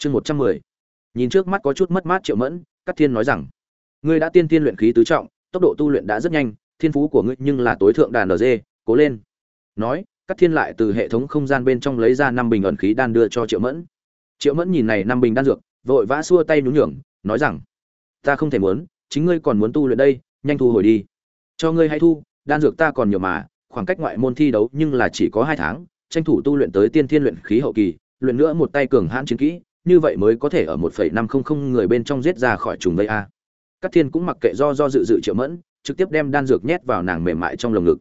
chương một trăm mười. Nhìn trước mắt có chút mất mát triệu mẫn cắt thiên nói rằng, ngươi đã tiên tiên luyện khí tứ trọng, tốc độ tu luyện đã rất nhanh, thiên phú của ngươi nhưng là tối thượng đàn nd cố lên. Nói cắt thiên lại từ hệ thống không gian bên trong lấy ra năm bình ẩn khí đan đưa cho triệu mẫn. Triệu mẫn nhìn này năm bình đan dược, vội vã xua tay nhún nhường, nói rằng, ta không thể muốn, chính ngươi còn muốn tu luyện đây, nhanh thu hồi đi. Cho ngươi hay thu, đan dược ta còn nhiều mà, khoảng cách ngoại môn thi đấu nhưng là chỉ có hai tháng, tranh thủ tu luyện tới tiên thiên luyện khí hậu kỳ, luyện nữa một tay cường hãn chiến kỹ như vậy mới có thể ở một phẩy năm không không người bên trong giết ra khỏi trùng vây a. Các thiên cũng mặc kệ do do dự dự triệu mẫn, trực tiếp đem đan dược nhét vào nàng mềm mại trong lồng ngực.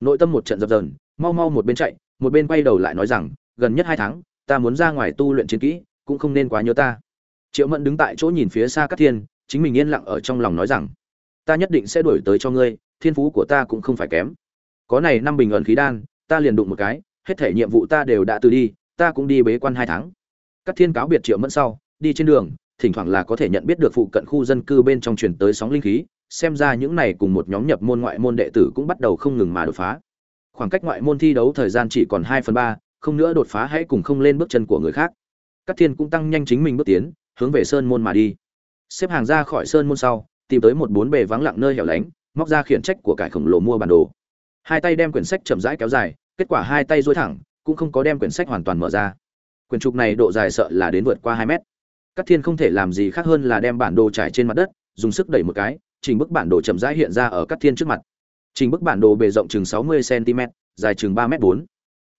Nội tâm một trận dập dờn, mau mau một bên chạy, một bên quay đầu lại nói rằng, gần nhất hai tháng, ta muốn ra ngoài tu luyện chiến kỹ, cũng không nên quá nhớ ta. Triệu mẫn đứng tại chỗ nhìn phía xa các thiên, chính mình yên lặng ở trong lòng nói rằng, ta nhất định sẽ đuổi tới cho ngươi, thiên phú của ta cũng không phải kém. Có này năm bình ẩn khí đan, ta liền đụng một cái, hết thể nhiệm vụ ta đều đã từ đi, ta cũng đi bế quan hai tháng các thiên cáo biệt triệu mẫn sau, đi trên đường, thỉnh thoảng là có thể nhận biết được phụ cận khu dân cư bên trong truyền tới sóng linh khí, xem ra những này cùng một nhóm nhập môn ngoại môn đệ tử cũng bắt đầu không ngừng mà đột phá. Khoảng cách ngoại môn thi đấu thời gian chỉ còn hai phần ba, không nữa đột phá hãy cùng không lên bước chân của người khác. Các thiên cũng tăng nhanh chính mình bước tiến, hướng về sơn môn mà đi. Xếp hàng ra khỏi sơn môn sau, tìm tới một bốn bề vắng lặng nơi hẻo lánh, móc ra khiển trách của cải khổng lồ mua bản đồ. Hai tay đem quyển sách chậm rãi kéo dài, kết quả hai tay duỗi thẳng, cũng không có đem quyển sách hoàn toàn mở ra quyển trục này độ dài sợ là đến vượt qua hai mét. Các thiên không thể làm gì khác hơn là đem bản đồ trải trên mặt đất, dùng sức đẩy một cái, trình bức bản đồ chậm rãi hiện ra ở các thiên trước mặt. Trình bức bản đồ bề rộng chừng sáu mươi cm, dài chừng ba m bốn.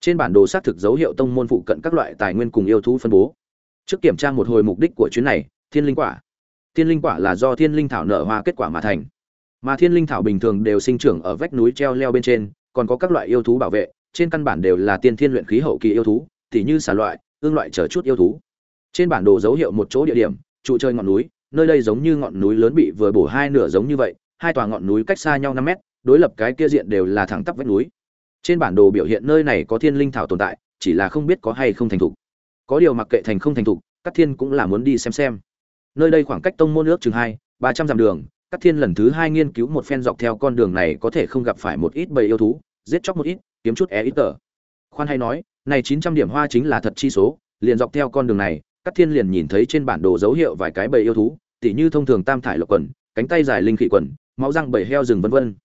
Trên bản đồ xác thực dấu hiệu tông môn phụ cận các loại tài nguyên cùng yêu thú phân bố. Trước kiểm tra một hồi mục đích của chuyến này, thiên linh quả. Thiên linh quả là do thiên linh thảo nở hoa kết quả mà thành. Mà thiên linh thảo bình thường đều sinh trưởng ở vách núi treo leo bên trên, còn có các loại yêu thú bảo vệ, trên căn bản đều là tiên thiên luyện khí hậu kỳ yêu thú, tỉ như xà loại ương loại chờ chút yêu thú. Trên bản đồ dấu hiệu một chỗ địa điểm, trụ chơi ngọn núi, nơi đây giống như ngọn núi lớn bị vừa bổ hai nửa giống như vậy, hai tòa ngọn núi cách xa nhau năm mét, đối lập cái kia diện đều là thẳng tắp vách núi. Trên bản đồ biểu hiện nơi này có thiên linh thảo tồn tại, chỉ là không biết có hay không thành thục. Có điều mặc kệ thành không thành thục các thiên cũng là muốn đi xem xem. Nơi đây khoảng cách tông môn nước chừng hai, ba trăm dặm đường các thiên lần thứ hai nghiên cứu một phen dọc theo con đường này có thể không gặp phải một ít bầy yêu thú, giết chóc một ít, kiếm chút é ít tờ. Khoan hay nói này chín trăm điểm hoa chính là thật chi số, liền dọc theo con đường này, Cát thiên liền nhìn thấy trên bản đồ dấu hiệu vài cái bầy yêu thú, tỉ như thông thường tam thải lộc quần, cánh tay dài linh khí quần, máu răng bầy heo rừng vân vân.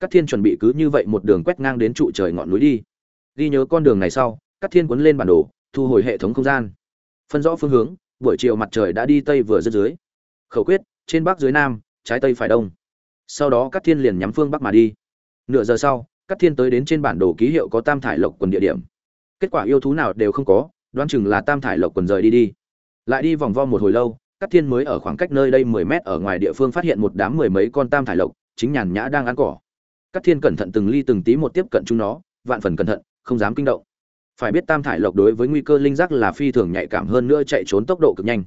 Cát thiên chuẩn bị cứ như vậy một đường quét ngang đến trụ trời ngọn núi đi. Ghi nhớ con đường này sau, Cát thiên quấn lên bản đồ, thu hồi hệ thống không gian. Phân rõ phương hướng, buổi chiều mặt trời đã đi tây vừa dưới dưới. Khẩu quyết, trên bắc dưới nam, trái tây phải đông. Sau đó Cát thiên liền nhắm phương bắc mà đi. Nửa giờ sau, Cát thiên tới đến trên bản đồ ký hiệu có tam thải lộc quần địa điểm kết quả yêu thú nào đều không có, đoán chừng là tam thải lộc quần rời đi đi. Lại đi vòng vo một hồi lâu các thiên mới ở khoảng cách nơi đây mười mét ở ngoài địa phương phát hiện một đám mười mấy con tam thải lộc, chính nhàn nhã đang ăn cỏ. Các thiên cẩn thận từng ly từng tí một tiếp cận chúng nó, vạn phần cẩn thận, không dám kinh động. Phải biết tam thải lộc đối với nguy cơ linh giác là phi thường nhạy cảm hơn nữa chạy trốn tốc độ cực nhanh.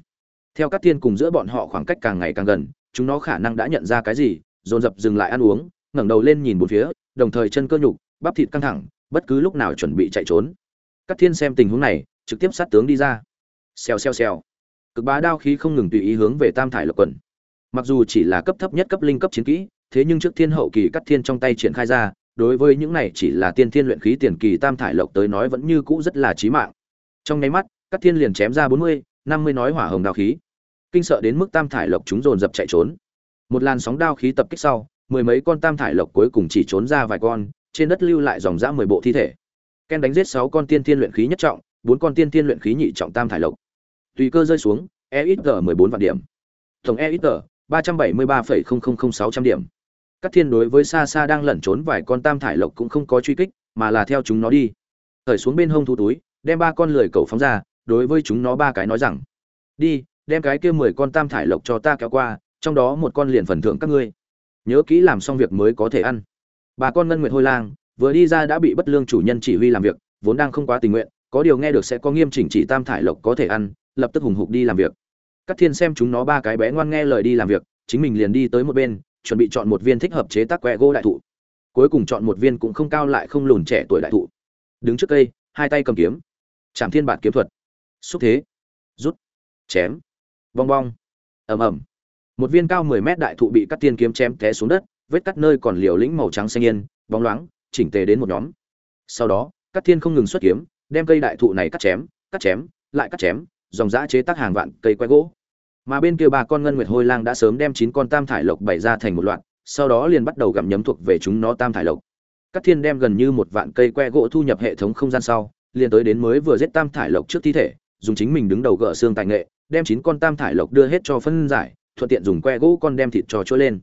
Theo các thiên cùng giữa bọn họ khoảng cách càng ngày càng gần, chúng nó khả năng đã nhận ra cái gì, dồn dập dừng lại ăn uống, ngẩng đầu lên nhìn một phía, đồng thời chân cơ nhục, bắp thịt căng thẳng, bất cứ lúc nào chuẩn bị chạy trốn. Cát thiên xem tình huống này, trực tiếp sát tướng đi ra. Xèo xèo xèo. Cực bá đao khí không ngừng tùy ý hướng về tam thải lộc quần. Mặc dù chỉ là cấp thấp nhất cấp linh cấp chiến kỹ, thế nhưng trước thiên hậu kỳ cắt thiên trong tay triển khai ra, đối với những này chỉ là tiên thiên luyện khí tiền kỳ tam thải lộc tới nói vẫn như cũ rất là chí mạng. Trong nháy mắt cắt thiên liền chém ra bốn mươi, năm mươi nói hỏa hồng đao khí. Kinh sợ đến mức tam thải lộc chúng dồn dập chạy trốn. Một làn sóng đao khí tập kích sau, mười mấy con tam thải lộc cuối cùng chỉ trốn ra vài con, trên đất lưu lại dòng dã mười bộ thi thể ken đánh giết sáu con tiên thiên luyện khí nhất trọng, bốn con tiên thiên luyện khí nhị trọng tam thải lộc. Tùy cơ rơi xuống e ít g mười bốn vạn điểm. Tổng e ít ba trăm bảy mươi ba phẩy không không sáu trăm điểm. Các thiên đối với xa xa đang lẩn trốn vài con tam thải lộc cũng không có truy kích, mà là theo chúng nó đi. Thời xuống bên hông thu túi, đem ba con lười cầu phóng ra, đối với chúng nó ba cái nói rằng, đi, đem cái kia mười con tam thải lộc cho ta kéo qua, trong đó một con liền phần thưởng các ngươi. Nhớ kỹ làm xong việc mới có thể ăn. Bà con ngân nguyệt hôi lang vừa đi ra đã bị bất lương chủ nhân chỉ huy làm việc, vốn đang không quá tình nguyện, có điều nghe được sẽ có nghiêm chỉnh chỉ tam thải lộc có thể ăn, lập tức hùng hục đi làm việc. Các thiên xem chúng nó ba cái bé ngoan nghe lời đi làm việc, chính mình liền đi tới một bên, chuẩn bị chọn một viên thích hợp chế tác quẹ gỗ đại thụ. Cuối cùng chọn một viên cũng không cao lại không lùn trẻ tuổi đại thụ. Đứng trước cây, hai tay cầm kiếm. Chạm thiên bản kiếm thuật. Xúc thế. Rút. Chém. Bong bong. Ầm ầm. Một viên cao 10 mét đại thụ bị cắt tiên kiếm chém té xuống đất, vết cắt nơi còn liều lĩnh màu trắng xanh yên, bóng loáng chỉnh tề đến một nhóm. Sau đó cắt thiên không ngừng xuất kiếm, đem cây đại thụ này cắt chém cắt chém, lại cắt chém, dòng dã chế tác hàng vạn cây que gỗ. Mà bên kia ba con ngân nguyệt hôi lang đã sớm đem chín con tam thải lộc bày ra thành một loạt, sau đó liền bắt đầu gặm nhấm thuộc về chúng nó tam thải lộc. Các thiên đem gần như một vạn cây que gỗ thu nhập hệ thống không gian sau, liền tới đến mới vừa giết tam thải lộc trước thi thể, dùng chính mình đứng đầu gỡ xương tài nghệ, đem chín con tam thải lộc đưa hết cho phân giải, thuận tiện dùng que gỗ con đem thịt cho chuỗi lên.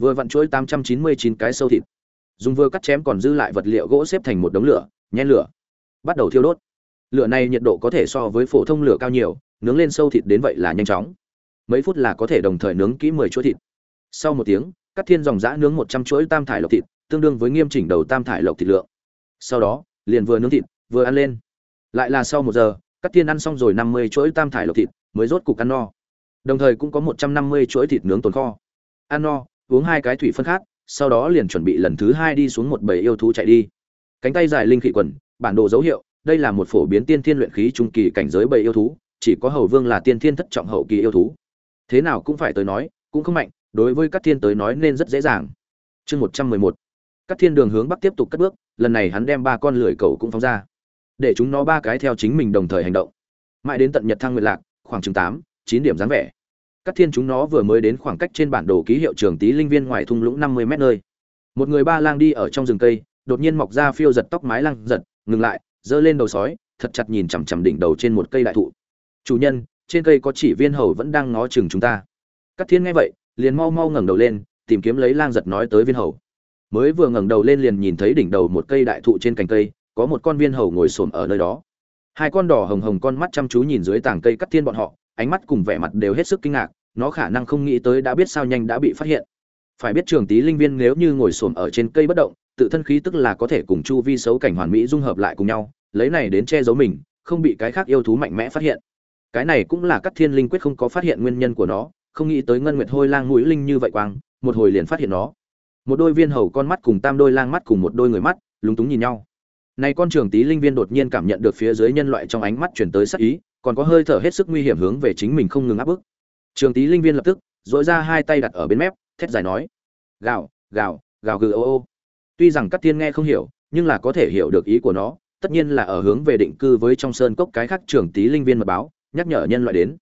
Vừa vặn chuỗi tám trăm chín mươi chín cái sâu thịt dùng vừa cắt chém còn dư lại vật liệu gỗ xếp thành một đống lửa, nhen lửa, bắt đầu thiêu đốt. Lửa này nhiệt độ có thể so với phổ thông lửa cao nhiều, nướng lên sâu thịt đến vậy là nhanh chóng. Mấy phút là có thể đồng thời nướng kỹ mười chuỗi thịt. Sau một tiếng, cắt thiên dòng giã nướng một trăm chuỗi tam thải lộc thịt, tương đương với nghiêm chỉnh đầu tam thải lộc thịt lượng. Sau đó, liền vừa nướng thịt, vừa ăn lên. Lại là sau một giờ, cắt thiên ăn xong rồi năm mươi chuỗi tam thải lộc thịt, mới rốt cục ăn no. Đồng thời cũng có một trăm năm mươi chuỗi thịt nướng tồn kho. Ăn no, uống hai cái thủy phân khát sau đó liền chuẩn bị lần thứ hai đi xuống một bầy yêu thú chạy đi. Cánh tay dài linh khỉ quần, bản đồ dấu hiệu, đây là một phổ biến tiên thiên luyện khí trung kỳ cảnh giới bầy yêu thú, chỉ có hầu vương là tiên thiên thất trọng hậu kỳ yêu thú. Thế nào cũng phải tới nói, cũng không mạnh, đối với các thiên tới nói nên rất dễ dàng. Chương một trăm mười một. Các thiên đường hướng bắc tiếp tục cất bước, lần này hắn đem ba con lưỡi cầu cũng phóng ra. Để chúng nó ba cái theo chính mình đồng thời hành động. Mãi đến tận nhật thăng nguyện lạc, khoảng chừng tám, chín điểm dáng vẻ các thiên chúng nó vừa mới đến khoảng cách trên bản đồ ký hiệu trường tý linh viên ngoài thung lũng năm mươi mét nơi. Một người ba lang đi ở trong rừng cây, đột nhiên mọc ra phiêu giật tóc mái lang giật, ngừng lại, giơ lên đầu sói, thật chặt nhìn chằm chằm đỉnh đầu trên một cây đại thụ. Chủ nhân, trên cây có chỉ viên hầu vẫn đang ngó chừng chúng ta. Các thiên nghe vậy, liền mau mau ngẩng đầu lên, tìm kiếm lấy lang giật nói tới viên hầu. Mới vừa ngẩng đầu lên liền nhìn thấy đỉnh đầu một cây đại thụ trên cành cây, có một con viên hầu ngồi xổm ở nơi đó. Hai con đỏ hồng hồng con mắt chăm chú nhìn dưới tảng cây cắt thiên bọn họ ánh mắt cùng vẻ mặt đều hết sức kinh ngạc, nó khả năng không nghĩ tới đã biết sao nhanh đã bị phát hiện. Phải biết trường tý linh viên nếu như ngồi xổm ở trên cây bất động, tự thân khí tức là có thể cùng chu vi xấu cảnh hoàn mỹ dung hợp lại cùng nhau, lấy này đến che giấu mình, không bị cái khác yêu thú mạnh mẽ phát hiện. Cái này cũng là các thiên linh quyết không có phát hiện nguyên nhân của nó, không nghĩ tới ngân nguyệt hôi lang mũi linh như vậy quang, một hồi liền phát hiện nó. Một đôi viên hầu con mắt cùng tam đôi lang mắt cùng một đôi người mắt, lúng túng nhìn nhau. Này con trường tí linh viên đột nhiên cảm nhận được phía dưới nhân loại trong ánh mắt chuyển tới sắc ý còn có hơi thở hết sức nguy hiểm hướng về chính mình không ngừng áp bức. Trường tý linh viên lập tức dội ra hai tay đặt ở bên mép, thét dài nói, gào gào gào gừ ô ô. Tuy rằng các thiên nghe không hiểu, nhưng là có thể hiểu được ý của nó, tất nhiên là ở hướng về định cư với trong sơn cốc cái khác trường tý linh viên mật báo, nhắc nhở nhân loại đến.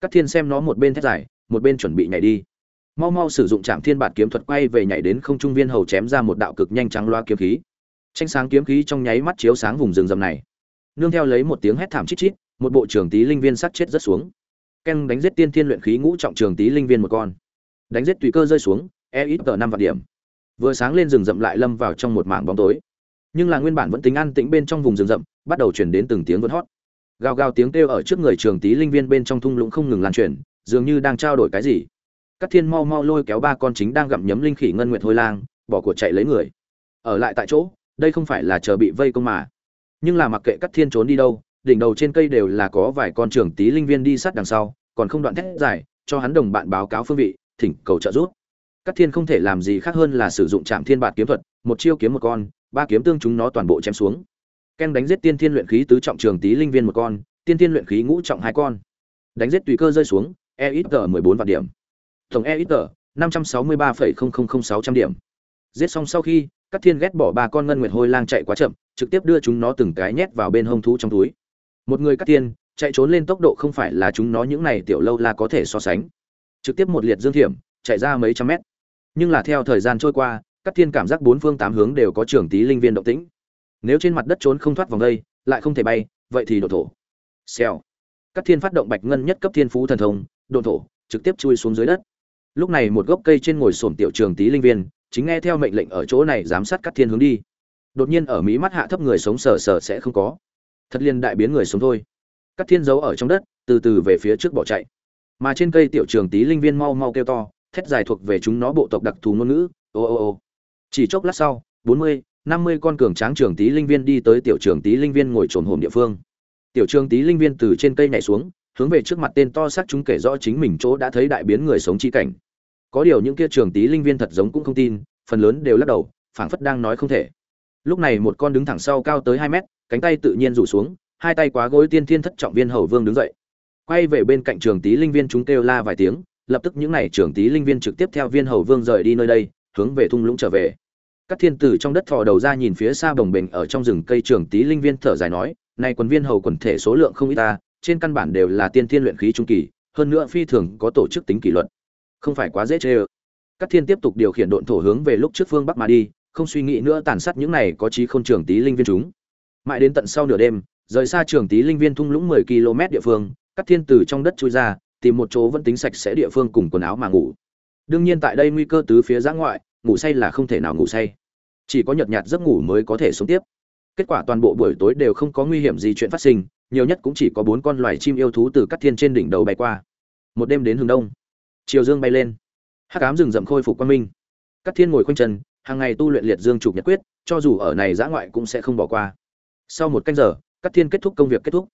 Các thiên xem nó một bên thét dài, một bên chuẩn bị nhảy đi. Mau mau sử dụng trạm thiên bản kiếm thuật quay về nhảy đến không trung viên hầu chém ra một đạo cực nhanh trắng loa kiếm khí. Tranh sáng kiếm khí trong nháy mắt chiếu sáng vùng rừng rầm này. Nương theo lấy một tiếng hét thảm chít chít một bộ trưởng tí linh viên sát chết rất xuống. Ken đánh giết tiên thiên luyện khí ngũ trọng trường tí linh viên một con. Đánh giết tùy cơ rơi xuống e ít tờ năm vạn điểm. Vừa sáng lên rừng rậm lại lâm vào trong một mảng bóng tối. Nhưng là nguyên bản vẫn tính an tĩnh bên trong vùng rừng rậm, bắt đầu chuyển đến từng tiếng vỡ hót. Gào gào tiếng kêu ở trước người trường tí linh viên bên trong thung lũng không ngừng lan truyền, dường như đang trao đổi cái gì. Các thiên mau mau lôi kéo ba con chính đang gặm nhấm linh khỉ ngân nguyệt hôi lang, bỏ cuộc chạy lấy người. Ở lại tại chỗ, đây không phải là chờ bị vây công mà. Nhưng là mặc kệ các thiên trốn đi đâu đỉnh đầu trên cây đều là có vài con trưởng tí linh viên đi sát đằng sau, còn không đoạn thét dài, cho hắn đồng bạn báo cáo phương vị, thỉnh cầu trợ giúp. Cát thiên không thể làm gì khác hơn là sử dụng trạm thiên bạt kiếm thuật, một chiêu kiếm một con, ba kiếm tương chúng nó toàn bộ chém xuống. Ken đánh giết tiên thiên luyện khí tứ trọng trường tí linh viên một con, tiên thiên luyện khí ngũ trọng hai con. Đánh giết tùy cơ rơi xuống e ít tờ mười bốn vạn điểm. Tổng e ít năm trăm sáu mươi ba phẩy không không không sáu trăm điểm. Giết xong sau khi Cát thiên ghét bỏ ba con ngân nguyệt hôi lang chạy quá chậm, trực tiếp đưa chúng nó từng cái nhét vào bên hông thú trong túi một người cắt tiên, chạy trốn lên tốc độ không phải là chúng nó những này tiểu lâu la có thể so sánh. Trực tiếp một liệt dương thiểm, chạy ra mấy trăm mét. Nhưng là theo thời gian trôi qua các thiên cảm giác bốn phương tám hướng đều có trường tí linh viên động tĩnh. Nếu trên mặt đất trốn không thoát vòng đây, lại không thể bay, vậy thì độ thổ. Xèo. Các thiên phát động bạch ngân nhất cấp thiên phú thần thông độ thổ, trực tiếp chui xuống dưới đất. Lúc này một gốc cây trên ngồi sổm tiểu trường tí linh viên, chính nghe theo mệnh lệnh ở chỗ này giám sát các thiên hướng đi. Đột nhiên ở mỹ mắt hạ thấp người sống sờ sờ sẽ không có thật liên đại biến người sống thôi. Các thiên giấu ở trong đất, từ từ về phía trước bỏ chạy. Mà trên cây tiểu trường tý linh viên mau mau kêu to, thét dài thuộc về chúng nó bộ tộc đặc thù ngôn ngữ, ô ô ô. Chỉ chốc lát sau, bốn mươi, năm mươi con cường tráng trường tý linh viên đi tới tiểu trường tý linh viên ngồi trồn hồn địa phương. Tiểu trường tý linh viên từ trên cây nhảy xuống, hướng về trước mặt tên to xác chúng kể rõ chính mình chỗ đã thấy đại biến người sống chi cảnh. Có điều những kia trường tý linh viên thật giống cũng không tin, phần lớn đều lắc đầu, phảng phất đang nói không thể lúc này một con đứng thẳng sau cao tới hai mét, cánh tay tự nhiên rủ xuống, hai tay quá gối tiên thiên thất trọng viên hầu vương đứng dậy. Quay về bên cạnh trường tý linh viên chúng kêu la vài tiếng, lập tức những n à y trường tý linh viên trực tiếp theo viên hầu vương rời đi nơi đây, hướng về thung lũng trở về. Các thiên tử trong đất thò đầu ra nhìn phía xa bồng bềnh ở trong rừng cây trường tý linh viên thở dài nói, nay quần viên hầu quần thể số lượng không ít ta, trên căn bản đều là tiên thiên luyện khí trung kỳ, hơn nữa phi thường có tổ chức tính kỷ luật. Không phải quá dễ chê ơ. Các thiên tiếp tục điều khiển độn thổ hướng về lúc trước phương bắc mà đi không suy nghĩ nữa tàn sát những này có trí không trường tí linh viên chúng. Mãi đến tận sau nửa đêm, rời xa trường tí linh viên thung lũng 10 km địa phương, các thiên tử trong đất chui ra, tìm một chỗ vẫn tính sạch sẽ địa phương cùng quần áo mà ngủ. Đương nhiên tại đây nguy cơ tứ phía giã ngoại, ngủ say là không thể nào ngủ say. Chỉ có nhợt nhạt giấc ngủ mới có thể sống tiếp. Kết quả toàn bộ buổi tối đều không có nguy hiểm gì chuyện phát sinh, nhiều nhất cũng chỉ có bốn con loài chim yêu thú từ các thiên trên đỉnh đầu bay qua. Một đêm đến hướng đông. Chiều dương bay lên. Hắc ám rừng rậm khôi phục quang minh. Các thiên ngồi khoanh chân hàng ngày tu luyện liệt dương trục nhật quyết, cho dù ở này giã ngoại cũng sẽ không bỏ qua. Sau một canh giờ các thiên kết thúc công việc kết thúc.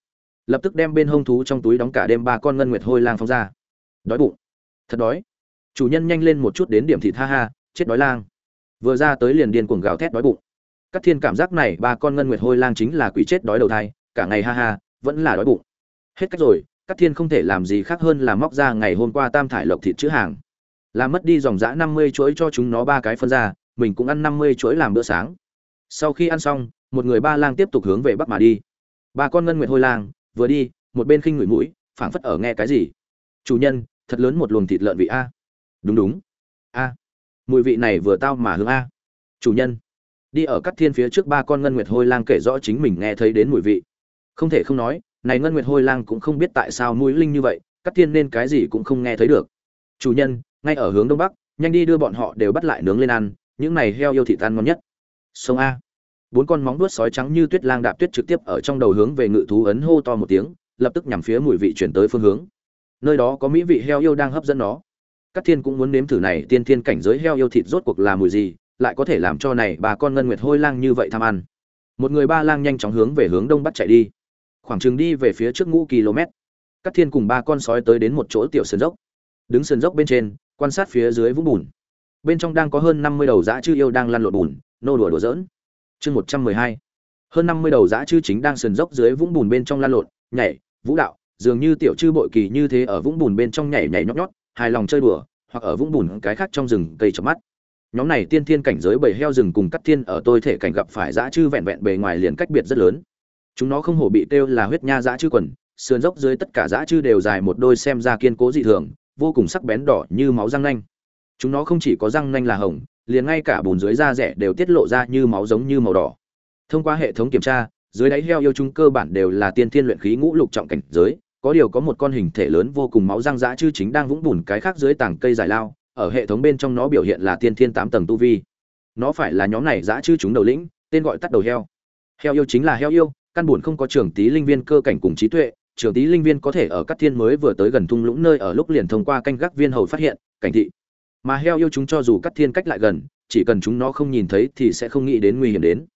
Lập tức đem bên hông thú trong túi đóng cả đêm ba con ngân nguyệt hôi lang phóng ra. Đói bụng. Thật đói. Chủ nhân nhanh lên một chút đến điểm thịt ha ha, chết đói lang. Vừa ra tới liền điên cuồng gào thét đói bụng. Các thiên cảm giác này ba con ngân nguyệt hôi lang chính là quỷ chết đói đầu thai, cả ngày ha ha, vẫn là đói bụng. Hết cách rồi các thiên không thể làm gì khác hơn là móc ra ngày hôm qua tam thải lộc thịt chữ hàng. Làm mất đi dòng dã năm mươi chuỗi cho chúng nó ba cái phân ra mình cũng ăn năm mươi chuỗi làm bữa sáng. Sau khi ăn xong, một người ba lang tiếp tục hướng về bắc mà đi. Ba con ngân nguyệt hôi lang, vừa đi, một bên khinh ngửi mũi, phảng phất ở nghe cái gì. Chủ nhân, thật lớn một luồng thịt lợn vị a. Đúng đúng. A. Mùi vị này vừa tao mà hướng a. Chủ nhân, đi ở các thiên phía trước ba con ngân nguyệt hôi lang kể rõ chính mình nghe thấy đến mùi vị. Không thể không nói, này ngân nguyệt hôi lang cũng không biết tại sao mũi linh như vậy các thiên nên cái gì cũng không nghe thấy được. Chủ nhân, ngay ở hướng đông bắc, nhanh đi đưa bọn họ đều bắt lại nướng lên ăn những này heo yêu thị tan ngon nhất. Sông a. Bốn con móng vuốt sói trắng như tuyết lang đạp tuyết trực tiếp ở trong đầu hướng về ngự thú ấn hô to một tiếng, lập tức nhằm phía mùi vị chuyển tới phương hướng. Nơi đó có mỹ vị heo yêu đang hấp dẫn nó. Các thiên cũng muốn nếm thử này, tiên thiên cảnh giới heo yêu thịt rốt cuộc là mùi gì, lại có thể làm cho này bà con ngân nguyệt hôi lang như vậy tham ăn. Một người ba lang nhanh chóng hướng về hướng đông bắc chạy đi. Khoảng chừng đi về phía trước ngũ km các thiên cùng ba con sói tới đến một chỗ tiểu sườn dốc. Đứng sườn dốc bên trên, quan sát phía dưới vũng bùn bên trong đang có hơn năm mươi đầu dã chư yêu đang lăn lộn bùn, nô đùa đùa dỡn chương một trăm mười hai. Hơn năm mươi đầu dã chư chính đang sườn dốc dưới vũng bùn bên trong lăn lộn, nhảy, vũ đạo, dường như tiểu chư bội kỳ như thế ở vũng bùn bên trong nhảy nhảy nhót nhót, hài lòng chơi đùa, hoặc ở vũng bùn cái khác trong rừng cây chớp mắt. Nhóm này tiên thiên cảnh giới bầy heo rừng cùng cắt thiên ở tôi thể cảnh gặp phải dã chư vẹn vẹn bề ngoài liền cách biệt rất lớn. Chúng nó không hổ bị kêu là huyết nha dã chư quần, sườn dốc dưới tất cả dã chư đều dài một đôi xem ra kiên cố dị thường, vô cùng sắc bén đỏ như máu răng nanh chúng nó không chỉ có răng nanh là hồng, liền ngay cả bùn dưới da rẻ đều tiết lộ ra như máu giống như màu đỏ. Thông qua hệ thống kiểm tra, dưới đáy heo yêu chúng cơ bản đều là tiên thiên luyện khí ngũ lục trọng cảnh giới, có điều có một con hình thể lớn vô cùng máu răng dã chư chính đang vũng bùn cái khác dưới tảng cây dài lao, ở hệ thống bên trong nó biểu hiện là tiên thiên tám tầng tu vi. Nó phải là nhóm này dã chư chúng đầu lĩnh, tên gọi tắt đầu heo. Heo yêu chính là heo yêu, căn buồn không có trưởng tý linh viên cơ cảnh cùng trí tuệ trưởng tý linh viên có thể ở các thiên mới vừa tới gần thung lũng nơi ở lúc liền thông qua canh gác viên hầu phát hiện, cảnh thị mà heo yêu chúng cho dù cắt thiên cách lại gần, chỉ cần chúng nó không nhìn thấy thì sẽ không nghĩ đến nguy hiểm đến.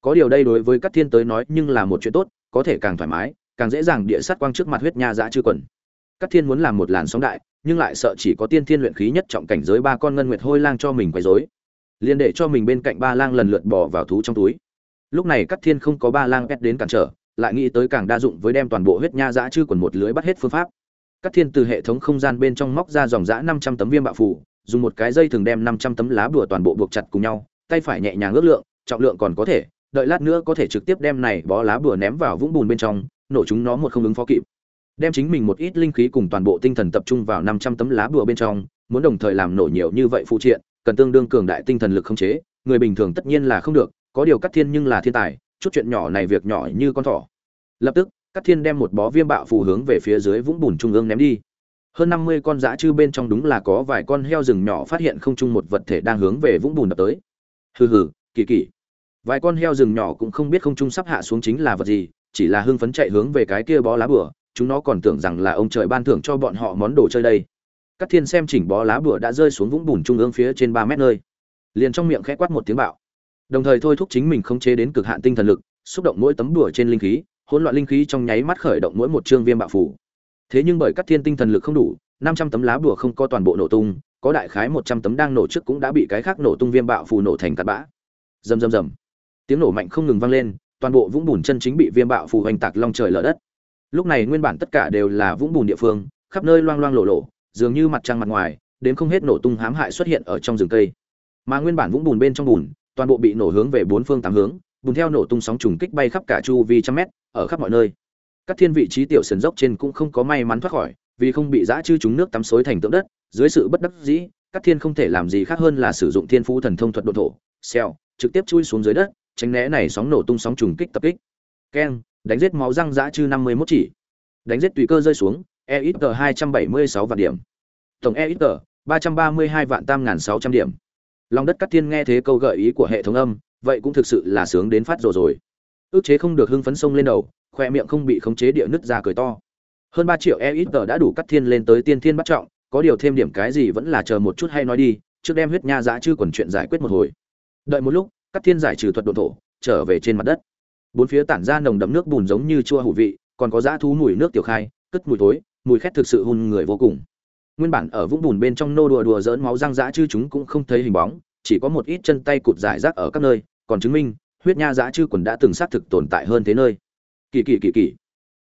Có điều đây đối với cắt thiên tới nói nhưng là một chuyện tốt, có thể càng thoải mái, càng dễ dàng địa sát quang trước mặt huyết nha dã chư quần. Cắt thiên muốn làm một làn sóng đại, nhưng lại sợ chỉ có tiên thiên luyện khí nhất trọng cảnh giới ba con ngân nguyệt hôi lang cho mình quấy rối. Liền để cho mình bên cạnh ba lang lần lượt bỏ vào thú trong túi. Lúc này cắt thiên không có ba lang ép đến cản trở, lại nghĩ tới càng đa dụng với đem toàn bộ huyết nha dã chư quần một lưới bắt hết phương pháp. Cắt thiên từ hệ thống không gian bên trong móc ra dòng dã năm trăm tấm viêm bạo phủ dùng một cái dây thường đem năm trăm tấm lá bùa toàn bộ buộc chặt cùng nhau, tay phải nhẹ nhàng ước lượng, trọng lượng còn có thể, đợi lát nữa có thể trực tiếp đem này bó lá bùa ném vào vũng bùn bên trong, nổ chúng nó một không ứng phó kịp. Đem chính mình một ít linh khí cùng toàn bộ tinh thần tập trung vào năm trăm tấm lá bùa bên trong, muốn đồng thời làm nổ nhiều như vậy phụ triện, cần tương đương cường đại tinh thần lực không chế, người bình thường tất nhiên là không được, có điều cắt thiên nhưng là thiên tài, chút chuyện nhỏ này việc nhỏ như con thỏ. Lập tức cắt thiên đem một bó viêm bạo phù hướng về phía dưới vũng bùn trung ương ném đi hơn năm mươi con dã chư bên trong đúng là có vài con heo rừng nhỏ phát hiện không chung một vật thể đang hướng về vũng bùn đập tới. Hừ hừ, kỳ kỳ. Vài con heo rừng nhỏ cũng không biết không trung sắp hạ xuống chính là vật gì, chỉ là hưng phấn chạy hướng về cái kia bó lá bửa, chúng nó còn tưởng rằng là ông trời ban thưởng cho bọn họ món đồ chơi đây. Các thiên xem chỉnh bó lá bửa đã rơi xuống vũng bùn trung ương phía trên ba mét nơi. Liền trong miệng khẽ quát một tiếng bạo. Đồng thời thôi thúc chính mình không chế đến cực hạn tinh thần lực, xúc động mỗi tấm đùa trên linh khí, hỗn loạn linh khí trong nháy mắt khởi động mỗi một chương viêm bạo phủ thế nhưng bởi các thiên tinh thần lực không đủ, năm trăm tấm lá bùa không có toàn bộ nổ tung, có đại khái một trăm tấm đang nổ trước cũng đã bị cái khác nổ tung viêm bạo phù nổ thành tạt bã. Rầm rầm rầm. Tiếng nổ mạnh không ngừng vang lên, toàn bộ vũng bùn chân chính bị viêm bạo phù hoành tạc long trời lở đất. Lúc này nguyên bản tất cả đều là vũng bùn địa phương, khắp nơi loang loang lộ lộ dường như mặt trăng mặt ngoài, đến không hết nổ tung hãm hại xuất hiện ở trong rừng cây. Mà nguyên bản vũng bùn bên trong bùn, toàn bộ bị nổ hướng về bốn phương tám hướng, bùn theo nổ tung sóng trùng kích bay khắp cả chu vi trăm mét, ở khắp mọi nơi các thiên vị trí tiểu sườn dốc trên cũng không có may mắn thoát khỏi, vì không bị giã chư chúng nước tắm xối thành tượng đất, dưới sự bất đắc dĩ, các thiên không thể làm gì khác hơn là sử dụng thiên phú thần thông thuật độ thổ, xèo, trực tiếp chui xuống dưới đất, tránh né này sóng nổ tung sóng trùng kích tập kích. Keng, đánh giết máu răng giã chư năm mươi mốt chỉ. Đánh giết tùy cơ rơi xuống e ít hai trăm bảy mươi sáu vạn điểm. Tổng e ít ba trăm ba mươi hai vạn tam ngàn sáu trăm điểm. Lòng đất cắt thiên nghe thế câu gợi ý của hệ thống âm, vậy cũng thực sự là sướng đến phát rồi rồi. Ước chế không được hưng phấn sông lên đầu khoe miệng không bị khống chế địa nứt ra cười to. Hơn ba triệu e ít đã đủ cắt thiên lên tới tiên thiên bắt trọng có điều thêm điểm cái gì vẫn là chờ một chút hay nói đi trước đem huyết nha giã chư quần chuyện giải quyết một hồi. Đợi một lúc cắt thiên giải trừ thuật độ thổ trở về trên mặt đất. Bốn phía tản ra nồng đậm nước bùn giống như chua hủ vị còn có dã thú mùi nước tiểu khai cất mùi thối, mùi khét thực sự hôn người vô cùng. Nguyên bản ở vũng bùn bên trong nô đùa đùa dỡn máu răng dã chư chúng cũng không thấy hình bóng chỉ có một ít chân tay cụt giải rác ở các nơi còn chứng minh huyết nha dã chư quần đã từng xác thực tồn tại hơn thế nơi kỳ kỳ kỳ kỳ.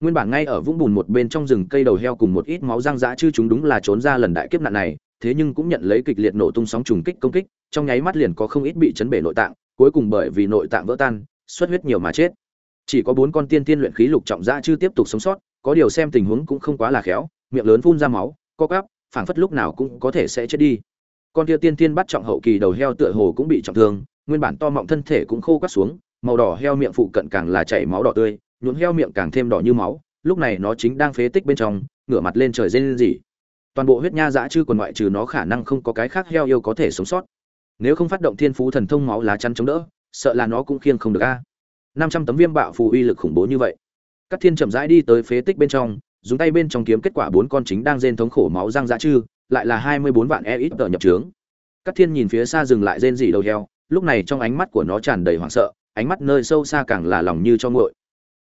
Nguyên bản ngay ở vũng bùn một bên trong rừng cây đầu heo cùng một ít máu răng dã chư chúng đúng là trốn ra lần đại kiếp nạn này, thế nhưng cũng nhận lấy kịch liệt nổ tung sóng trùng kích công kích, trong nháy mắt liền có không ít bị chấn bể nội tạng, cuối cùng bởi vì nội tạng vỡ tan, xuất huyết nhiều mà chết. Chỉ có bốn con tiên tiên luyện khí lục trọng dã chư tiếp tục sống sót, có điều xem tình huống cũng không quá là khéo, miệng lớn phun ra máu, co cắp phảng phất lúc nào cũng có thể sẽ chết đi. Con kia tiên tiên bắt trọng hậu kỳ đầu heo tựa hồ cũng bị trọng thương, nguyên bản to mọng thân thể cũng khô quắt xuống, màu đỏ heo miệng phụ cận càng là chảy máu đỏ tươi nhuộm heo miệng càng thêm đỏ như máu, lúc này nó chính đang phế tích bên trong, ngửa mặt lên trời rên rỉ. Toàn bộ huyết nha dã chư còn ngoại trừ nó khả năng không có cái khác heo yêu có thể sống sót. Nếu không phát động thiên phú thần thông máu lá chắn chống đỡ, sợ là nó cũng khiêng không được a. Năm trăm tấm viêm bạo phù uy lực khủng bố như vậy. Các thiên chậm rãi đi tới phế tích bên trong, dùng tay bên trong kiếm kết quả bốn con chính đang rên thống khổ máu răng dã chư, lại là hai mươi bốn vạn e ít tờ nhập trướng. Các thiên nhìn phía xa dừng lại rên rỉ đầu heo, lúc này trong ánh mắt của nó tràn đầy hoảng sợ, ánh mắt nơi sâu xa càng là lòng như cho nguội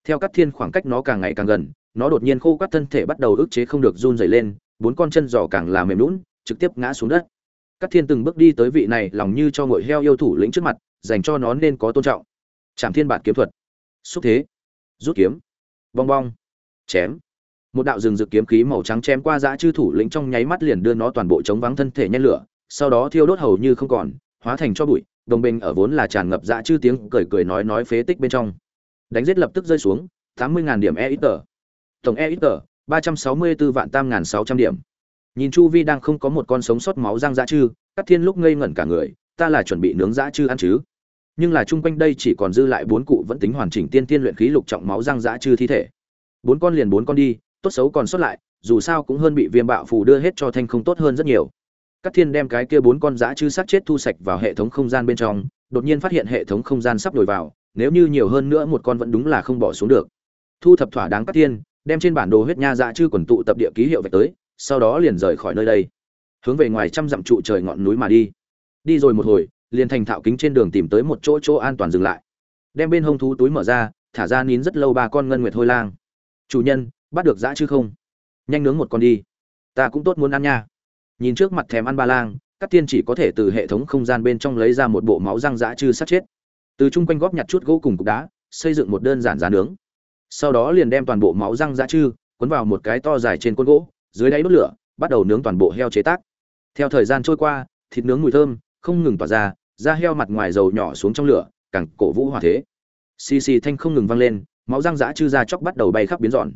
theo các thiên khoảng cách nó càng ngày càng gần, nó đột nhiên khô quắt thân thể bắt đầu ức chế không được run rẩy lên, bốn con chân giò càng là mềm lún trực tiếp ngã xuống đất. Các thiên từng bước đi tới vị này lòng như cho ngội heo yêu thủ lĩnh trước mặt, dành cho nó nên có tôn trọng. Trảm thiên bản kiếm thuật. Xúc thế. Rút kiếm. Bong bong. Chém. Một đạo rừng rực kiếm khí màu trắng chém qua dã chư thủ lĩnh trong nháy mắt liền đưa nó toàn bộ chống vắng thân thể nhen lửa, sau đó thiêu đốt hầu như không còn, hóa thành cho bụi, đồng bình ở vốn là tràn ngập dã chư tiếng cười cười nói nói phế tích bên trong đánh giết lập tức rơi xuống, tám mươi điểm e ít tờ tổng e ít tờ ba trăm sáu mươi bốn vạn tam sáu trăm điểm. Nhìn chu vi đang không có một con sống sót máu răng dã chư các thiên lúc ngây ngẩn cả người, ta là chuẩn bị nướng dã chư ăn chứ. Nhưng là chung quanh đây chỉ còn dư lại bốn cụ vẫn tính hoàn chỉnh tiên tiên luyện khí lục trọng máu răng dã chư thi thể. Bốn con liền bốn con đi, tốt xấu còn sót lại, dù sao cũng hơn bị viêm bạo phù đưa hết cho thanh không tốt hơn rất nhiều. Các thiên đem cái kia bốn con dã chư sát chết thu sạch vào hệ thống không gian bên trong, đột nhiên phát hiện hệ thống không gian sắp đổi vào nếu như nhiều hơn nữa một con vẫn đúng là không bỏ xuống được. Thu thập thỏa đáng các tiên, đem trên bản đồ huyết nha dã chư quần tụ tập địa ký hiệu về tới, sau đó liền rời khỏi nơi đây. Hướng về ngoài trăm dặm trụ trời ngọn núi mà đi. Đi rồi một hồi, liền thành thạo kính trên đường tìm tới một chỗ chỗ an toàn dừng lại. Đem bên hông thú túi mở ra, thả ra nín rất lâu ba con ngân nguyệt hôi lang. Chủ nhân, bắt được dã chứ không? Nhanh nướng một con đi. Ta cũng tốt muốn ăn nha. Nhìn trước mặt thèm ăn ba lang, các tiên chỉ có thể từ hệ thống không gian bên trong lấy ra một bộ máu răng dã chư sát chết từ chung quanh góp nhặt chút gỗ cùng cục đá, xây dựng một đơn giản giá nướng. Sau đó liền đem toàn bộ máu răng dã chư, cuốn vào một cái to dài trên côn gỗ, dưới đáy đốt lửa, bắt đầu nướng toàn bộ heo chế tác. Theo thời gian trôi qua, thịt nướng mùi thơm, không ngừng tỏa ra, da heo mặt ngoài dầu nhỏ xuống trong lửa, càng cổ vũ hòa thế. Xì xì thanh không ngừng vang lên, máu răng dã chư ra chóc bắt đầu bay khắp biến dọn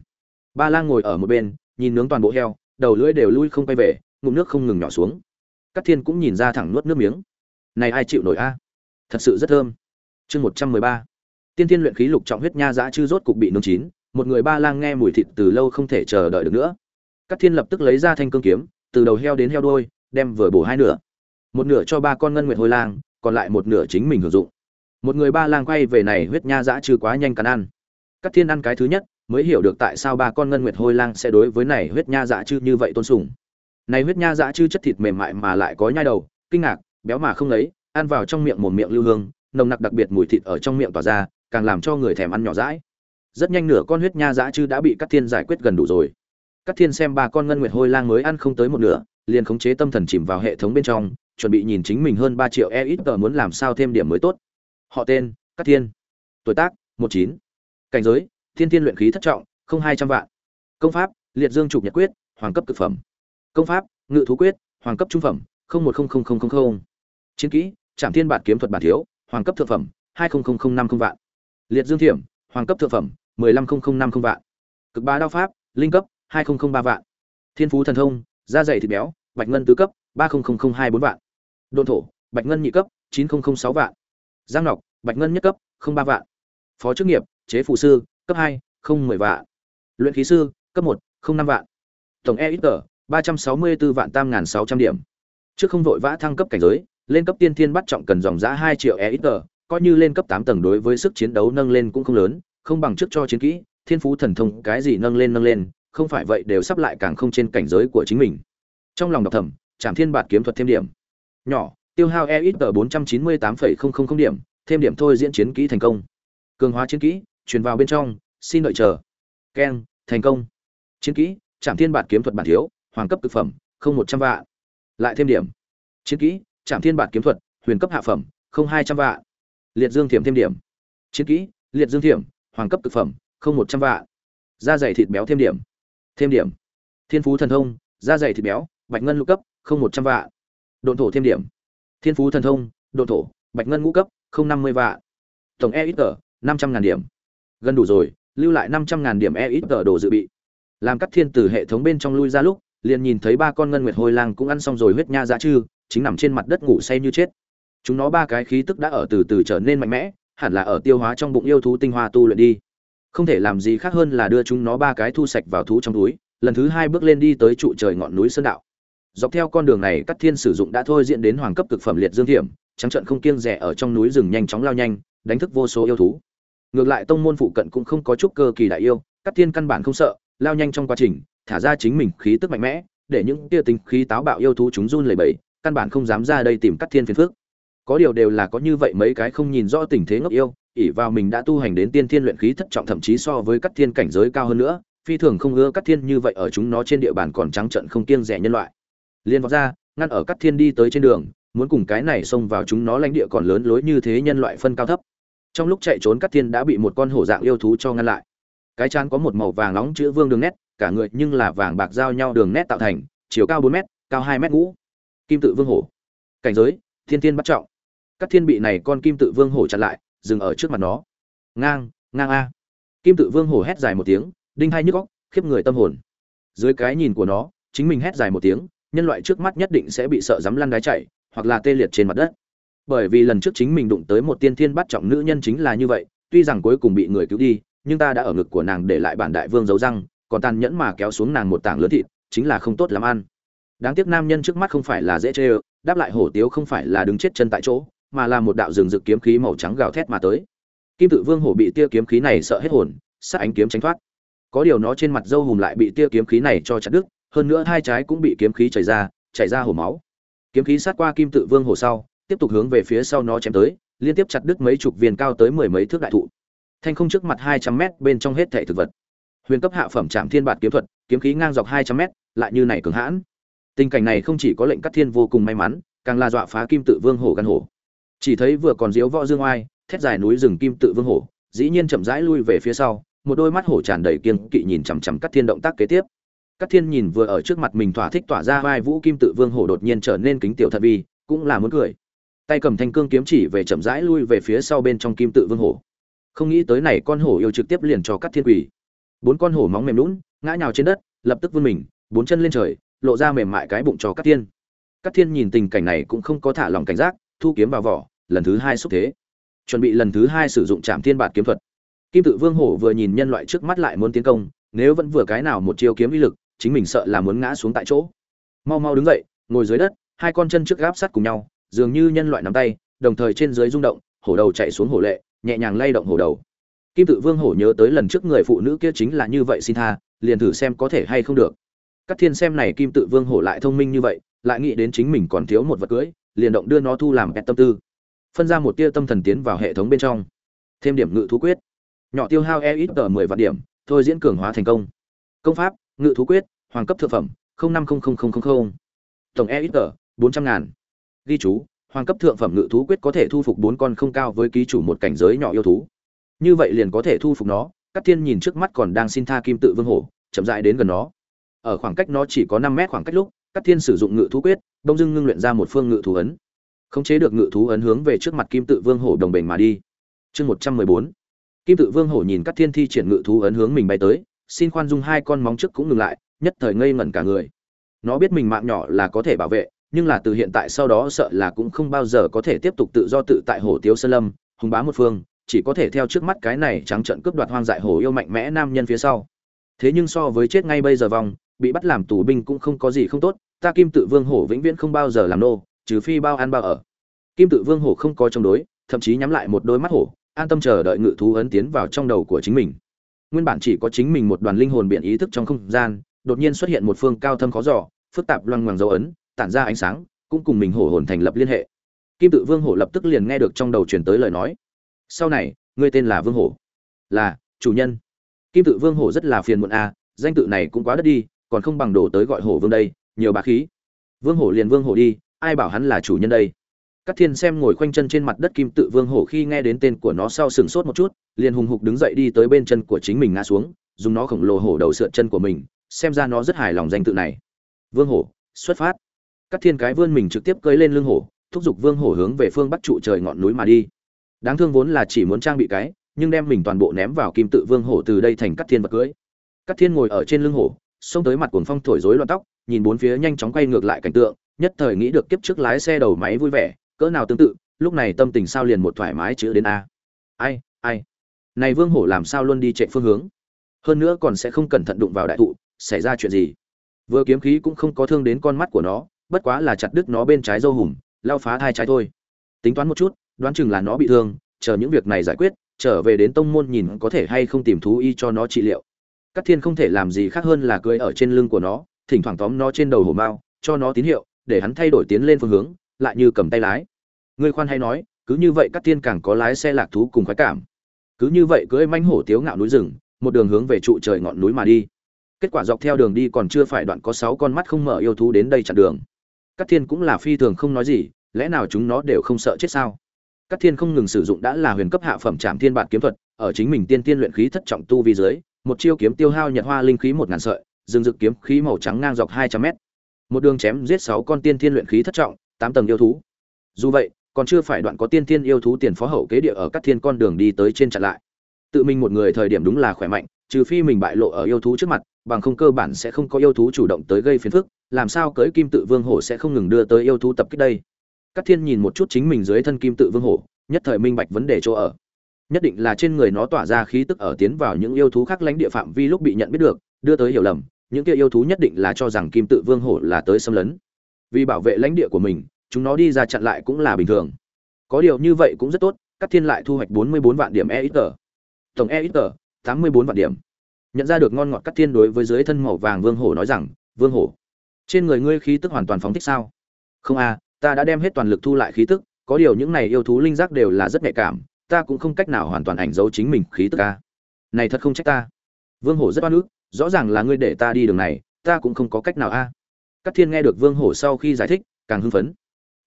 ba lang ngồi ở một bên, nhìn nướng toàn bộ heo, đầu lưỡi đều lui không quay về, ngụm nước không ngừng nhỏ xuống. Các thiên cũng nhìn ra thẳng nuốt nước miếng. Này ai chịu nổi a? Thật sự rất thơm chương một trăm mười ba. Tiên thiên luyện khí lục trọng huyết nha dã chư rốt cục bị nướng chín, một người ba lang nghe mùi thịt từ lâu không thể chờ đợi được nữa. Các thiên lập tức lấy ra thanh cương kiếm, từ đầu heo đến heo đôi đem vừa bổ hai nửa. Một nửa cho ba con ngân nguyệt hồi lang, còn lại một nửa chính mình hưởng dụng. Một người ba lang quay về này huyết nha dã chư quá nhanh cắn ăn. Các thiên ăn cái thứ nhất, mới hiểu được tại sao ba con ngân nguyệt hôi lang sẽ đối với này huyết nha dã chư như vậy tôn sùng. Này huyết nha dã chư chất thịt mềm mại mà lại có nhai đầu, kinh ngạc, béo mà không lấy, ăn vào trong miệng một miệng lưu hương nồng nặc đặc biệt mùi thịt ở trong miệng tỏa ra, càng làm cho người thèm ăn nhỏ rãi. Rất nhanh nửa con huyết nha dã chư đã bị các thiên giải quyết gần đủ rồi. Các thiên xem ba con ngân nguyệt hôi lang mới ăn không tới một nửa, liền khống chế tâm thần chìm vào hệ thống bên trong, chuẩn bị nhìn chính mình hơn ba triệu e ít tờ muốn làm sao thêm điểm mới tốt. Họ tên các thiên. Tuổi tác, một chín. Cảnh giới, thiên thiên luyện khí thất trọng, không hai trăm vạn. Công pháp, liệt dương trục nhật quyết, hoàng cấp cực phẩm. Công pháp, ngự thú quyết, hoàng cấp trung phẩm, không một không không không không không. Chiến kỹ trạm thiên bản kiếm thuật bản thiếu hoàng cấp thượng phẩm, hai không không không năm không vạn. Liệt dương thiểm, hoàng cấp thượng phẩm, mười lăm không không năm không vạn. Cực bá đao pháp, linh cấp, hai nghìn ba vạn. Thiên phú thần thông, da dày thịt béo, bạch ngân tứ cấp, ba nghìn hai bốn vạn. Đồn thổ, bạch ngân nhị cấp, chín nghìn sáu vạn. Giang ngọc, bạch ngân nhất cấp, không ba vạn. Phó chức nghiệp, chế phụ sư, cấp hai, không mười vạn. Luyện khí sư, cấp một, không năm vạn. Tổng e ít tờ ba trăm sáu mươi bốn vạn tam n sáu trăm điểm. Trước không vội vã thăng cấp cảnh giới lên cấp tiên thiên bắt trọng cần dòng giá hai triệu e ít coi như lên cấp tám tầng đối với sức chiến đấu nâng lên cũng không lớn, không bằng trước cho chiến kỹ, thiên phú thần thông cái gì nâng lên nâng lên, không phải vậy đều sắp lại càng không trên cảnh giới của chính mình. Trong lòng đọc thầm, trảm thiên bạt kiếm thuật thêm điểm. Nhỏ, tiêu hao e ít bốn trăm chín mươi tám phẩy không không không điểm, thêm điểm thôi diễn chiến kỹ thành công. Cường hóa chiến kỹ, truyền vào bên trong, xin đợi chờ. Keng, thành công. Chiến kỹ, trảm thiên bạt kiếm thuật bản thiếu, hoàng cấp thực phẩm, không một trăm vạn. Lại thêm điểm. Chiến kỹ trảm thiên bạt kiếm thuật, huyền cấp hạ phẩm, không hai trăm vạn. Liệt dương thiểm thêm điểm. Chiến kỹ, liệt dương thiểm, hoàng cấp cực phẩm, không một trăm vạn. Da dày thịt béo thêm điểm. Thêm điểm. Thiên phú thần thông, da dày thịt béo, bạch ngân lục cấp, không một trăm vạn. Độn thổ thêm điểm. Thiên phú thần thông, độn thổ, bạch ngân ngũ cấp, không năm mươi vạn. Tổng EXP ít năm trăm ngàn điểm. Gần đủ rồi, lưu lại năm trăm ngàn điểm EXP đồ dự bị. Làm cắt thiên từ hệ thống bên trong lui ra lúc, liền nhìn thấy ba con ngân nguyệt hồi lang cũng ăn xong rồi huyết nha dã chư chính nằm trên mặt đất ngủ say như chết. Chúng nó ba cái khí tức đã ở từ từ trở nên mạnh mẽ, hẳn là ở tiêu hóa trong bụng yêu thú tinh hoa tu luyện đi. Không thể làm gì khác hơn là đưa chúng nó ba cái thu sạch vào thú trong túi, lần thứ hai bước lên đi tới trụ trời ngọn núi sơn đạo. Dọc theo con đường này cắt thiên sử dụng đã thôi diễn đến hoàng cấp cực phẩm liệt dương thiểm, trắng trận không kiêng rẻ ở trong núi rừng nhanh chóng lao nhanh, đánh thức vô số yêu thú. Ngược lại tông môn phụ cận cũng không có chút cơ kỳ đại yêu cắt thiên căn bản không sợ, lao nhanh trong quá trình, thả ra chính mình khí tức mạnh mẽ, để những tia tính khí táo bạo yêu thú chúng run lẩy bẩy căn bản không dám ra đây tìm cắt thiên phiền phước. Có điều đều là có như vậy mấy cái không nhìn rõ tình thế ngốc yêu, ỷ vào mình đã tu hành đến tiên thiên luyện khí thất trọng thậm chí so với cắt thiên cảnh giới cao hơn nữa, phi thường không ưa cắt thiên như vậy ở chúng nó trên địa bàn còn trắng trận không kiêng rẻ nhân loại. Liên vọt ra, ngăn ở cắt thiên đi tới trên đường, muốn cùng cái này xông vào chúng nó lãnh địa còn lớn lối như thế nhân loại phân cao thấp. Trong lúc chạy trốn cắt thiên đã bị một con hổ dạng yêu thú cho ngăn lại. Cái chán có một màu vàng nóng chữ vương đường nét, cả người nhưng là vàng bạc giao nhau đường nét tạo thành, chiều cao bốn m cao hai m ngũ kim tự vương hổ. Cảnh giới, thiên thiên bắt trọng. Các thiên bị này con kim tự vương hổ chặn lại, dừng ở trước mặt nó. Ngang ngang a. Kim tự vương hổ hét dài một tiếng, đinh hai nhức góc khiếp người tâm hồn. Dưới cái nhìn của nó, chính mình hét dài một tiếng, nhân loại trước mắt nhất định sẽ bị sợ dám lăn đái chạy, hoặc là tê liệt trên mặt đất. Bởi vì lần trước chính mình đụng tới một tiên thiên bắt trọng nữ nhân chính là như vậy, tuy rằng cuối cùng bị người cứu đi, nhưng ta đã ở ngực của nàng để lại bản đại vương giấu răng, còn tàn nhẫn mà kéo xuống nàng một tảng lớn thịt, chính là không tốt làm ăn đáng tiếc nam nhân trước mắt không phải là dễ chê ơ, đáp lại hổ tiếu không phải là đứng chết chân tại chỗ, mà là một đạo rừng rực kiếm khí màu trắng gào thét mà tới. Kim tự vương hổ bị tia kiếm khí này sợ hết hồn, sát ánh kiếm tránh thoát. Có điều nó trên mặt dâu hùm lại bị tia kiếm khí này cho chặt đứt, hơn nữa hai trái cũng bị kiếm khí chảy ra chảy ra hổ máu. Kiếm khí sát qua kim tự vương hổ sau, tiếp tục hướng về phía sau nó chém tới, liên tiếp chặt đứt mấy chục viên cao tới mười mấy thước đại thụ. Thanh không trước mặt hai trăm mét, bên trong hết thể thực vật. Huyền cấp hạ phẩm trạm thiên bạt kiếm thuật, kiếm khí ngang dọc hai trăm mét, lại như này cường hãn tình cảnh này không chỉ có lệnh cắt thiên vô cùng may mắn, càng là dọa phá kim tự vương hổ gan hổ. Chỉ thấy vừa còn diếu võ dương oai, thét dài núi rừng kim tự vương hổ, dĩ nhiên chậm rãi lui về phía sau, một đôi mắt hổ tràn đầy kiên kỵ nhìn chằm chằm cắt thiên động tác kế tiếp. Cắt thiên nhìn vừa ở trước mặt mình thỏa thích tỏa ra vai vũ kim tự vương hổ đột nhiên trở nên kính tiểu thật vi cũng là muốn cười. Tay cầm thanh cương kiếm chỉ về chậm rãi lui về phía sau bên trong kim tự vương hổ. Không nghĩ tới này con hổ yêu trực tiếp liền cho cắt thiên quỷ bốn con hổ móng mềm lún, ngã nhào trên đất, lập tức vươn mình, bốn chân lên trời lộ ra mềm mại cái bụng cho Cát thiên. Cát thiên nhìn tình cảnh này cũng không có thả lòng cảnh giác, thu kiếm vào vỏ, lần thứ hai xúc thế. Chuẩn bị lần thứ hai sử dụng trảm thiên bạt kiếm thuật. Kim tự vương hổ vừa nhìn nhân loại trước mắt lại muốn tiến công, nếu vẫn vừa cái nào một chiêu kiếm uy lực, chính mình sợ là muốn ngã xuống tại chỗ. Mau mau đứng dậy, ngồi dưới đất, hai con chân trước gáp sát cùng nhau, dường như nhân loại nắm tay, đồng thời trên dưới rung động, hổ đầu chạy xuống hổ lệ, nhẹ nhàng lay động hổ đầu. Kim tự vương hổ nhớ tới lần trước người phụ nữ kia chính là như vậy xin tha, liền thử xem có thể hay không được các thiên xem này kim tự vương hổ lại thông minh như vậy, lại nghĩ đến chính mình còn thiếu một vật cưỡi liền động đưa nó thu làm pet tâm tư. Phân ra một tia tâm thần tiến vào hệ thống bên trong. Thêm điểm ngự thú quyết. Nhỏ tiêu hao e ít tờ mười vạn điểm, thôi diễn cường hóa thành công. Công pháp, ngự thú quyết, hoàng cấp thượng phẩm năm tổng e ít tờ, bốn trăm ngàn. Ghi chú, hoàng cấp thượng phẩm ngự thú quyết có thể thu phục bốn con không cao với ký chủ một cảnh giới nhỏ yêu thú. Như vậy liền có thể thu phục nó. Các thiên nhìn trước mắt còn đang xin tha kim tự vương hổ, chậm rãi đến gần nó ở khoảng cách nó chỉ có năm mét khoảng cách lúc các thiên sử dụng ngự thú quyết, đông dưng ngưng luyện ra một phương ngự thú ấn. Khống chế được ngự thú ấn hướng về trước mặt kim tự vương hổ đồng Bình mà đi. Chương một trăm mười bốn. Kim tự vương hổ nhìn các thiên thi triển ngự thú ấn hướng mình bay tới, xin khoan dung hai con móng trước cũng ngừng lại, nhất thời ngây ngẩn cả người. Nó biết mình mạng nhỏ là có thể bảo vệ, nhưng là từ hiện tại sau đó sợ là cũng không bao giờ có thể tiếp tục tự do tự tại Hổ tiếu sơn lâm, hùng bá một phương, chỉ có thể theo trước mắt cái này trắng trận cướp đoạt hoang dại Hổ yêu mạnh mẽ nam nhân phía sau. Thế nhưng so với chết ngay bây giờ vòng bị bắt làm tù binh cũng không có gì không tốt ta kim tự vương hổ vĩnh viễn không bao giờ làm nô trừ phi bao ăn bao ở. Kim tự vương hổ không có chống đối thậm chí nhắm lại một đôi mắt hổ an tâm chờ đợi ngự thú ấn tiến vào trong đầu của chính mình. Nguyên bản chỉ có chính mình một đoàn linh hồn biện ý thức trong không gian đột nhiên xuất hiện một phương cao thâm khó dò phức tạp loang ngoằng dấu ấn tản ra ánh sáng cũng cùng mình hổ hồn thành lập liên hệ. Kim tự vương hổ lập tức liền nghe được trong đầu truyền tới lời nói. Sau này ngươi tên là vương hổ. Là chủ nhân. Kim tự vương hổ rất là phiền muộn a à, danh tự này cũng quá đất đi còn không bằng đổ tới gọi hổ vương đây nhiều bà khí vương hổ liền vương hổ đi ai bảo hắn là chủ nhân đây Cát Thiên xem ngồi khoanh chân trên mặt đất Kim Tự Vương Hổ khi nghe đến tên của nó sau sừng sốt một chút, liền hùng hục đứng dậy đi tới bên chân của chính mình ngã xuống, dùng nó khổng lồ hổ đầu sượt chân của mình, xem ra nó rất hài lòng danh tự này. Vương Hổ, xuất phát. Cát Thiên cái vươn mình trực tiếp cưỡi lên lưng hổ, thúc giục Vương Hổ hướng về phương bắc trụ trời ngọn núi mà đi. Đáng thương vốn là chỉ muốn trang bị cái, nhưng đem mình toàn bộ ném vào Kim Tự Vương Hổ từ đây thành Cát Thiên vật cưỡi. Cát Thiên ngồi ở trên lưng hổ, xông tới mặt cuồng phong thổi rối loạn tóc, nhìn bốn phía nhanh chóng quay ngược lại cảnh tượng, nhất thời nghĩ được kiếp trước lái xe đầu máy vui vẻ, cỡ nào tương tự, lúc này tâm tình sao liền một thoải mái chữ đến a. Ai, ai. Này Vương Hổ làm sao luôn đi chạy phương hướng? Hơn nữa còn sẽ không cẩn thận đụng vào đại thụ, xảy ra chuyện gì? Vừa kiếm khí cũng không có thương đến con mắt của nó, bất quá là chặt đứt nó bên trái dâu hùm, lao phá thai trái thôi. Tính toán một chút, đoán chừng là nó bị thương, chờ những việc này giải quyết, trở về đến tông môn nhìn có thể hay không tìm thú y cho nó trị liệu. Cát Thiên không thể làm gì khác hơn là cưỡi ở trên lưng của nó, thỉnh thoảng tóm nó trên đầu hổ mao, cho nó tín hiệu, để hắn thay đổi tiến lên phương hướng, lại như cầm tay lái. Ngươi khoan hay nói, cứ như vậy Cát Thiên càng có lái xe lạc thú cùng khoái cảm. Cứ như vậy cưỡi manh hổ tiếu ngạo núi rừng, một đường hướng về trụ trời ngọn núi mà đi. Kết quả dọc theo đường đi còn chưa phải đoạn có sáu con mắt không mở yêu thú đến đây chặn đường. Cát Thiên cũng là phi thường không nói gì, lẽ nào chúng nó đều không sợ chết sao? Cát Thiên không ngừng sử dụng đã là huyền cấp hạ phẩm Trảm Thiên Bản kiếm thuật, ở chính mình tiên tiên luyện khí thất trọng tu vi dưới, một chiêu kiếm tiêu hao nhật hoa linh khí một ngàn sợi, rừng dực kiếm khí màu trắng ngang dọc hai trăm mét. Một đường chém giết sáu con tiên thiên luyện khí thất trọng, tám tầng yêu thú. Dù vậy, còn chưa phải đoạn có tiên thiên yêu thú tiền phó hậu kế địa ở các thiên con đường đi tới trên chặn lại. Tự mình một người thời điểm đúng là khỏe mạnh, trừ phi mình bại lộ ở yêu thú trước mặt, bằng không cơ bản sẽ không có yêu thú chủ động tới gây phiền phức, làm sao cưới kim tự vương hổ sẽ không ngừng đưa tới yêu thú tập kích đây. Các thiên nhìn một chút chính mình dưới thân kim tự vương hổ, nhất thời minh bạch vấn đề chỗ ở nhất định là trên người nó tỏa ra khí tức ở tiến vào những yêu thú khác lãnh địa phạm vi lúc bị nhận biết được, đưa tới hiểu lầm, những kia yêu thú nhất định là cho rằng kim tự vương hổ là tới xâm lấn. Vì bảo vệ lãnh địa của mình, chúng nó đi ra chặn lại cũng là bình thường. Có điều như vậy cũng rất tốt các thiên lại thu hoạch 44 vạn điểm e ít tờ tổng e ít tờ 84 vạn điểm. Nhận ra được ngon ngọt cắt thiên đối với dưới thân màu vàng vương hổ nói rằng, vương hổ, trên người ngươi khí tức hoàn toàn phóng thích sao? Không a, ta đã đem hết toàn lực thu lại khí tức, có điều những này yêu thú linh giác đều là rất nhạy cảm ta cũng không cách nào hoàn toàn ảnh dấu chính mình khí tức ca. Này thật không trách ta. Vương hổ rất oan ức, rõ ràng là ngươi để ta đi đường này, ta cũng không có cách nào a. À. các thiên nghe được vương hổ sau khi giải thích, càng hưng phấn.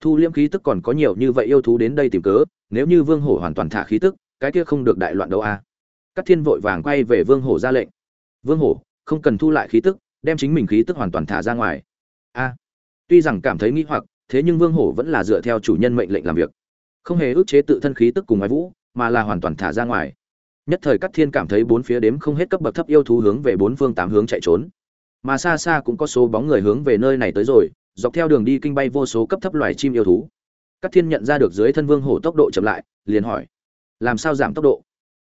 Thu liễm khí tức còn có nhiều như vậy yêu thú đến đây tìm cớ, nếu như vương hổ hoàn toàn thả khí tức, cái kia không được đại loạn đâu a. À. các thiên vội vàng quay về vương hổ ra lệnh. Vương hổ, không cần thu lại khí tức, đem chính mình khí tức hoàn toàn thả ra ngoài. A. Tuy rằng cảm thấy nghi hoặc, thế nhưng vương hổ vẫn là dựa theo chủ nhân mệnh lệnh làm việc không hề ức chế tự thân khí tức cùng ngoại vũ, mà là hoàn toàn thả ra ngoài. Nhất thời các thiên cảm thấy bốn phía đếm không hết cấp bậc thấp yêu thú hướng về bốn phương tám hướng chạy trốn. Mà xa xa cũng có số bóng người hướng về nơi này tới rồi, dọc theo đường đi kinh bay vô số cấp thấp loài chim yêu thú. Các thiên nhận ra được dưới thân vương hổ tốc độ chậm lại, liền hỏi, làm sao giảm tốc độ?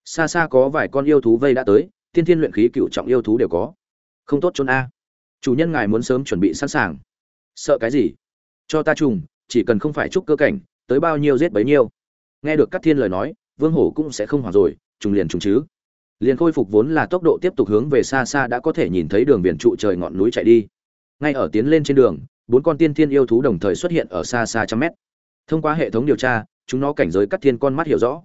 Xa xa có vài con yêu thú vây đã tới, thiên thiên luyện khí cựu trọng yêu thú đều có. Không tốt trốn a. Chủ nhân ngài muốn sớm chuẩn bị sẵn sàng. Sợ cái gì? Cho ta trùng, chỉ cần không phải chúc cơ cảnh tới bao nhiêu giết bấy nhiêu. Nghe được các thiên lời nói, vương hổ cũng sẽ không hoảng rồi, trùng liền trùng chứ. Liền khôi phục vốn là tốc độ tiếp tục hướng về xa xa đã có thể nhìn thấy đường biển trụ trời ngọn núi chạy đi. Ngay ở tiến lên trên đường, bốn con tiên thiên yêu thú đồng thời xuất hiện ở xa xa trăm mét. Thông qua hệ thống điều tra, chúng nó cảnh giới cắt thiên con mắt hiểu rõ.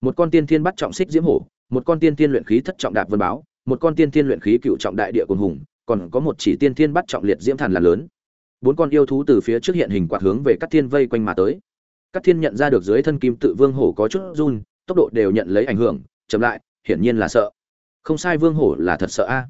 Một con tiên thiên bắt trọng xích diễm hổ, một con tiên thiên luyện khí thất trọng đạp vân báo, một con tiên thiên luyện khí cựu trọng đại địa cồn hùng, còn có một chỉ tiên thiên bắt trọng liệt diễm thần là lớn. Bốn con yêu thú từ phía trước hiện hình quạt hướng về cắt thiên vây quanh mà tới. Cát thiên nhận ra được dưới thân kim tự vương hổ có chút run, tốc độ đều nhận lấy ảnh hưởng, chậm lại, hiển nhiên là sợ. Không sai vương hổ là thật sợ a.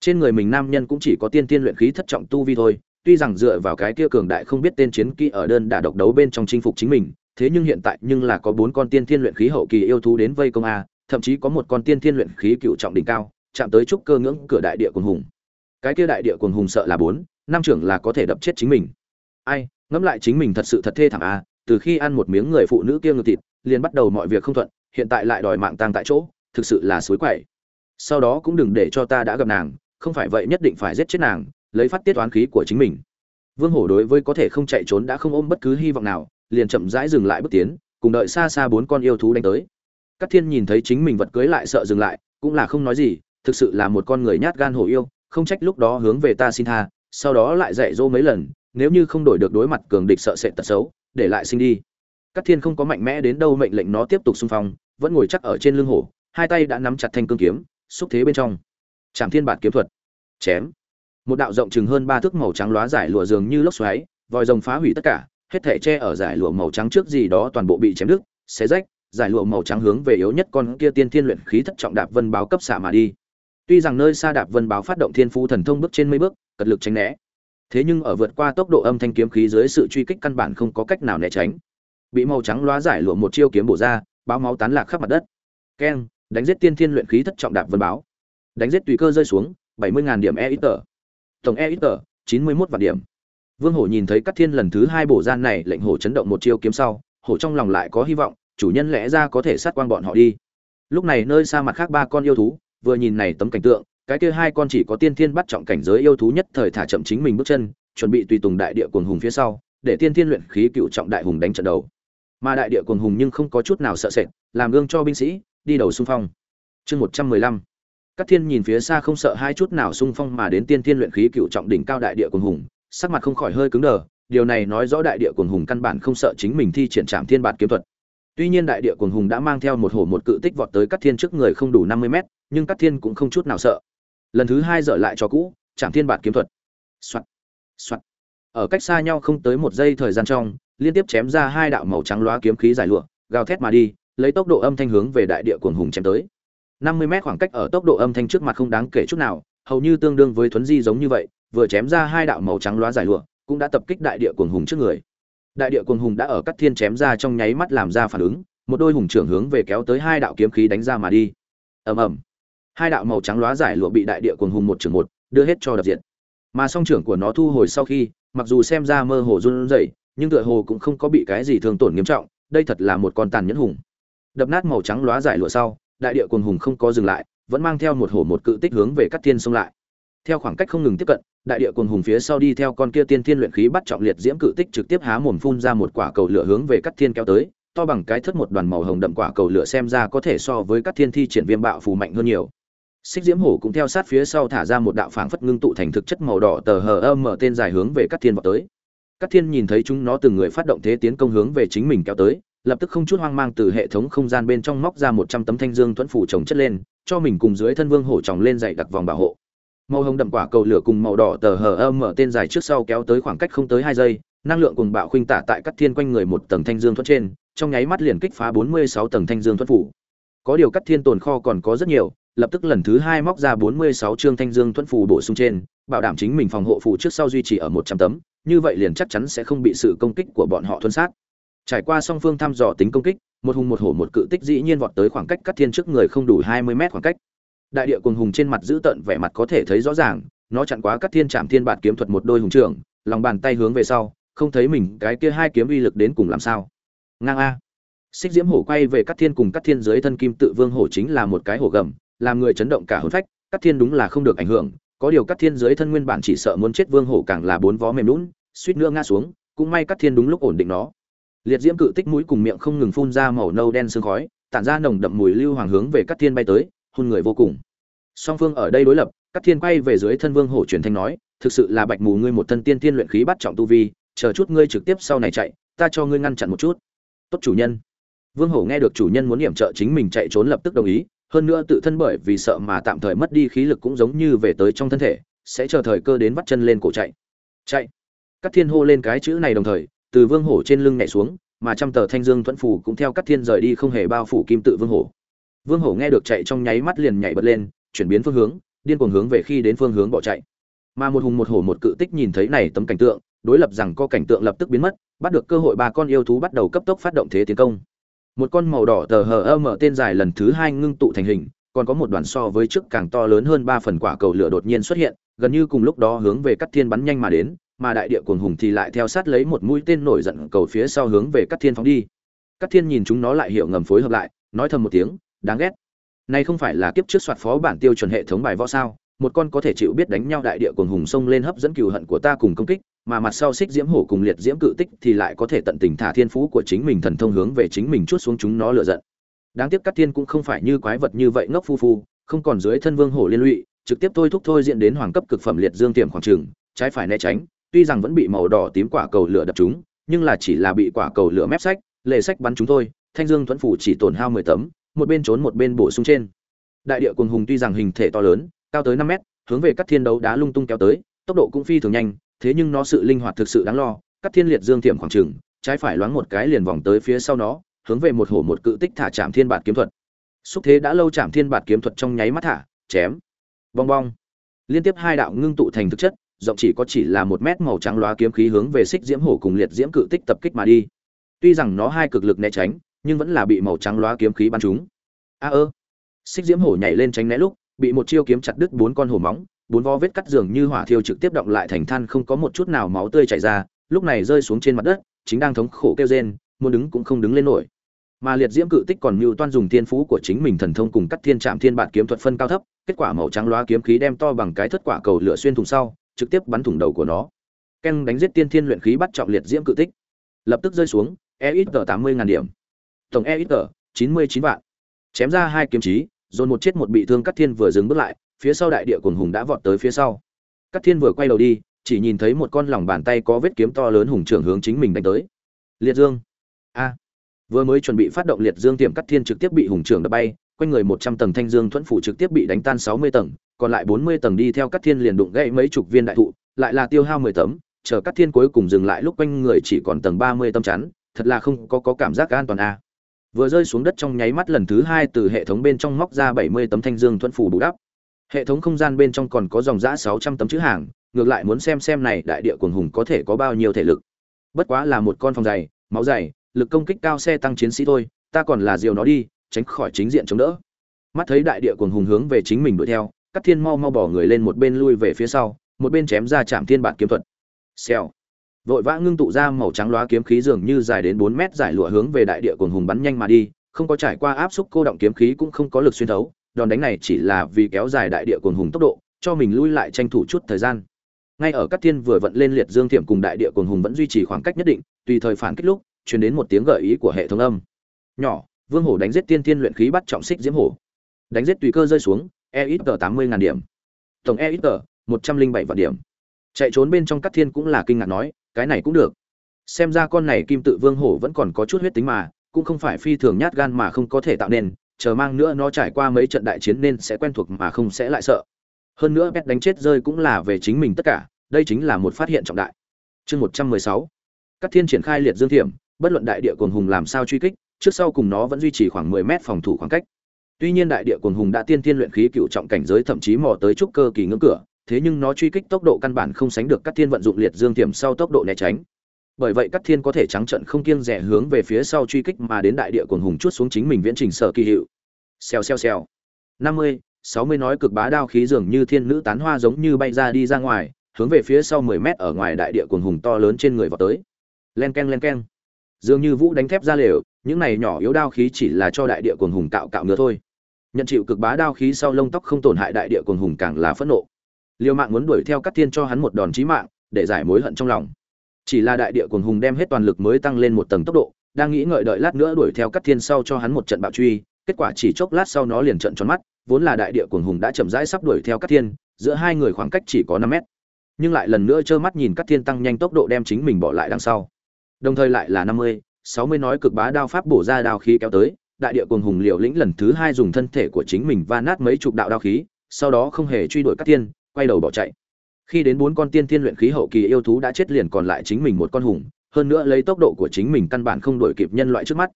Trên người mình nam nhân cũng chỉ có tiên tiên luyện khí thất trọng tu vi thôi, tuy rằng dựa vào cái kia cường đại không biết tên chiến kỹ ở đơn đả độc đấu bên trong chinh phục chính mình, thế nhưng hiện tại nhưng là có bốn con tiên tiên luyện khí hậu kỳ yêu thú đến vây công a, thậm chí có một con tiên tiên luyện khí cựu trọng đỉnh cao, chạm tới trúc cơ ngưỡng cửa đại địa quần hùng. Cái kia đại địa quần hùng sợ là bốn, năm trưởng là có thể đập chết chính mình. Ai, ngẫm lại chính mình thật sự thật thê thảm a từ khi ăn một miếng người phụ nữ kia ngược thịt, liền bắt đầu mọi việc không thuận, hiện tại lại đòi mạng tang tại chỗ, thực sự là suối quậy. Sau đó cũng đừng để cho ta đã gặp nàng, không phải vậy nhất định phải giết chết nàng, lấy phát tiết oán khí của chính mình. Vương hổ đối với có thể không chạy trốn đã không ôm bất cứ hy vọng nào, liền chậm rãi dừng lại bước tiến, cùng đợi xa xa bốn con yêu thú đánh tới. Các thiên nhìn thấy chính mình vật cưới lại sợ dừng lại, cũng là không nói gì, thực sự là một con người nhát gan hổ yêu, không trách lúc đó hướng về ta xin tha, sau đó lại dạy dỗ mấy lần, nếu như không đổi được đối mặt cường địch sợ sệt tật xấu để lại sinh đi. Các thiên không có mạnh mẽ đến đâu, mệnh lệnh nó tiếp tục xung phong, vẫn ngồi chắc ở trên lưng hổ, hai tay đã nắm chặt thanh cương kiếm, xúc thế bên trong. Trảm thiên bạt kiếm thuật. Chém. Một đạo rộng chừng hơn ba thước màu trắng lóa giải lụa dường như lốc xoáy, vòi rồng phá hủy tất cả, hết thể che ở giải lụa màu trắng trước gì đó toàn bộ bị chém đứt, xé rách, giải lụa màu trắng hướng về yếu nhất con kia tiên thiên luyện khí thất trọng đạp vân báo cấp xạ mà đi. Tuy rằng nơi xa đạp vân báo phát động thiên phú thần thông bước trên mấy bước, cật lực tránh né thế nhưng ở vượt qua tốc độ âm thanh kiếm khí dưới sự truy kích căn bản không có cách nào né tránh. Bị màu trắng loá giải lụa một chiêu kiếm bổ ra, báo máu tán lạc khắp mặt đất. Keng, đánh giết tiên thiên luyện khí thất trọng đạp vân báo. Đánh giết tùy cơ rơi xuống, bảy mươi điểm e ít tờ tổng e ít tờ chín mươi mốt vạn điểm. Vương hổ nhìn thấy các thiên lần thứ hai bổ gian này, lệnh hổ chấn động một chiêu kiếm sau, hổ trong lòng lại có hy vọng, chủ nhân lẽ ra có thể sát quang bọn họ đi. Lúc này nơi xa mặt khác ba con yêu thú, vừa nhìn này tấm cảnh tượng cái kia hai con chỉ có tiên thiên bắt trọng cảnh giới yêu thú nhất thời thả chậm chính mình bước chân, chuẩn bị tùy tùng đại địa cuồng hùng phía sau, để tiên thiên luyện khí cựu trọng đại hùng đánh trận đầu. Mà đại địa cuồng hùng nhưng không có chút nào sợ sệt, làm gương cho binh sĩ, đi đầu xung phong. Chương một trăm mười lăm. Các thiên nhìn phía xa không sợ hai chút nào xung phong mà đến tiên thiên luyện khí cựu trọng đỉnh cao đại địa cuồng hùng, sắc mặt không khỏi hơi cứng đờ, điều này nói rõ đại địa cuồng hùng căn bản không sợ chính mình thi triển trạm thiên bạt kiếm thuật. Tuy nhiên đại địa cuồng hùng đã mang theo một hổ một cự tích vọt tới các thiên trước người không đủ năm mươi mét, nhưng các thiên cũng không chút nào sợ lần thứ hai dở lại cho cũ trạm thiên bạt kiếm thuật. Soạt soạt. Ở cách xa nhau không tới một giây thời gian trong, liên tiếp chém ra hai đạo màu trắng loá kiếm khí dài lụa, gào thét mà đi, lấy tốc độ âm thanh hướng về đại địa cuồng hùng chém tới. năm mươi mét khoảng cách ở tốc độ âm thanh trước mặt không đáng kể chút nào, hầu như tương đương với thuấn di giống như vậy, vừa chém ra hai đạo màu trắng loá dài lụa, cũng đã tập kích đại địa cuồng hùng trước người. Đại địa cuồng hùng đã ở cắt thiên chém ra trong nháy mắt làm ra phản ứng, một đôi hùng trưởng hướng về kéo tới hai đạo kiếm khí đánh ra mà đi. Ầm ầm hai đạo màu trắng lóa giải lụa bị đại địa cuồng hùng một trưởng một, đưa hết cho đập diệt. Mà song trưởng của nó thu hồi sau khi, mặc dù xem ra mơ hồ run rẩy, nhưng tựa hồ cũng không có bị cái gì thương tổn nghiêm trọng, đây thật là một con tàn nhẫn hùng. Đập nát màu trắng lóa giải lụa sau, đại địa cuồng hùng không có dừng lại, vẫn mang theo một hổ một cự tích hướng về cắt thiên xông lại. Theo khoảng cách không ngừng tiếp cận, đại địa cuồng hùng phía sau đi theo con kia tiên thiên luyện khí bắt trọng liệt diễm cự tích trực tiếp há mồm phun ra một quả cầu lửa hướng về cắt thiên kéo tới, to bằng cái thất một đoàn màu hồng đậm quả cầu lửa xem ra có thể so với các thiên thi triển viêm bạo phù mạnh hơn nhiều xích diễm hổ cũng theo sát phía sau thả ra một đạo phảng phất ngưng tụ thành thực chất màu đỏ tờ hờ âm mở tên dài hướng về các thiên vào tới các thiên nhìn thấy chúng nó từng người phát động thế tiến công hướng về chính mình kéo tới lập tức không chút hoang mang từ hệ thống không gian bên trong móc ra một trăm tấm thanh dương thuẫn phủ trồng chất lên cho mình cùng dưới thân vương hổ tròng lên dày đặc vòng bảo hộ màu hồng đậm quả cầu lửa cùng màu đỏ tờ hờ âm mở tên dài trước sau kéo tới khoảng cách không tới hai giây năng lượng cùng bạo khuynh tả tại các thiên quanh người một tầng thanh dương thuẫn trên trong nháy mắt liền kích phá 46 tầng thanh dương thuẫn phủ. Có điều các thiên tồn kho còn có rất nhiều, lập tức lần thứ hai móc ra 46 chương thanh dương thuẫn phù bổ sung trên, bảo đảm chính mình phòng hộ phù trước sau duy trì ở 100 tấm, như vậy liền chắc chắn sẽ không bị sự công kích của bọn họ thuần sát. Trải qua song phương thăm dò tính công kích, một hùng một hổ một cự tích dĩ nhiên vọt tới khoảng cách cắt thiên trước người không đủ 20 mét khoảng cách. Đại địa cuồng hùng trên mặt giữ tận vẻ mặt có thể thấy rõ ràng, nó chặn quá cắt thiên chạm thiên bạt kiếm thuật một đôi hùng trưởng, lòng bàn tay hướng về sau, không thấy mình cái kia hai kiếm uy lực đến cùng làm sao ngang a xích diễm hổ quay về cắt thiên cùng cắt thiên dưới thân kim tự vương hổ chính là một cái hổ gầm làm người chấn động cả hồn phách các thiên đúng là không được ảnh hưởng, có điều các thiên dưới thân nguyên bản chỉ sợ muốn chết vương hổ càng là bốn vó mềm lún suýt nữa ngã xuống, cũng may các thiên đúng lúc ổn định nó. Liệt diễm cự tích mũi cùng miệng không ngừng phun ra màu nâu đen sương khói, tản ra nồng đậm mùi lưu hoàng hướng về các thiên bay tới, hôn người vô cùng. Song phương ở đây đối lập các thiên quay về dưới thân vương hổ truyền thanh nói, thực sự là bạch mù ngươi một thân tiên tiên luyện khí bắt trọng tu vi, chờ chút ngươi trực tiếp sau này chạy, ta cho ngươi ngăn chặn một chút. Tốt chủ nhân. Vương hổ nghe được chủ nhân muốn hiểm trợ chính mình chạy trốn lập tức đồng ý hơn nữa tự thân bởi vì sợ mà tạm thời mất đi khí lực cũng giống như về tới trong thân thể, sẽ chờ thời cơ đến vắt chân lên cổ chạy. Chạy. Các thiên hô lên cái chữ này đồng thời, từ vương hổ trên lưng nhảy xuống, mà trăm tờ thanh dương thuẫn phủ cũng theo các thiên rời đi không hề bao phủ kim tự vương hổ. Vương hổ nghe được chạy trong nháy mắt liền nhảy bật lên, chuyển biến phương hướng, điên cuồng hướng về khi đến phương hướng bỏ chạy. Mà một hùng một hổ một cự tích nhìn thấy này tấm cảnh tượng, đối lập rằng có cảnh tượng lập tức biến mất, bắt được cơ hội ba con yêu thú bắt đầu cấp tốc phát động thế tiến công một con màu đỏ tờ hờ ơ mở tên dài lần thứ hai ngưng tụ thành hình, còn có một đoàn so với trước càng to lớn hơn ba phần quả cầu lửa đột nhiên xuất hiện, gần như cùng lúc đó hướng về cắt thiên bắn nhanh mà đến, mà đại địa cuồng hùng thì lại theo sát lấy một mũi tên nổi giận cầu phía sau hướng về cắt thiên phóng đi. Cắt thiên nhìn chúng nó lại hiệu ngầm phối hợp lại, nói thầm một tiếng, đáng ghét. Này không phải là kiếp trước soạt phó bản tiêu chuẩn hệ thống bài võ sao? Một con có thể chịu biết đánh nhau đại địa cuồng hùng xông lên hấp dẫn cừu hận của ta cùng công kích mà mặt sau xích diễm hổ cùng liệt diễm cự tích thì lại có thể tận tình thả thiên phú của chính mình thần thông hướng về chính mình chuốt xuống chúng nó lựa giận. Đáng tiếc các thiên cũng không phải như quái vật như vậy ngốc phu phu, không còn dưới thân vương hổ liên lụy, trực tiếp thôi thúc thôi diện đến hoàng cấp cực phẩm liệt dương tiềm khoảng trường, trái phải né tránh, tuy rằng vẫn bị màu đỏ tím quả cầu lửa đập chúng, nhưng là chỉ là bị quả cầu lửa mép sách lệ sách bắn chúng thôi, thanh dương thuẫn phủ chỉ tổn hao mười tấm, một bên trốn một bên bổ sung trên. Đại địa cuồng hùng tuy rằng hình thể to lớn, cao tới năm mét, hướng về các thiên đấu đá lung tung kéo tới, tốc độ cũng phi thường nhanh thế nhưng nó sự linh hoạt thực sự đáng lo cắt thiên liệt dương tiệm khoảng trừng trái phải loáng một cái liền vòng tới phía sau nó, hướng về một hổ một cự tích thả chạm thiên bạt kiếm thuật. Xúc thế đã lâu chạm thiên bạt kiếm thuật trong nháy mắt thả, chém. Bong bong. Liên tiếp hai đạo ngưng tụ thành thực chất, rộng chỉ có chỉ là một mét màu trắng loá kiếm khí hướng về xích diễm hổ cùng liệt diễm cự tích tập kích mà đi. Tuy rằng nó hai cực lực né tránh, nhưng vẫn là bị màu trắng loá kiếm khí bắn trúng. A ơ. Xích diễm hổ nhảy lên tránh né lúc, bị một chiêu kiếm chặt đứt bốn con hổ móng bốn vó vết cắt dường như hỏa thiêu trực tiếp động lại thành than không có một chút nào máu tươi chảy ra, lúc này rơi xuống trên mặt đất, chính đang thống khổ kêu rên, muốn đứng cũng không đứng lên nổi. Mà liệt diễm cự tích còn mưu toan dùng thiên phú của chính mình thần thông cùng cắt thiên trạm thiên bản kiếm thuật phân cao thấp, kết quả màu trắng loá kiếm khí đem to bằng cái thất quả cầu lửa xuyên thùng sau, trực tiếp bắn thủng đầu của nó. Ken đánh giết tiên thiên luyện khí bắt trọng liệt diễm cự tích. Lập tức rơi xuống e ít tờ tám mươi ngàn điểm. Tổng e ít tờ chín mươi chín vạn. Chém ra hai kiếm chí, dồn một chết một bị thương cắt thiên vừa dừng bước lại phía sau đại địa cuồng hùng đã vọt tới phía sau. Cát thiên vừa quay đầu đi chỉ nhìn thấy một con lòng bàn tay có vết kiếm to lớn hùng trưởng hướng chính mình đánh tới. Liệt dương. A. Vừa mới chuẩn bị phát động liệt dương tiềm cát thiên trực tiếp bị hùng trưởng đập bay quanh người một trăm tầng thanh dương thuẫn phủ trực tiếp bị đánh tan sáu mươi tầng còn lại bốn mươi tầng đi theo cát thiên liền đụng gãy mấy chục viên đại thụ lại là tiêu hao mười tấm chờ cát thiên cuối cùng dừng lại lúc quanh người chỉ còn tầng ba mươi tâm chắn thật là không có, có cảm giác an toàn a. Vừa rơi xuống đất trong nháy mắt lần thứ hai từ hệ thống bên trong móc ra bảy mươi tấm thanh dương thuẫn phủ bù đắp hệ thống không gian bên trong còn có dòng giã sáu trăm tấm chữ hàng, ngược lại muốn xem xem này đại địa cuồng hùng có thể có bao nhiêu thể lực. Bất quá là một con phòng dày, máu dày, lực công kích cao xe tăng chiến sĩ thôi, ta còn là diều nó đi, tránh khỏi chính diện chống đỡ. Mắt thấy đại địa cuồng hùng hướng về chính mình đuổi theo các thiên mau mau bỏ người lên một bên lui về phía sau, một bên chém ra chạm thiên bản kiếm thuật. Xèo. Vội vã ngưng tụ ra màu trắng loá kiếm khí dường như dài đến bốn mét giải lụa hướng về đại địa cuồng hùng bắn nhanh mà đi, không có trải qua áp xúc cô động kiếm khí cũng không có lực xuyên thấu đòn đánh này chỉ là vì kéo dài đại địa cuồng hùng tốc độ, cho mình lui lại tranh thủ chút thời gian. Ngay ở các thiên vừa vận lên liệt dương thiểm cùng đại địa cuồng hùng vẫn duy trì khoảng cách nhất định, tùy thời phản kích lúc, truyền đến một tiếng gợi ý của hệ thống âm. Nhỏ, vương hổ đánh giết tiên thiên luyện khí bắt trọng xích diễm hổ. Đánh giết tùy cơ rơi xuống e ít tờ tám mươi ngàn điểm. Tổng e ít tờ một trăm linh bảy vạn điểm. Chạy trốn bên trong các thiên cũng là kinh ngạc nói, cái này cũng được. Xem ra con này kim tự vương hổ vẫn còn có chút huyết tính mà, cũng không phải phi thường nhát gan mà không có thể tạo nên chờ mang nữa nó trải qua mấy trận đại chiến nên sẽ quen thuộc mà không sẽ lại sợ. Hơn nữa pet đánh chết rơi cũng là về chính mình tất cả, đây chính là một phát hiện trọng đại. Chương một trăm mười sáu. Các thiên triển khai liệt dương thiểm, bất luận đại địa cuồng hùng làm sao truy kích, trước sau cùng nó vẫn duy trì khoảng mười mét phòng thủ khoảng cách. Tuy nhiên đại địa cuồng hùng đã tiên tiên luyện khí cựu trọng cảnh giới thậm chí mò tới trúc cơ kỳ ngưỡng cửa, thế nhưng nó truy kích tốc độ căn bản không sánh được các thiên vận dụng liệt dương thiểm sau tốc độ né tránh bởi vậy các thiên có thể trắng trận không kiêng rẻ hướng về phía sau truy kích mà đến đại địa cuồng hùng chút xuống chính mình viễn trình sở kỳ hiệu. Xèo xèo xèo. Năm mươi, sáu mươi nói cực bá đao khí dường như thiên nữ tán hoa giống như bay ra đi ra ngoài, hướng về phía sau mười mét ở ngoài đại địa cuồng hùng to lớn trên người vào tới. Len keng len keng. Dường như vũ đánh thép ra lều, những này nhỏ yếu đao khí chỉ là cho đại địa cuồng hùng cạo cạo nữa thôi. Nhận chịu cực bá đao khí sau lông tóc không tổn hại đại địa cuồng hùng càng là phẫn nộ. Liêu mạng muốn đuổi theo các thiên cho hắn một đòn chí mạng, để giải mối hận trong lòng chỉ là đại địa cuồng hùng đem hết toàn lực mới tăng lên một tầng tốc độ, đang nghĩ ngợi đợi lát nữa đuổi theo cắt thiên sau cho hắn một trận bạo truy, kết quả chỉ chốc lát sau nó liền trận tròn mắt, vốn là đại địa cuồng hùng đã chậm rãi sắp đuổi theo cắt thiên, giữa hai người khoảng cách chỉ có năm mét. Nhưng lại lần nữa trơ mắt nhìn cắt thiên tăng nhanh tốc độ đem chính mình bỏ lại đằng sau. Đồng thời lại là năm mươi, sáu mươi nói cực bá đao pháp bổ ra đao khí kéo tới, đại địa cuồng hùng liều lĩnh lần thứ hai dùng thân thể của chính mình va nát mấy chục đạo đao khí, sau đó không hề truy đuổi cắt thiên, quay đầu bỏ chạy khi đến bốn con tiên thiên luyện khí hậu kỳ yêu thú đã chết liền còn lại chính mình một con hùng, hơn nữa lấy tốc độ của chính mình căn bản không đuổi kịp nhân loại trước mắt.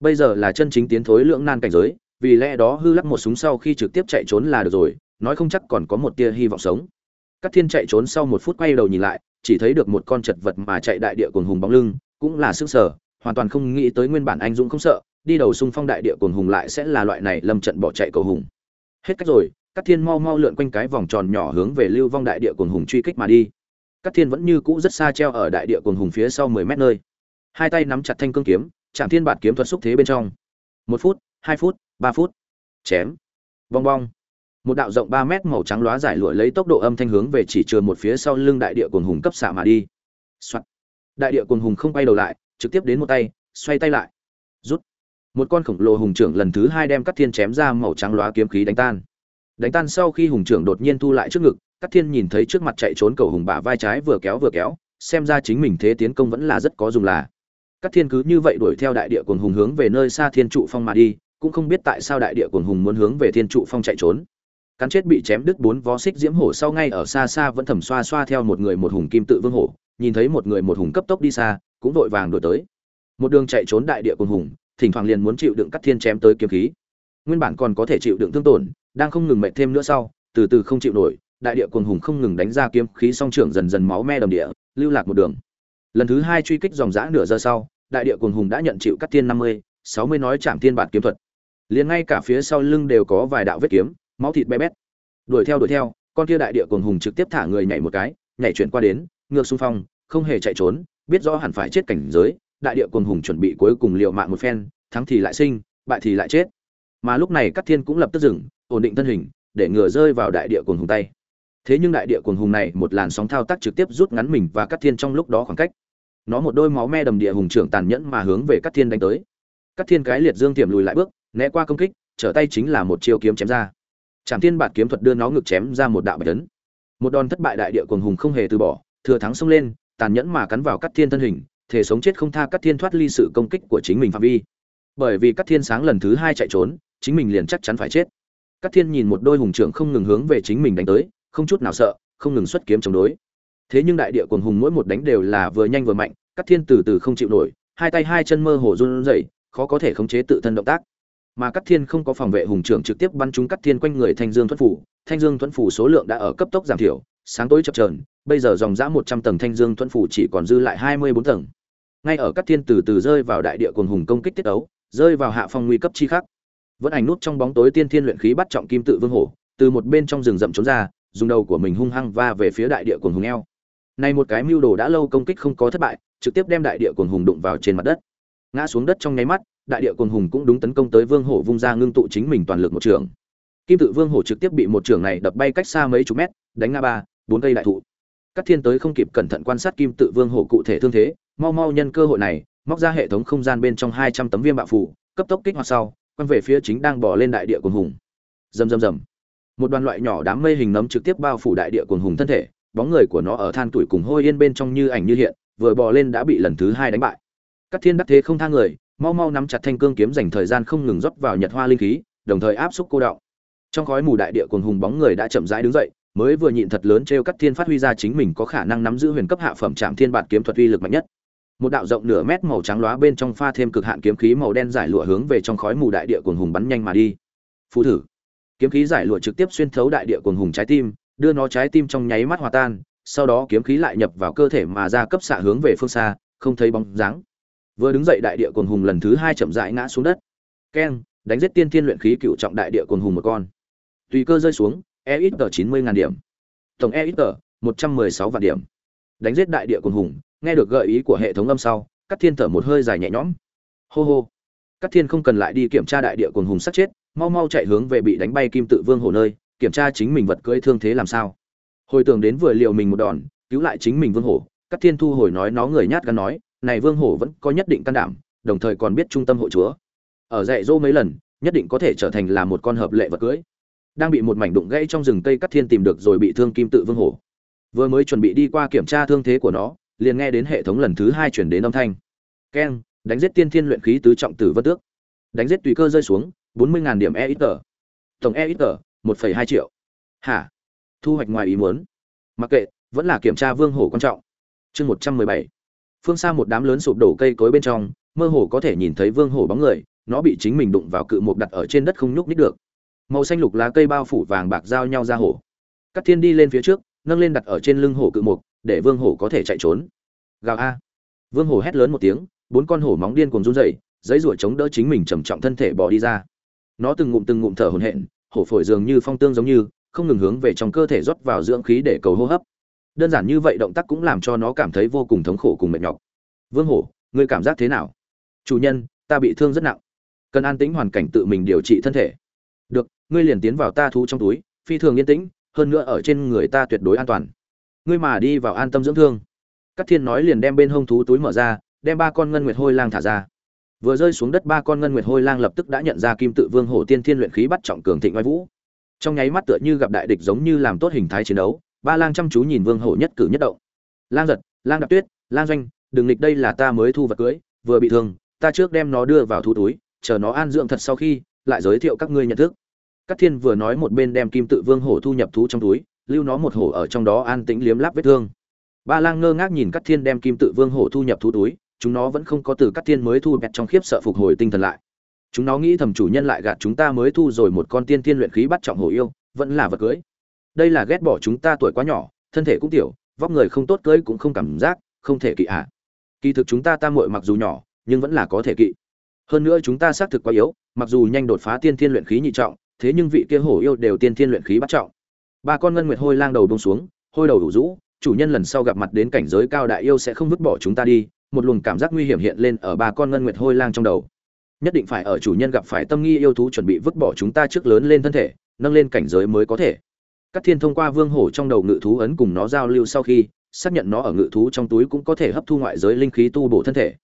Bây giờ là chân chính tiến thối lưỡng nan cảnh giới, vì lẽ đó hư lắc một súng sau khi trực tiếp chạy trốn là được rồi, nói không chắc còn có một tia hy vọng sống. Các thiên chạy trốn sau một phút quay đầu nhìn lại, chỉ thấy được một con chật vật mà chạy đại địa cuồng hùng bóng lưng, cũng là sức sở, hoàn toàn không nghĩ tới nguyên bản anh dũng không sợ, đi đầu xung phong đại địa cuồng hùng lại sẽ là loại này lâm trận bỏ chạy cầu hùng. Hết cách rồi Cát thiên mau mau lượn quanh cái vòng tròn nhỏ hướng về lưu vong đại địa cuồng hùng truy kích mà đi. Cát thiên vẫn như cũ rất xa treo ở đại địa cuồng hùng phía sau mười mét nơi. Hai tay nắm chặt thanh cương kiếm chạm thiên bạt kiếm thuật xúc thế bên trong. Một phút, hai phút, ba phút. Chém. Bong bong. Một đạo rộng ba mét màu trắng lóa giải lụa lấy tốc độ âm thanh hướng về chỉ trường một phía sau lưng đại địa cuồng hùng cấp xạ mà đi. Soạt. đại địa cuồng hùng không quay đầu lại, trực tiếp đến một tay, xoay tay lại. Rút. Một con khổng lồ hùng trưởng lần thứ hai đem Cát thiên chém ra màu trắng lóa kiếm khí đánh tan đánh tan sau khi hùng trưởng đột nhiên thu lại trước ngực các thiên nhìn thấy trước mặt chạy trốn cầu hùng bả vai trái vừa kéo vừa kéo, xem ra chính mình thế tiến công vẫn là rất có dùng là. Các thiên cứ như vậy đuổi theo đại địa cuồng hùng hướng về nơi xa thiên trụ phong mà đi, cũng không biết tại sao đại địa cuồng hùng muốn hướng về thiên trụ phong chạy trốn. Cắn chết bị chém đứt bốn vó xích diễm hổ sau ngay ở xa xa vẫn thầm xoa xoa theo một người một hùng kim tự vương hổ, nhìn thấy một người một hùng cấp tốc đi xa, cũng vội vàng đuổi tới. Một đường chạy trốn đại địa cuồng hùng, thỉnh thoảng liền muốn chịu đựng cắt thiên chém tới kiếm khí. Nguyên bản còn có thể chịu đựng thương tổn đang không ngừng mệt thêm nữa sau, từ từ không chịu nổi, đại địa cuồng hùng không ngừng đánh ra kiếm khí song trưởng dần dần máu me đầm địa, lưu lạc một đường. Lần thứ hai truy kích dòng dã nửa giờ sau, đại địa cuồng hùng đã nhận chịu cắt thiên năm mươi, sáu mươi nói chạm thiên bản kiếm thuật. Liền ngay cả phía sau lưng đều có vài đạo vết kiếm, máu thịt bé bét. Đuổi theo đuổi theo, con kia đại địa cuồng hùng trực tiếp thả người nhảy một cái, nhảy chuyển qua đến, ngược xung phong, không hề chạy trốn, biết rõ hẳn phải chết cảnh giới, đại địa cuồng hùng chuẩn bị cuối cùng liều mạng một phen, thắng thì lại sinh, bại thì lại chết mà lúc này các thiên cũng lập tức dừng, ổn định thân hình, để ngừa rơi vào đại địa cuồng hùng tay. Thế nhưng đại địa cuồng hùng này một làn sóng thao tác trực tiếp rút ngắn mình và các thiên trong lúc đó khoảng cách. Nó một đôi máu me đầm địa hùng trưởng tàn nhẫn mà hướng về các thiên đánh tới. Các thiên cái liệt dương tiềm lùi lại bước, né qua công kích, trở tay chính là một chiêu kiếm chém ra. Trảm thiên bạt kiếm thuật đưa nó ngực chém ra một đạo bạch tấn một đòn thất bại đại địa cuồng hùng không hề từ bỏ, thừa thắng xông lên, tàn nhẫn mà cắn vào các thiên thân hình thể sống chết không tha các thiên thoát ly sự công kích của chính mình phạm vi. Bởi vì các thiên sáng lần thứ hai chạy trốn chính mình liền chắc chắn phải chết. Cát thiên nhìn một đôi hùng trưởng không ngừng hướng về chính mình đánh tới không chút nào sợ không ngừng xuất kiếm chống đối. Thế nhưng đại địa cuồng hùng mỗi một đánh đều là vừa nhanh vừa mạnh Cát thiên từ từ không chịu nổi hai tay hai chân mơ hồ run rẩy khó có thể khống chế tự thân động tác. Mà Cát thiên không có phòng vệ hùng trưởng trực tiếp bắn trúng Cát thiên quanh người thanh dương thuẫn phủ thanh dương thuẫn phủ số lượng đã ở cấp tốc giảm thiểu sáng tối chập chờn, bây giờ dòng dã một trăm tầng thanh dương thuẫn phủ chỉ còn dư lại hai mươi bốn tầng. Ngay ở Cát thiên từ từ rơi vào đại địa cuồng hùng công kích tiết đấu, rơi vào hạ phong nguy cấp chi khắc vẫn ảnh nút trong bóng tối tiên thiên luyện khí bắt trọng kim tự vương hổ, từ một bên trong rừng rậm trốn ra, dùng đầu của mình hung hăng va về phía đại địa cuồng hùng eo. Này một cái mưu đồ đã lâu công kích không có thất bại, trực tiếp đem đại địa cuồng hùng đụng vào trên mặt đất. Ngã xuống đất trong nháy mắt, đại địa cuồng hùng cũng đúng tấn công tới vương hổ vung ra ngưng tụ chính mình toàn lực một trường. Kim tự vương hổ trực tiếp bị một trường này đập bay cách xa mấy chục mét, đánh ngã ba, bốn cây đại thụ. Các thiên tới không kịp cẩn thận quan sát kim tự vương hổ cụ thể thương thế, mau mau nhân cơ hội này, móc ra hệ thống không gian bên trong hai trăm tấm viêm bạo phủ, cấp tốc kích hoạt sau quăng về phía chính đang bỏ lên đại địa cuồng hùng. Rầm rầm rầm. Một đoàn loại nhỏ đám mây hình nấm trực tiếp bao phủ đại địa cuồng hùng thân thể, bóng người của nó ở than tuổi cùng hôi yên bên trong như ảnh như hiện, vừa bò lên đã bị lần thứ hai đánh bại. Các thiên đắc thế không tha người, mau mau nắm chặt thanh cương kiếm dành thời gian không ngừng rót vào nhật hoa linh khí, đồng thời áp xúc cô đọng. Trong khói mù đại địa cuồng hùng bóng người đã chậm rãi đứng dậy, mới vừa nhịn thật lớn trêu cắt thiên phát huy ra chính mình có khả năng nắm giữ huyền cấp hạ phẩm trạm thiên bản kiếm thuật uy lực mạnh nhất một đạo rộng nửa mét màu trắng lóa bên trong pha thêm cực hạn kiếm khí màu đen giải lụa hướng về trong khói mù đại địa cuồng hùng bắn nhanh mà đi. Phù thử. Kiếm khí giải lụa trực tiếp xuyên thấu đại địa cuồng hùng trái tim, đưa nó trái tim trong nháy mắt hòa tan, sau đó kiếm khí lại nhập vào cơ thể mà ra cấp xạ hướng về phương xa, không thấy bóng dáng. Vừa đứng dậy đại địa cuồng hùng lần thứ hai chậm rãi ngã xuống đất. Keng đánh giết tiên thiên luyện khí cựu trọng đại địa cuồng hùng một con. Tùy cơ rơi xuống e ít tờ chín mươi ngàn điểm. Tổng e ít tờ một trăm mười sáu vạn điểm. Đánh giết đại địa cuồng hùng nghe được gợi ý của hệ thống âm sau cắt thiên thở một hơi dài nhẹ nhõm. Hô hô. Cắt thiên không cần lại đi kiểm tra đại địa cuồng hùng sát chết, mau mau chạy hướng về bị đánh bay kim tự vương hồ nơi, kiểm tra chính mình vật cưỡi thương thế làm sao. Hồi tưởng đến vừa liệu mình một đòn, cứu lại chính mình vương hổ cắt thiên thu hồi nói nó người nhát gan nói, này vương hổ vẫn có nhất định can đảm, đồng thời còn biết trung tâm hộ chúa. Ở dạy dỗ mấy lần, nhất định có thể trở thành là một con hợp lệ vật cưỡi. Đang bị một mảnh đụng gãy trong rừng cây cắt thiên tìm được rồi bị thương kim tự vương hổ vừa mới chuẩn bị đi qua kiểm tra thương thế của nó liền nghe đến hệ thống lần thứ hai chuyển đến âm thanh. Keng đánh giết tiên thiên luyện khí tứ trọng tử vân tước. Đánh giết tùy cơ rơi xuống, bốn mươi điểm e ít tờ tổng e ít tờ một phẩy hai triệu. Hả? Thu hoạch ngoài ý muốn. Mặc kệ, vẫn là kiểm tra vương hổ quan trọng. Chương một trăm mười bảy. Phương xa một đám lớn sụp đổ cây cối bên trong, mơ hồ có thể nhìn thấy vương hổ bóng người, nó bị chính mình đụng vào cự mục đặt ở trên đất không nhúc nít được. Màu xanh lục lá cây bao phủ vàng bạc giao nhau ra hổ. Cắt thiên đi lên phía trước, nâng lên đặt ở trên lưng hổ cự mục để vương hổ có thể chạy trốn. Gào a. Vương hổ hét lớn một tiếng, bốn con hổ móng điên cuồng run rẩy, giấy ruổi chống đỡ chính mình trầm trọng thân thể bỏ đi ra. Nó từng ngụm từng ngụm thở hổn hển, hổ phổi dường như phong tương giống như, không ngừng hướng về trong cơ thể rót vào dưỡng khí để cầu hô hấp. Đơn giản như vậy động tác cũng làm cho nó cảm thấy vô cùng thống khổ cùng mệt nhọc. Vương hổ, ngươi cảm giác thế nào? Chủ nhân, ta bị thương rất nặng. Cần an tĩnh hoàn cảnh tự mình điều trị thân thể. Được, ngươi liền tiến vào ta thú trong túi, phi thường yên tĩnh, hơn nữa ở trên người ta tuyệt đối an toàn ngươi mà đi vào an tâm dưỡng thương. Các thiên nói liền đem bên hông thú túi mở ra, đem ba con ngân nguyệt hôi lang thả ra. Vừa rơi xuống đất ba con ngân nguyệt hôi lang lập tức đã nhận ra kim tự vương hổ tiên thiên luyện khí bắt trọng cường thịnh oai vũ. Trong nháy mắt tựa như gặp đại địch giống như làm tốt hình thái chiến đấu, ba lang chăm chú nhìn vương hổ nhất cử nhất động. Lang giật, lang đạp tuyết, lang doanh, đừng nghịch đây là ta mới thu vật cưới, vừa bị thương, ta trước đem nó đưa vào thú túi, chờ nó an dưỡng thật sau khi, lại giới thiệu các ngươi nhận thức. Các thiên vừa nói một bên đem kim tự vương hổ thu nhập thú trong túi lưu nó một hổ ở trong đó an tĩnh liếm láp vết thương. Ba lang ngơ ngác nhìn cắt thiên đem kim tự vương hổ thu nhập thú túi, chúng nó vẫn không có từ cắt thiên mới thu bẹt trong khiếp sợ phục hồi tinh thần lại. Chúng nó nghĩ thầm chủ nhân lại gạt chúng ta mới thu rồi một con tiên tiên luyện khí bắt trọng hổ yêu, vẫn là vật cưới. Đây là ghét bỏ chúng ta tuổi quá nhỏ, thân thể cũng tiểu, vóc người không tốt cưới cũng không cảm giác, không thể kỵ ạ. À. kỳ thực chúng ta ta muội mặc dù nhỏ, nhưng vẫn là có thể kỵ. Hơn nữa chúng ta xác thực quá yếu, mặc dù nhanh đột phá tiên thiên luyện khí nhị trọng, thế nhưng vị kia hổ yêu đều tiên thiên luyện khí bắt trọng ba con ngân nguyệt hôi lang đầu bông xuống, hôi đầu đủ rũ, chủ nhân lần sau gặp mặt đến cảnh giới cao đại yêu sẽ không vứt bỏ chúng ta đi, một luồng cảm giác nguy hiểm hiện lên ở ba con ngân nguyệt hôi lang trong đầu. Nhất định phải ở chủ nhân gặp phải tâm nghi yêu thú chuẩn bị vứt bỏ chúng ta trước lớn lên thân thể, nâng lên cảnh giới mới có thể. Các thiên thông qua vương hổ trong đầu ngự thú ấn cùng nó giao lưu sau khi, xác nhận nó ở ngự thú trong túi cũng có thể hấp thu ngoại giới linh khí tu bổ thân thể.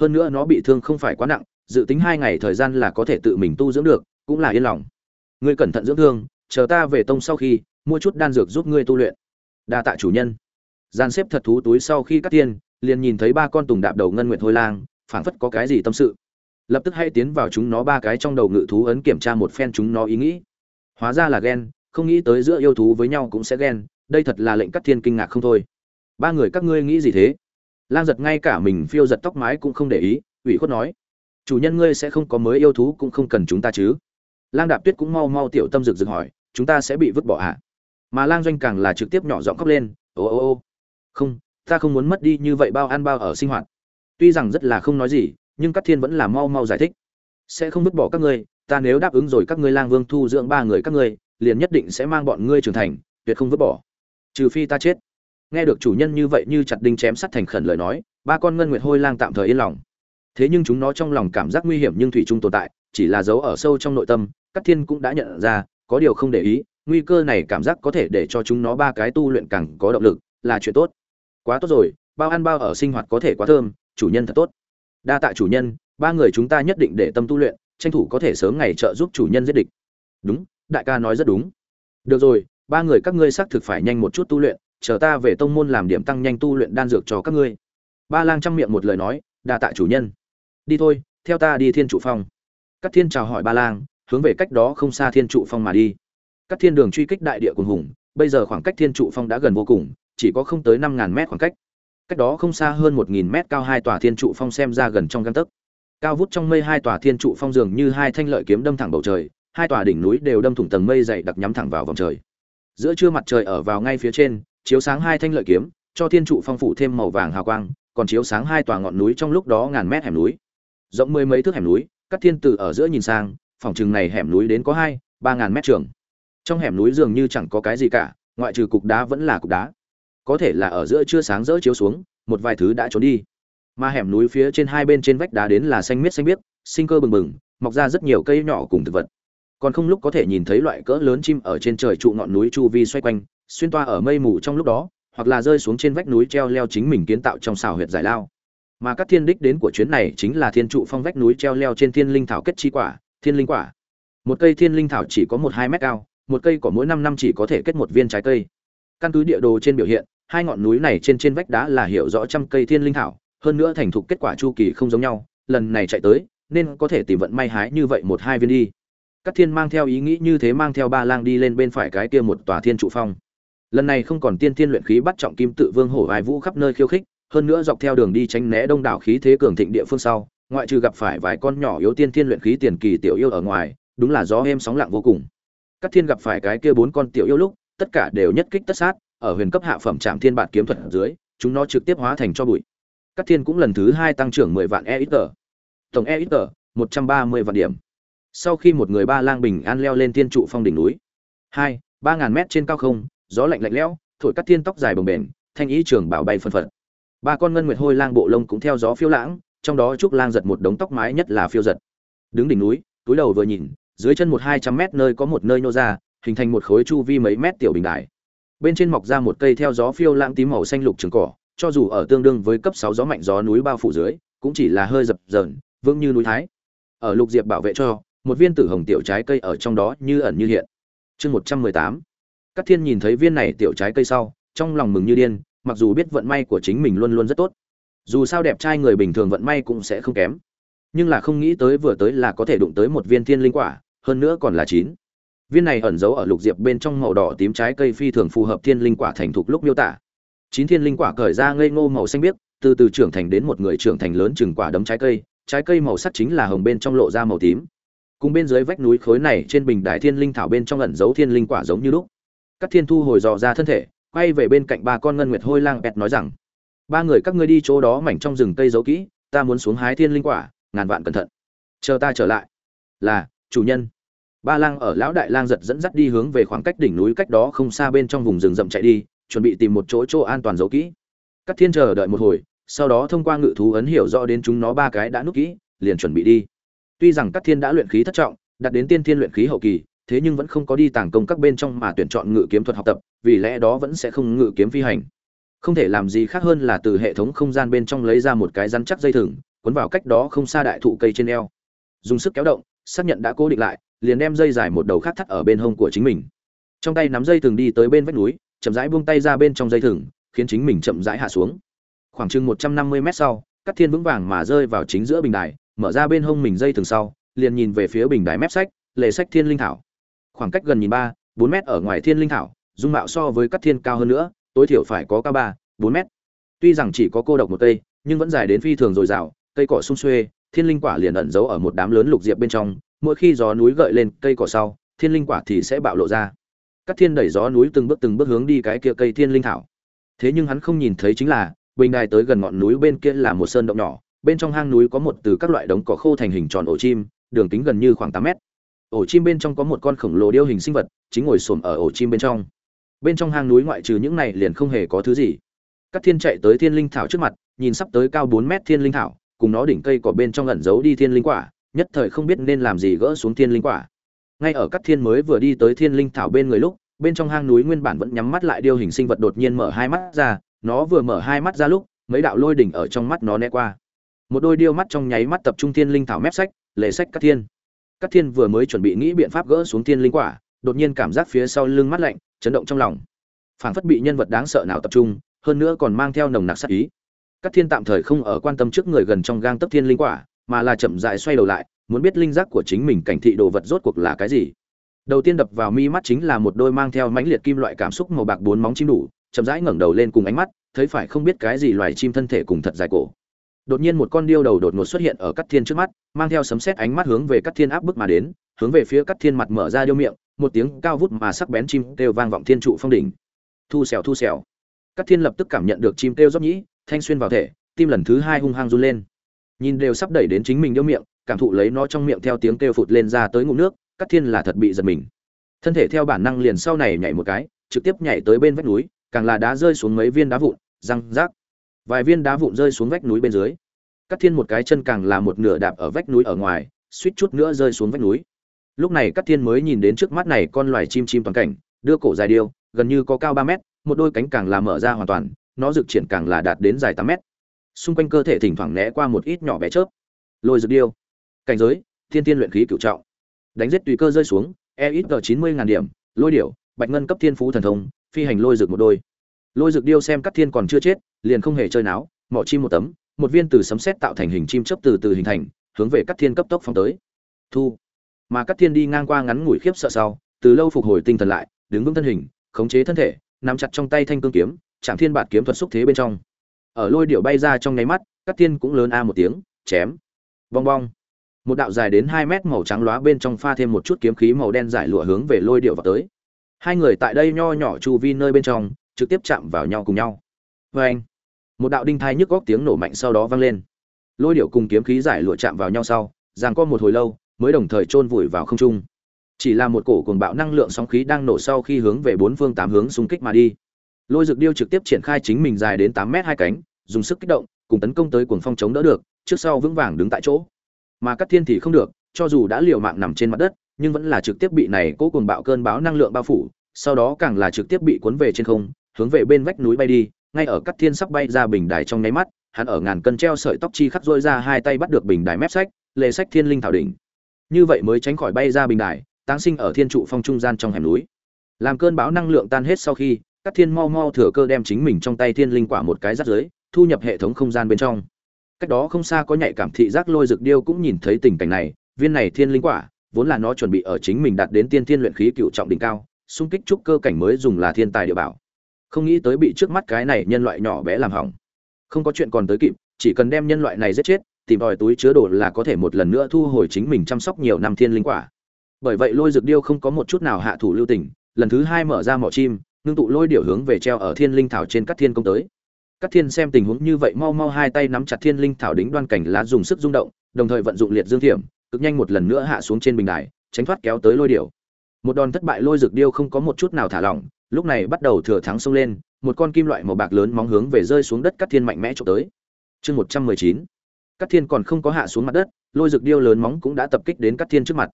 Hơn nữa nó bị thương không phải quá nặng, dự tính hai ngày thời gian là có thể tự mình tu dưỡng được, cũng là yên lòng. Ngươi cẩn thận dưỡng thương, chờ ta về tông sau khi mua chút đan dược giúp ngươi tu luyện. Đa tạ chủ nhân. Gian xếp thật thú túi sau khi cắt tiên, liền nhìn thấy ba con tùng đạp đầu ngân nguyệt hôi lang, phảng phất có cái gì tâm sự. Lập tức hay tiến vào chúng nó ba cái trong đầu ngự thú ấn kiểm tra một phen chúng nó ý nghĩ. Hóa ra là ghen, không nghĩ tới giữa yêu thú với nhau cũng sẽ ghen, đây thật là lệnh cắt thiên kinh ngạc không thôi. Ba người các ngươi nghĩ gì thế? Lang giật ngay cả mình phiêu giật tóc mái cũng không để ý, ủy khuất nói. Chủ nhân ngươi sẽ không có mới yêu thú cũng không cần chúng ta chứ. Lang đạp tuyết cũng mau mau tiểu tâm rực rực hỏi, chúng ta sẽ bị vứt bỏ ạ à? Mà lang doanh càng là trực tiếp nhỏ giọng khóc lên, ô ô ô không, ta không muốn mất đi như vậy bao ăn bao ở sinh hoạt. Tuy rằng rất là không nói gì, nhưng các thiên vẫn là mau mau giải thích. Sẽ không vứt bỏ các ngươi, ta nếu đáp ứng rồi các ngươi lang vương thu dưỡng ba người các ngươi, liền nhất định sẽ mang bọn ngươi trưởng thành, tuyệt không vứt bỏ. Trừ phi ta chết. Nghe được chủ nhân như vậy như chặt đinh chém sắt thành khẩn lời nói, ba con ngân nguyệt hôi lang tạm thời yên lòng. Thế nhưng chúng nó trong lòng cảm giác nguy hiểm nhưng thủy chung tồn tại, chỉ là dấu ở sâu trong nội tâm các thiên cũng đã nhận ra, có điều không để ý nguy cơ này cảm giác có thể để cho chúng nó ba cái tu luyện càng có động lực, là chuyện tốt. Quá tốt rồi, bao ăn bao ở sinh hoạt có thể quá thơm, chủ nhân thật tốt. Đa tạ chủ nhân, ba người chúng ta nhất định để tâm tu luyện, tranh thủ có thể sớm ngày trợ giúp chủ nhân giết địch. Đúng, đại ca nói rất đúng. Được rồi, ba người các ngươi xác thực phải nhanh một chút tu luyện, chờ ta về tông môn làm điểm tăng nhanh tu luyện đan dược cho các ngươi. Ba lang trong miệng một lời nói, đa tạ chủ nhân. Đi thôi, theo ta đi thiên trụ phong. Các thiên chào hỏi ba lang, hướng về cách đó không xa thiên trụ phong mà đi các thiên đường truy kích đại địa cùng hùng, bây giờ khoảng cách thiên trụ phong đã gần vô cùng, chỉ có không tới năm ngàn mét khoảng cách. Cách đó không xa hơn một nghìn mét cao hai tòa thiên trụ phong xem ra gần trong găng tấc. Cao vút trong mây hai tòa thiên trụ phong dường như hai thanh lợi kiếm đâm thẳng bầu trời, hai tòa đỉnh núi đều đâm thủng tầng mây dày đặc nhắm thẳng vào vòng trời. Giữa trưa mặt trời ở vào ngay phía trên, chiếu sáng hai thanh lợi kiếm, cho thiên trụ phong phủ thêm màu vàng hào quang, còn chiếu sáng hai tòa ngọn núi trong lúc đó ngàn mét hẻm núi. Rộng mười mấy thước hẻm núi các thiên tử ở giữa nhìn sang, phòng chừng này hẻm núi đến có hai, ba ngàn mét trường trong hẻm núi dường như chẳng có cái gì cả, ngoại trừ cục đá vẫn là cục đá. Có thể là ở giữa chưa sáng rỡ chiếu xuống, một vài thứ đã trốn đi. Mà hẻm núi phía trên hai bên trên vách đá đến là xanh miết xanh biếc, sinh cơ bừng bừng, mọc ra rất nhiều cây nhỏ cùng thực vật. Còn không lúc có thể nhìn thấy loại cỡ lớn chim ở trên trời trụ ngọn núi chu vi xoay quanh, xuyên toa ở mây mù trong lúc đó, hoặc là rơi xuống trên vách núi treo leo chính mình kiến tạo trong xào huyệt giải lao. Mà các thiên đích đến của chuyến này chính là thiên trụ phong vách núi treo leo trên thiên linh thảo kết chi quả, thiên linh quả. Một cây thiên linh thảo chỉ có một hai mét cao một cây có mỗi năm năm chỉ có thể kết một viên trái cây. Căn cứ địa đồ trên biểu hiện, hai ngọn núi này trên trên vách đá là hiểu rõ trăm cây thiên linh thảo, hơn nữa thành thục kết quả chu kỳ không giống nhau, lần này chạy tới, nên có thể tìm vận may hái như vậy một hai viên đi. Các thiên mang theo ý nghĩ như thế mang theo ba lang đi lên bên phải cái kia một tòa thiên trụ phong. Lần này không còn tiên thiên luyện khí bắt trọng kim tự vương hổ vai vũ khắp nơi khiêu khích, hơn nữa dọc theo đường đi tránh né đông đảo khí thế cường thịnh địa phương sau, ngoại trừ gặp phải vài con nhỏ yếu tiên thiên luyện khí tiền kỳ tiểu yêu ở ngoài, đúng là gió êm sóng lặng vô cùng các thiên gặp phải cái kia bốn con tiểu yêu lúc, tất cả đều nhất kích tất sát, ở huyền cấp hạ phẩm trạm thiên bản kiếm thuật ở dưới, chúng nó trực tiếp hóa thành cho bụi. Các thiên cũng lần thứ hai tăng trưởng mười vạn e ít tờ tổng e ít tờ một trăm ba mươi vạn điểm. Sau khi một người ba lang bình an leo lên thiên trụ phong đỉnh núi. Hai, ba ngàn mét trên cao không, gió lạnh lạnh lẽo, thổi các thiên tóc dài bồng bềnh, thanh ý trường bảo bay phân phật. Ba con ngân nguyệt hôi lang bộ lông cũng theo gió phiêu lãng, trong đó trúc lang giật một đống tóc mái nhất là phiêu giật. Đứng đỉnh núi, túi đầu vừa nhìn dưới chân một hai trăm mét nơi có một nơi nô ra, hình thành một khối chu vi mấy mét tiểu bình đài. Bên trên mọc ra một cây theo gió phiêu lãng tím màu xanh lục trường cỏ, cho dù ở tương đương với cấp sáu gió mạnh gió núi bao phủ dưới, cũng chỉ là hơi dập dờn, vững như núi thái. Ở lục diệp bảo vệ cho, một viên tử hồng tiểu trái cây ở trong đó như ẩn như hiện. Chương một trăm mười tám. Các thiên nhìn thấy viên này tiểu trái cây sau, trong lòng mừng như điên, mặc dù biết vận may của chính mình luôn luôn rất tốt. Dù sao đẹp trai người bình thường vận may cũng sẽ không kém. Nhưng là không nghĩ tới vừa tới là có thể đụng tới một viên thiên linh quả hơn nữa còn là chín. Viên này ẩn giấu ở lục diệp bên trong màu đỏ tím trái cây phi thường phù hợp thiên linh quả thành thục lúc miêu tả. Chín thiên linh quả cởi ra ngây ngô màu xanh biếc, từ từ trưởng thành đến một người trưởng thành lớn chừng quả đấm trái cây trái cây màu sắc chính là hồng bên trong lộ ra màu tím. Cùng bên dưới vách núi khối này trên bình đài thiên linh thảo bên trong ẩn giấu thiên linh quả giống như lúc. Các thiên thu hồi dò ra thân thể, quay về bên cạnh ba con ngân nguyệt hôi lang bẹt nói rằng, ba người các ngươi đi chỗ đó mảnh trong rừng cây giấu kỹ, ta muốn xuống hái thiên linh quả, ngàn vạn cẩn thận. Chờ ta trở lại. Là chủ nhân. Ba lang ở lão đại lang giật dẫn dắt đi hướng về khoảng cách đỉnh núi cách đó không xa bên trong vùng rừng rậm chạy đi, chuẩn bị tìm một chỗ chỗ an toàn giấu kỹ. Các thiên chờ đợi một hồi, sau đó thông qua ngự thú ấn hiểu rõ đến chúng nó ba cái đã núp kỹ, liền chuẩn bị đi. Tuy rằng các thiên đã luyện khí thất trọng, đạt đến tiên thiên luyện khí hậu kỳ, thế nhưng vẫn không có đi tàng công các bên trong mà tuyển chọn ngự kiếm thuật học tập, vì lẽ đó vẫn sẽ không ngự kiếm phi hành. Không thể làm gì khác hơn là từ hệ thống không gian bên trong lấy ra một cái rắn chắc dây thừng quấn vào cách đó không xa đại thụ cây trên eo. Dùng sức kéo động xác nhận đã cố định lại, liền đem dây dài một đầu khác thắt ở bên hông của chính mình. Trong tay nắm dây thừng đi tới bên vách núi, chậm rãi buông tay ra bên trong dây thừng, khiến chính mình chậm rãi hạ xuống. Khoảng chừng một trăm năm mươi mét sau cắt thiên vững vàng mà rơi vào chính giữa bình đài, mở ra bên hông mình dây thừng sau, liền nhìn về phía bình đài mép sách, lề sách thiên linh thảo. Khoảng cách gần nhìn ba, bốn mét ở ngoài thiên linh thảo, dung mạo so với cắt thiên cao hơn nữa, tối thiểu phải có cao ba, bốn mét. Tuy rằng chỉ có cô độc một cây nhưng vẫn dài đến phi thường dồi dào, cây cỏ sung xuê thiên linh quả liền ẩn giấu ở một đám lớn lục diệp bên trong, mỗi khi gió núi gợi lên cây cỏ sau, thiên linh quả thì sẽ bạo lộ ra. Các thiên đẩy gió núi từng bước từng bước hướng đi cái kia cây thiên linh thảo. Thế nhưng hắn không nhìn thấy chính là, bình đài tới gần ngọn núi bên kia là một sơn động nhỏ, bên trong hang núi có một từ các loại đống cỏ khô thành hình tròn ổ chim, đường kính gần như khoảng tám mét. Ổ chim bên trong có một con khổng lồ điêu hình sinh vật, chính ngồi xổm ở ổ chim bên trong. Bên trong hang núi ngoại trừ những này liền không hề có thứ gì. Các thiên chạy tới thiên linh thảo trước mặt, nhìn sắp tới cao bốn mét thiên linh thảo cùng nó đỉnh cây cỏ bên trong ẩn giấu đi thiên linh quả, nhất thời không biết nên làm gì gỡ xuống thiên linh quả. Ngay ở các thiên mới vừa đi tới thiên linh thảo bên người lúc, bên trong hang núi nguyên bản vẫn nhắm mắt lại điêu hình sinh vật đột nhiên mở hai mắt ra, nó vừa mở hai mắt ra lúc, mấy đạo lôi đỉnh ở trong mắt nó né qua. Một đôi điêu mắt trong nháy mắt tập trung thiên linh thảo mép sách lệ sách các thiên. Các thiên vừa mới chuẩn bị nghĩ biện pháp gỡ xuống thiên linh quả, đột nhiên cảm giác phía sau lưng mắt lạnh, chấn động trong lòng. Phảng phất bị nhân vật đáng sợ nào tập trung, hơn nữa còn mang theo nồng nặc sát ý các thiên tạm thời không ở quan tâm trước người gần trong gang tấc thiên linh quả, mà là chậm rãi xoay đầu lại, muốn biết linh giác của chính mình cảnh thị đồ vật rốt cuộc là cái gì. Đầu tiên đập vào mi mắt chính là một đôi mang theo mãnh liệt kim loại cảm xúc màu bạc bốn móng chim đủ, chậm rãi ngẩng đầu lên cùng ánh mắt, thấy phải không biết cái gì loài chim thân thể cùng thật dài cổ. Đột nhiên một con điêu đầu đột ngột xuất hiện ở cắt thiên trước mắt, mang theo sấm sét ánh mắt hướng về cắt thiên áp bức mà đến, hướng về phía cắt thiên mặt mở ra điêu miệng, một tiếng cao vút mà sắc bén chim kêu vang vọng thiên trụ phong đỉnh. Thu xèo thu xèo. Cắt thiên lập tức cảm nhận được chim kêu dốc nhĩ thanh xuyên vào thể, tim lần thứ hai hung hăng run lên. Nhìn đều sắp đẩy đến chính mình đeo miệng, cảm thụ lấy nó trong miệng theo tiếng kêu phụt lên ra tới ngụm nước cắt thiên là thật bị giật mình. Thân thể theo bản năng liền sau này nhảy một cái, trực tiếp nhảy tới bên vách núi, càng là đá rơi xuống mấy viên đá vụn, răng, rác. Vài viên đá vụn rơi xuống vách núi bên dưới. Cắt thiên một cái chân càng là một nửa đạp ở vách núi ở ngoài, suýt chút nữa rơi xuống vách núi. Lúc này cắt thiên mới nhìn đến trước mắt này con loài chim chim toàn cảnh, đưa cổ dài điêu, gần như có cao ba mét, một đôi cánh càng là mở ra hoàn toàn nó dực triển càng là đạt đến dài tám mét. Xung quanh cơ thể thỉnh thoảng né qua một ít nhỏ bé chớp. Lôi dược điêu. Cảnh giới, thiên tiên luyện khí cửu trọng. Đánh giết tùy cơ rơi xuống e ít chín mươi ngàn điểm, lôi điểu, bạch ngân cấp thiên phú thần thông, phi hành lôi dược một đôi. Lôi dược điêu xem các thiên còn chưa chết, liền không hề chơi náo, mỏ chim một tấm, một viên từ sấm sét tạo thành hình chim chớp từ từ hình thành, hướng về các thiên cấp tốc phóng tới. Thu. Mà các thiên đi ngang qua ngắn ngủi khiếp sợ sau, từ lâu phục hồi tinh thần lại, đứng vững thân hình, khống chế thân thể, nắm chặt trong tay thanh cương kiếm chạm thiên bạt kiếm thuật xúc thế bên trong. Ở lôi điệu bay ra trong nháy mắt các thiên cũng lớn a một tiếng, chém. Bong bong. Một đạo dài đến hai mét màu trắng lóa bên trong pha thêm một chút kiếm khí màu đen giải lụa hướng về lôi điệu vào tới. Hai người tại đây nho nhỏ chu vi nơi bên trong, trực tiếp chạm vào nhau cùng nhau. Vê anh, một đạo đinh thai nhức góc tiếng nổ mạnh sau đó vang lên. Lôi điệu cùng kiếm khí giải lụa chạm vào nhau sau, giằng co một hồi lâu, mới đồng thời chôn vùi vào không trung. Chỉ là một cổ cuồng bạo năng lượng sóng khí đang nổ sau khi hướng về bốn phương tám hướng xung kích mà đi lôi dược điêu trực tiếp triển khai chính mình dài đến tám mét hai cánh, dùng sức kích động, cùng tấn công tới cuồng phong chống đỡ được, trước sau vững vàng đứng tại chỗ. Mà cắt thiên thì không được, cho dù đã liều mạng nằm trên mặt đất, nhưng vẫn là trực tiếp bị này cố cuồng bạo cơn báo năng lượng bao phủ, sau đó càng là trực tiếp bị cuốn về trên không, hướng về bên vách núi bay đi, ngay ở cắt thiên sắp bay ra bình đài trong nháy mắt, hắn ở ngàn cân treo sợi tóc chi khắc rôi ra hai tay bắt được bình đài mép sách, lề sách thiên linh thảo đỉnh. Như vậy mới tránh khỏi bay ra bình đài, táng sinh ở thiên trụ phong trung gian trong hẻm núi. Làm cơn bão năng lượng tan hết sau khi các thiên mau mau thừa cơ đem chính mình trong tay thiên linh quả một cái rắt dưới, thu nhập hệ thống không gian bên trong. Cách đó không xa có nhạy cảm thị giác lôi dực điêu cũng nhìn thấy tình cảnh này, viên này thiên linh quả, vốn là nó chuẩn bị ở chính mình đạt đến tiên thiên luyện khí cựu trọng đỉnh cao, xung kích trúc cơ cảnh mới dùng là thiên tài địa bảo. Không nghĩ tới bị trước mắt cái này nhân loại nhỏ bé làm hỏng. Không có chuyện còn tới kịp, chỉ cần đem nhân loại này giết chết, tìm đòi túi chứa đồ là có thể một lần nữa thu hồi chính mình chăm sóc nhiều năm thiên linh quả. Bởi vậy lôi dược điêu không có một chút nào hạ thủ lưu tình, lần thứ hai mở ra mỏ chim ngưng tụ lôi điểu hướng về treo ở thiên linh thảo trên các thiên công tới. Các thiên xem tình huống như vậy mau mau hai tay nắm chặt thiên linh thảo đính đoan cảnh lá dùng sức rung động, đồng thời vận dụng liệt dương thiểm, cực nhanh một lần nữa hạ xuống trên bình đài, tránh thoát kéo tới lôi điểu. Một đòn thất bại lôi rực điêu không có một chút nào thả lỏng, lúc này bắt đầu thừa thắng xông lên, một con kim loại màu bạc lớn móng hướng về rơi xuống đất cắt thiên mạnh mẽ trộm tới. Chương một trăm mười chín, cắt thiên còn không có hạ xuống mặt đất, lôi rực điêu lớn móng cũng đã tập kích đến cắt thiên trước mặt.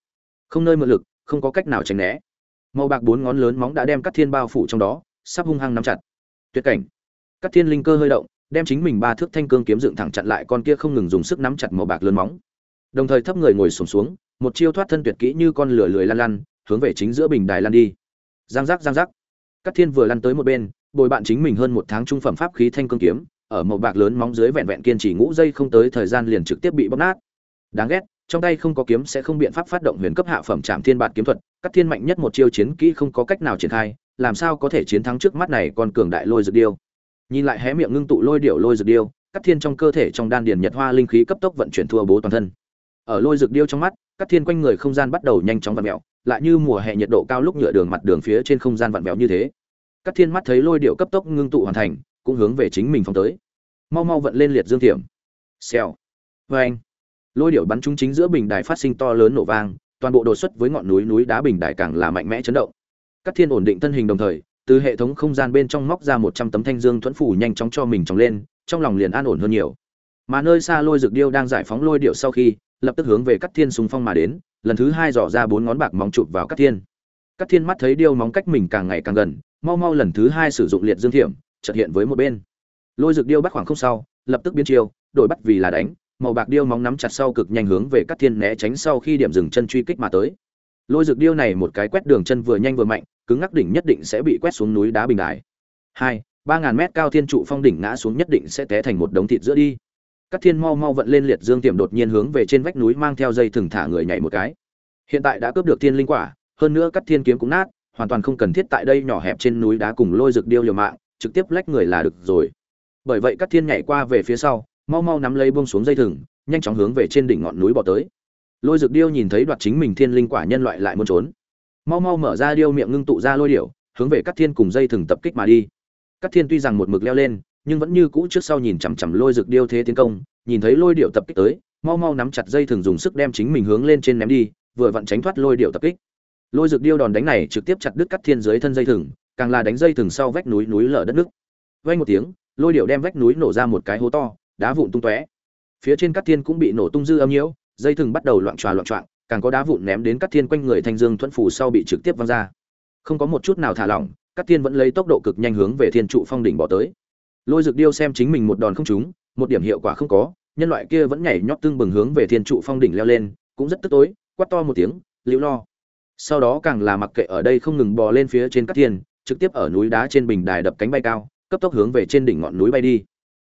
Không nơi mượn lực, không có cách nào tránh né màu bạc bốn ngón lớn móng đã đem cắt thiên bao phủ trong đó sắp hung hăng nắm chặt. Tuyệt cảnh. Cắt thiên linh cơ hơi động đem chính mình ba thước thanh cương kiếm dựng thẳng chặn lại con kia không ngừng dùng sức nắm chặt màu bạc lớn móng. Đồng thời thấp người ngồi sùng xuống, xuống một chiêu thoát thân tuyệt kỹ như con lửa lười lăn lăn hướng về chính giữa bình đài lăn đi. Giang giác giang giác. Cát Thiên vừa lăn tới một bên, bồi bạn chính mình hơn một tháng trung phẩm pháp khí thanh cương kiếm, ở màu bạc lớn móng dưới vẹn vẹn kiên trì ngũ dây không tới thời gian liền trực tiếp bị bóc nát. Đáng ghét, trong tay không có kiếm sẽ không biện pháp phát động huyền cấp hạ phẩm Trảm Thiên Bạt kiếm thuật, các Thiên mạnh nhất một chiêu chiến kỹ không có cách nào triển khai, làm sao có thể chiến thắng trước mắt này còn cường đại lôi dược điêu. Nhìn lại hé miệng ngưng tụ lôi điểu lôi dược điêu, các Thiên trong cơ thể trong đan điền nhật hoa linh khí cấp tốc vận chuyển thua bố toàn thân. Ở lôi dược điêu trong mắt, các Thiên quanh người không gian bắt đầu nhanh chóng vặn mèo, lại như mùa hè nhiệt độ cao lúc nhựa đường mặt đường phía trên không gian vặn vẹo như thế. Các thiên mắt thấy lôi điệu cấp tốc ngưng tụ hoàn thành, cũng hướng về chính mình phóng tới. Mau mau vận lên liệt dương thiểm. Xèo. Oeng. Lôi điệu bắn trúng chính giữa bình đài phát sinh to lớn nổ vang, toàn bộ đột xuất với ngọn núi núi đá bình đài càng là mạnh mẽ chấn động. Các thiên ổn định thân hình đồng thời, từ hệ thống không gian bên trong móc ra một trăm tấm thanh dương thuẫn phủ nhanh chóng cho mình trồng lên, trong lòng liền an ổn hơn nhiều. Mà nơi xa lôi dược điêu đang giải phóng lôi điệu sau khi, lập tức hướng về Cắt Thiên súng phong mà đến, lần thứ hai dò ra bốn ngón bạc móng chụp vào Cắt Thiên. Cắt Thiên mắt thấy điêu móng cách mình càng ngày càng gần, mau mau lần thứ hai sử dụng liệt dương thiểm chợt hiện với một bên lôi dược điêu bắt khoảng không sau lập tức biến chiêu đổi bắt vì là đánh màu bạc điêu móng nắm chặt sau cực nhanh hướng về các thiên né tránh sau khi điểm dừng chân truy kích mà tới. Lôi dược điêu này một cái quét đường chân vừa nhanh vừa mạnh, cứng ngắc đỉnh nhất định sẽ bị quét xuống núi đá bình đài. Hai, ba ngàn mét cao thiên trụ phong đỉnh ngã xuống nhất định sẽ té thành một đống thịt giữa đi. Các thiên mau mau vận lên liệt dương tiềm đột nhiên hướng về trên vách núi mang theo dây thừng thả người nhảy một cái. Hiện tại đã cướp được thiên linh quả, hơn nữa các thiên kiếm cũng nát, hoàn toàn không cần thiết tại đây nhỏ hẹp trên núi đá cùng lôi rực điêu liều mạng, trực tiếp lách người là được rồi. Bởi vậy các thiên nhảy qua về phía sau mau mau nắm lấy buông xuống dây thừng, nhanh chóng hướng về trên đỉnh ngọn núi bỏ tới. Lôi dược điêu nhìn thấy đoạt chính mình thiên linh quả nhân loại lại muốn trốn. Mau mau mở ra điêu miệng ngưng tụ ra lôi điểu, hướng về các thiên cùng dây thừng tập kích mà đi. Các thiên tuy rằng một mực leo lên, nhưng vẫn như cũ trước sau nhìn chằm chằm lôi dược điêu thế tiến công, nhìn thấy lôi điệu tập kích tới, mau mau nắm chặt dây thừng dùng sức đem chính mình hướng lên trên ném đi, vừa vặn tránh thoát lôi điệu tập kích. Lôi dược điêu đòn đánh này trực tiếp chặt đứt cắt thiên dưới thân dây thừng, càng là đánh dây thừng sau vách núi núi lở đất nước. Vay một tiếng, lôi điệu đem vách núi nổ ra một cái hố to đá vụn tung tóe. Phía trên cát thiên cũng bị nổ tung dư âm nhiễu, dây thừng bắt đầu loạn tròa loạn trọng càng có đá vụn ném đến cát thiên quanh người thanh dương thuẫn phủ sau bị trực tiếp văng ra. Không có một chút nào thả lỏng, cát thiên vẫn lấy tốc độ cực nhanh hướng về thiên trụ phong đỉnh bỏ tới. Lôi dược điêu xem chính mình một đòn không trúng, một điểm hiệu quả không có, nhân loại kia vẫn nhảy nhót tương bừng hướng về thiên trụ phong đỉnh leo lên, cũng rất tức tối, quát to một tiếng, liễu lo. Sau đó càng là mặc kệ ở đây không ngừng bò lên phía trên các thiên, trực tiếp ở núi đá trên bình đài đập cánh bay cao, cấp tốc hướng về trên đỉnh ngọn núi bay đi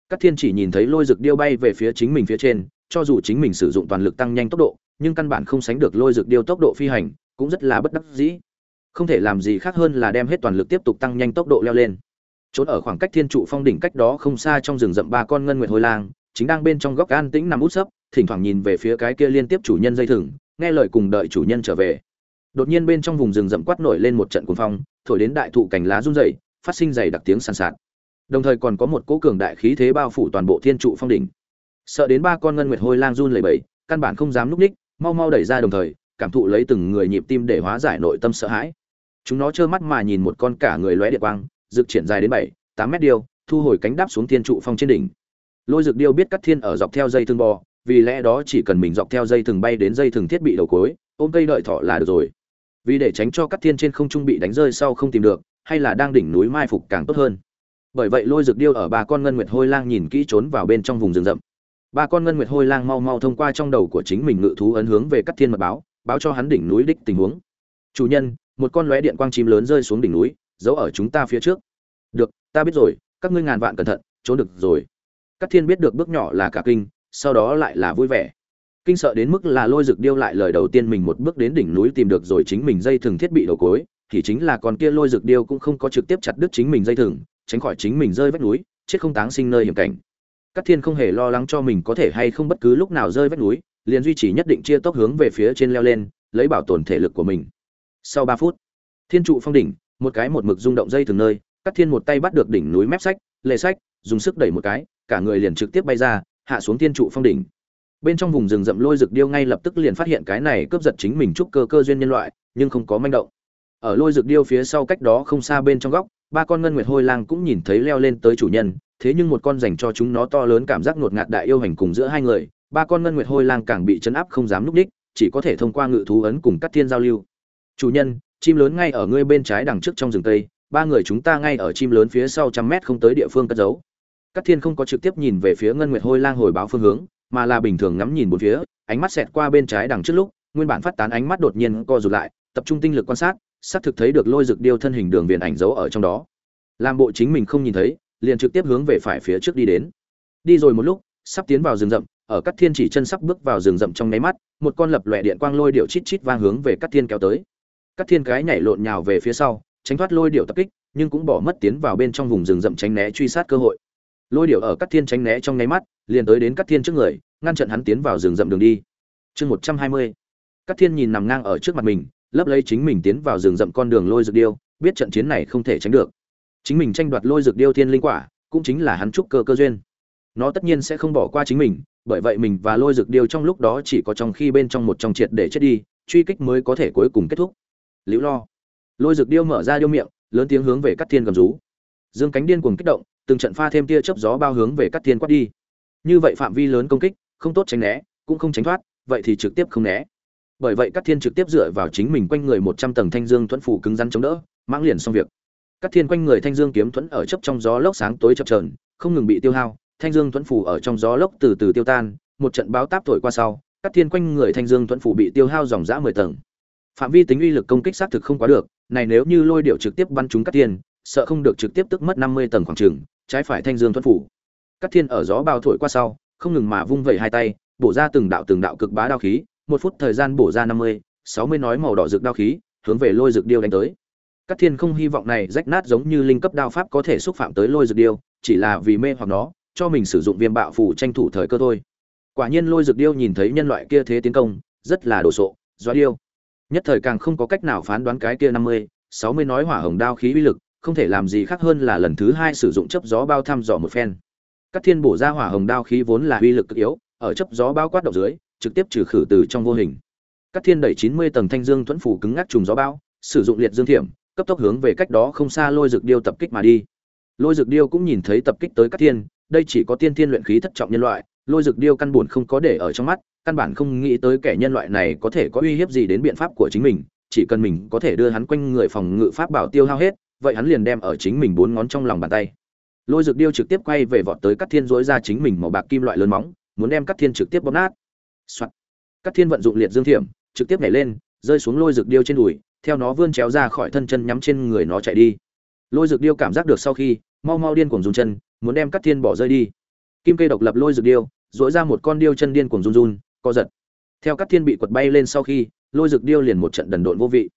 các thiên chỉ nhìn thấy lôi rực điêu bay về phía chính mình phía trên, cho dù chính mình sử dụng toàn lực tăng nhanh tốc độ, nhưng căn bản không sánh được lôi rực điêu tốc độ phi hành, cũng rất là bất đắc dĩ. Không thể làm gì khác hơn là đem hết toàn lực tiếp tục tăng nhanh tốc độ leo lên. Trốn ở khoảng cách thiên trụ phong đỉnh cách đó không xa trong rừng rậm ba con ngân nguyệt hồi lang, chính đang bên trong góc an tĩnh nằm út sấp, thỉnh thoảng nhìn về phía cái kia liên tiếp chủ nhân dây thừng, nghe lời cùng đợi chủ nhân trở về. Đột nhiên bên trong vùng rừng rậm quát nổi lên một trận cuồng phong, thổi đến đại thụ cành lá rung rẩy, phát sinh dày đặc tiếng sàn sạt đồng thời còn có một cỗ cường đại khí thế bao phủ toàn bộ thiên trụ phong đỉnh. Sợ đến ba con ngân nguyệt hôi lang run lẩy bẩy, căn bản không dám núp ních, mau mau đẩy ra đồng thời, cảm thụ lấy từng người nhịp tim để hóa giải nội tâm sợ hãi. Chúng nó trơ mắt mà nhìn một con cả người lóe điện quang, rực triển dài đến bảy, tám mét điêu, thu hồi cánh đáp xuống thiên trụ phong trên đỉnh. Lôi rực điêu biết cắt thiên ở dọc theo dây thương bò, vì lẽ đó chỉ cần mình dọc theo dây thừng bay đến dây thừng thiết bị đầu cối, ôm cây đợi thọ là được rồi. Vì để tránh cho cắt thiên trên không trung bị đánh rơi sau không tìm được, hay là đang đỉnh núi mai phục càng tốt hơn bởi vậy lôi rực điêu ở ba con ngân nguyệt hôi lang nhìn kỹ trốn vào bên trong vùng rừng rậm. Ba con ngân nguyệt hôi lang mau mau thông qua trong đầu của chính mình ngự thú ấn hướng về cắt thiên mật báo báo cho hắn đỉnh núi đích tình huống. Chủ nhân, một con lóe điện quang chim lớn rơi xuống đỉnh núi, giấu ở chúng ta phía trước. Được, ta biết rồi, các ngươi ngàn vạn cẩn thận, trốn được rồi. Các thiên biết được bước nhỏ là cả kinh, sau đó lại là vui vẻ. Kinh sợ đến mức là lôi rực điêu lại lời đầu tiên mình một bước đến đỉnh núi tìm được rồi chính mình dây thừng thiết bị đầu cối, thì chính là con kia lôi rực điêu cũng không có trực tiếp chặt đứt chính mình dây thừng tránh khỏi chính mình rơi vách núi, chết không táng sinh nơi hiểm cảnh. Các thiên không hề lo lắng cho mình có thể hay không bất cứ lúc nào rơi vách núi, liền duy trì nhất định chia tốc hướng về phía trên leo lên, lấy bảo tồn thể lực của mình. Sau ba phút, thiên trụ phong đỉnh, một cái một mực rung động dây từng nơi các thiên một tay bắt được đỉnh núi mép sách lệ sách, dùng sức đẩy một cái, cả người liền trực tiếp bay ra, hạ xuống thiên trụ phong đỉnh. Bên trong vùng rừng rậm lôi rực điêu ngay lập tức liền phát hiện cái này cướp giật chính mình trúc cơ cơ duyên nhân loại, nhưng không có manh động. Ở lôi rực điêu phía sau cách đó không xa bên trong góc ba con ngân nguyệt hôi lang cũng nhìn thấy leo lên tới chủ nhân, thế nhưng một con dành cho chúng nó to lớn cảm giác ngột ngạt đại yêu hành cùng giữa hai người, ba con ngân nguyệt hôi lang càng bị chấn áp không dám núp đích, chỉ có thể thông qua ngự thú ấn cùng các thiên giao lưu. Chủ nhân, chim lớn ngay ở ngươi bên trái đằng trước trong rừng tây, ba người chúng ta ngay ở chim lớn phía sau trăm mét không tới địa phương cất giấu. Các thiên không có trực tiếp nhìn về phía ngân nguyệt hôi lang hồi báo phương hướng, mà là bình thường ngắm nhìn bốn phía, ánh mắt xẹt qua bên trái đằng trước lúc, nguyên bản phát tán ánh mắt đột nhiên co rụt lại, tập trung tinh lực quan sát xác thực thấy được lôi rực điêu thân hình đường viền ảnh dấu ở trong đó. Làm bộ chính mình không nhìn thấy, liền trực tiếp hướng về phải phía trước đi đến. Đi rồi một lúc, sắp tiến vào rừng rậm, ở các thiên chỉ chân sắp bước vào rừng rậm trong nháy mắt, một con lập lòe điện quang lôi điệu chít chít vang hướng về các thiên kéo tới. Các thiên cái nhảy lộn nhào về phía sau, tránh thoát lôi điệu tập kích, nhưng cũng bỏ mất tiến vào bên trong vùng rừng rậm tránh né truy sát cơ hội. Lôi điệu ở các thiên tránh né trong nháy mắt, liền tới đến các thiên trước người, ngăn chặn hắn tiến vào rừng rậm đường đi. Chương một trăm hai mươi. Các thiên nhìn nằm ngang ở trước mặt mình lấp lấy chính mình tiến vào rừng rậm con đường lôi dược điêu, biết trận chiến này không thể tránh được. Chính mình tranh đoạt lôi dược điêu thiên linh quả, cũng chính là hắn trúc cơ cơ duyên. Nó tất nhiên sẽ không bỏ qua chính mình, bởi vậy mình và lôi dược điêu trong lúc đó chỉ có trong khi bên trong một trong triệt để chết đi, truy kích mới có thể cuối cùng kết thúc. Liễu lo. Lôi dược điêu mở ra điêu miệng, lớn tiếng hướng về cắt thiên gầm rú. Dương cánh điên cuồng kích động, từng trận pha thêm tia chớp gió bao hướng về cắt thiên quát đi. Như vậy phạm vi lớn công kích, không tốt tránh né, cũng không tránh thoát, vậy thì trực tiếp không né bởi vậy các thiên trực tiếp dựa vào chính mình quanh người một trăm tầng thanh dương thuẫn phủ cứng rắn chống đỡ mang liền xong việc. Các thiên quanh người thanh dương kiếm thuẫn ở chấp trong gió lốc sáng tối chập trờn không ngừng bị tiêu hao, thanh dương thuẫn phủ ở trong gió lốc từ từ tiêu tan, một trận báo táp thổi qua sau, các thiên quanh người thanh dương thuẫn phủ bị tiêu hao dòng dã mười tầng. Phạm vi tính uy lực công kích xác thực không quá được, này nếu như lôi điệu trực tiếp bắn trúng các thiên, sợ không được trực tiếp tức mất năm mươi tầng khoảng trường trái phải thanh dương thuẫn phủ. Các thiên ở gió bao thổi qua sau, không ngừng mà vung vẩy hai tay, bổ ra từng đạo từng đạo cực bá đao khí một phút thời gian bổ ra năm mươi, sáu mươi nói màu đỏ rực đao khí, hướng về lôi rực điêu đánh tới. Các thiên không hy vọng này rách nát giống như linh cấp đao pháp có thể xúc phạm tới lôi rực điêu, chỉ là vì mê hoặc nó, cho mình sử dụng viêm bạo phủ tranh thủ thời cơ thôi. Quả nhiên lôi rực điêu nhìn thấy nhân loại kia thế tiến công, rất là đồ sộ, doa điêu. Nhất thời càng không có cách nào phán đoán cái kia năm mươi, sáu mươi nói hỏa hồng đao khí uy lực, không thể làm gì khác hơn là lần thứ hai sử dụng chấp gió bao thăm dò một phen. Các thiên bổ ra hỏa hồng đao khí vốn là uy lực cực yếu, ở chấp gió bao quát động dưới trực tiếp trừ khử từ trong vô hình. Cắt thiên đẩy chín mươi tầng thanh dương thuẫn phủ cứng ngắc trùng gió bão, sử dụng liệt dương thiểm, cấp tốc hướng về cách đó không xa lôi dược điêu tập kích mà đi. Lôi dược điêu cũng nhìn thấy tập kích tới Cắt thiên, đây chỉ có tiên thiên luyện khí thất trọng nhân loại, lôi dược điêu căn bản không có để ở trong mắt, căn bản không nghĩ tới kẻ nhân loại này có thể có uy hiếp gì đến biện pháp của chính mình, chỉ cần mình có thể đưa hắn quanh người phòng ngự pháp bảo tiêu hao hết, vậy hắn liền đem ở chính mình bốn ngón trong lòng bàn tay. Lôi dược điêu trực tiếp quay về vọt tới Cắt thiên dối ra chính mình màu bạc kim loại lớn móng, muốn đem Cắt thiên trực tiếp bóp nát. Soạt. Cát Thiên vận dụng liệt dương thiểm, trực tiếp nhảy lên, rơi xuống lôi dược điêu trên đùi, theo nó vươn chéo ra khỏi thân chân nhắm trên người nó chạy đi. Lôi dược điêu cảm giác được sau khi, mau mau điên cuồng dùng chân, muốn đem Cát Thiên bỏ rơi đi. Kim cây độc lập lôi dược điêu, duỗi ra một con điêu chân điên cuồng run run, co giật. Theo Cát Thiên bị quật bay lên sau khi, lôi dược điêu liền một trận đần độn vô vị.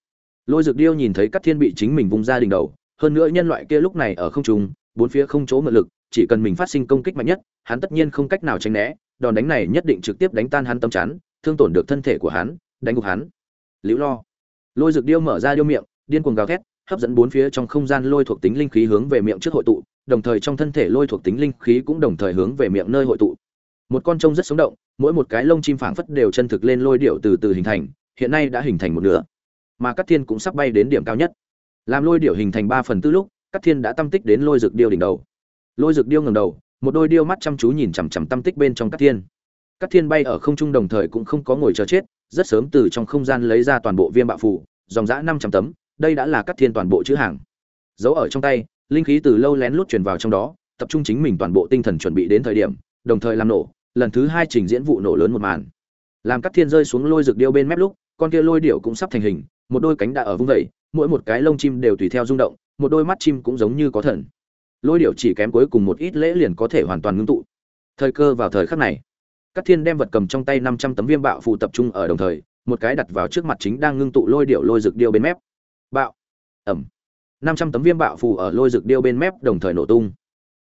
Lôi dược điêu nhìn thấy Cát Thiên bị chính mình vung ra đỉnh đầu, hơn nữa nhân loại kia lúc này ở không trung, bốn phía không chỗ mượn lực, chỉ cần mình phát sinh công kích mạnh nhất, hắn tất nhiên không cách nào tránh né, đòn đánh này nhất định trực tiếp đánh tan hắn tâm chắn, thương tổn được thân thể của hắn, đánh gục hắn. Liễu Lo. Lôi Dược Điêu mở ra điêu miệng, điên cuồng gào thét, hấp dẫn bốn phía trong không gian lôi thuộc tính linh khí hướng về miệng trước hội tụ, đồng thời trong thân thể lôi thuộc tính linh khí cũng đồng thời hướng về miệng nơi hội tụ. Một con trông rất sống động, mỗi một cái lông chim phảng phất đều chân thực lên lôi điệu từ từ hình thành hiện nay đã hình thành một nửa mà Cát thiên cũng sắp bay đến điểm cao nhất làm lôi điệu hình thành ba phần tư lúc Cát thiên đã tâm tích đến lôi dược điêu đỉnh đầu lôi dược điêu ngầm đầu một đôi điêu mắt chăm chú nhìn chằm chằm tâm tích bên trong các thiên. Các thiên bay ở không trung đồng thời cũng không có ngồi chờ chết, rất sớm từ trong không gian lấy ra toàn bộ viêm bạo phủ dòng dã năm trăm tấm, đây đã là các thiên toàn bộ chữ hàng. Giấu ở trong tay, linh khí từ lâu lén lút truyền vào trong đó, tập trung chính mình toàn bộ tinh thần chuẩn bị đến thời điểm, đồng thời làm nổ, lần thứ hai trình diễn vụ nổ lớn một màn. Làm các thiên rơi xuống lôi rực điêu bên mép lúc, con kia lôi điệu cũng sắp thành hình, một đôi cánh đã ở vung vẩy mỗi một cái lông chim đều tùy theo rung động, một đôi mắt chim cũng giống như có thần lôi điệu chỉ kém cuối cùng một ít lễ liền có thể hoàn toàn ngưng tụ. Thời cơ vào thời khắc này các thiên đem vật cầm trong tay năm trăm tấm viêm bạo phù tập trung ở đồng thời, một cái đặt vào trước mặt chính đang ngưng tụ lôi điệu lôi rực điêu bên mép. Bạo. Ẩm. năm trăm tấm viêm bạo phù ở lôi rực điêu bên mép đồng thời nổ tung.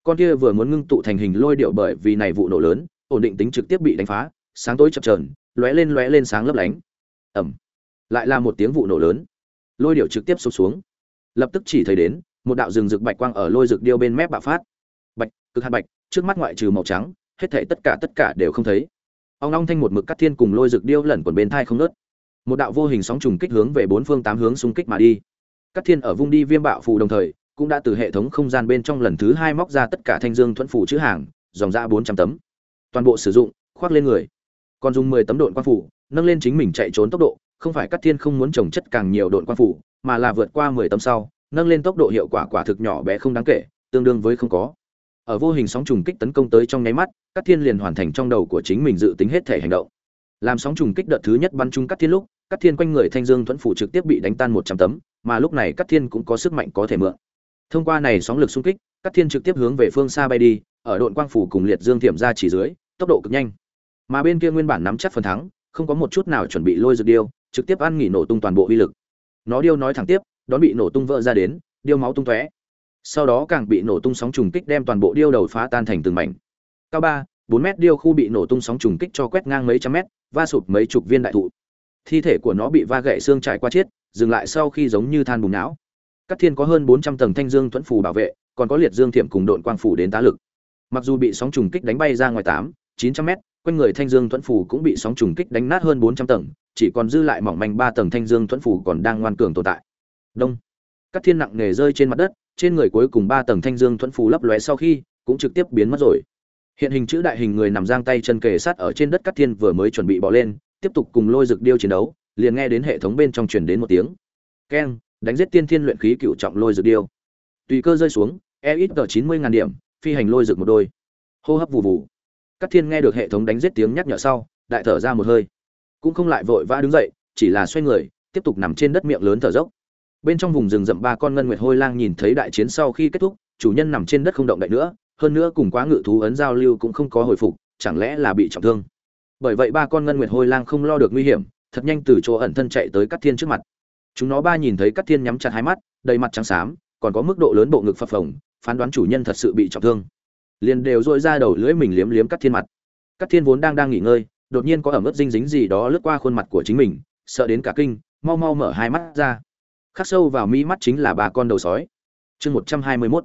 Con kia vừa muốn ngưng tụ thành hình lôi điệu bởi vì này vụ nổ lớn, ổn định tính trực tiếp bị đánh phá, sáng tối chập trờn lóe lên lóe lên sáng lấp lánh. Ẩm. Lại là một tiếng vụ nổ lớn. Lôi điệu trực tiếp sụp xuống. Lập tức chỉ thấy đến một đạo rừng rực bạch quang ở lôi rực điêu bên mép bạo phát. Bạch, cực hạt bạch, trước mắt ngoại trừ màu trắng, hết thảy tất cả tất cả đều không thấy. Ông long thanh một mực cắt thiên cùng lôi rực điêu lẩn quẩn bên thai không nớt một đạo vô hình sóng trùng kích hướng về bốn phương tám hướng xung kích mà đi. Cắt thiên ở vung đi viêm bạo phù đồng thời, cũng đã từ hệ thống không gian bên trong lần thứ hai móc ra tất cả thanh dương thuẫn phủ chữ hàng, dòng ra bốn trăm tấm. Toàn bộ sử dụng, khoác lên người. Còn dùng mười tấm độn quan phủ nâng lên chính mình chạy trốn tốc độ, không phải cắt thiên không muốn trồng chất càng nhiều độn quan phủ mà là vượt qua mười tấm sau nâng lên tốc độ hiệu quả quả thực nhỏ bé không đáng kể, tương đương với không có. Ở vô hình sóng trùng kích tấn công tới trong nháy mắt cắt thiên liền hoàn thành trong đầu của chính mình dự tính hết thể hành động. Làm sóng trùng kích đợt thứ nhất bắn trúng cắt thiên lúc cắt thiên quanh người thanh dương thuẫn phủ trực tiếp bị đánh tan một trăm tấm, mà lúc này cắt thiên cũng có sức mạnh có thể mượn. Thông qua này sóng lực xung kích cắt thiên trực tiếp hướng về phương xa bay đi, ở đội quang phủ cùng liệt dương thiểm ra chỉ dưới, tốc độ cực nhanh. Mà bên kia nguyên bản nắm chắc phần thắng, không có một chút nào chuẩn bị lôi dược điêu, trực tiếp ăn nghỉ nổ tung toàn bộ uy lực. Nó điêu nói thẳng tiếp đón bị nổ tung vỡ ra đến, điêu máu tung tóe. Sau đó càng bị nổ tung sóng trùng kích đem toàn bộ điêu đầu phá tan thành từng mảnh. Cao ba, bốn mét điêu khu bị nổ tung sóng trùng kích cho quét ngang mấy trăm mét, va sụp mấy chục viên đại thụ. Thi thể của nó bị va gãy xương trải qua chết dừng lại sau khi giống như than bùn não. Các thiên có hơn bốn trăm tầng thanh dương thuẫn phù bảo vệ, còn có liệt dương thiểm cùng đội quang phủ đến tá lực. Mặc dù bị sóng trùng kích đánh bay ra ngoài tám, chín trăm mét, quanh người thanh dương thuẫn phù cũng bị sóng trùng kích đánh nát hơn bốn trăm tầng, chỉ còn dư lại mỏng manh ba tầng thanh dương thuẫn phù còn đang ngoan cường tồn tại đông. Các thiên nặng nề rơi trên mặt đất, trên người cuối cùng ba tầng thanh dương thuẫn phù lấp lóe sau khi, cũng trực tiếp biến mất rồi. Hiện hình chữ đại hình người nằm giang tay chân kề sát ở trên đất các thiên vừa mới chuẩn bị bỏ lên, tiếp tục cùng lôi rực điêu chiến đấu, liền nghe đến hệ thống bên trong truyền đến một tiếng. Keng, đánh giết tiên thiên luyện khí cựu trọng lôi rực điêu. Tùy cơ rơi xuống e ít tờ chín mươi ngàn điểm, phi hành lôi rực một đôi. Hô hấp vụ vụ các thiên nghe được hệ thống đánh giết tiếng nhắc nhở sau, đại thở ra một hơi. Cũng không lại vội vã đứng dậy, chỉ là xoay người, tiếp tục nằm trên đất miệng lớn thở dốc bên trong vùng rừng rậm ba con ngân nguyệt hôi lang nhìn thấy đại chiến sau khi kết thúc, chủ nhân nằm trên đất không động đậy nữa, hơn nữa cùng quá ngự thú ấn giao lưu cũng không có hồi phục, chẳng lẽ là bị trọng thương? Bởi vậy ba con ngân nguyệt hôi lang không lo được nguy hiểm, thật nhanh từ chỗ ẩn thân chạy tới cắt thiên trước mặt. Chúng nó ba nhìn thấy cắt thiên nhắm chặt hai mắt, đầy mặt trắng xám, còn có mức độ lớn bộ ngực phập phồng, phán đoán chủ nhân thật sự bị trọng thương. Liền đều dội ra đầu lưỡi mình liếm liếm cắt thiên mặt. Cắt thiên vốn đang đang nghỉ ngơi, đột nhiên có ẩm ướt dinh dính gì đó lướt qua khuôn mặt của chính mình, sợ đến cả kinh, mau mau mở hai mắt ra khắc sâu vào mi mắt chính là ba con đầu sói. Chương một trăm hai mươi mốt.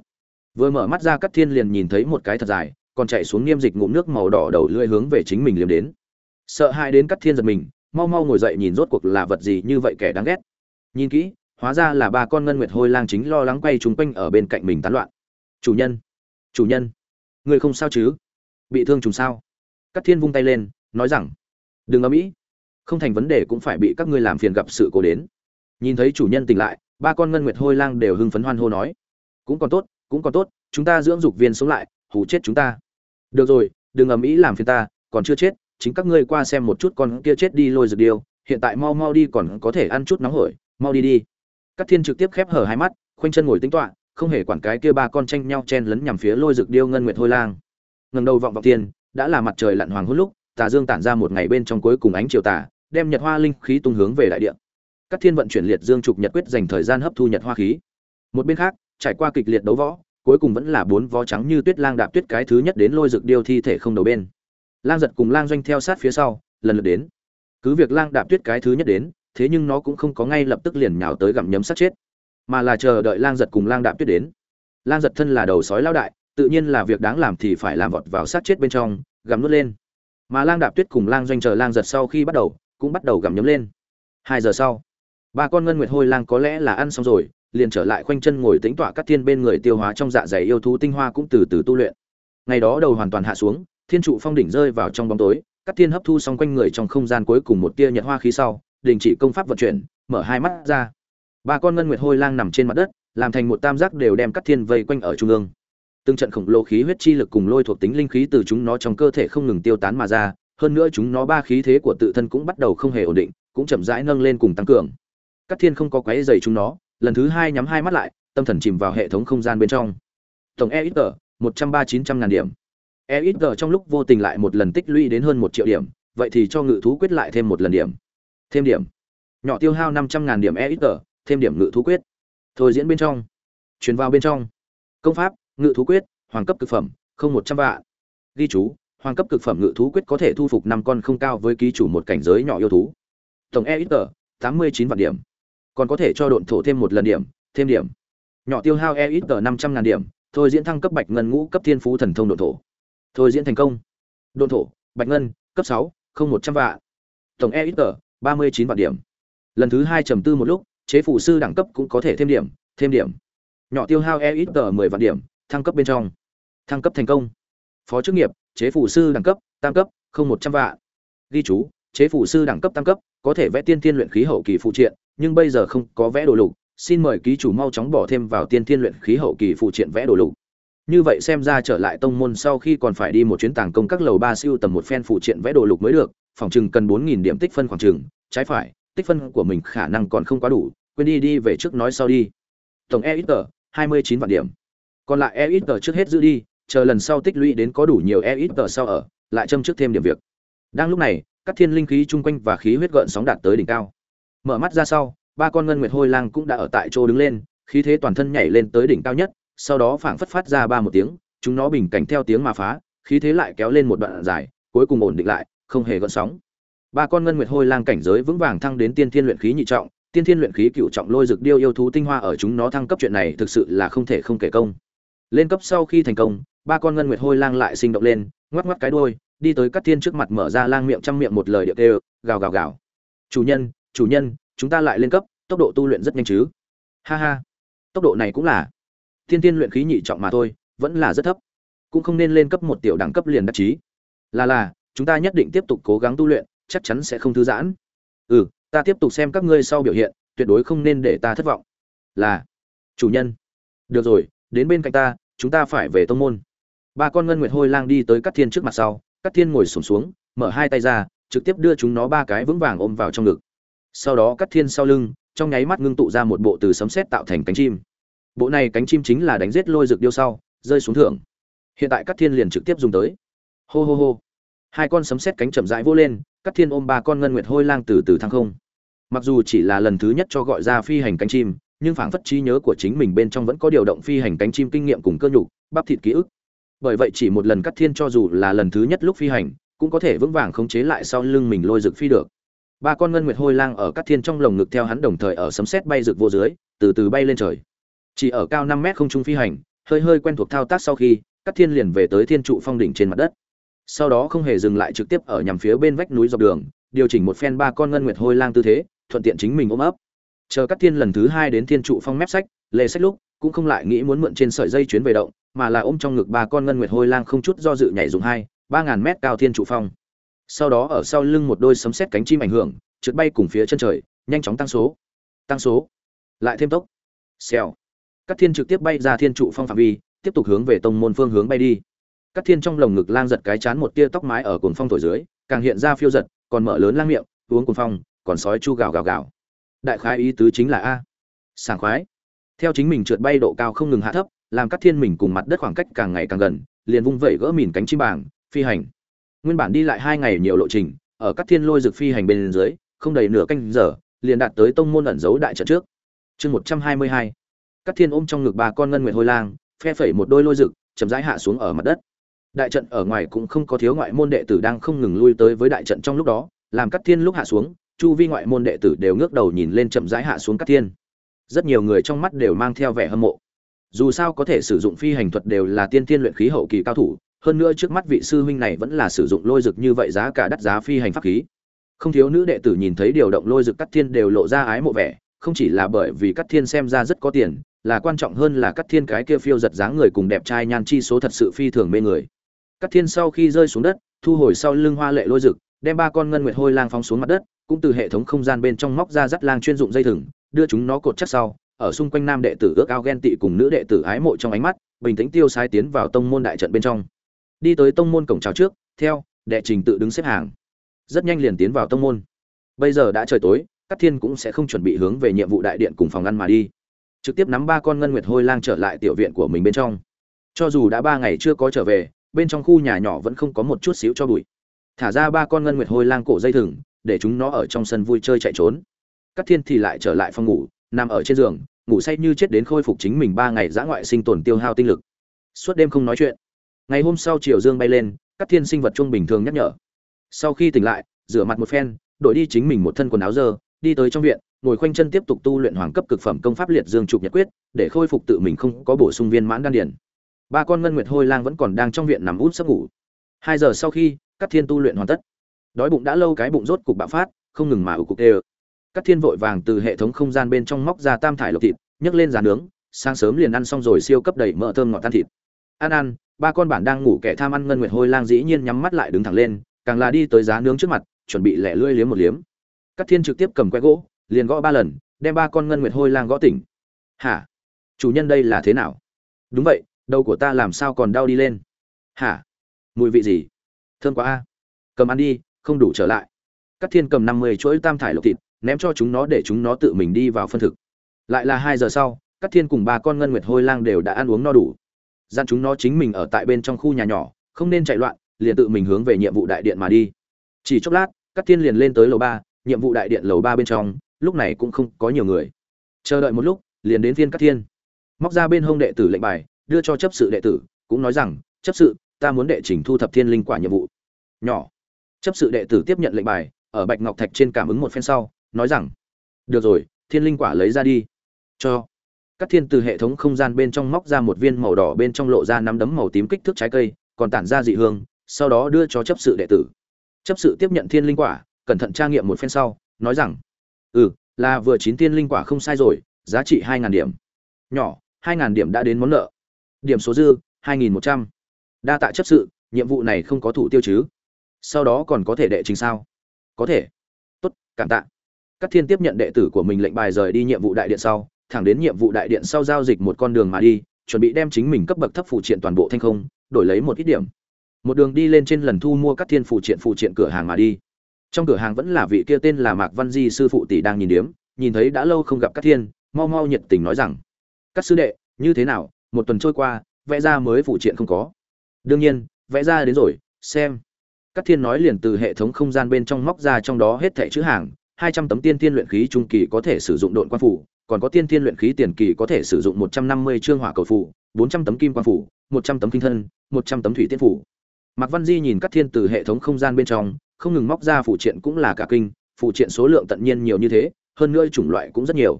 Vừa mở mắt ra cắt thiên liền nhìn thấy một cái thật dài, còn chạy xuống niêm dịch ngụm nước màu đỏ đầu lưỡi hướng về chính mình liếm đến. Sợ hai đến cắt thiên giật mình, mau mau ngồi dậy nhìn rốt cuộc là vật gì như vậy kẻ đáng ghét. Nhìn kỹ, hóa ra là ba con ngân nguyệt hôi lang chính lo lắng quay chúng quanh ở bên cạnh mình tán loạn. Chủ nhân chủ nhân, người không sao chứ? Bị thương trùng sao? Cắt thiên vung tay lên, nói rằng, đừng ở mỹ không thành vấn đề cũng phải bị các ngươi làm phiền gặp sự cố đến nhìn thấy chủ nhân tỉnh lại, ba con ngân nguyệt hôi lang đều hưng phấn hoan hô nói, cũng còn tốt, cũng còn tốt, chúng ta dưỡng dục viên sống lại, hù chết chúng ta. Được rồi, đừng ầm ĩ làm phiền ta, còn chưa chết, chính các ngươi qua xem một chút con kia chết đi lôi dược điêu, hiện tại mau mau đi còn có thể ăn chút nóng hổi, mau đi đi. Các thiên trực tiếp khép hở hai mắt, khoanh chân ngồi tính toạ không hề quản cái kia ba con tranh nhau chen lấn nhằm phía lôi dược điêu ngân nguyệt hôi lang. Ngần đầu vọng vọng tiền, đã là mặt trời lặn hoàng hôn lúc, tà dương tản ra một ngày bên trong cuối cùng ánh chiều tà, đem nhật hoa linh khí tung hướng về đại địa các thiên vận chuyển liệt dương trục nhật quyết dành thời gian hấp thu nhật hoa khí. Một bên khác, trải qua kịch liệt đấu võ, cuối cùng vẫn là bốn vó trắng như tuyết lang đạp tuyết cái thứ nhất đến lôi rực điêu thi thể không đầu bên. Lang giật cùng lang doanh theo sát phía sau, lần lượt đến. Cứ việc lang đạp tuyết cái thứ nhất đến, thế nhưng nó cũng không có ngay lập tức liền nhào tới gặm nhấm sát chết, mà là chờ đợi lang giật cùng lang đạp tuyết đến. Lang giật thân là đầu sói lao đại, tự nhiên là việc đáng làm thì phải làm vọt vào sát chết bên trong, gặm nuốt lên. Mà lang đạp tuyết cùng lang doanh chờ lang giật sau khi bắt đầu, cũng bắt đầu gặm nhấm lên. Hai giờ sau ba con ngân nguyệt hôi lang có lẽ là ăn xong rồi, liền trở lại khoanh chân ngồi tĩnh tọa các thiên bên người tiêu hóa trong dạ dày yêu thú tinh hoa cũng từ từ tu luyện. Ngày đó đầu hoàn toàn hạ xuống, thiên trụ phong đỉnh rơi vào trong bóng tối các thiên hấp thu xong quanh người trong không gian cuối cùng một tia nhật hoa khí sau, đình chỉ công pháp vận chuyển, mở hai mắt ra. Ba con ngân nguyệt hôi lang nằm trên mặt đất, làm thành một tam giác đều đem các thiên vây quanh ở trung ương. Từng trận khổng lồ khí huyết chi lực cùng lôi thuộc tính linh khí từ chúng nó trong cơ thể không ngừng tiêu tán mà ra, hơn nữa chúng nó ba khí thế của tự thân cũng bắt đầu không hề ổn định, cũng chậm rãi nâng lên cùng tăng cường. Cát thiên không có quấy rầy chúng nó, lần thứ hai nhắm hai mắt lại, tâm thần chìm vào hệ thống không gian bên trong. Tổng e ít một trăm ba chín trăm ngàn điểm. E ít trong lúc vô tình lại một lần tích lũy đến hơn một triệu điểm, vậy thì cho ngự thú quyết lại thêm một lần điểm. Thêm điểm. Nhỏ tiêu hao năm trăm ngàn điểm e ít thêm điểm ngự thú quyết. Thôi diễn bên trong. Truyền vào bên trong. Công pháp, ngự thú quyết, hoàng cấp cực phẩm, không một trăm vạn. Ghi chú, hoàng cấp cực phẩm ngự thú quyết có thể thu phục năm con không cao với ký chủ một cảnh giới nhỏ yêu thú. Tổng e ít tám mươi chín vạn điểm còn có thể cho độn thổ thêm một lần điểm, thêm điểm. Nhỏ tiêu hao e ít tờ năm trăm ngàn điểm, thôi diễn thăng cấp bạch ngân ngũ cấp thiên phú thần thông độn thổ. Thôi diễn thành công. Độn thổ, bạch ngân, cấp sáu, không một trăm vạn. Tổng e ít tờ ba mươi chín vạn điểm. Lần thứ hai trầm tư một lúc, chế phủ sư đẳng cấp cũng có thể thêm điểm thêm điểm. Nhỏ tiêu hao e ít tờ mười vạn điểm, thăng cấp bên trong. Thăng cấp thành công. Phó chức nghiệp, chế phủ sư đẳng cấp, tam cấp, không một trăm vạn. Ghi chú, chế phủ sư đẳng cấp tam cấp, có thể vẽ tiên tiên luyện khí hậu kỳ phụ triện nhưng bây giờ không có vẽ đồ lục, xin mời ký chủ mau chóng bỏ thêm vào tiên thiên luyện khí hậu kỳ phụ triện vẽ đồ lục. Như vậy xem ra trở lại tông môn sau khi còn phải đi một chuyến tàng công các lầu ba siêu tầm một phen phụ triện vẽ đồ lục mới được, phòng chừng cần bốn nghìn điểm tích phân khoảng chừng trái phải, tích phân của mình khả năng còn không quá đủ, quên đi đi về trước nói sau đi. Tổng e ít tờ hai mươi chín vạn điểm. Còn lại e ít tờ trước hết giữ đi, chờ lần sau tích lũy đến có đủ nhiều e ít tờ sau ở, lại châm trước thêm điểm việc. Đang lúc này, các thiên linh khí chung quanh và khí huyết gợn sóng đạt tới đỉnh cao mở mắt ra sau, ba con ngân nguyệt hôi lang cũng đã ở tại chỗ đứng lên, khí thế toàn thân nhảy lên tới đỉnh cao nhất, sau đó phảng phất phát ra ba một tiếng, chúng nó bình cảnh theo tiếng mà phá, khí thế lại kéo lên một đoạn dài, cuối cùng ổn định lại, không hề gợn sóng. Ba con ngân nguyệt hôi lang cảnh giới vững vàng thăng đến tiên thiên luyện khí nhị trọng, tiên thiên luyện khí cựu trọng lôi dược điêu yêu thú tinh hoa ở chúng nó thăng cấp chuyện này thực sự là không thể không kể công. Lên cấp sau khi thành công, ba con ngân nguyệt hôi lang lại sinh động lên, ngoắc ngoắc cái đuôi, đi tới cắt thiên trước mặt mở ra lang miệng trăm miệng một lời điệu kêu, gào gào gào. Chủ nhân chủ nhân chúng ta lại lên cấp tốc độ tu luyện rất nhanh chứ. Ha ha tốc độ này cũng là. Thiên tiên luyện khí nhị trọng mà thôi vẫn là rất thấp. Cũng không nên lên cấp một tiểu đẳng cấp liền đắc chí. Là là chúng ta nhất định tiếp tục cố gắng tu luyện chắc chắn sẽ không thư giãn. Ừ ta tiếp tục xem các ngươi sau biểu hiện tuyệt đối không nên để ta thất vọng. Là chủ nhân. Được rồi đến bên cạnh ta chúng ta phải về tông môn. Ba con ngân nguyệt hôi lang đi tới các thiên trước mặt sau các thiên ngồi sổm xuống, xuống mở hai tay ra trực tiếp đưa chúng nó ba cái vững vàng ôm vào trong ngực sau đó cắt thiên sau lưng, trong nháy mắt ngưng tụ ra một bộ từ sấm sét tạo thành cánh chim. Bộ này cánh chim chính là đánh giết lôi rực điêu sau, rơi xuống thưởng hiện tại cắt thiên liền trực tiếp dùng tới. Hô hô hô. Hai con sấm sét cánh chậm rãi vỗ lên, cắt thiên ôm ba con ngân nguyệt hôi lang từ từ thăng không. Mặc dù chỉ là lần thứ nhất cho gọi ra phi hành cánh chim, nhưng phảng phất trí nhớ của chính mình bên trong vẫn có điều động phi hành cánh chim kinh nghiệm cùng cơ nhục, bắp thịt ký ức. Bởi vậy chỉ một lần cắt thiên cho dù là lần thứ nhất lúc phi hành, cũng có thể vững vàng khống chế lại sau lưng mình lôi rực phi được ba con ngân nguyệt hôi lang ở các thiên trong lồng ngực theo hắn đồng thời ở sấm sét bay rực vô dưới, từ từ bay lên trời. Chỉ ở cao năm mét không trung phi hành, hơi hơi quen thuộc thao tác sau khi các thiên liền về tới thiên trụ phong đỉnh trên mặt đất. Sau đó không hề dừng lại trực tiếp ở nhằm phía bên vách núi dọc đường, điều chỉnh một phen ba con ngân nguyệt hôi lang tư thế, thuận tiện chính mình ôm ấp. Chờ các thiên lần thứ hai đến thiên trụ phong mép sách lê sách lúc, cũng không lại nghĩ muốn mượn trên sợi dây chuyến về động, mà là ôm trong ngực ba con ngân nguyệt hôi lang không chút do dự nhảy dùng hai, ba ngàn mét cao thiên trụ phong sau đó ở sau lưng một đôi sấm sét cánh chim ảnh hưởng, trượt bay cùng phía chân trời, nhanh chóng tăng số. Tăng số. Lại thêm tốc. Xèo. Các thiên trực tiếp bay ra thiên trụ phong phạm vi, tiếp tục hướng về tông môn phương hướng bay đi. Các thiên trong lồng ngực lang giật cái chán một tia tóc mái ở cồn phong thổi dưới, càng hiện ra phiêu giật, còn mở lớn lang miệng, uống cồn phong, còn sói chu gào gào gào. Đại khái ý tứ chính là a. Sảng khoái. Theo chính mình trượt bay độ cao không ngừng hạ thấp, làm các thiên mình cùng mặt đất khoảng cách càng ngày càng gần, liền vung vẩy gỡ mìn cánh chim bảng phi hành nguyên bản đi lại hai ngày nhiều lộ trình, ở các thiên lôi dực phi hành bên dưới, không đầy nửa canh giờ, liền đạt tới tông môn ẩn giấu đại trận trước. Chương một trăm hai mươi hai, các thiên ôm trong ngực ba con ngân nguyệt hôi lang, phe phẩy một đôi lôi rực chậm rãi hạ xuống ở mặt đất. Đại trận ở ngoài cũng không có thiếu ngoại môn đệ tử đang không ngừng lui tới với đại trận trong lúc đó, làm các thiên lúc hạ xuống, chu vi ngoại môn đệ tử đều ngước đầu nhìn lên chậm rãi hạ xuống các thiên. Rất nhiều người trong mắt đều mang theo vẻ hâm mộ. Dù sao có thể sử dụng phi hành thuật đều là tiên tiên luyện khí hậu kỳ cao thủ hơn nữa trước mắt vị sư huynh này vẫn là sử dụng lôi dực như vậy giá cả đắt giá phi hành pháp khí. Không thiếu nữ đệ tử nhìn thấy điều động lôi dực cắt thiên đều lộ ra ái mộ vẻ, không chỉ là bởi vì cắt thiên xem ra rất có tiền, là quan trọng hơn là cắt thiên cái kia phiêu giật dáng người cùng đẹp trai nhan chi số thật sự phi thường mê người. Cắt thiên sau khi rơi xuống đất, thu hồi sau lưng hoa lệ lôi rực đem ba con ngân nguyệt hôi lang phóng xuống mặt đất, cũng từ hệ thống không gian bên trong móc ra dắt lang chuyên dụng dây thừng, đưa chúng nó cột chắc sau, ở xung quanh nam đệ tử ước ao ghen tị cùng nữ đệ tử ái mộ trong ánh mắt, bình tĩnh tiêu sai tiến vào tông môn đại trận bên trong đi tới tông môn cổng chào trước, theo, đệ trình tự đứng xếp hàng. Rất nhanh liền tiến vào tông môn. Bây giờ đã trời tối, các thiên cũng sẽ không chuẩn bị hướng về nhiệm vụ đại điện cùng phòng ăn mà đi. Trực tiếp nắm ba con ngân nguyệt hôi lang trở lại tiểu viện của mình bên trong. Cho dù đã ba ngày chưa có trở về, bên trong khu nhà nhỏ vẫn không có một chút xíu cho bụi. Thả ra ba con ngân nguyệt hôi lang cổ dây thừng, để chúng nó ở trong sân vui chơi chạy trốn. Các thiên thì lại trở lại phòng ngủ, nằm ở trên giường, ngủ say như chết đến khôi phục chính mình ba ngày giã ngoại sinh tồn tiêu hao tinh lực. Suốt đêm không nói chuyện ngày hôm sau chiều dương bay lên, các thiên sinh vật chung bình thường nhắc nhở. Sau khi tỉnh lại, rửa mặt một phen đổi đi chính mình một thân quần áo dơ, đi tới trong viện, ngồi khoanh chân tiếp tục tu luyện hoàng cấp cực phẩm công pháp liệt dương trục nhật quyết, để khôi phục tự mình không có bổ sung viên mãn đan điển ba con ngân nguyệt hôi lang vẫn còn đang trong viện nằm út sắp ngủ. Hai giờ sau khi, các thiên tu luyện hoàn tất. Đói bụng đã lâu cái bụng rốt cục bạo phát, không ngừng mà ủ cục đê các thiên vội vàng từ hệ thống không gian bên trong móc ra tam thải lộc thịt, nhấc lên giá nướng, sáng sớm liền ăn xong rồi siêu cấp đầy mỡ thơm ngọt tan thịt. Ăn ăn ba con bản đang ngủ kẻ tham ăn ngân nguyệt hôi lang dĩ nhiên nhắm mắt lại đứng thẳng lên, càng là đi tới giá nướng trước mặt, chuẩn bị lẻ lưỡi liếm một liếm. Các thiên trực tiếp cầm que gỗ, liền gõ ba lần, đem ba con ngân nguyệt hôi lang gõ tỉnh. Hả? Chủ nhân đây là thế nào? Đúng vậy, đầu của ta làm sao còn đau đi lên? Hả? Mùi vị gì? Thơm quá a. Cầm ăn đi, không đủ trở lại. Các thiên cầm năm mươi chuỗi tam thải lộc thịt, ném cho chúng nó để chúng nó tự mình đi vào phân thực. Lại là hai giờ sau các thiên cùng ba con ngân nguyệt hôi lang đều đã ăn uống no đủ dặn chúng nó chính mình ở tại bên trong khu nhà nhỏ, không nên chạy loạn, liền tự mình hướng về nhiệm vụ đại điện mà đi. Chỉ chốc lát các thiên liền lên tới lầu ba, nhiệm vụ đại điện lầu ba bên trong, lúc này cũng không có nhiều người. Chờ đợi một lúc, liền đến viên các thiên. Móc ra bên hông đệ tử lệnh bài, đưa cho chấp sự đệ tử, cũng nói rằng, chấp sự, ta muốn đệ trình thu thập thiên linh quả nhiệm vụ. Nhỏ. Chấp sự đệ tử tiếp nhận lệnh bài, ở bạch ngọc thạch trên cảm ứng một phen sau, nói rằng, được rồi, thiên linh quả lấy ra đi. Cho. Cát thiên từ hệ thống không gian bên trong móc ra một viên màu đỏ bên trong lộ ra nắm đấm màu tím kích thước trái cây, còn tản ra dị hương, sau đó đưa cho chấp sự đệ tử. Chấp sự tiếp nhận thiên linh quả, cẩn thận tra nghiệm một phen sau, nói rằng ừ là vừa chín thiên linh quả không sai rồi, giá trị hai ngàn điểm. Nhỏ, hai ngàn điểm đã đến món nợ. Điểm số dư, hai nghìn một trăm. Đa tạ chấp sự, nhiệm vụ này không có thủ tiêu chứ. Sau đó còn có thể đệ trình sao? Có thể. Tốt, cảm tạ. Cát thiên tiếp nhận đệ tử của mình lệnh bài rời đi nhiệm vụ đại điện sau thẳng đến nhiệm vụ đại điện sau giao dịch một con đường mà đi, chuẩn bị đem chính mình cấp bậc thấp phụ triện toàn bộ thanh không, đổi lấy một ít điểm. Một đường đi lên trên lần thu mua các thiên phụ triện phụ triện cửa hàng mà đi. Trong cửa hàng vẫn là vị kia tên là mạc văn di sư phụ tỷ đang nhìn điếm, nhìn thấy đã lâu không gặp các thiên, mau mau nhiệt tình nói rằng, các sư đệ, như thế nào, một tuần trôi qua, vẽ ra mới phụ triện không có? Đương nhiên, vẽ ra đến rồi, xem. Các thiên nói liền từ hệ thống không gian bên trong móc ra trong đó hết thảy chữ hàng, hai trăm tấm tiên tiên luyện khí trung kỳ có thể sử dụng độn quan phủ còn có tiên tiên luyện khí tiền kỳ có thể sử dụng một trăm năm mươi chương hỏa cầu phủ, bốn trăm tấm kim quan phủ, một trăm tấm kinh thân, một trăm tấm thủy tiên phủ. Mạc văn di nhìn các thiên từ hệ thống không gian bên trong, không ngừng móc ra phụ triện cũng là cả kinh, phụ triện số lượng tận nhiên nhiều như thế, hơn nữa chủng loại cũng rất nhiều.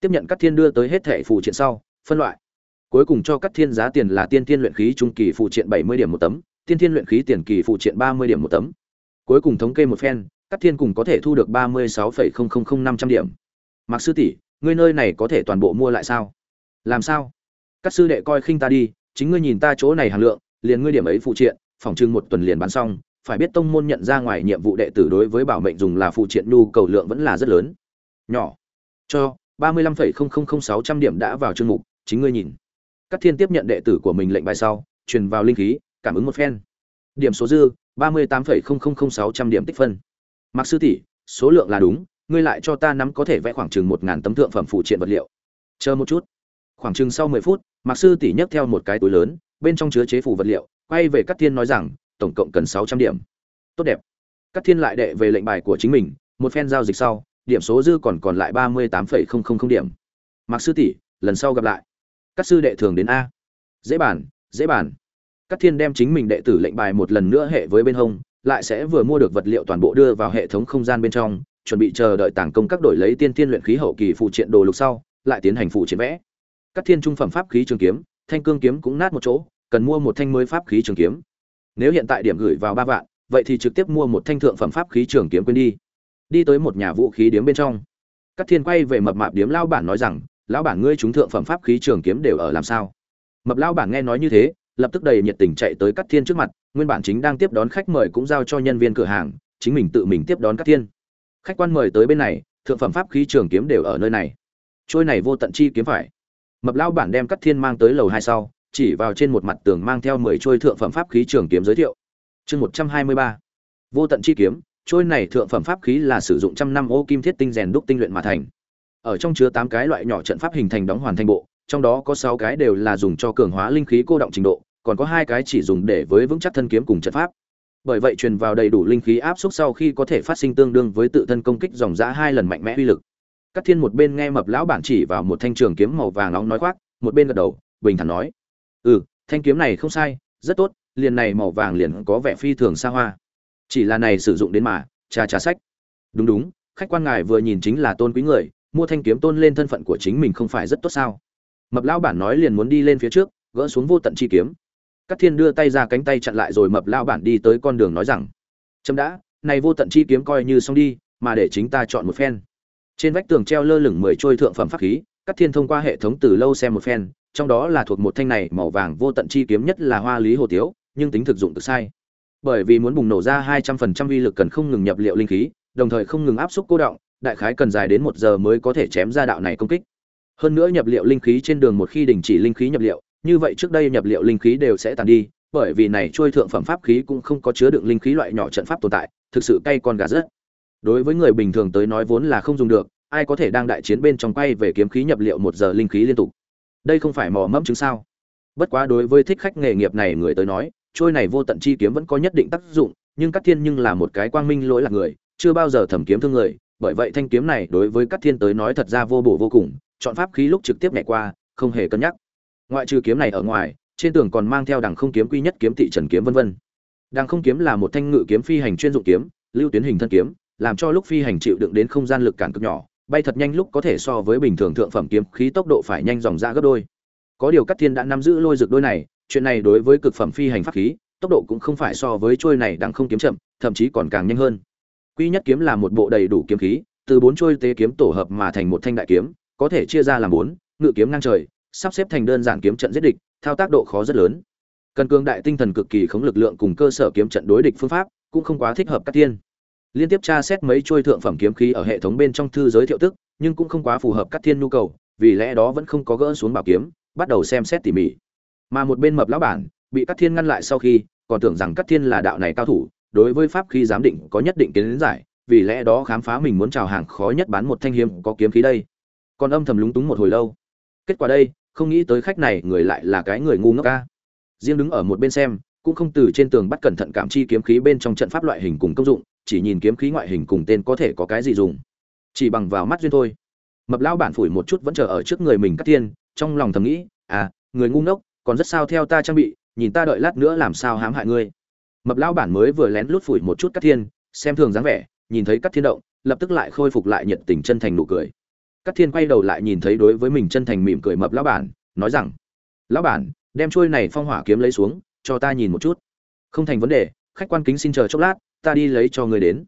Tiếp nhận các thiên đưa tới hết thẻ phụ triện sau, phân loại. Cuối cùng cho các thiên giá tiền là tiên tiên luyện khí trung kỳ phụ triện bảy mươi điểm một tấm, tiên thiên luyện khí tiền kỳ phụ triện ba mươi điểm một tấm. Cuối cùng thống kê một phen, các thiên cùng có thể thu được ba mươi sáu phẩy không không không năm trăm điểm. Mặc sư tỷ ngươi nơi này có thể toàn bộ mua lại sao? Làm sao? Các sư đệ coi khinh ta đi, chính ngươi nhìn ta chỗ này hàng lượng, liền ngươi điểm ấy phụ triện, phòng trưng một tuần liền bán xong, phải biết tông môn nhận ra ngoài nhiệm vụ đệ tử đối với bảo mệnh dùng là phụ triện nhu cầu lượng vẫn là rất lớn. Nhỏ, cho ba mươi lăm phẩy không không không sáu trăm điểm đã vào chương mục, chính ngươi nhìn. Các thiên tiếp nhận đệ tử của mình lệnh bài sau, truyền vào linh khí, cảm ứng một phen. Điểm số dư, ba mươi tám sáu trăm điểm tích phân. Mặc sư tỷ, số lượng là đúng ngươi lại cho ta nắm có thể vẽ khoảng chừng một ngàn tấm thượng phẩm phụ triện vật liệu. Chờ một chút. Khoảng chừng sau mười phút mặc sư tỷ nhấc theo một cái túi lớn, bên trong chứa chế phủ vật liệu, quay về các thiên nói rằng, tổng cộng cần sáu trăm điểm. Tốt đẹp. Các thiên lại đệ về lệnh bài của chính mình, một phen giao dịch sau, điểm số dư còn còn lại ba mươi tám điểm. Mặc sư tỷ, lần sau gặp lại. Các sư đệ thường đến a. Dễ bàn dễ bàn. Các thiên đem chính mình đệ tử lệnh bài một lần nữa hệ với bên hông, lại sẽ vừa mua được vật liệu toàn bộ đưa vào hệ thống không gian bên trong chuẩn bị chờ đợi tàng công các đổi lấy tiên tiên luyện khí hậu kỳ phụ triện đồ lục sau, lại tiến hành phụ triện vẽ. Các thiên trung phẩm pháp khí trường kiếm, thanh cương kiếm cũng nát một chỗ, cần mua một thanh mới pháp khí trường kiếm. Nếu hiện tại điểm gửi vào ba vạn, vậy thì trực tiếp mua một thanh thượng phẩm pháp khí trường kiếm quên đi. Đi tới một nhà vũ khí điếm bên trong. Các thiên quay về mập mạp điếm lao bản nói rằng, lão bản ngươi chúng thượng phẩm pháp khí trường kiếm đều ở làm sao? Mập lao bản nghe nói như thế, lập tức đầy nhiệt tình chạy tới các thiên trước mặt, nguyên bản chính đang tiếp đón khách mời cũng giao cho nhân viên cửa hàng, chính mình tự mình tiếp đón các thiên khách quan mời tới bên này, thượng phẩm pháp khí trường kiếm đều ở nơi này. Trôi này vô tận chi kiếm phải. Mập lao bản đem cắt thiên mang tới lầu hai sau, chỉ vào trên một mặt tường mang theo mười trôi thượng phẩm pháp khí trường kiếm giới thiệu. Chương một trăm hai mươi ba. Vô tận chi kiếm, trôi này thượng phẩm pháp khí là sử dụng trăm năm ô kim thiết tinh rèn đúc tinh luyện mà thành. Ở trong chứa tám cái loại nhỏ trận pháp hình thành đóng hoàn thành bộ, trong đó có sáu cái đều là dùng cho cường hóa linh khí cô động trình độ, còn có hai cái chỉ dùng để với vững chắc thân kiếm cùng trận pháp bởi vậy truyền vào đầy đủ linh khí áp suất sau khi có thể phát sinh tương đương với tự thân công kích dòng dã hai lần mạnh mẽ uy lực. Cát thiên một bên nghe mập lão bản chỉ vào một thanh trường kiếm màu vàng nóng nói khoác, một bên gật đầu, bình thản nói ừ thanh kiếm này không sai, rất tốt, liền này màu vàng liền có vẻ phi thường xa hoa. Chỉ là này sử dụng đến mà trà trà sách. Đúng đúng, khách quan ngài vừa nhìn chính là tôn quý người, mua thanh kiếm tôn lên thân phận của chính mình không phải rất tốt sao? Mập lão bản nói liền muốn đi lên phía trước, gỡ xuống vô tận chi kiếm các thiên đưa tay ra cánh tay chặn lại rồi mập lão bản đi tới con đường nói rằng, chấm đã, này vô tận chi kiếm coi như xong đi, mà để chính ta chọn một phen. Trên vách tường treo lơ lửng mười trôi thượng phẩm pháp khí các thiên thông qua hệ thống từ lâu xem một phen, trong đó là thuộc một thanh này màu vàng vô tận chi kiếm nhất là hoa lý hồ tiếu, nhưng tính thực dụng từ sai. Bởi vì muốn bùng nổ ra hai trăm phần trăm uy lực cần không ngừng nhập liệu linh khí, đồng thời không ngừng áp suất cô động, đại khái cần dài đến một giờ mới có thể chém ra đạo này công kích. Hơn nữa nhập liệu linh khí trên đường một khi đình chỉ linh khí nhập liệu như vậy trước đây nhập liệu linh khí đều sẽ tàn đi, bởi vì này trôi thượng phẩm pháp khí cũng không có chứa đựng linh khí loại nhỏ trận pháp tồn tại, thực sự cay con gà rất đối với người bình thường tới nói vốn là không dùng được, ai có thể đang đại chiến bên trong quay về kiếm khí nhập liệu một giờ linh khí liên tục? Đây không phải mò mẫm chứng sao? Bất quá đối với thích khách nghề nghiệp này người tới nói, trôi này vô tận chi kiếm vẫn có nhất định tác dụng, nhưng các thiên nhưng là một cái quang minh lỗi lạc người, chưa bao giờ thẩm kiếm thương người, bởi vậy thanh kiếm này đối với các thiên tới nói thật ra vô bổ vô cùng, chọn pháp khí lúc trực tiếp nhảy qua, không hề cân nhắc ngoại trừ kiếm này ở ngoài, trên tường còn mang theo đằng không kiếm quy nhất kiếm thị trần kiếm vân vân. Đằng không kiếm là một thanh ngự kiếm phi hành chuyên dụng kiếm, lưu tuyến hình thân kiếm, làm cho lúc phi hành chịu đựng đến không gian lực cản cực nhỏ, bay thật nhanh lúc có thể so với bình thường thượng phẩm kiếm, khí tốc độ phải nhanh dòng ra gấp đôi. Có điều cắt thiên đã nắm giữ lôi rực đôi này, chuyện này đối với cực phẩm phi hành pháp khí, tốc độ cũng không phải so với trôi này đằng không kiếm chậm, thậm chí còn càng nhanh hơn. Quy nhất kiếm là một bộ đầy đủ kiếm khí, từ bốn trôi tế kiếm tổ hợp mà thành một thanh đại kiếm, có thể chia ra làm bốn, ngự kiếm ngang trời sắp xếp thành đơn giản kiếm trận giết địch, thao tác độ khó rất lớn. Cần cường đại tinh thần cực kỳ khống lực lượng cùng cơ sở kiếm trận đối địch phương pháp, cũng không quá thích hợp các tiên liên tiếp tra xét mấy trôi thượng phẩm kiếm khí ở hệ thống bên trong thư giới thiệu tức, nhưng cũng không quá phù hợp các thiên nhu cầu, vì lẽ đó vẫn không có gỡ xuống bảo kiếm, bắt đầu xem xét tỉ mỉ. Mà một bên mập lão bản, bị các thiên ngăn lại sau khi, còn tưởng rằng các thiên là đạo này cao thủ, đối với pháp khí giám định có nhất định kiến giải, vì lẽ đó khám phá mình muốn chào hàng khó nhất bán một thanh hiếm có kiếm khí đây. Còn âm thầm lúng túng một hồi lâu. Kết quả đây không nghĩ tới khách này người lại là cái người ngu ngốc ca. Riêng đứng ở một bên xem, cũng không từ trên tường bắt cẩn thận cảm chi kiếm khí bên trong trận pháp loại hình cùng công dụng, chỉ nhìn kiếm khí ngoại hình cùng tên có thể có cái gì dùng. Chỉ bằng vào mắt duyên thôi. Mập lão bản phủi một chút vẫn chờ ở trước người mình cắt tiên trong lòng thầm nghĩ à người ngu ngốc, còn rất sao theo ta trang bị, nhìn ta đợi lát nữa làm sao hãm hại ngươi. Mập lão bản mới vừa lén lút phủi một chút cắt thiên, xem thường dáng vẻ, nhìn thấy cắt thiên động, lập tức lại khôi phục lại nhiệt tình chân thành nụ cười. Cát thiên quay đầu lại nhìn thấy đối với mình chân thành mỉm cười mập lão bản, nói rằng, lão bản, đem chuôi này phong hỏa kiếm lấy xuống, cho ta nhìn một chút. Không thành vấn đề, khách quan kính xin chờ chốc lát, ta đi lấy cho người đến.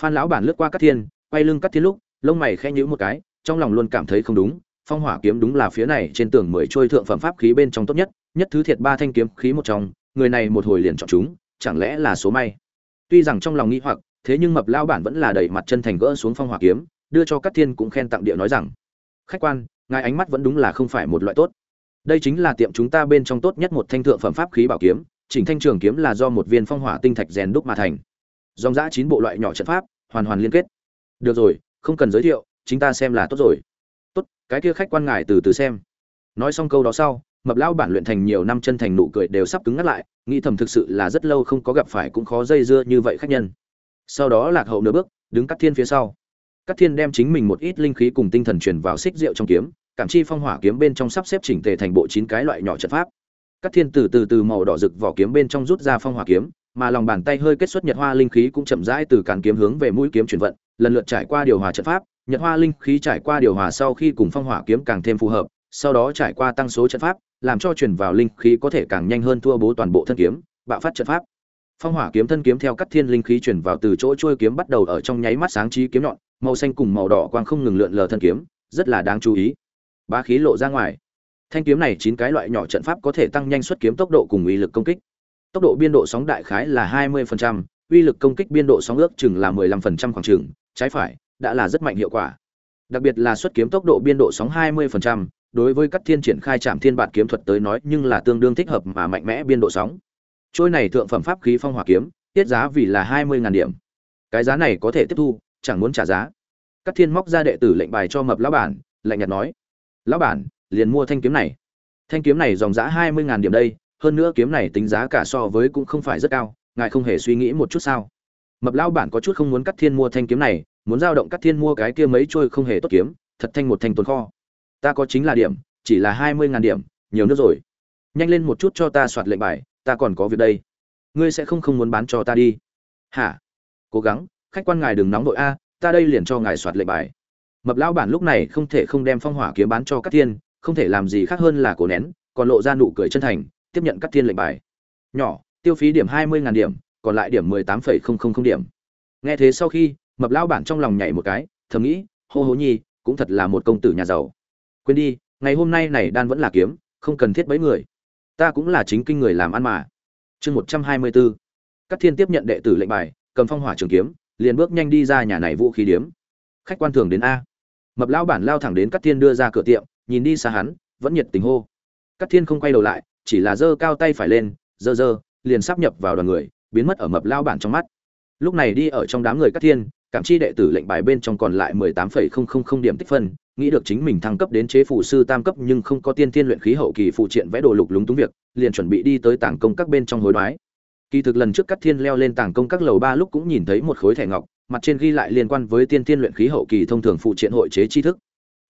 Phan lão bản lướt qua Cát thiên, quay lưng Cát thiên lúc, lông mày khẽ nhíu một cái, trong lòng luôn cảm thấy không đúng, phong hỏa kiếm đúng là phía này trên tường mười trôi thượng phẩm pháp khí bên trong tốt nhất nhất thứ thiệt ba thanh kiếm khí một trong, người này một hồi liền chọn chúng, chẳng lẽ là số may? Tuy rằng trong lòng nghi hoặc, thế nhưng mập Lão bản vẫn là đẩy mặt chân thành gỡ xuống phong hỏa kiếm đưa cho các thiên cũng khen tặng địa nói rằng, khách quan, ngài ánh mắt vẫn đúng là không phải một loại tốt. Đây chính là tiệm chúng ta bên trong tốt nhất một thanh thượng phẩm pháp khí bảo kiếm, chỉnh thanh trường kiếm là do một viên phong hỏa tinh thạch rèn đúc mà thành. Dòng giã chín bộ loại nhỏ trận pháp, hoàn hoàn liên kết. Được rồi, không cần giới thiệu chính ta xem là tốt rồi. Tốt, cái kia khách quan ngài từ từ xem. Nói xong câu đó sau, mập lão bản luyện thành nhiều năm chân thành nụ cười đều sắp cứng ngắt lại, nghĩ thầm thực sự là rất lâu không có gặp phải cũng khó dây dưa như vậy khách nhân. Sau đó lạc hậu nửa bước, đứng cắt thiên phía sau. Cát thiên đem chính mình một ít linh khí cùng tinh thần truyền vào xích rượu trong kiếm, cảm chi phong hỏa kiếm bên trong sắp xếp chỉnh tề thành bộ chín cái loại nhỏ trận pháp. Cát thiên từ từ từ màu đỏ rực vỏ kiếm bên trong rút ra phong hỏa kiếm, mà lòng bàn tay hơi kết xuất nhật hoa linh khí cũng chậm rãi từ càn kiếm hướng về mũi kiếm chuyển vận, lần lượt trải qua điều hòa trận pháp, nhật hoa linh khí trải qua điều hòa sau khi cùng phong hỏa kiếm càng thêm phù hợp, sau đó trải qua tăng số trận pháp, làm cho truyền vào linh khí có thể càng nhanh hơn thua bố toàn bộ thân kiếm, bạo phát trận pháp phong hỏa kiếm thân kiếm theo cắt thiên linh khí chuyển vào từ chỗ trôi kiếm bắt đầu ở trong nháy mắt sáng trí kiếm nhọn màu xanh cùng màu đỏ quang không ngừng lượn lờ thân kiếm rất là đáng chú ý. Ba khí lộ ra ngoài. Thanh kiếm này chín cái loại nhỏ trận pháp có thể tăng nhanh xuất kiếm tốc độ cùng uy lực công kích. Tốc độ biên độ sóng đại khái là 20%, uy lực công kích biên độ sóng ước chừng là 15% khoảng chừng trái phải đã là rất mạnh hiệu quả. Đặc biệt là xuất kiếm tốc độ biên độ sóng 20%, đối với các thiên triển khai trạm thiên bản kiếm thuật tới nói nhưng là tương đương thích hợp mà mạnh mẽ biên độ sóng trôi này thượng phẩm pháp khí phong hỏa kiếm, tiết giá vì là 20.000 điểm. Cái giá này có thể tiếp thu, chẳng muốn trả giá. Các thiên móc ra đệ tử lệnh bài cho mập lão bản, lạnh nhạt nói, lão bản, liền mua thanh kiếm này. Thanh kiếm này dòng giá 20.000 điểm đây, hơn nữa kiếm này tính giá cả so với cũng không phải rất cao, ngài không hề suy nghĩ một chút sao? Mập lão bản có chút không muốn cắt thiên mua thanh kiếm này, muốn giao động cắt thiên mua cái kia mấy trôi không hề tốt kiếm, thật thanh một thanh tồn kho. Ta có chính là điểm, chỉ là hai mươi ngàn điểm, nhiều nước rồi. Nhanh lên một chút cho ta soạt lệnh bài ta còn có việc đây. Ngươi sẽ không không muốn bán cho ta đi. Hả? Cố gắng, khách quan ngài đừng nóng vội a, ta đây liền cho ngài soạt lệnh bài. Mập lão bản lúc này không thể không đem phong hỏa kiếm bán cho các thiên, không thể làm gì khác hơn là cổ nén, còn lộ ra nụ cười chân thành, tiếp nhận các thiên lệnh bài. Nhỏ, tiêu phí điểm hai mươi ngàn điểm, còn lại điểm mười tám phẩy không không không điểm. Nghe thế sau khi, mập lão bản trong lòng nhảy một cái, thầm nghĩ, hô hố nhi, cũng thật là một công tử nhà giàu. Quên đi, ngày hôm nay này đan vẫn là kiếm, không cần thiết bấy người ta cũng là chính kinh người làm ăn mà. Chương một trăm hai mươi bốn các thiên tiếp nhận đệ tử lệnh bài, cầm phong hỏa trường kiếm, liền bước nhanh đi ra nhà này vũ khí điếm. Khách quan thường đến a. Mập lão bản lao thẳng đến các thiên đưa ra cửa tiệm, nhìn đi xa hắn, vẫn nhiệt tình hô. Các thiên không quay đầu lại, chỉ là giơ cao tay phải lên, giơ giơ, liền sắp nhập vào đoàn người, biến mất ở mập lao bản trong mắt. Lúc này đi ở trong đám người các thiên, cảm chi đệ tử lệnh bài bên trong còn lại mười tám phẩy không không không điểm tích phân nghĩ được chính mình thăng cấp đến chế phụ sư tam cấp nhưng không có tiên thiên luyện khí hậu kỳ phụ triện vẽ đồ lục lúng túng việc, liền chuẩn bị đi tới tảng công các bên trong hối đoái. Kỳ thực lần trước cắt thiên leo lên tảng công các lầu ba lúc cũng nhìn thấy một khối thẻ ngọc, mặt trên ghi lại liên quan với tiên thiên luyện khí hậu kỳ thông thường phụ triện hội chế tri thức.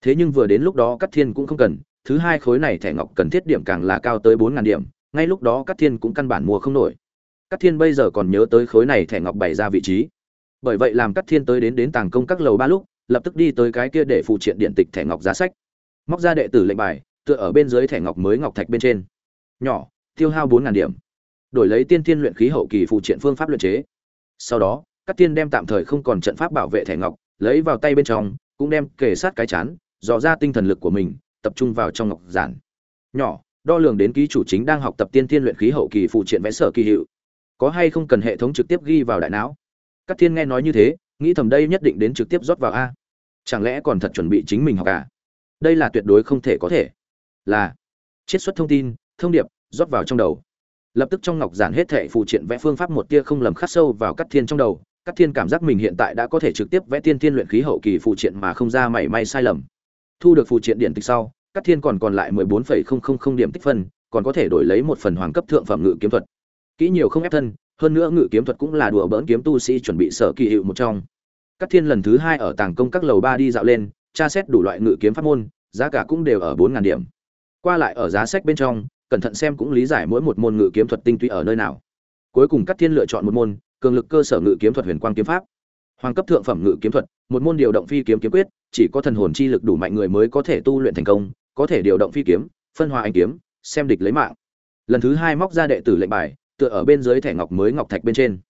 Thế nhưng vừa đến lúc đó cắt thiên cũng không cần, thứ hai khối này thẻ ngọc cần thiết điểm càng là cao tới bốn ngàn điểm, ngay lúc đó cắt thiên cũng căn bản mua không nổi. Cắt thiên bây giờ còn nhớ tới khối này thẻ ngọc bày ra vị trí. Bởi vậy làm cắt thiên tới đến đến tàng công các lầu ba lúc lập tức đi tới cái kia để phụ triện điện tịch thẻ ngọc giá sách. Móc ra đệ tử lệnh bài, tựa ở bên dưới thẻ ngọc mới ngọc thạch bên trên. Nhỏ, tiêu hao bốn ngàn điểm. Đổi lấy tiên tiên luyện khí hậu kỳ phụ triện phương pháp luyện chế. Sau đó, các tiên đem tạm thời không còn trận pháp bảo vệ thẻ ngọc, lấy vào tay bên trong, cũng đem kề sát cái chán, dò ra tinh thần lực của mình, tập trung vào trong ngọc giản. Nhỏ, đo lường đến ký chủ chính đang học tập tiên tiên luyện khí hậu kỳ phụ triện vẽ sở kỳ hiệu. Có hay không cần hệ thống trực tiếp ghi vào đại não? Các tiên nghe nói như thế nghĩ thầm đây nhất định đến trực tiếp rót vào a. Chẳng lẽ còn thật chuẩn bị chính mình học à? Đây là tuyệt đối không thể có thể. Là. Chiết xuất thông tin, thông điệp, rót vào trong đầu. Lập tức trong ngọc giản hết thệ phụ triện vẽ phương pháp một tia không lầm khắc sâu vào cắt thiên trong đầu. Cắt thiên cảm giác mình hiện tại đã có thể trực tiếp vẽ tiên thiên luyện khí hậu kỳ phụ triện mà không ra mảy may sai lầm. Thu được phụ triện điện tịch sau, cắt thiên còn còn lại mười bốn phẩy không không không điểm tích phân, còn có thể đổi lấy một phần hoàng cấp thượng phẩm ngự kiếm thuật. Kỹ nhiều không ép thân hơn nữa ngự kiếm thuật cũng là đùa bỡn kiếm tu sĩ chuẩn bị sở kỳ hiệu một trong. Các thiên lần thứ hai ở tàng công các lầu ba đi dạo lên, tra xét đủ loại ngự kiếm pháp môn, giá cả cũng đều ở bốn ngàn điểm. Qua lại ở giá sách bên trong, cẩn thận xem cũng lý giải mỗi một môn ngự kiếm thuật tinh túy ở nơi nào. Cuối cùng các thiên lựa chọn một môn, cường lực cơ sở ngự kiếm thuật huyền quang kiếm pháp. Hoàng cấp thượng phẩm ngự kiếm thuật, một môn điều động phi kiếm kiếm quyết, chỉ có thần hồn chi lực đủ mạnh người mới có thể tu luyện thành công, có thể điều động phi kiếm, phân hòa anh kiếm, xem địch lấy mạng. Lần thứ hai móc ra đệ tử lệnh bài tựa ở bên dưới thẻ ngọc mới ngọc thạch bên trên.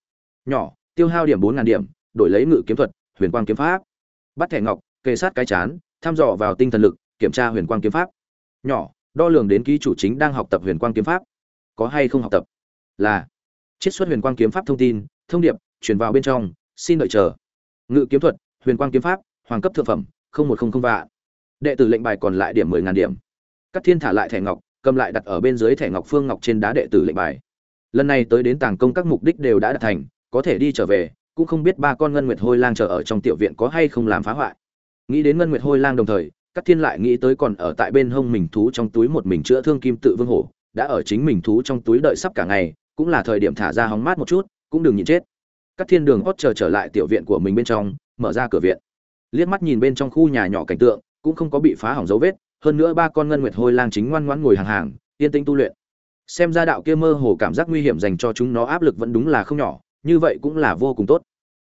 Nhỏ, tiêu hao điểm bốn ngàn điểm, đổi lấy ngự kiếm thuật, huyền quang kiếm pháp. Bắt thẻ ngọc, kề sát cái chán thăm dò vào tinh thần lực, kiểm tra huyền quang kiếm pháp. Nhỏ, đo lường đến ký chủ chính đang học tập huyền quang kiếm pháp. Có hay không học tập? Là. Chiết xuất huyền quang kiếm pháp thông tin, thông điệp, chuyển vào bên trong, xin đợi chờ. Ngự kiếm thuật, huyền quang kiếm pháp, hoàng cấp thượng phẩm, không một không không vạ đệ tử lệnh bài còn lại điểm mười ngàn điểm. Các thiên thả lại thẻ ngọc, cầm lại đặt ở bên dưới thẻ ngọc phương ngọc trên đá đệ tử lệnh bài lần này tới đến tàng công các mục đích đều đã đạt thành, có thể đi trở về, cũng không biết ba con ngân nguyệt hôi lang chờ ở trong tiểu viện có hay không làm phá hoại. Nghĩ đến ngân nguyệt hôi lang đồng thời các thiên lại nghĩ tới còn ở tại bên hông mình thú trong túi một mình chữa thương kim tự vương hổ, đã ở chính mình thú trong túi đợi sắp cả ngày, cũng là thời điểm thả ra hóng mát một chút, cũng đừng nhịn chết. Các thiên đường hót chờ trở lại tiểu viện của mình bên trong, mở ra cửa viện. Liếc mắt nhìn bên trong khu nhà nhỏ cảnh tượng, cũng không có bị phá hỏng dấu vết, hơn nữa ba con ngân nguyệt hôi lang chính ngoan ngoãn ngồi hàng hàng, yên tĩnh tu luyện xem ra đạo kia mơ hồ cảm giác nguy hiểm dành cho chúng nó áp lực vẫn đúng là không nhỏ, như vậy cũng là vô cùng tốt.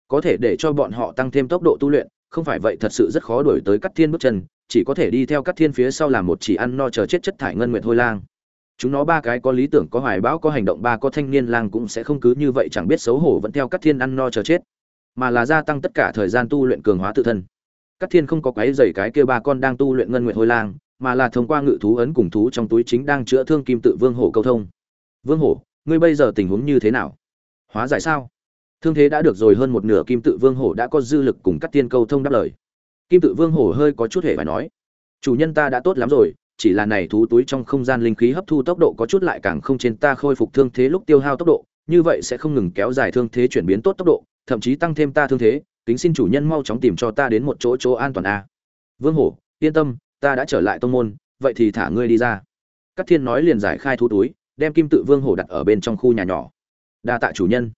Có thể để cho bọn họ tăng thêm tốc độ tu luyện, không phải vậy thật sự rất khó đuổi tới cắt thiên bước chân, chỉ có thể đi theo cắt thiên phía sau làm một chỉ ăn no chờ chết chất thải ngân nguyệt hôi lang. Chúng nó ba cái có lý tưởng, có hoài bão, có hành động, ba có thanh niên lang cũng sẽ không cứ như vậy chẳng biết xấu hổ vẫn theo cắt thiên ăn no chờ chết, mà là gia tăng tất cả thời gian tu luyện cường hóa tự thân. Cắt thiên không có cái dày cái kia ba con đang tu luyện ngân nguyệt hôi lang mà là thông qua ngự thú ấn cùng thú trong túi chính đang chữa thương kim tự vương hổ câu thông. Vương hổ, ngươi bây giờ tình huống như thế nào? Hóa giải sao? Thương thế đã được rồi hơn một nửa kim tự vương hổ đã có dư lực cùng các tiên câu thông đáp lời. Kim tự vương hổ hơi có chút hề phải nói. Chủ nhân ta đã tốt lắm rồi, chỉ là này thú túi trong không gian linh khí hấp thu tốc độ có chút lại càng không trên ta khôi phục thương thế lúc tiêu hao tốc độ, như vậy sẽ không ngừng kéo dài thương thế chuyển biến tốt tốc độ, thậm chí tăng thêm ta thương thế. Kính xin chủ nhân mau chóng tìm cho ta đến một chỗ chỗ an toàn a. Vương hổ, yên tâm ta đã trở lại tông môn, vậy thì thả ngươi đi ra. Các thiên nói liền giải khai thú túi, đem kim tự vương hổ đặt ở bên trong khu nhà nhỏ. Đa tạ chủ nhân.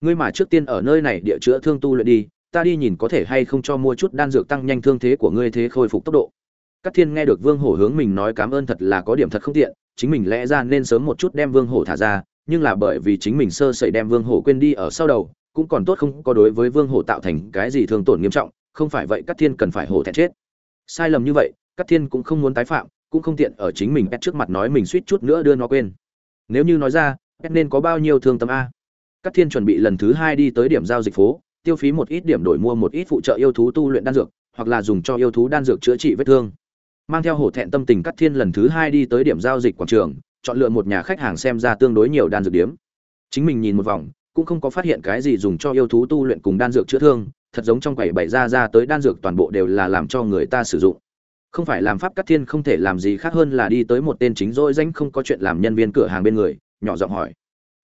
Ngươi mà trước tiên ở nơi này địa chữa thương tu luyện đi, ta đi nhìn có thể hay không cho mua chút đan dược tăng nhanh thương thế của ngươi thế khôi phục tốc độ. Các thiên nghe được vương hổ hướng mình nói cảm ơn thật là có điểm thật không tiện, chính mình lẽ ra nên sớm một chút đem vương hổ thả ra, nhưng là bởi vì chính mình sơ sẩy đem vương hổ quên đi ở sau đầu, cũng còn tốt không có đối với vương hổ tạo thành cái gì thương tổn nghiêm trọng, không phải vậy các thiên cần phải hổ thẹn chết. Sai lầm như vậy Cát thiên cũng không muốn tái phạm, cũng không tiện ở chính mình pet trước mặt nói mình suýt chút nữa đưa nó quên. Nếu như nói ra, pet nên có bao nhiêu thương tâm a? Cát thiên chuẩn bị lần thứ hai đi tới điểm giao dịch phố, tiêu phí một ít điểm đổi mua một ít phụ trợ yêu thú tu luyện đan dược, hoặc là dùng cho yêu thú đan dược chữa trị vết thương. Mang theo hổ thẹn tâm tình Cát thiên lần thứ hai đi tới điểm giao dịch quảng trường, chọn lựa một nhà khách hàng xem ra tương đối nhiều đan dược điểm. chính mình nhìn một vòng, cũng không có phát hiện cái gì dùng cho yêu thú tu luyện cùng đan dược chữa thương, thật giống trong quầy bày ra ra tới đan dược toàn bộ đều là làm cho người ta sử dụng không phải làm pháp cắt thiên không thể làm gì khác hơn là đi tới một tên chính dỗi danh không có chuyện làm nhân viên cửa hàng bên người, nhỏ giọng hỏi.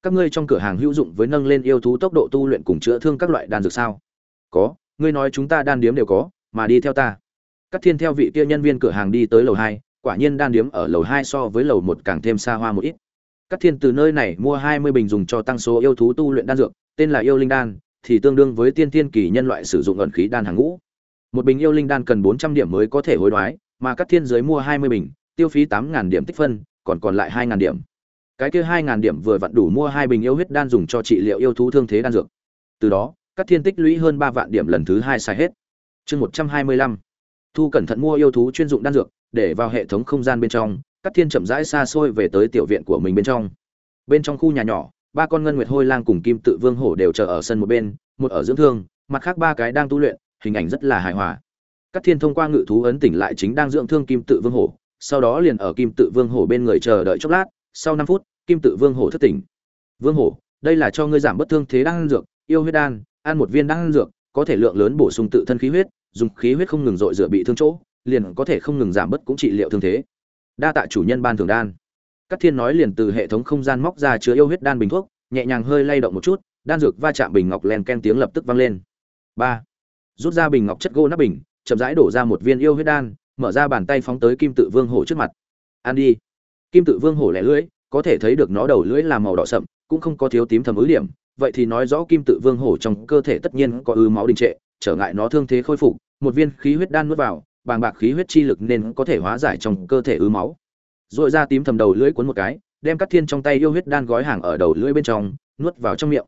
Các ngươi trong cửa hàng hữu dụng với nâng lên yêu thú tốc độ tu luyện cùng chữa thương các loại đan dược sao? Có, ngươi nói chúng ta đan điếm đều có, mà đi theo ta. Cắt thiên theo vị kia nhân viên cửa hàng đi tới lầu hai, quả nhiên đan điếm ở lầu hai so với lầu một càng thêm xa hoa một ít. Cắt thiên từ nơi này mua hai mươi bình dùng cho tăng số yêu thú tu luyện đan dược, tên là yêu linh đan, thì tương đương với tiên thiên kỳ nhân loại sử dụng ẩn khí đan hàng ngũ một bình yêu linh đan cần bốn trăm điểm mới có thể hối đoái, mà các thiên giới mua hai mươi bình, tiêu phí tám ngàn điểm tích phân, còn còn lại hai ngàn điểm. Cái kia hai ngàn điểm vừa vặn đủ mua hai bình yêu huyết đan dùng cho trị liệu yêu thú thương thế đan dược. Từ đó, các thiên tích lũy hơn ba vạn điểm lần thứ hai sai hết. Chương một trăm hai mươi lăm. Thu cẩn thận mua yêu thú chuyên dụng đan dược, để vào hệ thống không gian bên trong, các thiên chậm rãi xa xôi về tới tiểu viện của mình bên trong. Bên trong khu nhà nhỏ, ba con ngân nguyệt hôi lang cùng kim tự vương hổ đều chờ ở sân một bên, một ở dưỡng thương, mặt khác ba cái đang tu luyện hình ảnh rất là hài hòa. Các thiên thông qua ngự thú ấn tỉnh lại chính đang dưỡng thương kim tự vương hổ, sau đó liền ở kim tự vương hổ bên người chờ đợi chốc lát, sau năm phút, kim tự vương hổ thất tỉnh. Vương hổ, đây là cho ngươi giảm bất thương thế đan dược, yêu huyết đan, ăn một viên đan dược, có thể lượng lớn bổ sung tự thân khí huyết, dùng khí huyết không ngừng dội rửa bị thương chỗ, liền có thể không ngừng giảm bất cũng trị liệu thương thế. Đa tạ chủ nhân ban thường đan. Các thiên nói liền từ hệ thống không gian móc ra chứa yêu huyết đan bình thuốc, nhẹ nhàng hơi lay động một chút, đan dược va chạm bình ngọc len ken tiếng lập tức vang lên. Ba rút ra bình ngọc chất gỗ nắp bình, chậm rãi đổ ra một viên yêu huyết đan, mở ra bàn tay phóng tới kim tự vương hổ trước mặt. Ăn đi. Kim tự vương hổ lẻ lưỡi, có thể thấy được nó đầu lưỡi là màu đỏ sậm, cũng không có thiếu tím thầm ứ điểm. Vậy thì nói rõ kim tự vương hổ trong cơ thể tất nhiên có ứ máu đình trệ, trở ngại nó thương thế khôi phục, một viên khí huyết đan nuốt vào, bàng bạc khí huyết chi lực nên có thể hóa giải trong cơ thể ứ máu. Dội ra tím thầm đầu lưỡi cuốn một cái, đem cắt thiên trong tay yêu huyết đan gói hàng ở đầu lưỡi bên trong, nuốt vào trong miệng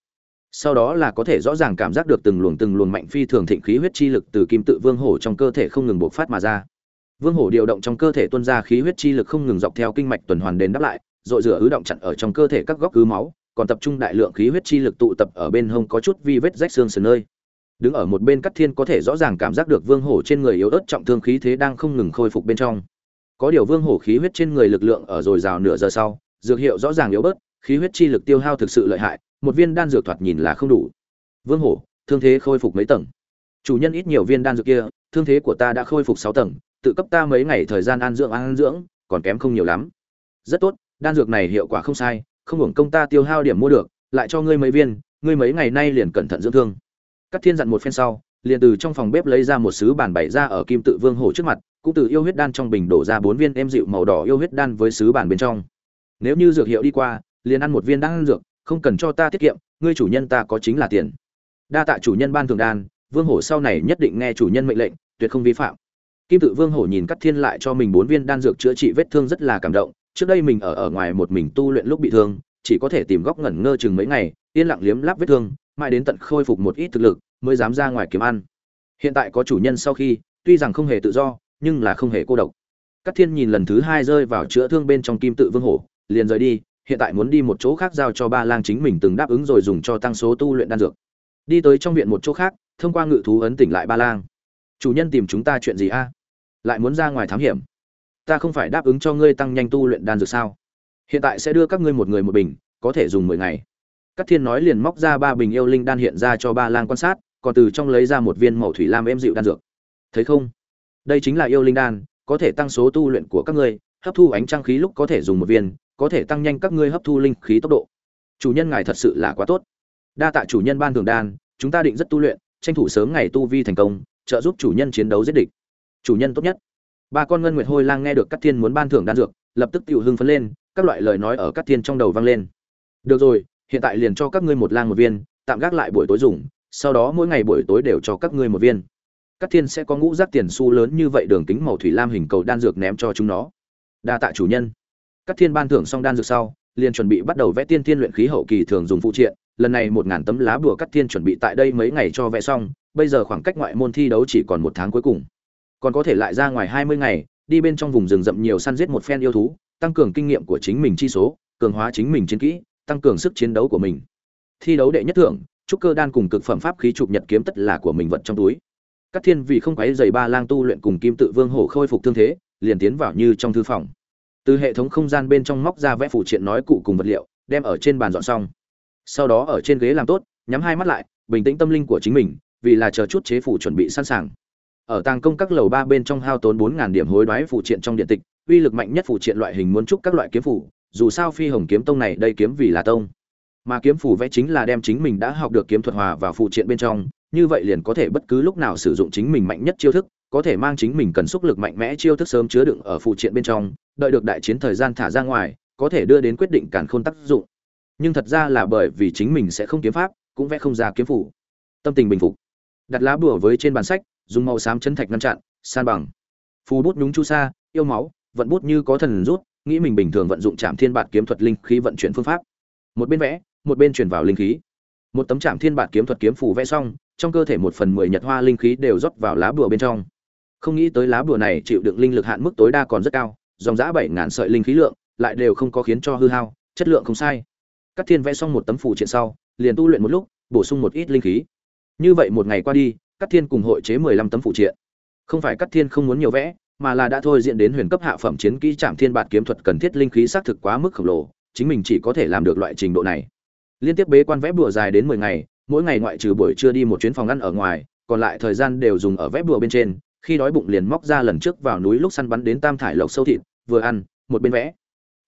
sau đó là có thể rõ ràng cảm giác được từng luồng từng luồng mạnh phi thường thịnh khí huyết chi lực từ kim tự vương hổ trong cơ thể không ngừng bộc phát mà ra. Vương hổ điều động trong cơ thể tuôn ra khí huyết chi lực không ngừng dọc theo kinh mạch tuần hoàn đến đáp lại dội rửa ứ động chặn ở trong cơ thể các góc cứ máu, còn tập trung đại lượng khí huyết chi lực tụ tập ở bên hông có chút vi vết rách xương sườn nơi. Đứng ở một bên cắt thiên có thể rõ ràng cảm giác được vương hổ trên người yếu ớt trọng thương khí thế đang không ngừng khôi phục bên trong. Có điều vương hổ khí huyết trên người lực lượng ở dồi dào nửa giờ sau, dược hiệu rõ ràng yếu bớt, khí huyết chi lực tiêu hao thực sự lợi hại một viên đan dược thoạt nhìn là không đủ. Vương hổ, thương thế khôi phục mấy tầng? Chủ nhân ít nhiều viên đan dược kia, thương thế của ta đã khôi phục sáu tầng, tự cấp ta mấy ngày thời gian an dưỡng an dưỡng, còn kém không nhiều lắm. Rất tốt, đan dược này hiệu quả không sai, không hưởng công ta tiêu hao điểm mua được, lại cho ngươi mấy viên, ngươi mấy ngày nay liền cẩn thận dưỡng thương. Các thiên dặn một phen sau, liền từ trong phòng bếp lấy ra một sứ bàn bày ra ở kim tự vương hổ trước mặt, cũng từ yêu huyết đan trong bình đổ ra bốn viên em dịu màu đỏ yêu huyết đan với sứ bàn bên trong. Nếu như dược hiệu đi qua, liền ăn một viên đan dược không cần cho ta tiết kiệm ngươi chủ nhân ta có chính là tiền. Đa tạ chủ nhân ban thường đan vương hổ sau này nhất định nghe chủ nhân mệnh lệnh tuyệt không vi phạm. Kim tự vương hổ nhìn cắt thiên lại cho mình bốn viên đan dược chữa trị vết thương rất là cảm động trước đây mình ở ở ngoài một mình tu luyện lúc bị thương chỉ có thể tìm góc ngẩn ngơ chừng mấy ngày yên lặng liếm láp vết thương mãi đến tận khôi phục một ít thực lực mới dám ra ngoài kiếm ăn. Hiện tại có chủ nhân sau khi tuy rằng không hề tự do nhưng là không hề cô độc. Cát Thiên nhìn lần thứ hai rơi vào chữa thương bên trong kim tự vương hổ, liền rời đi hiện tại muốn đi một chỗ khác giao cho ba lang chính mình từng đáp ứng rồi dùng cho tăng số tu luyện đan dược. Đi tới trong viện một chỗ khác, thông qua ngự thú ấn tỉnh lại ba lang. Chủ nhân tìm chúng ta chuyện gì a? Lại muốn ra ngoài thám hiểm. Ta không phải đáp ứng cho ngươi tăng nhanh tu luyện đan dược sao? Hiện tại sẽ đưa các ngươi một người một bình, có thể dùng mười ngày. Các thiên nói liền móc ra ba bình yêu linh đan hiện ra cho ba lang quan sát, còn từ trong lấy ra một viên màu thủy lam êm dịu đan dược. Thấy không? Đây chính là yêu linh đan, có thể tăng số tu luyện của các ngươi, hấp thu ánh trăng khí lúc có thể dùng một viên có thể tăng nhanh các ngươi hấp thu linh khí tốc độ. Chủ nhân ngài thật sự là quá tốt. Đa tạ chủ nhân ban thường đan, chúng ta định rất tu luyện, tranh thủ sớm ngày tu vi thành công, trợ giúp chủ nhân chiến đấu giết địch. Chủ nhân tốt nhất. Ba con ngân nguyệt hôi lang nghe được các thiên muốn ban thưởng đan dược, lập tức tự hưng phấn lên, các loại lời nói ở các thiên trong đầu vang lên. Được rồi, hiện tại liền cho các ngươi một lang một viên, tạm gác lại buổi tối dùng, sau đó mỗi ngày buổi tối đều cho các ngươi một viên. Các thiên sẽ có ngũ rác tiền xu lớn như vậy đường kính màu thủy lam hình cầu đan dược ném cho chúng nó. Đa tạ chủ nhân các thiên ban thưởng xong đan dược sau, liền chuẩn bị bắt đầu vẽ tiên thiên luyện khí hậu kỳ thường dùng phụ triện. Lần này một ngàn tấm lá bùa cắt thiên chuẩn bị tại đây mấy ngày cho vẽ xong, bây giờ khoảng cách ngoại môn thi đấu chỉ còn một tháng cuối cùng. Còn có thể lại ra ngoài hai mươi ngày, đi bên trong vùng rừng rậm nhiều săn giết một phen yêu thú, tăng cường kinh nghiệm của chính mình chi số, cường hóa chính mình chiến kỹ, tăng cường sức chiến đấu của mình. Thi đấu đệ nhất thưởng, trúc cơ đan cùng cực phẩm pháp khí chụp nhật kiếm tất là của mình vật trong túi. Các thiên vì không quấy giày ba lang tu luyện cùng kim tự vương hổ khôi phục thương thế, liền tiến vào như trong thư phòng từ hệ thống không gian bên trong móc ra vẽ phụ triện nói cụ cùng vật liệu, đem ở trên bàn dọn xong. Sau đó ở trên ghế làm tốt, nhắm hai mắt lại, bình tĩnh tâm linh của chính mình, vì là chờ chút chế phủ chuẩn bị sẵn sàng. Ở tàng công các lầu ba bên trong hao tốn bốn ngàn điểm hối đoái phụ triện trong điện tịch, uy lực mạnh nhất phụ triện loại hình muốn trúc các loại kiếm phủ, dù sao phi hồng kiếm tông này đây kiếm vì là tông. Mà kiếm phủ vẽ chính là đem chính mình đã học được kiếm thuật hòa vào phụ triện bên trong như vậy liền có thể bất cứ lúc nào sử dụng chính mình mạnh nhất chiêu thức, có thể mang chính mình cần xúc lực mạnh mẽ chiêu thức sớm chứa đựng ở phụ triện bên trong, đợi được đại chiến thời gian thả ra ngoài, có thể đưa đến quyết định cản khôn tác dụng. Nhưng thật ra là bởi vì chính mình sẽ không kiếm pháp, cũng vẽ không ra kiếm phủ. Tâm tình bình phục. Đặt lá bùa với trên bàn sách, dùng màu xám chân thạch ngăn chặn, san bằng. Phù bút nhúng chu sa, yêu máu, vận bút như có thần rút, nghĩ mình bình thường vận dụng trạm thiên bạt kiếm thuật linh khí vận chuyển phương pháp. Một bên vẽ, một bên chuyển vào linh khí. Một tấm trạm thiên bạt kiếm thuật kiếm phù vẽ xong trong cơ thể một phần mười nhật hoa linh khí đều rót vào lá bùa bên trong. Không nghĩ tới lá bùa này chịu đựng linh lực hạn mức tối đa còn rất cao, dòng giã bảy ngàn sợi linh khí lượng lại đều không có khiến cho hư hao, chất lượng không sai. Các thiên vẽ xong một tấm phù triện sau, liền tu luyện một lúc, bổ sung một ít linh khí. Như vậy một ngày qua đi các thiên cùng hội chế mười lăm tấm phủ triện. Không phải các thiên không muốn nhiều vẽ, mà là đã thôi diễn đến huyền cấp hạ phẩm chiến kỹ trạm thiên bạt kiếm thuật cần thiết linh khí xác thực quá mức khổng lồ, chính mình chỉ có thể làm được loại trình độ này. Liên tiếp bế quan vẽ bùa dài đến mười ngày mỗi ngày ngoại trừ buổi trưa đi một chuyến phòng ăn ở ngoài, còn lại thời gian đều dùng ở vép bùa bên trên, khi đói bụng liền móc ra lần trước vào núi lúc săn bắn đến tam thải lộc sâu thịt, vừa ăn, một bên vẽ.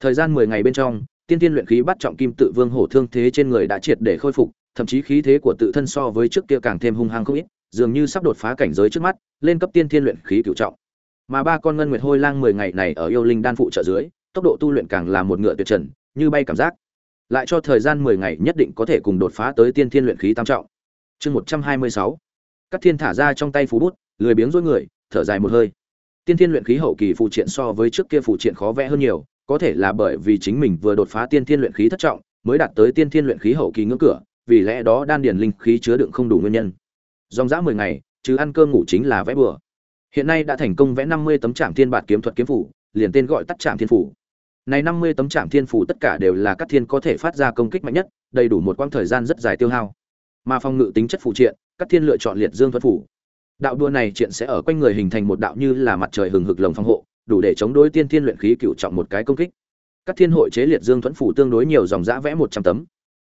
Thời gian mười ngày bên trong, tiên tiên luyện khí bắt trọng kim tự vương hổ thương thế trên người đã triệt để khôi phục, thậm chí khí thế của tự thân so với trước kia càng thêm hung hăng không ít, dường như sắp đột phá cảnh giới trước mắt, lên cấp tiên tiên luyện khí cửu trọng. Mà ba con ngân nguyệt hôi lang mười ngày này ở yêu linh đan phụ trợ dưới, tốc độ tu luyện càng là một ngựa tuyệt trần, như bay cảm giác lại cho thời gian mười ngày nhất định có thể cùng đột phá tới tiên thiên luyện khí tam trọng. Chương một trăm hai mươi sáu. Các thiên thả ra trong tay phú bút, lười biếng rũi người, thở dài một hơi. Tiên thiên luyện khí hậu kỳ phụ triện so với trước kia phụ triện khó vẽ hơn nhiều, có thể là bởi vì chính mình vừa đột phá tiên thiên luyện khí thất trọng, mới đạt tới tiên thiên luyện khí hậu kỳ ngưỡng cửa, vì lẽ đó đan điền linh khí chứa đựng không đủ nguyên nhân. Dòng dã mười ngày chứ ăn cơm ngủ chính là vẽ bừa. Hiện nay đã thành công vẽ năm mươi tấm Trảm thiên bạt kiếm thuật kiếm phủ, liền tên gọi tắt Trảm thiên phủ này năm mươi tấm trạm thiên phủ tất cả đều là các thiên có thể phát ra công kích mạnh nhất, đầy đủ một quãng thời gian rất dài tiêu hao. Mà phong ngự tính chất phụ triện, các thiên lựa chọn liệt dương thuật phủ. Đạo đua này triện sẽ ở quanh người hình thành một đạo như là mặt trời hừng hực lồng phòng hộ, đủ để chống đối tiên thiên luyện khí cựu trọng một cái công kích. Các thiên hội chế liệt dương thuẫn phủ tương đối nhiều dòng dã vẽ một trăm tấm.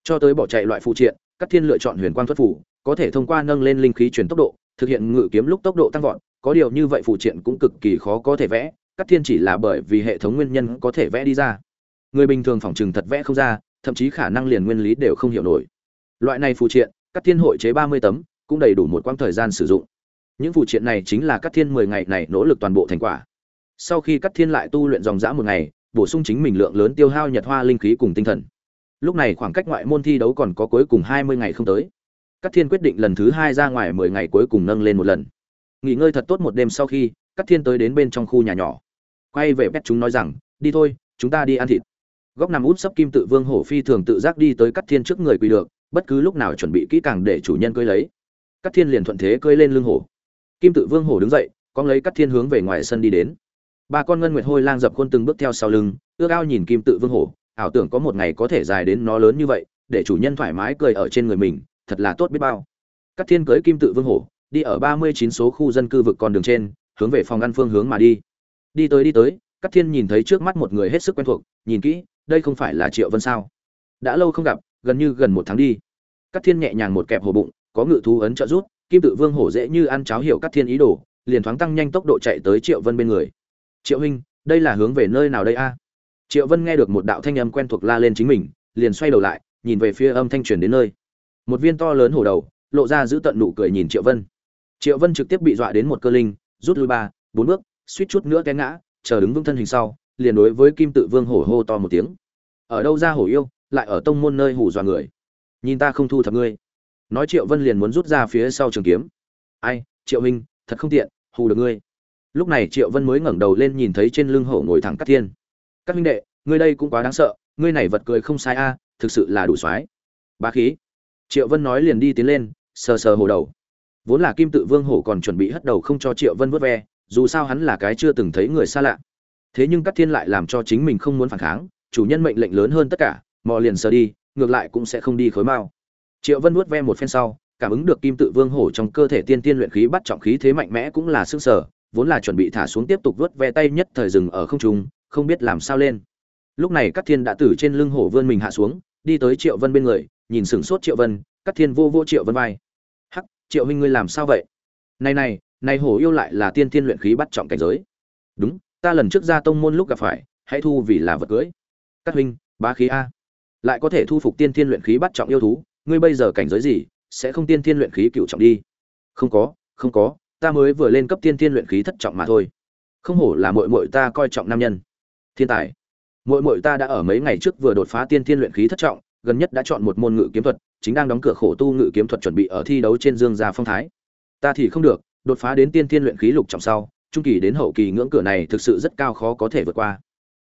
Cho tới bỏ chạy loại phụ triện, các thiên lựa chọn huyền quang thuẫn phủ, có thể thông qua nâng lên linh khí truyền tốc độ, thực hiện ngự kiếm lúc tốc độ tăng vọt, có điều như vậy phụ triện cũng cực kỳ khó có thể vẽ Cắt thiên chỉ là bởi vì hệ thống nguyên nhân có thể vẽ đi ra. Người bình thường phỏng chừng thật vẽ không ra, thậm chí khả năng liền nguyên lý đều không hiểu nổi. Loại này phụ triện Cắt thiên hội chế ba mươi tấm, cũng đầy đủ một quãng thời gian sử dụng. Những phụ triện này chính là Cắt thiên mười ngày này nỗ lực toàn bộ thành quả. Sau khi Cắt thiên lại tu luyện dòng dã một ngày, bổ sung chính mình lượng lớn tiêu hao nhật hoa linh khí cùng tinh thần. Lúc này khoảng cách ngoại môn thi đấu còn có cuối cùng hai mươi ngày không tới. Cắt thiên quyết định lần thứ hai ra ngoài mười ngày cuối cùng nâng lên một lần. Nghỉ ngơi thật tốt một đêm sau khi Cắt thiên tới đến bên trong khu nhà nhỏ quay về pet chúng nói rằng, đi thôi, chúng ta đi ăn thịt. Góc nằm út sấp kim tự vương hổ phi thường tự giác đi tới cắt thiên trước người quỳ được, bất cứ lúc nào chuẩn bị kỹ càng để chủ nhân cưới lấy. Cắt thiên liền thuận thế cưới lên lưng hổ. Kim tự vương hổ đứng dậy con lấy cắt thiên hướng về ngoài sân đi đến. Ba con ngân nguyệt hôi lang dập khuôn từng bước theo sau lưng, ước ao nhìn kim tự vương hổ, ảo tưởng có một ngày có thể dài đến nó lớn như vậy, để chủ nhân thoải mái cười ở trên người mình, thật là tốt biết bao. Cắt thiên cưới kim tự vương hổ, đi ở ba mươi chín số khu dân cư vực con đường trên, hướng về phòng ăn phương hướng mà đi đi tới đi tới các thiên nhìn thấy trước mắt một người hết sức quen thuộc, nhìn kỹ, đây không phải là triệu vân sao? Đã lâu không gặp, gần như gần một tháng đi. Các thiên nhẹ nhàng một kẹp hồ bụng, có ngự thú ấn trợ rút kim tự vương hổ dễ như ăn cháo hiểu các thiên ý đồ, liền thoáng tăng nhanh tốc độ chạy tới triệu vân bên người. Triệu huynh, đây là hướng về nơi nào đây a? Triệu vân nghe được một đạo thanh âm quen thuộc la lên chính mình, liền xoay đầu lại, nhìn về phía âm thanh truyền đến nơi. Một viên to lớn hổ đầu, lộ ra giữ tận nụ cười nhìn triệu vân. Triệu vân trực tiếp bị dọa đến một cơ linh, rút lui ba, bốn bước suýt chút nữa té ngã, chờ đứng vững thân hình sau, liền đối với kim tự vương hổ hô to một tiếng. Ở đâu ra hổ yêu, lại ở tông môn nơi hủ dọa người? Nhìn ta không thu thập ngươi. Nói triệu vân liền muốn rút ra phía sau trường kiếm. Ai, triệu huynh thật không tiện, hù được ngươi. Lúc này triệu vân mới ngẩng đầu lên nhìn thấy trên lưng hổ ngồi thẳng Cát thiên. Các huynh đệ, ngươi đây cũng quá đáng sợ, ngươi này vật cười không sai a, thực sự là đủ soái. Bá khí. Triệu vân nói liền đi tiến lên, sờ sờ hổ đầu. Vốn là kim tự vương hổ còn chuẩn bị hất đầu không cho triệu vân vớt ve dù sao hắn là cái chưa từng thấy người xa lạ. Thế nhưng các thiên lại làm cho chính mình không muốn phản kháng, chủ nhân mệnh lệnh lớn hơn tất cả mò liền sờ đi, ngược lại cũng sẽ không đi khối mao. Triệu vân vuốt ve một phen sau, cảm ứng được kim tự vương hổ trong cơ thể tiên tiên luyện khí bắt trọng khí thế mạnh mẽ cũng là sức sở, vốn là chuẩn bị thả xuống tiếp tục vuốt ve tay nhất thời dừng ở không trung, không biết làm sao lên. Lúc này các thiên đã từ trên lưng hổ vươn mình hạ xuống, đi tới triệu vân bên người, nhìn sửng sốt triệu vân các thiên vô vô triệu vân vai. Hắc, triệu huynh ngươi làm sao vậy? Này này này hổ yêu lại là tiên thiên luyện khí bắt trọng cảnh giới. Đúng, ta lần trước ra tông môn lúc gặp phải, hãy thu vì là vật cưới. Các huynh, bá khí a. Lại có thể thu phục tiên thiên luyện khí bắt trọng yêu thú, ngươi bây giờ cảnh giới gì, sẽ không tiên thiên luyện khí cựu trọng đi. Không có không có, ta mới vừa lên cấp tiên thiên luyện khí thất trọng mà thôi. Không hổ là muội muội ta coi trọng nam nhân. Thiên tài. Muội muội ta đã ở mấy ngày trước vừa đột phá tiên thiên luyện khí thất trọng, gần nhất đã chọn một môn ngự kiếm thuật, chính đang đóng cửa khổ tu ngự kiếm thuật chuẩn bị ở thi đấu trên dương gia phong thái. Ta thì không được đột phá đến tiên tiên luyện khí lục trọng sau, trung kỳ đến hậu kỳ ngưỡng cửa này thực sự rất cao khó có thể vượt qua.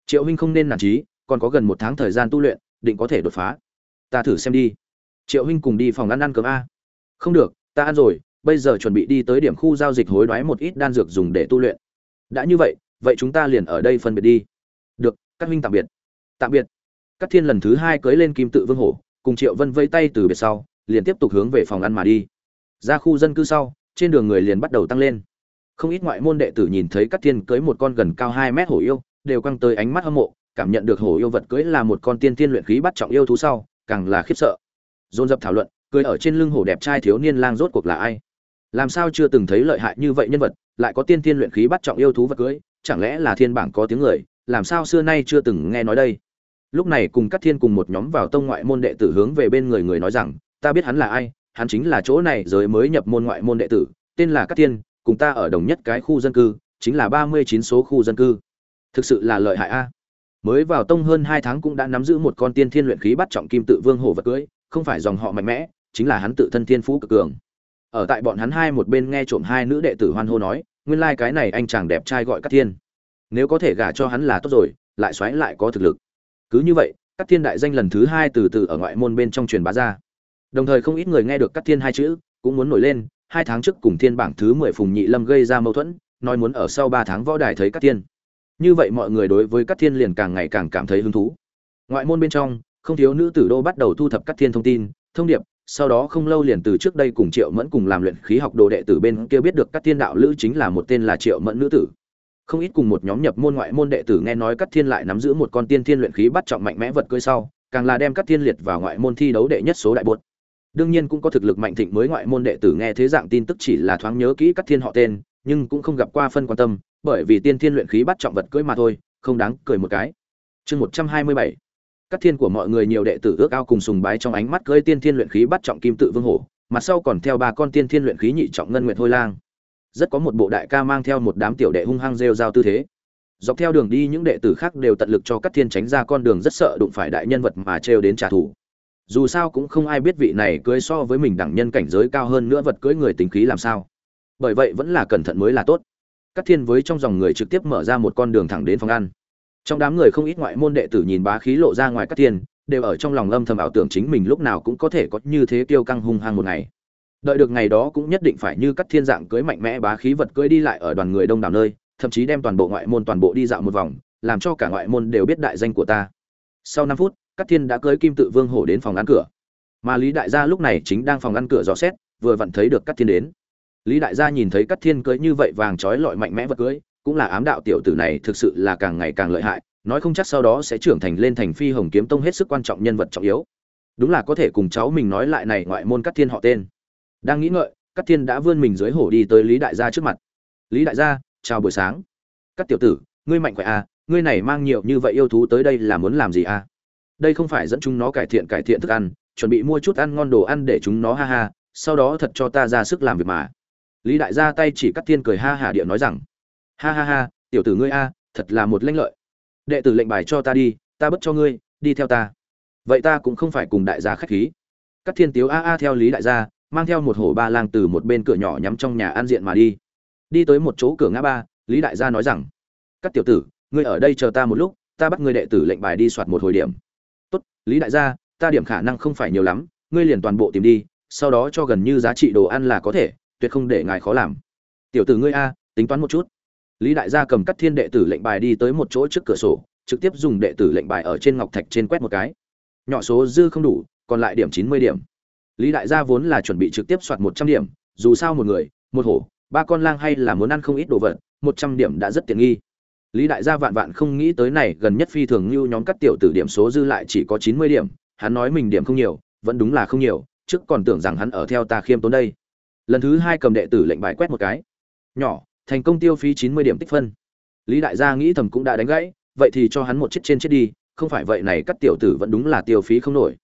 Triệu huynh không nên nản chí, còn có gần một tháng thời gian tu luyện, định có thể đột phá. Ta thử xem đi. Triệu huynh cùng đi phòng ăn ăn cơm a. Không được, ta ăn rồi, bây giờ chuẩn bị đi tới điểm khu giao dịch hối đoái một ít đan dược dùng để tu luyện. Đã như vậy vậy chúng ta liền ở đây phân biệt đi. Được, các huynh tạm biệt. Tạm biệt. Các thiên lần thứ hai cưỡi lên kim tự vương hổ, cùng triệu vân vây tay từ biệt sau, liền tiếp tục hướng về phòng ăn mà đi. Ra khu dân cư sau trên đường người liền bắt đầu tăng lên. Không ít ngoại môn đệ tử nhìn thấy các thiên cưới một con gần cao hai mét hổ yêu, đều căng tới ánh mắt hâm mộ, cảm nhận được hổ yêu vật cưới là một con tiên tiên luyện khí bắt trọng yêu thú sau, càng là khiếp sợ. Dồn dập thảo luận cười ở trên lưng hổ đẹp trai thiếu niên lang rốt cuộc là ai? Làm sao chưa từng thấy lợi hại như vậy nhân vật, lại có tiên tiên luyện khí bắt trọng yêu thú vật cưới, chẳng lẽ là thiên bảng có tiếng người, làm sao xưa nay chưa từng nghe nói đây? Lúc này cùng các thiên cùng một nhóm vào tông ngoại môn đệ tử hướng về bên người người nói rằng, ta biết hắn là ai hắn chính là chỗ này rồi mới nhập môn ngoại môn đệ tử, tên là Cát thiên, cùng ta ở đồng nhất cái khu dân cư, chính là ba mươi chín số khu dân cư. Thực sự là lợi hại a. Mới vào tông hơn hai tháng cũng đã nắm giữ một con tiên thiên luyện khí bắt trọng kim tự vương hổ vật cưới, không phải dòng họ mạnh mẽ, chính là hắn tự thân thiên phú cực cường. Ở tại bọn hắn hai một bên nghe trộm hai nữ đệ tử hoan hô nói, nguyên lai cái này anh chàng đẹp trai gọi Cát thiên. Nếu có thể gả cho hắn là tốt rồi, lại xoáy lại có thực lực. Cứ như vậy, Cát thiên đại danh lần thứ hai từ từ ở ngoại môn bên trong truyền bá ra đồng thời không ít người nghe được Cắt thiên hai chữ, cũng muốn nổi lên, hai tháng trước cùng thiên bảng thứ mười phùng nhị lâm gây ra mâu thuẫn, nói muốn ở sau ba tháng võ đài thấy Cắt thiên. Như vậy mọi người đối với Cắt thiên liền càng ngày càng cảm thấy hứng thú. Ngoại môn bên trong, không thiếu nữ tử đô bắt đầu thu thập Cắt thiên thông tin, thông điệp, sau đó không lâu liền từ trước đây cùng triệu mẫn cùng làm luyện khí học đồ đệ tử bên kia biết được Cắt thiên đạo lữ chính là một tên là triệu mẫn nữ tử. Không ít cùng một nhóm nhập môn ngoại môn đệ tử nghe nói cát thiên lại nắm giữ một con tiên thiên luyện khí bắt trọng mạnh mẽ vật cưỡi sau, càng là đem cát thiên liệt vào ngoại môn thi đấu đệ nhất số đại bột đương nhiên cũng có thực lực mạnh thịnh mới ngoại môn đệ tử nghe thế dạng tin tức chỉ là thoáng nhớ kỹ các thiên họ tên, nhưng cũng không gặp qua phân quan tâm, bởi vì tiên thiên luyện khí bắt trọng vật cưỡi mà thôi, không đáng cười một cái. Chương một trăm hai mươi bảy. Các thiên của mọi người nhiều đệ tử ước ao cùng sùng bái trong ánh mắt cưỡi tiên thiên luyện khí bắt trọng kim tự vương hổ, mặt sau còn theo ba con tiên thiên luyện khí nhị trọng ngân nguyệt thôi lang. Rất có một bộ đại ca mang theo một đám tiểu đệ hung hăng rêu rao tư thế. Dọc theo đường đi những đệ tử khác đều tận lực cho các thiên tránh ra con đường rất sợ đụng phải đại nhân vật mà trêu đến trả thù dù sao cũng không ai biết vị này cưới so với mình đẳng nhân cảnh giới cao hơn nữa vật cưới người tính khí làm sao. Bởi vậy vẫn là cẩn thận mới là tốt. Các thiên với trong dòng người trực tiếp mở ra một con đường thẳng đến phòng ăn. Trong đám người không ít ngoại môn đệ tử nhìn bá khí lộ ra ngoài các thiên, đều ở trong lòng âm thầm ảo tưởng chính mình lúc nào cũng có thể có như thế tiêu căng hung hăng một ngày. Đợi được ngày đó cũng nhất định phải như các thiên dạng cưới mạnh mẽ bá khí vật cưới đi lại ở đoàn người đông đảo nơi, thậm chí đem toàn bộ ngoại môn toàn bộ đi dạo một vòng, làm cho cả ngoại môn đều biết đại danh của ta. Sau năm phút Cát thiên đã cưới kim tự vương hổ đến phòng ăn cửa. Mà lý đại gia lúc này chính đang phòng ăn cửa dò xét, vừa vặn thấy được Cát thiên đến. Lý đại gia nhìn thấy Cát thiên cưới như vậy vàng trói lọi mạnh mẽ vật cưới, cũng là ám đạo tiểu tử này thực sự là càng ngày càng lợi hại, nói không chắc sau đó sẽ trưởng thành lên thành phi hồng kiếm tông hết sức quan trọng nhân vật trọng yếu. Đúng là có thể cùng cháu mình nói lại này ngoại môn Cát thiên họ tên. Đang nghĩ ngợi, Cát thiên đã vươn mình dưới hổ đi tới lý đại gia trước mặt. Lý đại gia, chào buổi sáng. Cát tiểu tử, ngươi mạnh khỏe à? Ngươi này mang nhiều như vậy yêu thú tới đây là muốn làm gì à? Đây không phải dẫn chúng nó cải thiện cải thiện thức ăn, chuẩn bị mua chút ăn ngon đồ ăn để chúng nó ha ha, sau đó thật cho ta ra sức làm việc mà. Lý đại gia tay chỉ cắt thiên cười ha hả địa nói rằng, ha ha ha, tiểu tử ngươi a, thật là một lãnh lợi. Đệ tử lệnh bài cho ta đi, ta bất cho ngươi, đi theo ta. Vậy ta cũng không phải cùng đại gia khách khí. Cắt thiên tiếu a a theo lý đại gia, mang theo một hổ ba lang từ một bên cửa nhỏ nhắm trong nhà an diện mà đi. Đi tới một chỗ cửa ngã ba, lý đại gia nói rằng các tiểu tử, ngươi ở đây chờ ta một lúc, ta bắt ngươi đệ tử lệnh bài đi soạt một hồi điểm tốt, lý đại gia, ta điểm khả năng không phải nhiều lắm, ngươi liền toàn bộ tìm đi, sau đó cho gần như giá trị đồ ăn là có thể, tuyệt không để ngài khó làm. Tiểu tử ngươi a, tính toán một chút. Lý đại gia cầm cắt thiên đệ tử lệnh bài đi tới một chỗ trước cửa sổ, trực tiếp dùng đệ tử lệnh bài ở trên ngọc thạch trên quét một cái. Nhỏ số dư không đủ, còn lại điểm chín mươi điểm. Lý đại gia vốn là chuẩn bị trực tiếp soạt một trăm điểm, dù sao một người, một hổ, ba con lang hay là muốn ăn không ít đồ vật, một trăm điểm đã rất tiện nghi lý đại gia vạn vạn không nghĩ tới này, gần nhất phi thường như nhóm cắt tiểu tử điểm số dư lại chỉ có chín mươi điểm, hắn nói mình điểm không nhiều, vẫn đúng là không nhiều, trước còn tưởng rằng hắn ở theo ta khiêm tốn đây. Lần thứ hai cầm đệ tử lệnh bài quét một cái. Nhỏ, thành công tiêu phí chín mươi điểm tích phân. Lý đại gia nghĩ thầm cũng đã đánh gãy, vậy thì cho hắn một chiếc trên chết đi, không phải vậy này cắt tiểu tử vẫn đúng là tiêu phí không nổi.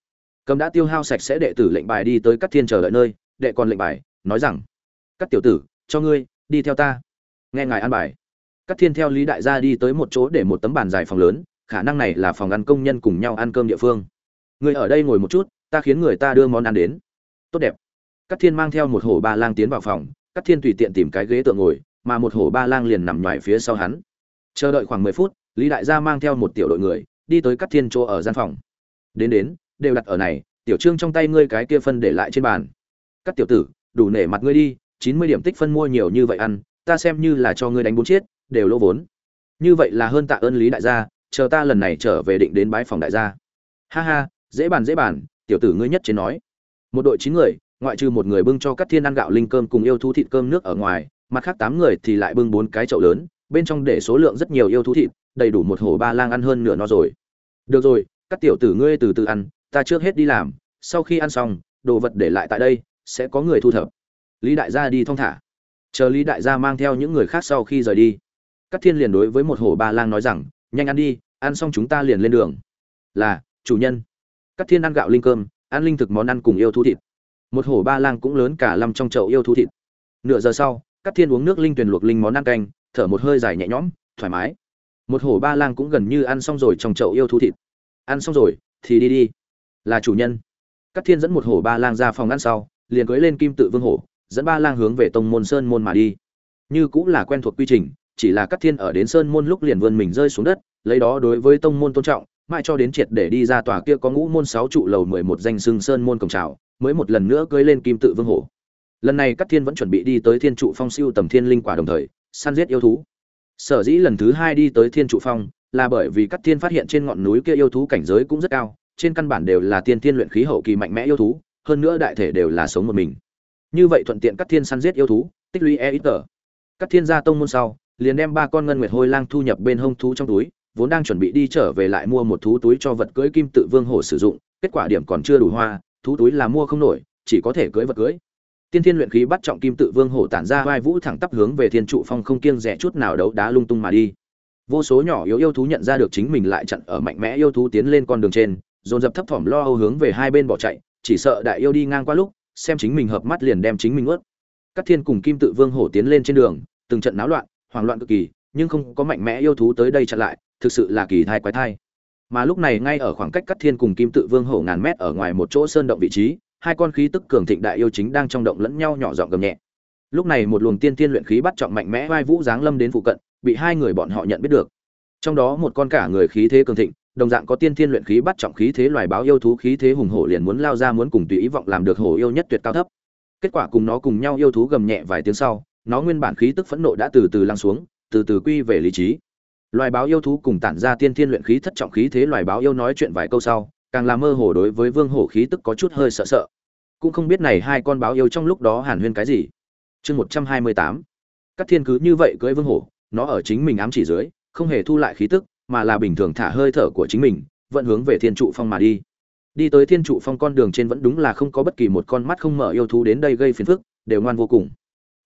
Cầm đã tiêu hao sạch sẽ đệ tử lệnh bài đi tới cắt thiên chờ đợi nơi, đệ còn lệnh bài, nói rằng cắt tiểu tử, cho ngươi, đi theo ta. Nghe ngài an bài các thiên theo lý đại gia đi tới một chỗ để một tấm bàn dài phòng lớn, khả năng này là phòng ăn công nhân cùng nhau ăn cơm địa phương. Người ở đây ngồi một chút, ta khiến người ta đưa món ăn đến. Tốt đẹp. Các thiên mang theo một hổ ba lang tiến vào phòng, các thiên tùy tiện tìm cái ghế tựa ngồi, mà một hổ ba lang liền nằm ngoài phía sau hắn. Chờ đợi khoảng mười phút, lý đại gia mang theo một tiểu đội người, đi tới các thiên chỗ ở gian phòng. Đến đến, đều đặt ở này, tiểu trương trong tay ngươi cái kia phân để lại trên bàn. Các tiểu tử, đủ nể mặt ngươi đi, chín mươi điểm tích phân mua nhiều như vậy ăn, ta xem như là cho ngươi đánh bốn chiết đều lỗ vốn. Như vậy là hơn tạ ơn lý đại gia, chờ ta lần này trở về định đến bái phòng đại gia. Ha ha, dễ bàn dễ bàn, tiểu tử ngươi nhất trên nói. Một đội chín người, ngoại trừ một người bưng cho các thiên ăn gạo linh cơm cùng yêu thú thịt cơm nước ở ngoài, mặt khác tám người thì lại bưng bốn cái chậu lớn, bên trong để số lượng rất nhiều yêu thú thịt, đầy đủ một hổ ba lang ăn hơn nửa no rồi. Được rồi, các tiểu tử ngươi từ từ ăn, ta trước hết đi làm, sau khi ăn xong, đồ vật để lại tại đây, sẽ có người thu thập. Lý đại gia đi thong thả. Chờ lý đại gia mang theo những người khác sau khi rời đi các thiên liền đối với một hổ ba lang nói rằng, nhanh ăn đi, ăn xong chúng ta liền lên đường. Là, chủ nhân. Các thiên ăn gạo linh cơm, ăn linh thực món ăn cùng yêu thú thịt. Một hổ ba lang cũng lớn cả lăm trong chậu yêu thú thịt. Nửa giờ sau các thiên uống nước linh tuyền luộc linh món ăn canh, thở một hơi dài nhẹ nhõm, thoải mái. Một hổ ba lang cũng gần như ăn xong rồi trong chậu yêu thú thịt. Ăn xong rồi, thì đi đi. Là chủ nhân. Các thiên dẫn một hổ ba lang ra phòng ăn sau, liền cưới lên kim tự vương hổ, dẫn ba lang hướng về tông môn sơn môn mà đi. Như cũng là quen thuộc quy trình chỉ là các thiên ở đến sơn môn lúc liền vươn mình rơi xuống đất, lấy đó đối với tông môn tôn trọng, mãi cho đến triệt để đi ra tòa kia có ngũ môn sáu trụ lầu mười một danh xưng sơn môn cổng trào mới một lần nữa cưới lên kim tự vương hổ. Lần này các thiên vẫn chuẩn bị đi tới thiên trụ phong siêu tầm thiên linh quả đồng thời, săn giết yêu thú. Sở dĩ lần thứ hai đi tới thiên trụ phong là bởi vì các thiên phát hiện trên ngọn núi kia yêu thú cảnh giới cũng rất cao, trên căn bản đều là tiên thiên luyện khí hậu kỳ mạnh mẽ yêu thú, hơn nữa đại thể đều là sống một mình. Như vậy thuận tiện các thiên săn giết yêu thú, tích lũy e ít tờ. Các thiên gia tông môn sau liền đem ba con ngân nguyệt hôi lang thu nhập bên hông thú trong túi, vốn đang chuẩn bị đi trở về lại mua một thú túi cho vật cưới kim tự vương hổ sử dụng, kết quả điểm còn chưa đủ hoa, thú túi là mua không nổi, chỉ có thể cưới vật cưới. Tiên thiên luyện khí bắt trọng kim tự vương hổ tản ra vai vũ thẳng tắp hướng về thiên trụ phong không kiêng rẻ chút nào đấu đá lung tung mà đi. Vô số nhỏ yếu yêu thú nhận ra được chính mình lại chặn ở mạnh mẽ yêu thú tiến lên con đường trên, dồn dập thấp thỏm lo âu hướng về hai bên bỏ chạy, chỉ sợ đại yêu đi ngang qua lúc, xem chính mình hợp mắt liền đem chính mình ướt các thiên cùng kim tự vương hổ tiến lên trên đường, từng trận náo loạn hoảng loạn cực kỳ, nhưng không có mạnh mẽ yêu thú tới đây chặn lại, thực sự là kỳ thai quái thai. Mà lúc này ngay ở khoảng cách cắt thiên cùng kim tự vương hổ ngàn mét ở ngoài một chỗ sơn động vị trí, hai con khí tức cường thịnh đại yêu chính đang trong động lẫn nhau nhỏ giọng gầm nhẹ. Lúc này một luồng tiên tiên luyện khí bắt trọng mạnh mẽ vai vũ giáng lâm đến phụ cận, bị hai người bọn họ nhận biết được. Trong đó một con cả người khí thế cường thịnh, đồng dạng có tiên tiên luyện khí bắt trọng khí thế loài báo yêu thú khí thế hùng hổ liền muốn lao ra muốn cùng tùy ý vọng làm được hổ yêu nhất tuyệt cao thấp. Kết quả cùng nó cùng nhau yêu thú gầm nhẹ vài tiếng sau nó nguyên bản khí tức phẫn nộ đã từ từ lăng xuống, từ từ quy về lý trí. Loài báo yêu thú cùng tản ra tiên thiên luyện khí thất trọng khí thế loài báo yêu nói chuyện vài câu sau, càng làm mơ hồ đối với vương hổ khí tức có chút hơi sợ sợ. Cũng không biết này hai con báo yêu trong lúc đó hàn huyên cái gì. Chương một trăm hai mươi tám. Các thiên cứ như vậy cưỡi vương hổ, nó ở chính mình ám chỉ dưới, không hề thu lại khí tức, mà là bình thường thả hơi thở của chính mình vận hướng về thiên trụ phong mà đi. Đi tới thiên trụ phong con đường trên vẫn đúng là không có bất kỳ một con mắt không mở yêu thú đến đây gây phiền phức, đều ngoan vô cùng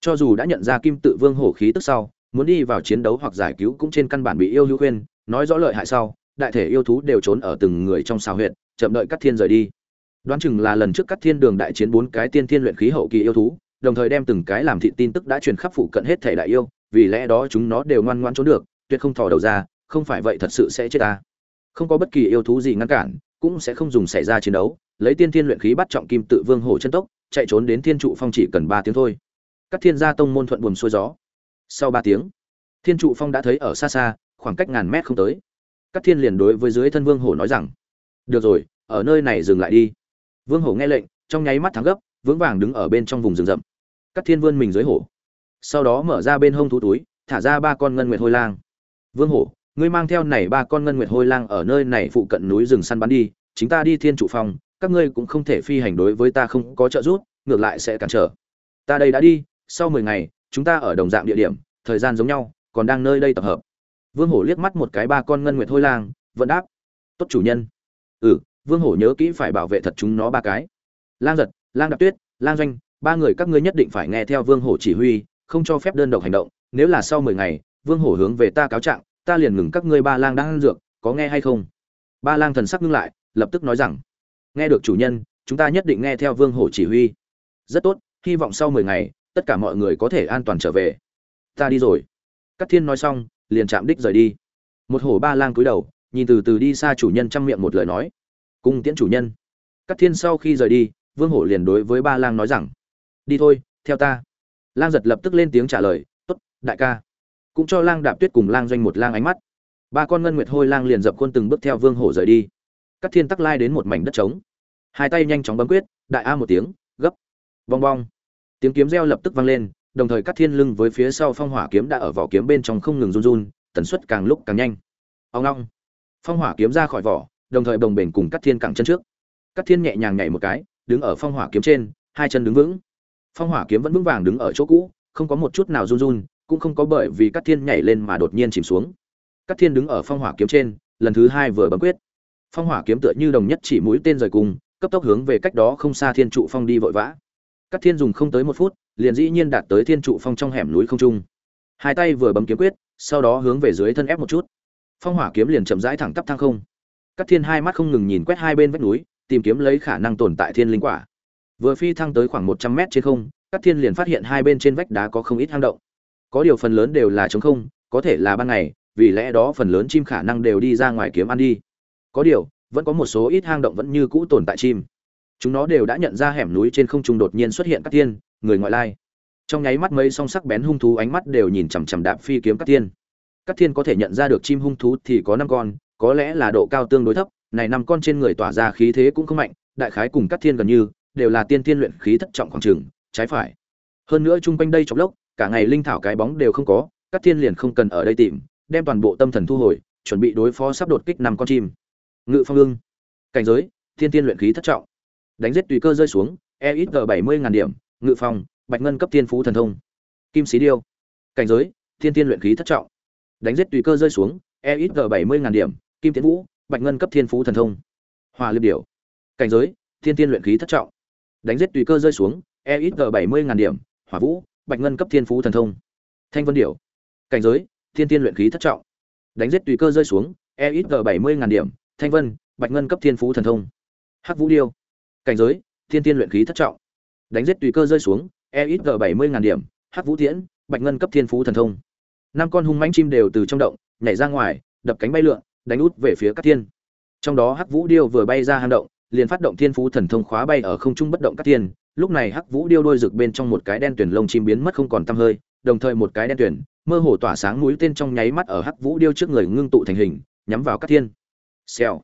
cho dù đã nhận ra kim tự vương hổ khí tức sau, muốn đi vào chiến đấu hoặc giải cứu cũng trên căn bản bị yêu hữu khuyên, nói rõ lợi hại sau, đại thể yêu thú đều trốn ở từng người trong xào huyện chậm đợi các thiên rời đi. Đoán chừng là lần trước các thiên đường đại chiến bốn cái tiên thiên luyện khí hậu kỳ yêu thú, đồng thời đem từng cái làm thị tin tức đã truyền khắp phụ cận hết thể đại yêu, vì lẽ đó chúng nó đều ngoan ngoan trốn được, tuyệt không thò đầu ra, không phải vậy thật sự sẽ chết ta. Không có bất kỳ yêu thú gì ngăn cản, cũng sẽ không dùng xảy ra chiến đấu, lấy tiên thiên luyện khí bắt trọng kim tự vương hổ chân tốc, chạy trốn đến thiên trụ phong chỉ cần ba tiếng thôi các thiên gia tông môn thuận buồm xuôi gió. Sau ba tiếng, thiên trụ phong đã thấy ở xa xa, khoảng cách ngàn mét không tới. Các thiên liền đối với dưới thân vương hổ nói rằng, được rồi, ở nơi này dừng lại đi. Vương hổ nghe lệnh, trong nháy mắt thắng gấp, vững vàng đứng ở bên trong vùng rừng rậm. Các thiên vươn mình dưới hổ. Sau đó mở ra bên hông thú túi, thả ra ba con ngân nguyệt hôi lang. Vương hổ, ngươi mang theo này ba con ngân nguyệt hôi lang ở nơi này phụ cận núi rừng săn bắn đi, chính ta đi thiên trụ phong, các ngươi cũng không thể phi hành đối với ta không có trợ giúp, ngược lại sẽ cản trở. Ta đây đã đi sau mười ngày, chúng ta ở đồng dạng địa điểm, thời gian giống nhau, còn đang nơi đây tập hợp. Vương hổ liếc mắt một cái ba con ngân nguyệt hôi lang, vẫn đáp, tốt chủ nhân. Ừ vương hổ nhớ kỹ phải bảo vệ thật chúng nó ba cái. Lang giật, lang đạp tuyết, lang doanh, ba người các ngươi nhất định phải nghe theo vương hổ chỉ huy, không cho phép đơn độc hành động. Nếu là sau mười ngày, vương hổ hướng về ta cáo trạng, ta liền ngừng các ngươi ba lang đang ăn dược, có nghe hay không? Ba lang thần sắc ngưng lại, lập tức nói rằng, nghe được chủ nhân, chúng ta nhất định nghe theo vương hổ chỉ huy. Rất tốt, hy vọng sau mười ngày tất cả mọi người có thể an toàn trở về. Ta đi rồi. Cắt thiên nói xong, liền chạm đích rời đi. Một hổ ba lang cúi đầu, nhìn từ từ đi xa chủ nhân chăm miệng một lời nói. Cung tiễn chủ nhân. Cắt thiên sau khi rời đi, vương hổ liền đối với ba lang nói rằng, đi thôi, theo ta. Lang giật lập tức lên tiếng trả lời t ố t đại ca. Cũng cho lang đạp tuyết cùng lang doanh một lang ánh mắt. Ba con ngân nguyệt hôi lang liền dập khuôn từng bước theo vương hổ rời đi. Cắt thiên tắc lai đến một mảnh đất trống. Hai tay nhanh chóng bấm quyết, đại a một tiếng, gấp. Bong bong tiếng kiếm reo lập tức vang lên, đồng thời cắt thiên lưng với phía sau phong hỏa kiếm đã ở vỏ kiếm bên trong không ngừng run run, tần suất càng lúc càng nhanh. Ông long phong hỏa kiếm ra khỏi vỏ, đồng thời bồng bềnh cùng cắt thiên cẳng chân trước. Cắt thiên nhẹ nhàng nhảy một cái, đứng ở phong hỏa kiếm trên, hai chân đứng vững. Phong hỏa kiếm vẫn vững vàng đứng ở chỗ cũ, không có một chút nào run run, cũng không có bởi vì cắt thiên nhảy lên mà đột nhiên chìm xuống. Cắt thiên đứng ở phong hỏa kiếm trên, lần thứ hai vừa bấm quyết. Phong hỏa kiếm tựa như đồng nhất chỉ mũi tên rời cùng, cấp tốc hướng về cách đó không xa thiên trụ phong đi vội vã. Cát thiên dùng không tới một phút, liền dĩ nhiên đạt tới thiên trụ phong trong hẻm núi không trung. Hai tay vừa bấm kiếm quyết, sau đó hướng về dưới thân ép một chút. Phong hỏa kiếm liền chậm rãi thẳng tắp thang không. Cát thiên hai mắt không ngừng nhìn quét hai bên vách núi, tìm kiếm lấy khả năng tồn tại thiên linh quả. Vừa phi thăng tới khoảng một trăm mét trên không, Cát thiên liền phát hiện hai bên trên vách đá có không ít hang động. Có điều phần lớn đều là trống không, có thể là ban ngày, vì lẽ đó phần lớn chim khả năng đều đi ra ngoài kiếm ăn đi. Có điều, vẫn có một số ít hang động vẫn như cũ tồn tại chim chúng nó đều đã nhận ra hẻm núi trên không trung đột nhiên xuất hiện các thiên người ngoại lai. Trong nháy mắt mấy song sắc bén hung thú ánh mắt đều nhìn chằm chằm đạp phi kiếm các thiên các thiên có thể nhận ra được chim hung thú thì có năm con, có lẽ là độ cao tương đối thấp, này năm con trên người tỏa ra khí thế cũng không mạnh, đại khái cùng các thiên gần như, đều là tiên thiên luyện khí thất trọng khoảng trường trái phải. Hơn nữa chung quanh đây chọc lốc, cả ngày linh thảo cái bóng đều không có các thiên liền không cần ở đây tìm, đem toàn bộ tâm thần thu hồi, chuẩn bị đối phó sắp đột kích năm con chim. Ngự phong ương. Cảnh giới thiên tiên luyện khí thất trọng đánh giết tùy cơ rơi xuống e ít g bảy mươi ngàn điểm, ngự phòng bạch ngân cấp tiên phú thần thông. Kim sĩ điêu. Cảnh giới, thiên tiên luyện khí thất trọng. Đánh giết tùy cơ rơi xuống e ít g bảy mươi ngàn điểm, kim tiến vũ, bạch ngân cấp thiên phú thần thông. Hòa liệt điểu. Cảnh giới, thiên tiên luyện khí thất trọng. Đánh giết tùy cơ rơi xuống e ít g bảy mươi ngàn điểm, hỏa vũ, bạch ngân cấp thiên phú thần thông. Thanh vân điểu. Cảnh giới, thiên tiên luyện khí thất trọng. Đánh giết tùy cơ rơi xuống e ít g bảy mươi ngàn điểm, thanh vân, bạch ngân cấp thiên phú thần thông. Hắc vũ điêu cảnh giới, thiên tiên luyện khí thất trọng. Đánh giết tùy cơ rơi xuống e ít g bảy mươi ngàn điểm, hắc vũ tiễn, bạch ngân cấp thiên phú thần thông. Năm con hung mãnh chim đều từ trong động, nhảy ra ngoài, đập cánh bay lượn, đánh út về phía các thiên. Trong đó hắc vũ điêu vừa bay ra hang động, liền phát động thiên phú thần thông khóa bay ở không trung bất động các thiên. Lúc này hắc vũ điêu đôi rực bên trong một cái đen tuyển lông chim biến mất không còn tăm hơi, đồng thời một cái đen tuyển, mơ hồ tỏa sáng mũi tên trong nháy mắt ở hắc vũ điêu trước người ngưng tụ thành hình, nhắm vào các thiên. Xèo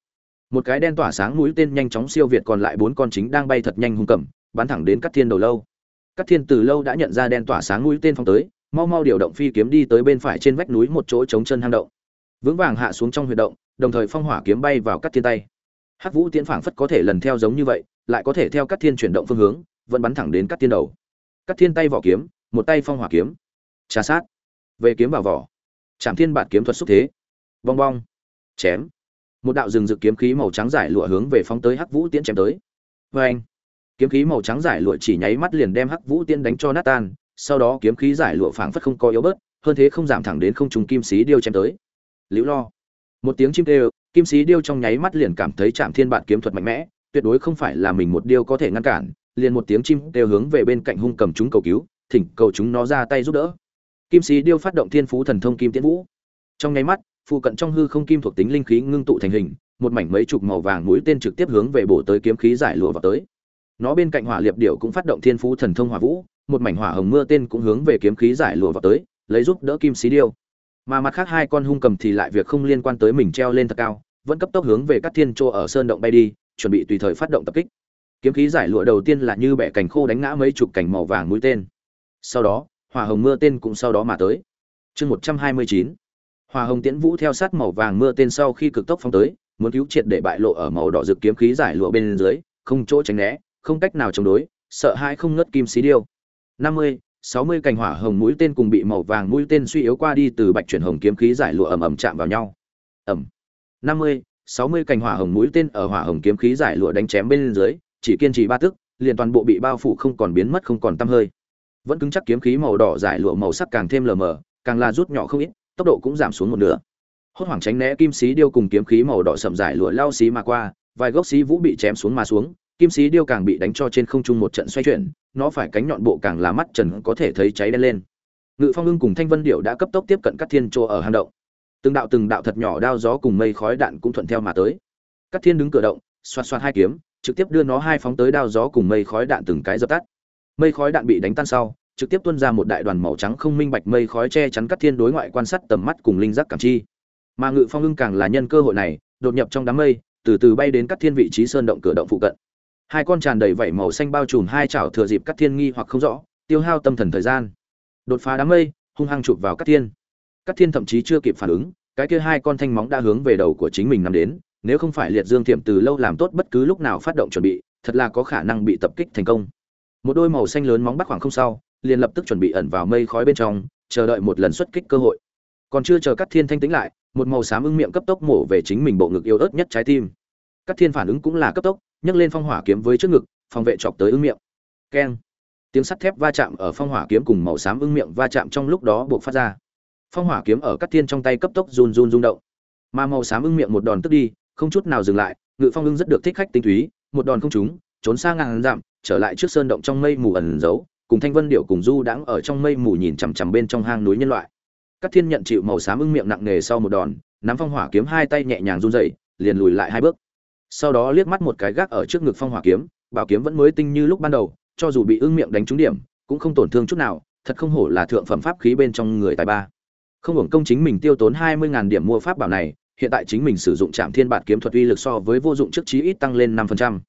một cái đen tỏa sáng mũi tên nhanh chóng siêu việt còn lại bốn con chính đang bay thật nhanh hung cầm, bắn thẳng đến các thiên đầu lâu. Các thiên từ lâu đã nhận ra đen tỏa sáng mũi tên phong tới, mau mau điều động phi kiếm đi tới bên phải trên vách núi một chỗ chống chân hang động. Vững vàng hạ xuống trong huy động, đồng thời phong hỏa kiếm bay vào cắt thiên tay. Hắc vũ tiễn phảng phất có thể lần theo giống như vậy, lại có thể theo cắt thiên chuyển động phương hướng, vẫn bắn thẳng đến cắt thiên đầu. Cắt thiên tay vỏ kiếm, một tay phong hỏa kiếm. Trà sát. Về kiếm vào vỏ. Chạm thiên bản kiếm thuật xúc thế. Bong bong. Chém một đạo rừng rực kiếm khí màu trắng giải lụa hướng về phóng tới hắc vũ tiễn chém tới. Vê anh, kiếm khí màu trắng giải lụa chỉ nháy mắt liền đem hắc vũ tiễn đánh cho nát tan, sau đó kiếm khí giải lụa phảng phất không có yếu bớt, hơn thế không giảm thẳng đến không trùng kim sĩ điêu chém tới. Liễu lo, một tiếng chim kêu, kim sĩ điêu trong nháy mắt liền cảm thấy chạm thiên bản kiếm thuật mạnh mẽ, tuyệt đối không phải là mình một điêu có thể ngăn cản, liền một tiếng chim kêu hướng về bên cạnh hung cầm chúng cầu cứu, thỉnh cầu chúng nó ra tay giúp đỡ. Kim sĩ điêu phát động thiên phú thần thông kim tiễn vũ. Trong nháy mắt phụ cận trong hư không kim thuộc tính linh khí ngưng tụ thành hình, một mảnh mấy chục màu vàng mũi tên trực tiếp hướng về bổ tới kiếm khí giải lụa vào tới. Nó bên cạnh hỏa liệp điểu cũng phát động thiên phú thần thông hỏa vũ, một mảnh hỏa hồng mưa tên cũng hướng về kiếm khí giải lụa vào tới, lấy giúp đỡ kim xí điêu. Mà mặt khác hai con hung cầm thì lại việc không liên quan tới mình treo lên thật cao, vẫn cấp tốc hướng về các thiên trô ở sơn động bay đi, chuẩn bị tùy thời phát động tập kích. Kiếm khí giải lụa đầu tiên là như bẻ cành khô đánh ngã mấy chục cành màu vàng mũi tên. Sau đó, hỏa hồng mưa tên cũng sau đó mà tới. Chương 129 hòa hồng tiễn vũ theo sát màu vàng mưa tên sau khi cực tốc phong tới, muốn cứu triệt để bại lộ ở màu đỏ rực kiếm khí giải lụa bên dưới, không chỗ tránh né, không cách nào chống đối, sợ hãi không ngất kim xí điêu. Năm mươi, sáu mươi cành hỏa hồng mũi tên cùng bị màu vàng mũi tên suy yếu qua đi từ bạch chuyển hồng kiếm khí giải lụa ầm ầm chạm vào nhau. Ầm. Năm mươi, sáu mươi cành hỏa hồng mũi tên ở hỏa hồng kiếm khí giải lụa đánh chém bên dưới, chỉ kiên trì ba tức, liền toàn bộ bị bao phủ không còn biến mất không còn tăm hơi. Vẫn cứng chắc kiếm khí màu đỏ giải lụa màu sắc càng thêm lờ mờ, càng là rút nhỏ không ít tốc độ cũng giảm xuống một nửa. Hốt hoảng tránh né kim sĩ điêu cùng kiếm khí màu đỏ sậm giải lụa lao xí mà qua, vài gốc xí vũ bị chém xuống mà xuống, kim sĩ điêu càng bị đánh cho trên không trung một trận xoay chuyển, nó phải cánh nhọn bộ càng là mắt trần có thể thấy cháy đen lên. Ngự phong ưng cùng thanh vân điệu đã cấp tốc tiếp cận các thiên chỗ ở hang động. Từng đạo từng đạo thật nhỏ đao gió cùng mây khói đạn cũng thuận theo mà tới. Các thiên đứng cửa động, xoạt xoạt hai kiếm, trực tiếp đưa nó hai phóng tới đao gió cùng mây khói đạn từng cái dập tắt. Mây khói đạn bị đánh tan sau trực tiếp tuôn ra một đại đoàn màu trắng không minh bạch mây khói che chắn các thiên đối ngoại quan sát tầm mắt cùng linh giác cảm chi. Mà ngự phong ưng càng là nhân cơ hội này, đột nhập trong đám mây, từ từ bay đến các thiên vị trí sơn động cửa động phụ cận. Hai con tràn đầy vảy màu xanh bao trùm hai chảo thừa dịp các thiên nghi hoặc không rõ, tiêu hao tâm thần thời gian. Đột phá đám mây, hung hăng chụp vào các thiên. Các thiên thậm chí chưa kịp phản ứng, cái kia hai con thanh móng đã hướng về đầu của chính mình nằm đến, nếu không phải liệt dương Tiệm từ lâu làm tốt bất cứ lúc nào phát động chuẩn bị, thật là có khả năng bị tập kích thành công. Một đôi màu xanh lớn móng bắt khoảng không sau liền lập tức chuẩn bị ẩn vào mây khói bên trong, chờ đợi một lần xuất kích cơ hội. Còn chưa chờ Cát thiên thanh tĩnh lại, một màu xám ưng miệng cấp tốc mổ về chính mình bộ ngực yếu ớt nhất trái tim. Cát thiên phản ứng cũng là cấp tốc, nhấc lên phong hỏa kiếm với trước ngực, phòng vệ chọc tới ưng miệng. Keng. Tiếng sắt thép va chạm ở phong hỏa kiếm cùng màu xám ưng miệng va chạm trong lúc đó buộc phát ra. Phong hỏa kiếm ở Cát thiên trong tay cấp tốc run run rung động. Mà màu xám ưng miệng một đòn tức đi, không chút nào dừng lại, ngự phong ưng rất được thích khách tinh túy, một đòn không trúng, trốn xa ngàn dặm, trở lại trước sơn động trong mây mù ẩn giấu cùng thanh vân điệu cùng du đãng ở trong mây mù nhìn chằm chằm bên trong hang núi nhân loại. Các thiên nhận chịu màu xám ưng miệng nặng nề sau một đòn, nắm phong hỏa kiếm hai tay nhẹ nhàng run dậy liền lùi lại hai bước. Sau đó liếc mắt một cái gác ở trước ngực phong hỏa kiếm, bảo kiếm vẫn mới tinh như lúc ban đầu, cho dù bị ưng miệng đánh trúng điểm, cũng không tổn thương chút nào, thật không hổ là thượng phẩm pháp khí bên trong người tài ba. Không hưởng công chính mình tiêu tốn hai mươi điểm mua pháp bảo này, hiện tại chính mình sử dụng trạm thiên bản kiếm thuật uy lực so với vô dụng trước chí ít tăng lên năm phần trăm.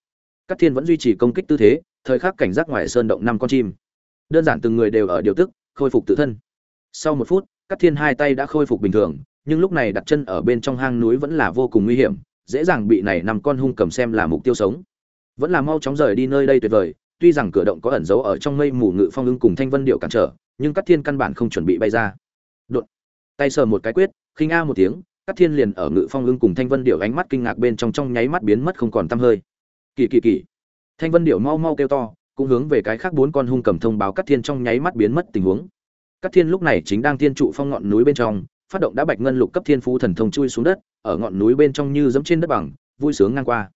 Các thiên vẫn duy trì công kích tư thế, thời khắc cảnh giác ngoài sơn động năm con chim đơn giản từng người đều ở điều tức, khôi phục tự thân. Sau một phút các thiên hai tay đã khôi phục bình thường, nhưng lúc này đặt chân ở bên trong hang núi vẫn là vô cùng nguy hiểm, dễ dàng bị này năm con hung cầm xem là mục tiêu sống. Vẫn là mau chóng rời đi nơi đây tuyệt vời, tuy rằng cửa động có ẩn giấu ở trong mây mù ngự phong ưng cùng thanh vân điệu cản trở, nhưng các thiên căn bản không chuẩn bị bay ra. Đột. Tay sờ một cái quyết, khinh a một tiếng các thiên liền ở ngự phong ưng cùng thanh vân điệu ánh mắt kinh ngạc bên trong trong nháy mắt biến mất không còn tăm hơi. Kỳ kỳ kỳ. Thanh vân điệu mau mau kêu to cũng hướng về cái khác bốn con hung cầm thông báo cát thiên trong nháy mắt biến mất tình huống. Cát thiên lúc này chính đang thiên trụ phong ngọn núi bên trong, phát động đã bạch ngân lục cấp thiên phú thần thông chui xuống đất, ở ngọn núi bên trong như giẫm trên đất bằng, vui sướng ngang qua.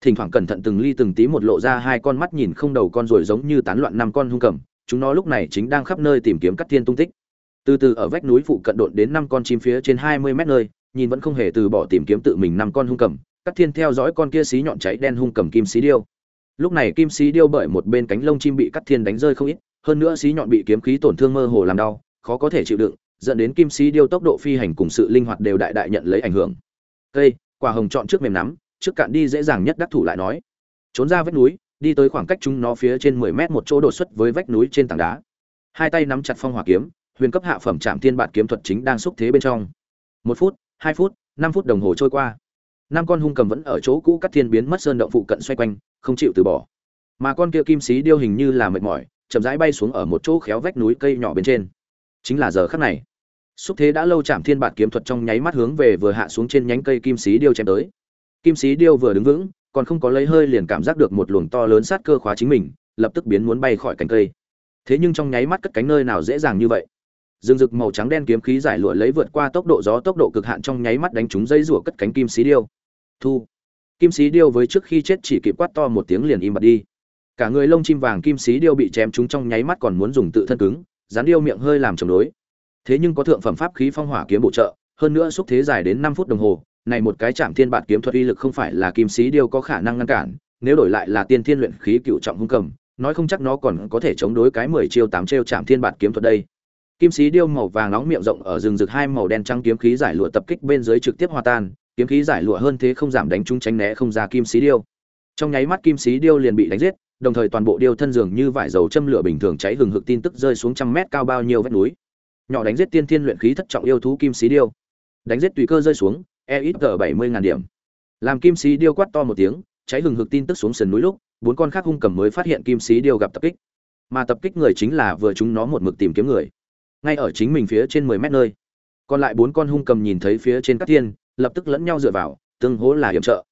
Thỉnh thoảng cẩn thận từng ly từng tí một lộ ra hai con mắt nhìn không đầu con rồi giống như tán loạn năm con hung cầm, chúng nó lúc này chính đang khắp nơi tìm kiếm cát thiên tung tích. Từ từ ở vách núi phụ cận độn đến năm con chim phía trên hai mươi mét nơi, nhìn vẫn không hề từ bỏ tìm kiếm tự mình năm con hung cầm, cát thiên theo dõi con kia xí nhọn cháy đen hung cầm kim xí điêu lúc này kim sĩ điêu bởi một bên cánh lông chim bị cắt thiên đánh rơi không ít, hơn nữa xí nhọn bị kiếm khí tổn thương mơ hồ làm đau, khó có thể chịu đựng, dẫn đến kim sĩ điêu tốc độ phi hành cùng sự linh hoạt đều đại đại nhận lấy ảnh hưởng. Cây, quả hồng chọn trước mềm nắm, trước cạn đi dễ dàng nhất đắc thủ lại nói. Trốn ra vách núi, đi tới khoảng cách chúng nó phía trên mười mét một chỗ đột xuất với vách núi trên tảng đá. Hai tay nắm chặt phong hỏa kiếm, huyền cấp hạ phẩm trạm thiên bạt kiếm thuật chính đang xúc thế bên trong. Một phút, hai phút, năm phút đồng hồ trôi qua năm con hung cầm vẫn ở chỗ cũ cắt thiên biến mất sơn động phụ cận xoay quanh, không chịu từ bỏ. Mà con kia kim sĩ điêu hình như là mệt mỏi, chậm rãi bay xuống ở một chỗ khéo vách núi cây nhỏ bên trên. Chính là giờ khắc này. Xúc thế đã lâu chạm thiên bạt kiếm thuật trong nháy mắt hướng về vừa hạ xuống trên nhánh cây kim sĩ điêu chém tới. Kim sĩ điêu vừa đứng vững, còn không có lấy hơi liền cảm giác được một luồng to lớn sát cơ khóa chính mình, lập tức biến muốn bay khỏi cành cây. Thế nhưng trong nháy mắt cất cánh nơi nào dễ dàng như vậy? Rừng rực màu trắng đen kiếm khí giải lụa lấy vượt qua tốc độ gió tốc độ cực hạn trong nháy mắt đánh trúng dây rủa cất cánh kim sĩ điêu. Thu. Kim sĩ điêu với trước khi chết chỉ kịp quát to một tiếng liền im bặt đi. Cả người lông chim vàng kim sĩ điêu bị chém trúng trong nháy mắt còn muốn dùng tự thân cứng dán điêu miệng hơi làm chống đối. Thế nhưng có thượng phẩm pháp khí phong hỏa kiếm bổ trợ, hơn nữa xúc thế dài đến năm phút đồng hồ, này một cái chạm thiên bạt kiếm thuật uy lực không phải là kim sĩ điêu có khả năng ngăn cản, nếu đổi lại là tiên thiên luyện khí cựu trọng hung cầm, nói không chắc nó còn có thể chống đối cái mười chiêu tám chiêu chạm thiên bạt kiếm thuật đây kim sĩ điêu màu vàng nóng miệng rộng ở rừng rực hai màu đen trắng kiếm khí giải lụa tập kích bên dưới trực tiếp hòa tan, kiếm khí giải lụa hơn thế không giảm đánh trúng tránh né không ra kim sĩ điêu. Trong nháy mắt kim sĩ điêu liền bị đánh giết, đồng thời toàn bộ điêu thân dường như vải dầu châm lửa bình thường cháy hừng hực tin tức rơi xuống trăm mét cao bao nhiêu vách núi. Nhỏ đánh giết tiên thiên luyện khí thất trọng yêu thú kim sĩ điêu. Đánh giết tùy cơ rơi xuống e ít g bảy mươi ngàn điểm. Làm kim sĩ điêu quát to một tiếng, cháy hừng hực tin tức xuống sườn núi lúc, bốn con khác hung cầm mới phát hiện kim sĩ điêu gặp tập kích. Mà tập kích người chính là vừa chúng nó một mực tìm kiếm người ngay ở chính mình phía trên mười mét nơi. Còn lại bốn con hung cầm nhìn thấy phía trên các thiên, lập tức lẫn nhau dựa vào, tương hố là hiểm trợ.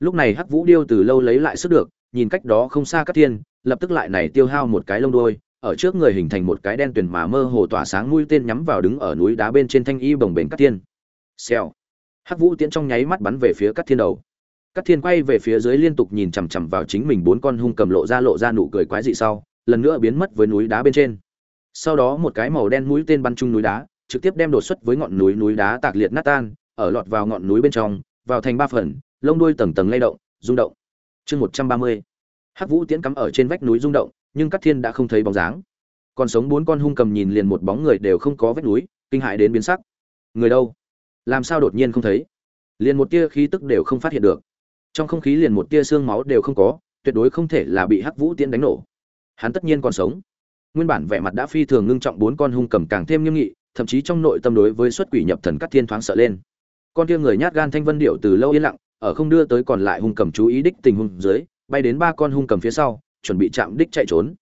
Lúc này hắc vũ điêu từ lâu lấy lại sức được, nhìn cách đó không xa các thiên, lập tức lại này tiêu hao một cái lông đôi ở trước người hình thành một cái đen tuyền mà mơ hồ tỏa sáng mũi tên nhắm vào đứng ở núi đá bên trên thanh y bồng bềnh các thiên. Xèo. Hắc vũ tiễn trong nháy mắt bắn về phía các thiên đầu. Các thiên quay về phía dưới liên tục nhìn chằm chằm vào chính mình bốn con hung cầm lộ ra lộ ra nụ cười quái dị sau, lần nữa biến mất với núi đá bên trên sau đó một cái màu đen mũi tên bắn chung núi đá, trực tiếp đem đột xuất với ngọn núi núi đá tạc liệt nát tan, ở lọt vào ngọn núi bên trong, vào thành ba phần, lông đuôi tầng tầng lay động, rung động. Chương một trăm ba mươi. Hắc vũ tiễn cắm ở trên vách núi rung động, nhưng các thiên đã không thấy bóng dáng. Còn sống bốn con hung cầm nhìn liền một bóng người đều không có vách núi, kinh hại đến biến sắc. Người đâu? Làm sao đột nhiên không thấy? Liền một tia khí tức đều không phát hiện được. Trong không khí liền một tia xương máu đều không có, tuyệt đối không thể là bị hắc vũ tiễn đánh nổ. Hắn tất nhiên còn sống nguyên bản vẻ mặt đã phi thường ngưng trọng bốn con hung cầm càng thêm nghiêm nghị, thậm chí trong nội tâm đối với xuất quỷ nhập thần cắt thiên thoáng sợ lên. Con kia người nhát gan thanh vân điệu từ lâu yên lặng, ở không đưa tới còn lại hung cầm chú ý đích tình huống dưới, bay đến ba con hung cầm phía sau, chuẩn bị chạm đích chạy trốn.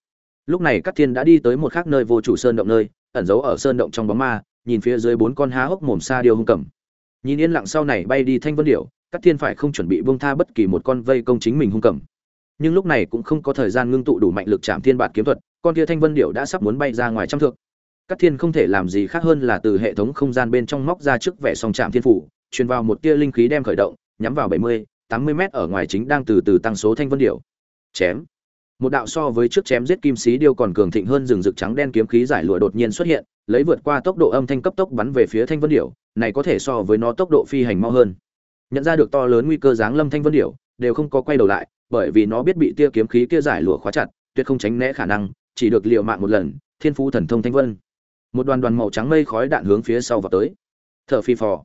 Lúc này cắt thiên đã đi tới một khác nơi vô chủ sơn động nơi, ẩn giấu ở sơn động trong bóng ma, nhìn phía dưới bốn con há hốc mồm xa điêu hung cầm. Nhìn yên lặng sau này bay đi thanh vân điệu cắt thiên phải không chuẩn bị buông tha bất kỳ một con vây công chính mình hung cầm nhưng lúc này cũng không có thời gian ngưng tụ đủ mạnh lực chạm thiên bạt kiếm thuật con kia thanh vân điệu đã sắp muốn bay ra ngoài trăm thước. Các thiên không thể làm gì khác hơn là từ hệ thống không gian bên trong móc ra trước vẻ song chạm thiên phủ truyền vào một tia linh khí đem khởi động nhắm vào bảy mươi tám mươi mét ở ngoài chính đang từ từ tăng số thanh vân điệu chém. Một đạo so với trước chém giết kim sĩ điêu còn cường thịnh hơn rừng rực trắng đen kiếm khí giải lụa đột nhiên xuất hiện lấy vượt qua tốc độ âm thanh cấp tốc bắn về phía thanh vân điểu, này có thể so với nó tốc độ phi hành mau hơn. Nhận ra được to lớn nguy cơ giáng lâm thanh vân điểu, đều không có quay đầu lại bởi vì nó biết bị tia kiếm khí kia giải lụa khóa chặt, tuyệt không tránh né khả năng, chỉ được liều mạng một lần, thiên phú thần thông thanh vân. Một đoàn đoàn màu trắng mây khói đạn hướng phía sau vào tới. Thở phi phò.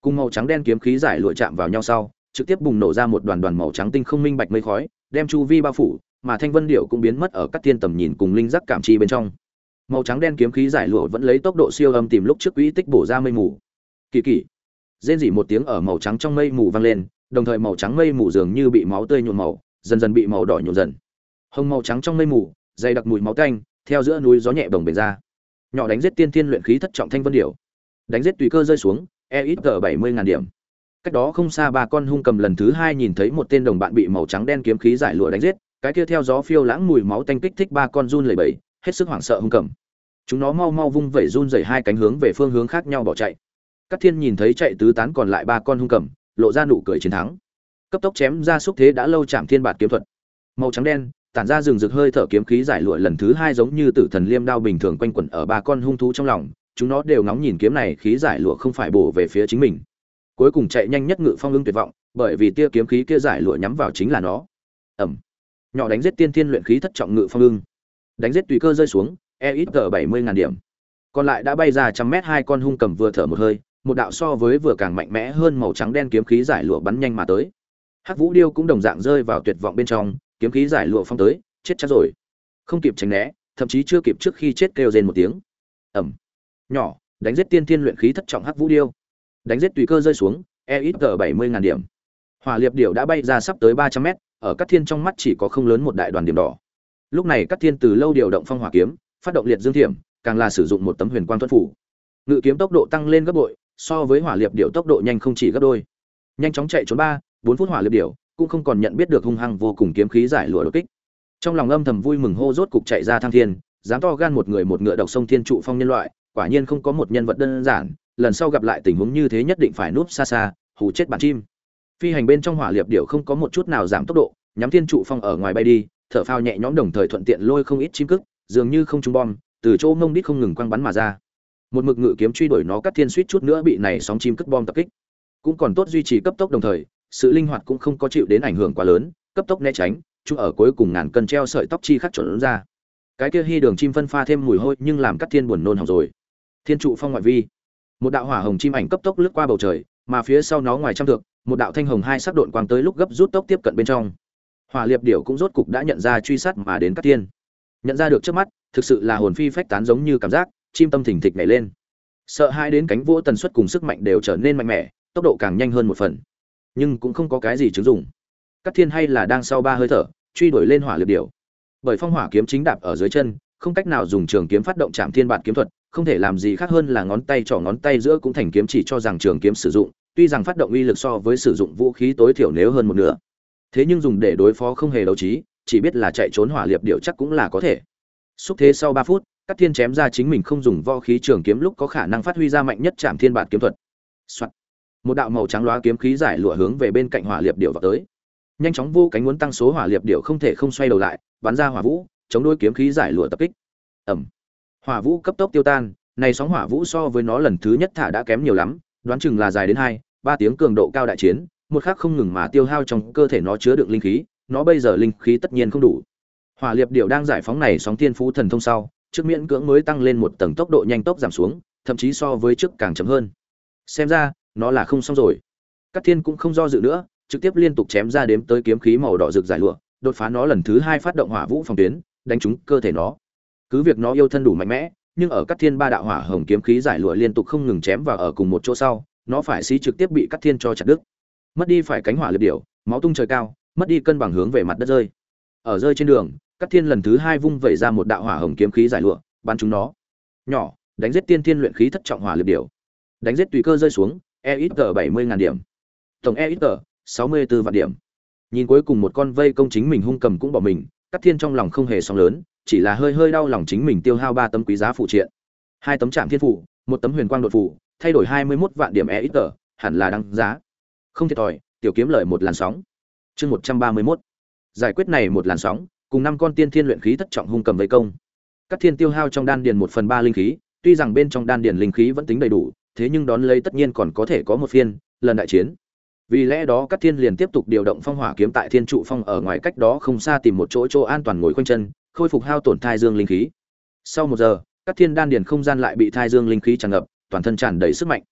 Cùng màu trắng đen kiếm khí giải lụa chạm vào nhau sau, trực tiếp bùng nổ ra một đoàn đoàn màu trắng tinh không minh bạch mây khói, đem chu vi bao phủ, mà thanh vân điệu cũng biến mất ở các thiên tầm nhìn cùng linh giác cảm chi bên trong. Màu trắng đen kiếm khí giải lụa vẫn lấy tốc độ siêu âm tìm lúc trước quỹ tích bổ ra mây mù. Kỳ kỳ. Rên dỉ một tiếng ở màu trắng trong mây mù vang lên đồng thời màu trắng mây mù dường như bị máu tươi nhuộm màu, dần dần bị màu đỏ nhuộm dần. Hồng màu trắng trong mây mù, dày đặc mùi máu tanh, theo giữa núi gió nhẹ bồng bềnh ra. Nhỏ đánh giết tiên thiên luyện khí thất trọng thanh vân điểu. Đánh giết tùy cơ rơi xuống e ít g bảy mươi ngàn điểm. Cách đó không xa ba con hung cầm lần thứ hai nhìn thấy một tên đồng bạn bị màu trắng đen kiếm khí giải lụa đánh giết, cái kia theo gió phiêu lãng mùi máu tanh kích thích ba con run lẩy bẩy, hết sức hoảng sợ hung cầm. Chúng nó mau mau vung vẩy run rẩy hai cánh hướng về phương hướng khác nhau bỏ chạy. Các thiên nhìn thấy chạy tứ tán còn lại ba con hung cầm lộ ra nụ cười chiến thắng. Cấp tốc chém ra xúc thế đã lâu chạm thiên bạt kiếm thuật. Màu trắng đen, tản ra rừng rực hơi thở kiếm khí giải lụa lần thứ hai giống như tử thần liêm đao bình thường quanh quẩn ở ba con hung thú trong lòng, chúng nó đều ngóng nhìn kiếm này khí giải lụa không phải bổ về phía chính mình. Cuối cùng chạy nhanh nhất ngự phong ưng tuyệt vọng, bởi vì tia kiếm khí kia giải lụa nhắm vào chính là nó. Ẩm. Nhỏ đánh giết tiên thiên luyện khí thất trọng ngự phong ưng. Đánh giết tùy cơ rơi xuống e ít g bảy mươi ngàn điểm. Còn lại đã bay ra trăm mét hai con hung cầm vừa thở một hơi một đạo so với vừa càng mạnh mẽ hơn màu trắng đen kiếm khí giải lụa bắn nhanh mà tới. Hắc vũ điêu cũng đồng dạng rơi vào tuyệt vọng bên trong, kiếm khí giải lụa phong tới, chết chắc rồi. Không kịp tránh né, thậm chí chưa kịp trước khi chết kêu rên một tiếng. Ẩm nhỏ, đánh giết tiên thiên luyện khí thất trọng hắc vũ điêu. Đánh giết tùy cơ rơi xuống e ít g bảy mươi ngàn điểm. Hỏa liệp điệu đã bay ra sắp tới ba trăm mét, ở các thiên trong mắt chỉ có không lớn một đại đoàn điểm đỏ. Lúc này các thiên từ lâu điều động phong hỏa kiếm, phát động liệt dương thiểm, càng là sử dụng một tấm huyền quang tuân phủ. Ngự kiếm tốc độ tăng lên gấp bội so với hỏa liệp điệu tốc độ nhanh không chỉ gấp đôi. Nhanh chóng chạy trốn ba, bốn phút hỏa liệp điệu cũng không còn nhận biết được hung hăng vô cùng kiếm khí giải lụa đột kích. Trong lòng âm thầm vui mừng hô rốt cục chạy ra thăng thiên, dám to gan một người một ngựa độc sông thiên trụ phong nhân loại, quả nhiên không có một nhân vật đơn giản, lần sau gặp lại tình huống như thế nhất định phải núp xa xa, hù chết bản chim. Phi hành bên trong hỏa liệp điệu không có một chút nào giảm tốc độ, nhắm thiên trụ phong ở ngoài bay đi, thở phao nhẹ nhõm đồng thời thuận tiện lôi không ít chim cức dường như không trung bom, từ chỗ mông đít không ngừng quăng bắn mà ra một mực ngự kiếm truy đuổi nó cắt thiên suýt chút nữa bị này sóng chim cất bom tập kích. Cũng còn tốt duy trì cấp tốc đồng thời, sự linh hoạt cũng không có chịu đến ảnh hưởng quá lớn, cấp tốc né tránh chung ở cuối cùng ngàn cân treo sợi tóc chi khắc chuẩn ra. Cái kia hy đường chim phân pha thêm mùi hôi nhưng làm cắt thiên buồn nôn hỏng rồi. Thiên trụ phong ngoại vi. Một đạo hỏa hồng chim ảnh cấp tốc lướt qua bầu trời, mà phía sau nó ngoài trăm thượng một đạo thanh hồng hai sắc độn quang tới lúc gấp rút tốc tiếp cận bên trong. Hỏa liệp điểu cũng rốt cục đã nhận ra truy sát mà đến cắt thiên. Nhận ra được trước mắt, thực sự là hồn phi phách tán giống như cảm giác chim tâm thình thịch nhảy lên. Sợ hai đến cánh vỗ tần suất cùng sức mạnh đều trở nên mạnh mẽ, tốc độ càng nhanh hơn một phần. Nhưng cũng không có cái gì chứng dụng. Cắt thiên hay là đang sau ba hơi thở, truy đuổi lên hỏa liệt điểu. Bởi phong hỏa kiếm chính đạp ở dưới chân, không cách nào dùng trường kiếm phát động chạm thiên bản kiếm thuật, không thể làm gì khác hơn là ngón tay trỏ ngón tay giữa cũng thành kiếm chỉ cho rằng trường kiếm sử dụng, tuy rằng phát động uy lực so với sử dụng vũ khí tối thiểu nếu hơn một nửa. Thế nhưng dùng để đối phó không hề đấu trí, chỉ biết là chạy trốn hỏa liệp điều chắc cũng là có thể. Xúc thế sau ba phút các thiên chém ra chính mình không dùng võ khí trường kiếm lúc có khả năng phát huy ra mạnh nhất trảm thiên bản kiếm thuật、Soạn. một đạo màu trắng loá kiếm khí giải lụa hướng về bên cạnh hỏa liệp điểu vọt tới nhanh chóng vô cánh muốn tăng số hỏa liệp điểu không thể không xoay đầu lại, bắn ra hỏa vũ, chống đối kiếm khí giải lụa tập kích Ầm. hỏa vũ cấp tốc tiêu tan, này sóng hỏa vũ so với nó lần thứ nhất thả đã kém nhiều lắm, đoán chừng là dài đến hai, ba tiếng cường độ cao đại chiến, một khắc không ngừng mà tiêu hao trong cơ thể nó chứa đựng linh khí, nó bây giờ linh khí tất nhiên không đủ hỏa liệp điểu đang giải phóng này sóng tiên phú thần thông sau trước miễn cưỡng mới tăng lên một tầng tốc độ nhanh tốc giảm xuống, thậm chí so với trước càng chậm hơn. Xem ra, nó là không xong rồi. Các thiên cũng không do dự nữa, trực tiếp liên tục chém ra đếm tới kiếm khí màu đỏ rực giải lụa, đột phá nó lần thứ hai phát động hỏa vũ phòng tuyến, đánh trúng cơ thể nó. Cứ việc nó yêu thân đủ mạnh mẽ, nhưng ở các thiên ba đạo hỏa hồng kiếm khí giải lụa liên tục không ngừng chém vào ở cùng một chỗ sau, nó phải xí trực tiếp bị Cát thiên cho chặt đứt. Mất đi phải cánh hỏa liệt điểu, máu tung trời cao, mất đi cân bằng hướng về mặt đất rơi. Ở rơi trên đường Cát thiên lần thứ hai vung vẩy ra một đạo hỏa hồng kiếm khí giải lụa bắn chúng nó. Nhỏ đánh giết tiên thiên luyện khí thất trọng hỏa liệt điểu. Đánh giết tùy cơ rơi xuống e ít tờ bảy mươi ngàn điểm. Tổng e ít tờ sáu mươi vạn điểm. Nhìn cuối cùng một con vây công chính mình hung cầm cũng bỏ mình Cát thiên trong lòng không hề sóng lớn chỉ là hơi hơi đau lòng chính mình tiêu hao ba tấm quý giá phụ triện. Hai tấm trạm thiên phủ một tấm huyền quang đột phủ thay đổi hai mươi 21 vạn điểm EXP, hẳn là đáng giá. Không thiệt thòi tiểu kiếm lợi một làn sóng. Chương một trăm ba mươi 131. giải quyết này một làn sóng cùng năm con tiên thiên luyện khí thất trọng hung cầm vây công. Các thiên tiêu hao trong đan điền một phần ba linh khí, tuy rằng bên trong đan điền linh khí vẫn tính đầy đủ, thế nhưng đón lấy tất nhiên còn có thể có một phiên, lần đại chiến. Vì lẽ đó các thiên liền tiếp tục điều động phong hỏa kiếm tại thiên trụ phong ở ngoài cách đó không xa tìm một chỗ chỗ an toàn ngồi quanh chân, khôi phục hao tổn thai dương linh khí. Sau một giờ, các thiên đan điền không gian lại bị thai dương linh khí tràn ngập, toàn thân tràn đầy sức mạnh.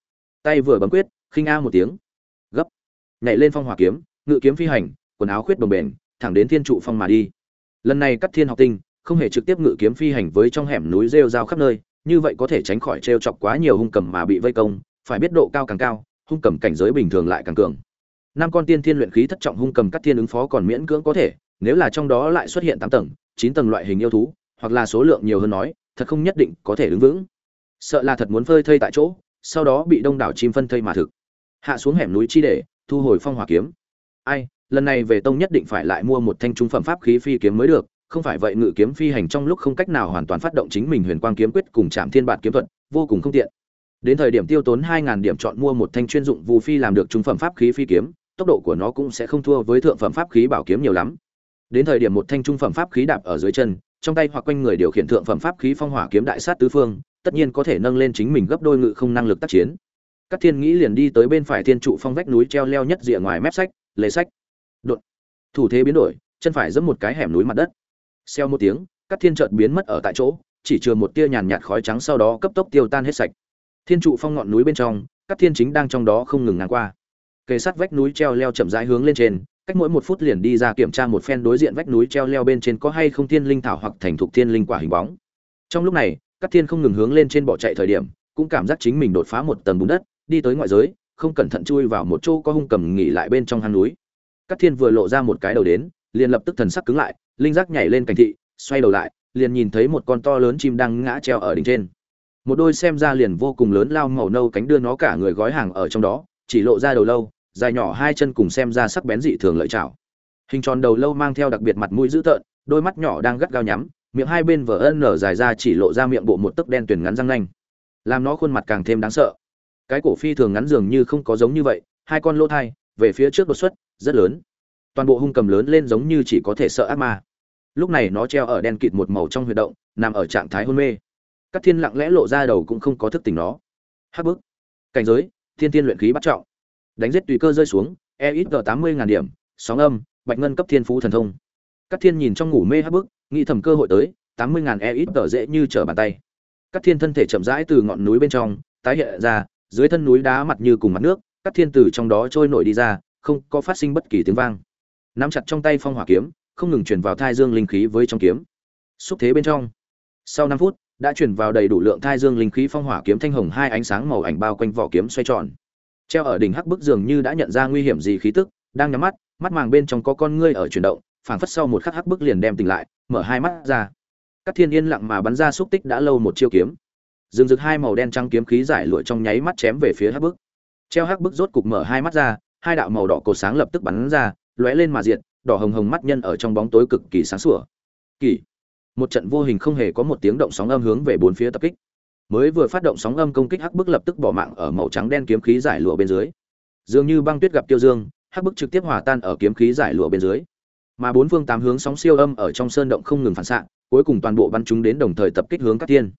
Tay vừa bấm quyết, khinh a một tiếng. Gấp. Nhảy lên phong hỏa kiếm, ngự kiếm phi hành, quần áo khuyết đồng bền, thẳng đến thiên trụ phong mà đi lần này cắt thiên học tinh, không hề trực tiếp ngự kiếm phi hành với trong hẻm núi rêu rao khắp nơi, như vậy có thể tránh khỏi trêu chọc quá nhiều hung cầm mà bị vây công, phải biết độ cao càng cao, hung cầm cảnh giới bình thường lại càng cường. Năm con tiên thiên luyện khí thất trọng hung cầm cắt thiên ứng phó còn miễn cưỡng có thể, nếu là trong đó lại xuất hiện tám tầng, chín tầng loại hình yêu thú, hoặc là số lượng nhiều hơn nói, thật không nhất định có thể đứng vững. Sợ là thật muốn phơi thây tại chỗ, sau đó bị đông đảo chim phân thây mà thực. Hạ xuống hẻm núi chi để, thu hồi phong hỏa kiếm. Ai lần này về tông nhất định phải lại mua một thanh trung phẩm pháp khí phi kiếm mới được, không phải vậy ngự kiếm phi hành trong lúc không cách nào hoàn toàn phát động chính mình huyền quang kiếm quyết cùng chạm thiên bản kiếm thuật, vô cùng không tiện. Đến thời điểm tiêu tốn hai ngàn điểm chọn mua một thanh chuyên dụng vù phi làm được trung phẩm pháp khí phi kiếm, tốc độ của nó cũng sẽ không thua với thượng phẩm pháp khí bảo kiếm nhiều lắm. Đến thời điểm một thanh trung phẩm pháp khí đạp ở dưới chân, trong tay hoặc quanh người điều khiển thượng phẩm pháp khí phong hỏa kiếm đại sát tứ phương, tất nhiên có thể nâng lên chính mình gấp đôi ngự không năng lực tác chiến. Các thiên nghĩ liền đi tới bên phải thiên trụ phong vách núi treo leo nhất rìa ngoài mép sách, lề sách thủ thế biến đổi, chân phải giẫm một cái hẻm núi mặt đất. Xeo một tiếng các thiên chợt biến mất ở tại chỗ, chỉ chừa một tia nhàn nhạt khói trắng sau đó cấp tốc tiêu tan hết sạch. Thiên trụ phong ngọn núi bên trong các thiên chính đang trong đó không ngừng ngang qua. Kề sát vách núi treo leo chậm rãi hướng lên trên, cách mỗi một phút liền đi ra kiểm tra một phen đối diện vách núi treo leo bên trên có hay không thiên linh thảo hoặc thành thục thiên linh quả hình bóng. Trong lúc này các thiên không ngừng hướng lên trên bỏ chạy thời điểm, cũng cảm giác chính mình đột phá một tầng bùn đất, đi tới ngoại giới, không cẩn thận chui vào một chỗ có hung cầm nghỉ lại bên trong hang núi. Cát Thiên vừa lộ ra một cái đầu đến, liền lập tức thần sắc cứng lại, linh giác nhảy lên cảnh thị, xoay đầu lại, liền nhìn thấy một con to lớn chim đang ngã treo ở đỉnh trên. Một đôi xem ra liền vô cùng lớn lao màu nâu cánh đưa nó cả người gói hàng ở trong đó, chỉ lộ ra đầu lâu, dài nhỏ hai chân cùng xem ra sắc bén dị thường lợi chảo. Hình tròn đầu lâu mang theo đặc biệt mặt mũi dữ tợn, đôi mắt nhỏ đang gắt gao nhắm, miệng hai bên vở ân nở dài ra chỉ lộ ra miệng bộ một tấc đen tuyền ngắn răng nanh, làm nó khuôn mặt càng thêm đáng sợ. Cái cổ phi thường ngắn dường như không có giống như vậy, hai con lỗ thai về phía trước đột xuất, rất lớn. Toàn bộ hung cầm lớn lên giống như chỉ có thể sợ ác ma. Lúc này nó treo ở đen kịt một màu trong huy động, nằm ở trạng thái hôn mê. Các thiên lặng lẽ lộ ra đầu cũng không có thức tỉnh nó. Hắc bức. Cảnh giới, thiên thiên luyện khí bắt trọng. Đánh giết tùy cơ rơi xuống e ít g tám mươi ngàn điểm, sóng âm, bạch ngân cấp thiên phú thần thông. Các thiên nhìn trong ngủ mê hắc bức, nghĩ thầm cơ hội tới, tám mươi ngàn e ít g dễ như trở bàn tay. Các thiên thân thể chậm rãi từ ngọn núi bên trong, tái hiện ra, dưới thân núi đá mặt như cùng mặt nước, các thiên từ trong đó trôi nổi đi ra không có phát sinh bất kỳ tiếng vang. Nắm chặt trong tay phong hỏa kiếm, không ngừng chuyển vào thai dương linh khí với trong kiếm. Xúc thế bên trong. Sau năm phút, đã chuyển vào đầy đủ lượng thai dương linh khí phong hỏa kiếm thanh hồng hai ánh sáng màu ảnh bao quanh vỏ kiếm xoay tròn. Treo ở đỉnh hắc bức dường như đã nhận ra nguy hiểm gì khí tức, đang nhắm mắt mắt màng bên trong có con ngươi ở chuyển động, phảng phất sau một khắc hắc bức liền đem tỉnh lại, mở hai mắt ra. Các thiên yên lặng mà bắn ra xúc tích đã lâu một chiêu kiếm. Dừng rực hai màu đen trắng kiếm khí giải lụa trong nháy mắt chém về phía hắc bức. Treo hắc bức rốt cục mở hai mắt ra hai đạo màu đỏ cột sáng lập tức bắn ra, lóe lên mà diện đỏ hồng hồng mắt nhân ở trong bóng tối cực kỳ sáng sủa. Kỳ. Một trận vô hình không hề có một tiếng động sóng âm hướng về bốn phía tập kích. Mới vừa phát động sóng âm công kích hắc bức lập tức bỏ mạng ở màu trắng đen kiếm khí giải lụa bên dưới. Dường như băng tuyết gặp tiêu dương, hắc bức trực tiếp hòa tan ở kiếm khí giải lụa bên dưới. Mà bốn phương tám hướng sóng siêu âm ở trong sơn động không ngừng phản xạ, cuối cùng toàn bộ bắn chúng đến đồng thời tập kích hướng các thiên.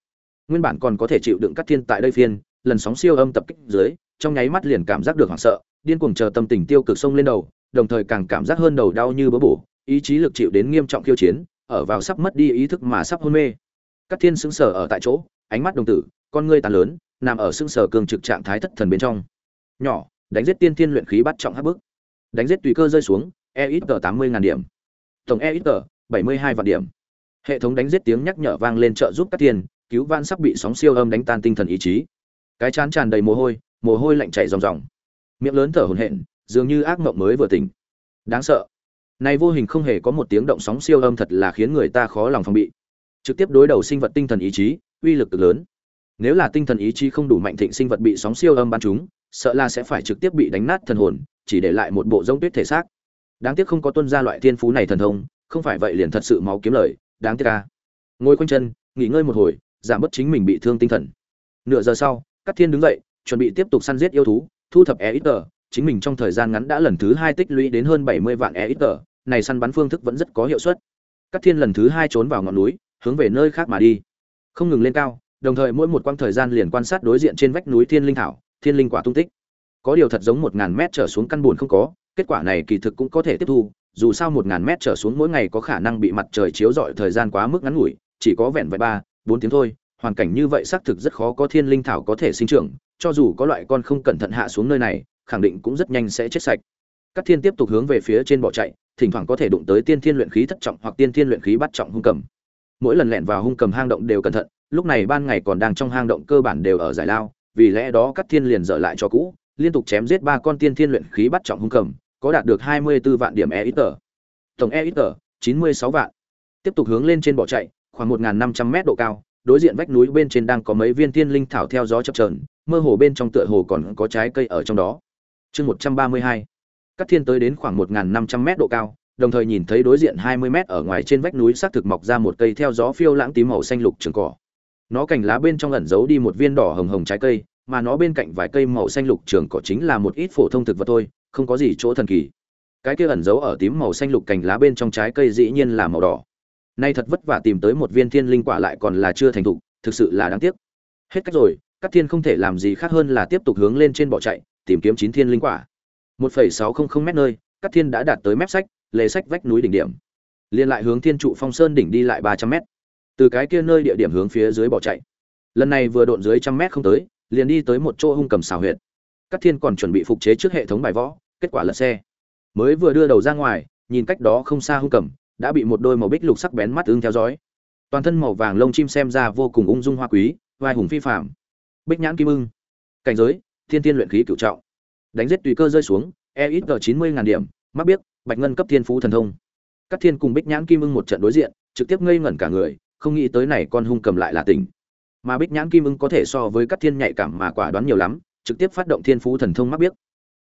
Nguyên bản còn có thể chịu đựng các thiên tại đây phiên, lần sóng siêu âm tập kích dưới trong nháy mắt liền cảm giác được hoảng sợ, điên cuồng chờ tâm tình tiêu cực sông lên đầu, đồng thời càng cảm giác hơn đầu đau như bớ bổ, ý chí lực chịu đến nghiêm trọng khiêu chiến, ở vào sắp mất đi ý thức mà sắp hôn mê. Các thiên sững sờ ở tại chỗ, ánh mắt đồng tử, con ngươi tàn lớn, nằm ở sững sờ cường trực trạng thái thất thần bên trong. Nhỏ, đánh giết tiên thiên luyện khí bắt trọng hấp bức. Đánh giết tùy cơ rơi xuống e ít tờ tám mươi ngàn điểm. Tổng e ít tờ bảy mươi hai vạn điểm. Hệ thống đánh giết tiếng nhắc nhở vang lên trợ giúp các thiên, cứu van sắp bị sóng siêu âm đánh tan tinh thần ý chí. Cái chán tràn đầy mồ hôi mồ hôi lạnh chảy ròng ròng. Miệng lớn thở hổn hển, dường như ác mộng mới vừa tỉnh. Đáng sợ. Này vô hình không hề có một tiếng động sóng siêu âm thật là khiến người ta khó lòng phòng bị. Trực tiếp đối đầu sinh vật tinh thần ý chí, uy lực cực lớn. Nếu là tinh thần ý chí không đủ mạnh thịnh sinh vật bị sóng siêu âm bắn chúng sợ là sẽ phải trực tiếp bị đánh nát thần hồn, chỉ để lại một bộ rông tuyết thể xác. Đáng tiếc không có tuân ra loại thiên phú này thần thông, không phải vậy liền thật sự máu kiếm lời, đáng tiếc ca ngồi quanh chân, nghỉ ngơi một hồi, giảm bớt chính mình bị thương tinh thần. Nửa giờ sau các thiên đứng dậy chuẩn bị tiếp tục săn giết yêu thú, thu thập e chính mình trong thời gian ngắn đã lần thứ hai tích lũy đến hơn bảy mươi vạn e này săn bắn phương thức vẫn rất có hiệu suất. Các thiên lần thứ hai trốn vào ngọn núi, hướng về nơi khác mà đi. Không ngừng lên cao, đồng thời mỗi một quãng thời gian liền quan sát đối diện trên vách núi thiên linh thảo, thiên linh quả tung tích. Có điều thật giống một ngàn mét trở xuống căn buồn không có, kết quả này kỳ thực cũng có thể tiếp thu, dù sao một ngàn mét trở xuống mỗi ngày có khả năng bị mặt trời chiếu rọi thời gian quá mức ngắn ngủi, chỉ có vẹn vẹn ba, bốn tiếng thôi, hoàn cảnh như vậy xác thực rất khó có thiên linh thảo có thể sinh trưởng cho dù có loại con không cẩn thận hạ xuống nơi này, khẳng định cũng rất nhanh sẽ chết sạch. Các thiên tiếp tục hướng về phía trên bỏ chạy, thỉnh thoảng có thể đụng tới tiên thiên luyện khí thất trọng hoặc tiên thiên luyện khí bắt trọng hung cầm. Mỗi lần lẻn vào hung cầm hang động đều cẩn thận, lúc này ban ngày còn đang trong hang động cơ bản đều ở giải lao, vì lẽ đó các thiên liền dở lại cho cũ, liên tục chém giết ba con tiên thiên luyện khí bắt trọng hung cầm, có đạt được hai mươi 24 vạn điểm e ít tờ tổng e ít tờ chín mươi sáu vạn. Tiếp tục hướng lên trên bỏ chạy, khoảng một năm trăm mét độ cao đối diện vách núi bên trên đang có mấy viên tiên linh thảo theo gió chập chờn mơ hồ bên trong tựa hồ còn có trái cây ở trong đó chương một trăm ba mươi hai Thiên tới đến khoảng một năm trăm mét độ cao, đồng thời nhìn thấy đối diện hai mươi mét ở ngoài trên vách núi xác thực mọc ra một cây theo gió phiêu lãng tím màu xanh lục trường cỏ. Nó cành lá bên trong ẩn giấu đi một viên đỏ hồng hồng trái cây, mà nó bên cạnh vài cây màu xanh lục trường cỏ chính là một ít phổ thông thực vật thôi, không có gì chỗ thần kỳ. Cái kia ẩn giấu ở tím màu xanh lục cành lá bên trong trái cây dĩ nhiên là màu đỏ. Nay thật vất vả tìm tới một viên thiên linh quả lại còn là chưa thành thục, thực sự là đáng tiếc. Hết cách rồi, Cát Thiên không thể làm gì khác hơn là tiếp tục hướng lên trên bỏ chạy, tìm kiếm chín thiên linh quả. 1.600 mét nơi, Cát Thiên đã đạt tới mép sách, lề sách vách núi đỉnh điểm. Liên lại hướng Thiên trụ phong sơn đỉnh đi lại 300 mét. Từ cái kia nơi địa điểm hướng phía dưới bỏ chạy. Lần này vừa độn dưới trăm mét không tới, liền đi tới một chỗ hung cầm xào huyệt. Cát Thiên còn chuẩn bị phục chế trước hệ thống bài võ, kết quả lật xe. Mới vừa đưa đầu ra ngoài, nhìn cách đó không xa hung cầm, đã bị một đôi màu bích lục sắc bén mắt ưng theo dõi. Toàn thân màu vàng lông chim xem ra vô cùng ung dung hoa quý, vai hùng phi phàm. Bích nhãn kim ưng. Cảnh giới: Thiên tiên luyện khí cửu trọng đánh giết tùy cơ rơi xuống e ít g chín mươi ngàn điểm mắc biết bạch ngân cấp thiên phú thần thông các thiên cùng bích nhãn kim ưng một trận đối diện trực tiếp ngây ngẩn cả người không nghĩ tới này con hung cầm lại là tỉnh mà bích nhãn kim ưng có thể so với các thiên nhạy cảm mà quả đoán nhiều lắm trực tiếp phát động thiên phú thần thông mắc biết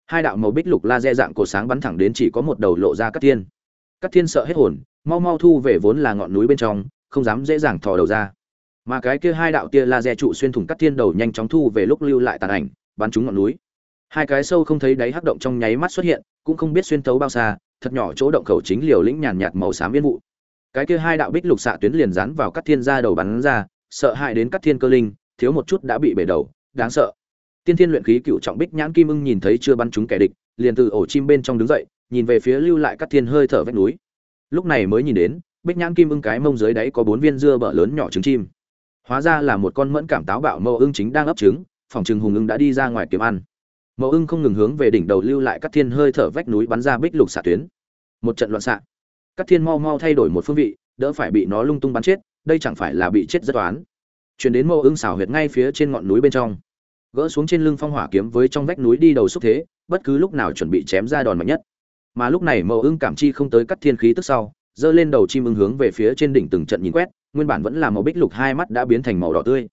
hai đạo màu bích lục laser dạng cổ sáng bắn thẳng đến chỉ có một đầu lộ ra các thiên Cát thiên sợ hết hồn, mau mau thu về vốn là ngọn núi bên trong, không dám dễ dàng thò đầu ra. Mà cái kia hai đạo tia laser trụ xuyên thủng Cát thiên đầu nhanh chóng thu về lúc lưu lại tàn ảnh, bắn trúng ngọn núi. Hai cái sâu không thấy đáy hắc động trong nháy mắt xuất hiện, cũng không biết xuyên tấu bao xa, thật nhỏ chỗ động khẩu chính liều lĩnh nhàn nhạt màu xám viên vụ. Cái kia hai đạo bích lục xạ tuyến liền dán vào Cát thiên ra đầu bắn ra, sợ hãi đến Cát thiên cơ linh, thiếu một chút đã bị bể đầu, đáng sợ. Tiên thiên luyện khí cựu trọng bích nhãn kim ưng nhìn thấy chưa bắn trúng kẻ địch, liền từ ổ chim bên trong đứng dậy nhìn về phía lưu lại các thiên hơi thở vách núi. Lúc này mới nhìn đến, bích nhãn kim ưng cái mông dưới đáy có bốn viên dưa bợ lớn nhỏ trứng chim. Hóa ra là một con mẫn cảm táo bạo mẫu ưng chính đang ấp trứng, phòng trừng hùng ưng đã đi ra ngoài kiếm ăn. Mẫu ưng không ngừng hướng về đỉnh đầu lưu lại các thiên hơi thở vách núi bắn ra bích lục xạ tuyến. Một trận loạn xạ. Các thiên mau mau thay đổi một phương vị, đỡ phải bị nó lung tung bắn chết, đây chẳng phải là bị chết rất toán chuyển đến mẫu ưng xảo huyệt ngay phía trên ngọn núi bên trong. Gỡ xuống trên lưng phong hỏa kiếm với trong vách núi đi đầu xúc thế, bất cứ lúc nào chuẩn bị chém ra đòn mạnh nhất mà lúc này mẫu ưng cảm chi không tới cắt thiên khí tức sau, giơ lên đầu chim ưng hướng về phía trên đỉnh từng trận nhìn quét, nguyên bản vẫn là màu bích lục hai mắt đã biến thành màu đỏ tươi.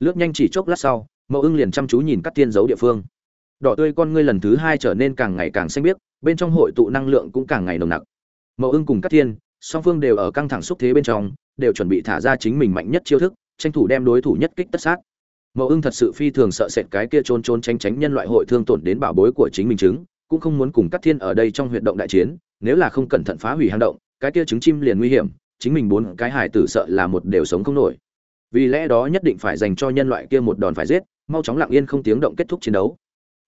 Lướt nhanh chỉ chốc lát sau, mẫu ưng liền chăm chú nhìn cắt thiên giấu địa phương. Đỏ tươi con ngươi lần thứ hai trở nên càng ngày càng xanh biếc, bên trong hội tụ năng lượng cũng càng ngày nồng nặc. Mẫu ưng cùng cắt thiên, song phương đều ở căng thẳng xúc thế bên trong, đều chuẩn bị thả ra chính mình mạnh nhất chiêu thức, tranh thủ đem đối thủ nhất kích tất sát. Mẫu ưng thật sự phi thường sợ sệt cái kia trôn trôn tránh tránh nhân loại hội thương tổn đến bảo bối của chính mình chứng cũng không muốn cùng Cát thiên ở đây trong huyệt động đại chiến, nếu là không cẩn thận phá hủy hang động, cái kia trứng chim liền nguy hiểm, chính mình bốn cái hải tử sợ là một đều sống không nổi. Vì lẽ đó nhất định phải dành cho nhân loại kia một đòn phải giết, mau chóng lặng yên không tiếng động kết thúc chiến đấu.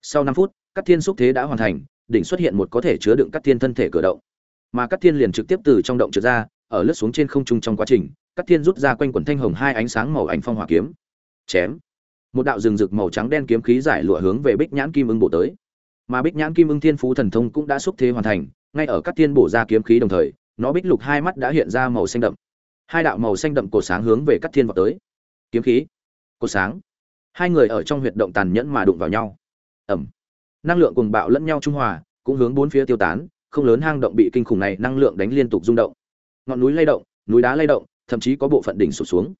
Sau năm phút Cát thiên xúc thế đã hoàn thành, đỉnh xuất hiện một có thể chứa đựng Cát thiên thân thể cử động. Mà Cát thiên liền trực tiếp từ trong động trượt ra, ở lướt xuống trên không trung trong quá trình Cát thiên rút ra quanh quần thanh hồng hai ánh sáng màu ảnh phong hỏa kiếm. Chém. Một đạo rừng rực màu trắng đen kiếm khí giải lụa hướng về bích nhãn kim ưng bổ tới mà bích nhãn kim ưng thiên phú thần thông cũng đã xúc thế hoàn thành, ngay ở các thiên bổ ra kiếm khí đồng thời, nó bích lục hai mắt đã hiện ra màu xanh đậm. Hai đạo màu xanh đậm cổ sáng hướng về các thiên vào tới. Kiếm khí, cổ sáng. Hai người ở trong huyệt động tàn nhẫn mà đụng vào nhau. Ẩm. Năng lượng cùng bạo lẫn nhau trung hòa, cũng hướng bốn phía tiêu tán, không lớn hang động bị kinh khủng này năng lượng đánh liên tục rung động. Ngọn núi lay động, núi đá lay động, thậm chí có bộ phận đỉnh sụt xuống.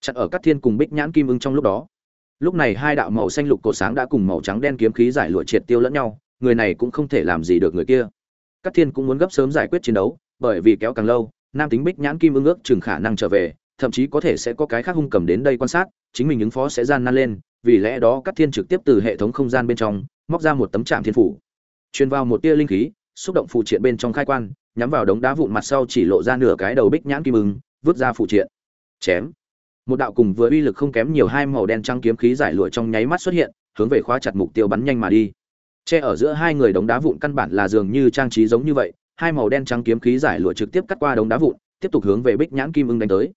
Chặn ở các thiên cùng bích nhãn kim ưng trong lúc đó lúc này hai đạo màu xanh lục cột sáng đã cùng màu trắng đen kiếm khí giải lụa triệt tiêu lẫn nhau, người này cũng không thể làm gì được người kia. Các thiên cũng muốn gấp sớm giải quyết chiến đấu, bởi vì kéo càng lâu, nam tính bích nhãn kim ưng ước chừng khả năng trở về, thậm chí có thể sẽ có cái khác hung cầm đến đây quan sát, chính mình ứng phó sẽ gian nan lên, vì lẽ đó các thiên trực tiếp từ hệ thống không gian bên trong, móc ra một tấm trạm thiên phủ. Truyền vào một tia linh khí, xúc động phụ triện bên trong khai quan, nhắm vào đống đá vụn mặt sau chỉ lộ ra nửa cái đầu bích nhãn kim ưng, vứt ra phụ triện. Chém một đạo cùng vừa uy lực không kém nhiều hai màu đen trắng kiếm khí giải lụa trong nháy mắt xuất hiện, hướng về khóa chặt mục tiêu bắn nhanh mà đi. Che ở giữa hai người đống đá vụn căn bản là dường như trang trí giống như vậy, hai màu đen trắng kiếm khí giải lụa trực tiếp cắt qua đống đá vụn, tiếp tục hướng về bích nhãn kim ưng đánh tới.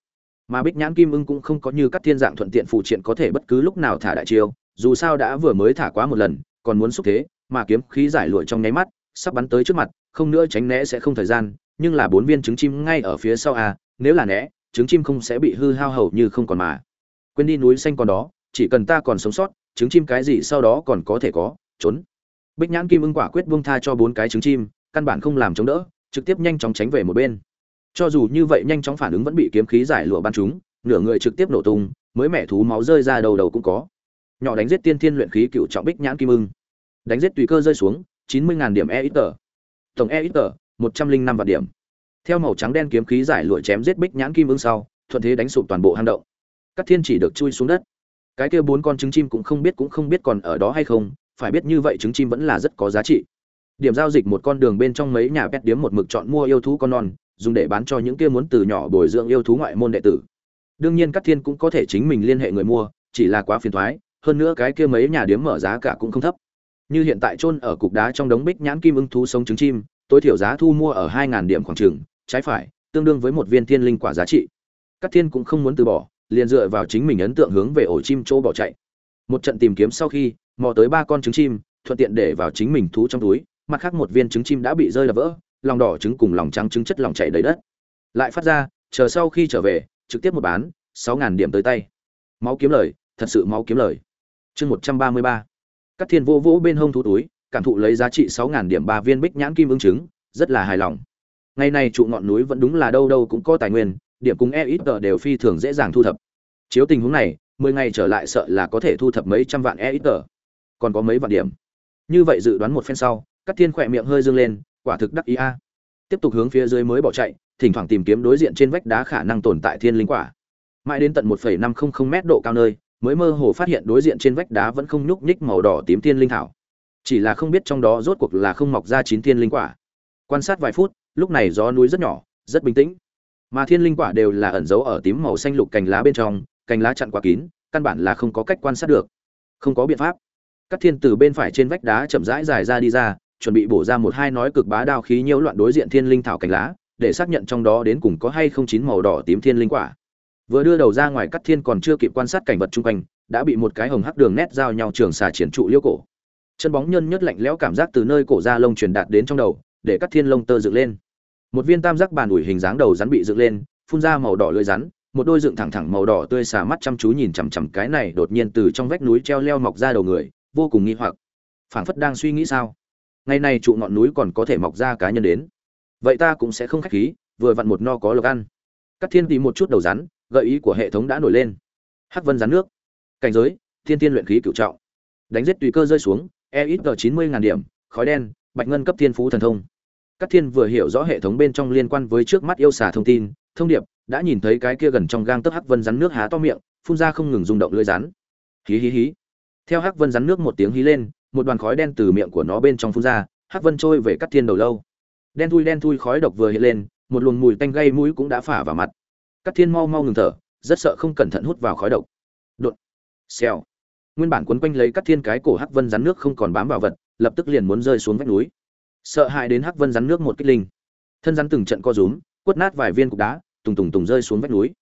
Mà bích nhãn kim ưng cũng không có như các thiên dạng thuận tiện phụ triện có thể bất cứ lúc nào thả đại chiêu, dù sao đã vừa mới thả quá một lần, còn muốn xúc thế, mà kiếm khí giải lụa trong nháy mắt, sắp bắn tới trước mặt, không nữa tránh né sẽ không thời gian, nhưng là bốn viên trứng chim ngay ở phía sau à nếu là né trứng chim không sẽ bị hư hao hầu như không còn mà. Quên đi núi xanh còn đó, chỉ cần ta còn sống sót, trứng chim cái gì sau đó còn có thể có, trốn. Bích nhãn kim ưng quả quyết buông tha cho bốn cái trứng chim, căn bản không làm chống đỡ, trực tiếp nhanh chóng tránh về một bên. Cho dù như vậy nhanh chóng phản ứng vẫn bị kiếm khí giải lụa bắn chúng nửa người trực tiếp nổ tung, mới mẻ thú máu rơi ra đầu đầu cũng có. Nhỏ đánh giết tiên thiên luyện khí cựu trọng bích nhãn kim ưng. Đánh giết tùy cơ rơi xuống, chín mươi điểm e ít tờ tổng e ít tờ một trăm linh năm vạn điểm theo màu trắng đen kiếm khí giải lụa chém giết bích nhãn kim ưng sau, thuận thế đánh sụp toàn bộ hang động. Các thiên chỉ được chui xuống đất. Cái kia bốn con trứng chim cũng không biết cũng không biết còn ở đó hay không, phải biết như vậy trứng chim vẫn là rất có giá trị. Điểm giao dịch một con đường bên trong mấy nhà pet điếm một mực chọn mua yêu thú con non, dùng để bán cho những kia muốn từ nhỏ bồi dưỡng yêu thú ngoại môn đệ tử. Đương nhiên các thiên cũng có thể chính mình liên hệ người mua, chỉ là quá phiền thoái hơn nữa cái kia mấy nhà điếm mở giá cả cũng không thấp. Như hiện tại chôn ở cục đá trong đống bích nhãn kim ưng thú sống trứng chim, tối thiểu giá thu mua ở hai điểm khoảng trường trái phải, tương đương với một viên thiên linh quả giá trị. Các thiên cũng không muốn từ bỏ, liền dựa vào chính mình ấn tượng hướng về ổ chim chỗ bỏ chạy. Một trận tìm kiếm sau khi, mò tới ba con trứng chim, thuận tiện để vào chính mình thú trong túi, mặt khác một viên trứng chim đã bị rơi là vỡ, lòng đỏ trứng cùng lòng trắng trứng chất lòng chảy đầy đất. Lại phát ra, chờ sau khi trở về, trực tiếp một bán, sáu ngàn điểm tới tay. Máu kiếm lời, thật sự máu kiếm lời. Chương một trăm ba mươi ba. Các thiên vô vỗ bên hông thú túi, cảm thụ lấy giá trị sáu ngàn điểm ba viên bích nhãn kim ưng trứng, rất là hài lòng ngày nay trụ ngọn núi vẫn đúng là đâu đâu cũng có tài nguyên điểm cùng e ít tờ đều phi thường dễ dàng thu thập. Chiếu tình huống này mười ngày trở lại sợ là có thể thu thập mấy trăm vạn e ít tờ. Còn có mấy vạn điểm. Như vậy dự đoán một phen sau các thiên khỏe miệng hơi dương lên quả thực đắc ý a. Tiếp tục hướng phía dưới mới bỏ chạy thỉnh thoảng tìm kiếm đối diện trên vách đá khả năng tồn tại thiên linh quả. Mãi đến tận 1,500 mét độ cao nơi mới mơ hồ phát hiện đối diện trên vách đá vẫn không nhúc nhích màu đỏ tím thiên linh thảo. Chỉ là không biết trong đó rốt cuộc là không mọc ra chín thiên linh quả. Quan sát vài phút lúc này gió núi rất nhỏ, rất bình tĩnh. Mà thiên linh quả đều là ẩn giấu ở tím màu xanh lục cành lá bên trong, cành lá chặn quá kín, căn bản là không có cách quan sát được. Không có biện pháp. Các thiên từ bên phải trên vách đá chậm rãi dài ra đi ra, chuẩn bị bổ ra một hai nói cực bá đao khí nhiễu loạn đối diện thiên linh thảo cành lá, để xác nhận trong đó đến cùng có hay không chín màu đỏ tím thiên linh quả. Vừa đưa đầu ra ngoài cắt thiên còn chưa kịp quan sát cảnh vật chung quanh, đã bị một cái hồng hắc đường nét giao nhau trường xà triển trụ liêu cổ. Chân bóng nhân nhất lạnh lẽo cảm giác từ nơi cổ ra lông truyền đạt đến trong đầu, để cắt thiên lông tơ dựng lên một viên tam giác bàn ủi hình dáng đầu rắn bị dựng lên, phun ra màu đỏ lưỡi rắn, một đôi dựng thẳng thẳng màu đỏ tươi xà mắt chăm chú nhìn chằm chằm cái này đột nhiên từ trong vách núi treo leo mọc ra đầu người, vô cùng nghi hoặc. Phảng phất đang suy nghĩ sao? Ngày nay trụ ngọn núi còn có thể mọc ra cá nhân đến. Vậy ta cũng sẽ không khách khí, vừa vặn một no có lộc ăn. Các thiên tìm một chút đầu rắn, gợi ý của hệ thống đã nổi lên. Hắc vân rắn nước. Cảnh giới, thiên tiên luyện khí cựu trọng. Đánh giết tùy cơ rơi xuống e ít g chín mươi ngàn điểm, khói đen, bạch ngân cấp thiên phú thần thông. Cát thiên vừa hiểu rõ hệ thống bên trong liên quan với trước mắt yêu xà thông tin, thông điệp, đã nhìn thấy cái kia gần trong gang tấc hắc vân rắn nước há to miệng, phun ra không ngừng rung động lưỡi rắn. Hí hí hí. Theo hắc vân rắn nước một tiếng hí lên, một đoàn khói đen từ miệng của nó bên trong phun ra, hắc vân trôi về Cát thiên đầu lâu. Đen thui đen thui khói độc vừa hiện lên, một luồng mùi tanh gây mũi cũng đã phả vào mặt. Cát thiên mau mau ngừng thở, rất sợ không cẩn thận hút vào khói độc. Đột. Xèo. Nguyên bản quấn quanh lấy Cát thiên cái cổ hắc vân rắn nước không còn bám vào vật, lập tức liền muốn rơi xuống vách núi sợ hãi đến hắc vân rắn nước một kích linh. Thân rắn từng trận co rúm, quất nát vài viên cục đá, tùng tùng tùng rơi xuống vách núi.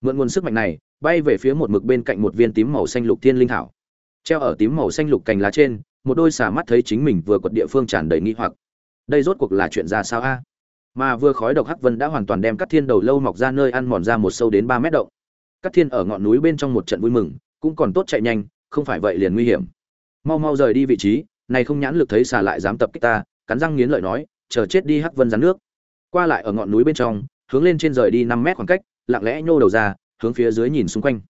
Mượn nguồn sức mạnh này, bay về phía một mực bên cạnh một viên tím màu xanh lục thiên linh thảo. Treo ở tím màu xanh lục cành lá trên, một đôi xà mắt thấy chính mình vừa quật địa phương tràn đầy nghi hoặc. Đây rốt cuộc là chuyện ra sao a? Mà vừa khói độc hắc vân đã hoàn toàn đem các thiên đầu lâu mọc ra nơi ăn mòn ra một sâu đến ba mét động. Các thiên ở ngọn núi bên trong một trận vui mừng, cũng còn tốt chạy nhanh, không phải vậy liền nguy hiểm. Mau mau rời đi vị trí, này không nhãn lực thấy xà lại dám tập kích ta cắn răng nghiến lợi nói, chờ chết đi hắc vân rắn nước. Qua lại ở ngọn núi bên trong, hướng lên trên rời đi năm mét khoảng cách, lặng lẽ nhô đầu ra, hướng phía dưới nhìn xung quanh.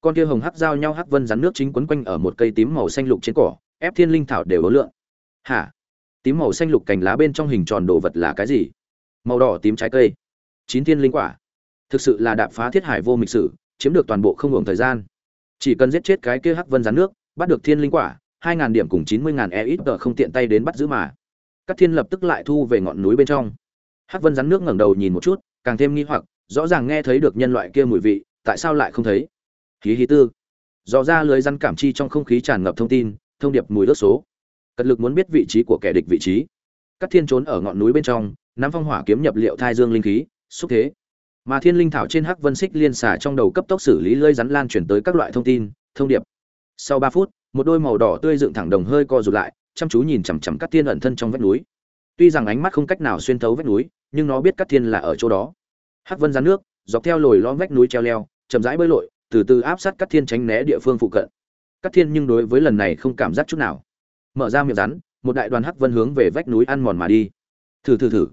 Con kia hồng hắc giao nhau hắc vân rắn nước chính quấn quanh ở một cây tím màu xanh lục trên cỏ, ép thiên linh thảo đều ố lượng hả? Tím màu xanh lục cành lá bên trong hình tròn đồ vật là cái gì? Màu đỏ tím trái cây. Chín thiên linh quả. Thực sự là đạp phá thiết hải vô mịch sử, chiếm được toàn bộ không hưởng thời gian. Chỉ cần giết chết cái kia hắc vân rắn nước, bắt được thiên linh quả, hai ngàn điểm cùng chín mươi ngàn e ít tờ không tiện tay đến bắt giữ mà. Cát thiên lập tức lại thu về ngọn núi bên trong. Hắc vân rắn nước ngẩng đầu nhìn một chút, càng thêm nghi hoặc, rõ ràng nghe thấy được nhân loại kia mùi vị, tại sao lại không thấy? Hí hí tư. Dò ra lưới rắn cảm chi trong không khí tràn ngập thông tin, thông điệp mùi ớt số. Cật lực muốn biết vị trí của kẻ địch vị trí. Cát thiên trốn ở ngọn núi bên trong, nắm phong hỏa kiếm nhập liệu thai dương linh khí, xúc thế. Mà thiên linh thảo trên hắc vân xích liên xả trong đầu cấp tốc xử lý lưới rắn lan chuyển tới các loại thông tin, thông điệp. Sau ba phút, một đôi màu đỏ tươi dựng thẳng đồng hơi co rụt lại chăm chú nhìn chằm chằm Cát thiên ẩn thân trong vách núi. Tuy rằng ánh mắt không cách nào xuyên thấu vách núi, nhưng nó biết Cát thiên là ở chỗ đó. Hắc vân gián nước, dọc theo lồi lõm vách núi treo leo, chậm rãi bơi lội, từ từ áp sát Cát thiên tránh né địa phương phụ cận. Cát thiên nhưng đối với lần này không cảm giác chút nào. Mở ra miệng rắn, một đại đoàn hắc vân hướng về vách núi ăn mòn mà đi. Thử thử thử.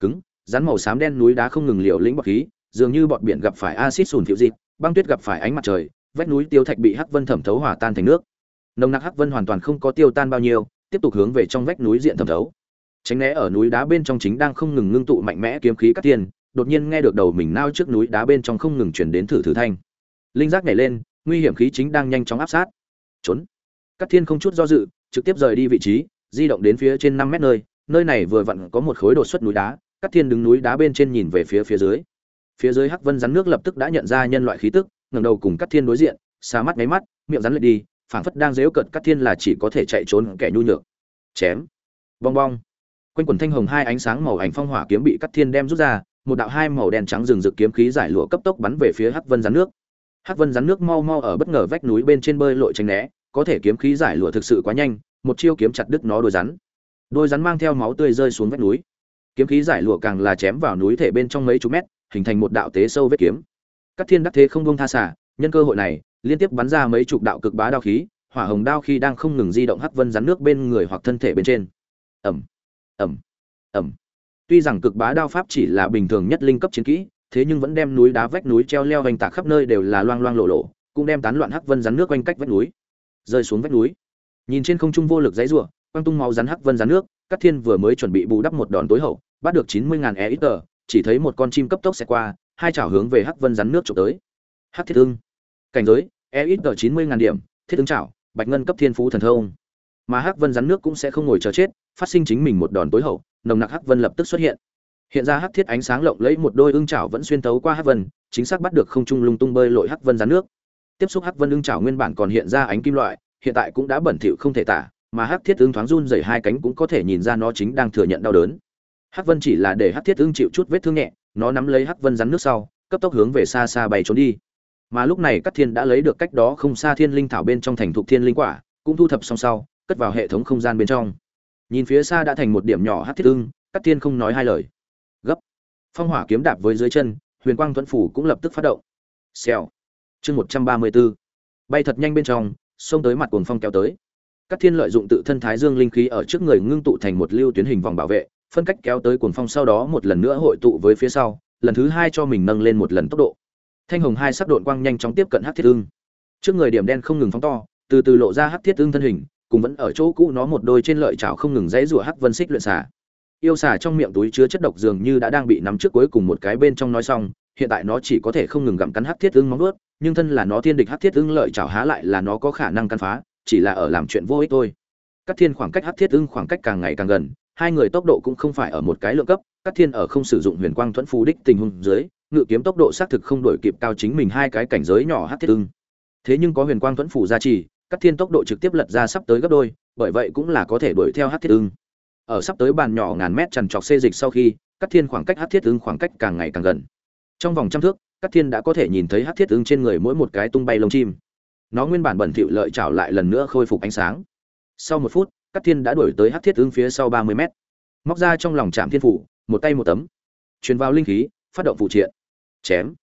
Cứng, rắn màu xám đen núi đá không ngừng liều lĩnh bọt khí, dường như bọt biển gặp phải axit sùn phiêu dịp, băng tuyết gặp phải ánh mặt trời, vách núi tiêu thạch bị hắc vân thẩm thấu hòa tan thành nước. Nồng nặc hắc vân hoàn toàn không có tiêu tan bao nhiêu tiếp tục hướng về trong vách núi diện thẩm thấu. Tránh né ở núi đá bên trong chính đang không ngừng ngưng tụ mạnh mẽ kiếm khí cắt tiền đột nhiên nghe được đầu mình nao trước núi đá bên trong không ngừng chuyển đến thử thử thanh. Linh giác nhảy lên, nguy hiểm khí chính đang nhanh chóng áp sát. Trốn. Cắt thiên không chút do dự, trực tiếp rời đi vị trí, di động đến phía trên năm mét nơi nơi này vừa vặn có một khối đột xuất núi đá, cắt thiên đứng núi đá bên trên nhìn về phía phía dưới. Phía dưới hắc vân rắn nước lập tức đã nhận ra nhân loại khí tức, ngẩng đầu cùng cắt thiên đối diện xa mắt nháy mắt, miệng rắn lệch đi phảng phất đang dếu cận cắt thiên là chỉ có thể chạy trốn kẻ nhu nhược. Chém. Bong bong. Quanh quần thanh hồng hai ánh sáng màu ảnh phong hỏa kiếm bị cắt thiên đem rút ra, một đạo hai màu đen trắng rừng rực kiếm khí giải lụa cấp tốc bắn về phía hắc vân rắn nước. Hắc vân rắn nước mau mau ở bất ngờ vách núi bên trên bơi lội tránh né, có thể kiếm khí giải lụa thực sự quá nhanh, một chiêu kiếm chặt đứt nó đôi rắn. Đôi rắn mang theo máu tươi rơi xuống vách núi. Kiếm khí giải lụa càng là chém vào núi thể bên trong mấy chục mét, hình thành một đạo tế sâu vết kiếm. Các thiên đắc thế không buông tha xả, nhân cơ hội này liên tiếp bắn ra mấy chục đạo cực bá đao khí, hỏa hồng đao khi đang không ngừng di động hắc vân rắn nước bên người hoặc thân thể bên trên. Ẩm ẩm ẩm tuy rằng cực bá đao pháp chỉ là bình thường nhất linh cấp chiến kỹ, thế nhưng vẫn đem núi đá vách núi treo leo vành tạc khắp nơi đều là loang loang lộ lộ, cũng đem tán loạn hắc vân rắn nước quanh cách vách núi, rơi xuống vách núi. Nhìn trên không trung vô lực dãy rủa, quang tung máu rắn hắc vân rắn nước các thiên vừa mới chuẩn bị bù đắp một đòn tối hậu, bắt được chín mươi ngàn e ít tờ chỉ thấy một con chim cấp tốc xẹt qua, hai chảo hướng về hắc vân rắn nước trộm tới. Hắc thiết thương cảnh giới e ít ở chín mươi ngàn điểm, thiết ứng chảo bạch ngân cấp thiên phú thần thông. Mà hắc vân rắn nước cũng sẽ không ngồi chờ chết, phát sinh chính mình một đòn tối hậu, nồng nặc hắc vân lập tức xuất hiện. Hiện ra hắc thiết ánh sáng lộng lẫy một đôi ưng chảo vẫn xuyên tấu qua hắc vân, chính xác bắt được không trung lung tung bơi lội hắc vân rắn nước. Tiếp xúc hắc vân ưng chảo nguyên bản còn hiện ra ánh kim loại, hiện tại cũng đã bẩn thỉu không thể tả, mà hắc thiết ưng thoáng run rẩy hai cánh cũng có thể nhìn ra nó chính đang thừa nhận đau đớn. Hắc vân chỉ là để hắc thiết ưng chịu chút vết thương nhẹ, nó nắm lấy hắc vân rắn nước sau, cấp tốc hướng về xa xa bay trốn đi mà lúc này các thiên đã lấy được cách đó không xa thiên linh thảo bên trong thành thục thiên linh quả, cũng thu thập xong sau, cất vào hệ thống không gian bên trong. Nhìn phía xa đã thành một điểm nhỏ hát thiết ưng, các thiên không nói hai lời. Gấp. Phong hỏa kiếm đạp với dưới chân, huyền quang thuẫn phủ cũng lập tức phát động. Xèo. Chương một trăm ba mươi b bay thật nhanh bên trong, xông tới mặt cuồng phong kéo tới. Các thiên lợi dụng tự thân thái dương linh khí ở trước người ngưng tụ thành một lưu tuyến hình vòng bảo vệ, phân cách kéo tới cuồng phong sau đó một lần nữa hội tụ với phía sau, lần thứ hai cho mình nâng lên một lần tốc độ thanh hồng hai sắc độn quang nhanh chóng tiếp cận hắc thiết ưng. Trước người điểm đen không ngừng phóng to từ từ lộ ra hắc thiết ưng thân hình cùng vẫn ở chỗ cũ nó một đôi trên lợi chảo không ngừng dãy rủa hắc vân xích luyện xả. Yêu xả trong miệng túi chứa chất độc dường như đã đang bị nắm trước cuối cùng một cái bên trong nói xong hiện tại nó chỉ có thể không ngừng gặm cắn hắc thiết ưng móng vuốt, nhưng thân là nó thiên địch hắc thiết ưng lợi chảo há lại là nó có khả năng căn phá chỉ là ở làm chuyện vô ích thôi. Các thiên khoảng cách hắc thiết ưng khoảng cách càng ngày càng gần hai người tốc độ cũng không phải ở một cái lượng cấp các thiên ở không sử dụng huyền quang thuẫn phù đích tình huống dưới ngự kiếm tốc độ xác thực không đổi kịp cao chính mình hai cái cảnh giới nhỏ hắc thiết ưng. Thế nhưng có huyền quang thuẫn phủ gia trì, cắt thiên tốc độ trực tiếp lật ra sắp tới gấp đôi, bởi vậy cũng là có thể đuổi theo hắc thiết ưng. Ở sắp tới bàn nhỏ ngàn mét trằn trọc xê dịch sau khi, cắt thiên khoảng cách hắc thiết ưng khoảng cách càng ngày càng gần. Trong vòng trăm thước, cắt thiên đã có thể nhìn thấy hắc thiết ưng trên người mỗi một cái tung bay lông chim. Nó nguyên bản bẩn thỉu lợi trảo lại lần nữa khôi phục ánh sáng. Sau một phút, cắt thiên đã đuổi tới hắc thiết ưng phía sau ba mươi mét. Móc ra trong lòng trạm thiên phủ, một tay một tấm. Truyền vào linh khí, phát động phụ triện chém.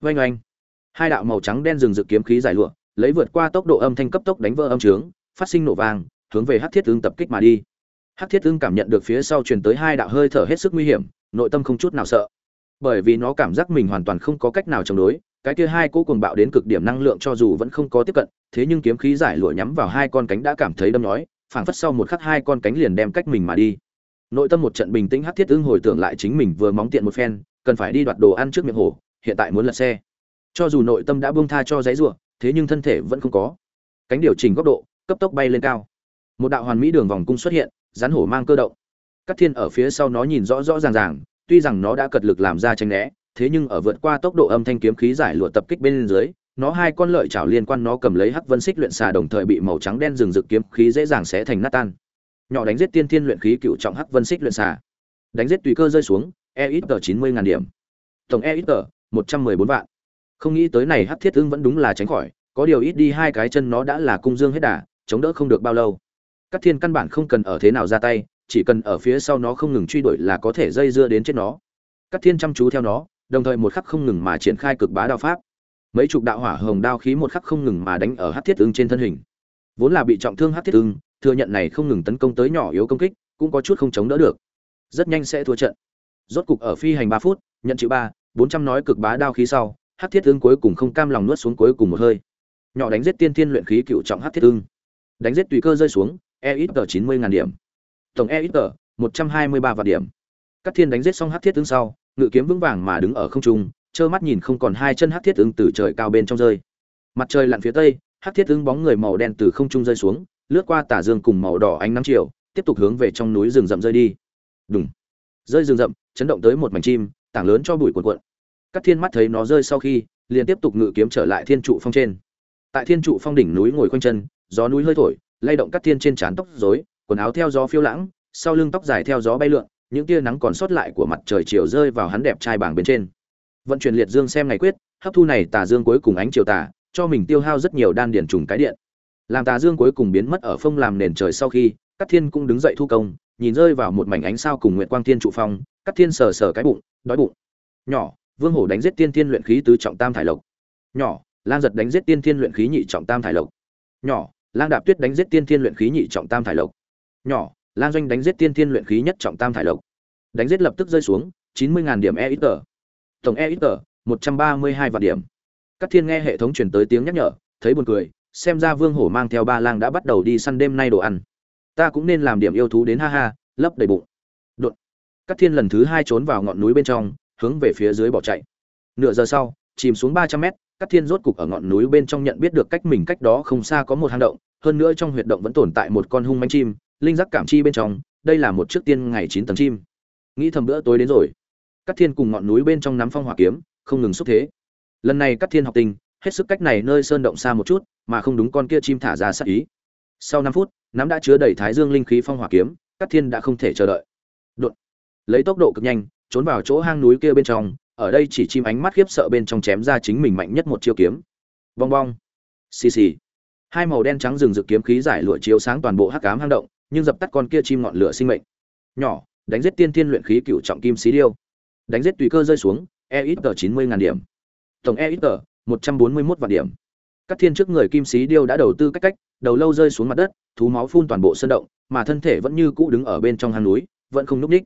Oanh oanh. Hai đạo màu trắng đen rừng rực kiếm khí dài lụa lấy vượt qua tốc độ âm thanh cấp tốc đánh vỡ âm trướng phát sinh nổ vàng, hướng về Hát thiết ưng tập kích mà đi. Hát thiết ưng cảm nhận được phía sau truyền tới hai đạo hơi thở hết sức nguy hiểm nội tâm không chút nào sợ. Bởi vì nó cảm giác mình hoàn toàn không có cách nào chống đối cái kia hai cỗ cuồng bạo đến cực điểm năng lượng cho dù vẫn không có tiếp cận thế nhưng kiếm khí giải lụa nhắm vào hai con cánh đã cảm thấy đâm nhói phảng phất sau một khắc hai con cánh liền đem cách mình mà đi. Nội tâm một trận bình tĩnh Hát thiết ưng hồi tưởng lại chính mình vừa móng tiện một phen cần phải đi đoạt đồ ăn trước miệng hổ hiện tại muốn lật xe. Cho dù nội tâm đã buông tha cho giấy ruộng thế nhưng thân thể vẫn không có. Cánh điều chỉnh góc độ, cấp tốc bay lên cao. Một đạo hoàn mỹ đường vòng cung xuất hiện, rắn hổ mang cơ động. Các thiên ở phía sau nó nhìn rõ rõ ràng ràng, tuy rằng nó đã cật lực làm ra tranh né, thế nhưng ở vượt qua tốc độ âm thanh kiếm khí giải lụa tập kích bên dưới, nó hai con lợi chảo liên quan nó cầm lấy hắc vân xích luyện xà đồng thời bị màu trắng đen rừng rực kiếm khí dễ dàng xé thành nát tan. Nhỏ đánh giết tiên thiên luyện khí cựu trọng hắc vân xích luyện xà. Đánh giết tùy cơ rơi xuống e ít tờ chín mươi ngàn điểm. Tổng e ít tờ một trăm mười bốn vạn. Không nghĩ tới này hắc thiết ưng vẫn đúng là tránh khỏi, có điều ít đi hai cái chân nó đã là cung dương hết đà, chống đỡ không được bao lâu. Các thiên căn bản không cần ở thế nào ra tay, chỉ cần ở phía sau nó không ngừng truy đuổi là có thể dây dưa đến chết nó. Các thiên chăm chú theo nó, đồng thời một khắc không ngừng mà triển khai cực bá đao pháp. Mấy chục đạo hỏa hồng đao khí một khắc không ngừng mà đánh ở hắc thiết ưng trên thân hình. Vốn là bị trọng thương hắc thiết ưng thừa nhận này không ngừng tấn công tới nhỏ yếu công kích, cũng có chút không chống đỡ được. Rất nhanh sẽ thua trận rốt cục ở phi hành ba phút, nhận chịu ba, bốn trăm nói cực bá đao khí sau hắc thiết ưng cuối cùng không cam lòng nuốt xuống cuối cùng một hơi. Nhỏ đánh giết tiên tiên luyện khí cựu trọng hắc thiết ưng. Đánh giết tùy cơ rơi xuống e ít tờ chín mươi ngàn điểm. Tổng e ít tờ một trăm hai mươi ba vạn điểm. Các thiên đánh giết xong hắc thiết ưng sau, ngự kiếm vững vàng mà đứng ở không trung, trơ mắt nhìn không còn hai chân hắc thiết ưng từ trời cao bên trong rơi. Mặt trời lặn phía tây hắc thiết ưng bóng người màu đen từ không trung rơi xuống, lướt qua tả dương cùng màu đỏ ánh nắng chiều, tiếp tục hướng về trong núi rừng rậm rơi đi. Đùng rơi rừng rậm, chấn động tới một mảnh chim, tảng lớn cho bụi cuộn cuộn. Các thiên mắt thấy nó rơi sau khi, liền tiếp tục ngự kiếm trở lại thiên trụ phong trên. Tại thiên trụ phong đỉnh núi ngồi quanh chân, gió núi hơi thổi, lay động các thiên trên trán tóc rối, quần áo theo gió phiêu lãng, sau lưng tóc dài theo gió bay lượn, những tia nắng còn sót lại của mặt trời chiều rơi vào hắn đẹp trai bảng bên trên. Vận chuyển liệt dương xem ngày quyết, hấp thu này tà dương cuối cùng ánh chiều tà, cho mình tiêu hao rất nhiều đan điển trùng cái điện. Làm tà dương cuối cùng biến mất ở phong làm nền trời sau khi, các thiên cũng đứng dậy thu công nhìn rơi vào một mảnh ánh sao cùng nguyệt quang thiên trụ phong, cắt thiên sờ sờ cái bụng, đói bụng. Nhỏ, vương hổ đánh giết tiên thiên luyện khí tứ trọng tam thải lộc. Nhỏ lan giật đánh giết tiên thiên luyện khí nhị trọng tam thải lộc. Nhỏ, lang đạp tuyết đánh giết tiên thiên luyện khí nhị trọng tam thải lộc. Nhỏ, lang doanh đánh giết tiên thiên luyện khí nhất trọng tam thải lộc. Đánh giết lập tức rơi xuống, chín mươi điểm e ít tờ. Tổng e ít tờ, một trăm ba mươi hai vạn điểm. Cát thiên nghe hệ thống truyền tới tiếng nhắc nhở, thấy buồn cười, xem ra vương hổ mang theo ba lang đã bắt đầu đi săn đêm nay đồ ăn ta cũng nên làm điểm yêu thú đến ha ha, lấp đầy bụng. Đột. Các thiên lần thứ hai trốn vào ngọn núi bên trong, hướng về phía dưới bỏ chạy. Nửa giờ sau, chìm xuống ba trăm mét các thiên rốt cục ở ngọn núi bên trong nhận biết được cách mình cách đó không xa có một hang động, hơn nữa trong huyệt động vẫn tồn tại một con hung manh chim, linh giác cảm chi bên trong, đây là một trước tiên ngày chín tầng chim. Nghĩ thầm bữa tối đến rồi các thiên cùng ngọn núi bên trong nắm phong hỏa kiếm, không ngừng xúc thế. Lần này các thiên học tình, hết sức cách này nơi sơn động xa một chút, mà không đúng con kia chim thả ra sát ý sau năm phút, nắm đã chứa đầy thái dương linh khí phong hỏa kiếm các thiên đã không thể chờ đợi. Đột. Lấy tốc độ cực nhanh, trốn vào chỗ hang núi kia bên trong, ở đây chỉ chim ánh mắt khiếp sợ bên trong chém ra chính mình mạnh nhất một chiêu kiếm. Bong bong. Xì xì. Hai màu đen trắng rừng rực kiếm khí giải lụa chiếu sáng toàn bộ hắc ám hang động, nhưng dập tắt con kia chim ngọn lửa sinh mệnh. Nhỏ, đánh giết tiên thiên luyện khí cựu trọng kim xí điêu. Đánh giết tùy cơ rơi xuống e ít tờ chín mươi ngàn điểm. Tổng e ít tờ một trăm bốn mươi mốt vạn điểm. Các thiên trước người kim xí điêu đã đầu tư cách cách đầu lâu rơi xuống mặt đất, thú máu phun toàn bộ sân động, mà thân thể vẫn như cũ đứng ở bên trong hang núi, vẫn không núp ních.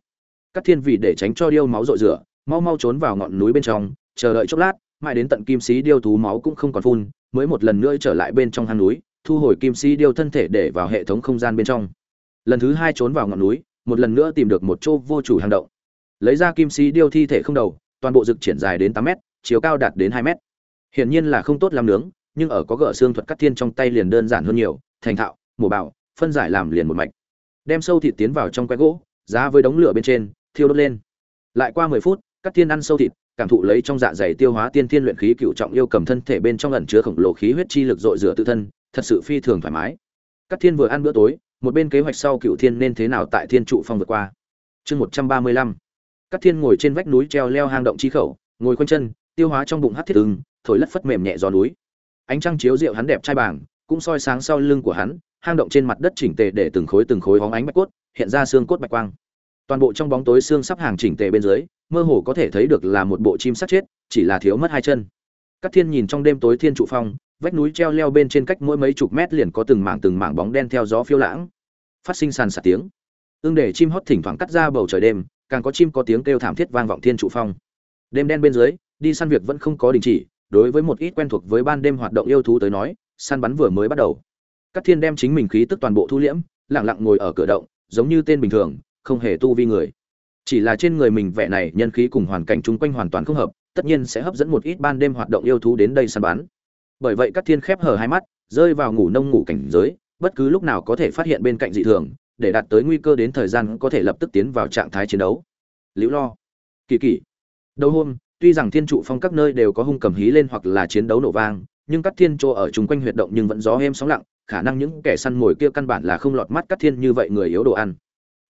Các thiên vì để tránh cho điêu máu rội rửa, mau mau trốn vào ngọn núi bên trong, chờ đợi chốc lát, mãi đến tận kim sĩ điêu thú máu cũng không còn phun, mới một lần nữa trở lại bên trong hang núi, thu hồi kim sĩ điêu thân thể để vào hệ thống không gian bên trong. Lần thứ hai trốn vào ngọn núi, một lần nữa tìm được một chỗ vô chủ hang động. Lấy ra kim sĩ điêu thi thể không đầu, toàn bộ rực triển dài đến tám mét, chiều cao đạt đến hai mét. Hiển nhiên là không tốt làm nướng nhưng ở có gỡ xương thuật cắt thiên trong tay liền đơn giản hơn nhiều, thành thạo, mổ bảo phân giải làm liền một mạch. Đem sâu thịt tiến vào trong que gỗ, giá với đống lửa bên trên, thiêu đốt lên. Lại qua mười phút, cắt tiên ăn sâu thịt, cảm thụ lấy trong dạ dày tiêu hóa tiên thiên luyện khí cựu trọng yêu cầm thân thể bên trong ẩn chứa khổng lồ khí huyết chi lực dội rửa tự thân, thật sự phi thường thoải mái. Cắt thiên vừa ăn bữa tối, một bên kế hoạch sau cựu thiên nên thế nào tại thiên trụ phong vượt qua. Chương một trăm ba mươi lăm, cắt thiên ngồi trên vách núi treo leo hang động chi khẩu, ngồi quanh chân, tiêu hóa trong bụng hát thiết ưng, thổi lất phất mềm nhẹ gió núi ánh trăng chiếu rượu hắn đẹp trai bảng cũng soi sáng sau lưng của hắn, hang động trên mặt đất chỉnh tề để từng khối từng khối hóng ánh bạch cốt, hiện ra xương cốt bạch quang. Toàn bộ trong bóng tối xương sắp hàng chỉnh tề bên dưới, mơ hồ có thể thấy được là một bộ chim sắt chết, chỉ là thiếu mất hai chân. Các thiên nhìn trong đêm tối thiên trụ phong, vách núi treo leo bên trên cách mỗi mấy chục mét liền có từng mảng từng mảng bóng đen theo gió phiêu lãng. Phát sinh sàn sạt tiếng. Ương để chim hót thỉnh thoảng cắt ra bầu trời đêm, càng có chim có tiếng kêu thảm thiết vang vọng thiên trụ phong. Đêm đen bên dưới, đi săn việc vẫn không có đình chỉ đối với một ít quen thuộc với ban đêm hoạt động yêu thú tới nói, săn bắn vừa mới bắt đầu. Các thiên đem chính mình khí tức toàn bộ thu liễm, lặng lặng ngồi ở cửa động, giống như tên bình thường, không hề tu vi người. Chỉ là trên người mình vẻ này nhân khí cùng hoàn cảnh chung quanh hoàn toàn không hợp, tất nhiên sẽ hấp dẫn một ít ban đêm hoạt động yêu thú đến đây săn bắn. Bởi vậy các thiên khép hờ hai mắt, rơi vào ngủ nông ngủ cảnh giới, bất cứ lúc nào có thể phát hiện bên cạnh dị thường, để đạt tới nguy cơ đến thời gian có thể lập tức tiến vào trạng thái chiến đấu. Liễu lo, kỳ kỳ. Đầu hôm tuy rằng thiên trụ phong các nơi đều có hung cầm hí lên hoặc là chiến đấu nổ vang, nhưng các thiên chỗ ở chung quanh huyệt động nhưng vẫn gió êm sóng lặng, khả năng những kẻ săn mồi kia căn bản là không lọt mắt các thiên như vậy người yếu đồ ăn.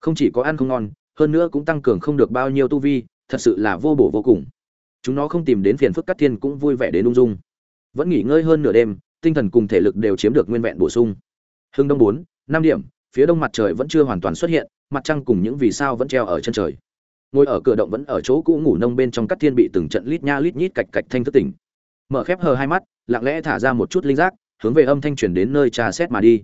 Không chỉ có ăn không ngon, hơn nữa cũng tăng cường không được bao nhiêu tu vi, thật sự là vô bổ vô cùng. Chúng nó không tìm đến phiền phức các thiên cũng vui vẻ đến ung dung. Vẫn nghỉ ngơi hơn nửa đêm, tinh thần cùng thể lực đều chiếm được nguyên vẹn bổ sung. Hưng đông bốn, năm điểm, phía đông mặt trời vẫn chưa hoàn toàn xuất hiện, mặt trăng cùng những vì sao vẫn treo ở chân trời ngồi ở cửa động vẫn ở chỗ cũ ngủ nông bên trong cắt thiên bị từng trận lít nha lít nhít cạch cạch thanh thức tỉnh mở khép hờ hai mắt lặng lẽ thả ra một chút linh giác hướng về âm thanh chuyển đến nơi trà xét mà đi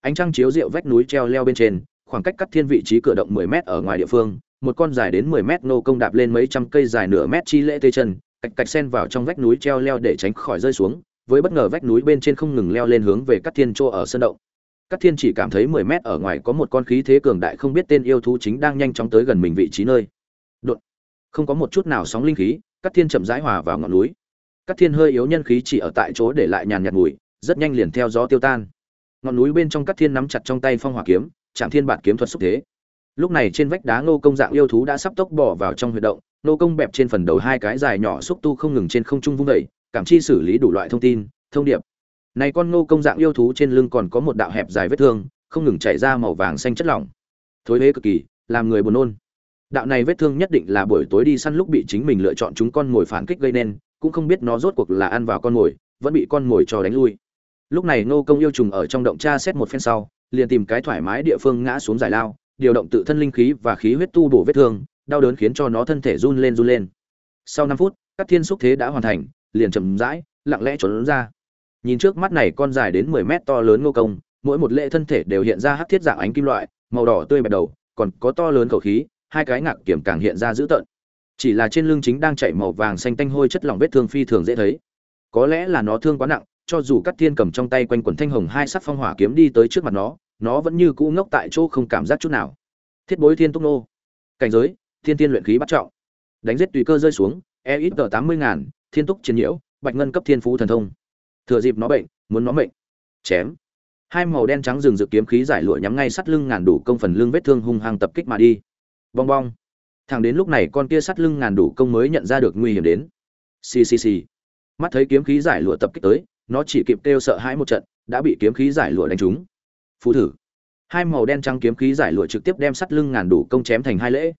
ánh trăng chiếu rượu vách núi treo leo bên trên khoảng cách cắt thiên vị trí cửa động 10 mét ở ngoài địa phương, một con dài đến 10 mét nô công đạp lên mấy trăm cây dài nửa mét chi lễ tê chân, cạch cạch sen vào trong vách núi treo leo để tránh khỏi rơi xuống, với bất ngờ vách núi bên trên không ngừng leo lên hướng về cắt thiên chỗ ở sơn động. Cắt thiên chỉ cảm thấy 10 mét ở ngoài có một con khí thế cường đại không biết tên yêu thú chính đang nhanh chóng tới gần mình vị trí nơi. Không có một chút nào sóng linh khí, cắt thiên chậm rãi hòa vào ngọn núi. Cắt thiên hơi yếu nhân khí chỉ ở tại chỗ để lại nhàn nhạt mùi, rất nhanh liền theo gió tiêu tan. Ngọn núi bên trong cắt thiên nắm chặt trong tay phong hỏa kiếm, Trạm Thiên Bản kiếm thuật xúc thế. Lúc này trên vách đá Ngô Công dạng yêu thú đã sắp tốc bỏ vào trong huyệt động, Ngô Công bẹp trên phần đầu hai cái dài nhỏ xúc tu không ngừng trên không trung vung đẩy, cảm chi xử lý đủ loại thông tin, thông điệp. Này con Ngô Công dạng yêu thú trên lưng còn có một đạo hẹp dài vết thương, không ngừng chảy ra màu vàng xanh chất lỏng. Thối hế cực kỳ, làm người buồn nôn. Đạo này vết thương nhất định là buổi tối đi săn lúc bị chính mình lựa chọn chúng con ngồi phản kích gây nên, cũng không biết nó rốt cuộc là ăn vào con mồi, vẫn bị con mồi cho đánh lui. Lúc này Ngô Công yêu trùng ở trong động tra xét một phen sau, liền tìm cái thoải mái địa phương ngã xuống giải lao, điều động tự thân linh khí và khí huyết tu bổ vết thương, đau đớn khiến cho nó thân thể run lên run lên. Sau năm phút, các thiên xúc thế đã hoàn thành, liền chậm rãi, lặng lẽ trốn ra. Nhìn trước mắt này con dài đến 10 mét to lớn ngô công, mỗi một lệ thân thể đều hiện ra hắc thiết dạng ánh kim loại màu đỏ tươi bẹp đầu còn có to lớn khẩu khí hai cái ngạc kiểm càng hiện ra dữ tợn. Chỉ là trên lưng chính đang chảy màu vàng xanh tanh hôi chất lỏng vết thương phi thường dễ thấy. Có lẽ là nó thương quá nặng, cho dù cắt thiên cầm trong tay quanh quần thanh hồng hai sắc phong hỏa kiếm đi tới trước mặt nó nó vẫn như cũ ngốc tại chỗ không cảm giác chút nào. Thiết bối thiên túc nô. Cảnh giới, thiên thiên luyện khí bắt trọng. Đánh giết tùy cơ rơi xuống e ít tờ tám mươi ngàn, thiên túc chiến nhiễu, bạch ngân cấp thiên phú thần thông. Thừa dịp nó bệnh, muốn nó bệnh chém. Hai màu đen trắng rừng dự kiếm khí giải lụa nhắm ngay sát lưng ngàn đủ công phần lưng vết thương hung hăng tập kích mà đi bong bong. Thằng đến lúc này con kia sắt lưng ngàn đủ công mới nhận ra được nguy hiểm đến. Xì xì xì. Mắt thấy kiếm khí giải lụa tập kích tới nó chỉ kịp kêu sợ hãi một trận đã bị kiếm khí giải lụa đánh trúng. Phú thử. Hai màu đen trắng kiếm khí giải lụa trực tiếp đem sắt lưng ngàn đủ công chém thành hai lễ.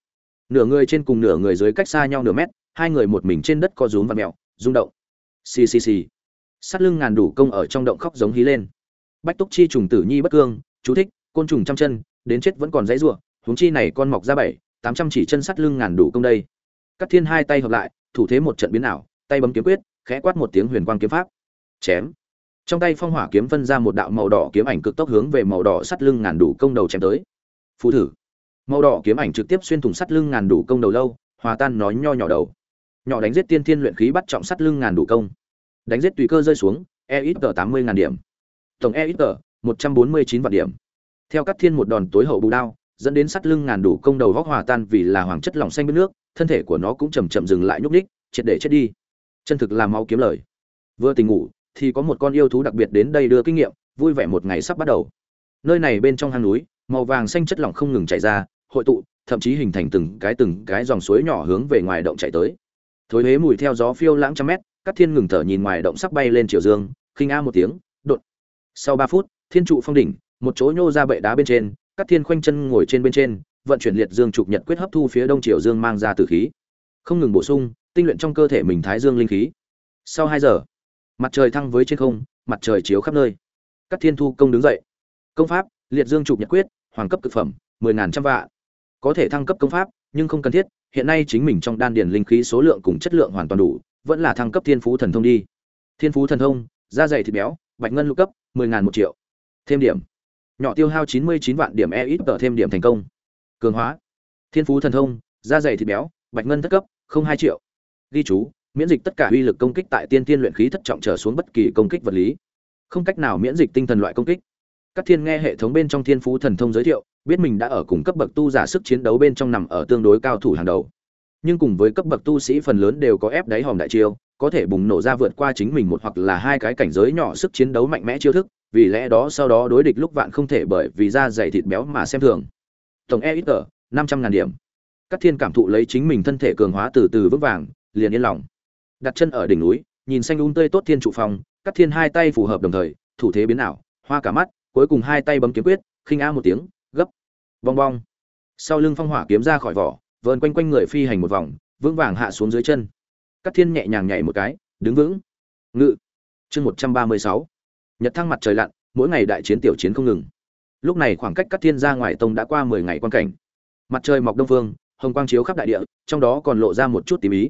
Nửa người trên cùng nửa người dưới cách xa nhau nửa mét hai người một mình trên đất co rúm và mèo, rung động. Xì xì xì. Sắt lưng ngàn đủ công ở trong động khóc giống hí lên. Bách túc chi trùng tử nhi bất cương chú thích côn trùng trăm chân đến chết vẫn còn dãy rủa, huống chi này con mọc ra bảy, tám trăm chỉ chân sắt lưng ngàn đủ công đây. Cắt thiên hai tay hợp lại, thủ thế một trận biến ảo, tay bấm kiếm quyết, khẽ quát một tiếng huyền quang kiếm pháp. Chém. Trong tay phong hỏa kiếm phân ra một đạo màu đỏ kiếm ảnh cực tốc hướng về màu đỏ sắt lưng ngàn đủ công đầu chém tới. Phù thử. Màu đỏ kiếm ảnh trực tiếp xuyên thủng sắt lưng ngàn đủ công đầu lâu, hòa tan nói nho nhỏ đầu. Nhỏ đánh giết tiên thiên luyện khí bắt trọng sắt lưng ngàn đủ công. Đánh giết tùy cơ rơi xuống e ít tờ tám mươi ngàn điểm. Tổng e ít tờ, một trăm bốn mươi chín vạn điểm. Theo các thiên một đòn tối hậu bù đao dẫn đến sắt lưng ngàn đủ công đầu vóc hòa tan vì là hoàng chất lỏng xanh bên nước, thân thể của nó cũng chầm chậm dừng lại nhúc ních triệt để chết đi. Chân thực là máu kiếm lời. Vừa tỉnh ngủ, thì có một con yêu thú đặc biệt đến đây đưa kinh nghiệm, vui vẻ một ngày sắp bắt đầu. Nơi này bên trong hang núi, màu vàng xanh chất lỏng không ngừng chảy ra, hội tụ, thậm chí hình thành từng cái từng cái dòng suối nhỏ hướng về ngoài động chảy tới. Thối huế mùi theo gió phiêu lãng trăm mét, các thiên ngừng thở nhìn ngoài động sắc bay lên chiều dương, khinh a một tiếng, đột. Sau ba phút, thiên trụ phong đỉnh, một chỗ nhô ra bệ đá bên trên các thiên khoanh chân ngồi trên bên trên, vận chuyển liệt dương trục nhật quyết hấp thu phía đông triều dương mang ra từ khí. Không ngừng bổ sung, tinh luyện trong cơ thể mình thái dương linh khí. Sau hai giờ, mặt trời thăng với trên không, mặt trời chiếu khắp nơi. Các thiên thu công đứng dậy. Công pháp, liệt dương trục nhật quyết, hoàng cấp cực phẩm, mười ngàn trăm vạn. có thể thăng cấp công pháp, nhưng không cần thiết, hiện nay chính mình trong đan điền linh khí số lượng cùng chất lượng hoàn toàn đủ, vẫn là thăng cấp thiên phú thần thông đi. Thiên phú thần thông, da dày thịt béo, bạch ngân lục cấp, mười ngàn một triệu. Thêm điểm nhỏ tiêu hao chín mươi chín vạn điểm e ít tờ thêm điểm thành công. Cường hóa. Thiên phú thần thông, da dày thịt béo, bạch ngân thất cấp, không hai triệu. Ghi chú, miễn dịch tất cả uy lực công kích tại tiên tiên luyện khí thất trọng trở xuống bất kỳ công kích vật lý. Không cách nào miễn dịch tinh thần loại công kích. Các thiên nghe hệ thống bên trong thiên phú thần thông giới thiệu, biết mình đã ở cùng cấp bậc tu giả sức chiến đấu bên trong nằm ở tương đối cao thủ hàng đầu. Nhưng cùng với cấp bậc tu sĩ phần lớn đều có ép đáy hòm đại chiêu, có thể bùng nổ ra vượt qua chính mình một hoặc là hai cái cảnh giới nhỏ sức chiến đấu mạnh mẽ chiêu thức vì lẽ đó sau đó đối địch lúc vạn không thể bởi vì da dày thịt béo mà xem thường. Tổng e ít tờ, ngàn điểm. Cát Thiên cảm thụ lấy chính mình thân thể cường hóa từ từ vững vàng, liền yên lòng. Đặt chân ở đỉnh núi, nhìn xanh um tươi tốt thiên trụ phòng, Cát Thiên hai tay phù hợp đồng thời, thủ thế biến ảo, hoa cả mắt, cuối cùng hai tay bấm kiếm quyết, khinh a một tiếng, gấp. Bong bong. Sau lưng phong hỏa kiếm ra khỏi vỏ, vờn quanh quanh người phi hành một vòng, vững vàng hạ xuống dưới chân. Cát Thiên nhẹ nhàng nhảy một cái, đứng vững. Ngự. Chương 136 nhật thăng mặt trời lặn, mỗi ngày đại chiến tiểu chiến không ngừng. Lúc này khoảng cách các thiên ra ngoài tông đã qua mười ngày quan cảnh. Mặt trời mọc đông phương, hồng quang chiếu khắp đại địa, trong đó còn lộ ra một chút tìm ý.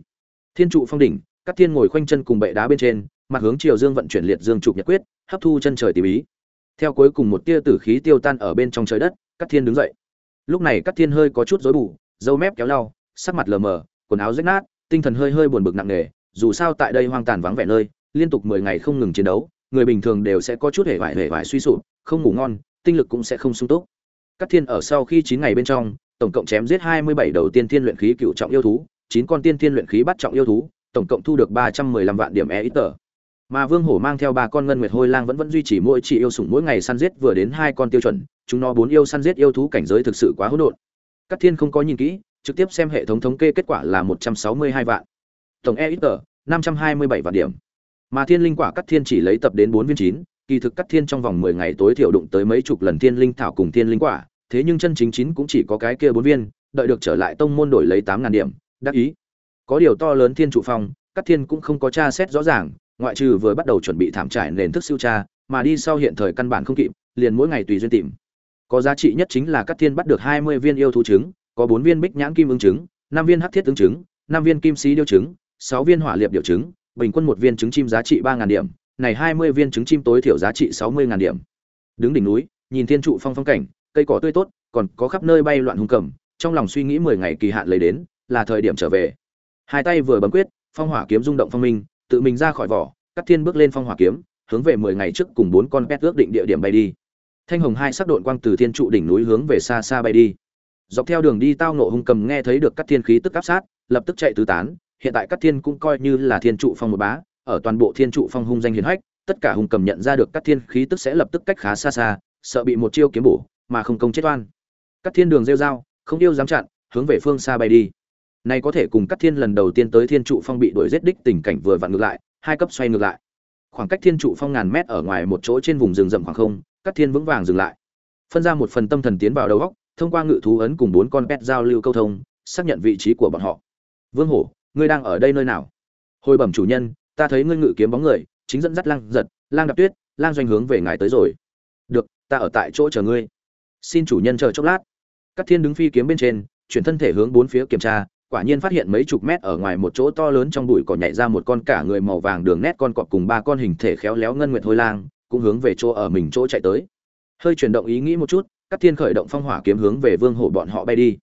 Thiên trụ phong đỉnh, các thiên ngồi khoanh chân cùng bệ đá bên trên, mặt hướng chiều dương vận chuyển liệt dương trục nhật quyết, hấp thu chân trời tìm ý. Theo cuối cùng một tia tử khí tiêu tan ở bên trong trời đất, các thiên đứng dậy. Lúc này các thiên hơi có chút rối bù dâu mép kéo lau, sắc mặt lờ mờ, quần áo rách nát, tinh thần hơi hơi buồn bực nặng nề, dù sao tại đây hoang tàn vắng vẻ nơi, liên tục mười ngày không ngừng chiến đấu người bình thường đều sẽ có chút hề vải hề vải suy sụp, không ngủ ngon, tinh lực cũng sẽ không sung túc. Các thiên ở sau khi chín ngày bên trong, tổng cộng chém giết hai mươi bảy đầu tiên thiên luyện khí cựu trọng yêu thú, chín con tiên thiên luyện khí bắt trọng yêu thú, tổng cộng thu được ba trăm mười lăm vạn điểm e ít tờ mà vương hổ mang theo ba con ngân nguyệt hôi lang vẫn vẫn duy trì mỗi chỉ yêu sủng mỗi ngày săn giết vừa đến hai con tiêu chuẩn, chúng nó bốn yêu săn giết yêu thú cảnh giới thực sự quá hỗn độn. Các thiên không có nhìn kỹ, trực tiếp xem hệ thống thống kê kết quả là một trăm sáu mươi hai vạn. Tổng e ít tờ năm trăm hai mươi bảy vạn điểm mà thiên linh quả cắt thiên chỉ lấy tập đến bốn viên chín, kỳ thực cắt thiên trong vòng mười ngày tối thiểu đụng tới mấy chục lần thiên linh thảo cùng thiên linh quả, thế nhưng chân chính chín cũng chỉ có cái kia bốn viên, đợi được trở lại tông môn đổi lấy tám ngàn điểm, đắc ý. Có điều to lớn thiên trụ phong, cắt thiên cũng không có tra xét rõ ràng, ngoại trừ vừa bắt đầu chuẩn bị thảm trải nền thức siêu tra, mà đi sau hiện thời căn bản không kịp, liền mỗi ngày tùy duyên tìm. Có giá trị nhất chính là cắt thiên bắt được hai mươi viên yêu thú trứng, có bốn viên bích nhãn kim ứng trứng, năm viên hắc thiết ứng trứng, năm viên kim sĩ điêu trứng, sáu viên hỏa liệp điệu trứng bình quân một viên trứng chim giá trị ba điểm, này hai mươi viên trứng chim tối thiểu giá trị sáu mươi điểm. Đứng đỉnh núi, nhìn thiên trụ phong phong cảnh, cây cỏ tươi tốt, còn có khắp nơi bay loạn hung cầm, trong lòng suy nghĩ mười ngày kỳ hạn lấy đến, là thời điểm trở về. Hai tay vừa bấm quyết, phong hỏa kiếm rung động phong minh, tự mình ra khỏi vỏ, cắt thiên bước lên phong hỏa kiếm, hướng về mười ngày trước cùng bốn con pet ước định địa điểm bay đi. Thanh hồng hai sắc độn quang từ thiên trụ đỉnh núi hướng về xa xa bay đi. Dọc theo đường đi tao nộ hung cầm nghe thấy được cắt thiên khí tức áp sát, lập tức chạy tứ tán hiện tại các thiên cũng coi như là thiên trụ phong một bá, ở toàn bộ thiên trụ phong hung danh hiền hách, tất cả hung cầm nhận ra được các thiên khí tức sẽ lập tức cách khá xa xa, sợ bị một chiêu kiếm bổ, mà không công chết oan. Các thiên đường rêu dao không yêu dám chặn, hướng về phương xa bay đi. Này có thể cùng các thiên lần đầu tiên tới thiên trụ phong bị đuổi giết đích tình cảnh vừa vặn ngược lại, hai cấp xoay ngược lại. Khoảng cách thiên trụ phong ngàn mét ở ngoài một chỗ trên vùng rừng rậm khoảng không, các thiên vững vàng dừng lại. Phân ra một phần tâm thần tiến vào đầu góc thông qua ngự thú ấn cùng bốn con pet giao lưu câu thông, xác nhận vị trí của bọn họ. Vương hổ ngươi đang ở đây nơi nào? Hồi bẩm chủ nhân, ta thấy ngươi ngự kiếm bóng người, chính dẫn dắt lang giật, lang đạp tuyết, lang doanh hướng về ngài tới rồi. Được, ta ở tại chỗ chờ ngươi. Xin chủ nhân chờ chốc lát. Các thiên đứng phi kiếm bên trên, chuyển thân thể hướng bốn phía kiểm tra, quả nhiên phát hiện mấy chục mét ở ngoài một chỗ to lớn trong bụi cỏ nhảy ra một con cả người màu vàng đường nét con cọp cùng ba con hình thể khéo léo ngân nguyệt hôi lang, cũng hướng về chỗ ở mình chỗ chạy tới. Hơi chuyển động ý nghĩ một chút các thiên khởi động phong hỏa kiếm hướng về vương hổ bọn họ bay đi.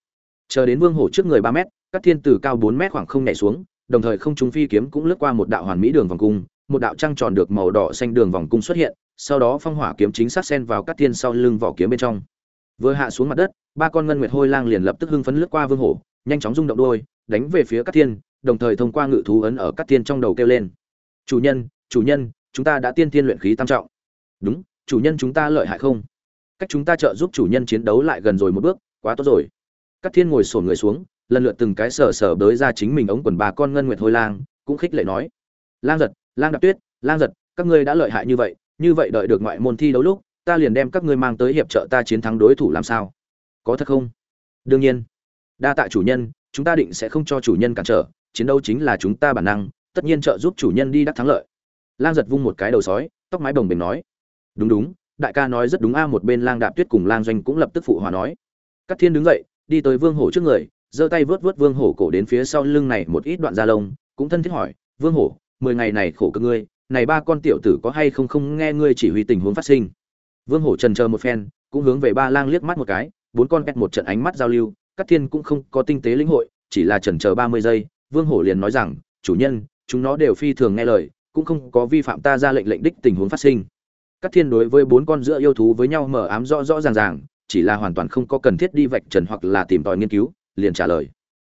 Chờ đến vương hổ trước người ba mét các thiên từ cao bốn mét khoảng không nhảy xuống đồng thời không trung phi kiếm cũng lướt qua một đạo hoàn mỹ đường vòng cung một đạo trăng tròn được màu đỏ xanh đường vòng cung xuất hiện sau đó phong hỏa kiếm chính xác xen vào các thiên sau lưng vỏ kiếm bên trong. Vừa hạ xuống mặt đất ba con ngân nguyệt hôi lang liền lập tức hưng phấn lướt qua vương hổ nhanh chóng rung động đuôi, đánh về phía các thiên đồng thời thông qua ngự thú ấn ở các thiên trong đầu kêu lên. Chủ nhân chủ nhân chúng ta đã tiên tiên luyện khí tam trọng. Đúng chủ nhân chúng ta lợi hại không? Cách chúng ta trợ giúp chủ nhân chiến đấu lại gần rồi một bước quá tốt rồi. Các thiên ngồi xổm người xuống lần lượt từng cái sờ sờ bới ra chính mình ống quần bà con ngân nguyệt hôi lang, cũng khích lệ nói, lang giật, lang đạp tuyết, lang giật, các ngươi đã lợi hại như vậy như vậy đợi được ngoại môn thi đấu lúc, ta liền đem các ngươi mang tới hiệp trợ ta chiến thắng đối thủ làm sao? Có thật không? Đương nhiên. Đa tạ chủ nhân, chúng ta định sẽ không cho chủ nhân cản trở, chiến đấu chính là chúng ta bản năng, tất nhiên trợ giúp chủ nhân đi đắc thắng lợi. Lang giật vung một cái đầu sói, tóc mái bồng bềnh nói, đúng đúng, đại ca nói rất đúng a, một bên lang đạp tuyết cùng lang doanh cũng lập tức phụ hòa nói. Các thiên đứng dậy, đi tới vương hổ trước người giơ tay vớt vớt vương hổ cổ đến phía sau lưng này một ít đoạn da lông, cũng thân thiết hỏi, vương hổ, mười ngày này khổ cực ngươi, này ba con tiểu tử có hay không không nghe ngươi chỉ huy tình huống phát sinh? Vương hổ trần chờ một phen, cũng hướng về ba lang liếc mắt một cái, bốn con pet một trận ánh mắt giao lưu, các thiên cũng không có tinh tế lĩnh hội, chỉ là trần chờ ba mươi giây, vương hổ liền nói rằng, chủ nhân, chúng nó đều phi thường nghe lời, cũng không có vi phạm ta ra lệnh lệnh đích tình huống phát sinh. Các thiên đối với bốn con giữa yêu thú với nhau mở ám rõ rõ ràng ràng, chỉ là hoàn toàn không có cần thiết đi vạch trần hoặc là tìm tòi nghiên cứu liền trả lời.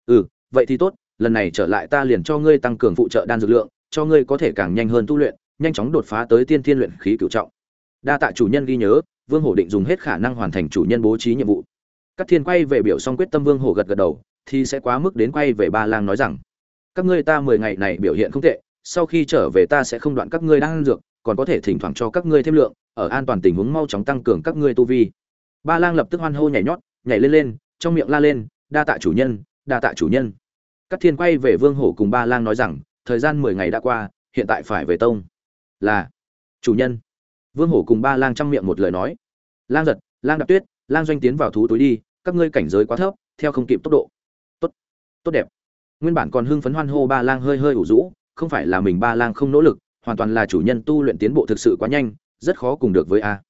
Ừ vậy thì tốt, lần này trở lại ta liền cho ngươi tăng cường phụ trợ đan dược lượng, cho ngươi có thể càng nhanh hơn tu luyện, nhanh chóng đột phá tới tiên thiên luyện khí cửu trọng. Đa tạ chủ nhân ghi nhớ, vương hổ định dùng hết khả năng hoàn thành chủ nhân bố trí nhiệm vụ. Các thiên quay về biểu xong quyết tâm vương hổ gật gật đầu, thì sẽ quá mức đến quay về ba lang nói rằng, các ngươi ta mười ngày này biểu hiện không tệ, sau khi trở về ta sẽ không đoạn các ngươi đang ăn dược, còn có thể thỉnh thoảng cho các ngươi thêm lượng, ở an toàn tình huống mau chóng tăng cường các ngươi tu vi. Ba lang lập tức hoan hô nhảy nhót, nhảy lên lên, trong miệng la lên đa tạ chủ nhân, đa tạ chủ nhân. Các thiên quay về vương hổ cùng ba lang nói rằng, thời gian mười ngày đã qua, hiện tại phải về tông. Là, chủ nhân. Vương hổ cùng ba lang trong miệng một lời nói. Lang giật, lang đạp tuyết, lang doanh tiến vào thú túi đi, các ngươi cảnh giới quá thấp, theo không kịp tốc độ. Tốt tốt đẹp. Nguyên bản còn hưng phấn hoan hô ba lang hơi hơi ủ rũ, không phải là mình ba lang không nỗ lực, hoàn toàn là chủ nhân tu luyện tiến bộ thực sự quá nhanh, rất khó cùng được với a.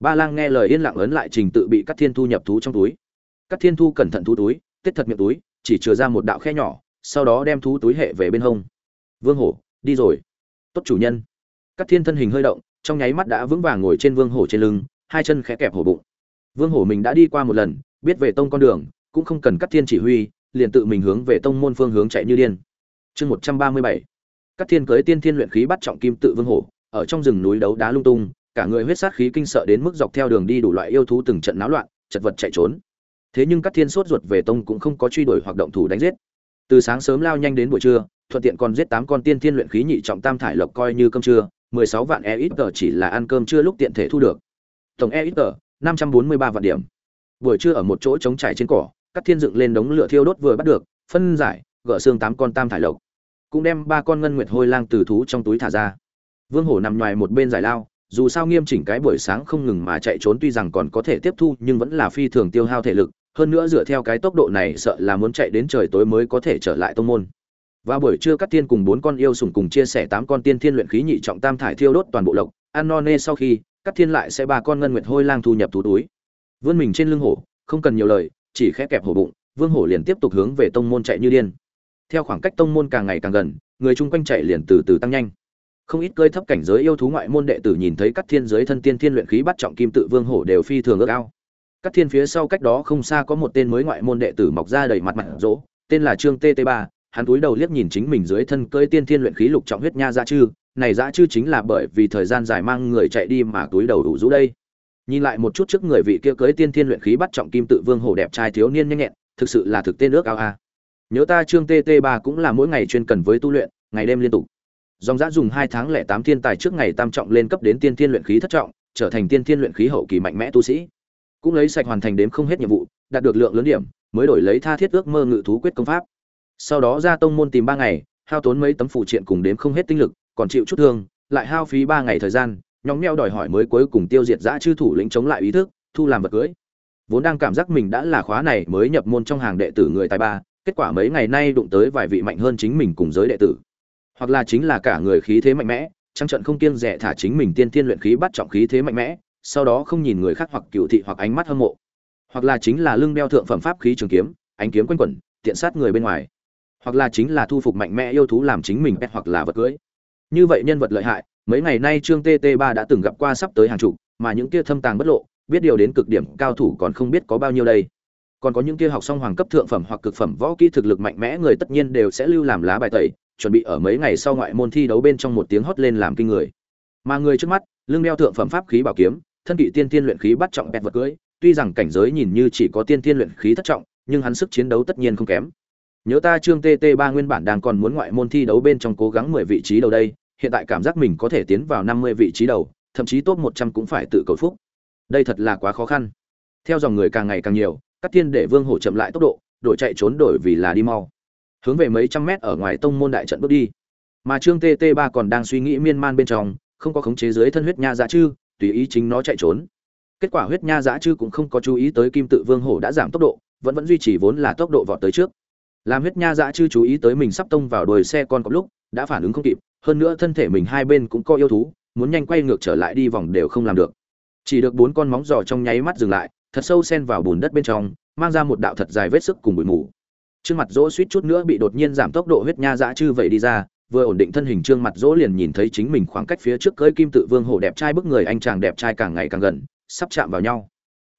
Ba lang nghe lời yên lặng lớn lại trình tự bị các thiên thu nhập thú trong túi. Các thiên thu cẩn thận thú túi kết thật miệng túi, chỉ chừa ra một đạo khe nhỏ, sau đó đem thú túi hệ về bên hông. Vương hổ, đi rồi. Tốt chủ nhân. Các thiên thân hình hơi động, trong nháy mắt đã vững vàng ngồi trên vương hổ trên lưng, hai chân khẽ kẹp hổ bụng. Vương hổ mình đã đi qua một lần, biết về tông con đường, cũng không cần các thiên chỉ huy, liền tự mình hướng về tông môn phương hướng chạy như điên. Chương một trăm ba mươi bảy. Các thiên cưới tiên thiên luyện khí bắt trọng kim tự vương hổ, ở trong rừng núi đấu đá lung tung, cả người huyết sát khí kinh sợ đến mức dọc theo đường đi đủ loại yêu thú từng trận náo loạn, chật vật chạy trốn thế nhưng các thiên sốt ruột về tông cũng không có truy đuổi hoặc động thủ đánh giết. Từ sáng sớm lao nhanh đến buổi trưa, thuận tiện còn giết tám con tiên thiên luyện khí nhị trọng tam thải lộc coi như cơm trưa, mười sáu vạn e ít tờ chỉ là ăn cơm trưa lúc tiện thể thu được. Tổng e ít tờ, năm trăm bốn mươi ba vạn điểm. Buổi trưa ở một chỗ trống trải trên cỏ, các thiên dựng lên đống lửa thiêu đốt vừa bắt được, phân giải, gỡ xương tám con tam thải lộc. Cũng đem ba con ngân nguyệt hôi lang từ thú trong túi thả ra. Vương hổ nằm ngoài một bên giải lao, dù sao nghiêm chỉnh cái buổi sáng không ngừng mà chạy trốn tuy rằng còn có thể tiếp thu nhưng vẫn là phi thường tiêu hao thể lực hơn nữa dựa theo cái tốc độ này sợ là muốn chạy đến trời tối mới có thể trở lại tông môn. Và buổi trưa các tiên cùng bốn con yêu sủng cùng chia sẻ tám con tiên thiên luyện khí nhị trọng tam thải thiêu đốt toàn bộ lộc. Ăn no nê sau khi cắt thiên lại sẽ ba con ngân nguyệt hôi lang thu nhập thú túi. Vươn mình trên lưng hổ, không cần nhiều lời, chỉ khẽ kẹp hổ bụng, vương hổ liền tiếp tục hướng về tông môn chạy như điên. Theo khoảng cách tông môn càng ngày càng gần, người chung quanh chạy liền từ từ tăng nhanh. Không ít cơi thấp cảnh giới yêu thú ngoại môn đệ tử nhìn thấy các thiên giới thân tiên thiên luyện khí bắt trọng kim tự vương hổ đều phi thường ước ao các thiên phía sau cách đó không xa có một tên mới ngoại môn đệ tử mọc ra đầy mặt mặt rỗ, tên là trương tt ba. Hắn túi đầu liếc nhìn chính mình dưới thân cơi tiên thiên luyện khí lục trọng huyết nha dã chư. Này dã chư chính là bởi vì thời gian dài mang người chạy đi mà túi đầu đủ rũ đây. Nhìn lại một chút trước người vị kia cưới tiên thiên luyện khí bắt trọng kim tự vương hổ đẹp trai thiếu niên nhanh nhẹn, thực sự là thực tên nước ao a. Nhớ ta trương tt ba cũng là mỗi ngày chuyên cần với tu luyện, ngày đêm liên tục. Dòng dã dùng hai tháng lẻ tám thiên tài trước ngày tam trọng lên cấp đến tiên thiên luyện khí thất trọng, trở thành tiên thiên luyện khí hậu kỳ mạnh mẽ tu sĩ cũng lấy sạch hoàn thành đếm không hết nhiệm vụ, đạt được lượng lớn điểm, mới đổi lấy tha thiết ước mơ ngự thú quyết công pháp. Sau đó ra tông môn tìm ba ngày, hao tốn mấy tấm phụ triện cùng đếm không hết tinh lực, còn chịu chút thương, lại hao phí ba ngày thời gian, nhóm neo đòi hỏi mới cuối cùng tiêu diệt giã chư thủ lĩnh chống lại ý thức, thu làm vật cưới. Vốn đang cảm giác mình đã là khóa này mới nhập môn trong hàng đệ tử người tài ba, kết quả mấy ngày nay đụng tới vài vị mạnh hơn chính mình cùng giới đệ tử. Hoặc là chính là cả người khí thế mạnh mẽ trăng trận không kiêng rẻ thả chính mình tiên tiên luyện khí bắt trọng khí thế mạnh mẽ sau đó không nhìn người khác hoặc cựu thị hoặc ánh mắt hâm mộ. Hoặc là chính là lưng đeo thượng phẩm pháp khí trường kiếm, ánh kiếm quanh quẩn, tiện sát người bên ngoài. Hoặc là chính là thu phục mạnh mẽ yêu thú làm chính mình pet hoặc là vật cưới. Như vậy nhân vật lợi hại, mấy ngày nay trương tt ba đã từng gặp qua sắp tới hàng chục, mà những kia thâm tàng bất lộ, biết điều đến cực điểm cao thủ còn không biết có bao nhiêu đây. Còn có những kia học xong hoàng cấp thượng phẩm hoặc cực phẩm võ kỹ thực lực mạnh mẽ người tất nhiên đều sẽ lưu làm lá bài tẩy, chuẩn bị ở mấy ngày sau ngoại môn thi đấu bên trong một tiếng hót lên làm kinh người. Mà người trước mắt, lưng đeo thượng phẩm pháp khí bảo kiếm thân kỵ tiên tiên luyện khí bắt trọng bẹt vật cưới, tuy rằng cảnh giới nhìn như chỉ có tiên tiên luyện khí thất trọng, nhưng hắn sức chiến đấu tất nhiên không kém. Nhớ ta trương tt ba nguyên bản đang còn muốn ngoại môn thi đấu bên trong cố gắng mười vị trí đầu đây, hiện tại cảm giác mình có thể tiến vào năm mươi vị trí đầu, thậm chí top một trăm cũng phải tự cầu phúc. Đây thật là quá khó khăn. Theo dòng người càng ngày càng nhiều, các tiên để vương hổ chậm lại tốc độ, đổi chạy trốn đổi vì là đi mau. Hướng về mấy trăm mét ở ngoài tông môn đại trận bước đi. Mà trương tt ba còn đang suy nghĩ miên man bên trong, không có khống chế dưới thân huyết nha dạ chư tùy ý chính nó chạy trốn. Kết quả huyết nha dã chư cũng không có chú ý tới kim tự vương hổ đã giảm tốc độ vẫn vẫn duy trì vốn là tốc độ vọt tới trước. Làm huyết nha dã chư chú ý tới mình sắp tông vào đuôi xe con có lúc đã phản ứng không kịp hơn nữa thân thể mình hai bên cũng có yêu thú muốn nhanh quay ngược trở lại đi vòng đều không làm được. Chỉ được bốn con móng giò trong nháy mắt dừng lại thật sâu xen vào bùn đất bên trong mang ra một đạo thật dài vết sức cùng bụi mù. Trước mặt rỗ suýt chút nữa bị đột nhiên giảm tốc độ huyết nha dã chư vậy đi ra, vừa ổn định thân hình Trương mặt Dỗ liền nhìn thấy chính mình khoảng cách phía trước cưỡi kim tự vương hổ đẹp trai bức người anh chàng đẹp trai càng ngày càng gần, sắp chạm vào nhau.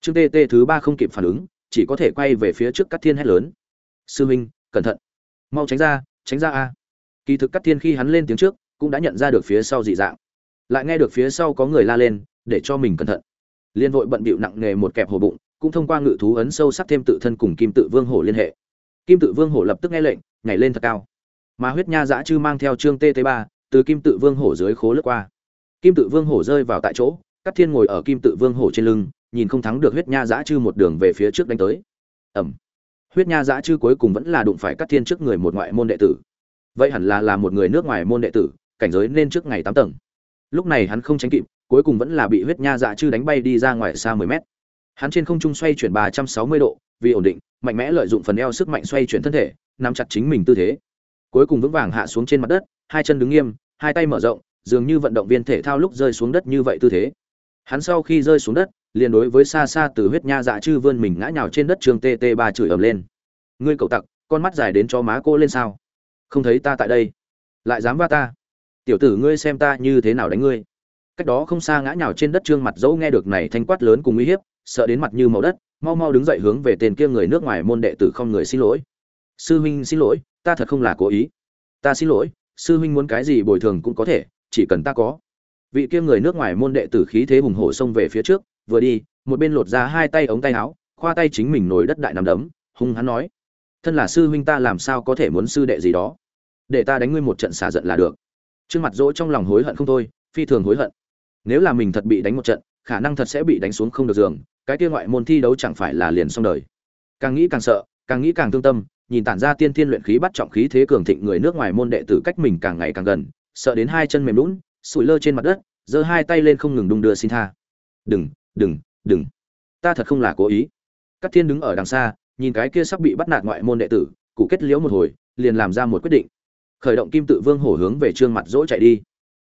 Trương tê tê thứ ba không kịp phản ứng, chỉ có thể quay về phía trước cắt Thiên hét lớn. "Sư huynh, cẩn thận, mau tránh ra, tránh ra a." Kỳ thực cắt Thiên khi hắn lên tiếng trước, cũng đã nhận ra được phía sau dị dạng. Lại nghe được phía sau có người la lên, để cho mình cẩn thận. Liên vội bận bịu nặng nề một kẹp hổ bụng, cũng thông qua ngự thú ấn sâu sắc thêm tự thân cùng kim tự vương hổ liên hệ kim tự vương hổ lập tức nghe lệnh nhảy lên thật cao mà huyết nha dã chư mang theo trương tt ba, từ kim tự vương hổ dưới khố lướt qua. Kim tự vương hổ rơi vào tại chỗ cắt thiên ngồi ở kim tự vương hổ trên lưng, nhìn không thắng được huyết nha dã chư một đường về phía trước đánh tới. Ẩm. Huyết nha dã chư cuối cùng vẫn là đụng phải cắt thiên trước người một ngoại môn đệ tử. Vậy hẳn là là một người nước ngoài môn đệ tử, cảnh giới nên trước ngày tám tầng. Lúc này hắn không tránh kịp, cuối cùng vẫn là bị huyết nha dã chư đánh bay đi ra ngoài xa mười mét. Hắn trên không trung xoay chuyển ba trăm sáu mươi độ, vì ổn định, mạnh mẽ lợi dụng phần eo sức mạnh xoay chuyển thân thể, nắm chặt chính mình tư thế cuối cùng vững vàng hạ xuống trên mặt đất, hai chân đứng nghiêm, hai tay mở rộng, dường như vận động viên thể thao lúc rơi xuống đất như vậy tư thế. Hắn sau khi rơi xuống đất, liền đối với xa xa từ huyết nha dạ chư vươn mình ngã nhào trên đất trường tt ba chửi ầm lên. Ngươi cậu tặc, con mắt dài đến cho má cô lên sao? Không thấy ta tại đây. Lại dám va ta. Tiểu tử ngươi xem ta như thế nào đánh ngươi. Cách đó không xa ngã nhào trên đất trương mặt dẫu nghe được này thanh quát lớn cùng uy hiếp, sợ đến mặt như màu đất, mau mau đứng dậy hướng về tên kia người nước ngoài môn đệ tử không người xin lỗi. Sư huynh xin lỗi ta thật không là cố ý. Ta xin lỗi, sư huynh muốn cái gì bồi thường cũng có thể, chỉ cần ta có. Vị kia người nước ngoài môn đệ tử khí thế hùng hổ xông về phía trước, vừa đi, một bên lột ra hai tay ống tay áo, khoa tay chính mình nổi đất đại nằm đấm, hung hắn nói, thân là sư huynh ta làm sao có thể muốn sư đệ gì đó? Để ta đánh ngươi một trận xả giận là được. Trương mặt dỗ trong lòng hối hận không thôi, phi thường hối hận. Nếu là mình thật bị đánh một trận, khả năng thật sẽ bị đánh xuống không được giường, cái kia ngoại môn thi đấu chẳng phải là liền xong đời. Càng nghĩ càng sợ, càng nghĩ càng thương tâm nhìn tản ra tiên thiên luyện khí bắt trọng khí thế cường thịnh người nước ngoài môn đệ tử cách mình càng ngày càng gần, sợ đến hai chân mềm lún, sủi lơ trên mặt đất, giơ hai tay lên không ngừng đung đưa xin tha. Đừng đừng đừng, ta thật không là cố ý. Cát thiên đứng ở đằng xa, nhìn cái kia sắp bị bắt nạt ngoại môn đệ tử, cụ kết liễu một hồi, liền làm ra một quyết định. Khởi động kim tự vương hổ hướng về trương mặt dỗ chạy đi.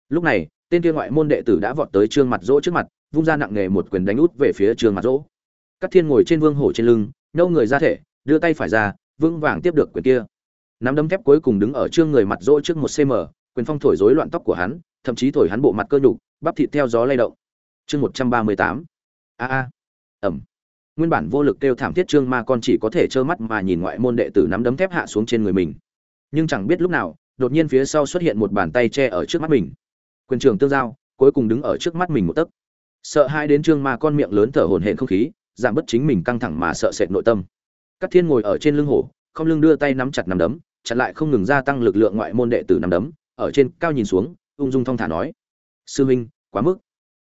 Lúc này, tên kia ngoại môn đệ tử đã vọt tới trương mặt dỗ trước mặt, vung ra nặng nghề một quyền đánh út về phía trường mặt rỗ cát thiên ngồi trên vương hổ trên lưng nâu người ra thể, đưa tay phải ra vững vàng tiếp được quyền kia. Nắm đấm thép cuối cùng đứng ở trương người mặt rỗ trước một cm quyền phong thổi rối loạn tóc của hắn, thậm chí thổi hắn bộ mặt cơ nhục, bắp thịt theo gió lay động. Chương một trăm ba mươi tám. A a. Ẩm. Nguyên bản vô lực kêu thảm thiết trương ma con chỉ có thể trơ mắt mà nhìn ngoại môn đệ tử nắm đấm thép hạ xuống trên người mình. Nhưng chẳng biết lúc nào, đột nhiên phía sau xuất hiện một bàn tay che ở trước mắt mình. Quyền trường tương giao, cuối cùng đứng ở trước mắt mình một tấc. Sợ hai đến trương ma con miệng lớn thở hổn hển không khí, giảm bớt chính mình căng thẳng mà sợ sệt nội tâm. Cát thiên ngồi ở trên lưng hổ không lưng đưa tay nắm chặt nắm đấm chặn lại không ngừng gia tăng lực lượng ngoại môn đệ tử nắm đấm ở trên cao nhìn xuống ung dung thong thả nói. Sư huynh quá mức.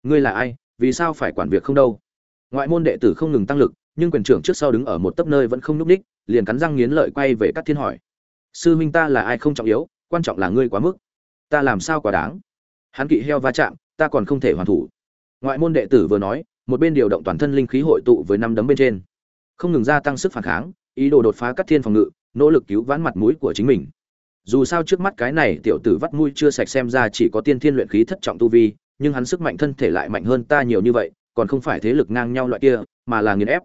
Ngươi là ai vì sao phải quản việc không đâu? Ngoại môn đệ tử không ngừng tăng lực nhưng quyền trưởng trước sau đứng ở một tấp nơi vẫn không nhúc đích, liền cắn răng nghiến lợi quay về Cát thiên hỏi. Sư huynh ta là ai không trọng yếu quan trọng là ngươi quá mức. Ta làm sao quá đáng? Hắn kỵ heo va chạm ta còn không thể hoàn thủ. Ngoại môn đệ tử vừa nói một bên điều động toàn thân linh khí hội tụ với năm đấm bên trên không ngừng gia tăng sức phản kháng, ý đồ đột phá các thiên phòng ngự, nỗ lực cứu vãn mặt mũi của chính mình. Dù sao trước mắt cái này tiểu tử vắt mũi chưa sạch xem ra chỉ có tiên thiên luyện khí thất trọng tu vi, nhưng hắn sức mạnh thân thể lại mạnh hơn ta nhiều như vậy, còn không phải thế lực ngang nhau loại kia, mà là nghiền ép.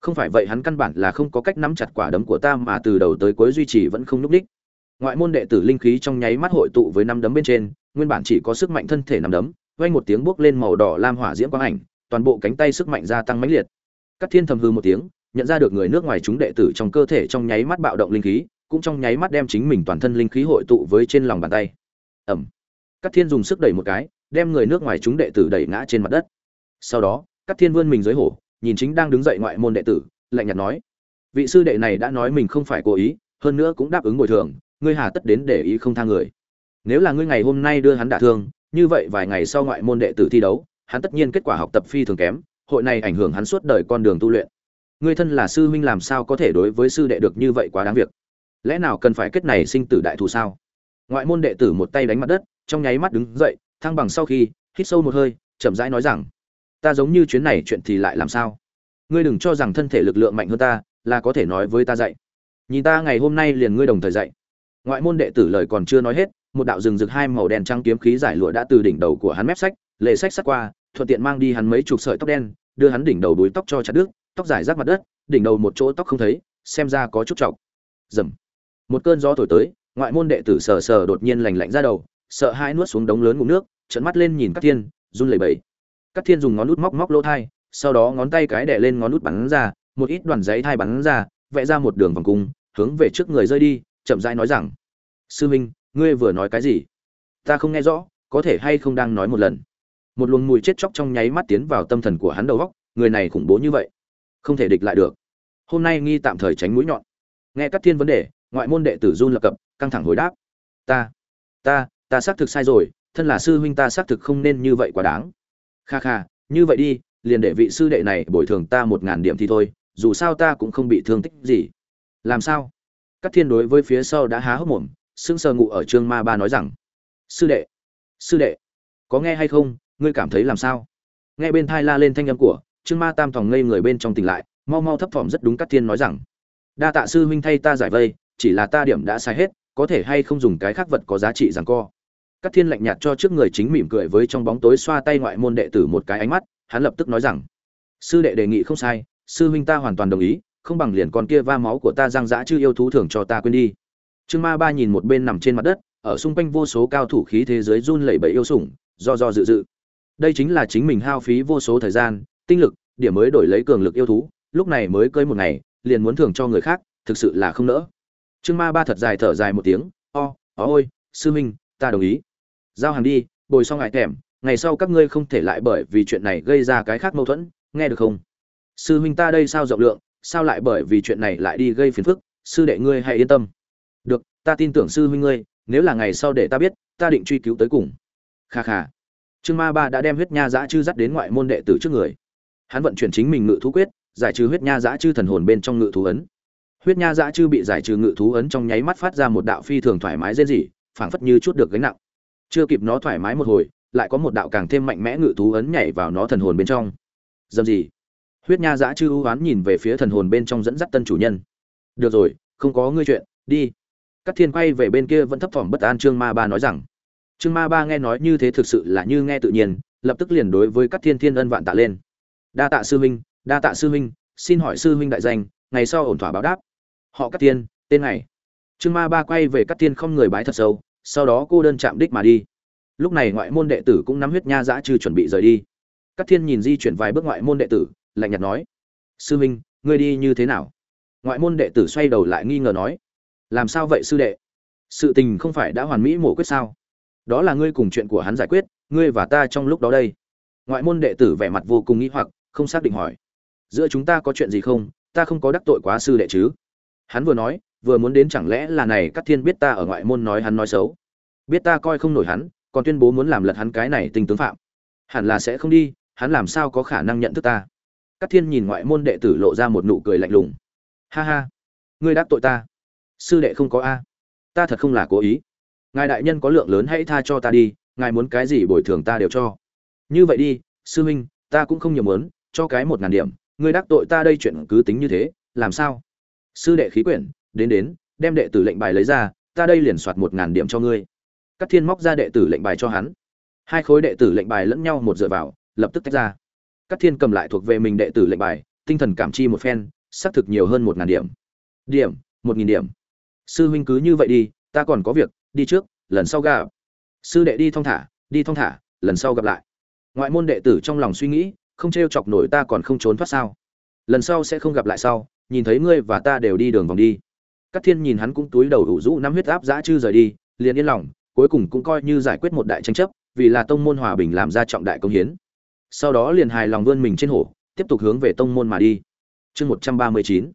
Không phải vậy hắn căn bản là không có cách nắm chặt quả đấm của ta mà từ đầu tới cuối duy trì vẫn không núp đích. Ngoại môn đệ tử linh khí trong nháy mắt hội tụ với năm đấm bên trên, nguyên bản chỉ có sức mạnh thân thể nằm đấm, vang một tiếng bước lên màu đỏ lam hỏa diễm quang ảnh, toàn bộ cánh tay sức mạnh gia tăng mãnh liệt. Các thiên thầm hư một tiếng nhận ra được người nước ngoài chúng đệ tử trong cơ thể trong nháy mắt bạo động linh khí, cũng trong nháy mắt đem chính mình toàn thân linh khí hội tụ với trên lòng bàn tay. Ẩm. Cát thiên dùng sức đẩy một cái, đem người nước ngoài chúng đệ tử đẩy ngã trên mặt đất. Sau đó, cát thiên vươn mình dưới hổ, nhìn chính đang đứng dậy ngoại môn đệ tử, lạnh nhạt nói, vị sư đệ này đã nói mình không phải cố ý, hơn nữa cũng đáp ứng bồi thường, ngươi hà tất đến để ý không tha người. Nếu là ngươi ngày hôm nay đưa hắn đả thương, như vậy vài ngày sau ngoại môn đệ tử thi đấu, hắn tất nhiên kết quả học tập phi thường kém, hội này ảnh hưởng hắn suốt đời con đường tu luyện ngươi thân là sư huynh làm sao có thể đối với sư đệ được như vậy quá đáng việc? Lẽ nào cần phải kết này sinh tử đại thù sao? Ngoại môn đệ tử một tay đánh mặt đất, trong nháy mắt đứng dậy, thăng bằng sau khi, hít sâu một hơi, chậm rãi nói rằng, ta giống như chuyến này chuyện thì lại làm sao? Ngươi đừng cho rằng thân thể lực lượng mạnh hơn ta, là có thể nói với ta dạy. Nhìn ta ngày hôm nay liền ngươi đồng thời dạy. Ngoại môn đệ tử lời còn chưa nói hết, một đạo rừng rực hai màu đen trắng kiếm khí giải lụa đã từ đỉnh đầu của hắn mép sách, lệ sách sắt qua, thuận tiện mang đi hắn mấy chục sợi tóc đen, đưa hắn đỉnh đầu đuối tóc cho chặt đứt tóc dài rác mặt đất, đỉnh đầu một chỗ tóc không thấy, xem ra có chút trọc. Dầm. Một cơn gió thổi tới, ngoại môn đệ tử sờ sờ đột nhiên lành lạnh ra đầu, sợ hãi nuốt xuống đống lớn ngụm nước, trợn mắt lên nhìn các thiên, run lẩy bẩy. Các thiên dùng ngón nút móc móc lỗ thai, sau đó ngón tay cái đè lên ngón nút bắn ra, một ít đoàn giấy thai bắn ra, vẽ ra một đường vòng cung, hướng về trước người rơi đi, chậm rãi nói rằng, sư minh, ngươi vừa nói cái gì? Ta không nghe rõ, có thể hay không đang nói một lần? Một luồng mùi chết chóc trong nháy mắt tiến vào tâm thần của hắn đầu góc người này khủng bố như vậy không thể địch lại được. Hôm nay nghi tạm thời tránh mũi nhọn. Nghe các thiên vấn đề, ngoại môn đệ tử run lập cập, căng thẳng hồi đáp. Ta ta ta xác thực sai rồi, thân là sư huynh ta xác thực không nên như vậy quá đáng. Kha kha, như vậy đi, liền để vị sư đệ này bồi thường ta một ngàn điểm thì thôi, dù sao ta cũng không bị thương tích gì. Làm sao? Các thiên đối với phía sau đã há hốc mồm, sững sờ ngụ ở trương ma ba nói rằng, sư đệ sư đệ, có nghe hay không? Ngươi cảm thấy làm sao? Nghe bên thai la lên thanh âm của trương ma tam thòng ngây người bên trong tỉnh lại, mau mau thấp thỏm rất đúng các thiên nói rằng, đa tạ sư huynh thay ta giải vây, chỉ là ta điểm đã sai hết, có thể hay không dùng cái khác vật có giá trị rằng co. Các thiên lạnh nhạt cho trước người chính mỉm cười với trong bóng tối xoa tay ngoại môn đệ tử một cái ánh mắt, hắn lập tức nói rằng, sư đệ đề nghị không sai, sư huynh ta hoàn toàn đồng ý, không bằng liền con kia va máu của ta giang dã chứ yêu thú thường cho ta quên đi. Trương ma ba nhìn một bên nằm trên mặt đất, ở xung quanh vô số cao thủ khí thế giới run lẩy bẩy yêu sủng, do do dự dự. Đây chính là chính mình hao phí vô số thời gian tinh lực, điểm mới đổi lấy cường lực yêu thú, lúc này mới cơi một ngày, liền muốn thưởng cho người khác, thực sự là không nỡ. Trương ma ba thật dài thở dài một tiếng, o ó ôi, sư minh, ta đồng ý. Giao hàng đi, bồi xong ngại thèm, ngày sau các ngươi không thể lại bởi vì chuyện này gây ra cái khác mâu thuẫn, nghe được không? Sư huynh ta đây sao rộng lượng, sao lại bởi vì chuyện này lại đi gây phiền phức, sư đệ ngươi hãy yên tâm. Được, ta tin tưởng sư huynh ngươi, nếu là ngày sau để ta biết, ta định truy cứu tới cùng. Kha kha. Trương ma ba đã đem huyết nha giã chư dắt đến ngoại môn đệ tử trước người hắn vận chuyển chính mình ngự thú quyết, giải trừ huyết nha giã chư thần hồn bên trong ngự thú ấn. Huyết nha giã chư bị giải trừ ngự thú ấn trong nháy mắt phát ra một đạo phi thường thoải mái dễ dỉ phảng phất như chút được gánh nặng. Chưa kịp nó thoải mái một hồi, lại có một đạo càng thêm mạnh mẽ ngự thú ấn nhảy vào nó thần hồn bên trong. Dầm gì huyết nha giã chư ưu oán nhìn về phía thần hồn bên trong dẫn dắt tân chủ nhân. Được rồi, không có ngươi chuyện, đi. Các thiên quay về bên kia vẫn thấp thỏm bất an trương ma ba nói rằng. Trương ma ba nghe nói như thế thực sự là như nghe tự nhiên, lập tức liền đối với các thiên thiên ân vạn tạ lên đa tạ sư huynh, đa tạ sư huynh, xin hỏi sư huynh đại danh, ngày sau ổn thỏa báo đáp. Họ cắt tiên, tên này. Trương ma ba quay về cắt tiên không người bái thật sâu, sau đó cô đơn chạm đích mà đi. Lúc này ngoại môn đệ tử cũng nắm huyết nha dã chư chuẩn bị rời đi. Cắt thiên nhìn di chuyển vài bước ngoại môn đệ tử, lạnh nhạt nói, sư huynh, ngươi đi như thế nào? Ngoại môn đệ tử xoay đầu lại nghi ngờ nói, làm sao vậy sư đệ? Sự tình không phải đã hoàn mỹ mổ quyết sao? Đó là ngươi cùng chuyện của hắn giải quyết, ngươi và ta trong lúc đó đây. Ngoại môn đệ tử vẻ mặt vô cùng nghĩ hoặc không xác định hỏi. Giữa chúng ta có chuyện gì không? Ta không có đắc tội quá sư đệ chứ. Hắn vừa nói, vừa muốn đến chẳng lẽ là này các thiên biết ta ở ngoại môn nói hắn nói xấu? Biết ta coi không nổi hắn, còn tuyên bố muốn làm lật hắn cái này tình tướng phạm. Hẳn là sẽ không đi, hắn làm sao có khả năng nhận thức ta? Các thiên nhìn ngoại môn đệ tử lộ ra một nụ cười lạnh lùng. Ha ha, ngươi đắc tội ta. Sư đệ không có a. Ta thật không là cố ý. Ngài đại nhân có lượng lớn hãy tha cho ta đi, ngài muốn cái gì bồi thường ta đều cho. Như vậy đi, sư huynh, ta cũng không nhiều muốn cho cái một ngàn điểm, ngươi đắc tội ta đây chuyện cứ tính như thế, làm sao? Sư đệ khí quyển, đến đến, đem đệ tử lệnh bài lấy ra, ta đây liền soạt một ngàn điểm cho ngươi. Các thiên móc ra đệ tử lệnh bài cho hắn. Hai khối đệ tử lệnh bài lẫn nhau một dựa vào, lập tức tách ra. Các thiên cầm lại thuộc về mình đệ tử lệnh bài, tinh thần cảm chi một phen, xác thực nhiều hơn một ngàn điểm. Điểm, một nghìn điểm. Sư huynh cứ như vậy đi, ta còn có việc, đi trước, lần sau gặp. Sư đệ đi thong thả, đi thong thả, lần sau gặp lại. Ngoại môn đệ tử trong lòng suy nghĩ không t r e o chọc nổi ta còn không trốn thoát sao? Lần sau sẽ không gặp lại sau, nhìn thấy ngươi và ta đều đi đường vòng đi. Các thiên nhìn hắn cũng túi đầu đủ rũ năm huyết áp dã chư rời đi, liền yên lòng, cuối cùng cũng coi như giải quyết một đại tranh chấp, vì là tông môn hòa bình làm ra trọng đại công hiến. Sau đó liền hài lòng vươn mình trên hổ, tiếp tục hướng về tông môn mà đi. Chương một trăm ba mươi chín.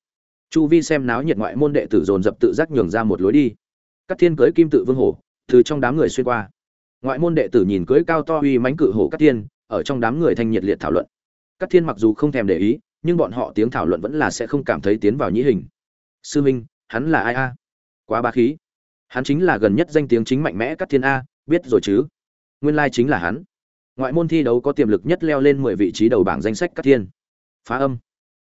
Chu vi xem náo nhiệt ngoại môn đệ tử dồn dập tự giác nhường ra một lối đi. Các thiên cưới kim tự vương hổ, từ trong đám người xuyên qua. Ngoại môn đệ tử nhìn cưới cao to uy mãnh cự hổ các thiên, ở trong đám người thanh nhiệt liệt thảo luận các thiên mặc dù không thèm để ý, nhưng bọn họ tiếng thảo luận vẫn là sẽ không cảm thấy tiến vào nhĩ hình. Sư minh, hắn là ai a? Quá ba khí. Hắn chính là gần nhất danh tiếng chính mạnh mẽ các thiên a, biết rồi chứ? Nguyên lai chính là hắn. Ngoại môn thi đấu có tiềm lực nhất leo lên mười vị trí đầu bảng danh sách các thiên. Phá âm.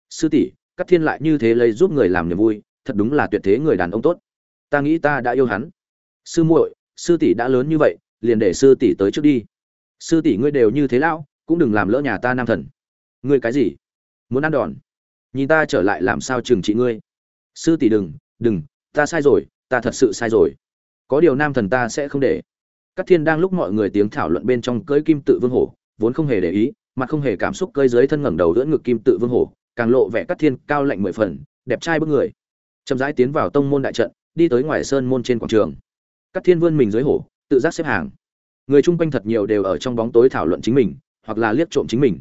Sư tỷ, các thiên lại như thế lấy giúp người làm niềm vui, thật đúng là tuyệt thế người đàn ông tốt. Ta nghĩ ta đã yêu hắn. Sư muội, sư tỷ đã lớn như vậy, liền để sư tỷ tới trước đi. Sư tỷ ngươi đều như thế lão, cũng đừng làm lỡ nhà ta nam thần ngươi cái gì? Muốn ăn đòn. Nhìn ta trở lại làm sao trừng trị ngươi? Sư tỷ đừng đừng, ta sai rồi, ta thật sự sai rồi. Có điều nam thần ta sẽ không để. Các thiên đang lúc mọi người tiếng thảo luận bên trong cưới kim tự vương hổ, vốn không hề để ý, mà không hề cảm xúc cơi dưới thân ngẩng đầu đỡ ngực kim tự vương hổ, càng lộ vẻ các thiên cao lạnh mười phần, đẹp trai bức người. Chậm rãi tiến vào tông môn đại trận, đi tới ngoài sơn môn trên quảng trường. Các thiên vươn mình dưới hổ, tự giác xếp hàng. Người chung quanh thật nhiều đều ở trong bóng tối thảo luận chính mình, hoặc là liếc trộm chính mình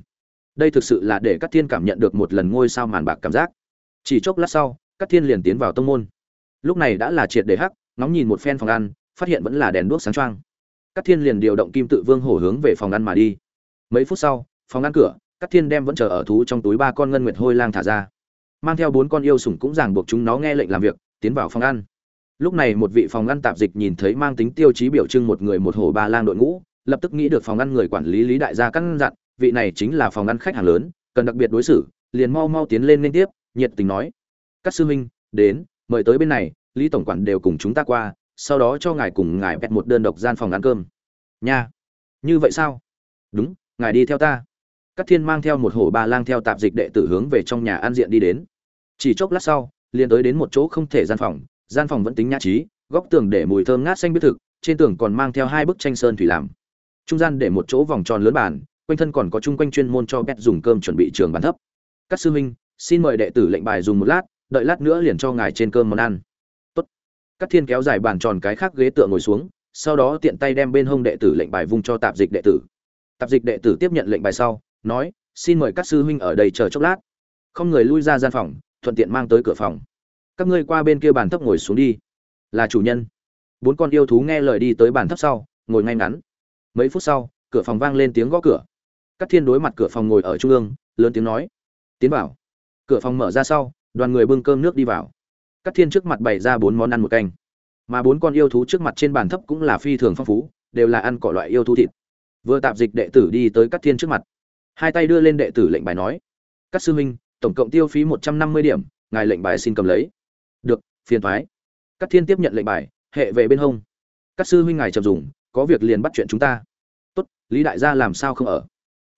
đây thực sự là để các thiên cảm nhận được một lần ngôi sao màn bạc cảm giác. Chỉ chốc lát sau các thiên liền tiến vào tông môn. Lúc này đã là triệt để hắc, ngóng nhìn một phen phòng ăn, phát hiện vẫn là đèn đuốc sáng trang. các thiên liền điều động kim tự vương hổ hướng về phòng ăn mà đi. Mấy phút sau, phòng ăn cửa các thiên đem vẫn chờ ở thú trong túi ba con ngân nguyệt hôi lang thả ra. Mang theo bốn con yêu sủng cũng ràng buộc chúng nó nghe lệnh làm việc, tiến vào phòng ăn. Lúc này một vị phòng ăn tạp dịch nhìn thấy mang tính tiêu chí biểu trưng một người một hổ ba lang đội ngũ, lập tức nghĩ được phòng ăn người quản lý lý đại gia căn dặn vị này chính là phòng ăn khách hàng lớn, cần đặc biệt đối xử, liền mau mau tiến lên liên tiếp, nhiệt tình nói, các sư huynh, đến, mời tới bên này, lý tổng quản đều cùng chúng ta qua, sau đó cho ngài cùng ngài bẹt một đơn độc gian phòng ăn cơm. Nha, như vậy sao? Đúng, ngài đi theo ta. Các thiên mang theo một hổ ba lang theo tạp dịch đệ tử hướng về trong nhà an diện đi đến. Chỉ chốc lát sau, liền tới đến một chỗ không thể gian phòng gian phòng vẫn tính nhã trí, góc tường để mùi thơm ngát xanh biết thực, trên tường còn mang theo hai bức tranh sơn thủy làm. Trung gian để một chỗ vòng tròn lớn bàn quanh thân còn có chung quanh chuyên môn cho bét dùng cơm chuẩn bị trường bàn thấp. Các sư huynh, xin mời đệ tử lệnh bài dùng một lát, đợi lát nữa liền cho ngài trên cơm món ăn. Tốt. Các thiên kéo dài bàn tròn cái khác ghế tựa ngồi xuống, sau đó tiện tay đem bên hông đệ tử lệnh bài vung cho tạp dịch đệ tử. Tạp dịch đệ tử tiếp nhận lệnh bài sau, nói, xin mời các sư huynh ở đây chờ chốc lát. Không người lui ra gian phòng, thuận tiện mang tới cửa phòng. Các ngươi qua bên kia bàn thấp ngồi xuống đi. Là chủ nhân. Bốn con yêu thú nghe lời đi tới bàn thấp sau, ngồi ngay ngắn. Mấy phút sau, cửa phòng vang lên tiếng gõ cửa. Cát thiên đối mặt cửa phòng ngồi ở trung ương, lớn tiếng nói, tiến vào. Cửa phòng mở ra sau, đoàn người bưng cơm nước đi vào. Cát thiên trước mặt bày ra bốn món ăn một canh. Mà bốn con yêu thú trước mặt trên bàn thấp cũng là phi thường phong phú, đều là ăn cỏ loại yêu thú thịt. Vừa tạp dịch đệ tử đi tới Cát thiên trước mặt. Hai tay đưa lên đệ tử lệnh bài nói, Cát sư huynh, tổng cộng tiêu phí một trăm năm mươi điểm, ngài lệnh bài xin cầm lấy. Được, phiền thoái. Cát thiên tiếp nhận lệnh bài, hệ về bên hông. Cát sư huynh ngài chậm dùng, có việc liền bắt chuyện chúng ta. Tốt, lý đại gia làm sao không ở?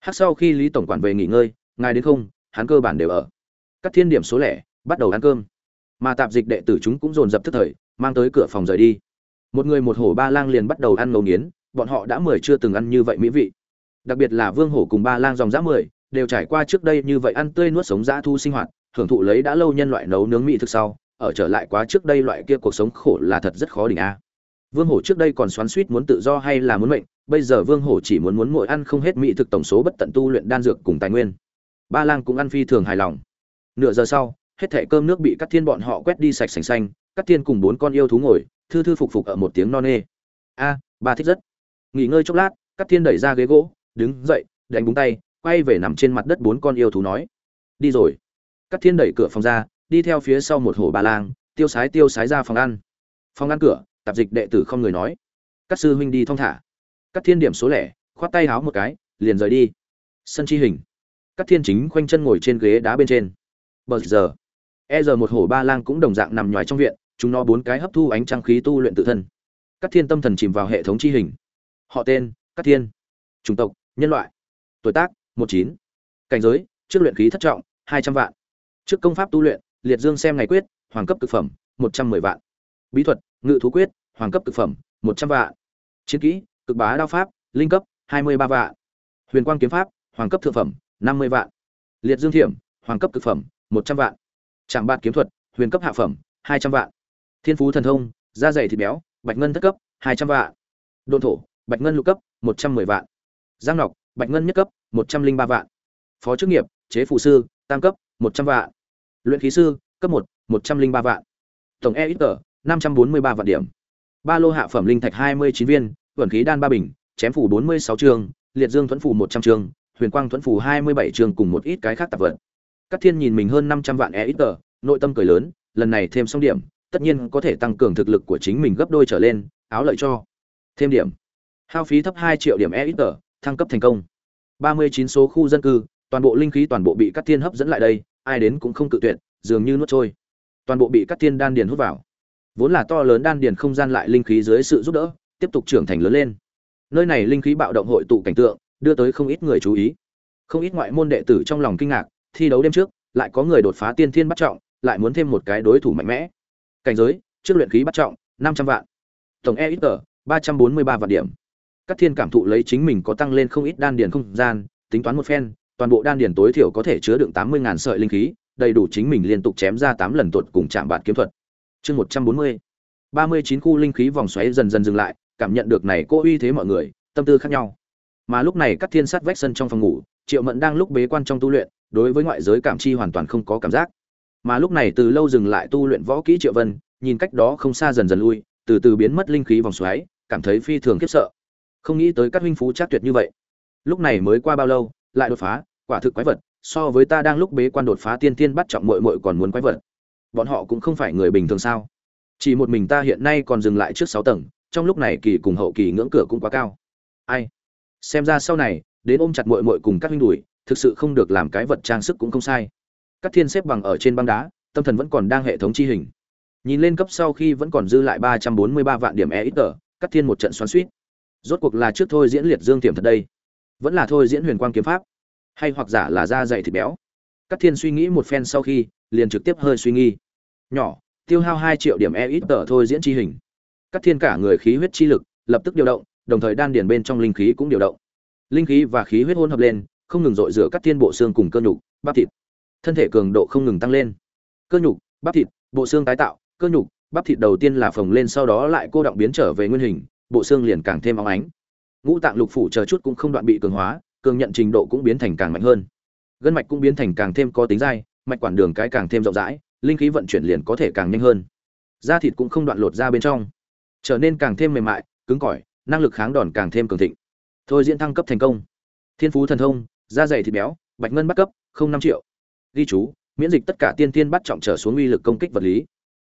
Hát sau khi lý tổng quản về nghỉ ngơi, ngài đến không, hắn cơ bản đều ở. Các thiên điểm số lẻ, bắt đầu ăn cơm. Mà tạp dịch đệ tử chúng cũng dồn dập tức thời, mang tới cửa phòng rời đi. Một người một hổ ba lang liền bắt đầu ăn ngấu nghiến, bọn họ đã mười chưa từng ăn như vậy mỹ vị. Đặc biệt là vương hổ cùng ba lang dòng giã mười, đều trải qua trước đây như vậy ăn tươi nuốt sống dã thu sinh hoạt, hưởng thụ lấy đã lâu nhân loại nấu nướng mỹ thực sau, ở trở lại quá trước đây loại kia cuộc sống khổ là thật rất khó đỉnh a. Vương hổ trước đây còn xoắn suýt muốn tự do hay là muốn mệnh bây giờ vương hổ chỉ muốn muốn mỗi ăn không hết mỹ thực tổng số bất tận tu luyện đan dược cùng tài nguyên. Ba lang cũng ăn phi thường hài lòng. Nửa giờ sau, hết thẻ cơm nước bị cắt thiên bọn họ quét đi sạch sành xanh cắt thiên cùng bốn con yêu thú ngồi, thư thư phục phục ở một tiếng non nê. A, ba thích rất. Nghỉ ngơi chốc lát cắt thiên đẩy ra ghế gỗ, đứng dậy, đánh búng tay, quay về nằm trên mặt đất bốn con yêu thú nói. Đi rồi. Cắt thiên đẩy cửa phòng ra, đi theo phía sau một hổ ba lang, tiêu sái tiêu sái ra phòng ăn. Phòng ăn cửa, tạp dịch đệ tử không người nói. Các sư huynh đi thong thả. Cắt thiên điểm số lẻ, khoát tay háo một cái, liền rời đi. Sân chi hình. Cắt thiên chính khoanh chân ngồi trên ghế đá bên trên. Bờ giờ. E giờ một hổ ba lang cũng đồng dạng nằm nhòi trong viện, chúng nó bốn cái hấp thu ánh trăng khí tu luyện tự thân. Cắt thiên tâm thần chìm vào hệ thống chi hình. Họ tên, Cắt thiên. Chủng tộc, nhân loại. Tuổi tác, một chín. Cảnh giới, trước luyện khí thất trọng, hai trăm vạn. Trước công pháp tu luyện, liệt dương xem ngày quyết, hoàng cấp thực phẩm, một trăm mười vạn. Bí thuật, ngự thú quyết, hoàng cấp thực phẩm, một trăm vạn. Chiến kỹ cực bá đao pháp, linh cấp, hai mươi ba vạn. Huyền quang kiếm pháp, hoàng cấp thượng phẩm, năm mươi vạn. Liệt dương thiểm, hoàng cấp thực phẩm, một trăm vạn. Trạm bạt kiếm thuật, huyền cấp hạ phẩm, hai trăm vạn. Thiên phú thần thông, da dày thịt béo, bạch ngân thất cấp, hai trăm vạn. Đôn thổ, bạch ngân lục cấp, một trăm mười vạn. Giang ngọc, bạch ngân nhất cấp, một trăm linh ba vạn. Phó chức nghiệp, chế phụ sư, tam cấp, một trăm vạn. Luyện khí sư, cấp một một trăm linh ba vạn. Tổng e ít tờ năm trăm bốn mươi ba vạn điểm. Ba lô hạ phẩm linh thạch hai mươi chín viên thuần khí đan ba bình, chém phủ bốn mươi sáu chương, liệt dương thuẫn phủ một trăm chương, huyền quang thuẫn phủ hai mươi bảy chương cùng một ít cái khác tạp vật. Các thiên nhìn mình hơn năm trăm vạn e ít tờ, nội tâm cười lớn, lần này thêm xong điểm, tất nhiên có thể tăng cường thực lực của chính mình gấp đôi trở lên, áo lợi cho. Thêm điểm. Hao phí thấp hai triệu điểm e ít tờ, thăng cấp thành công. ba mươi chín số khu dân cư, toàn bộ linh khí toàn bộ bị các thiên hấp dẫn lại đây, ai đến cũng không cự tuyệt, dường như nuốt trôi. Toàn bộ bị các thiên đan điền hút vào. Vốn là to lớn đan điền không gian lại linh khí dưới sự giúp đỡ tiếp tục trưởng thành lớn lên. Nơi này linh khí bạo động hội tụ cảnh tượng, đưa tới không ít người chú ý. Không ít ngoại môn đệ tử trong lòng kinh ngạc, thi đấu đêm trước, lại có người đột phá tiên thiên bắt trọng, lại muốn thêm một cái đối thủ mạnh mẽ. Cảnh giới, trước luyện khí bắt trọng, năm trăm vạn. Tổng e ít tờ, ba trăm bốn mươi ba vạn điểm. Các thiên cảm thụ lấy chính mình có tăng lên không ít đan điền không gian, tính toán một phen, toàn bộ đan điền tối thiểu có thể chứa đựng tám mươi ngàn sợi linh khí, đầy đủ chính mình liên tục chém ra tám lần tuột cùng chạm bạt kiếm thuật. Chương một trăm bốn mươi. ba mươi chín khu linh khí vòng xoáy dần dần dừng lại cảm nhận được này cô uy thế mọi người, tâm tư khác nhau. Mà lúc này các thiên sát vách sân trong phòng ngủ, triệu mẫn đang lúc bế quan trong tu luyện, đối với ngoại giới cảm chi hoàn toàn không có cảm giác. Mà lúc này từ lâu dừng lại tu luyện võ kỹ triệu vân, nhìn cách đó không xa dần dần lui, từ từ biến mất linh khí vòng xoáy, cảm thấy phi thường khiếp sợ. Không nghĩ tới các huynh phú chắc tuyệt như vậy. Lúc này mới qua bao lâu, lại đột phá, quả thực quái vật, so với ta đang lúc bế quan đột phá tiên tiên bắt trọng muội muội còn muốn quái vật. Bọn họ cũng không phải người bình thường sao? Chỉ một mình ta hiện nay còn dừng lại trước sáu tầng trong lúc này kỳ cùng hậu kỳ ngưỡng cửa cũng quá cao. Ai? Xem ra sau này, đến ôm chặt muội muội cùng các huynh đùi thực sự không được làm cái vật trang sức cũng không sai. Các thiên xếp bằng ở trên băng đá, tâm thần vẫn còn đang hệ thống chi hình. Nhìn lên cấp sau khi vẫn còn dư lại ba trăm bốn mươi ba vạn điểm e ít tờ các thiên một trận xoắn suýt rốt cuộc là trước thôi diễn liệt dương tiềm thật đây. Vẫn là thôi diễn huyền quang kiếm pháp. Hay hoặc giả là da dày thịt béo. Các thiên suy nghĩ một phen sau khi, liền trực tiếp hơi suy nghi. Nhỏ, tiêu hao hai triệu điểm e ít tờ thôi diễn chi hình các thiên cả người khí huyết chi lực lập tức điều động, đồng thời đan điền bên trong linh khí cũng điều động. Linh khí và khí huyết hỗn hợp lên, không ngừng dội rửa các thiên bộ xương cùng cơ nhục, bắp thịt. Thân thể cường độ không ngừng tăng lên. Cơ nhục, bắp thịt, bộ xương tái tạo, cơ nhục, bắp thịt đầu tiên là phồng lên sau đó lại cô động biến trở về nguyên hình, bộ xương liền càng thêm óng ánh. Ngũ tạng lục phủ chờ chút cũng không đoạn bị cường hóa, cường nhận trình độ cũng biến thành càng mạnh hơn. Gân mạch cũng biến thành càng thêm có tính dai, mạch quản đường cái càng thêm rộng rãi, linh khí vận chuyển liền có thể càng nhanh hơn. Da thịt cũng không đoạn lột ra bên trong trở nên càng thêm mềm mại, cứng cỏi, năng lực kháng đòn càng thêm cường thịnh. Thôi diễn thăng cấp thành công. Thiên phú thần thông, da dày thịt béo, bạch ngân bắt cấp, không năm triệu. Ghi chú, miễn dịch tất cả tiên tiên bắt trọng trở xuống uy lực công kích vật lý.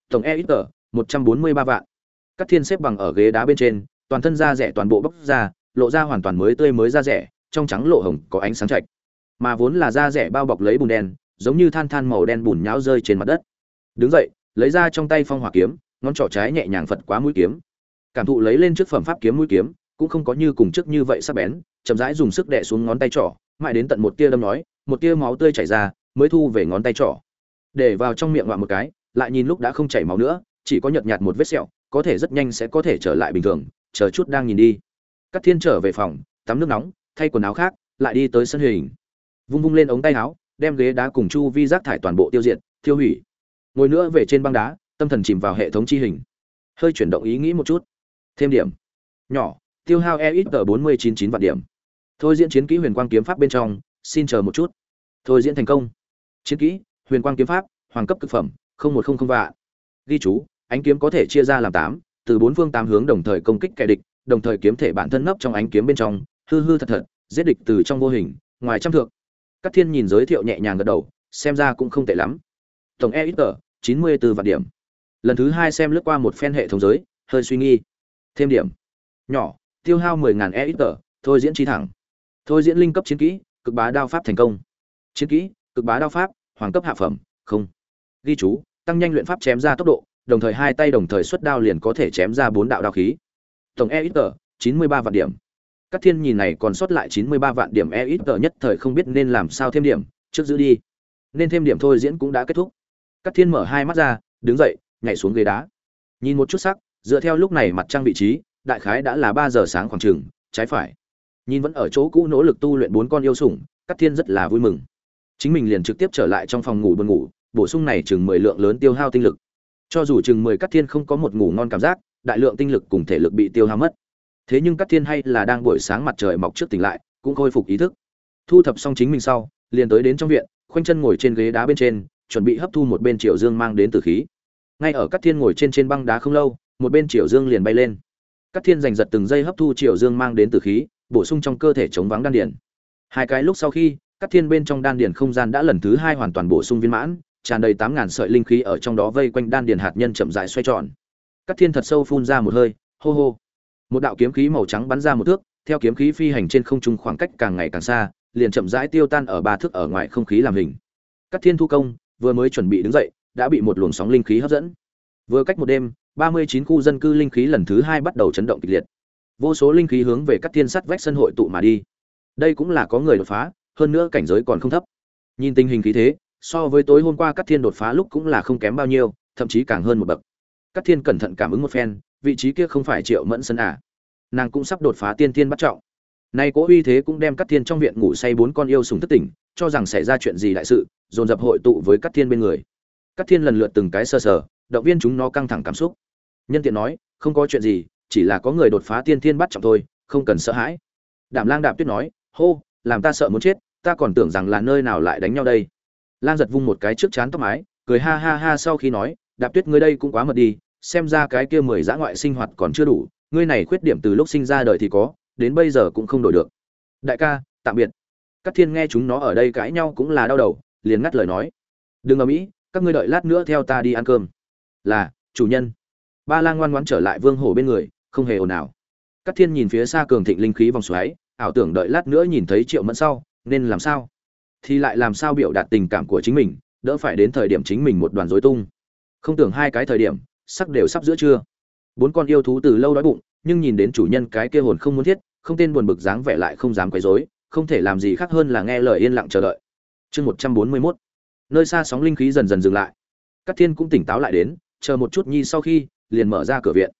Tổng e ít tờ một trăm bốn mươi ba vạn. Các thiên xếp bằng ở ghế đá bên trên, toàn thân da rẻ toàn bộ bóc ra, lộ ra hoàn toàn mới tươi mới da rẻ, trong trắng lộ hồng có ánh sáng chạch mà vốn là da rẻ bao bọc lấy bùn đen, giống như than than màu đen bùn nhão rơi trên mặt đất. Đứng dậy, lấy ra trong tay phong hỏa kiếm ngón trỏ trái nhẹ nhàng phật quá mũi kiếm cảm thụ lấy lên trước phẩm pháp kiếm mũi kiếm cũng không có như cùng trước như vậy sắc bén chậm rãi dùng sức đè xuống ngón tay trỏ mãi đến tận một tia đâm nói một tia máu tươi chảy ra mới thu về ngón tay trỏ để vào trong miệng ngoạm một cái lại nhìn lúc đã không chảy máu nữa chỉ có nhợt nhạt một vết sẹo có thể rất nhanh sẽ có thể trở lại bình thường chờ chút đang nhìn đi Cát Thiên trở về phòng, tắm nước nóng, thay quần áo khác, lại đi tới sân hình. Vung vung lên ống tay áo, đem ghế đá cùng chu vi rác thải toàn bộ tiêu diệt, tiêu hủy. Ngồi nữa về trên băng đá, tâm thần chìm vào hệ thống chi hình. Hơi chuyển động ý nghĩ một chút. Thêm điểm. Nhỏ, tiêu hao editor bốn mươi chín chín vạn điểm. Thôi diễn chiến kỹ huyền quang kiếm pháp bên trong, xin chờ một chút. Thôi diễn thành công. Chiến kỹ, huyền quang kiếm pháp, hoàng cấp cực phẩm, 0100 vạn. Ghi chú, ánh kiếm có thể chia ra làm tám, từ bốn phương tám hướng đồng thời công kích kẻ địch, đồng thời kiếm thể bản thân nấp trong ánh kiếm bên trong, hư hư thật thật, giết địch từ trong vô hình, ngoài trăm thượng. Cát Thiên nhìn giới thiệu nhẹ nhàng gật đầu, xem ra cũng không tệ lắm. Tổng EXP 94 vạn điểm. Lần thứ hai xem lướt qua một phen hệ thống giới, hơi suy nghi. Thêm điểm. Nhỏ, tiêu hao 10000 EXP, thôi diễn chi thẳng. Thôi diễn linh cấp chiến kỹ, cực bá đao pháp thành công. Chiến kỹ, cực bá đao pháp, hoàng cấp hạ phẩm, không. Ghi chú, tăng nhanh luyện pháp chém ra tốc độ, đồng thời hai tay đồng thời xuất đao liền có thể chém ra bốn đạo đao khí tổng e ít tờ chín mươi ba vạn điểm các thiên nhìn này còn sót lại chín mươi ba vạn điểm e ít tờ nhất thời không biết nên làm sao thêm điểm trước giữ đi nên thêm điểm thôi diễn cũng đã kết thúc các thiên mở hai mắt ra đứng dậy nhảy xuống ghế đá. Nhìn một chút sắc, dựa theo lúc này mặt trăng vị trí, đại khái đã là ba giờ sáng khoảng trường trái phải. Nhìn vẫn ở chỗ cũ nỗ lực tu luyện bốn con yêu sủng cắt thiên rất là vui mừng. Chính mình liền trực tiếp trở lại trong phòng ngủ buồn ngủ, bổ sung này chừng mười lượng lớn tiêu hao tinh lực. Cho dù chừng mười cắt thiên không có một ngủ ngon cảm giác, đại lượng tinh lực cùng thể lực bị tiêu hao mất. Thế nhưng cắt thiên hay là đang buổi sáng mặt trời mọc trước tỉnh lại, cũng khôi phục ý thức. Thu thập xong chính mình sau, liền tới đến trong viện, khoanh chân ngồi trên ghế đá bên trên, chuẩn bị hấp thu một bên triệu dương mang đến từ khí ngay ở các thiên ngồi trên trên băng đá không lâu một bên triều dương liền bay lên các thiên giành giật từng giây hấp thu triều dương mang đến từ khí bổ sung trong cơ thể chống vắng đan điền hai cái lúc sau khi các thiên bên trong đan điền không gian đã lần thứ hai hoàn toàn bổ sung viên mãn tràn đầy tám ngàn sợi linh khí ở trong đó vây quanh đan điền hạt nhân chậm rãi xoay tròn Cát Thiên thật sâu phun ra một hơi, hô hô. Một đạo kiếm khí màu trắng bắn ra một thước, theo kiếm khí phi hành trên không trung khoảng cách càng ngày càng xa, liền chậm rãi tiêu tan ở ba thước ở ngoài không khí làm hình. Cát Thiên thu công, vừa mới chuẩn bị đứng dậy, đã bị một luồng sóng linh khí hấp dẫn. Vừa cách một đêm, 39 khu dân cư linh khí lần thứ hai bắt đầu chấn động kịch liệt. Vô số linh khí hướng về Cát Thiên sắt vách sân hội tụ mà đi. Đây cũng là có người đột phá, hơn nữa cảnh giới còn không thấp. Nhìn tình hình khí thế, so với tối hôm qua Cát Thiên đột phá lúc cũng là không kém bao nhiêu, thậm chí càng hơn một bậc. Cát Thiên cẩn thận cảm ứng một phen, vị trí kia không phải Triệu Mẫn Sân à? Nàng cũng sắp đột phá tiên tiên bắt trọng. Nay cố uy thế cũng đem Cát Thiên trong viện ngủ say bốn con yêu sủng thức tỉnh, cho rằng xảy ra chuyện gì đại sự, dồn dập hội tụ với Cát Thiên bên người. Các Thiên lần lượt từng cái sơ sở, động viên chúng nó căng thẳng cảm xúc. Nhân tiện nói, không có chuyện gì, chỉ là có người đột phá tiên thiên bắt trọng thôi, không cần sợ hãi. Đạm Lang Đạp Tuyết nói, hô, làm ta sợ muốn chết, ta còn tưởng rằng là nơi nào lại đánh nhau đây. Lang giật vung một cái trước chán tóc mái, cười ha ha ha sau khi nói, Đạp Tuyết ngươi đây cũng quá mật đi, xem ra cái kia mười dã ngoại sinh hoạt còn chưa đủ ngươi này khuyết điểm từ lúc sinh ra đời thì có đến bây giờ cũng không đổi được đại ca tạm biệt các thiên nghe chúng nó ở đây cãi nhau cũng là đau đầu liền ngắt lời nói đừng ở mỹ các ngươi đợi lát nữa theo ta đi ăn cơm. Là, chủ nhân. Ba lang ngoan ngoãn trở lại vương hổ bên người, không hề ồn ào. Các thiên nhìn phía xa cường thịnh linh khí vòng xoáy, ảo tưởng đợi lát nữa nhìn thấy triệu mẫn sau, nên làm sao? Thì lại làm sao biểu đạt tình cảm của chính mình, đỡ phải đến thời điểm chính mình một đoàn rối tung. Không tưởng hai cái thời điểm, sắc đều sắp giữa trưa. Bốn con yêu thú từ lâu đói bụng, nhưng nhìn đến chủ nhân cái kia hồn không muốn thiết, không tên buồn bực dáng vẻ lại không dám quấy rối, không thể làm gì khác hơn là nghe lời yên lặng chờ đợi. Chương một trăm bốn mươi mốt nơi xa sóng linh khí dần dần dừng lại. Các thiên cũng tỉnh táo lại đến, chờ một chút nhi sau khi liền mở ra cửa viện.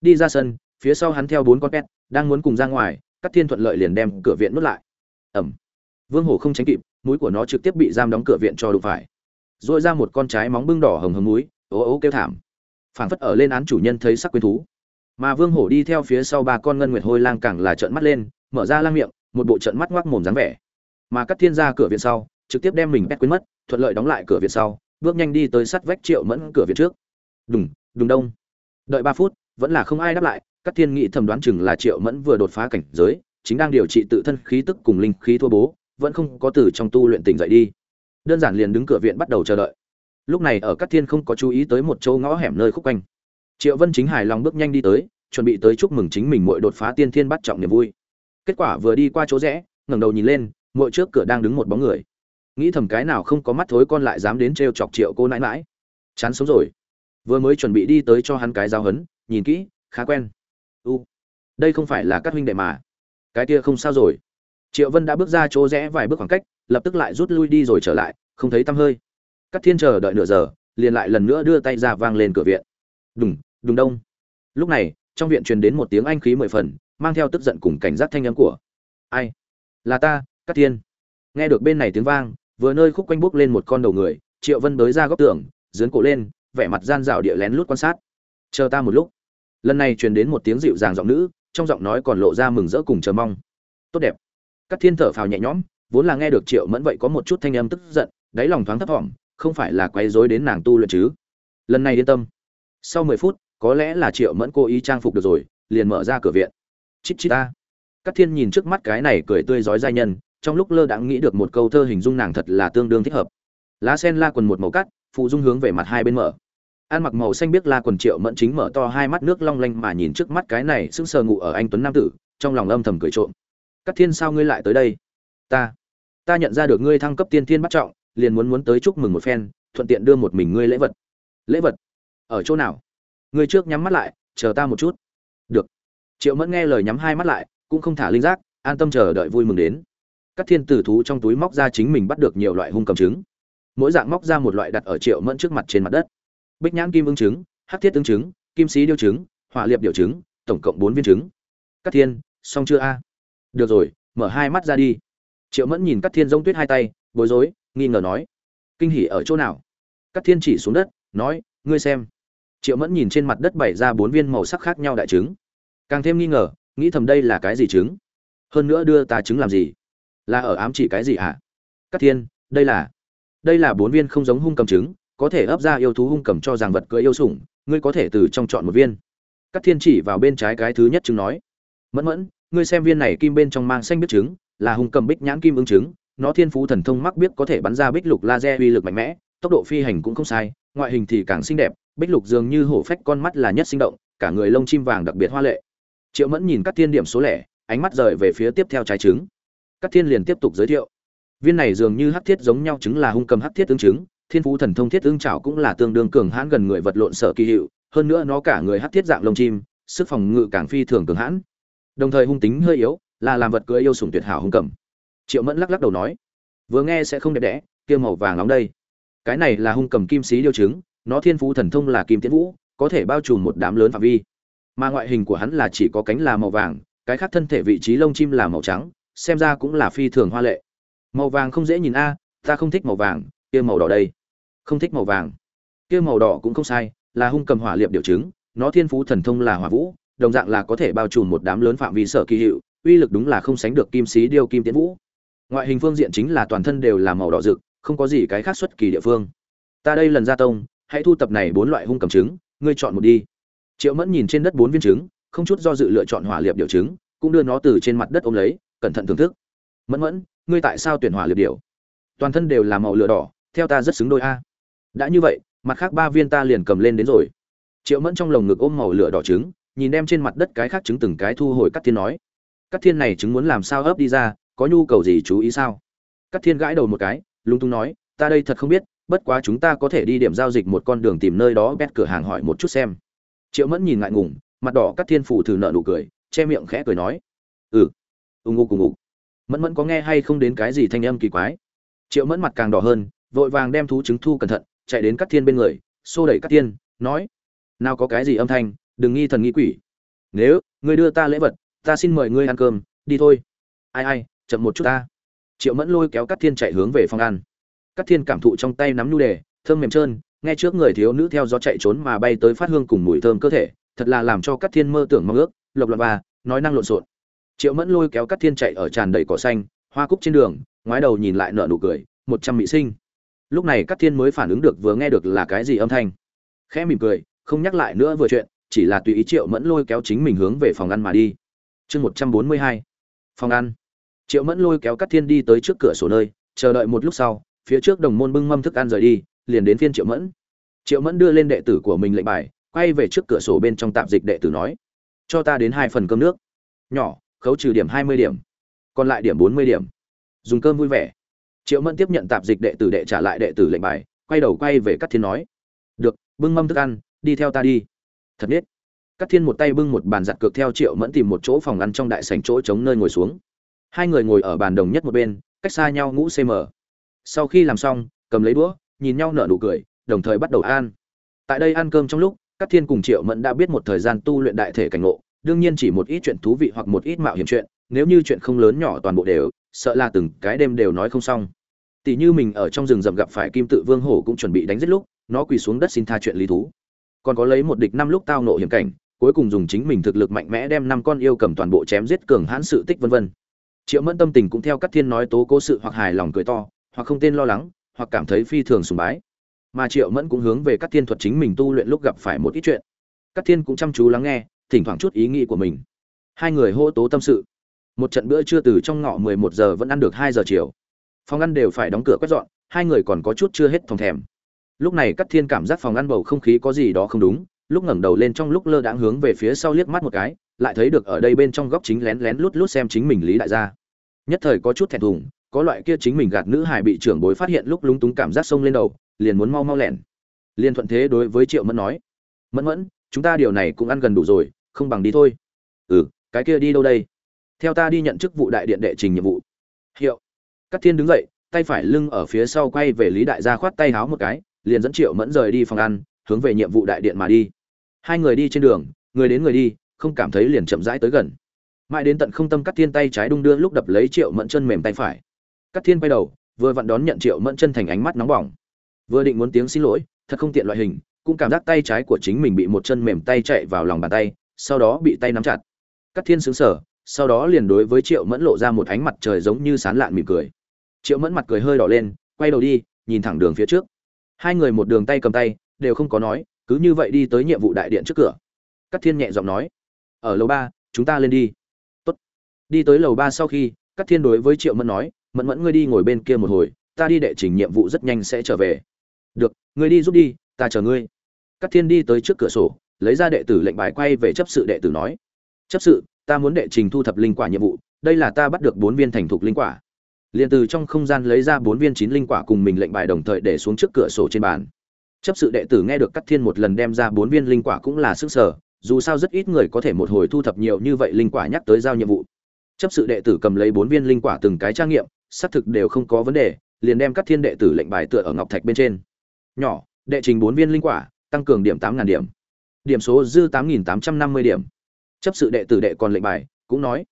Đi ra sân, phía sau hắn theo bốn con pet đang muốn cùng ra ngoài các thiên thuận lợi liền đem cửa viện nút lại. Ẩm. Vương hổ không tránh kịp, mũi của nó trực tiếp bị giam đóng cửa viện cho đụng phải. Rồi ra một con trái móng bưng đỏ hồng hồng mũi ố ố kêu thảm. Phảng phất ở lên án chủ nhân thấy sắc quyến thú. Mà vương hổ đi theo phía sau ba con ngân nguyệt hôi lang càng là trợn mắt lên, mở ra lang miệng, một bộ trận mắt ngoác mồm dáng vẻ. Mà cắt thiên ra cửa viện sau, trực tiếp đem mình bét quên mất thuận lợi đóng lại cửa viện sau, bước nhanh đi tới sắt vách triệu mẫn cửa viện trước. Đùng đùng đông. Đợi ba phút, vẫn là không ai đáp lại các thiên nghĩ thầm đoán chừng là triệu mẫn vừa đột phá cảnh giới, chính đang điều trị tự thân khí tức cùng linh khí thua bố, vẫn không có từ trong tu luyện tỉnh dậy đi. Đơn giản liền đứng cửa viện bắt đầu chờ đợi. Lúc này ở các thiên không có chú ý tới một chỗ ngõ hẻm nơi khúc quanh. Triệu vân chính hài lòng bước nhanh đi tới, chuẩn bị tới chúc mừng chính mình muội đột phá tiên thiên bắt trọng niềm vui. Kết quả vừa đi qua chỗ rẽ, ngẩng đầu nhìn lên, muội trước cửa đang đứng một bóng người nghĩ thầm cái nào không có mắt thối con lại dám đến trêu chọc triệu cô nãi mãi. Chán sống rồi. Vừa mới chuẩn bị đi tới cho hắn cái giao hấn, nhìn kỹ, khá quen. U, đây không phải là các huynh đệ mà. Cái kia không sao rồi. Triệu vân đã bước ra chỗ rẽ vài bước khoảng cách, lập tức lại rút lui đi rồi trở lại, không thấy tăm hơi. Các thiên chờ đợi nửa giờ, liền lại lần nữa đưa tay ra vang lên cửa viện. Đùng đùng đông. Lúc này, trong viện truyền đến một tiếng anh khí mười phần, mang theo tức giận cùng cảnh giác thanh âm của. Ai? Là ta các thiên. Nghe được bên này tiếng vang vừa nơi khúc quanh bốc lên một con đầu người, triệu vân tới ra góc tường, dướn cổ lên, vẻ mặt gian dạo địa lén lút quan sát. Chờ ta một lúc. Lần này truyền đến một tiếng dịu dàng giọng nữ, trong giọng nói còn lộ ra mừng rỡ cùng chờ mong. Tốt đẹp. Các thiên thở phào nhẹ nhõm, vốn là nghe được triệu mẫn vậy có một chút thanh âm tức giận, đáy lòng thoáng thấp thỏm, không phải là quấy rối đến nàng tu luyện chứ? Lần này yên tâm. Sau mười phút, có lẽ là triệu mẫn cố ý trang phục được rồi, liền mở ra cửa viện. Chít chít ta. Các thiên nhìn trước mắt cái này cười tươi rói giai nhân trong lúc lơ đãng nghĩ được một câu thơ hình dung nàng thật là tương đương thích hợp lá sen la quần một màu cắt phụ dung hướng về mặt hai bên mở An mặc màu xanh biết la quần Triệu Mẫn chính mở to hai mắt nước long lanh mà nhìn trước mắt cái này sững sờ ngủ ở anh tuấn nam tử, trong lòng âm thầm cười trộm. các Thiên sao ngươi lại tới đây? Ta, ta nhận ra được ngươi thăng cấp tiên thiên bắt trọng, liền muốn muốn tới chúc mừng một phen, thuận tiện đưa một mình ngươi lễ vật. Lễ vật? Ở chỗ nào? Ngươi trước nhắm mắt lại, chờ ta một chút. Được. Triệu Mẫn nghe lời nhắm hai mắt lại, cũng không thả linh giác, an tâm chờ đợi vui mừng đến. Các thiên tử thú trong túi móc ra chính mình bắt được nhiều loại hung cầm trứng. Mỗi dạng móc ra một loại đặt ở Triệu Mẫn trước mặt trên mặt đất. Bích nhãn kim ưng trứng, hắc thiết ưng trứng, kim sĩ điêu trứng, hỏa liệp điệu trứng, tổng cộng bốn viên trứng. Cát thiên, xong chưa a? Được rồi, mở hai mắt ra đi. Triệu mẫn nhìn cát thiên giống tuyết hai tay, bối rối, nghi ngờ nói. Kinh hỉ ở chỗ nào? Cát thiên chỉ xuống đất, nói, ngươi xem. Triệu mẫn nhìn trên mặt đất bày ra bốn viên màu sắc khác nhau đại trứng. Càng thêm nghi ngờ, nghĩ thầm đây là cái gì trứng? Hơn nữa đưa ta trứng làm gì? Là ở ám chỉ cái gì ạ? À? cát thiên, đây là đây là bốn viên không giống hung cầm trứng, có thể ấp ra yêu thú hung cầm cho rằng vật cưỡi yêu sủng, ngươi có thể từ trong chọn một viên. Các thiên chỉ vào bên trái cái thứ nhất trứng nói, mẫn mẫn, ngươi xem viên này kim bên trong mang xanh biết trứng, là hung cầm bích nhãn kim ứng trứng, nó thiên phú thần thông mắc biết có thể bắn ra bích lục laser uy lực mạnh mẽ, tốc độ phi hành cũng không sai, ngoại hình thì càng xinh đẹp, bích lục dường như hổ phách con mắt là nhất sinh động, cả người lông chim vàng đặc biệt hoa lệ. Triệu mẫn nhìn các thiên điểm số lẻ, ánh mắt rời về phía tiếp theo trái trứng các thiên liền tiếp tục giới thiệu. Viên này dường như hắc thiết giống nhau chứng là hung cầm hắc thiết tương chứng, thiên phú thần thông thiết tương trảo cũng là tương đương cường hãn gần người vật lộn sở kỳ hiệu hơn nữa nó cả người hắc thiết dạng lông chim sức phòng ngự càng phi thường cường hãn. Đồng thời hung tính hơi yếu là làm vật cưỡi yêu sủng tuyệt hảo hung cầm. Triệu mẫn lắc lắc đầu nói vừa nghe sẽ không đẹp đẽ kia màu vàng nóng đây. Cái này là hung cầm kim xí điêu chứng nó thiên phú thần thông là kim tiến vũ có thể bao trùm một đám lớn phạm vi. Mà ngoại hình của hắn là chỉ có cánh là màu vàng cái khác thân thể vị trí lông chim là màu trắng xem ra cũng là phi thường hoa lệ. Màu vàng không dễ nhìn a, ta không thích màu vàng, kia màu đỏ đây. Không thích màu vàng. Kia màu đỏ cũng không sai, là hung cầm hỏa liệp điều chứng, nó thiên phú thần thông là hỏa vũ, đồng dạng là có thể bao trùm một đám lớn phạm vi sở kỳ hiệu, uy lực đúng là không sánh được kim sĩ điêu kim tiến vũ. Ngoại hình phương diện chính là toàn thân đều là màu đỏ rực, không có gì cái khác xuất kỳ địa phương. Ta đây lần ra tông, hãy thu tập này bốn loại hung cầm trứng ngươi chọn một đi. Triệu mẫn nhìn trên đất bốn viên trứng không chút do dự lựa chọn hỏa liệp điều trứng cũng đưa nó từ trên mặt đất ôm lấy cẩn thận thưởng thức. Mẫn mẫn, ngươi tại sao tuyển hỏa liệt điều toàn thân đều là màu lửa đỏ, theo ta rất xứng đôi a. Đã như vậy, mặt khác ba viên ta liền cầm lên đến rồi. Triệu mẫn trong lồng ngực ôm màu lửa đỏ trứng, nhìn đem trên mặt đất cái khác trứng từng cái thu hồi cắt thiên nói. Cắt thiên này trứng muốn làm sao ấp đi ra, có nhu cầu gì chú ý sao? Cắt thiên gãi đầu một cái lung tung nói, ta đây thật không biết, bất quá chúng ta có thể đi điểm giao dịch một con đường tìm nơi đó bét cửa hàng hỏi một chút xem. Triệu mẫn nhìn ngại ngùng, mặt đỏ cắt thiên phủ thử nợ nụ cười, che miệng khẽ cười nói. Ừ ùng ục ùng ục mẫn mẫn có nghe hay không đến cái gì thanh âm kỳ quái? Triệu mẫn mặt càng đỏ hơn, vội vàng đem thú trứng thu cẩn thận, chạy đến cắt thiên bên người, xô đẩy cắt thiên, nói, nào có cái gì âm thanh, đừng nghi thần nghi quỷ. Nếu ngươi đưa ta lễ vật, ta xin mời ngươi ăn cơm, đi thôi. Ai ai, chậm một chút ta. Triệu mẫn lôi kéo cắt thiên chạy hướng về phòng ăn. Cắt thiên cảm thụ trong tay nắm nhu đề, thơm mềm trơn, nghe trước người thiếu nữ theo gió chạy trốn mà bay tới phát hương cùng mùi thơm cơ thể, thật là làm cho cắt thiên mơ tưởng mong ước, lộc lọt và, nói năng lộn xộn triệu mẫn lôi kéo cắt thiên chạy ở tràn đầy cỏ xanh, hoa cúc trên đường, ngoái đầu nhìn lại nợ nụ cười, một trăm mỹ sinh. Lúc này các thiên mới phản ứng được vừa nghe được là cái gì âm thanh. Khẽ mỉm cười, không nhắc lại nữa vừa chuyện, chỉ là tùy ý triệu mẫn lôi kéo chính mình hướng về phòng ăn mà đi. Chương một trăm bốn mươi hai, phòng ăn. Triệu mẫn lôi kéo các thiên đi tới trước cửa sổ nơi, chờ đợi một lúc sau, phía trước đồng môn bưng mâm thức ăn rời đi, liền đến phiên triệu mẫn. Triệu mẫn đưa lên đệ tử của mình lệnh bài, quay về trước cửa sổ bên trong tạp dịch đệ tử nói, cho ta đến hai phần cơm nước. Nhỏ khấu trừ điểm hai mươi điểm còn lại điểm bốn mươi điểm dùng cơm vui vẻ triệu mẫn tiếp nhận tạp dịch đệ tử đệ trả lại đệ tử lệnh bài quay đầu quay về Cát thiên nói được bưng mâm thức ăn đi theo ta đi thật biết Cát Thiên một tay bưng một bàn giặt cược theo Triệu Mẫn tìm một chỗ phòng ăn trong đại sảnh chỗ chống nơi ngồi xuống. Hai người ngồi ở bàn đồng nhất một bên, cách xa nhau ngũ cm. Sau khi làm xong, cầm lấy đũa, nhìn nhau nở nụ cười, đồng thời bắt đầu ăn. Tại đây ăn cơm trong lúc, Cát Thiên cùng Triệu Mẫn đã biết một thời gian tu luyện đại thể cảnh ngộ, đương nhiên chỉ một ít chuyện thú vị hoặc một ít mạo hiểm chuyện, nếu như chuyện không lớn nhỏ toàn bộ đều, sợ là từng cái đêm đều nói không xong. Tỷ như mình ở trong rừng rậm gặp phải Kim Tự Vương hổ cũng chuẩn bị đánh giết lúc, nó quỳ xuống đất xin tha chuyện lý thú. Còn có lấy một địch năm lúc tao nộ hiểm cảnh, cuối cùng dùng chính mình thực lực mạnh mẽ đem năm con yêu cầm toàn bộ chém giết cường hãn sự tích vân vân. Triệu Mẫn tâm tình cũng theo Cát Thiên nói tố cố sự hoặc hài lòng cười to, hoặc không tên lo lắng, hoặc cảm thấy phi thường sùng bái. Mà Triệu Mẫn cũng hướng về Cát Thiên thuật chính mình tu luyện lúc gặp phải một ít chuyện. Cát Thiên cũng chăm chú lắng nghe, thỉnh thoảng chút ý nghĩ của mình. Hai người hô tố tâm sự. Một trận bữa trưa từ trong ngọ 11 giờ vẫn ăn được 2 giờ chiều. Phòng ăn đều phải đóng cửa quét dọn, hai người còn có chút chưa hết phòng thèm. Lúc này Cát Thiên cảm giác phòng ăn bầu không khí có gì đó không đúng, lúc ngẩng đầu lên trong lúc lơ đãng hướng về phía sau liếc mắt một cái, lại thấy được ở đây bên trong góc chính lén lén lút lút xem chính mình Lý đại gia. Nhất thời có chút thẹn thùng, có loại kia chính mình gạt nữ hài bị trưởng bối phát hiện lúc lúng túng cảm giác sông lên đầu, liền muốn mau mau lẻn. Liên thuận thế đối với Triệu Mẫn nói: "Mẫn Mẫn, chúng ta điều này cũng ăn gần đủ rồi, không bằng đi thôi." "Ừ, cái kia đi đâu đây?" "Theo ta đi nhận chức vụ đại điện đệ trình nhiệm vụ." "Hiệu." Cát Thiên đứng dậy, tay phải lưng ở phía sau quay về Lý đại gia khoát tay háo một cái, liền dẫn Triệu Mẫn rời đi phòng ăn, hướng về nhiệm vụ đại điện mà đi hai người đi trên đường người đến người đi không cảm thấy liền chậm rãi tới gần mãi đến tận không tâm cắt thiên tay trái đung đưa lúc đập lấy triệu mẫn chân mềm tay phải cắt thiên quay đầu vừa vặn đón nhận triệu mẫn chân thành ánh mắt nóng bỏng vừa định muốn tiếng xin lỗi thật không tiện loại hình cũng cảm giác tay trái của chính mình bị một chân mềm tay chạy vào lòng bàn tay sau đó bị tay nắm chặt. Cắt thiên xứng sở sau đó liền đối với triệu mẫn lộ ra một ánh mặt trời giống như sán lạn mỉm cười. Triệu mẫn mặt cười hơi đỏ lên, quay đầu đi, nhìn thẳng đường phía trước. Hai người một đường tay cầm tay, đều không có nói, cứ như vậy đi tới nhiệm vụ đại điện trước cửa. Cắt thiên nhẹ giọng nói, ở lầu ba, chúng ta lên đi. Tốt. đi tới lầu ba sau khi cắt thiên đối với triệu mẫn nói, mẫn mẫn ngươi đi ngồi bên kia một hồi, ta đi đệ trình nhiệm vụ rất nhanh sẽ trở về. Được, ngươi đi giúp đi, ta chờ ngươi. Cắt thiên đi tới trước cửa sổ lấy ra đệ tử lệnh bài quay về chấp sự đệ tử nói, chấp sự, ta muốn đệ trình thu thập linh quả nhiệm vụ, đây là ta bắt được bốn viên thành thục linh quả. Liền từ trong không gian lấy ra bốn viên chín linh quả cùng mình lệnh bài đồng thời để xuống trước cửa sổ trên bàn. Chấp sự đệ tử nghe được cắt thiên một lần đem ra bốn viên linh quả cũng là sức sở, dù sao rất ít người có thể một hồi thu thập nhiều như vậy linh quả nhắc tới giao nhiệm vụ. Chấp sự đệ tử cầm lấy bốn viên linh quả từng cái trang nghiệm, xác thực đều không có vấn đề, liền đem cắt thiên đệ tử lệnh bài tựa ở ngọc thạch bên trên. Nhỏ, đệ trình bốn viên linh quả, tăng cường điểm tám ngàn điểm điểm số dư tám nghìn tám trăm năm mươi điểm. Chấp sự đệ tử đệ còn lệnh bài, cũng nói,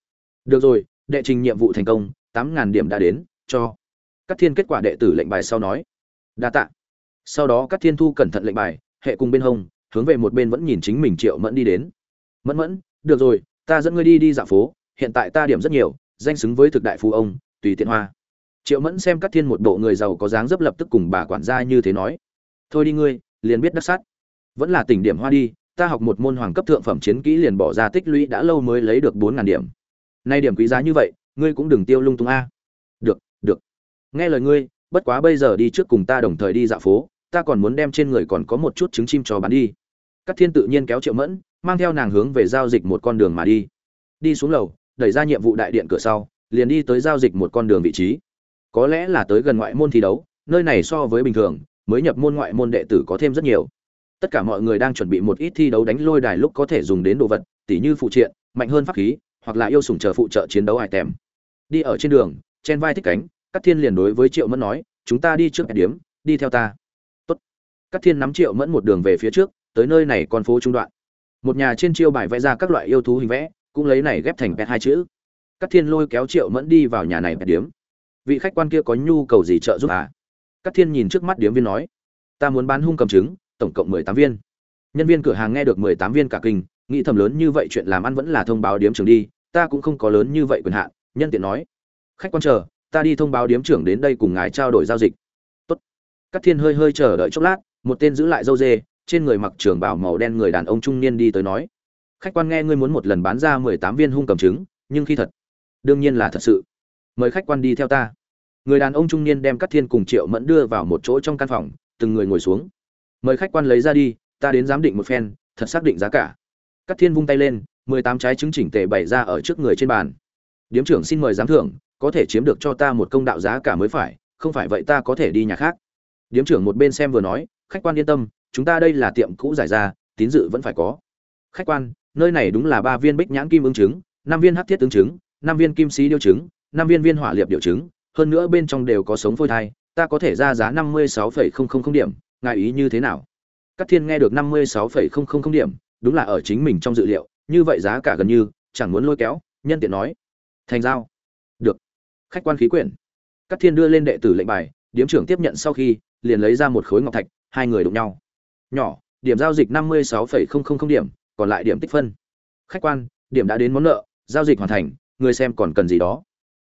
được rồi, đệ trình nhiệm vụ thành công, tám điểm đã đến, cho. Cắt thiên kết quả đệ tử lệnh bài sau nói, đa tạ. Sau đó các thiên thu cẩn thận lệnh bài, hệ cùng bên hông, hướng về một bên vẫn nhìn chính mình triệu mẫn đi đến. Mẫn mẫn, được rồi, ta dẫn ngươi đi đi dạo phố, hiện tại ta điểm rất nhiều, danh xứng với thực đại phú ông, tùy tiện hoa. Triệu mẫn xem các thiên một bộ người giàu có dáng dấp lập tức cùng bà quản gia như thế nói, thôi đi ngươi, liền biết đắc sát vẫn là tỉnh điểm hoa đi ta học một môn hoàng cấp thượng phẩm chiến kỹ liền bỏ ra tích lũy đã lâu mới lấy được bốn ngàn điểm. Nay điểm quý giá như vậy, ngươi cũng đừng tiêu lung tung a. Được được. Nghe lời ngươi, bất quá bây giờ đi trước cùng ta đồng thời đi dạo phố, ta còn muốn đem trên người còn có một chút trứng chim cho bán đi. Các thiên tự nhiên kéo triệu mẫn, mang theo nàng hướng về giao dịch một con đường mà đi. Đi xuống lầu, đẩy ra nhiệm vụ đại điện cửa sau, liền đi tới giao dịch một con đường vị trí. Có lẽ là tới gần ngoại môn thi đấu, nơi này so với bình thường, mới nhập môn ngoại môn đệ tử có thêm rất nhiều tất cả mọi người đang chuẩn bị một ít thi đấu đánh lôi đài lúc có thể dùng đến đồ vật, tỉ như phụ triện, mạnh hơn pháp khí, hoặc là yêu sủng chờ phụ trợ chiến đấu ai tèm. Đi ở trên đường chen vai thích cánh các thiên liền đối với triệu mẫn nói, chúng ta đi trước hẹp điếm đi theo ta. Tốt. Các thiên nắm triệu mẫn một đường về phía trước, tới nơi này con phố trung đoạn. Một nhà trên chiêu bài vẽ ra các loại yêu thú hình vẽ, cũng lấy này ghép thành pet hai chữ. Các thiên lôi kéo triệu mẫn đi vào nhà này pet điếm vị khách quan kia có nhu cầu gì trợ giúp à? Các thiên nhìn trước mắt điếm viên nói, ta muốn bán hung cầm trứng tổng cộng mười tám viên. Nhân viên cửa hàng nghe được mười tám viên cả kinh, nghĩ thầm lớn như vậy chuyện làm ăn vẫn là thông báo điếm trưởng đi, ta cũng không có lớn như vậy quyền hạn, nhân tiện nói. Khách quan chờ, ta đi thông báo điếm trưởng đến đây cùng ngài trao đổi giao dịch. Tốt. Các thiên hơi hơi chờ đợi chốc lát, một tên giữ lại dâu dê, trên người mặc trường bào màu đen người đàn ông trung niên đi tới nói. Khách quan nghe ngươi muốn một lần bán ra mười tám viên hung cầm trứng, nhưng khi thật, đương nhiên là thật sự. Mời khách quan đi theo ta. Người đàn ông trung niên đem các thiên cùng triệu mẫn đưa vào một chỗ trong căn phòng, từng người ngồi xuống mời khách quan lấy ra đi, ta đến giám định một phen, thật xác định giá cả. Các thiên vung tay lên, mười tám trái trứng chỉnh tề bày ra ở trước người trên bàn. Điếm trưởng xin mời giám thưởng, có thể chiếm được cho ta một công đạo giá cả mới phải, không phải vậy ta có thể đi nhà khác. Điếm trưởng một bên xem vừa nói, khách quan yên tâm, chúng ta đây là tiệm cũ giải ra, tín dự vẫn phải có. Khách quan, nơi này đúng là ba viên bích nhãn kim ứng chứng năm viên hắc thiết ứng chứng năm viên kim xí điêu chứng năm viên viên hỏa liệp điệu chứng hơn nữa bên trong đều có sống phôi thai, ta có thể ra giá năm mươi sáu phẩy không không không điểm ngài ý như thế nào Cát Thiên nghe được năm mươi sáu phẩy không không không điểm, đúng là ở chính mình trong dự liệu, như vậy giá cả gần như, chẳng muốn lôi kéo, nhân tiện nói. Thành giao. Được. Khách quan khí quyển. Cát Thiên đưa lên đệ tử lệnh bài, điếm trưởng tiếp nhận sau khi, liền lấy ra một khối ngọc thạch, hai người đụng nhau. Nhỏ, điểm giao dịch năm mươi sáu phẩy không không không điểm, còn lại điểm tích phân. Khách quan, điểm đã đến món nợ, giao dịch hoàn thành, người xem còn cần gì đó.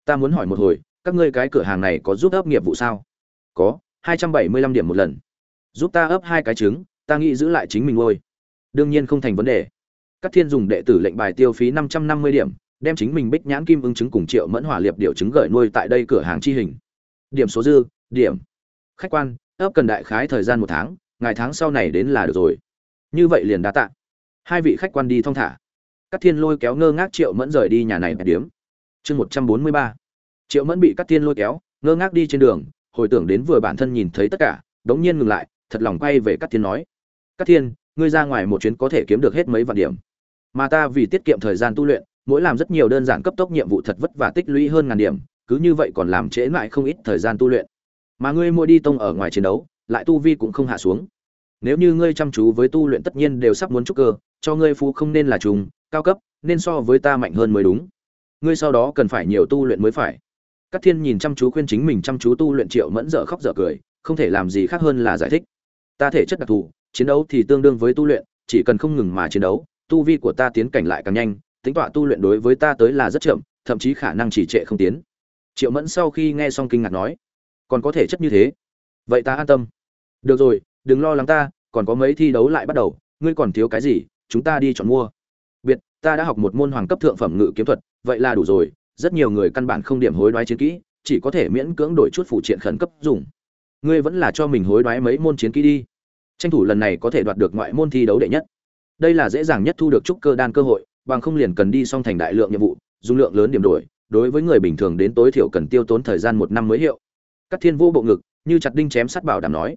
Ta muốn hỏi một hồi, các ngươi cái cửa hàng này có giúp ấp nghiệp vụ sao? Có, hai trăm bảy mươi lăm điểm một lần. Giúp ta ấp hai cái trứng, ta nghĩ giữ lại chính mình ngôi đương nhiên không thành vấn đề. Các thiên dùng đệ tử lệnh bài tiêu phí năm trăm năm mươi điểm đem chính mình bích nhãn kim ứng trứng cùng triệu mẫn hỏa liệp điệu trứng gửi nuôi tại đây cửa hàng chi hình. Điểm số dư điểm. Khách quan ấp cần đại khái thời gian một tháng ngày tháng sau này đến là được rồi. Như vậy liền đã tạ. Hai vị khách quan đi thong thả. Các thiên lôi kéo ngơ ngác triệu mẫn rời đi nhà này bẹt điếm. Chương một trăm bốn mươi ba. Triệu mẫn bị các thiên lôi kéo ngơ ngác đi trên đường hồi tưởng đến vừa bản thân nhìn thấy tất cả đống nhiên ngừng lại thật lòng quay về Cát thiên nói, Cát thiên, ngươi ra ngoài một chuyến có thể kiếm được hết mấy vạn điểm. Mà ta vì tiết kiệm thời gian tu luyện, mỗi làm rất nhiều đơn giản cấp tốc nhiệm vụ thật vất vả tích lũy hơn ngàn điểm, cứ như vậy còn làm trễ lại không ít thời gian tu luyện. Mà ngươi mua đi tông ở ngoài chiến đấu, lại tu vi cũng không hạ xuống. Nếu như ngươi chăm chú với tu luyện tất nhiên đều sắp muốn trúc cơ, cho ngươi phú không nên là trùng, cao cấp, nên so với ta mạnh hơn mới đúng. Ngươi sau đó cần phải nhiều tu luyện mới phải. Cát thiên nhìn chăm chú khuyên chính mình chăm chú tu luyện triệu mẫn dở khóc dở cười, không thể làm gì khác hơn là giải thích ta thể chất đặc thù, chiến đấu thì tương đương với tu luyện, chỉ cần không ngừng mà chiến đấu, tu vi của ta tiến cảnh lại càng nhanh, tính tọa tu luyện đối với ta tới là rất chậm, thậm chí khả năng chỉ trệ không tiến. Triệu mẫn sau khi nghe xong kinh ngạc nói, còn có thể chất như thế? Vậy ta an tâm. Được rồi, đừng lo lắng ta, còn có mấy thi đấu lại bắt đầu, ngươi còn thiếu cái gì, chúng ta đi chọn mua. Biệt, ta đã học một môn hoàng cấp thượng phẩm ngự kiếm thuật, vậy là đủ rồi, rất nhiều người căn bản không điểm hối đoái chiến kỹ, chỉ có thể miễn cưỡng đổi chút phụ triện khẩn cấp dùng. Ngươi vẫn là cho mình hối đoái mấy môn chiến kỹ đi tranh thủ lần này có thể đoạt được ngoại môn thi đấu đệ nhất. Đây là dễ dàng nhất thu được trúc cơ đan cơ hội, bằng không liền cần đi xong thành đại lượng nhiệm vụ dung lượng lớn điểm đổi, đối với người bình thường đến tối thiểu cần tiêu tốn thời gian một năm mới hiệu. Các thiên vô bộ ngực, như chặt đinh chém sắt bảo đảm nói.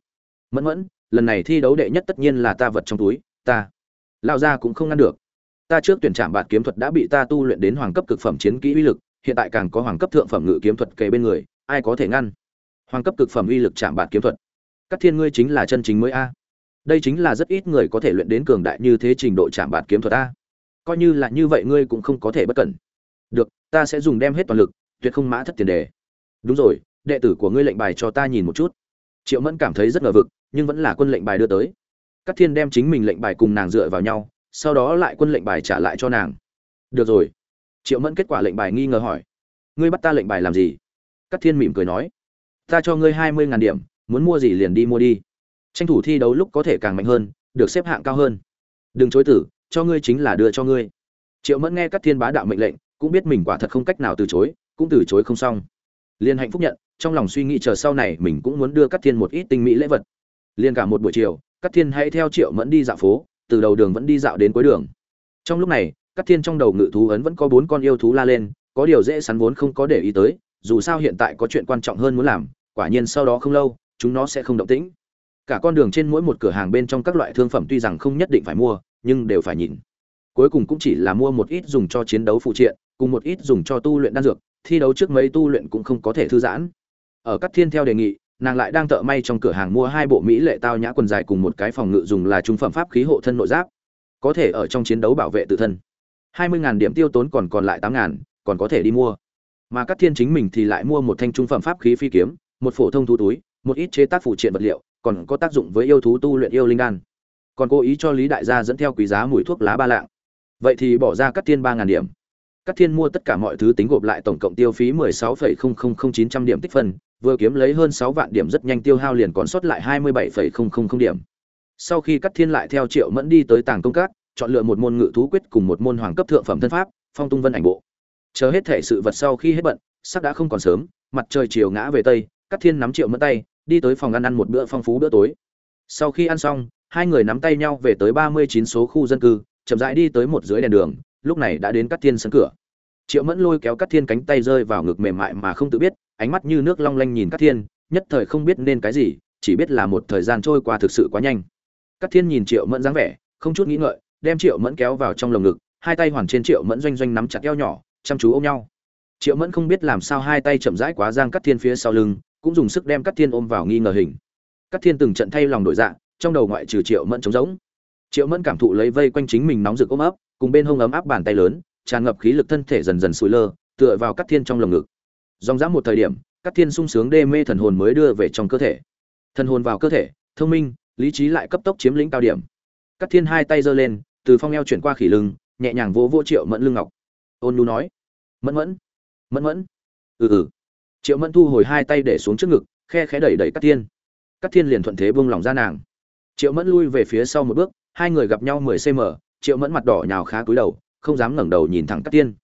Mẫn mẫn, lần này thi đấu đệ nhất tất nhiên là ta vật trong túi, ta. Lao ra cũng không ngăn được. Ta trước tuyển trạm bạt kiếm thuật đã bị ta tu luyện đến hoàng cấp cực phẩm chiến kỹ uy lực, hiện tại càng có hoàng cấp thượng phẩm ngự kiếm thuật kề bên người, ai có thể ngăn? Hoàng cấp cực phẩm uy lực trạm bạt kiếm thuật. Các thiên ngươi chính là chân chính mới a đây chính là rất ít người có thể luyện đến cường đại như thế trình độ chạm bạt kiếm thuật ta. Coi như là như vậy ngươi cũng không có thể bất cẩn. Được, ta sẽ dùng đem hết toàn lực, tuyệt không mã thất tiền đề. Đúng rồi, đệ tử của ngươi lệnh bài cho ta nhìn một chút. Triệu mẫn cảm thấy rất ngờ vực, nhưng vẫn là quân lệnh bài đưa tới. Các thiên đem chính mình lệnh bài cùng nàng dựa vào nhau, sau đó lại quân lệnh bài trả lại cho nàng. Được rồi. Triệu mẫn kết quả lệnh bài nghi ngờ hỏi. Ngươi bắt ta lệnh bài làm gì? Các thiên mỉm cười nói. Ta cho ngươi hai mươi ngàn điểm, muốn mua gì liền đi mua đi tranh thủ thi đấu lúc có thể càng mạnh hơn, được xếp hạng cao hơn. Đừng chối tử cho ngươi chính là đưa cho ngươi. Triệu mẫn nghe các thiên bá đạo mệnh lệnh, cũng biết mình quả thật không cách nào từ chối, cũng từ chối không xong. Liên hạnh phúc nhận, trong lòng suy nghĩ chờ sau này mình cũng muốn đưa các thiên một ít tinh mỹ lễ vật. Liên cả một buổi chiều, các thiên hãy theo triệu mẫn đi dạo phố, từ đầu đường vẫn đi dạo đến cuối đường. Trong lúc này, các thiên trong đầu ngự thú ấn vẫn có bốn con yêu thú la lên, có điều dễ sắn vốn không có để ý tới, dù sao hiện tại có chuyện quan trọng hơn muốn làm, quả nhiên sau đó không lâu, chúng nó sẽ không động tĩnh cả con đường trên mỗi một cửa hàng bên trong các loại thương phẩm tuy rằng không nhất định phải mua, nhưng đều phải nhìn. Cuối cùng cũng chỉ là mua một ít dùng cho chiến đấu phụ triện, cùng một ít dùng cho tu luyện đan dược, thi đấu trước mấy tu luyện cũng không có thể thư giãn. Ở các thiên theo đề nghị, nàng lại đang thợ may trong cửa hàng mua hai bộ mỹ lệ tao nhã quần dài cùng một cái phòng ngự dùng là trung phẩm pháp khí hộ thân nội giáp. Có thể ở trong chiến đấu bảo vệ tự thân. Hai mươi điểm tiêu tốn còn còn lại tám ngàn, còn có thể đi mua. Mà các thiên chính mình thì lại mua một thanh trung phẩm pháp khí phi kiếm, một phổ thông thu túi, một ít chế tác phụ triện vật liệu còn có tác dụng với yêu thú tu luyện yêu linh đan. Còn cố ý cho lý đại gia dẫn theo quý giá mùi thuốc lá ba lạng. Vậy thì bỏ ra cắt thiên ba ngàn điểm. Cắt thiên mua tất cả mọi thứ tính gộp lại tổng cộng tiêu phí mười sáu phẩy không không không chín trăm điểm tích phân, vừa kiếm lấy hơn sáu vạn điểm rất nhanh tiêu hao liền còn sót lại hai mươi bảy phẩy không không không điểm. Sau khi cắt thiên lại theo triệu mẫn đi tới tàng công cát, chọn lựa một môn ngự thú quyết cùng một môn hoàng cấp thượng phẩm thân pháp, phong tung vân ảnh bộ. Chờ hết thể sự vật sau khi hết bận sắc đã không còn sớm, mặt trời chiều ngã về tây, cắt thiên nắm triệu mẫn tay đi tới phòng ăn ăn một bữa phong phú bữa tối. Sau khi ăn xong, hai người nắm tay nhau về tới ba mươi chín số khu dân cư, chậm rãi đi tới một dưới đèn đường, lúc này đã đến cắt thiên sân cửa. Triệu mẫn lôi kéo cắt thiên cánh tay rơi vào ngực mềm mại mà không tự biết, ánh mắt như nước long lanh nhìn cắt thiên, nhất thời không biết nên cái gì, chỉ biết là một thời gian trôi qua thực sự quá nhanh. Cắt thiên nhìn triệu mẫn dáng vẻ, không chút nghĩ ngợi, đem triệu mẫn kéo vào trong lồng ngực, hai tay hoàn trên triệu mẫn doanh doanh nắm chặt eo nhỏ, chăm chú ôm nhau. Triệu mẫn không biết làm sao hai tay chậm rãi quá giang cắt thiên phía sau lưng cũng dùng sức đem cắt thiên ôm vào nghi ngờ hình. Cắt thiên từng trận thay lòng đổi dạ trong đầu ngoại trừ triệu mẫn trống rỗng. Triệu mẫn cảm thụ lấy vây quanh chính mình nóng rực ôm ấp, cùng bên hông ấm áp bàn tay lớn, tràn ngập khí lực thân thể dần dần sủi lơ, tựa vào cắt thiên trong lồng ngực. Dòng dã một thời điểm cắt thiên sung sướng đê mê thần hồn mới đưa về trong cơ thể. Thần hồn vào cơ thể, thông minh, lý trí lại cấp tốc chiếm lĩnh cao điểm. Cắt thiên hai tay giơ lên, từ phong eo chuyển qua khỉ lưng, nhẹ nhàng vỗ vỗ triệu mẫn lưng ngọc. Ôn Nhu nói, mẫn mẫn mẫn mẫn. Ừ ừ triệu mẫn thu hồi hai tay để xuống trước ngực, khe khẽ đẩy đẩy cắt thiên. Cắt thiên liền thuận thế buông lỏng ra nàng. Triệu mẫn lui về phía sau một bước, hai người gặp nhau mười cm triệu mẫn mặt đỏ nhào khá cúi đầu, không dám ngẩng đầu nhìn thẳng cắt thiên.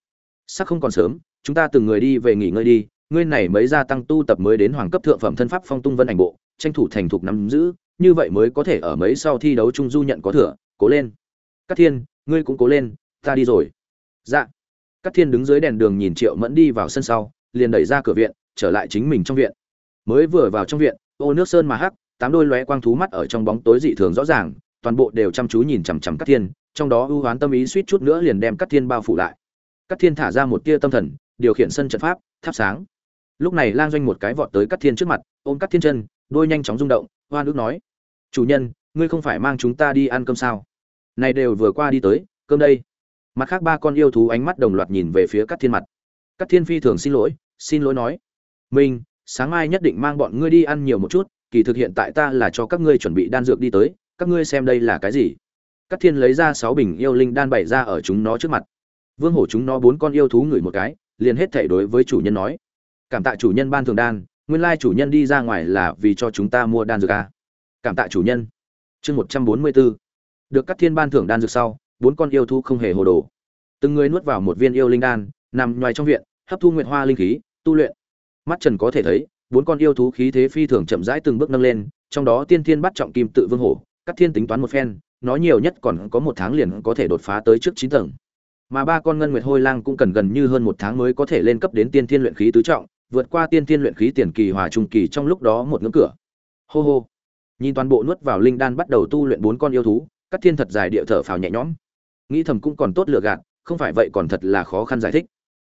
Sắc không còn sớm, chúng ta từng người đi về nghỉ ngơi đi, ngươi này mới gia tăng tu tập mới đến hoàng cấp thượng phẩm thân pháp phong tung vân ảnh bộ, tranh thủ thành thục nắm giữ, như vậy mới có thể ở mấy sau thi đấu trung du nhận có thừa, cố lên. Cắt thiên, ngươi cũng cố lên, ta đi rồi. Dạ. Cắt thiên đứng dưới đèn đường nhìn triệu mẫn đi vào sân sau, liền đẩy ra cửa viện trở lại chính mình trong viện. Mới vừa vào trong viện, ô nước sơn mà hắc, tám đôi lóe quang thú mắt ở trong bóng tối dị thường rõ ràng, toàn bộ đều chăm chú nhìn chằm chằm cắt thiên, trong đó ưu hoán tâm ý suýt chút nữa liền đem cắt thiên bao phủ lại. Cắt thiên thả ra một tia tâm thần, điều khiển sân trận pháp, thắp sáng. Lúc này lang doanh một cái vọt tới cắt thiên trước mặt, ôm cắt thiên chân, đôi nhanh chóng rung động hoan ước nói, chủ nhân, ngươi không phải mang chúng ta đi ăn cơm sao? Này đều vừa qua đi tới, cơm đây. Mặt khác ba con yêu thú ánh mắt đồng loạt nhìn về phía cắt thiên mặt. Cắt thiên phi thường xin lỗi xin lỗi nói minh, sáng mai nhất định mang bọn ngươi đi ăn nhiều một chút, kỳ thực hiện tại ta là cho các ngươi chuẩn bị đan dược đi tới, các ngươi xem đây là cái gì? Cắt thiên lấy ra sáu bình yêu linh đan bày ra ở chúng nó trước mặt. Vương hổ chúng nó bốn con yêu thú ngửi một cái, liền hết thể đối với chủ nhân nói, cảm tạ chủ nhân ban thường đan, nguyên lai chủ nhân đi ra ngoài là vì cho chúng ta mua đan dược a cảm tạ chủ nhân. Chương một trăm bốn mươi bốn. Được các thiên ban thưởng đan dược sau, bốn con yêu thú không hề hồ đồ. Từng người nuốt vào một viên yêu linh đan, nằm ngoài trong viện, hấp thu nguyệt hoa linh khí, tu luyện mắt trần có thể thấy, bốn con yêu thú khí thế phi thường chậm rãi từng bước nâng lên, trong đó tiên thiên bắt trọng kim tự vương hổ, các thiên tính toán một phen nó nhiều nhất còn có một tháng liền có thể đột phá tới trước chín tầng. Mà ba con ngân nguyệt hôi lang cũng cần gần như hơn một tháng mới có thể lên cấp đến tiên thiên luyện khí tứ trọng, vượt qua tiên thiên luyện khí tiền kỳ hòa trung kỳ trong lúc đó một ngưỡng cửa. Hô hô. Nhìn toàn bộ nuốt vào linh đan bắt đầu tu luyện bốn con yêu thú, các thiên thật dài địa thở phào nhẹ nhõm. Nghĩ thầm cũng còn tốt lựa gạt, không phải vậy còn thật là khó khăn giải thích.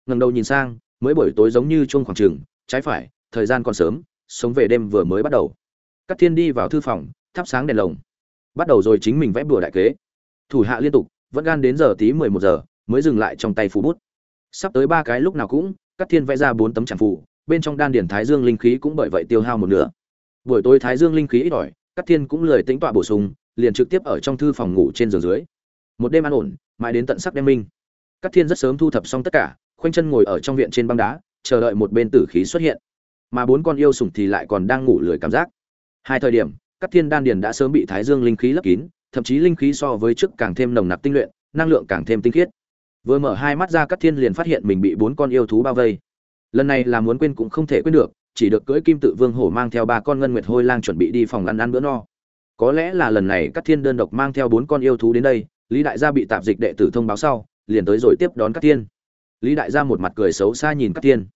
Ngần đầu nhìn sang, mới buổi tối giống như chuông khoảng trường trái phải thời gian còn sớm sống về đêm vừa mới bắt đầu. Các thiên đi vào thư phòng thắp sáng đèn lồng. Bắt đầu rồi chính mình vẽ bùa đại kế. Thủ hạ liên tục vẫn gan đến giờ tí mười một giờ mới dừng lại trong tay phủ bút. Sắp tới ba cái lúc nào cũng các thiên vẽ ra bốn tấm tràng phủ, bên trong đan điển thái dương linh khí cũng bởi vậy tiêu hao một nửa. Buổi tối thái dương linh khí ít ỏi các thiên cũng lười tính tọa bổ sung liền trực tiếp ở trong thư phòng ngủ trên giường dưới. Một đêm an ổn mãi đến tận sắc đêm minh. Các thiên rất sớm thu thập xong tất cả khoanh chân ngồi ở trong viện trên băng đá chờ đợi một bên tử khí xuất hiện. Mà bốn con yêu sủng thì lại còn đang ngủ lười cảm giác. Hai thời điểm, các thiên đan điền đã sớm bị thái dương linh khí lấp kín, thậm chí linh khí so với trước càng thêm nồng nặc tinh luyện, năng lượng càng thêm tinh khiết. Vừa mở hai mắt ra, các thiên liền phát hiện mình bị bốn con yêu thú bao vây. Lần này là muốn quên cũng không thể quên được, chỉ được cưỡi kim tự vương hổ mang theo ba con ngân nguyệt hôi lang chuẩn bị đi phòng ăn ăn bữa no. Có lẽ là lần này các thiên đơn độc mang theo bốn con yêu thú đến đây, lý đại gia bị tạp dịch đệ tử thông báo sau, liền tới rồi tiếp đón các thiên. Lý đại gia một mặt cười xấu xa nhìn các thiên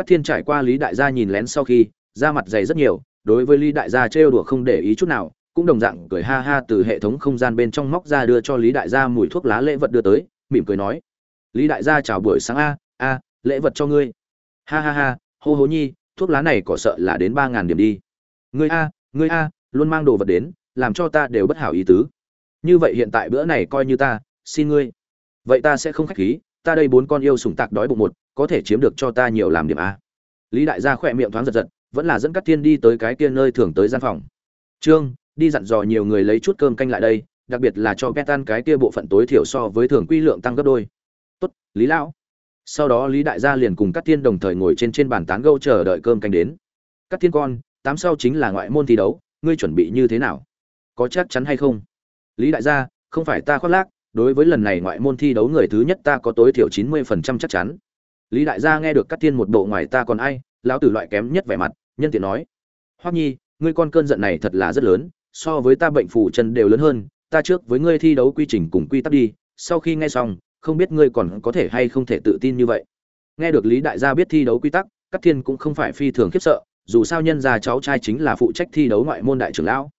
các thiên trải qua lý đại gia nhìn lén sau khi, da mặt dày rất nhiều, đối với lý đại gia trêu đùa không để ý chút nào, cũng đồng dạng cười ha ha từ hệ thống không gian bên trong móc ra đưa cho lý đại gia mùi thuốc lá lễ vật đưa tới, mỉm cười nói, lý đại gia chào buổi sáng a a, lễ vật cho ngươi. Ha ha ha, hô hố nhi, thuốc lá này có sợ là đến ba ngàn điểm đi. Ngươi a ngươi a, luôn mang đồ vật đến, làm cho ta đều bất hảo ý tứ. Như vậy hiện tại bữa này coi như ta, xin ngươi. Vậy ta sẽ không khách khí, ta đây bốn con yêu sủng tạc đói bụng một có thể chiếm được cho ta nhiều làm điểm a lý đại gia khỏe miệng thoáng giật giật vẫn là dẫn các thiên đi tới cái kia nơi thường tới gian phòng trương đi dặn dò nhiều người lấy chút cơm canh lại đây đặc biệt là cho Petan cái kia bộ phận tối thiểu so với thường quy lượng tăng gấp đôi. "Tốt, Lý lão." Sau đó Lý đại gia liền cùng các thiên đồng thời ngồi trên trên bàn tán gẫu chờ đợi cơm canh đến. "Các thiên con, tám sau chính là ngoại môn thi đấu, ngươi chuẩn bị như thế nào? Có chắc chắn hay không?" Lý đại gia, "Không phải ta khoác lác, đối với lần này ngoại môn thi đấu người thứ nhất ta có tối thiểu 90% chắc chắn." Lý đại gia nghe được cắt thiên một bộ ngoài ta còn ai, lão tử loại kém nhất vẻ mặt, nhân tiện nói: "Hoắc Nhi, ngươi con cơn giận này thật là rất lớn, so với ta bệnh phù chân đều lớn hơn, ta trước với ngươi thi đấu quy trình cùng quy tắc đi sau khi nghe xong không biết ngươi còn có thể hay không thể tự tin như vậy. Nghe được lý đại gia biết thi đấu quy tắc cắt thiên cũng không phải phi thường khiếp sợ dù sao nhân gia cháu trai chính là phụ trách thi đấu ngoại môn đại trưởng lão.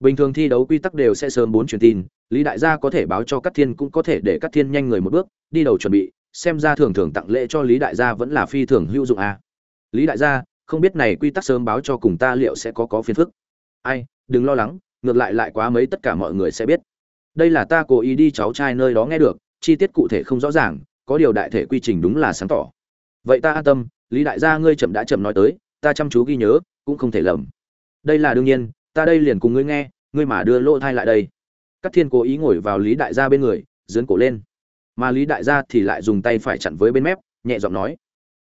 Bình thường thi đấu quy tắc đều sẽ sớm bốn truyền tin lý đại gia có thể báo cho các thiên cũng có thể để các thiên nhanh người một bước đi đầu chuẩn bị xem ra thường thường tặng lễ cho lý đại gia vẫn là phi thường hữu dụng à. lý đại gia, không biết này quy tắc sớm báo cho cùng ta liệu sẽ có có phiền phức. Ai, đừng lo lắng, ngược lại lại quá mấy tất cả mọi người sẽ biết. Đây là ta cố ý đi cháu trai nơi đó nghe được, chi tiết cụ thể không rõ ràng, có điều đại thể quy trình đúng là sáng tỏ. Vậy ta an tâm, lý đại gia ngươi chậm đã chậm nói tới, ta chăm chú ghi nhớ, cũng không thể lầm. Đây là đương nhiên, ta đây liền cùng ngươi nghe, ngươi mà đưa lỗ thai lại đây. Các thiên cố ý ngồi vào lý đại gia bên người, dướn cổ lên mà lý đại gia thì lại dùng tay phải chặn với bên mép, nhẹ giọng nói.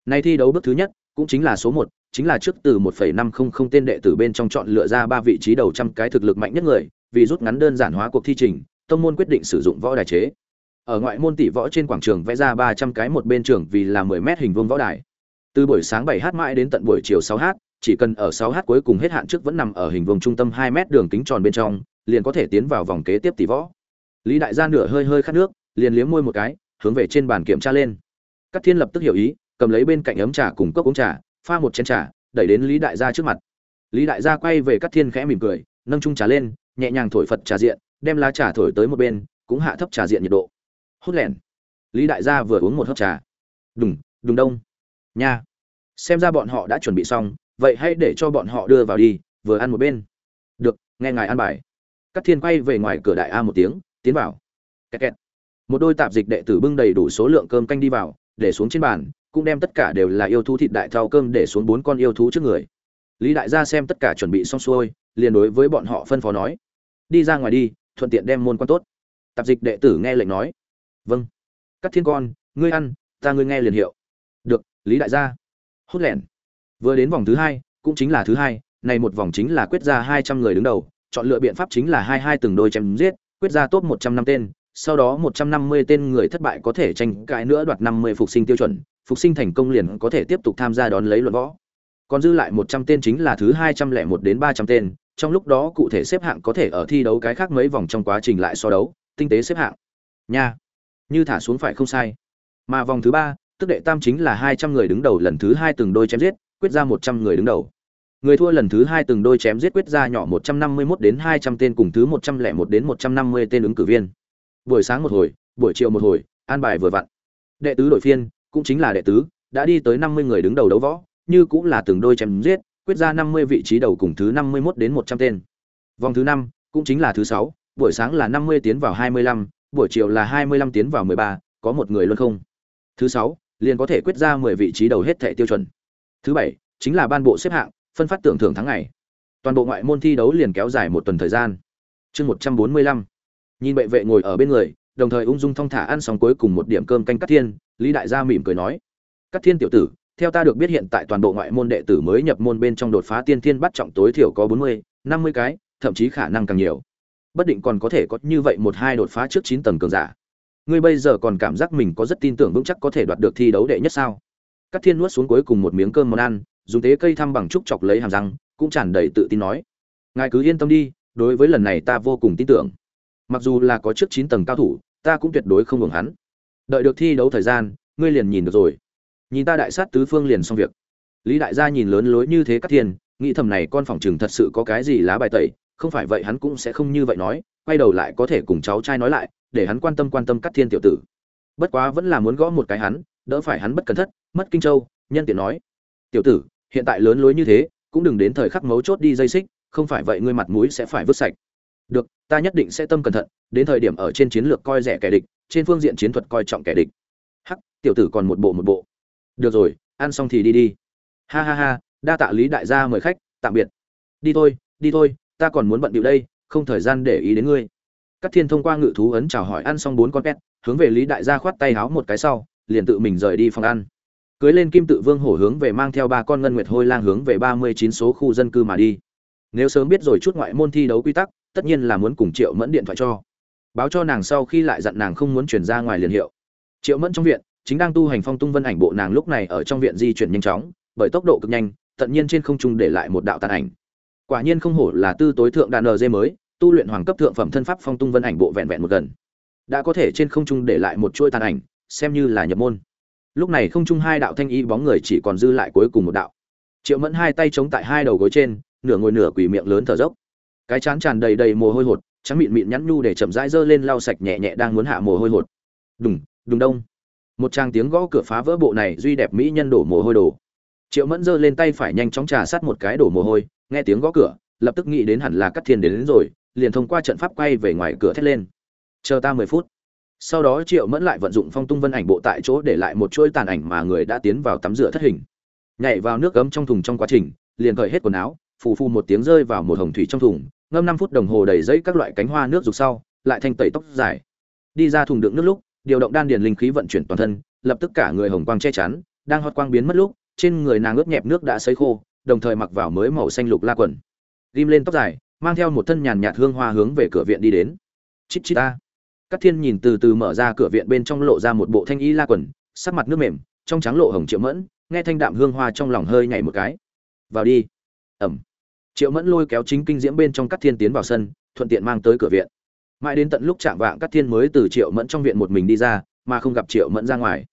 Nay thi đấu bước thứ nhất, cũng chính là số một, chính là trước từ 1.500 tên đệ tử bên trong chọn lựa ra ba vị trí đầu trăm cái thực lực mạnh nhất người, vì rút ngắn đơn giản hóa cuộc thi trình, tông môn quyết định sử dụng võ đài chế. Ở ngoại môn tỷ võ trên quảng trường vẽ ra 300 cái một bên trường vì là 10 mét hình vuông võ đài. Từ buổi sáng 7h mãi đến tận buổi chiều 6h chỉ cần ở 6h cuối cùng hết hạn trước vẫn nằm ở hình vuông trung tâm 2 mét đường kính tròn bên trong, liền có thể tiến vào vòng kế tiếp tỷ võ. Lý đại gia nửa hơi hơi khát nước liền liếm môi một cái, hướng về trên bàn kiểm tra lên. Các thiên lập tức hiểu ý, cầm lấy bên cạnh ấm trà cùng cốc uống trà, pha một chén trà, đẩy đến lý đại gia trước mặt. Lý đại gia quay về các thiên khẽ mỉm cười, nâng chung trà lên, nhẹ nhàng thổi phật trà diện, đem lá trà thổi tới một bên, cũng hạ thấp trà diện nhiệt độ. Hút lẻn. Lý đại gia vừa uống một hớp trà. Đùng đùng đông. Nha. Xem ra bọn họ đã chuẩn bị xong, vậy hãy để cho bọn họ đưa vào đi, vừa ăn một bên. Được, nghe ngài ăn bài. Các thiên quay về ngoài cửa đại a một tiếng, tiến vào. Kẹt kẹt một đôi tạp dịch đệ tử bưng đầy đủ số lượng cơm canh đi vào, để xuống trên bàn, cũng đem tất cả đều là yêu thú thịt đại thao cơm để xuống bốn con yêu thú trước người. Lý đại gia xem tất cả chuẩn bị xong xuôi, liền đối với bọn họ phân phó nói, đi ra ngoài đi, thuận tiện đem môn quan tốt. Tạp dịch đệ tử nghe lệnh nói vâng. Các thiên con, ngươi ăn, ta ngươi nghe liền hiệu. Được, lý đại gia. Hút lẻn. Vừa đến vòng thứ hai, cũng chính là thứ hai, này một vòng chính là quyết ra hai trăm người đứng đầu, chọn lựa biện pháp chính là hai hai từng đôi chém giết, quyết ra top một trăm năm tên sau đó 150 tên người thất bại có thể tranh cãi nữa đoạt 50 phục sinh tiêu chuẩn, phục sinh thành công liền có thể tiếp tục tham gia đón lấy luận võ. Còn dư lại 100 tên chính là thứ 201 đến 300 tên, trong lúc đó cụ thể xếp hạng có thể ở thi đấu cái khác mấy vòng trong quá trình lại so đấu, tinh tế xếp hạng. Nha, như thả xuống phải không sai. Mà vòng thứ 3, tức đệ tam chính là 200 người đứng đầu lần thứ 2 từng đôi chém giết, quyết ra 100 người đứng đầu. Người thua lần thứ 2 từng đôi chém giết quyết ra nhỏ 151 đến 200 tên cùng thứ 101 đến 150 tên ứng cử viên buổi sáng một hồi, buổi chiều một hồi, an bài vừa vặn. Đệ tứ đội phiên, cũng chính là đệ tứ, đã đi tới năm mươi người đứng đầu đấu võ, như cũng là từng đôi chém giết, quyết ra năm mươi vị trí đầu cùng thứ năm mươi 51 đến một trăm tên. Vòng thứ năm, cũng chính là thứ sáu, buổi sáng là năm mươi tiến vào hai mươi lăm, buổi chiều là hai mươi lăm tiến vào mười ba, có một người luôn không. Thứ sáu, liền có thể quyết ra mười vị trí đầu hết thẻ tiêu chuẩn. Thứ bảy, chính là ban bộ xếp hạng, phân phát tưởng thưởng tháng ngày. Toàn bộ ngoại môn thi đấu liền kéo dài một tuần thời gian. Chương một trăm bốn mươi lăm nhìn bệ vệ ngồi ở bên người, đồng thời ung dung thong thả ăn xong cuối cùng một điểm cơm canh cắt thiên, lý đại gia mỉm cười nói cắt thiên tiểu tử, theo ta được biết hiện tại toàn bộ ngoại môn đệ tử mới nhập môn bên trong đột phá tiên thiên bắt trọng tối thiểu có bốn mươi, năm mươi cái, thậm chí khả năng càng nhiều. Bất định còn có thể có như vậy một hai đột phá trước chín tầng cường giả. Ngươi bây giờ còn cảm giác mình có rất tin tưởng vững chắc có thể đoạt được thi đấu đệ nhất sao? Cắt thiên nuốt xuống cuối cùng một miếng cơm món ăn, dùng tế cây thăm bằng trúc chọc lấy hàm răng, cũng tràn đầy tự tin nói, ngài cứ yên tâm đi, đối với lần này ta vô cùng tin tưởng mặc dù là có trước chín tầng cao thủ, ta cũng tuyệt đối không hưởng hắn. Đợi được thi đấu thời gian, ngươi liền nhìn được rồi. Nhìn ta đại sát tứ phương liền xong việc. Lý đại gia nhìn lớn lối như thế các thiên, nghĩ thầm này con phòng chừng thật sự có cái gì lá bài tẩy, không phải vậy hắn cũng sẽ không như vậy nói, quay đầu lại có thể cùng cháu trai nói lại, để hắn quan tâm quan tâm các thiên tiểu tử. Bất quá vẫn là muốn gõ một cái hắn, đỡ phải hắn bất cẩn thất, mất kinh châu, nhân tiện nói. Tiểu tử, hiện tại lớn lối như thế, cũng đừng đến thời khắc mấu chốt đi dây xích, không phải vậy ngươi mặt mũi sẽ phải vứt sạch được, ta nhất định sẽ tâm cẩn thận, đến thời điểm ở trên chiến lược coi rẻ kẻ địch, trên phương diện chiến thuật coi trọng kẻ địch. Hắc, tiểu tử còn một bộ một bộ. Được rồi, ăn xong thì đi đi. Ha ha ha, đa tạ lý đại gia mời khách, tạm biệt. Đi thôi đi thôi, ta còn muốn bận điệu đây, không thời gian để ý đến ngươi. Các thiên thông qua ngự thú ấn chào hỏi ăn xong bốn con pet, hướng về lý đại gia khoát tay háo một cái sau, liền tự mình rời đi phòng ăn. Cưới lên kim tự vương hổ hướng về mang theo ba con ngân nguyệt hôi lang hướng về ba mươi chín số khu dân cư mà đi nếu sớm biết rồi chút ngoại môn thi đấu quy tắc, tất nhiên là muốn cùng triệu mẫn điện thoại cho. Báo cho nàng sau khi lại dặn nàng không muốn chuyển ra ngoài liền hiệu. Triệu mẫn trong viện, chính đang tu hành phong tung vân ảnh bộ nàng lúc này ở trong viện di chuyển nhanh chóng, bởi tốc độ cực nhanh, tận nhiên trên không trung để lại một đạo tàn ảnh. Quả nhiên không hổ là tư tối thượng đàn nd mới, tu luyện hoàng cấp thượng phẩm thân pháp phong tung vân ảnh bộ vẹn vẹn một gần. Đã có thể trên không trung để lại một chuỗi tàn ảnh, xem như là nhập môn. Lúc này không trung hai đạo thanh y bóng người chỉ còn dư lại cuối cùng một đạo. Triệu mẫn hai tay chống tại hai đầu gối trên nửa ngồi nửa quỳ miệng lớn thở dốc. Cái chán tràn đầy đầy mồ hôi hột trắng mịn mịn nhắn nhu để chậm rãi dơ lên lau sạch nhẹ nhẹ đang muốn hạ mồ hôi hột. Đùng đùng đông. Một tràng tiếng gõ cửa phá vỡ bộ này duy đẹp mỹ nhân đổ mồ hôi đổ triệu mẫn giơ lên tay phải nhanh chóng trà sát một cái đổ mồ hôi nghe tiếng gõ cửa lập tức nghĩ đến hẳn là cắt thiên đến, đến rồi liền thông qua trận pháp quay về ngoài cửa thét lên. Chờ ta mười phút. Sau đó triệu mẫn lại vận dụng phong tung vân ảnh bộ tại chỗ để lại một chuỗi tàn ảnh mà người đã tiến vào tắm rửa thất hình. Nhảy vào nước cấm trong thùng trong quá trình liền cởi hết quần áo phù phù một tiếng rơi vào một hồng thủy trong thùng, ngâm năm phút đồng hồ đầy giấy các loại cánh hoa nước dục sau, lại thanh tẩy tóc dài. Đi ra thùng đựng nước lúc, điều động đan điền linh khí vận chuyển toàn thân, lập tức cả người hồng quang che chắn, đang hót quang biến mất lúc, trên người nàng ướt nhẹp nước đã sấy khô, đồng thời mặc vào mới màu xanh lục la quần. Ghim lên tóc dài, mang theo một thân nhàn nhạt hương hoa hướng về cửa viện đi đến. Chít chít ta. Các thiên nhìn từ từ mở ra cửa viện bên trong lộ ra một bộ thanh y la quần, sắc mặt nước mềm, trong trắng lộ hồng triệu mẫn, nghe thanh đạm hương hoa trong lòng hơi nhảy một cái. Vào đi ẩm. Triệu mẫn lôi kéo chính kinh diễm bên trong các thiên tiến vào sân, thuận tiện mang tới cửa viện. Mãi đến tận lúc chạm vạng các thiên mới từ triệu mẫn trong viện một mình đi ra, mà không gặp triệu mẫn ra ngoài.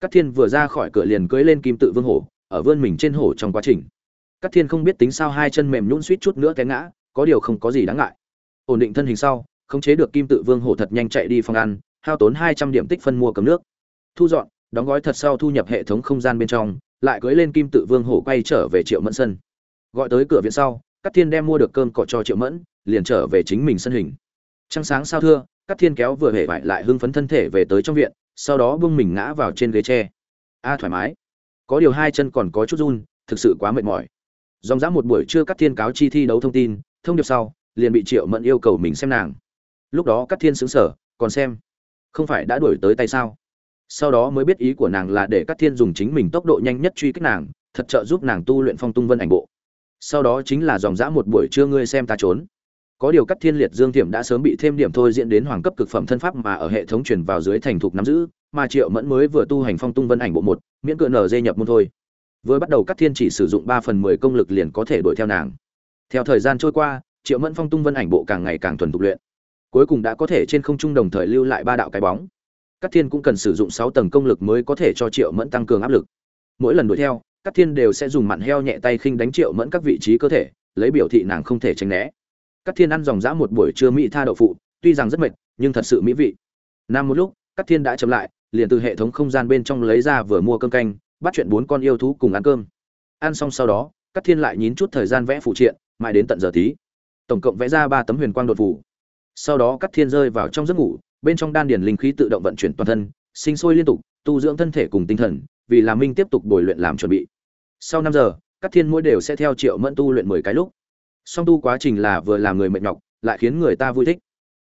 Các thiên vừa ra khỏi cửa liền cưỡi lên kim tự vương hổ, ở vươn mình trên hổ trong quá trình. Các thiên không biết tính sao hai chân mềm nhũn suýt chút nữa té ngã, có điều không có gì đáng ngại. Ổn định thân hình sau, khống chế được kim tự vương hổ thật nhanh chạy đi phòng ăn, hao tốn hai trăm điểm tích phân mua cầm nước. Thu dọn, đóng gói thật sau thu nhập hệ thống không gian bên trong, lại cưỡi lên kim tự vương hổ quay trở về triệu mẫn sân gọi tới cửa viện sau các thiên đem mua được cơm cọ cho triệu mẫn, liền trở về chính mình sân hình. Trăng sáng sao thưa các thiên kéo vừa hề vải lại hưng phấn thân thể về tới trong viện, sau đó bưng mình ngã vào trên ghế tre. A, thoải mái. Có điều hai chân còn có chút run, thực sự quá mệt mỏi. Dòng dã một buổi trưa các thiên cáo chi thi đấu thông tin, thông điệp sau, liền bị triệu mẫn yêu cầu mình xem nàng. Lúc đó các thiên xứng sở còn xem? Không phải đã đuổi tới tay sao? Sau đó mới biết ý của nàng là để các thiên dùng chính mình tốc độ nhanh nhất truy kích nàng, thật trợ giúp nàng tu luyện phong tung vân ảnh bộ sau đó chính là dòng dã một buổi trưa ngươi xem ta trốn. Có điều cắt thiên liệt dương tiệm đã sớm bị thêm điểm thôi diễn đến hoàng cấp cực phẩm thân pháp mà ở hệ thống truyền vào dưới thành thục nắm giữ, mà triệu mẫn mới vừa tu hành phong tung vân ảnh bộ một, miễn cựa nở dây nhập môn thôi. Vừa bắt đầu cắt thiên chỉ sử dụng ba phần mười công lực liền có thể đuổi theo nàng. Theo thời gian trôi qua, triệu mẫn phong tung vân ảnh bộ càng ngày càng thuần thục luyện. Cuối cùng đã có thể trên không trung đồng thời lưu lại ba đạo cái bóng. Cắt thiên cũng cần sử dụng sáu tầng công lực mới có thể cho triệu mẫn tăng cường áp lực. Mỗi lần đuổi theo các thiên đều sẽ dùng mặn heo nhẹ tay khinh đánh triệu mẫn các vị trí cơ thể lấy biểu thị nàng không thể tránh né Cát Thiên ăn dòng dã một buổi trưa mỹ tha đậu phụ, tuy rằng rất mệt, nhưng thật sự mỹ vị. Nam một lúc, Cát Thiên đã chậm lại, liền từ hệ thống không gian bên trong lấy ra vừa mua cơm canh, bắt chuyện bốn con yêu thú cùng ăn cơm. Ăn xong sau đó, Cát Thiên lại nhín chút thời gian vẽ phụ triện, mãi đến tận giờ tí. Tổng cộng vẽ ra ba tấm huyền quang đột phủ Sau đó Cát Thiên rơi vào trong giấc ngủ, bên trong đan điền linh khí tự động vận chuyển toàn thân, sinh sôi liên tục, tu dưỡng thân thể cùng tinh thần, vì là minh tiếp tục bồi luyện làm chuẩn bị. Sau năm giờ, các Thiên mỗi đều sẽ theo Triệu Mẫn tu luyện mười cái lúc. Song tu quá trình là vừa làm người mệt nhọc lại khiến người ta vui thích.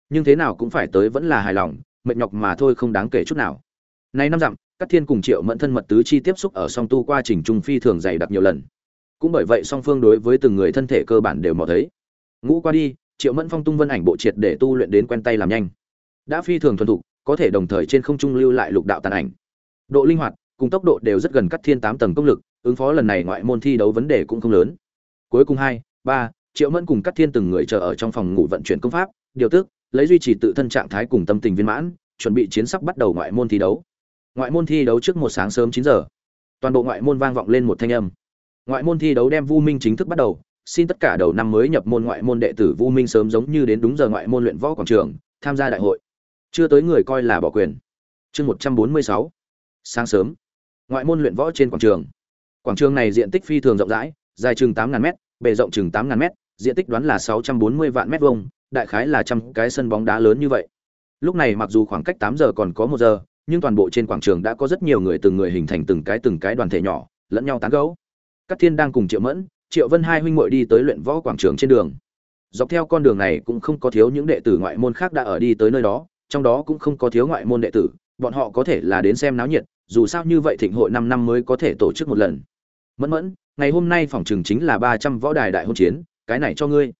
Nhưng thế nào cũng phải tới vẫn là hài lòng mệt nhọc mà thôi không đáng kể chút nào. Nay năm dặm các thiên cùng triệu mẫn thân mật tứ chi tiếp xúc ở song tu quá trình trung phi thường dày đặc nhiều lần. Cũng bởi vậy song phương đối với từng người thân thể cơ bản đều mò thấy. Ngũ qua đi triệu mẫn phong tung vân ảnh bộ triệt để tu luyện đến quen tay làm nhanh. Đã phi thường thuần thục có thể đồng thời trên không trung lưu lại lục đạo tàn ảnh. Độ linh hoạt cùng tốc độ đều rất gần cắt thiên tám tầng công lực, ứng phó lần này ngoại môn thi đấu vấn đề cũng không lớn. Cuối cùng hai, ba, triệu mẫn cùng cắt thiên từng người chờ ở trong phòng ngủ vận chuyển công pháp, điều tức, lấy duy trì tự thân trạng thái cùng tâm tình viên mãn, chuẩn bị chiến sắc bắt đầu ngoại môn thi đấu. Ngoại môn thi đấu trước một sáng sớm chín giờ. Toàn bộ ngoại môn vang vọng lên một thanh âm. Ngoại môn thi đấu đem vu minh chính thức bắt đầu, xin tất cả đầu năm mới nhập môn ngoại môn đệ tử vu minh sớm giống như đến đúng giờ ngoại môn luyện võ quảng trường, tham gia đại hội. Chưa tới người coi là bỏ quyền. Chương một trăm bốn mươi sáu. Sáng sớm ngoại môn luyện võ trên quảng trường quảng trường này diện tích phi thường rộng rãi dài chừng tám ngàn m bề rộng chừng tám ngàn m diện tích đoán là 640 vạn mét vuông, đại khái là trăm cái sân bóng đá lớn như vậy. Lúc này mặc dù khoảng cách 8 giờ còn có 1 giờ, nhưng toàn bộ trên quảng trường đã có rất nhiều người từng người hình thành từng cái từng cái đoàn thể nhỏ, lẫn nhau tán gẫu. Các Thiên đang cùng Triệu Mẫn, Triệu Vân hai huynh muội đi tới luyện võ quảng trường trên đường. Dọc theo con đường này cũng không có thiếu những đệ tử ngoại môn khác đã ở đi tới nơi đó, trong đó cũng không có thiếu ngoại môn đệ tử, bọn họ có thể là đến xem náo nhiệt, dù sao như vậy thịnh hội 5 năm mới có thể tổ chức một lần. Mẫn Mẫn, ngày hôm nay phòng trường chính là 300 võ đài đại hôn chiến, cái này cho ngươi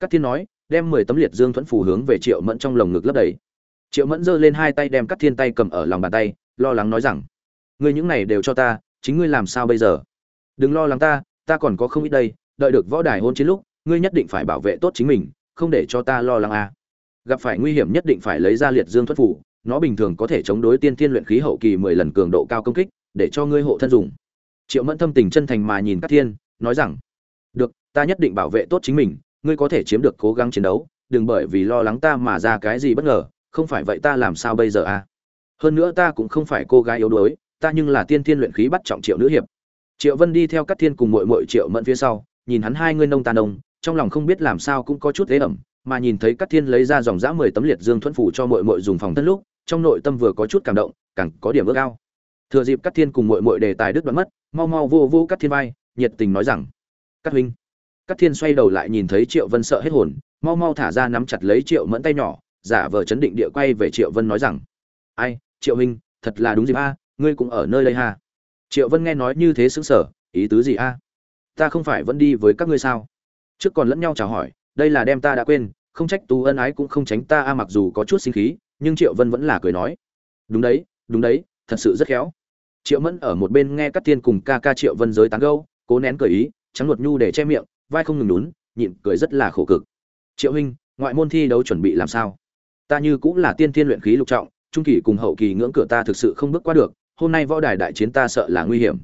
Cát Thiên nói, đem mười tấm liệt dương thuẫn phù hướng về Triệu Mẫn trong lồng ngực lấp đầy. Triệu Mẫn giơ lên hai tay đem Cát Thiên tay cầm ở lòng bàn tay, lo lắng nói rằng: "Ngươi những này đều cho ta, chính ngươi làm sao bây giờ? Đừng lo lắng ta, ta còn có không ít đây, đợi được võ đài hôn chiến lúc, ngươi nhất định phải bảo vệ tốt chính mình, không để cho ta lo lắng a. À. Gặp phải nguy hiểm nhất định phải lấy ra liệt dương thuẫn phù, nó bình thường có thể chống đối tiên thiên luyện khí hậu kỳ mười lần cường độ cao công kích, để cho ngươi hộ thân dùng." Triệu Mẫn thâm tình chân thành mà nhìn Cát Thiên, nói rằng: "Được, ta nhất định bảo vệ tốt chính mình ngươi có thể chiếm được cố gắng chiến đấu đừng bởi vì lo lắng ta mà ra cái gì bất ngờ không phải vậy ta làm sao bây giờ à hơn nữa ta cũng không phải cô gái yếu đuối ta nhưng là tiên thiên luyện khí bắt trọng triệu nữ hiệp triệu vân đi theo Cát thiên cùng mội mội triệu mẫn phía sau nhìn hắn hai người nông tàn nông trong lòng không biết làm sao cũng có chút thế ẩm mà nhìn thấy Cát thiên lấy ra dòng dã mười tấm liệt dương thuẫn phủ cho mội mội dùng phòng thân lúc trong nội tâm vừa có chút cảm động, càng có điểm ước ao. Thừa dịp các thiên cùng mội mội đề tài đức đoán mất, mau mau vô vô các thiên vai, nhiệt tình nói rằng các huynh. Các thiên xoay đầu lại nhìn thấy triệu vân sợ hết hồn, mau mau thả ra nắm chặt lấy triệu mẫn tay nhỏ, giả vờ chấn định địa quay về triệu vân nói rằng, ai, triệu huynh, thật là đúng dịp a, ngươi cũng ở nơi đây ha. Triệu vân nghe nói như thế xứng sở ý tứ gì a? Ta không phải vẫn đi với các ngươi sao? Trước còn lẫn nhau chào hỏi, đây là đem ta đã quên, không trách tú ân ái cũng không tránh ta a, mặc dù có chút sinh khí nhưng triệu vân vẫn là cười nói, đúng đấy đúng đấy, thật sự rất khéo. Triệu mẫn ở một bên nghe các tiên cùng ca ca triệu vân giới tán gâu cố nén cười ý, trắng luật nhu để che miệng, vai không ngừng lún nhịn cười rất là khổ cực. Triệu huynh, ngoại môn thi đấu chuẩn bị làm sao? Ta như cũng là tiên thiên luyện khí lục trọng, trung kỳ cùng hậu kỳ ngưỡng cửa ta thực sự không bước qua được, hôm nay võ đài đại chiến ta sợ là nguy hiểm.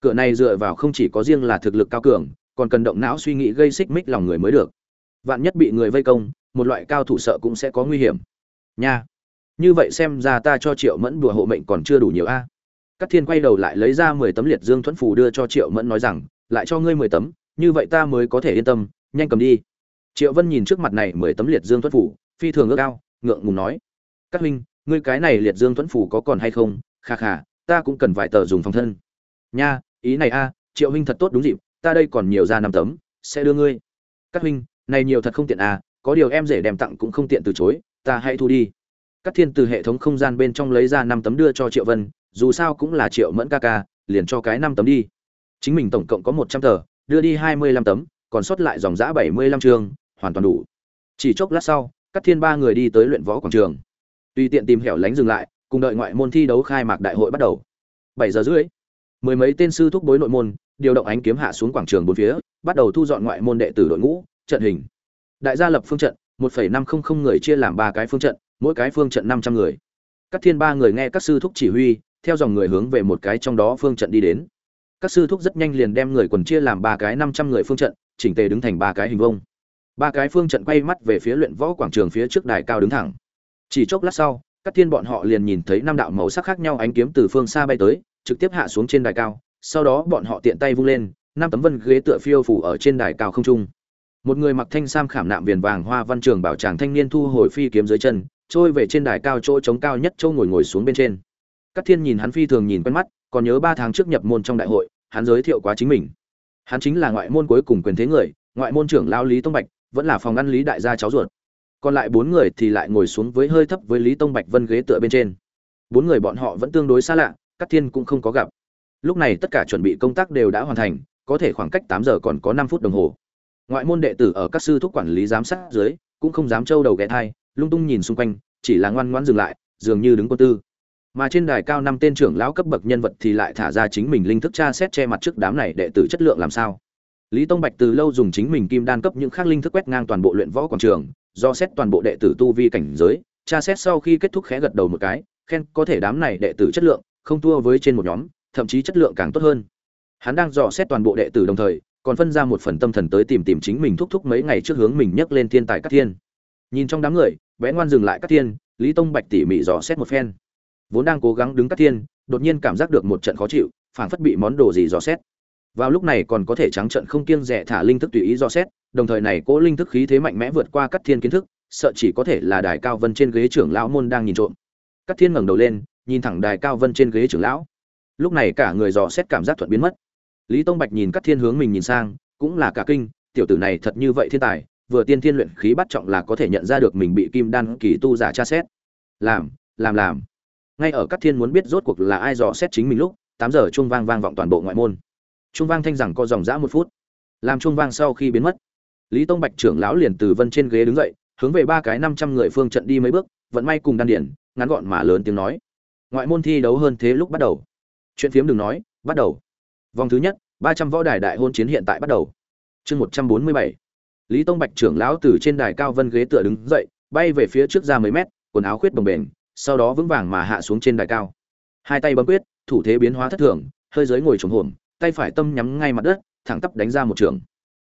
Cửa này dựa vào không chỉ có riêng là thực lực cao cường, còn cần động não suy nghĩ gây xích mích lòng người mới được. Vạn nhất bị người vây công, một loại cao thủ sợ cũng sẽ có nguy hiểm. Nha! Như vậy xem ra ta cho triệu mẫn đùa hộ mệnh còn chưa đủ nhiều a. À. các thiên quay đầu lại lấy ra mười tấm liệt dương thuẫn phù đưa cho triệu mẫn nói rằng, lại cho ngươi mười tấm, như vậy ta mới có thể yên tâm, nhanh cầm đi. Triệu vân nhìn trước mặt này mười tấm liệt dương thuẫn phủ phi thường ước ao, ngượng ngùng nói các huynh, ngươi cái này liệt dương thuẫn phủ có còn hay không? Kha kha, ta cũng cần vài tờ dùng phòng thân. Nha, ý này a, triệu huynh thật tốt đúng dịp, ta đây còn nhiều ra năm tấm, sẽ đưa ngươi. Các huynh, này nhiều thật không tiện à có điều em rể đem tặng cũng không tiện từ chối, ta hãy thu đi. Cát thiên từ hệ thống không gian bên trong lấy ra năm tấm đưa cho triệu vân, dù sao cũng là triệu mẫn ca ca, liền cho cái năm tấm đi. Chính mình tổng cộng có một trăm tờ, đưa đi hai mươi lăm tấm, còn sót lại dòng giã bảy mươi lăm chương hoàn toàn đủ. Chỉ chốc lát sau, Cát thiên ba người đi tới luyện võ quảng trường. Tùy tiện tìm hẻo lánh dừng lại, cùng đợi ngoại môn thi đấu khai mạc đại hội bắt đầu. Bảy giờ rưỡi, mười mấy tên sư thúc bối nội môn, điều động ánh kiếm hạ xuống quảng trường bốn phía, bắt đầu thu dọn ngoại môn đệ tử đội ngũ, trận hình. Đại gia lập phương trận, một phẩy năm không không người chia làm ba cái phương trận mỗi cái phương trận năm trăm người. Các thiên ba người nghe các sư thúc chỉ huy, theo dòng người hướng về một cái trong đó phương trận đi đến. Các sư thúc rất nhanh liền đem người quần chia làm ba cái năm trăm người phương trận, chỉnh tề đứng thành ba cái hình vông ba cái phương trận quay mắt về phía luyện võ quảng trường phía trước đài cao đứng thẳng. Chỉ chốc lát sau, các thiên bọn họ liền nhìn thấy năm đạo màu sắc khác nhau ánh kiếm từ phương xa bay tới, trực tiếp hạ xuống trên đài cao, sau đó bọn họ tiện tay vung lên, năm tấm vân ghế tựa phiêu phủ ở trên đài cao không trung. Một người mặc thanh sam khảm nạm viền vàng hoa văn trường bảo tràng thanh niên thu hồi phi kiếm dưới chân trôi về trên đài cao chỗ trống cao nhất châu ngồi ngồi xuống bên trên. Các thiên nhìn hắn phi thường nhìn quen mắt, còn nhớ ba tháng trước nhập môn trong đại hội, hắn giới thiệu quá chính mình. Hắn chính là ngoại môn cuối cùng quyền thế người, ngoại môn trưởng lao lý tông bạch, vẫn là phòng ngăn lý đại gia cháu ruột. Còn lại bốn người thì lại ngồi xuống với hơi thấp với lý tông bạch vân ghế tựa bên trên. Bốn người bọn họ vẫn tương đối xa lạ, các thiên cũng không có gặp. Lúc này tất cả chuẩn bị công tác đều đã hoàn thành, có thể khoảng cách tám giờ còn có năm phút đồng hồ. Ngoại môn đệ tử ở các sư thúc quản lý giám sát dưới, cũng không dám trâu đầu ghé thai lung tung nhìn xung quanh, chỉ là ngoan ngoãn dừng lại, dường như đứng quân tư. Mà trên đài cao năm tên trưởng lão cấp bậc nhân vật thì lại thả ra chính mình linh thức tra xét che mặt trước đám này đệ tử chất lượng làm sao. Lý tông bạch từ lâu dùng chính mình kim đan cấp những khác linh thức quét ngang toàn bộ luyện võ quảng trường, do xét toàn bộ đệ tử tu vi cảnh giới, tra xét sau khi kết thúc khẽ gật đầu một cái, khen có thể đám này đệ tử chất lượng, không thua với trên một nhóm, thậm chí chất lượng càng tốt hơn. Hắn đang dò xét toàn bộ đệ tử đồng thời, còn phân ra một phần tâm thần tới tìm tìm chính mình thúc thúc mấy ngày trước hướng mình nhấc lên thiên tài các thiên nhìn trong đám người, bé ngoan dừng lại các thiên, lý tông bạch tỉ mỉ dò xét một phen. Vốn đang cố gắng đứng các thiên, đột nhiên cảm giác được một trận khó chịu, phảng phất bị món đồ gì dò xét. Vào lúc này còn có thể trắng trận không kiêng rẻ thả linh thức tùy ý dò xét, đồng thời này cố linh thức khí thế mạnh mẽ vượt qua các thiên kiến thức, sợ chỉ có thể là đài cao vân trên ghế trưởng lão môn đang nhìn trộm. Các thiên ngẩng đầu lên, nhìn thẳng đài cao vân trên ghế trưởng lão. Lúc này cả người dò xét cảm giác thuận biến mất. Lý tông bạch nhìn các thiên hướng mình nhìn sang, cũng là cả kinh, tiểu tử này thật như vậy thiên tài vừa tiên thiên luyện khí bắt trọng là có thể nhận ra được mình bị kim đan kỳ tu giả tra xét. Làm làm làm. Ngay ở các thiên muốn biết rốt cuộc là ai dò xét chính mình lúc, tám giờ chuông vang vang vọng toàn bộ ngoại môn. Chuông vang thanh rằng có dòng dã một phút. Làm chuông vang sau khi biến mất, lý tông bạch trưởng lão liền từ vân trên ghế đứng dậy, hướng về ba cái năm trăm người phương trận đi mấy bước, vận may cùng đan điển, ngắn gọn mà lớn tiếng nói. Ngoại môn thi đấu hơn thế lúc bắt đầu. Chuyện phiếm đừng nói, bắt đầu. Vòng thứ nhất, ba trăm võ đài đại hôn chiến hiện tại bắt đầu. Chương một trăm bốn mươi bảy lý tông bạch trưởng lão từ trên đài cao vân ghế tựa đứng dậy bay về phía trước ra mấy mét quần áo khuyết bồng bềnh sau đó vững vàng mà hạ xuống trên đài cao. Hai tay bấm quyết thủ thế biến hóa thất thường hơi dưới ngồi trống hồn, tay phải tâm nhắm ngay mặt đất thẳng tắp đánh ra một trường.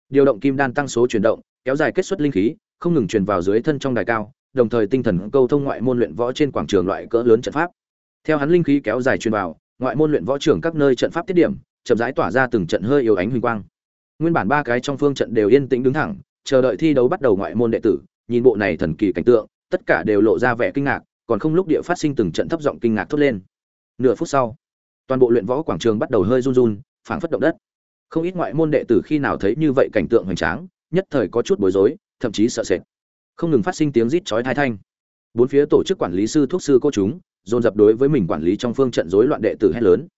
Điều động kim đan tăng số chuyển động kéo dài kết xuất linh khí không ngừng truyền vào dưới thân trong đài cao đồng thời tinh thần câu thông ngoại môn luyện võ trên quảng trường loại cỡ lớn trận pháp. Theo hắn linh khí kéo dài truyền vào ngoại môn luyện võ trưởng các nơi trận pháp tiết điểm chậm rãi tỏa ra từng trận hơi yếu ánh huỳnh quang nguyên bản ba cái trong phương trận đều yên tĩnh đứng thẳng, chờ đợi thi đấu bắt đầu ngoại môn đệ tử, nhìn bộ này thần kỳ cảnh tượng, tất cả đều lộ ra vẻ kinh ngạc, còn không lúc địa phát sinh từng trận thấp giọng kinh ngạc thốt lên. Nửa phút sau, toàn bộ luyện võ quảng trường bắt đầu hơi run run, phảng phất động đất. Không ít ngoại môn đệ tử khi nào thấy như vậy cảnh tượng hoành tráng, nhất thời có chút bối rối, thậm chí sợ sệt. Không ngừng phát sinh tiếng rít chói tai thanh. Bốn phía tổ chức quản lý sư, thuốc sư cô chúng, dồn dập đối với mình quản lý trong phương trận rối loạn đệ tử hét lớn.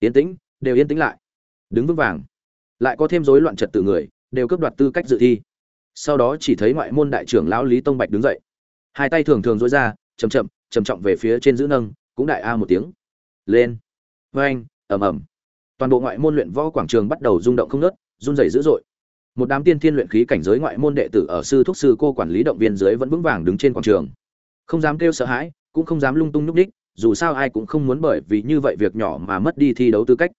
Yên tĩnh, đều yên tĩnh lại. Đứng vững vàng lại có thêm rối loạn trật tự người, đều cướp đoạt tư cách dự thi. Sau đó chỉ thấy ngoại môn đại trưởng lão lý tông bạch đứng dậy. Hai tay thường thường dối ra chầm chậm chầm trọng về phía trên giữ nâng, cũng đại a một tiếng. Lên. Vê anh ẩm ẩm toàn bộ ngoại môn luyện võ quảng trường bắt đầu rung động không nớt run rẩy dữ dội. Một đám tiên thiên luyện khí cảnh giới ngoại môn đệ tử ở sư thúc sư cô quản lý động viên dưới vẫn vững vàng đứng trên quảng trường. Không dám kêu sợ hãi, cũng không dám lung tung núp đích dù sao ai cũng không muốn bởi vì như vậy việc nhỏ mà mất đi thi đấu tư cách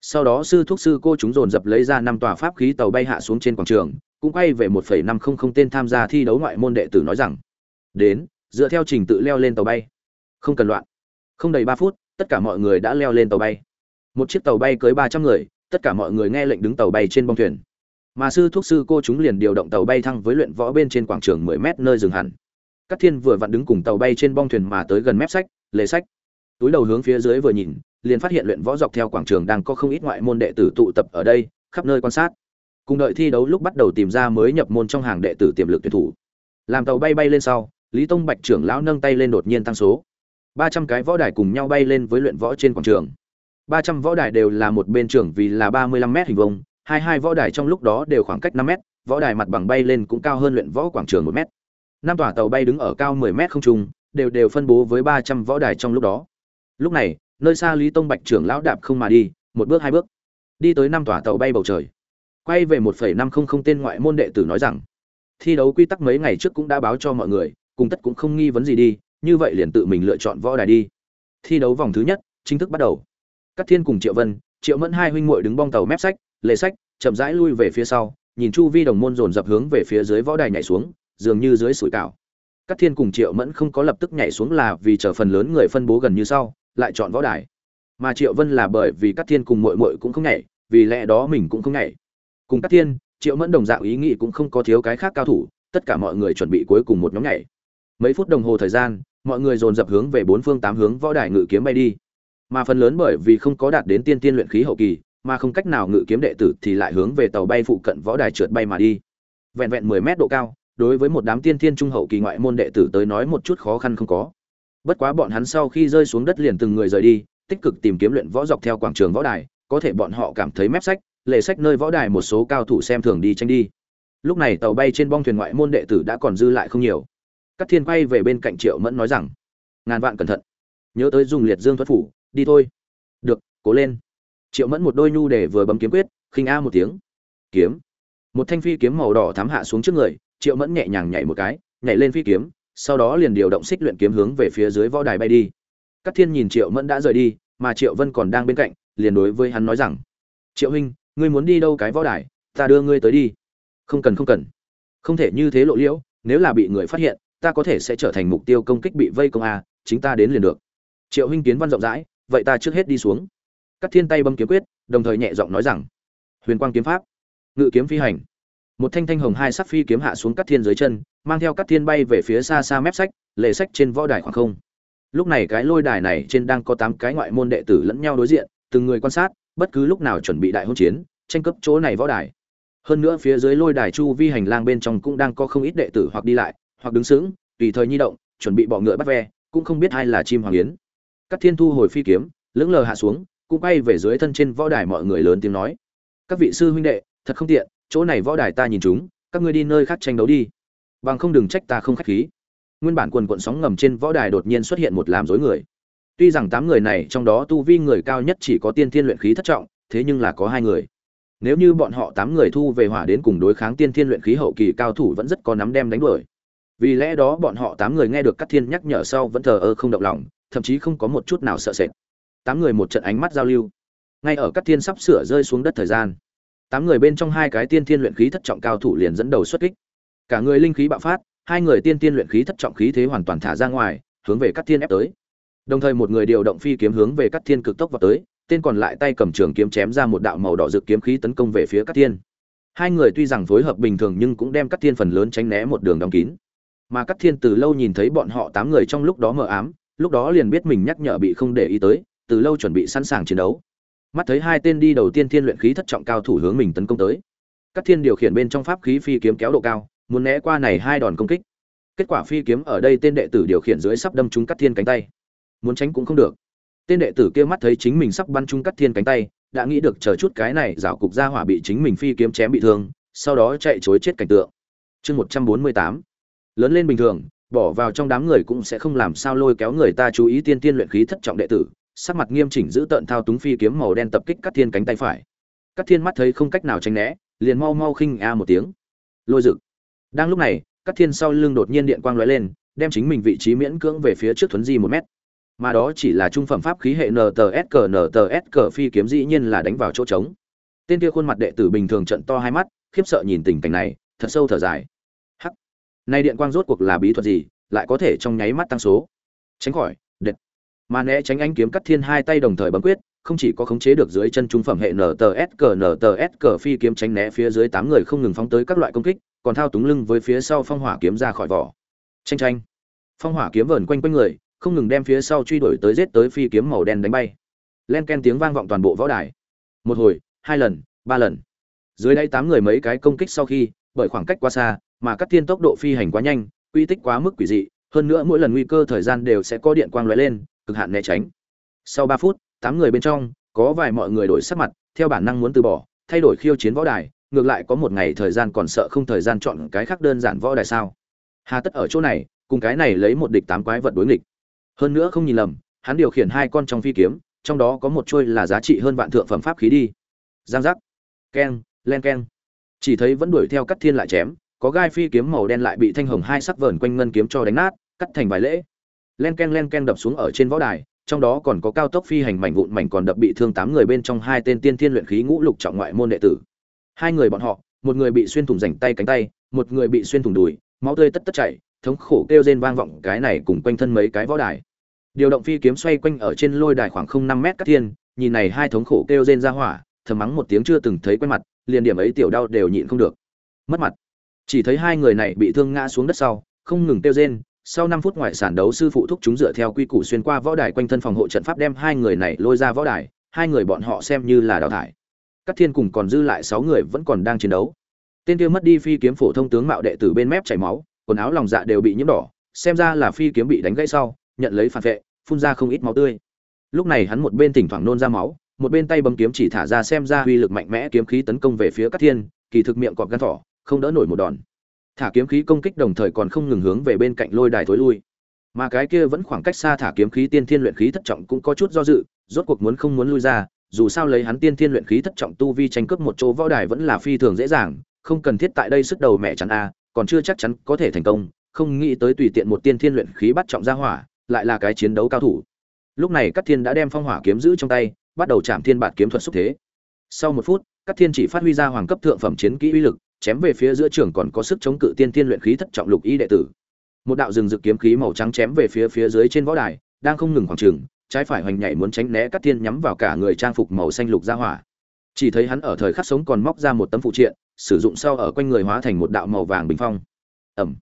sau đó sư thuốc sư cô chúng dồn dập lấy ra năm tòa pháp khí tàu bay hạ xuống trên quảng trường, cũng quay về một phẩy năm không không tên tham gia thi đấu ngoại môn đệ tử nói rằng, đến, dựa theo trình tự leo lên tàu bay. Không cần loạn. Không đầy ba phút, tất cả mọi người đã leo lên tàu bay. Một chiếc tàu bay cưới ba trăm người, tất cả mọi người nghe lệnh đứng tàu bay trên bong thuyền. Mà sư thuốc sư cô chúng liền điều động tàu bay thăng với luyện võ bên trên quảng trường mười mét nơi dừng hẳn. Các thiên vừa vặn đứng cùng tàu bay trên bong thuyền mà tới gần mép sách, lề sách. Túi đầu hướng phía dưới vừa nhìn liền phát hiện luyện võ dọc theo quảng trường đang có không ít ngoại môn đệ tử tụ tập ở đây, khắp nơi quan sát. Cùng đợi thi đấu lúc bắt đầu tìm ra mới nhập môn trong hàng đệ tử tiềm lực tuyển thủ. Làm tàu bay bay lên sau, lý tông bạch trưởng lão nâng tay lên đột nhiên tăng số. Ba trăm cái võ đài cùng nhau bay lên với luyện võ trên quảng trường. Ba trăm võ đài đều là một bên trường vì là ba mươi lăm m hình vuông, hai hai võ đài trong lúc đó đều khoảng cách năm m võ đài mặt bằng bay lên cũng cao hơn luyện võ quảng trường một m năm tòa tàu bay đứng ở cao mười m không trung, đều đều phân bố với ba trăm võ đài trong lúc đó. Lúc này nơi xa lý tông bạch trưởng lão đạp không mà đi, một bước hai bước, đi tới năm tòa tàu bay bầu trời. Quay về một phẩy năm không không tên ngoại môn đệ tử nói rằng, thi đấu quy tắc mấy ngày trước cũng đã báo cho mọi người, cùng tất cũng không nghi vấn gì đi, như vậy liền tự mình lựa chọn võ đài đi. Thi đấu vòng thứ nhất chính thức bắt đầu. Các thiên cùng triệu vân, triệu mẫn hai huynh muội đứng bong tàu mép sách, lề sách, chậm rãi lui về phía sau, nhìn chu vi đồng môn dồn dập hướng về phía dưới võ đài nhảy xuống, dường như dưới sủi cảo. Các thiên cùng triệu mẫn không có lập tức nhảy xuống là vì chờ phần lớn người phân bố gần như sau lại chọn võ đài. Mà triệu vân là bởi vì các thiên cùng muội muội cũng không nhảy, vì lẽ đó mình cũng không nhảy. Cùng các thiên, triệu mẫn đồng dạng ý nghĩ cũng không có thiếu cái khác cao thủ, tất cả mọi người chuẩn bị cuối cùng một nhóm nhảy. Mấy phút đồng hồ thời gian, mọi người dồn dập hướng về bốn phương tám hướng võ đài ngự kiếm bay đi. Mà phần lớn bởi vì không có đạt đến tiên tiên luyện khí hậu kỳ, mà không cách nào ngự kiếm đệ tử thì lại hướng về tàu bay phụ cận võ đài trượt bay mà đi. Vẹn vẹn mười mét độ cao, đối với một đám tiên tiên trung hậu kỳ ngoại môn đệ tử tới nói một chút khó khăn không có bất quá bọn hắn sau khi rơi xuống đất liền từng người rời đi, tích cực tìm kiếm luyện võ dọc theo quảng trường võ đài, có thể bọn họ cảm thấy mép sách lệ sách nơi võ đài một số cao thủ xem thường đi tranh đi. Lúc này tàu bay trên bong thuyền ngoại môn đệ tử đã còn dư lại không nhiều. Các thiên quay về bên cạnh triệu mẫn nói rằng, ngàn vạn cẩn thận, nhớ tới dùng liệt dương thuật phủ, đi thôi. Được, cố lên. Triệu mẫn một đôi nhu để vừa bấm kiếm quyết, khinh a một tiếng. Kiếm. Một thanh phi kiếm màu đỏ thắm hạ xuống trước người, triệu mẫn nhẹ nhàng nhảy một cái, nhảy lên phi kiếm sau đó liền điều động xích luyện kiếm hướng về phía dưới võ đài bay đi. Các thiên nhìn triệu mẫn đã rời đi, mà triệu vân còn đang bên cạnh, liền đối với hắn nói rằng, triệu huynh, ngươi muốn đi đâu cái võ đài, ta đưa ngươi tới đi. Không cần không cần. Không thể như thế lộ liễu, nếu là bị người phát hiện, ta có thể sẽ trở thành mục tiêu công kích bị vây công a, chính ta đến liền được. Triệu huynh kiến văn rộng rãi, vậy ta trước hết đi xuống. Các thiên tay bấm kiếm quyết, đồng thời nhẹ giọng nói rằng, huyền quang kiếm pháp, ngự kiếm phi hành một thanh thanh hồng hai sắc phi kiếm hạ xuống cắt thiên dưới chân, mang theo cắt thiên bay về phía xa xa mép sách lệ sách trên võ đài khoảng không. Lúc này cái lôi đài này trên đang có tám cái ngoại môn đệ tử lẫn nhau đối diện, từng người quan sát, bất cứ lúc nào chuẩn bị đại hôn chiến, tranh cấp chỗ này võ đài. Hơn nữa phía dưới lôi đài chu vi hành lang bên trong cũng đang có không ít đệ tử hoặc đi lại, hoặc đứng sững, tùy thời nhi động, chuẩn bị bọ ngựa bắt ve, cũng không biết ai là chim hoàng yến. Các thiên thu hồi phi kiếm, lững lờ hạ xuống, cũng bay về dưới thân trên võ đài mọi người lớn tiếng nói. Các vị sư huynh đệ, thật không tiện chỗ này võ đài ta nhìn chúng, các ngươi đi nơi khác tranh đấu đi. Bằng không đừng trách ta không khách khí. Nguyên bản quần quận sóng ngầm trên võ đài đột nhiên xuất hiện một làm rối người. Tuy rằng tám người này trong đó tu vi người cao nhất chỉ có tiên thiên luyện khí thất trọng, thế nhưng là có hai người. Nếu như bọn họ tám người thu về hỏa đến cùng đối kháng tiên thiên luyện khí hậu kỳ cao thủ vẫn rất có nắm đem đánh đuổi. Vì lẽ đó bọn họ tám người nghe được các thiên nhắc nhở sau vẫn thờ ơ không động lòng, thậm chí không có một chút nào sợ sệt. Tám người một trận ánh mắt giao lưu. Ngay ở các thiên sắp sửa rơi xuống đất thời gian tám người bên trong hai cái tiên thiên luyện khí thất trọng cao thủ liền dẫn đầu xuất kích. Cả người linh khí bạo phát, hai người tiên tiên luyện khí thất trọng khí thế hoàn toàn thả ra ngoài, hướng về các thiên ép tới. Đồng thời một người điều động phi kiếm hướng về các thiên cực tốc vào tới, tên còn lại tay cầm trường kiếm chém ra một đạo màu đỏ rực kiếm khí tấn công về phía các thiên. Hai người tuy rằng phối hợp bình thường nhưng cũng đem các thiên phần lớn tránh né một đường đóng kín. Mà các thiên từ lâu nhìn thấy bọn họ tám người trong lúc đó mờ ám, lúc đó liền biết mình nhắc nhở bị không để ý tới, từ lâu chuẩn bị sẵn sàng chiến đấu mắt thấy hai tên đi đầu tiên thiên luyện khí thất trọng cao thủ hướng mình tấn công tới. Các thiên điều khiển bên trong pháp khí phi kiếm kéo độ cao, muốn né qua này hai đòn công kích. Kết quả phi kiếm ở đây tên đệ tử điều khiển dưới sắp đâm trúng các thiên cánh tay. Muốn tránh cũng không được. Tên đệ tử kia mắt thấy chính mình sắp bắn trúng các thiên cánh tay, đã nghĩ được chờ chút cái này rảo cục ra hỏa bị chính mình phi kiếm chém bị thương, sau đó chạy chối chết cảnh tượng. Chương một trăm bốn mươi tám. Lớn lên bình thường, bỏ vào trong đám người cũng sẽ không làm sao lôi kéo người ta chú ý tiên tiên luyện khí thất trọng đệ tử sắc mặt nghiêm chỉnh giữ tợn thao túng phi kiếm màu đen tập kích cắt thiên cánh tay phải. Cắt thiên mắt thấy không cách nào tránh né, liền mau mau khinh a một tiếng. Lôi rực. Đang lúc này cắt thiên sau lưng đột nhiên điện quang lóe lên, đem chính mình vị trí miễn cưỡng về phía trước thuấn di một mét. Mà đó chỉ là trung phẩm pháp khí hệ nts cờ phi kiếm dĩ nhiên là đánh vào chỗ trống. Tên kia khuôn mặt đệ tử bình thường trận to hai mắt, khiếp sợ nhìn tình cảnh này, thật sâu thở dài. Hắc. Nay điện quang rốt cuộc là bí thuật gì, lại có thể trong nháy mắt tăng số? Tránh khỏi mà né tránh ánh kiếm cắt thiên hai tay đồng thời bấm quyết, không chỉ có khống chế được dưới chân trung phẩm hệ nts cờ nts cờ phi kiếm tránh né phía dưới tám người không ngừng phóng tới các loại công kích, còn thao túng lưng với phía sau phong hỏa kiếm ra khỏi vỏ. Tranh tranh phong hỏa kiếm vờn quanh quanh người, không ngừng đem phía sau truy đuổi tới giết tới phi kiếm màu đen đánh bay. Len ken tiếng vang vọng toàn bộ võ đài. Một hồi, hai lần, ba lần. Dưới đây tám người mấy cái công kích sau khi, bởi khoảng cách quá xa, mà cắt thiên tốc độ phi hành quá nhanh uy tích quá mức quỷ dị, hơn nữa mỗi lần nguy cơ thời gian đều sẽ có điện quang lóe lên cực hạn né tránh. Sau ba phút, tám người bên trong, có vài mọi người đổi sắc mặt, theo bản năng muốn từ bỏ, thay đổi khiêu chiến võ đài, ngược lại có một ngày thời gian còn sợ không thời gian chọn cái khác đơn giản võ đài sao. Hà tất ở chỗ này, cùng cái này lấy một địch tám quái vật đối nghịch. Hơn nữa không nhìn lầm, hắn điều khiển hai con trong phi kiếm, trong đó có một trôi là giá trị hơn vạn thượng phẩm pháp khí đi. Giang giác. Keng, len keng. Chỉ thấy vẫn đuổi theo cắt thiên lại chém, có gai phi kiếm màu đen lại bị thanh hồng hai sắc vờn quanh ngân kiếm cho đánh nát, cắt thành vài lễ len ken len ken đập xuống ở trên võ đài, trong đó còn có cao tốc phi hành mảnh vụn mảnh còn đập bị thương tám người bên trong hai tên tiên thiên luyện khí ngũ lục trọng ngoại môn đệ tử. Hai người bọn họ, một người bị xuyên thủng rảnh tay cánh tay, một người bị xuyên thủng đùi, máu tươi tất tất chảy, thống khổ kêu rên vang vọng cái này cùng quanh thân mấy cái võ đài. Điều động phi kiếm xoay quanh ở trên lôi đài khoảng không năm mét các thiên, nhìn này hai thống khổ kêu rên ra hỏa, thầm mắng một tiếng chưa từng thấy quen mặt, liền điểm ấy tiểu đau đều nhịn không được. Mất mặt. Chỉ thấy hai người này bị thương ngã xuống đất sau, không ngừng kêu rên sau năm phút ngoại sản đấu, sư phụ thúc chúng dựa theo quy củ xuyên qua võ đài quanh thân phòng hộ trận pháp đem hai người này lôi ra võ đài, hai người bọn họ xem như là đào thải. Các thiên cùng còn dư lại sáu người vẫn còn đang chiến đấu. Tên kia mất đi phi kiếm phổ thông tướng mạo đệ tử bên mép chảy máu, quần áo lòng dạ đều bị nhiễm đỏ, xem ra là phi kiếm bị đánh gãy sau, nhận lấy phản vệ, phun ra không ít máu tươi. Lúc này hắn một bên thỉnh thoảng nôn ra máu, một bên tay bấm kiếm chỉ thả ra xem ra uy lực mạnh mẽ kiếm khí tấn công về phía các thiên, kỳ thực miệng cọp gan thỏ, không đỡ nổi một đòn thả kiếm khí công kích đồng thời còn không ngừng hướng về bên cạnh lôi đài thối lui. Mà cái kia vẫn khoảng cách xa thả kiếm khí tiên thiên luyện khí thất trọng cũng có chút do dự, rốt cuộc muốn không muốn lui ra, dù sao lấy hắn tiên thiên luyện khí thất trọng tu vi tranh cướp một chỗ võ đài vẫn là phi thường dễ dàng, không cần thiết tại đây sức đầu mẹ chắn a, còn chưa chắc chắn có thể thành công, không nghĩ tới tùy tiện một tiên thiên luyện khí bắt trọng ra hỏa, lại là cái chiến đấu cao thủ. Lúc này các thiên đã đem phong hỏa kiếm giữ trong tay, bắt đầu chạm thiên bản kiếm thuật xúc thế. Sau một phút các thiên chỉ phát huy ra hoàng cấp thượng phẩm chiến kỹ uy lực chém về phía giữa trường còn có sức chống cự tiên tiên luyện khí thất trọng lục y đệ tử. Một đạo rừng rực kiếm khí màu trắng chém về phía phía dưới trên võ đài, đang không ngừng khoảng trường, trái phải hoành nhảy muốn tránh né các thiên nhắm vào cả người trang phục màu xanh lục ra hỏa. Chỉ thấy hắn ở thời khắc sống còn móc ra một tấm phụ triện, sử dụng sau ở quanh người hóa thành một đạo màu vàng bình phong. Ẩm.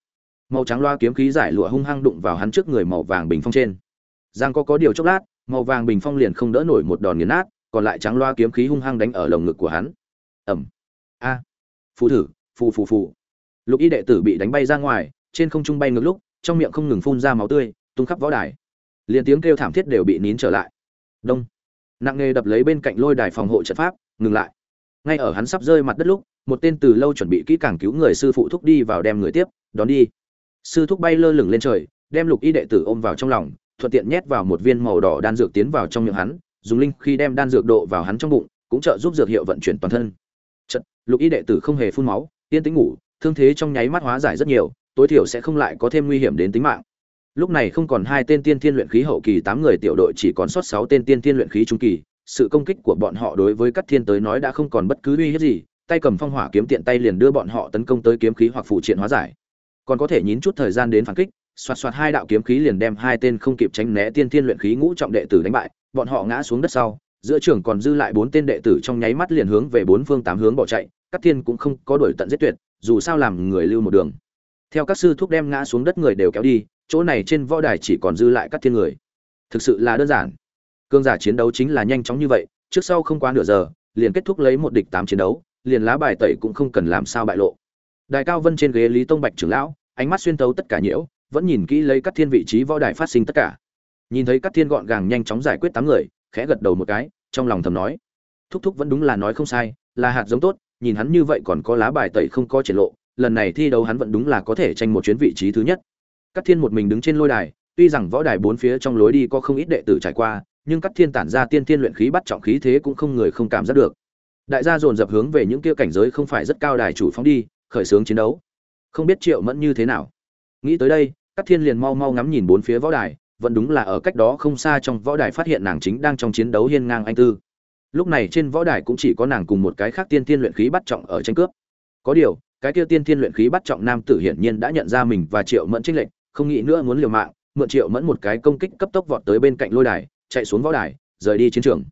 Màu trắng loa kiếm khí giải lụa hung hăng đụng vào hắn trước người màu vàng bình phong trên. Giang có có điều chốc lát, màu vàng bình phong liền không đỡ nổi một đòn nghiền nát, còn lại trắng loa kiếm khí hung hăng đánh ở lồng ngực của hắn. Ẩm. A phù thử, phù phù phù. Lục y đệ tử bị đánh bay ra ngoài, trên không trung bay ngược lúc, trong miệng không ngừng phun ra máu tươi, tung khắp võ đài. Liền tiếng kêu thảm thiết đều bị nín trở lại. Đông. Nặng nề đập lấy bên cạnh lôi đài phòng hộ trận pháp, ngừng lại. Ngay ở hắn sắp rơi mặt đất lúc, một tên từ lâu chuẩn bị kỹ càng cứu người sư phụ thúc đi vào đem người tiếp, đón đi. Sư thúc bay lơ lửng lên trời, đem lục y đệ tử ôm vào trong lòng, thuận tiện nhét vào một viên màu đỏ đan dược tiến vào trong miệng hắn, dùng linh khi đem đan dược độ vào hắn trong bụng, cũng trợ giúp dược hiệu vận chuyển toàn thân lục y đệ tử không hề phun máu tiên tĩnh ngủ, thương thế trong nháy mắt hóa giải rất nhiều, tối thiểu sẽ không lại có thêm nguy hiểm đến tính mạng. Lúc này không còn hai tên tiên thiên luyện khí hậu kỳ, tám người tiểu đội chỉ còn sót sáu tên tiên thiên luyện khí trung kỳ, sự công kích của bọn họ đối với các thiên tới nói đã không còn bất cứ uy hiếp gì, tay cầm phong hỏa kiếm tiện tay liền đưa bọn họ tấn công tới kiếm khí hoặc phụ triện hóa giải. Còn có thể nhín chút thời gian đến phản kích, xoạt xoạt hai đạo kiếm khí liền đem hai tên không kịp tránh né tiên thiên luyện khí ngũ trọng đệ tử đánh bại, bọn họ ngã xuống đất sau, giữa trường còn dư lại bốn tên đệ tử trong nháy mắt liền hướng về bốn phương tám hướng bỏ chạy các thiên cũng không có đuổi tận giết tuyệt, dù sao làm người lưu một đường. Theo các sư thúc đem ngã xuống đất người đều kéo đi, chỗ này trên võ đài chỉ còn dư lại các thiên người. Thực sự là đơn giản. Cương giả chiến đấu chính là nhanh chóng như vậy, trước sau không quá nửa giờ, liền kết thúc lấy một địch tám chiến đấu, liền lá bài tẩy cũng không cần làm sao bại lộ. Đài cao vân trên ghế lý tông bạch trưởng lão, ánh mắt xuyên tấu tất cả nhiễu, vẫn nhìn kỹ lấy các thiên vị trí võ đài phát sinh tất cả. Nhìn thấy các thiên gọn gàng nhanh chóng giải quyết tám người, khẽ gật đầu một cái, trong lòng thầm nói. Thúc thúc vẫn đúng là nói không sai, là hạt giống tốt nhìn hắn như vậy còn có lá bài tẩy không có triển lộ, lần này thi đấu hắn vẫn đúng là có thể tranh một chuyến vị trí thứ nhất. Cát thiên một mình đứng trên lôi đài, tuy rằng võ đài bốn phía trong lối đi có không ít đệ tử trải qua, nhưng Cát thiên tản ra tiên tiên luyện khí bắt trọng khí thế cũng không người không cảm giác được. Đại gia dồn dập hướng về những kia cảnh giới không phải rất cao đài chủ phóng đi, khởi xướng chiến đấu. Không biết triệu mẫn như thế nào. Nghĩ tới đây, Cát thiên liền mau mau ngắm nhìn bốn phía võ đài, vẫn đúng là ở cách đó không xa trong võ đài phát hiện nàng chính đang trong chiến đấu hiên ngang anh tư lúc này trên võ đài cũng chỉ có nàng cùng một cái khác tiên tiên luyện khí bắt trọng ở tranh cướp. Có điều, cái kia tiên tiên luyện khí bắt trọng nam tử hiển nhiên đã nhận ra mình và triệu mẫn trinh lệnh không nghĩ nữa muốn liều mạng, mượn triệu mẫn một cái công kích cấp tốc vọt tới bên cạnh lôi đài, chạy xuống võ đài, rời đi chiến trường.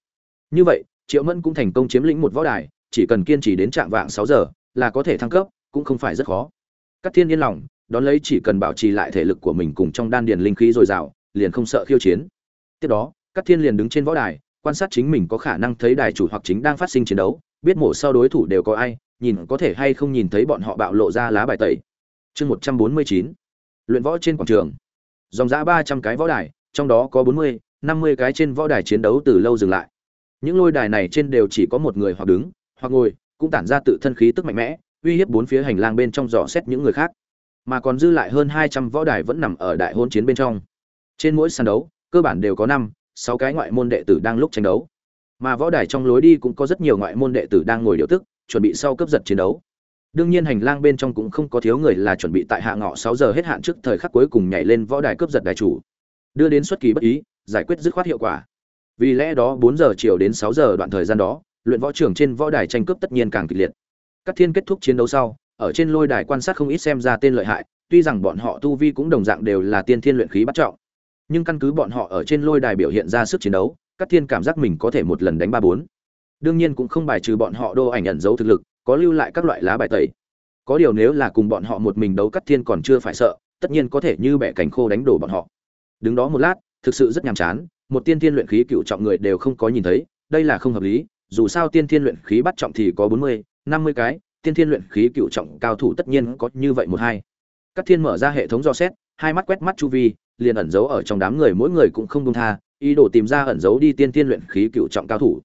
Như vậy, triệu mẫn cũng thành công chiếm lĩnh một võ đài, chỉ cần kiên trì đến trạng vạng sáu giờ là có thể thăng cấp, cũng không phải rất khó. Các thiên yên lòng, đón lấy chỉ cần bảo trì lại thể lực của mình cùng trong đan điền linh khí dồi dào, liền không sợ khiêu chiến. Tiếp đó, các thiên liền đứng trên võ đài quan sát chính mình có khả năng thấy đài chủ hoặc chính đang phát sinh chiến đấu, biết mổ sau đối thủ đều có ai, nhìn có thể hay không nhìn thấy bọn họ bạo lộ ra lá bài tẩy. Chương một trăm bốn mươi chín. Luyện võ trên quảng trường. Dòng giã ba trăm cái võ đài, trong đó có bốn mươi, năm mươi cái trên võ đài chiến đấu từ lâu dừng lại. Những lôi đài này trên đều chỉ có một người hoặc đứng, hoặc ngồi, cũng tản ra tự thân khí tức mạnh mẽ, uy hiếp bốn phía hành lang bên trong dò xét những người khác. Mà còn dư lại hơn hai trăm võ đài vẫn nằm ở đại hôn chiến bên trong. Trên mỗi sàn đấu, cơ bản đều có năm sáu cái ngoại môn đệ tử đang lúc tranh đấu. Mà võ đài trong lối đi cũng có rất nhiều ngoại môn đệ tử đang ngồi điều tức, chuẩn bị sau cấp giật chiến đấu. Đương nhiên hành lang bên trong cũng không có thiếu người là chuẩn bị tại hạ ngọ sáu giờ hết hạn trước thời khắc cuối cùng nhảy lên võ đài cướp giật đài chủ. Đưa đến xuất kỳ bất ý, giải quyết dứt khoát hiệu quả. Vì lẽ đó bốn giờ chiều đến sáu giờ đoạn thời gian đó, luyện võ trưởng trên võ đài tranh cướp tất nhiên càng kịch liệt. Các thiên kết thúc chiến đấu sau, ở trên lôi đài quan sát không ít xem ra tên lợi hại, tuy rằng bọn họ tu vi cũng đồng dạng đều là tiên thiên luyện khí bắt trọng nhưng căn cứ bọn họ ở trên lôi đài biểu hiện ra sức chiến đấu các thiên cảm giác mình có thể một lần đánh ba bốn. Đương nhiên cũng không bài trừ bọn họ đô ảnh ẩn giấu thực lực, có lưu lại các loại lá bài tẩy. Có điều nếu là cùng bọn họ một mình đấu cắt thiên còn chưa phải sợ, tất nhiên có thể như bẻ cành khô đánh đổ bọn họ. Đứng đó một lát, thực sự rất nhàm chán, một tiên thiên luyện khí cựu trọng người đều không có nhìn thấy, đây là không hợp lý, dù sao tiên thiên luyện khí bắt trọng thì có bốn mươi, năm mươi cái, tiên thiên luyện khí cựu trọng cao thủ tất nhiên có như vậy một hai. Các thiên mở ra hệ thống do xét, hai mắt quét mắt chu vi liền ẩn giấu ở trong đám người, mỗi người cũng không buông tha, ý đồ tìm ra ẩn giấu đi tiên tiên luyện khí cựu trọng cao thủ.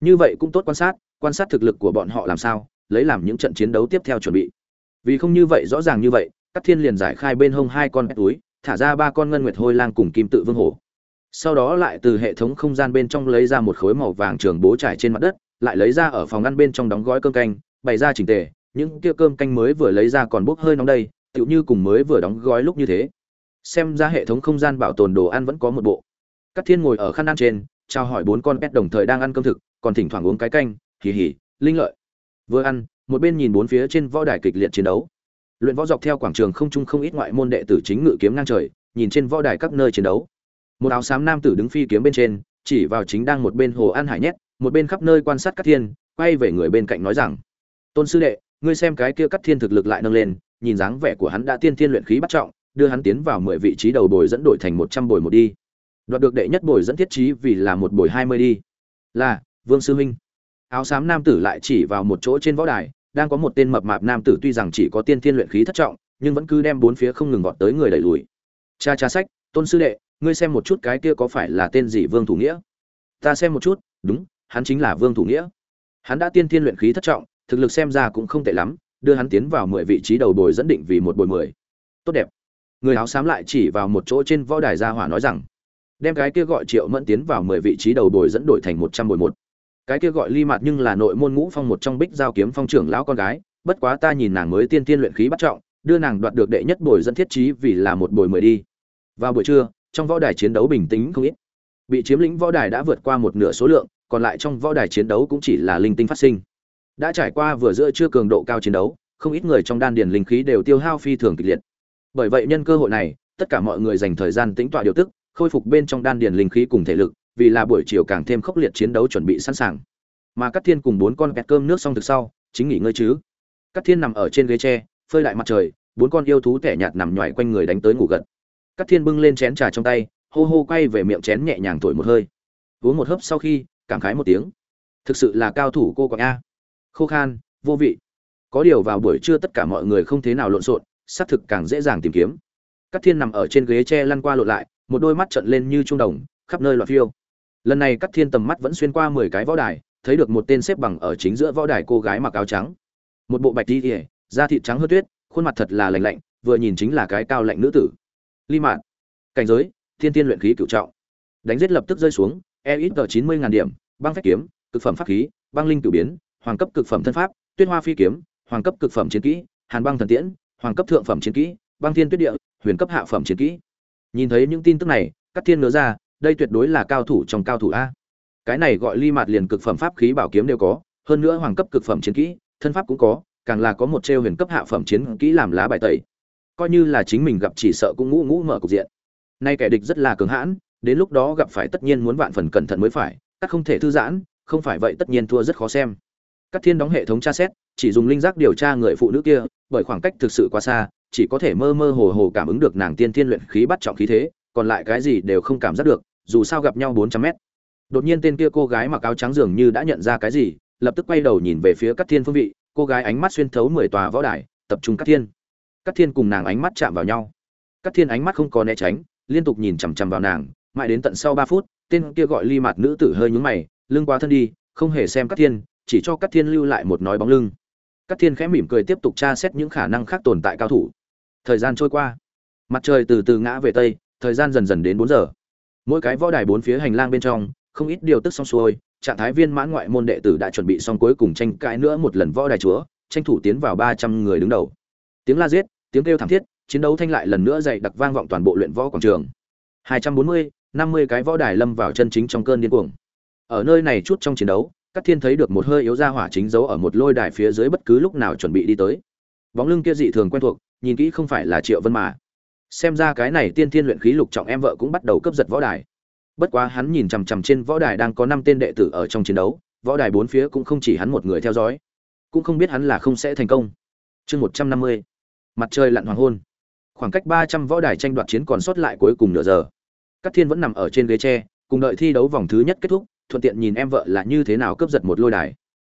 Như vậy cũng tốt quan sát quan sát thực lực của bọn họ làm sao, lấy làm những trận chiến đấu tiếp theo chuẩn bị. Vì không như vậy, rõ ràng như vậy, cát thiên liền giải khai bên hông hai con túi, thả ra ba con ngân nguyệt hôi lang cùng kim tự vương hổ. Sau đó lại từ hệ thống không gian bên trong lấy ra một khối màu vàng trường bố trải trên mặt đất, lại lấy ra ở phòng ngăn bên trong đóng gói cơm canh, bày ra chỉnh tề, những kia cơm canh mới vừa lấy ra còn bốc hơi nóng đây, tựu như cùng mới vừa đóng gói lúc như thế xem ra hệ thống không gian bảo tồn đồ ăn vẫn có một bộ. Các thiên ngồi ở khăn ăn trên trao hỏi bốn con pet đồng thời đang ăn cơm thực, còn thỉnh thoảng uống cái canh, hì hì, linh lợi. Vừa ăn, một bên nhìn bốn phía trên võ đài kịch liệt chiến đấu. Luyện võ dọc theo quảng trường không trung không ít ngoại môn đệ tử chính ngự kiếm ngang trời, nhìn trên võ đài các nơi chiến đấu. Một áo xám nam tử đứng phi kiếm bên trên, chỉ vào chính đang một bên hồ an hải nhét, một bên khắp nơi quan sát các thiên, quay về người bên cạnh nói rằng, tôn sư đệ, ngươi xem cái kia cắt thiên thực lực lại nâng lên, nhìn dáng vẻ của hắn đã tiên thiên luyện khí bắt trọng đưa hắn tiến vào mười vị trí đầu bồi dẫn đội thành một trăm bồi một đi. Đoạt được đệ nhất bồi dẫn thiết trí vì là một bồi hai mươi đi. Là, vương sư huynh áo xám nam tử lại chỉ vào một chỗ trên võ đài, đang có một tên mập mạp nam tử tuy rằng chỉ có tiên thiên luyện khí thất trọng, nhưng vẫn cứ đem bốn phía không ngừng gọt tới người đẩy lùi. Cha cha sách, tôn sư đệ, ngươi xem một chút cái kia có phải là tên gì vương thủ nghĩa? Ta xem một chút, đúng, hắn chính là vương thủ nghĩa. Hắn đã tiên thiên luyện khí thất trọng, thực lực xem ra cũng không tệ lắm, đưa hắn tiến vào mười vị trí đầu bồi dẫn định vì một bồi mười. Tốt đẹp người áo xám lại chỉ vào một chỗ trên võ đài gia hỏa nói rằng, đem cái kia gọi triệu mẫn tiến vào mười vị trí đầu bồi dẫn đổi thành một trăm bồi một. Cái kia gọi ly mạt nhưng là nội môn ngũ phong một trong bích giao kiếm phong trưởng lão con gái, bất quá ta nhìn nàng mới tiên tiên luyện khí bắt trọng, đưa nàng đoạt được đệ nhất bồi dẫn thiết trí vì là một bồi mười đi. Vào buổi trưa, trong võ đài chiến đấu bình tĩnh không ít. Bị chiếm lĩnh võ đài đã vượt qua một nửa số lượng, còn lại trong võ đài chiến đấu cũng chỉ là linh tinh phát sinh. Đã trải qua vừa giữa chưa cường độ cao chiến đấu, không ít người trong đan điền linh khí đều tiêu hao phi thường kịch liệt bởi vậy nhân cơ hội này, tất cả mọi người dành thời gian tĩnh tọa điều tức, khôi phục bên trong đan điền linh khí cùng thể lực, vì là buổi chiều càng thêm khốc liệt chiến đấu chuẩn bị sẵn sàng. Mà các thiên cùng bốn con vẹt cơm nước xong thực sau, chính nghỉ ngơi chứ. Các thiên nằm ở trên ghế tre, phơi lại mặt trời, bốn con yêu thú tẻ nhạt nằm nhoài quanh người đánh tới ngủ gật. Các thiên bưng lên chén trà trong tay, hô hô quay về miệng chén nhẹ nhàng thổi một hơi. Uống một hớp sau khi, cảm khái một tiếng. Thực sự là cao thủ cô quạng a. Khô khan, vô vị. Có điều vào buổi trưa tất cả mọi người không thế nào lộn xộn xác thực càng dễ dàng tìm kiếm. Các thiên nằm ở trên ghế tre lăn qua lộn lại, một đôi mắt trận lên như trung đồng, khắp nơi loạn phiêu. Lần này các thiên tầm mắt vẫn xuyên qua mười cái võ đài, thấy được một tên xếp bằng ở chính giữa võ đài cô gái mặc áo trắng. Một bộ bạch đi ỉa da thịt trắng hơn tuyết, khuôn mặt thật là lạnh lạnh, vừa nhìn chính là cái cao lạnh nữ tử. Ly mạn. Cảnh giới, thiên tiên luyện khí cựu trọng. Đánh giết lập tức rơi xuống e ít ở chín mươi ngàn điểm, băng phách kiếm, cực phẩm pháp khí, băng linh cửu biến, hoàng cấp cực phẩm thân pháp, tuyết hoa phi kiếm, hoàng cấp cực phẩm chiến kỹ, hàn băng thần tiễn hoàng cấp thượng phẩm chiến kỹ, băng thiên tuyết địa, huyền cấp hạ phẩm chiến kỹ. Nhìn thấy những tin tức này các thiên ngớ ra, đây tuyệt đối là cao thủ trong cao thủ a. Cái này gọi ly mạt liền cực phẩm pháp khí bảo kiếm đều có, hơn nữa hoàng cấp cực phẩm chiến kỹ, thân pháp cũng có, càng là có một trêu huyền cấp hạ phẩm chiến kỹ làm lá bài tẩy. Coi như là chính mình gặp chỉ sợ cũng ngũ ngũ mở cục diện. Nay kẻ địch rất là cứng hãn, đến lúc đó gặp phải tất nhiên muốn vạn phần cẩn thận mới phải các không thể thư giãn, không phải vậy tất nhiên thua rất khó xem. Cát thiên đóng hệ thống tra xét, chỉ dùng linh giác điều tra người phụ nữ kia, bởi khoảng cách thực sự quá xa, chỉ có thể mơ mơ hồ hồ cảm ứng được nàng tiên thiên luyện khí bắt trọng khí thế, còn lại cái gì đều không cảm giác được, dù sao gặp nhau bốn trăm mét. Đột nhiên tên kia cô gái mặc áo trắng dường như đã nhận ra cái gì, lập tức quay đầu nhìn về phía Cát thiên phương vị, cô gái ánh mắt xuyên thấu mười tòa võ đài, tập trung Cát thiên. Cát thiên cùng nàng ánh mắt chạm vào nhau. Cát thiên ánh mắt không có né tránh, liên tục nhìn chằm chằm vào nàng, mãi đến tận sau ba phút, tên kia gọi ly mặt nữ tử hơi nhướng mày, lưng quá thân đi, không hề xem Cát thiên chỉ cho Cát thiên lưu lại một nói bóng lưng. Cát thiên khẽ mỉm cười tiếp tục tra xét những khả năng khác tồn tại cao thủ. Thời gian trôi qua. Mặt trời từ từ ngã về tây, thời gian dần dần đến bốn giờ. Mỗi cái võ đài bốn phía hành lang bên trong, không ít điều tức xong xuôi, trạng thái viên mãn ngoại môn đệ tử đã chuẩn bị xong cuối cùng tranh cãi nữa một lần võ đài chúa, tranh thủ tiến vào ba trăm người đứng đầu. Tiếng la giết, tiếng kêu thảm thiết, chiến đấu thanh lại lần nữa dậy đặc vang vọng toàn bộ luyện võ quảng trường. Hai trăm bốn mươi, năm mươi cái võ đài lâm vào chân chính trong cơn điên cuồng. Ở nơi này chút trong chiến đấu các thiên thấy được một hơi yếu ra hỏa chính giấu ở một lôi đài phía dưới bất cứ lúc nào chuẩn bị đi tới. Bóng lưng kia dị thường quen thuộc, nhìn kỹ không phải là triệu vân mà. Xem ra cái này tiên thiên luyện khí lục trọng em vợ cũng bắt đầu cướp giật võ đài. Bất quá hắn nhìn chằm chằm trên võ đài đang có năm tên đệ tử ở trong chiến đấu, võ đài bốn phía cũng không chỉ hắn một người theo dõi. Cũng không biết hắn là không sẽ thành công. Chương một trăm năm mươi. Mặt trời lặn hoàng hôn. Khoảng cách ba trăm võ đài tranh đoạt chiến còn sót lại cuối cùng nửa giờ. Các thiên vẫn nằm ở trên ghế tre, cùng đợi thi đấu vòng thứ nhất kết thúc thuận tiện nhìn em vợ là như thế nào cướp giật một lôi đài.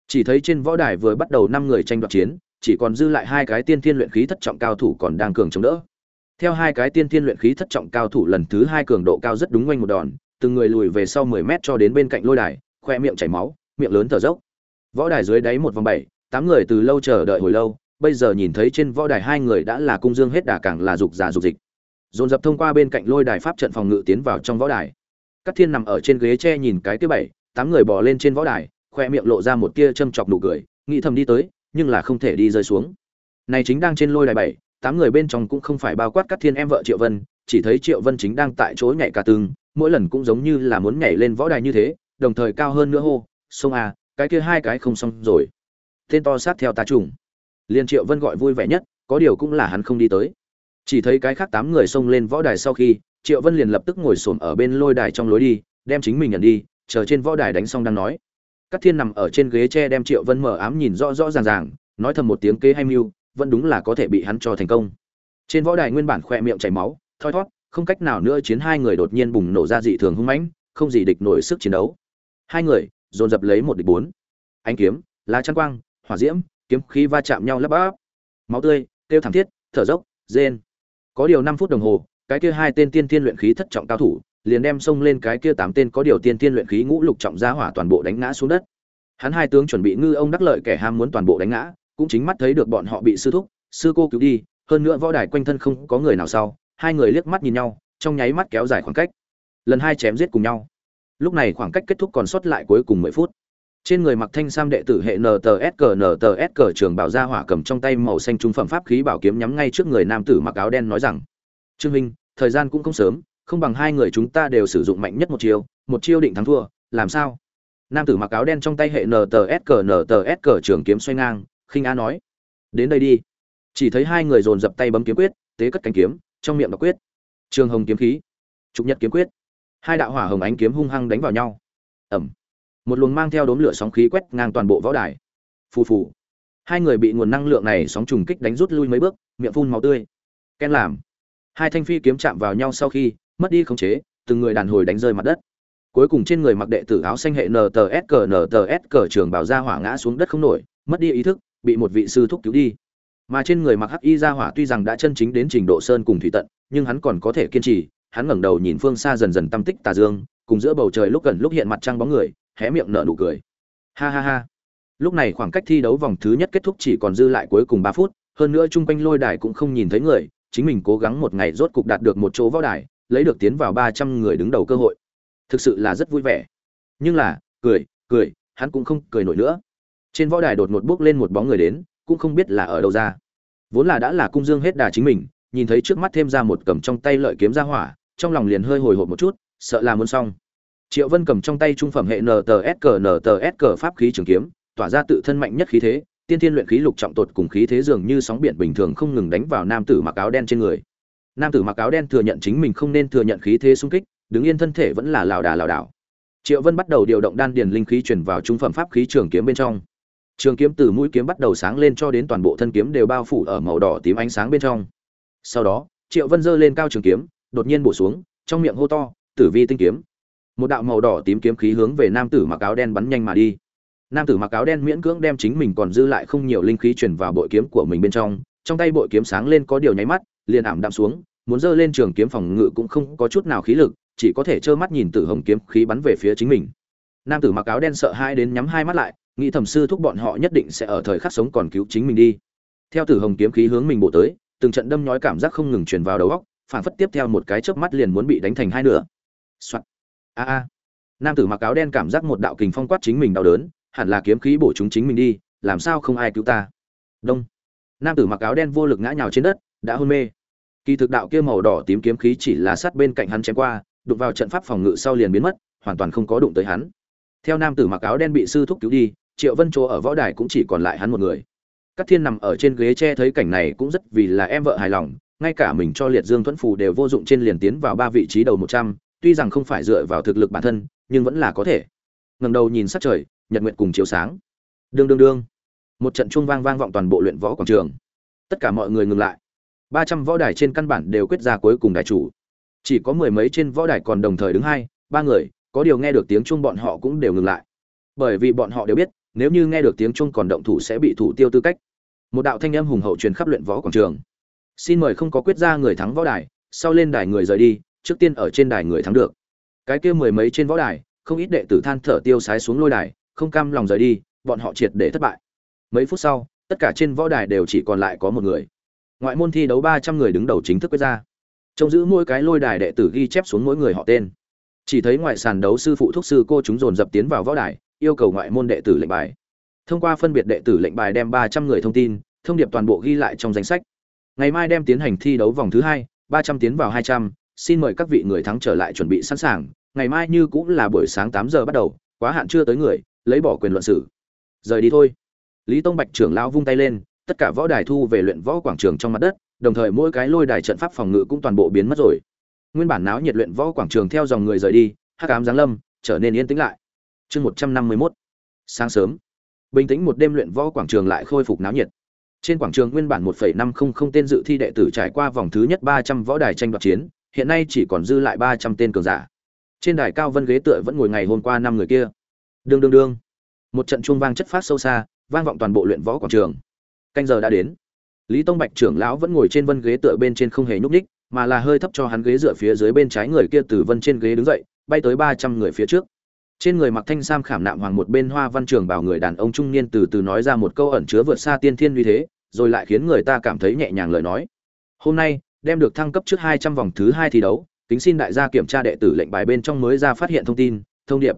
Chỉ thấy trên võ đài vừa bắt đầu năm người tranh đoạt chiến, chỉ còn dư lại hai cái tiên thiên luyện khí thất trọng cao thủ còn đang cường chống đỡ. Theo hai cái tiên thiên luyện khí thất trọng cao thủ lần thứ hai cường độ cao rất đúng quanh một đòn, từng người lùi về sau mười mét cho đến bên cạnh lôi đài, khoe miệng chảy máu, miệng lớn thở dốc. Võ đài dưới đáy một vòng bảy, tám người từ lâu chờ đợi hồi lâu, bây giờ nhìn thấy trên võ đài hai người đã là cung dương hết đà càng là dục giả dục dịch. Dồn dập thông qua bên cạnh lôi đài pháp trận phòng ngự tiến vào trong võ đài. Cát thiên nằm ở trên ghế tre nhìn cái kia bảy tám người bò lên trên võ đài khoe miệng lộ ra một tia châm chọc nụ cười nghĩ thầm đi tới nhưng là không thể đi rơi xuống. Này chính đang trên lôi đài bảy tám người bên trong cũng không phải bao quát Cát thiên em vợ triệu vân chỉ thấy triệu vân chính đang tại chỗ nhảy cả tường, mỗi lần cũng giống như là muốn nhảy lên võ đài như thế đồng thời cao hơn nữa hô Song à cái kia hai cái không xong rồi. Tên to sát theo ta trùng. Liên triệu vân gọi vui vẻ nhất có điều cũng là hắn không đi tới. Chỉ thấy cái khác tám người xông lên võ đài sau khi triệu vân liền lập tức ngồi xổm ở bên lôi đài trong lối đi, đem chính mình nhận đi, chờ trên võ đài đánh xong đang nói. Các thiên nằm ở trên ghế tre đem triệu vân mở ám nhìn rõ rõ ràng ràng, nói thầm một tiếng kế hay mưu, vẫn đúng là có thể bị hắn cho thành công. Trên võ đài nguyên bản khoe miệng chảy máu, thoi thót, không cách nào nữa chiến hai người đột nhiên bùng nổ ra dị thường hung mãnh, không gì địch nổi sức chiến đấu. Hai người, dồn dập lấy một địch bốn. Ánh kiếm, lá chăn quang, hỏa diễm, kiếm khí va chạm nhau lấp bắp. Máu tươi, kêu thảm thiết, thở dốc, rên. Có điều năm phút đồng hồ cái kia hai tên tiên tiên luyện khí thất trọng cao thủ, liền đem xông lên cái kia tám tên có điều tiên tiên luyện khí ngũ lục trọng gia hỏa toàn bộ đánh ngã xuống đất. Hắn hai tướng chuẩn bị ngư ông đắc lợi kẻ ham muốn toàn bộ đánh ngã, cũng chính mắt thấy được bọn họ bị sư thúc, sư cô cứu đi, hơn nữa võ đài quanh thân không có người nào sau, hai người liếc mắt nhìn nhau, trong nháy mắt kéo dài khoảng cách. Lần hai chém giết cùng nhau. Lúc này khoảng cách kết thúc còn sót lại cuối cùng mười phút. Trên người mặc thanh sam đệ tử hệ ntsq ntsq trường bảo gia hỏa cầm trong tay màu xanh trung phẩm pháp khí bảo kiếm nhắm ngay trước người nam tử mặc áo đen nói rằng, trương minh thời gian cũng không sớm, không bằng hai người chúng ta đều sử dụng mạnh nhất một chiêu một chiêu định thắng thua, làm sao? Nam tử mặc áo đen trong tay hệ ntsq ntsq trường kiếm xoay ngang, khinh a nói. Đến đây đi. Chỉ thấy hai người dồn dập tay bấm kiếm quyết, tế cất cánh kiếm, trong miệng đọc quyết. Trường hồng kiếm khí. Trục nhật kiếm quyết. Hai đạo hỏa hồng ánh kiếm hung hăng đánh vào nhau. Ẩm. Một luồng mang theo đốm lửa sóng khí quét ngang toàn bộ võ đài. Phù phù. Hai người bị nguồn năng lượng này sóng trùng kích đánh rút lui mấy bước, miệng phun máu tươi. Ken làm hai thanh phi kiếm chạm vào nhau sau khi, mất đi khống chế, từng người đàn hồi đánh rơi mặt đất. Cuối cùng trên người mặc đệ tử áo xanh hệ ntsq ntsq trường bảo ra hỏa ngã xuống đất không nổi, mất đi ý thức, bị một vị sư thúc cứu đi. Mà trên người mặc hắc y ra hỏa tuy rằng đã chân chính đến trình độ sơn cùng thủy tận, nhưng hắn còn có thể kiên trì, hắn ngẩng đầu nhìn phương xa dần dần tâm tích tà dương, cùng giữa bầu trời lúc gần lúc hiện mặt trăng bóng người, hé miệng nở nụ cười. Ha ha ha. Lúc này khoảng cách thi đấu vòng thứ nhất kết thúc chỉ còn dư lại cuối cùng ba phút, hơn nữa chung quanh lôi đài cũng không nhìn thấy người chính mình cố gắng một ngày rốt cục đạt được một chỗ võ đài, lấy được tiến vào ba trăm người đứng đầu cơ hội. Thực sự là rất vui vẻ. Nhưng là, cười cười, hắn cũng không cười nổi nữa. Trên võ đài đột ngột bước lên một bóng người đến, cũng không biết là ở đâu ra. Vốn là đã là cung dương hết đà chính mình, nhìn thấy trước mắt thêm ra một cầm trong tay lợi kiếm ra hỏa, trong lòng liền hơi hồi hộp một chút, sợ là muốn xong. Triệu vân cầm trong tay trung phẩm hệ NTSK NTSK pháp khí trường kiếm, tỏa ra tự thân mạnh nhất khí thế tiên thiên luyện khí lục trọng tột cùng khí thế dường như sóng biển bình thường không ngừng đánh vào nam tử mặc áo đen trên người. Nam tử mặc áo đen thừa nhận chính mình không nên thừa nhận khí thế xung kích, đứng yên thân thể vẫn là lảo đà lảo đảo. Triệu vân bắt đầu điều động đan điền linh khí chuyển vào trung phẩm pháp khí trường kiếm bên trong. Trường kiếm từ mũi kiếm bắt đầu sáng lên cho đến toàn bộ thân kiếm đều bao phủ ở màu đỏ tím ánh sáng bên trong. Sau đó, triệu vân giơ lên cao trường kiếm, đột nhiên bổ xuống, trong miệng hô to, tử vi tinh kiếm. Một đạo màu đỏ tím kiếm khí hướng về nam tử mặc áo đen bắn nhanh mà đi nam tử mặc áo đen miễn cưỡng đem chính mình còn dư lại không nhiều linh khí truyền vào bội kiếm của mình bên trong trong tay bội kiếm sáng lên có điều nháy mắt, liền ảm đạm xuống, muốn giơ lên trường kiếm phòng ngự cũng không có chút nào khí lực, chỉ có thể trơ mắt nhìn tử hồng kiếm khí bắn về phía chính mình. Nam tử mặc áo đen sợ hãi đến nhắm hai mắt lại, nghĩ thẩm sư thúc bọn họ nhất định sẽ ở thời khắc sống còn cứu chính mình đi. Theo tử hồng kiếm khí hướng mình bổ tới, từng trận đâm nhói cảm giác không ngừng truyền vào đầu óc, phản phất tiếp theo một cái chớp mắt liền muốn bị đánh thành hai nửa. Soạn. a a. Nam tử mặc áo đen cảm giác một đạo kình phong quát chính mình đau đớn hẳn là kiếm khí bổ chúng chính mình đi, làm sao không ai cứu ta? Đông. Nam tử mặc áo đen vô lực ngã nhào trên đất, đã hôn mê. Kỳ thực đạo kia màu đỏ tím kiếm khí chỉ là sát bên cạnh hắn chém qua, đụng vào trận pháp phòng ngự sau liền biến mất, hoàn toàn không có đụng tới hắn. Theo nam tử mặc áo đen bị sư thúc cứu đi, triệu vân chỗ ở võ đài cũng chỉ còn lại hắn một người. Các thiên nằm ở trên ghế che thấy cảnh này cũng rất vì là em vợ hài lòng, ngay cả mình cho liệt dương thuẫn phù đều vô dụng trên liền tiến vào ba vị trí đầu một trăm, tuy rằng không phải dựa vào thực lực bản thân, nhưng vẫn là có thể. Ngẩng đầu nhìn sát trời nhật nguyện cùng chiếu sáng. Đương đương đương. Một trận chuông vang vang vọng toàn bộ luyện võ quảng trường. Tất cả mọi người ngừng lại. Ba trăm võ đài trên căn bản đều quyết ra cuối cùng đài chủ. Chỉ có mười mấy trên võ đài còn đồng thời đứng hai, ba người, có điều nghe được tiếng chuông bọn họ cũng đều ngừng lại. Bởi vì bọn họ đều biết, nếu như nghe được tiếng chuông còn động thủ sẽ bị thủ tiêu tư cách. Một đạo thanh âm hùng hậu truyền khắp luyện võ quảng trường. Xin mời không có quyết ra người thắng võ đài, sau lên đài người rời đi, trước tiên ở trên đài người thắng được. Cái kia mười mấy trên võ đài, không ít đệ tử than thở tiêu sái xuống lôi đài không cam lòng rời đi, bọn họ triệt để thất bại. Mấy phút sau, tất cả trên võ đài đều chỉ còn lại có một người. Ngoại môn thi đấu ba trăm người đứng đầu chính thức quyết ra. Trông giữ mỗi cái lôi đài đệ tử ghi chép xuống mỗi người họ tên. Chỉ thấy ngoại sàn đấu sư phụ thúc sư cô chúng dồn dập tiến vào võ đài, yêu cầu ngoại môn đệ tử lệnh bài. Thông qua phân biệt đệ tử lệnh bài đem ba trăm người thông tin, thông điệp toàn bộ ghi lại trong danh sách. Ngày mai đem tiến hành thi đấu vòng thứ hai, ba trăm tiến vào hai trăm, xin mời các vị người thắng trở lại chuẩn bị sẵn sàng. Ngày mai như cũng là buổi sáng tám giờ bắt đầu, quá hạn chưa tới người lấy bỏ quyền luận xử rời đi thôi. Lý tông bạch trưởng lão vung tay lên, tất cả võ đài thu về luyện võ quảng trường trong mặt đất, đồng thời mỗi cái lôi đài trận pháp phòng ngự cũng toàn bộ biến mất rồi. Nguyên bản náo nhiệt luyện võ quảng trường theo dòng người rời đi, hắc ám giáng lâm trở nên yên tĩnh lại. Chương một trăm năm mươi mốt. Sáng sớm. Bình tĩnh một đêm luyện võ quảng trường lại khôi phục náo nhiệt. Trên quảng trường nguyên bản một phẩy năm không không tên dự thi đệ tử trải qua vòng thứ nhất ba trăm võ đài tranh đoạt chiến, hiện nay chỉ còn dư lại ba trăm tên cường giả. Trên đài cao vân ghế tựa vẫn ngồi ngày hôm qua năm người kia đương đương đương. Một trận chuông vang chất phát sâu xa, vang vọng toàn bộ luyện võ quảng trường. Canh giờ đã đến. Lý tông bạch trưởng lão vẫn ngồi trên vân ghế tựa bên trên không hề nhúc ních mà là hơi thấp cho hắn ghế dựa phía dưới bên trái người kia từ vân trên ghế đứng dậy, bay tới ba trăm người phía trước. Trên người mặc thanh sam khảm nạm hoàng một bên hoa văn trường bảo người đàn ông trung niên từ từ nói ra một câu ẩn chứa vượt xa tiên thiên uy thế, rồi lại khiến người ta cảm thấy nhẹ nhàng lời nói. Hôm nay, đem được thăng cấp trước hai trăm vòng thứ hai thi đấu, kính xin đại gia kiểm tra đệ tử lệnh bài bên trong mới ra phát hiện thông tin, thông điệp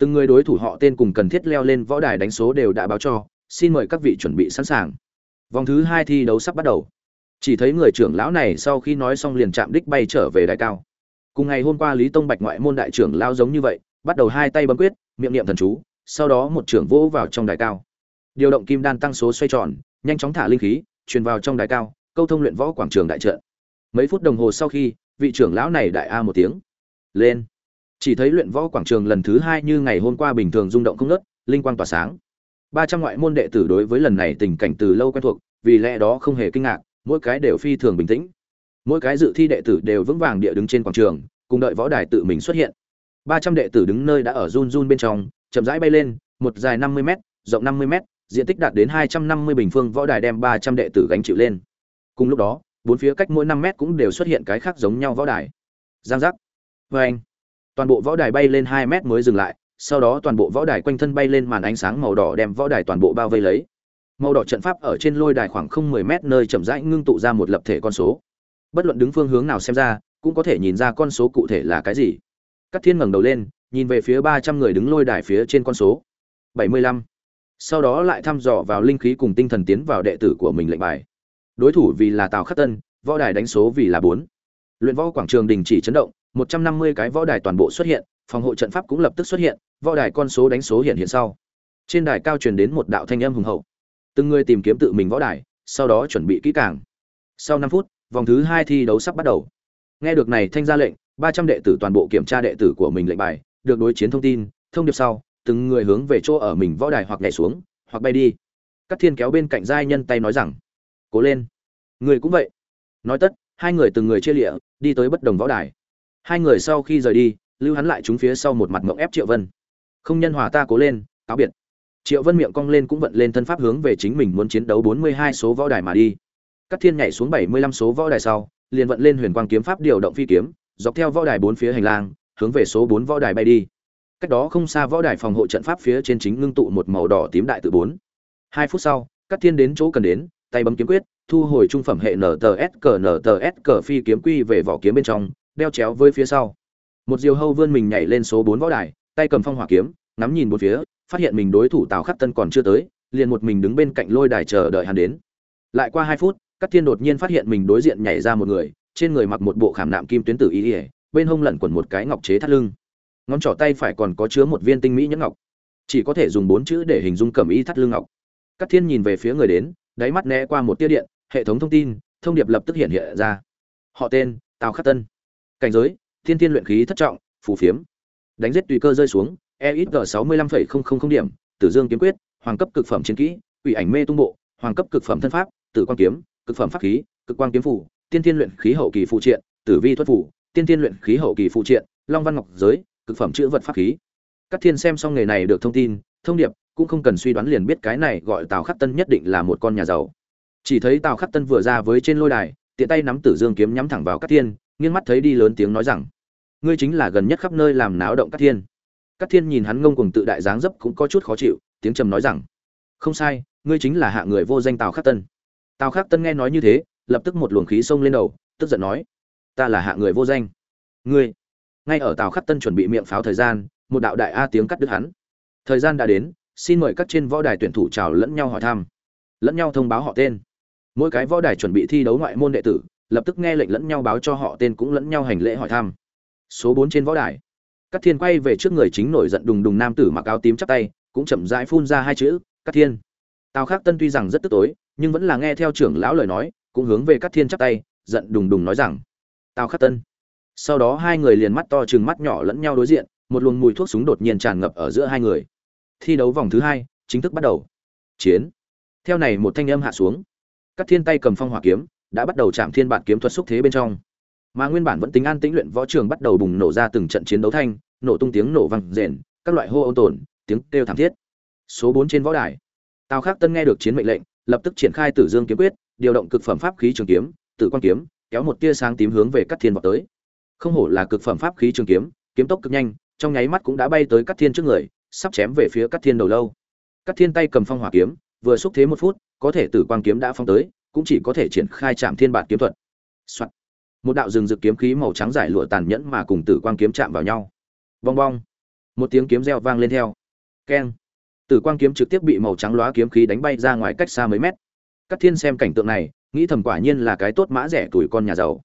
từng người đối thủ họ tên cùng cần thiết leo lên võ đài đánh số đều đã báo cho, xin mời các vị chuẩn bị sẵn sàng. Vòng thứ hai thi đấu sắp bắt đầu. Chỉ thấy người trưởng lão này sau khi nói xong liền chạm đích bay trở về đại cao. Cùng ngày hôm qua lý tông bạch ngoại môn đại trưởng lao giống như vậy, bắt đầu hai tay bấm quyết, miệng niệm thần chú, sau đó một trưởng vỗ vào trong đài cao. Điều động kim đan tăng số xoay tròn, nhanh chóng thả linh khí, truyền vào trong đài cao, câu thông luyện võ quảng trường đại trận. Mấy phút đồng hồ sau khi, vị trưởng lão này đại a một tiếng. Lên chỉ thấy luyện võ quảng trường lần thứ hai như ngày hôm qua bình thường rung động không nớt linh quang tỏa sáng. Ba trăm ngoại môn đệ tử đối với lần này tình cảnh từ lâu quen thuộc, vì lẽ đó không hề kinh ngạc, mỗi cái đều phi thường bình tĩnh. Mỗi cái dự thi đệ tử đều vững vàng địa đứng trên quảng trường, cùng đợi võ đài tự mình xuất hiện. Ba trăm đệ tử đứng nơi đã ở run run bên trong, chậm rãi bay lên, một dài năm mươi m rộng năm mươi m diện tích đạt đến hai trăm năm mươi bình phương, võ đài đem ba trăm đệ tử gánh chịu lên. Cùng lúc đó, bốn phía cách mỗi năm mét cũng đều xuất hiện cái khác giống nhau võ đài. Giang giác. Vê anh toàn bộ võ đài bay lên hai mét mới dừng lại sau đó toàn bộ võ đài quanh thân bay lên màn ánh sáng màu đỏ đem võ đài toàn bộ bao vây lấy màu đỏ trận pháp ở trên lôi đài khoảng không mười mét nơi chậm rãi ngưng tụ ra một lập thể con số bất luận đứng phương hướng nào xem ra cũng có thể nhìn ra con số cụ thể là cái gì Cát Thiên ngẩng đầu lên, nhìn về phía ba trăm người đứng lôi đài phía trên con số. bảy mươi lăm. Sau đó lại thăm dò vào linh khí cùng tinh thần tiến vào đệ tử của mình lệnh bài. Đối thủ vì là Tào Khắc Tân, võ đài đánh số vì là bốn. Luyện võ quảng trường đình chỉ chấn động, một trăm năm mươi cái võ đài toàn bộ xuất hiện, phòng hộ trận pháp cũng lập tức xuất hiện, võ đài con số đánh số hiện hiện sau. Trên đài cao truyền đến một đạo thanh âm hùng hậu. Từng người tìm kiếm tự mình võ đài, sau đó chuẩn bị kỹ càng. Sau năm phút, vòng thứ hai thi đấu sắp bắt đầu. Nghe được này thanh ra lệnh, ba trăm đệ tử toàn bộ kiểm tra đệ tử của mình lệnh bài được đối chiến thông tin thông điệp sau từng người hướng về chỗ ở mình võ đài hoặc nhảy xuống hoặc bay đi Cát thiên kéo bên cạnh giai nhân tay nói rằng cố lên người cũng vậy nói tất hai người từng người chia lịa đi tới bất đồng võ đài hai người sau khi rời đi, lưu hắn lại trúng phía sau một mặt mộng ép triệu vân. Không nhân hòa ta cố lên, cáo biệt. Triệu vân miệng cong lên cũng vận lên thân pháp hướng về chính mình muốn chiến đấu bốn mươi hai số võ đài mà đi. Các thiên nhảy xuống bảy mươi lăm số võ đài sau, liền vận lên huyền quang kiếm pháp điều động phi kiếm, dọc theo võ đài bốn phía hành lang, hướng về số bốn võ đài bay đi. Cách đó không xa võ đài phòng hộ trận pháp phía trên chính ngưng tụ một màu đỏ tím đại tự bốn. Hai phút sau các thiên đến chỗ cần đến, tay bấm kiếm quyết, thu hồi trung phẩm hệ nts cờ nts cờ phi kiếm quy về vỏ kiếm bên trong đeo chéo với phía sau. Một diều hâu vươn mình nhảy lên số bốn võ đài, tay cầm phong hỏa kiếm, ngắm nhìn một phía, phát hiện mình đối thủ tào khắc tân còn chưa tới, liền một mình đứng bên cạnh lôi đài chờ đợi hắn đến. Lại qua hai phút các thiên đột nhiên phát hiện mình đối diện nhảy ra một người, trên người mặc một bộ khảm nạm kim tuyến tử y ỉa bên hông lẩn quẩn một cái ngọc chế thắt lưng. Ngón trỏ tay phải còn có chứa một viên tinh mỹ nhẫn ngọc. Chỉ có thể dùng bốn chữ để hình dung cẩm y thắt lưng ngọc. Các thiên nhìn về phía người đến, đáy mắt né qua một tia điện, hệ thống thông tin, thông điệp lập tức hiện hiện ra. Họ tên, tào khắc tân cảnh giới thiên thiên luyện khí thất trọng phù phiếm đánh giết tùy cơ rơi xuống e ít g sáu mươi lăm phẩy không không không điểm tử dương kiếm quyết hoàng cấp cực phẩm chiến kỹ ủy ảnh mê tung bộ hoàng cấp cực phẩm thân pháp tử quan kiếm cực phẩm pháp khí cực quan kiếm phủ tiên thiên luyện khí hậu kỳ phụ triện, tử vi thuật phủ, tiên thiên luyện khí hậu kỳ phụ triện, long văn ngọc giới, cực phẩm chữ vật pháp khí. Các thiên xem xong nghề này được thông tin, thông điệp, cũng không cần suy đoán liền biết cái này gọi Tào Khắc Tân nhất định là một con nhà giàu. Chỉ thấy Tào Khắc Tân vừa ra với trên lôi đài, tiện tay nắm Tử Dương kiếm nhắm thẳng vào Cát Thiên, nghiêng mắt thấy đi lớn tiếng nói rằng: "Ngươi chính là gần nhất khắp nơi làm náo động Cát Thiên." Cát Thiên nhìn hắn ngông cuồng tự đại dáng dấp cũng có chút khó chịu, tiếng trầm nói rằng: "Không sai, ngươi chính là hạ người vô danh Tào Khắc Tân." Tào Khắc Tân nghe nói như thế, lập tức một luồng khí xông lên đầu tức giận nói ta là hạ người vô danh ngươi ngay ở Tào khắc tân chuẩn bị miệng pháo thời gian một đạo đại a tiếng cắt đứt hắn thời gian đã đến xin mời các trên võ đài tuyển thủ chào lẫn nhau hỏi thăm lẫn nhau thông báo họ tên mỗi cái võ đài chuẩn bị thi đấu ngoại môn đệ tử lập tức nghe lệnh lẫn nhau báo cho họ tên cũng lẫn nhau hành lễ hỏi thăm. Số bốn trên võ đài. Các thiên quay về trước người chính nổi giận đùng đùng nam tử mặc áo tím chắp tay, cũng chậm rãi phun ra hai chữ các thiên. Tào khắc tân tuy rằng rất tức tối, nhưng vẫn là nghe theo trưởng lão lời nói, cũng hướng về các thiên chắp tay, giận đùng đùng nói rằng, tào khắc tân. Sau đó hai người liền mắt to chừng mắt nhỏ lẫn nhau đối diện, một luồng mùi thuốc súng đột nhiên tràn ngập ở giữa hai người. Thi đấu vòng thứ hai, chính thức bắt đầu. Chiến. Theo này một thanh âm hạ xuống. Các thiên tay cầm phong hỏa kiếm đã bắt đầu chạm thiên bản kiếm thuật xúc thế bên trong mà nguyên bản vẫn tính an tĩnh luyện võ trường bắt đầu bùng nổ ra từng trận chiến đấu thanh nổ tung tiếng nổ vang rền các loại hô ôn tồn tiếng kêu thảm thiết số bốn trên võ đài tào khắc tân nghe được chiến mệnh lệnh lập tức triển khai tử dương kiếm quyết điều động cực phẩm pháp khí trường kiếm, tự quan kiếm, kéo một tia sáng tím hướng về Cát Thiên vọt tới. Không hổ là cực phẩm pháp khí trường kiếm, kiếm tốc cực nhanh, trong nháy mắt cũng đã bay tới Cát Thiên trước người, sắp chém về phía Cát Thiên đầu lâu. Cát Thiên tay cầm phong hỏa kiếm, vừa xúc thế một phút, có thể tử quang kiếm đã phong tới, cũng chỉ có thể triển khai chạm thiên bản kiếm thuật. Một đạo rừng rực kiếm khí màu trắng giải lụa tàn nhẫn mà cùng tử quang kiếm chạm vào nhau. Bong bong. Một tiếng kiếm reo vang lên theo. Keng. Tử quang kiếm trực tiếp bị màu trắng lóa kiếm khí đánh bay ra ngoài cách xa mấy mét. Cát Thiên xem cảnh tượng này, nghĩ thầm quả nhiên là cái tốt mã rẻ tuổi con nhà giàu.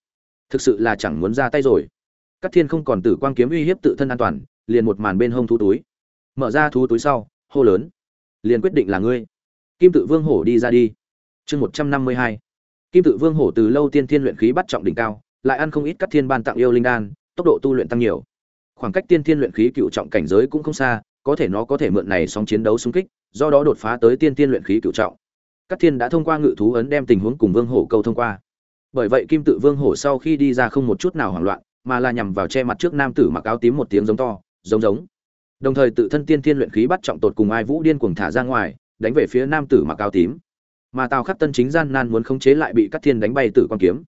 Thực sự là chẳng muốn ra tay rồi. Cát Thiên không còn tử quang kiếm uy hiếp tự thân an toàn, liền một màn bên hông thú túi. Mở ra thú túi sau, hô lớn liền quyết định là ngươi kim tự vương hổ đi ra đi chương một trăm năm mươi hai. Kim tự vương hổ từ lâu tiên thiên luyện khí bắt trọng đỉnh cao, lại ăn không ít các thiên ban tặng yêu linh đan, tốc độ tu luyện tăng nhiều. Khoảng cách tiên thiên luyện khí cựu trọng cảnh giới cũng không xa, có thể nó có thể mượn này sóng chiến đấu xung kích, do đó đột phá tới tiên thiên luyện khí cựu trọng. Các thiên đã thông qua ngự thú ấn đem tình huống cùng vương hổ câu thông qua. Bởi vậy kim tự vương hổ sau khi đi ra không một chút nào hoảng loạn, mà là nhằm vào che mặt trước nam tử mặc áo tím một tiếng giống to, giống giống. Đồng thời tự thân tiên thiên luyện khí bắt trọng tột cùng ai vũ điên cuồng thả ra ngoài, đánh về phía nam tử mặc áo tím mà tào khắc tân chính gian nan muốn khống chế lại bị các thiên đánh bay tử quan kiếm.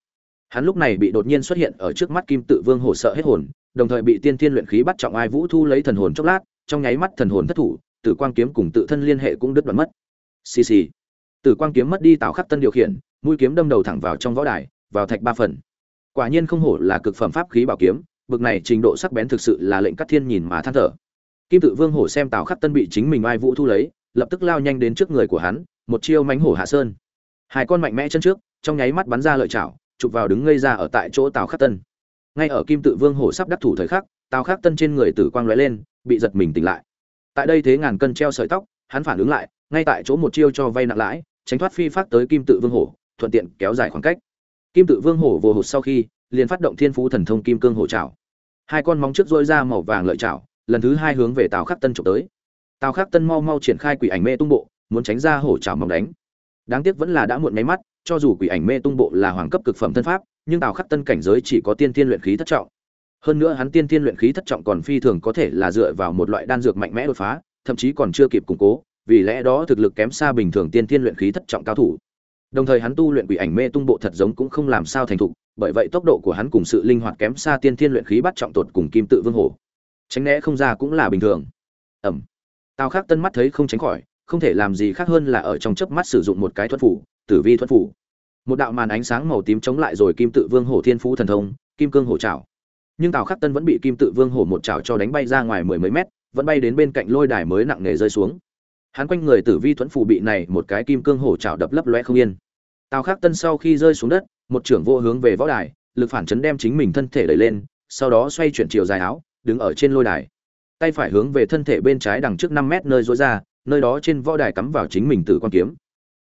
Hắn lúc này bị đột nhiên xuất hiện ở trước mắt kim tự vương hổ sợ hết hồn, đồng thời bị tiên thiên luyện khí bắt trọng ai vũ thu lấy thần hồn chốc lát, trong nháy mắt thần hồn thất thủ, tử quang kiếm cùng tự thân liên hệ cũng đứt đoạn mất. Xì xì. Tử quang kiếm mất đi tào khắc tân điều khiển, mũi kiếm đâm đầu thẳng vào trong võ đài, vào thạch ba phần. Quả nhiên không hổ là cực phẩm pháp khí bảo kiếm, bực này trình độ sắc bén thực sự là lệnh cắt thiên nhìn mà than thở. Kim tự vương hổ xem tào khắc tân bị chính mình ai vũ thu lấy, lập tức lao nhanh đến trước người của hắn một chiêu mánh hổ hạ sơn. Hai con mạnh mẽ chân trước, trong nháy mắt bắn ra lợi chảo, chụp vào đứng ngây ra ở tại chỗ tào khắc tân. Ngay ở kim tự vương hổ sắp đắc thủ thời khắc, tào khắc tân trên người tử quang lóe lên, bị giật mình tỉnh lại. Tại đây thế ngàn cân treo sợi tóc, hắn phản ứng lại, ngay tại chỗ một chiêu cho vay nặng lãi, tránh thoát phi phát tới kim tự vương hổ, thuận tiện kéo dài khoảng cách. Kim tự vương hổ vồ hụt sau khi, liền phát động thiên phú thần thông kim cương hổ trảo hai con móng trước dôi ra màu vàng lợi chảo, lần thứ hai hướng về tào khắc tân trộm tới. Tào khắc tân mau mau triển khai quỷ ảnh mê tung bộ muốn tránh ra hổ trảo mỏng đánh. Đáng tiếc vẫn là đã muộn máy mắt, cho dù quỷ ảnh mê tung bộ là hoàng cấp cực phẩm thân pháp, nhưng tào khắc tân cảnh giới chỉ có tiên tiên luyện khí thất trọng. Hơn nữa hắn tiên tiên luyện khí thất trọng còn phi thường có thể là dựa vào một loại đan dược mạnh mẽ đột phá, thậm chí còn chưa kịp củng cố, vì lẽ đó thực lực kém xa bình thường tiên tiên luyện khí thất trọng cao thủ. Đồng thời hắn tu luyện quỷ ảnh mê tung bộ thật giống cũng không làm sao thành thục, bởi vậy tốc độ của hắn cùng sự linh hoạt kém xa tiên tiên luyện khí bắt trọng tột cùng kim tự vương hổ. Tránh né không ra cũng là bình thường. Ẩm. Tào khắc tân mắt thấy không tránh khỏi không thể làm gì khác hơn là ở trong chớp mắt sử dụng một cái thuẫn phủ, tử vi thuẫn phủ. Một đạo màn ánh sáng màu tím chống lại rồi kim tự vương hổ thiên phú thần thông, kim cương hổ trảo nhưng tào khắc tân vẫn bị kim tự vương hổ một trảo cho đánh bay ra ngoài mười mấy mét, vẫn bay đến bên cạnh lôi đài mới nặng nề rơi xuống. Hắn quanh người tử vi thuẫn phủ bị này một cái kim cương hổ trảo đập lấp loe không yên. Tào khắc tân sau khi rơi xuống đất, một trưởng vô hướng về võ đài, lực phản chấn đem chính mình thân thể đẩy lên, sau đó xoay chuyển chiều dài áo, đứng ở trên lôi đài. Tay phải hướng về thân thể bên trái đằng trước năm mét nơi rối ra nơi đó trên võ đài cắm vào chính mình tử quang kiếm.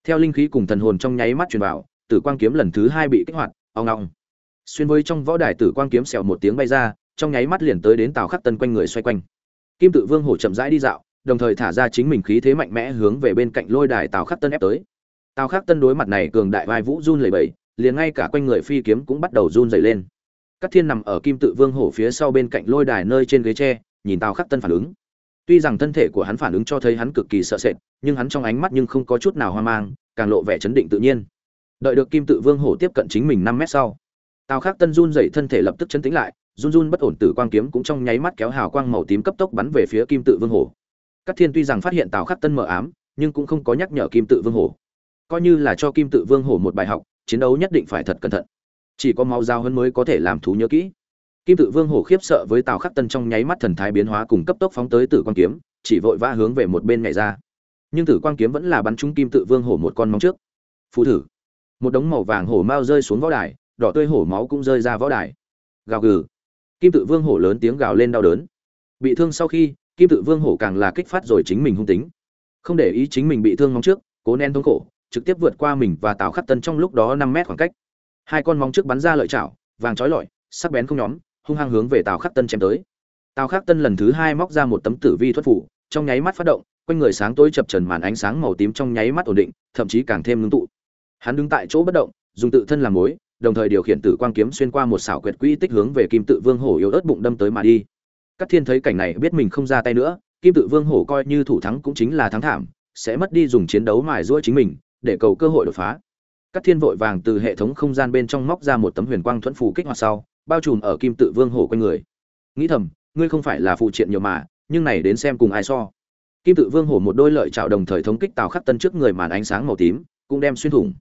Theo linh khí cùng thần hồn trong nháy mắt truyền vào, tử quang kiếm lần thứ hai bị kích hoạt ao ngong xuyên với trong võ đài tử quang kiếm xèo một tiếng bay ra, trong nháy mắt liền tới đến tào khắc tân quanh người xoay quanh. Kim tự vương hổ chậm rãi đi dạo, đồng thời thả ra chính mình khí thế mạnh mẽ hướng về bên cạnh lôi đài tào khắc tân ép tới. Tào khắc tân đối mặt này cường đại vai vũ run lẩy bẩy, liền ngay cả quanh người phi kiếm cũng bắt đầu run dày lên. Các thiên nằm ở kim tự vương hổ phía sau bên cạnh lôi đài nơi trên ghế tre, nhìn tào khắc tân phản ứng tuy rằng thân thể của hắn phản ứng cho thấy hắn cực kỳ sợ sệt, nhưng hắn trong ánh mắt nhưng không có chút nào hoang mang, càng lộ vẻ chấn định tự nhiên. Đợi được kim tự vương hổ tiếp cận chính mình năm mét sau, tào khắc tân run dậy thân thể lập tức chấn tĩnh lại, run run bất ổn tử quang kiếm cũng trong nháy mắt kéo hào quang màu tím cấp tốc bắn về phía kim tự vương hổ. Các thiên tuy rằng phát hiện tào khắc tân mở ám, nhưng cũng không có nhắc nhở kim tự vương hổ. Coi như là cho kim tự vương hổ một bài học, chiến đấu nhất định phải thật cẩn thận. Chỉ có máu dao hơn mới có thể làm thú nhớ kỹ kim tự vương hổ khiếp sợ với tào khắc tân trong nháy mắt thần thái biến hóa cùng cấp tốc phóng tới tử quang kiếm, chỉ vội vã hướng về một bên nhảy ra. Nhưng tử quang kiếm vẫn là bắn trúng kim tự vương hổ một con móng trước. Phù thử. Một đống màu vàng hổ mau rơi xuống võ đài, đỏ tươi hổ máu cũng rơi ra võ đài. Gào gừ. Kim tự vương hổ lớn tiếng gào lên đau đớn. Bị thương sau khi, kim tự vương hổ càng là kích phát rồi chính mình hung tính. Không để ý chính mình bị thương móng trước, cố nén thống khổ, trực tiếp vượt qua mình và tào khắc tân trong lúc đó năm mét khoảng cách. Hai con móng trước bắn ra lợi chảo, vàng trói lọi, sắc bén không nhóm hung hăng hướng về tào khắc tân chém tới. Tào khắc tân lần thứ hai móc ra một tấm tử vi thuật phủ, trong nháy mắt phát động, quanh người sáng tối chập trần màn ánh sáng màu tím trong nháy mắt ổn định, thậm chí càng thêm ngưng tụ. Hắn đứng tại chỗ bất động, dùng tự thân làm mối, đồng thời điều khiển tử quang kiếm xuyên qua một xảo quyệt quỹ tích hướng về kim tự vương hổ yếu ớt bụng đâm tới mà đi. Các thiên thấy cảnh này biết mình không ra tay nữa, kim tự vương hổ coi như thủ thắng cũng chính là thắng thảm, sẽ mất đi dùng chiến đấu mài giũa chính mình, để cầu cơ hội đột phá. Các thiên vội vàng từ hệ thống không gian bên trong móc ra một tấm huyền quang thuẫn phù kích hoạt sau bao trùm ở kim tự vương hổ quanh người. Nghĩ thầm, ngươi không phải là phụ triện nhiều mà, nhưng này đến xem cùng ai so. Kim tự vương hổ một đôi lợi chảo đồng thời thống kích tào khắc tân trước người màn ánh sáng màu tím, cũng đem xuyên thủng.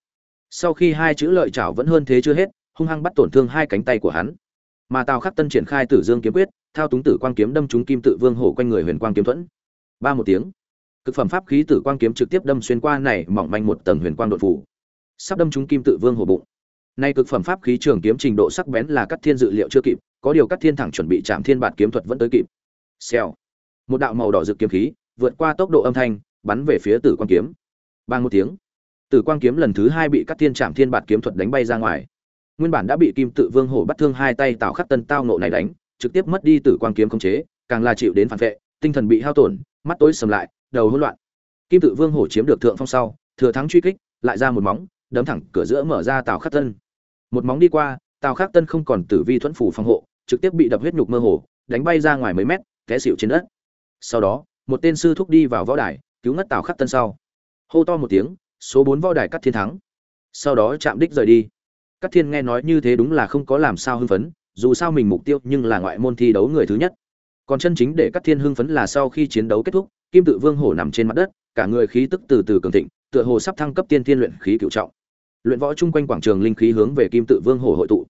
Sau khi hai chữ lợi chảo vẫn hơn thế chưa hết, hung hăng bắt tổn thương hai cánh tay của hắn. Mà tào khắc tân triển khai tử dương kiếm quyết, thao túng tử quang kiếm đâm trúng kim tự vương hổ quanh người huyền quang kiếm thuẫn. Ba một tiếng. Cực phẩm pháp khí tử quang kiếm trực tiếp đâm xuyên qua này mỏng manh một tầng huyền quang đột phủ. Sắp đâm trúng kim tự vương hổ bụng nay cực phẩm pháp khí trường kiếm trình độ sắc bén là cắt thiên dự liệu chưa kịp, có điều cắt thiên thẳng chuẩn bị chạm thiên bản kiếm thuật vẫn tới kịp. Xèo. Một đạo màu đỏ rực kiếm khí, vượt qua tốc độ âm thanh, bắn về phía tử quang kiếm. Bang một tiếng. Tử quang kiếm lần thứ hai bị cắt thiên chạm thiên bản kiếm thuật đánh bay ra ngoài. Nguyên bản đã bị kim tự vương hổ bắt thương hai tay tạo khắc tân tao nộ này đánh, trực tiếp mất đi tử quang kiếm khống chế, càng là chịu đến phản vệ, tinh thần bị hao tổn, mắt tối sầm lại, đầu hỗn loạn. Kim tự vương hổ chiếm được thượng phong sau, thừa thắng truy kích, lại ra một móng, đấm thẳng cửa giữa mở ra tào khắc tân một móng đi qua, tào khắc tân không còn tử vi thuẫn phủ phòng hộ, trực tiếp bị đập huyết nhục mơ hồ, đánh bay ra ngoài mấy mét, té xịu trên đất. Sau đó, một tên sư thúc đi vào võ đài, cứu ngất tào khắc tân sau. Hô to một tiếng, số bốn võ đài cắt thiên thắng. Sau đó chạm đích rời đi. Cắt thiên nghe nói như thế đúng là không có làm sao hưng phấn, dù sao mình mục tiêu nhưng là ngoại môn thi đấu người thứ nhất. Còn chân chính để cắt thiên hưng phấn là sau khi chiến đấu kết thúc, kim tự vương hổ nằm trên mặt đất, cả người khí tức từ từ cường thịnh, tựa hồ sắp thăng cấp tiên thiên luyện khí cựu trọng luyện võ chung quanh quảng trường linh khí hướng về kim tự vương hổ hội tụ.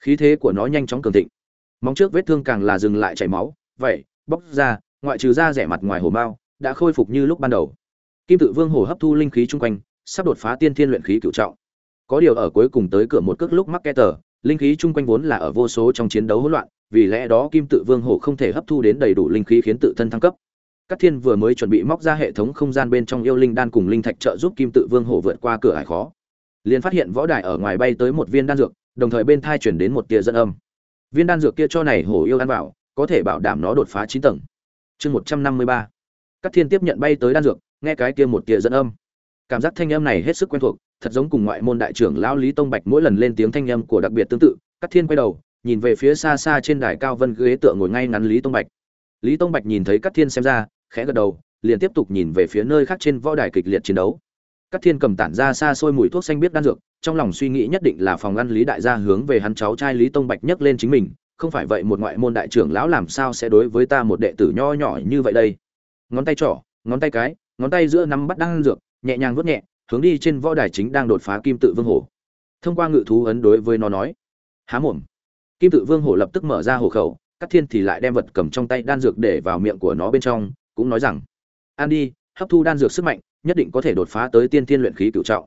Khí thế của nó nhanh chóng cường thịnh. Móng trước vết thương càng là dừng lại chảy máu vậy bóc ra, ngoại trừ da rẻ mặt ngoài hồ mao, đã khôi phục như lúc ban đầu. Kim tự vương hổ hấp thu linh khí chung quanh, sắp đột phá tiên thiên luyện khí cựu trọng. Có điều ở cuối cùng tới cửa một cước lúc mắc ke tờ, linh khí chung quanh vốn là ở vô số trong chiến đấu hỗn loạn, vì lẽ đó kim tự vương hổ không thể hấp thu đến đầy đủ linh khí khiến tự thân thăng cấp. Các thiên vừa mới chuẩn bị móc ra hệ thống không gian bên trong yêu linh đan cùng linh thạch trợ giúp kim tự vương hổ vượt qua cửa ải khó liền phát hiện võ đài ở ngoài bay tới một viên đan dược, đồng thời bên thai chuyển đến một tia dẫn âm. Viên đan dược kia cho này hổ yêu ăn vào, có thể bảo đảm nó đột phá chín tầng. Chương một trăm năm mươi ba. Các thiên tiếp nhận bay tới đan dược, nghe cái kia một tia dẫn âm. Cảm giác thanh âm này hết sức quen thuộc, thật giống cùng ngoại môn đại trưởng lão lý tông bạch mỗi lần lên tiếng thanh âm của đặc biệt tương tự, các thiên quay đầu, nhìn về phía xa xa trên đài cao vân ghế tựa ngồi ngay ngắn lý tông bạch. Lý tông bạch nhìn thấy các thiên xem ra, khẽ gật đầu, liền tiếp tục nhìn về phía nơi khác trên võ đài kịch liệt chiến đấu. Cát thiên cầm tản ra xa xôi mùi thuốc xanh biết đan dược, trong lòng suy nghĩ nhất định là phòng ngăn lý đại gia hướng về hắn cháu trai lý tông bạch nhấc lên chính mình, không phải vậy một ngoại môn đại trưởng lão làm sao sẽ đối với ta một đệ tử nho nhỏ như vậy đây? Ngón tay trỏ, ngón tay cái, ngón tay giữa nắm bắt đan dược, nhẹ nhàng vuốt nhẹ, hướng đi trên võ đài chính đang đột phá kim tự vương hổ. Thông qua ngự thú ấn đối với nó nói, há mồm. Kim tự vương hổ lập tức mở ra hổ khẩu, Cát thiên thì lại đem vật cầm trong tay đan dược để vào miệng của nó bên trong, cũng nói rằng ăn đi, hấp thu đan dược sức mạnh nhất định có thể đột phá tới tiên thiên luyện khí cửu trọng.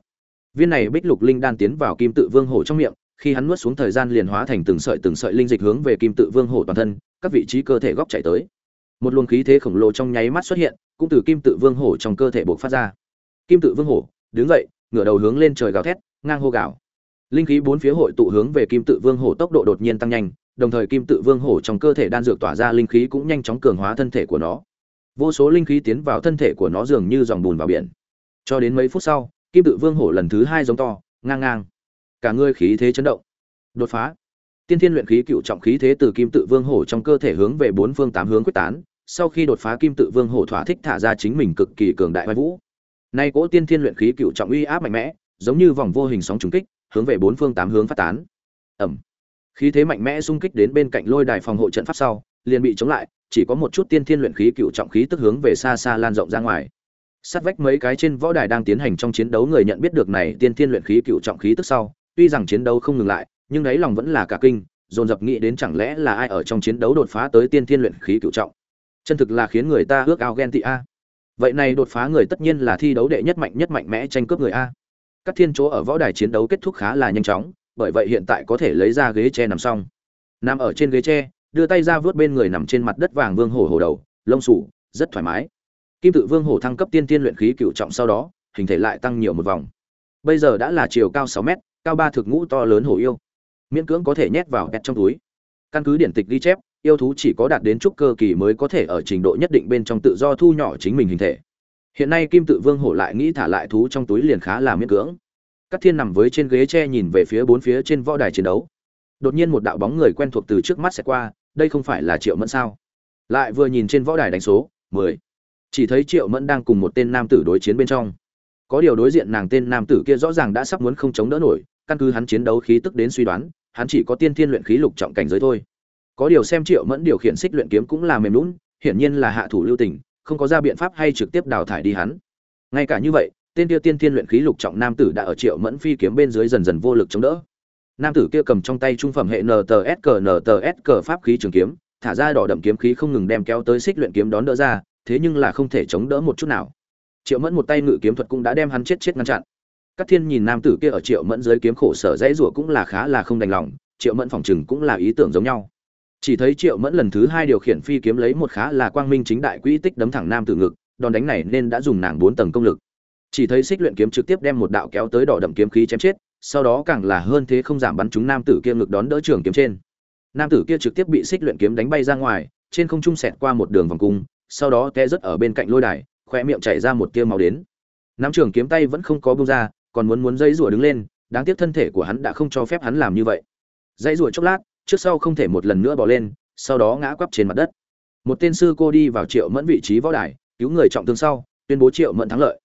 Viên này bích lục linh đan tiến vào kim tự vương hổ trong miệng, khi hắn nuốt xuống thời gian liền hóa thành từng sợi từng sợi linh dịch hướng về kim tự vương hổ toàn thân, các vị trí cơ thể góc chạy tới. Một luồng khí thế khổng lồ trong nháy mắt xuất hiện, cũng từ kim tự vương hổ trong cơ thể bộc phát ra. Kim tự vương hổ, đứng dậy, ngửa đầu hướng lên trời gào thét, ngang hô gào. Linh khí bốn phía hội tụ hướng về kim tự vương hổ tốc độ đột nhiên tăng nhanh, đồng thời kim tự vương hổ trong cơ thể đan dược tỏa ra linh khí cũng nhanh chóng cường hóa thân thể của nó vô số linh khí tiến vào thân thể của nó dường như dòng bùn vào biển. Cho đến mấy phút sau, kim tự vương hổ lần thứ hai giống to, ngang ngang. Cả người khí thế chấn động. Đột phá. Tiên thiên luyện khí cựu trọng khí thế từ kim tự vương hổ trong cơ thể hướng về bốn phương tám hướng quyết tán, sau khi đột phá kim tự vương hổ thỏa thích thả ra chính mình cực kỳ cường đại vai vũ. Nay cỗ tiên thiên luyện khí cựu trọng uy áp mạnh mẽ, giống như vòng vô hình sóng trúng kích, hướng về bốn phương tám hướng phát tán. Ẩm. Khí thế mạnh mẽ xung kích đến bên cạnh lôi đài phòng hộ trận pháp sau, liền bị chống lại chỉ có một chút tiên thiên luyện khí cựu trọng khí tức hướng về xa xa lan rộng ra ngoài. Sát vách mấy cái trên võ đài đang tiến hành trong chiến đấu người nhận biết được này tiên thiên luyện khí cựu trọng khí tức sau, tuy rằng chiến đấu không ngừng lại, nhưng đáy lòng vẫn là cả kinh, dồn dập nghĩ đến chẳng lẽ là ai ở trong chiến đấu đột phá tới tiên thiên luyện khí cựu trọng. Chân thực là khiến người ta ước ao ghen tị a. Vậy này đột phá người tất nhiên là thi đấu đệ nhất mạnh nhất mạnh mẽ tranh cướp người a. Các thiên chỗ ở võ đài chiến đấu kết thúc khá là nhanh chóng, bởi vậy hiện tại có thể lấy ra ghế tre nằm xong. Nằm ở trên ghế tre đưa tay ra vớt bên người nằm trên mặt đất vàng vương hổ hổ đầu, lông sủ rất thoải mái. Kim tự vương hổ thăng cấp tiên tiên luyện khí cựu trọng sau đó, hình thể lại tăng nhiều một vòng. Bây giờ đã là chiều cao sáu mét, cao ba thực ngũ to lớn hổ yêu. Miễn cưỡng có thể nhét vào kẹt trong túi. Căn cứ điển tịch ghi chép, yêu thú chỉ có đạt đến trúc cơ kỳ mới có thể ở trình độ nhất định bên trong tự do thu nhỏ chính mình hình thể. Hiện nay kim tự vương hổ lại nghĩ thả lại thú trong túi liền khá là miễn cưỡng. Các thiên nằm với trên ghế tre nhìn về phía bốn phía trên võ đài chiến đấu. Đột nhiên một đạo bóng người quen thuộc từ trước mắt sẽ qua đây không phải là triệu mẫn sao? Lại vừa nhìn trên võ đài đánh số, mười. Chỉ thấy triệu mẫn đang cùng một tên nam tử đối chiến bên trong. Có điều đối diện nàng tên nam tử kia rõ ràng đã sắp muốn không chống đỡ nổi, căn cứ hắn chiến đấu khí tức đến suy đoán, hắn chỉ có tiên thiên luyện khí lục trọng cảnh giới thôi. Có điều xem triệu mẫn điều khiển xích luyện kiếm cũng là mềm lún hiển nhiên là hạ thủ lưu tình, không có ra biện pháp hay trực tiếp đào thải đi hắn. Ngay cả như vậy, tên tiêu tiên thiên luyện khí lục trọng nam tử đã ở triệu mẫn phi kiếm bên dưới dần dần vô lực chống đỡ nam tử kia cầm trong tay trung phẩm hệ ntsq ntsq pháp khí trường kiếm, thả ra đỏ đậm kiếm khí không ngừng đem kéo tới xích luyện kiếm đón đỡ ra, thế nhưng là không thể chống đỡ một chút nào. Triệu mẫn một tay ngự kiếm thuật cũng đã đem hắn chết chết ngăn chặn. Các thiên nhìn nam tử kia ở triệu mẫn dưới kiếm khổ sở dãy rủa cũng là khá là không đành lòng, triệu mẫn phòng chừng cũng là ý tưởng giống nhau. Chỉ thấy triệu mẫn lần thứ hai điều khiển phi kiếm lấy một khá là quang minh chính đại quỹ tích đấm thẳng nam tử ngực, đòn đánh này nên đã dùng nàng bốn tầng công lực. Chỉ thấy xích luyện kiếm trực tiếp đem một đạo kéo tới đỏ đậm kiếm khí chém chết sau đó càng là hơn thế không giảm bắn chúng nam tử kia ngực đón đỡ trường kiếm trên. Nam tử kia trực tiếp bị xích luyện kiếm đánh bay ra ngoài, trên không trung xẹt qua một đường vòng cung, sau đó té rớt ở bên cạnh lôi đài khoe miệng chảy ra một tia máu đến. Nắm trường kiếm tay vẫn không có bông ra, còn muốn muốn dây rủa đứng lên, đáng tiếc thân thể của hắn đã không cho phép hắn làm như vậy. Dây rủa chốc lát, trước sau không thể một lần nữa bỏ lên, sau đó ngã quắp trên mặt đất. Một tên sư cô đi vào triệu mẫn vị trí võ đài, cứu người trọng thương sau, tuyên bố triệu mẫn thắng lợi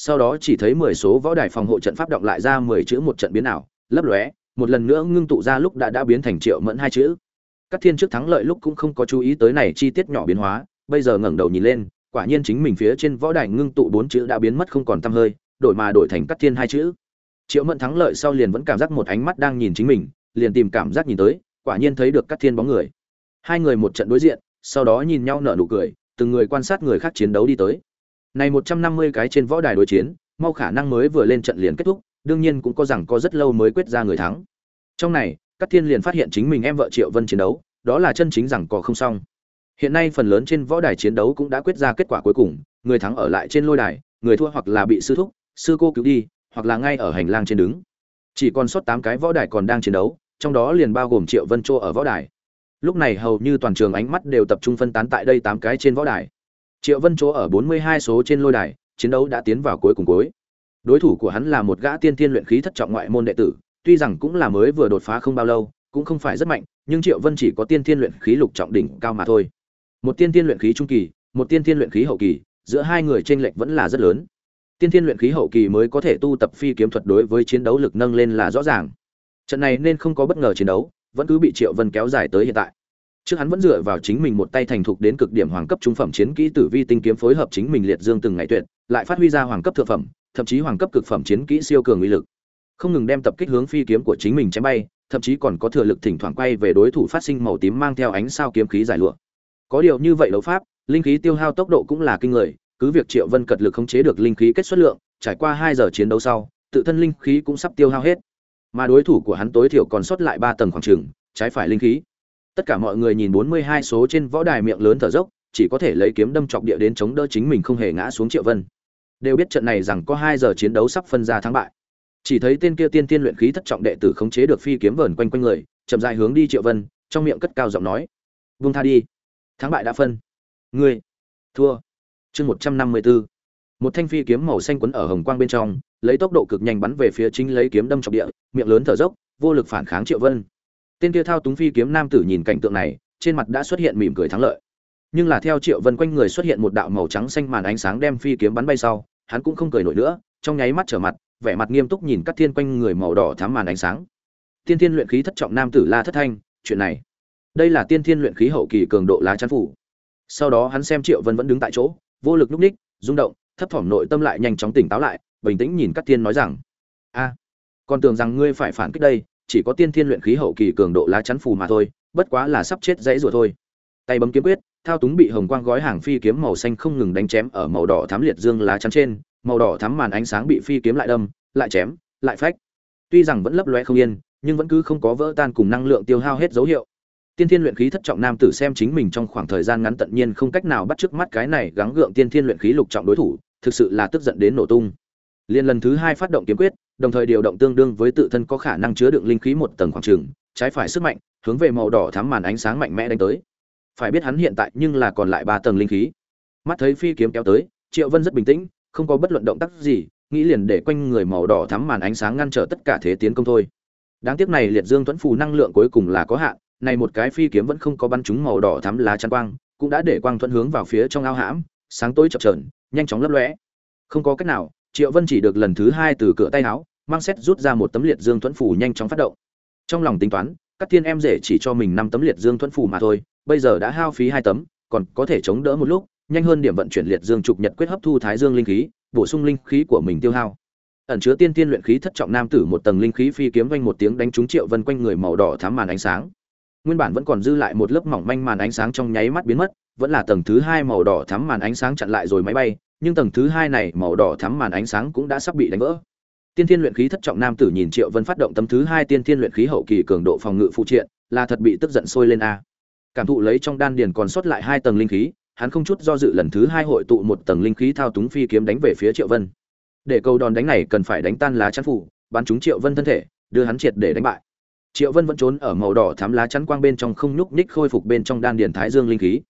sau đó chỉ thấy mười số võ đài phòng hộ trận pháp động lại ra mười chữ một trận biến ảo, lấp lóe, một lần nữa ngưng tụ ra lúc đã đã biến thành triệu mẫn hai chữ. Các thiên trước thắng lợi lúc cũng không có chú ý tới này chi tiết nhỏ biến hóa, bây giờ ngẩng đầu nhìn lên, quả nhiên chính mình phía trên võ đài ngưng tụ bốn chữ đã biến mất không còn tăm hơi, đổi mà đổi thành các thiên hai chữ. Triệu mẫn thắng lợi sau liền vẫn cảm giác một ánh mắt đang nhìn chính mình, liền tìm cảm giác nhìn tới, quả nhiên thấy được các thiên bóng người. Hai người một trận đối diện, sau đó nhìn nhau nở nụ cười, từng người quan sát người khác chiến đấu đi tới này một trăm năm mươi cái trên võ đài đối chiến, mau khả năng mới vừa lên trận liền kết thúc, đương nhiên cũng có rằng có rất lâu mới quyết ra người thắng. Trong này các thiên liền phát hiện chính mình em vợ triệu vân chiến đấu, đó là chân chính rằng có không xong. Hiện nay phần lớn trên võ đài chiến đấu cũng đã quyết ra kết quả cuối cùng, người thắng ở lại trên lôi đài, người thua hoặc là bị sư thúc, sư cô cứu đi, hoặc là ngay ở hành lang trên đứng. Chỉ còn sót tám cái võ đài còn đang chiến đấu, trong đó liền bao gồm triệu vân Trô ở võ đài. Lúc này hầu như toàn trường ánh mắt đều tập trung phân tán tại đây tám cái trên võ đài triệu vân chỗ ở 42 số trên lôi đài, chiến đấu đã tiến vào cuối cùng cuối. Đối thủ của hắn là một gã tiên thiên luyện khí thất trọng ngoại môn đệ tử, tuy rằng cũng là mới vừa đột phá không bao lâu, cũng không phải rất mạnh, nhưng triệu vân chỉ có tiên thiên luyện khí lục trọng đỉnh cao mà thôi. Một tiên thiên luyện khí trung kỳ, một tiên thiên luyện khí hậu kỳ, giữa hai người tranh lệch vẫn là rất lớn. Tiên thiên luyện khí hậu kỳ mới có thể tu tập phi kiếm thuật đối với chiến đấu lực nâng lên là rõ ràng. Trận này nên không có bất ngờ chiến đấu, vẫn cứ bị triệu vân kéo dài tới hiện tại trước hắn vẫn dựa vào chính mình một tay thành thục đến cực điểm hoàng cấp trung phẩm chiến kỹ tử vi tinh kiếm phối hợp chính mình liệt dương từng ngày tuyệt, lại phát huy ra hoàng cấp thượng phẩm, thậm chí hoàng cấp cực phẩm chiến kỹ siêu cường uy lực. Không ngừng đem tập kích hướng phi kiếm của chính mình chém bay, thậm chí còn có thừa lực thỉnh thoảng quay về đối thủ phát sinh màu tím mang theo ánh sao kiếm khí giải lụa. Có điều như vậy đấu pháp, linh khí tiêu hao tốc độ cũng là kinh người, cứ việc triệu vân cật lực khống chế được linh khí kết xuất lượng, trải qua hai giờ chiến đấu sau, tự thân linh khí cũng sắp tiêu hao hết. Mà đối thủ của hắn tối thiểu còn sót lại ba tầng khoảng trường trái phải linh khí tất cả mọi người nhìn bốn mươi hai số trên võ đài miệng lớn thở dốc, chỉ có thể lấy kiếm đâm chọc địa đến chống đỡ chính mình không hề ngã xuống triệu vân. Đều biết trận này rằng có hai giờ chiến đấu sắp phân ra thắng bại. Chỉ thấy tên kia tiên tiên luyện khí thất trọng đệ tử khống chế được phi kiếm vờn quanh quanh người, chậm dài hướng đi triệu vân, trong miệng cất cao giọng nói, vung tha đi, thắng bại đã phân. Ngươi, thua. Chương một trăm năm mươi bốn một thanh phi kiếm màu xanh quấn ở hồng quang bên trong, lấy tốc độ cực nhanh bắn về phía chính lấy kiếm đâm trọng địa, miệng lớn thở dốc, vô lực phản kháng triệu vân tên kia thao túng phi kiếm nam tử nhìn cảnh tượng này, trên mặt đã xuất hiện mỉm cười thắng lợi. Nhưng là theo triệu vân quanh người xuất hiện một đạo màu trắng xanh màn ánh sáng đem phi kiếm bắn bay sau, hắn cũng không cười nổi nữa, trong nháy mắt trở mặt, vẻ mặt nghiêm túc nhìn các thiên quanh người màu đỏ thắm màn ánh sáng. Tiên thiên luyện khí thất trọng nam tử la thất thanh, chuyện này. Đây là tiên thiên luyện khí hậu kỳ cường độ lá chắn phủ. Sau đó hắn xem triệu vân vẫn đứng tại chỗ, vô lực núp ních, rung động, thấp thỏm nội tâm lại nhanh chóng tỉnh táo lại, bình tĩnh nhìn các thiên nói rằng, a, còn tưởng rằng ngươi phải phản kích đây chỉ có tiên thiên luyện khí hậu kỳ cường độ lá chắn phù mà thôi, bất quá là sắp chết dãy rủa thôi. Tay bấm kiếm quyết, thao túng bị hồng quang gói hàng phi kiếm màu xanh không ngừng đánh chém ở màu đỏ thắm liệt dương lá chắn trên, màu đỏ thắm màn ánh sáng bị phi kiếm lại đâm, lại chém, lại phách. Tuy rằng vẫn lấp lóe không yên, nhưng vẫn cứ không có vỡ tan cùng năng lượng tiêu hao hết dấu hiệu. Tiên thiên luyện khí thất trọng nam tử xem chính mình trong khoảng thời gian ngắn tận nhiên không cách nào bắt trước mắt cái này gắng gượng tiên thiên luyện khí lục trọng đối thủ, thực sự là tức giận đến nổ tung. Liên lần thứ hai phát động kiếm quyết, đồng thời điều động tương đương với tự thân có khả năng chứa đựng linh khí một tầng khoảng trường, trái phải sức mạnh, hướng về màu đỏ thắm màn ánh sáng mạnh mẽ đánh tới. Phải biết hắn hiện tại nhưng là còn lại ba tầng linh khí. Mắt thấy phi kiếm kéo tới, Triệu Vân rất bình tĩnh, không có bất luận động tác gì, nghĩ liền để quanh người màu đỏ thắm màn ánh sáng ngăn trở tất cả thế tiến công thôi. Đáng tiếc này liệt dương tuấn phù năng lượng cuối cùng là có hạn, này một cái phi kiếm vẫn không có bắn trúng màu đỏ thắm lá chắn quang, cũng đã để quang thuận hướng vào phía trong ao hãm, sáng tối chập chờn, nhanh chóng lấp lóe. Không có cách nào, Triệu Vân chỉ được lần thứ hai từ cửa tay áo, mang xét rút ra một tấm liệt dương thuẫn phủ nhanh chóng phát động. Trong lòng tính toán các thiên em rể chỉ cho mình năm tấm liệt dương thuẫn phủ mà thôi bây giờ đã hao phí hai tấm còn có thể chống đỡ một lúc nhanh hơn điểm vận chuyển liệt dương trục nhật quyết hấp thu thái dương linh khí bổ sung linh khí của mình tiêu hao. Ẩn chứa tiên tiên luyện khí thất trọng nam tử một tầng linh khí phi kiếm vanh một tiếng đánh trúng triệu vân quanh người màu đỏ thắm màn ánh sáng. Nguyên bản vẫn còn dư lại một lớp mỏng manh màn ánh sáng trong nháy mắt biến mất vẫn là tầng thứ hai màu đỏ thắm màn ánh sáng chặn lại rồi máy bay nhưng tầng thứ hai này màu đỏ thắm màn ánh sáng cũng đã sắp bị đánh vỡ. Tiên Thiên luyện khí thất trọng nam tử nhìn Triệu Vân phát động tấm thứ hai Tiên Thiên luyện khí hậu kỳ cường độ phòng ngự phụ triện, là thật bị tức giận sôi lên a. Cảm thụ lấy trong đan điền còn sót lại hai tầng linh khí, hắn không chút do dự lần thứ hai hội tụ một tầng linh khí thao túng phi kiếm đánh về phía triệu vân. Để cầu đòn đánh này cần phải đánh tan lá chắn phủ bắn trúng triệu vân thân thể đưa hắn triệt để đánh bại. Triệu vân vẫn trốn ở màu đỏ thắm lá chắn quang bên trong không nhúc nhích khôi phục bên trong đan điền thái dương linh khí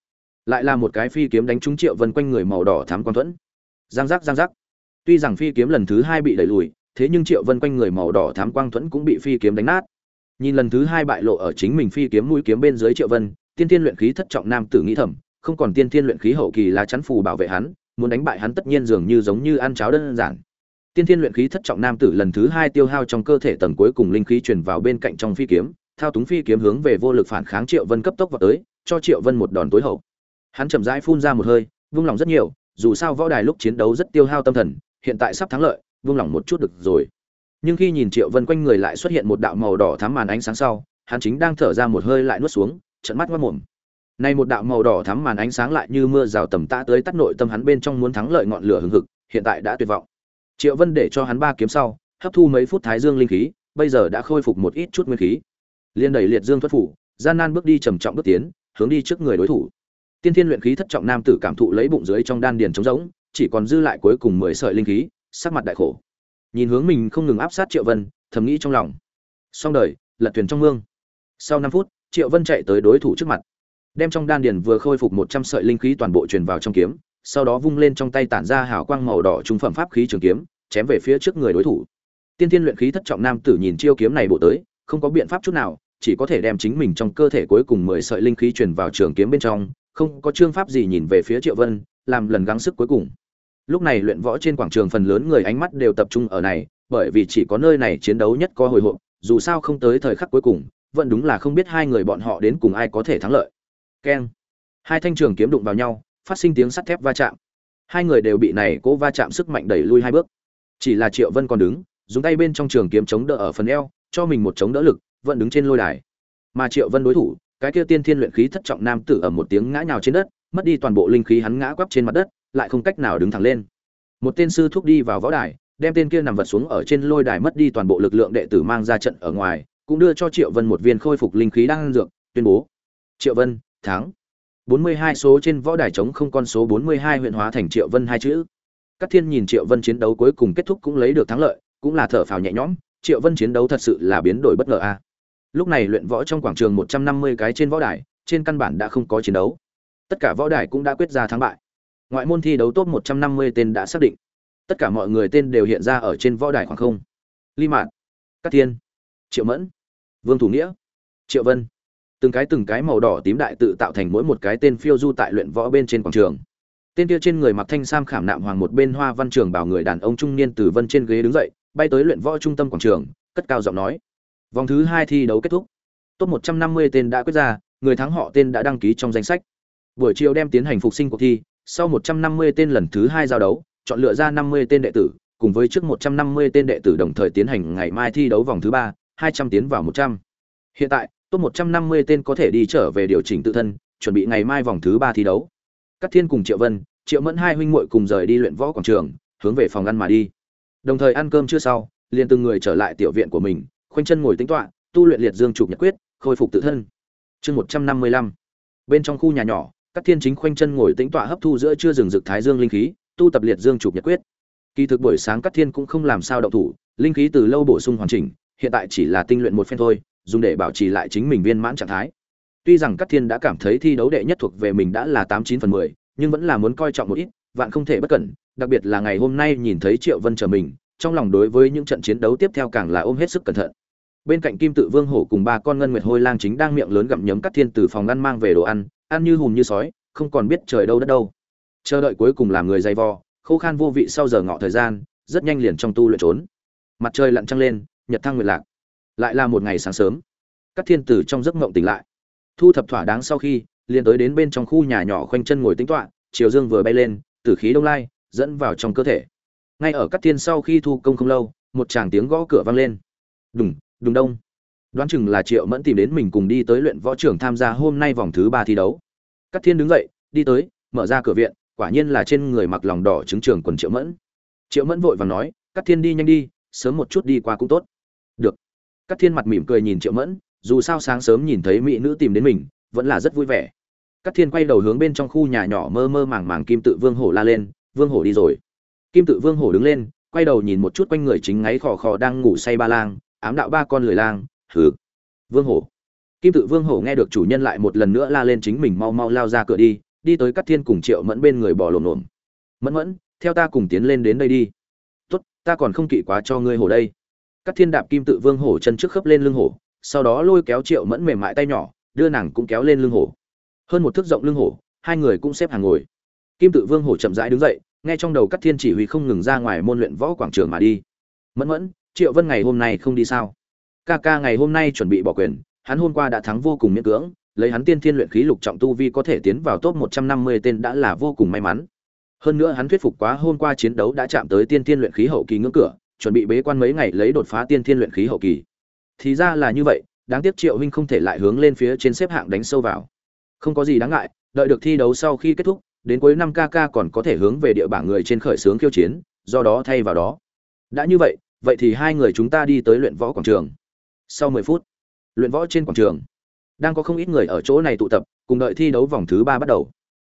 lại là một cái phi kiếm đánh trúng triệu vân quanh người màu đỏ thám quang thuẫn. Giang giác giang giác. Tuy rằng phi kiếm lần thứ hai bị đẩy lùi, thế nhưng triệu vân quanh người màu đỏ thám quang thuẫn cũng bị phi kiếm đánh nát. Nhìn lần thứ hai bại lộ ở chính mình phi kiếm mũi kiếm bên dưới triệu vân, tiên tiên luyện khí thất trọng nam tử nghĩ thầm, không còn tiên tiên luyện khí hậu kỳ là chắn phù bảo vệ hắn, muốn đánh bại hắn tất nhiên dường như giống như ăn cháo đơn giản. Tiên tiên luyện khí thất trọng nam tử lần thứ hai tiêu hao trong cơ thể tầng cuối cùng linh khí truyền vào bên cạnh trong phi kiếm, thao túng phi kiếm hướng về vô lực phản kháng triệu vân cấp tốc vào tới, cho triệu vân một đòn tối hậu hắn chậm rãi phun ra một hơi, vung lòng rất nhiều, dù sao võ đài lúc chiến đấu rất tiêu hao tâm thần, hiện tại sắp thắng lợi, vung lòng một chút được rồi. Nhưng khi nhìn triệu vân quanh người lại xuất hiện một đạo màu đỏ thắm màn ánh sáng sau, hắn chính đang thở ra một hơi lại nuốt xuống trận mắt mất mồm. Nay một đạo màu đỏ thắm màn ánh sáng lại như mưa rào tầm tã tới tắt nội tâm hắn bên trong muốn thắng lợi ngọn lửa hừng hực, hiện tại đã tuyệt vọng. Triệu vân để cho hắn ba kiếm sau, hấp thu mấy phút thái dương linh khí, bây giờ đã khôi phục một ít chút nguyên khí. Liên đẩy liệt dương thoát phủ, gian nan bước đi trầm trọng bước tiến, hướng đi trước người đối thủ tiên thiên luyện khí thất trọng nam tử cảm thụ lấy bụng dưới trong đan điền trống rỗng, chỉ còn dư lại cuối cùng mười sợi linh khí, sắc mặt đại khổ. Nhìn hướng mình không ngừng áp sát triệu vân, thầm nghĩ trong lòng. Xong đời, lật thuyền trong mương. Sau năm phút, triệu vân chạy tới đối thủ trước mặt. Đem trong đan điền vừa khôi phục một trăm sợi linh khí toàn bộ truyền vào trong kiếm, sau đó vung lên trong tay tản ra hào quang màu đỏ trung phẩm pháp khí trường kiếm, chém về phía trước người đối thủ. Tiên Thiên luyện khí thất trọng nam tử nhìn chiêu kiếm này bộ tới, không có biện pháp chút nào, chỉ có thể đem chính mình trong cơ thể cuối cùng mười sợi linh khí truyền vào trường kiếm bên trong không có chương pháp gì nhìn về phía triệu vân, làm lần gắng sức cuối cùng. Lúc này luyện võ trên quảng trường phần lớn người ánh mắt đều tập trung ở này, bởi vì chỉ có nơi này chiến đấu nhất có hồi hộp, dù sao không tới thời khắc cuối cùng, vẫn đúng là không biết hai người bọn họ đến cùng ai có thể thắng lợi. Keng. Hai thanh trường kiếm đụng vào nhau, phát sinh tiếng sắt thép va chạm. Hai người đều bị này cố va chạm sức mạnh đẩy lui hai bước. Chỉ là triệu vân còn đứng, dùng tay bên trong trường kiếm chống đỡ ở phần eo, cho mình một chống đỡ lực, vẫn đứng trên lôi đài. Mà triệu vân đối thủ cái kia tiên thiên luyện khí thất trọng nam tử ở một tiếng ngã nhào trên đất, mất đi toàn bộ linh khí hắn ngã quắp trên mặt đất, lại không cách nào đứng thẳng lên. Một tên sư thúc đi vào võ đài, đem tên kia nằm vật xuống ở trên lôi đài mất đi toàn bộ lực lượng đệ tử mang ra trận ở ngoài, cũng đưa cho triệu vân một viên khôi phục linh khí đang dược, tuyên bố. Triệu vân, thắng. 42 số trên võ đài trống không con số 42 huyện hóa thành triệu vân hai chữ. Các thiên nhìn triệu vân chiến đấu cuối cùng kết thúc cũng lấy được thắng lợi, cũng là thở phào nhẹ nhõm. Triệu vân chiến đấu thật sự là biến đổi bất ngờ a lúc này luyện võ trong quảng trường 150 cái trên võ đài, trên căn bản đã không có chiến đấu. Tất cả võ đài cũng đã quyết ra thắng bại. Ngoại môn thi đấu top 150 tên đã xác định. Tất cả mọi người tên đều hiện ra ở trên võ đài khoảng không. Ly mạn, cát thiên, triệu mẫn, vương thủ nghĩa, triệu vân. Từng cái từng cái màu đỏ tím đại tự tạo thành mỗi một cái tên phiêu du tại luyện võ bên trên quảng trường. Tên kia trên người mặc thanh sam khảm nạm hoàng một bên hoa văn trường bảo người đàn ông trung niên từ vân trên ghế đứng dậy, bay tới luyện võ trung tâm quảng trường, cất cao giọng nói vòng thứ hai thi đấu kết thúc top 150 tên đã quyết ra người thắng họ tên đã đăng ký trong danh sách buổi chiều đem tiến hành phục sinh cuộc thi sau 150 tên lần thứ hai giao đấu chọn lựa ra 50 tên đệ tử cùng với trước 150 tên đệ tử đồng thời tiến hành ngày mai thi đấu vòng thứ ba 200 tiến vào 100. hiện tại top 150 tên có thể đi trở về điều chỉnh tự thân chuẩn bị ngày mai vòng thứ ba thi đấu Cát Thiên cùng Triệu Vân, Triệu Mẫn hai huynh muội cùng rời đi luyện võ quảng trường, hướng về phòng ăn mà đi. Đồng thời ăn cơm chưa sau, liền từng người trở lại tiểu viện của mình, khoanh chân ngồi tĩnh tọa, tu luyện liệt dương trục nhật quyết, khôi phục tự thân. Chương 155. Bên trong khu nhà nhỏ, Cát Thiên chính khoanh chân ngồi tĩnh tọa hấp thu giữa chưa rừng rực thái dương linh khí, tu tập liệt dương trục nhật quyết. Kỳ thực buổi sáng Cát Thiên cũng không làm sao động thủ, linh khí từ lâu bổ sung hoàn chỉnh, hiện tại chỉ là tinh luyện một phen thôi, dùng để bảo trì lại chính mình viên mãn trạng thái. Tuy rằng Cát Thiên đã cảm thấy thi đấu đệ nhất thuộc về mình đã là tám chín phần mười, nhưng vẫn là muốn coi trọng một ít, vạn không thể bất cẩn, đặc biệt là ngày hôm nay nhìn thấy Triệu Vân chờ mình, trong lòng đối với những trận chiến đấu tiếp theo càng là ôm hết sức cẩn thận. Bên cạnh Kim Tự Vương hổ cùng ba con ngân nguyệt hôi lang chính đang miệng lớn gặm nhấm các Thiên từ phòng ăn mang về đồ ăn, ăn như hùm như sói, không còn biết trời đâu đất đâu. Chờ đợi cuối cùng làm người dày vò, khô khan vô vị sau giờ ngọ thời gian, rất nhanh liền trong tu luyện trốn. Mặt trời lặn trăng lên, nhật thăng nguyệt lạc. Lại là một ngày sáng sớm. các Thiên tử trong giấc mộng tỉnh lại thu thập thỏa đáng sau khi liền tới đến bên trong khu nhà nhỏ khoanh chân ngồi tính toạ chiều dương vừa bay lên tử khí đông lai dẫn vào trong cơ thể ngay ở các thiên sau khi thu công không lâu một chàng tiếng gõ cửa vang lên. Đùng đùng đông. Đoán chừng là triệu mẫn tìm đến mình cùng đi tới luyện võ trưởng tham gia hôm nay vòng thứ ba thi đấu. Các thiên đứng dậy đi tới mở ra cửa viện quả nhiên là trên người mặc lòng đỏ trứng trường quần triệu mẫn. Triệu mẫn vội và nói các thiên đi nhanh đi sớm một chút đi qua cũng tốt. Được. Các thiên mặt mỉm cười nhìn triệu mẫn dù sao sáng sớm nhìn thấy mỹ nữ tìm đến mình vẫn là rất vui vẻ. Cát Thiên quay đầu hướng bên trong khu nhà nhỏ mơ mơ màng màng Kim Tự Vương Hổ la lên, "Vương Hổ đi rồi." Kim Tự Vương Hổ đứng lên, quay đầu nhìn một chút quanh người chính ngáy khò khò đang ngủ say ba lang, ám đạo ba con lười lang, "Hừ." Vương Hổ. Kim Tự Vương Hổ nghe được chủ nhân lại một lần nữa la lên chính mình mau mau lao ra cửa đi, đi tới Cát Thiên cùng Triệu Mẫn bên người bò lồm lồm. "Mẫn Mẫn, theo ta cùng tiến lên đến đây đi." "Tốt, ta còn không kỵ quá cho ngươi hổ đây." Cát Thiên đạp Kim Tự Vương Hổ chân trước khớp lên lưng hổ, sau đó lôi kéo Triệu Mẫn mềm mại tay nhỏ, đưa nàng cũng kéo lên lưng hổ hơn một thước rộng lưng hổ hai người cũng xếp hàng ngồi kim tự vương hổ chậm rãi đứng dậy nghe trong đầu các thiên chỉ huy không ngừng ra ngoài môn luyện võ quảng trường mà đi. Mẫn mẫn, triệu vân ngày hôm nay không đi sao? Ca ca ngày hôm nay chuẩn bị bỏ quyền, hắn hôm qua đã thắng vô cùng miễn cưỡng, lấy hắn tiên thiên luyện khí lục trọng tu vi có thể tiến vào top một trăm năm mươi tên đã là vô cùng may mắn. Hơn nữa hắn thuyết phục quá hôm qua chiến đấu đã chạm tới tiên thiên luyện khí hậu kỳ ngưỡng cửa, chuẩn bị bế quan mấy ngày lấy đột phá tiên thiên luyện khí hậu kỳ. Thì ra là như vậy, đáng tiếc triệu huynh không thể lại hướng lên phía trên xếp hạng đánh sâu vào. Không có gì đáng ngại, đợi được thi đấu sau khi kết thúc đến cuối năm kk còn có thể hướng về địa bảng người trên khởi sướng khiêu chiến, do đó thay vào đó. Đã như vậy vậy thì hai người chúng ta đi tới luyện võ quảng trường. Sau mười phút, luyện võ trên quảng trường, đang có không ít người ở chỗ này tụ tập, cùng đợi thi đấu vòng thứ ba bắt đầu.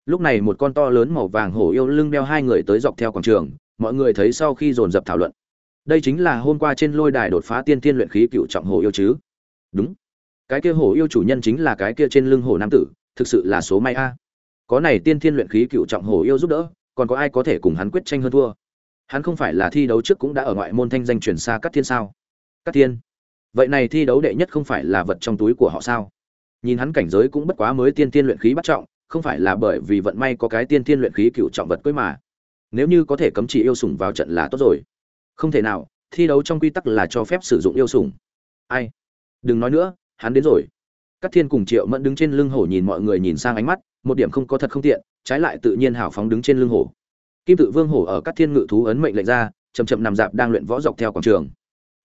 Lúc này một con to lớn màu vàng hổ yêu lưng đeo hai người tới dọc theo quảng trường, mọi người thấy sau khi dồn dập thảo luận. Đây chính là hôm qua trên lôi đài đột phá tiên tiên luyện khí cựu trọng hổ yêu chứ? Đúng. Cái kia hổ yêu chủ nhân chính là cái kia trên lưng hổ nam tử, thực sự là số may a có này tiên thiên luyện khí cựu trọng hổ yêu giúp đỡ còn có ai có thể cùng hắn quyết tranh hơn thua? Hắn không phải là thi đấu trước cũng đã ở ngoại môn thanh danh truyền xa các thiên sao? Các thiên vậy này thi đấu đệ nhất không phải là vật trong túi của họ sao? Nhìn hắn cảnh giới cũng bất quá mới tiên tiên luyện khí bắt trọng không phải là bởi vì vận may có cái tiên tiên luyện khí cựu trọng vật cưới mà. Nếu như có thể cấm chỉ yêu sủng vào trận là tốt rồi. Không thể nào thi đấu trong quy tắc là cho phép sử dụng yêu sủng. Ai? Đừng nói nữa hắn đến rồi. Cát Thiên cùng Triệu Mẫn đứng trên lưng hổ nhìn mọi người nhìn sang ánh mắt, một điểm không có thật không tiện, trái lại tự nhiên hào phóng đứng trên lưng hổ. Kim Tự Vương hổ ở Cát Thiên ngự thú ấn mệnh lệnh ra, chậm chậm nằm dạp đang luyện võ dọc theo quảng trường.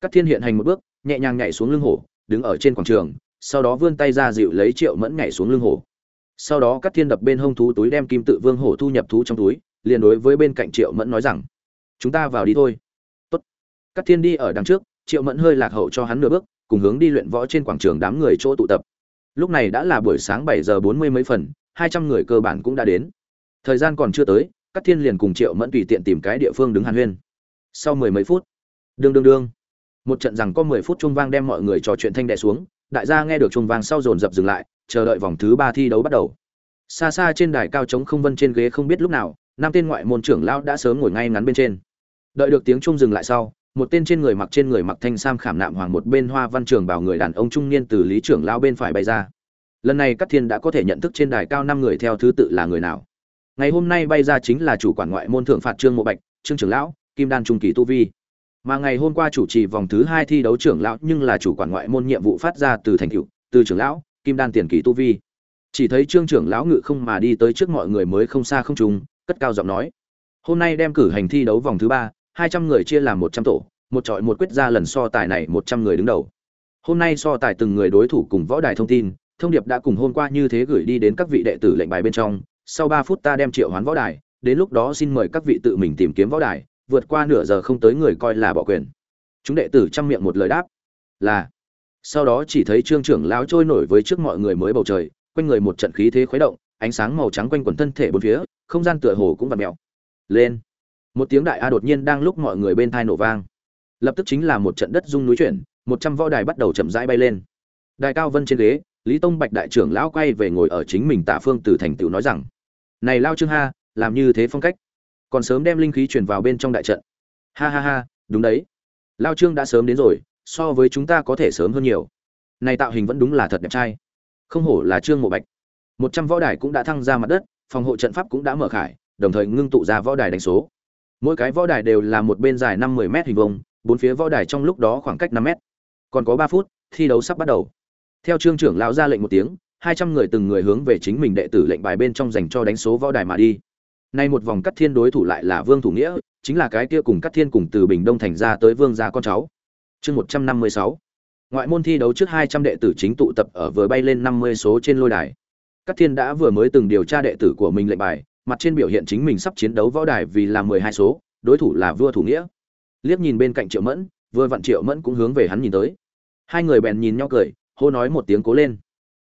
Cát Thiên hiện hành một bước, nhẹ nhàng nhảy xuống lưng hổ, đứng ở trên quảng trường, sau đó vươn tay ra dịu lấy Triệu Mẫn nhảy xuống lưng hổ. Sau đó Cát Thiên đập bên hông thú túi đem Kim Tự Vương hổ thu nhập thú trong túi, liền đối với bên cạnh Triệu Mẫn nói rằng: "Chúng ta vào đi thôi." "Tốt." Cát Thiên đi ở đằng trước, Triệu Mẫn hơi lạc hậu cho hắn nửa bước, cùng hướng đi luyện võ trên quảng trường đám người chỗ tụ tập lúc này đã là buổi sáng bảy giờ bốn mươi mấy phần hai trăm người cơ bản cũng đã đến. Thời gian còn chưa tới các thiên liền cùng triệu mẫn tùy tiện tìm cái địa phương đứng hàn huyên. Sau mười mấy phút, đương đương đương, một trận rằng có mười phút trung vang đem mọi người trò chuyện thanh đệ xuống, đại gia nghe được trung vang sau dồn dập dừng lại, chờ đợi vòng thứ ba thi đấu bắt đầu. Xa xa trên đài cao trống không vân trên ghế không biết lúc nào, năm tên ngoại môn trưởng lão đã sớm ngồi ngay ngắn bên trên. Đợi được tiếng trung dừng lại sau, một tên trên người mặc trên người mặc thanh sam khảm nạm hoàng một bên hoa văn trường bảo người đàn ông trung niên từ lý trưởng lão bên phải bay ra lần này các thiên đã có thể nhận thức trên đài cao năm người theo thứ tự là người nào. Ngày hôm nay bay ra chính là chủ quản ngoại môn thượng phạt trương mộ bạch, trương trưởng lão, kim đan trung kỳ tu vi. Mà ngày hôm qua chủ trì vòng thứ hai thi đấu trưởng lão nhưng là chủ quản ngoại môn nhiệm vụ phát ra từ thành cựu từ trưởng lão, kim đan tiền kỳ tu vi. Chỉ thấy trương trưởng lão ngự không mà đi tới trước mọi người mới không xa không trùng, cất cao giọng nói. Hôm nay đem cử hành thi đấu vòng thứ ba, hai trăm người chia làm một trăm tổ, một trọi một quyết ra lần so tài này một trăm người đứng đầu. Hôm nay so tài từng người đối thủ cùng võ đài thông tin thông điệp đã cùng hôm qua như thế gửi đi đến các vị đệ tử lệnh bài bên trong, sau ba phút ta đem triệu hoán võ đài, đến lúc đó xin mời các vị tự mình tìm kiếm võ đài, vượt qua nửa giờ không tới người coi là bỏ quyền. Chúng đệ tử chăm miệng một lời đáp, là. Sau đó chỉ thấy trương trưởng lão trôi nổi với trước mọi người mới bầu trời, quanh người một trận khí thế khuấy động, ánh sáng màu trắng quanh quần thân thể bốn phía, không gian tựa hồ cũng vặn mèo. Lên. Một tiếng đại a đột nhiên đang lúc mọi người bên thai nổ vang. Lập tức chính là một trận đất rung núi chuyển, một trăm võ đài bắt đầu chậm rãi bay lên. Đài cao vân trên ghế lý tông bạch đại trưởng lão quay về ngồi ở chính mình tạ phương từ thành tựu nói rằng, này lao trương ha, làm như thế phong cách. Còn sớm đem linh khí truyền vào bên trong đại trận. Ha ha ha, đúng đấy. Lao trương đã sớm đến rồi, so với chúng ta có thể sớm hơn nhiều. Này tạo hình vẫn đúng là thật đẹp trai. Không hổ là trương mộ bạch. Một trăm võ đài cũng đã thăng ra mặt đất, phòng hộ trận pháp cũng đã mở khải, đồng thời ngưng tụ ra võ đài đánh số. Mỗi cái võ đài đều là một bên dài năm mươi m hình vông bốn phía võ đài trong lúc đó khoảng cách năm m còn có ba phút, thi đấu sắp bắt đầu theo trương trưởng lão ra lệnh một tiếng, hai trăm người từng người hướng về chính mình đệ tử lệnh bài bên trong dành cho đánh số võ đài mà đi. Nay một vòng cắt thiên đối thủ lại là vương thủ nghĩa, chính là cái kia cùng cắt thiên cùng từ bình đông thành ra tới vương gia con cháu. Chương một trăm năm mươi sáu. Ngoại môn thi đấu trước hai trăm đệ tử chính tụ tập ở vừa bay lên năm mươi số trên lôi đài. Cắt thiên đã vừa mới từng điều tra đệ tử của mình lệnh bài, mặt trên biểu hiện chính mình sắp chiến đấu võ đài vì là mười hai số, đối thủ là vua thủ nghĩa. Liếc nhìn bên cạnh triệu mẫn, vừa vặn triệu mẫn cũng hướng về hắn nhìn tới. Hai người bèn nhìn nhau cười hô nói một tiếng cố lên.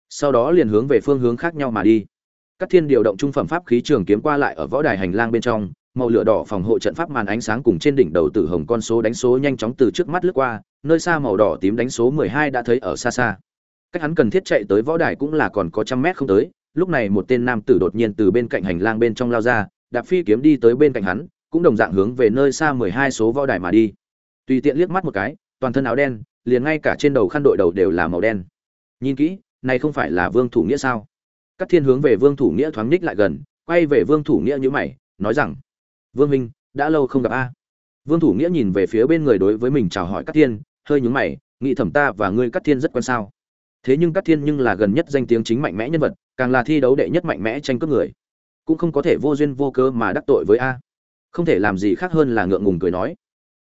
Sau đó liền hướng về phương hướng khác nhau mà đi. Các thiên điều động trung phẩm pháp khí trường kiếm qua lại ở võ đài hành lang bên trong, màu lửa đỏ phòng hộ trận pháp màn ánh sáng cùng trên đỉnh đầu tử hồng con số đánh số nhanh chóng từ trước mắt lướt qua, nơi xa màu đỏ tím đánh số mười hai đã thấy ở xa xa. Cách hắn cần thiết chạy tới võ đài cũng là còn có trăm mét không tới, lúc này một tên nam tử đột nhiên từ bên cạnh hành lang bên trong lao ra, đạp phi kiếm đi tới bên cạnh hắn, cũng đồng dạng hướng về nơi xa mười hai số võ đài mà đi. Tùy tiện liếc mắt một cái, toàn thân áo đen liền ngay cả trên đầu khăn đội đầu đều là màu đen. Nhìn kỹ, này không phải là vương thủ nghĩa sao? Các thiên hướng về vương thủ nghĩa thoáng ních lại gần, quay về vương thủ nghĩa như mày, nói rằng, vương minh đã lâu không gặp a. Vương thủ nghĩa nhìn về phía bên người đối với mình chào hỏi các thiên, hơi nhướng mày, nghĩ thẩm ta và ngươi các thiên rất quan sao? Thế nhưng các thiên nhưng là gần nhất danh tiếng chính mạnh mẽ nhân vật, càng là thi đấu đệ nhất mạnh mẽ tranh cướp người. Cũng không có thể vô duyên vô cớ mà đắc tội với a. Không thể làm gì khác hơn là ngượng ngùng cười nói,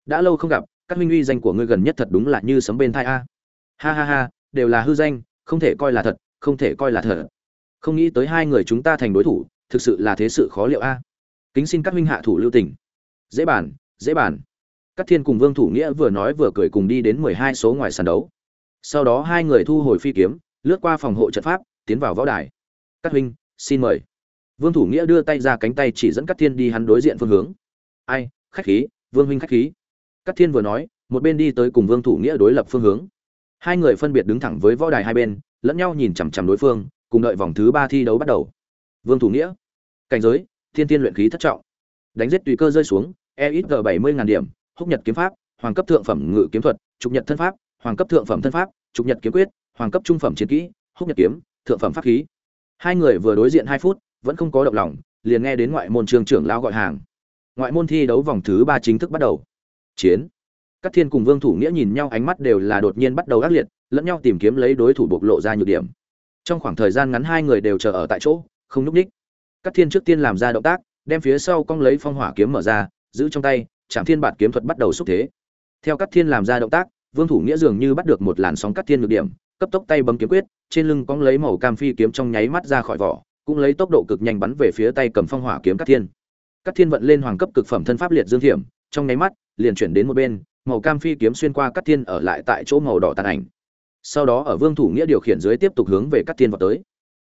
đã lâu không gặp các minh uy danh của ngươi gần nhất thật đúng là như sấm bên thai a. Ha ha ha, đều là hư danh, không thể coi là thật, không thể coi là thật. Không nghĩ tới hai người chúng ta thành đối thủ, thực sự là thế sự khó liệu a. Kính xin các minh hạ thủ lưu tình. Dễ bàn dễ bàn. Các thiên cùng vương thủ nghĩa vừa nói vừa cười cùng đi đến mười hai số ngoài sàn đấu. Sau đó hai người thu hồi phi kiếm, lướt qua phòng hộ trận pháp, tiến vào võ đài. Các huynh, xin mời. Vương thủ nghĩa đưa tay ra cánh tay chỉ dẫn các thiên đi hắn đối diện phương hướng. Ai, khách khí, vương huynh khách khí. Cát thiên vừa nói, một bên đi tới cùng vương thủ nghĩa đối lập phương hướng. Hai người phân biệt đứng thẳng với võ đài hai bên, lẫn nhau nhìn chằm chằm đối phương, cùng đợi vòng thứ ba thi đấu bắt đầu. Vương thủ nghĩa, cảnh giới, thiên tiên luyện khí thất trọng. Đánh giết tùy cơ rơi xuống e ít g bảy mươi ngàn điểm, húc nhật kiếm pháp, hoàng cấp thượng phẩm ngự kiếm thuật, trục nhật thân pháp, hoàng cấp thượng phẩm thân pháp, trục nhật kiếm quyết, hoàng cấp trung phẩm chiến kỹ, húc nhật kiếm, thượng phẩm pháp khí. Hai người vừa đối diện hai phút, vẫn không có động lòng, liền nghe đến ngoại môn trường trưởng lão gọi hàng. Ngoại môn thi đấu vòng thứ ba chính thức bắt đầu chiến. Các thiên cùng vương thủ nghĩa nhìn nhau, ánh mắt đều là đột nhiên bắt đầu ác liệt, lẫn nhau tìm kiếm lấy đối thủ bộc lộ ra nhược điểm. Trong khoảng thời gian ngắn, hai người đều chờ ở tại chỗ, không nhúc ních các thiên trước tiên làm ra động tác, đem phía sau cong lấy phong hỏa kiếm mở ra, giữ trong tay trạm thiên bạt kiếm thuật bắt đầu xúc thế. Theo các thiên làm ra động tác, vương thủ nghĩa dường như bắt được một làn sóng các thiên nhược điểm, cấp tốc tay bấm kiếm quyết, trên lưng cong lấy màu cam phi kiếm trong nháy mắt ra khỏi vỏ, cũng lấy tốc độ cực nhanh bắn về phía tay cầm phong hỏa kiếm các thiên. Các thiên vận lên hoàng cấp cực phẩm thân pháp liệt dương thiểm, trong nháy mắt liền chuyển đến một bên, màu cam phi kiếm xuyên qua các thiên ở lại tại chỗ màu đỏ tàn ảnh. Sau đó ở vương thủ nghĩa điều khiển dưới tiếp tục hướng về các thiên vào tới.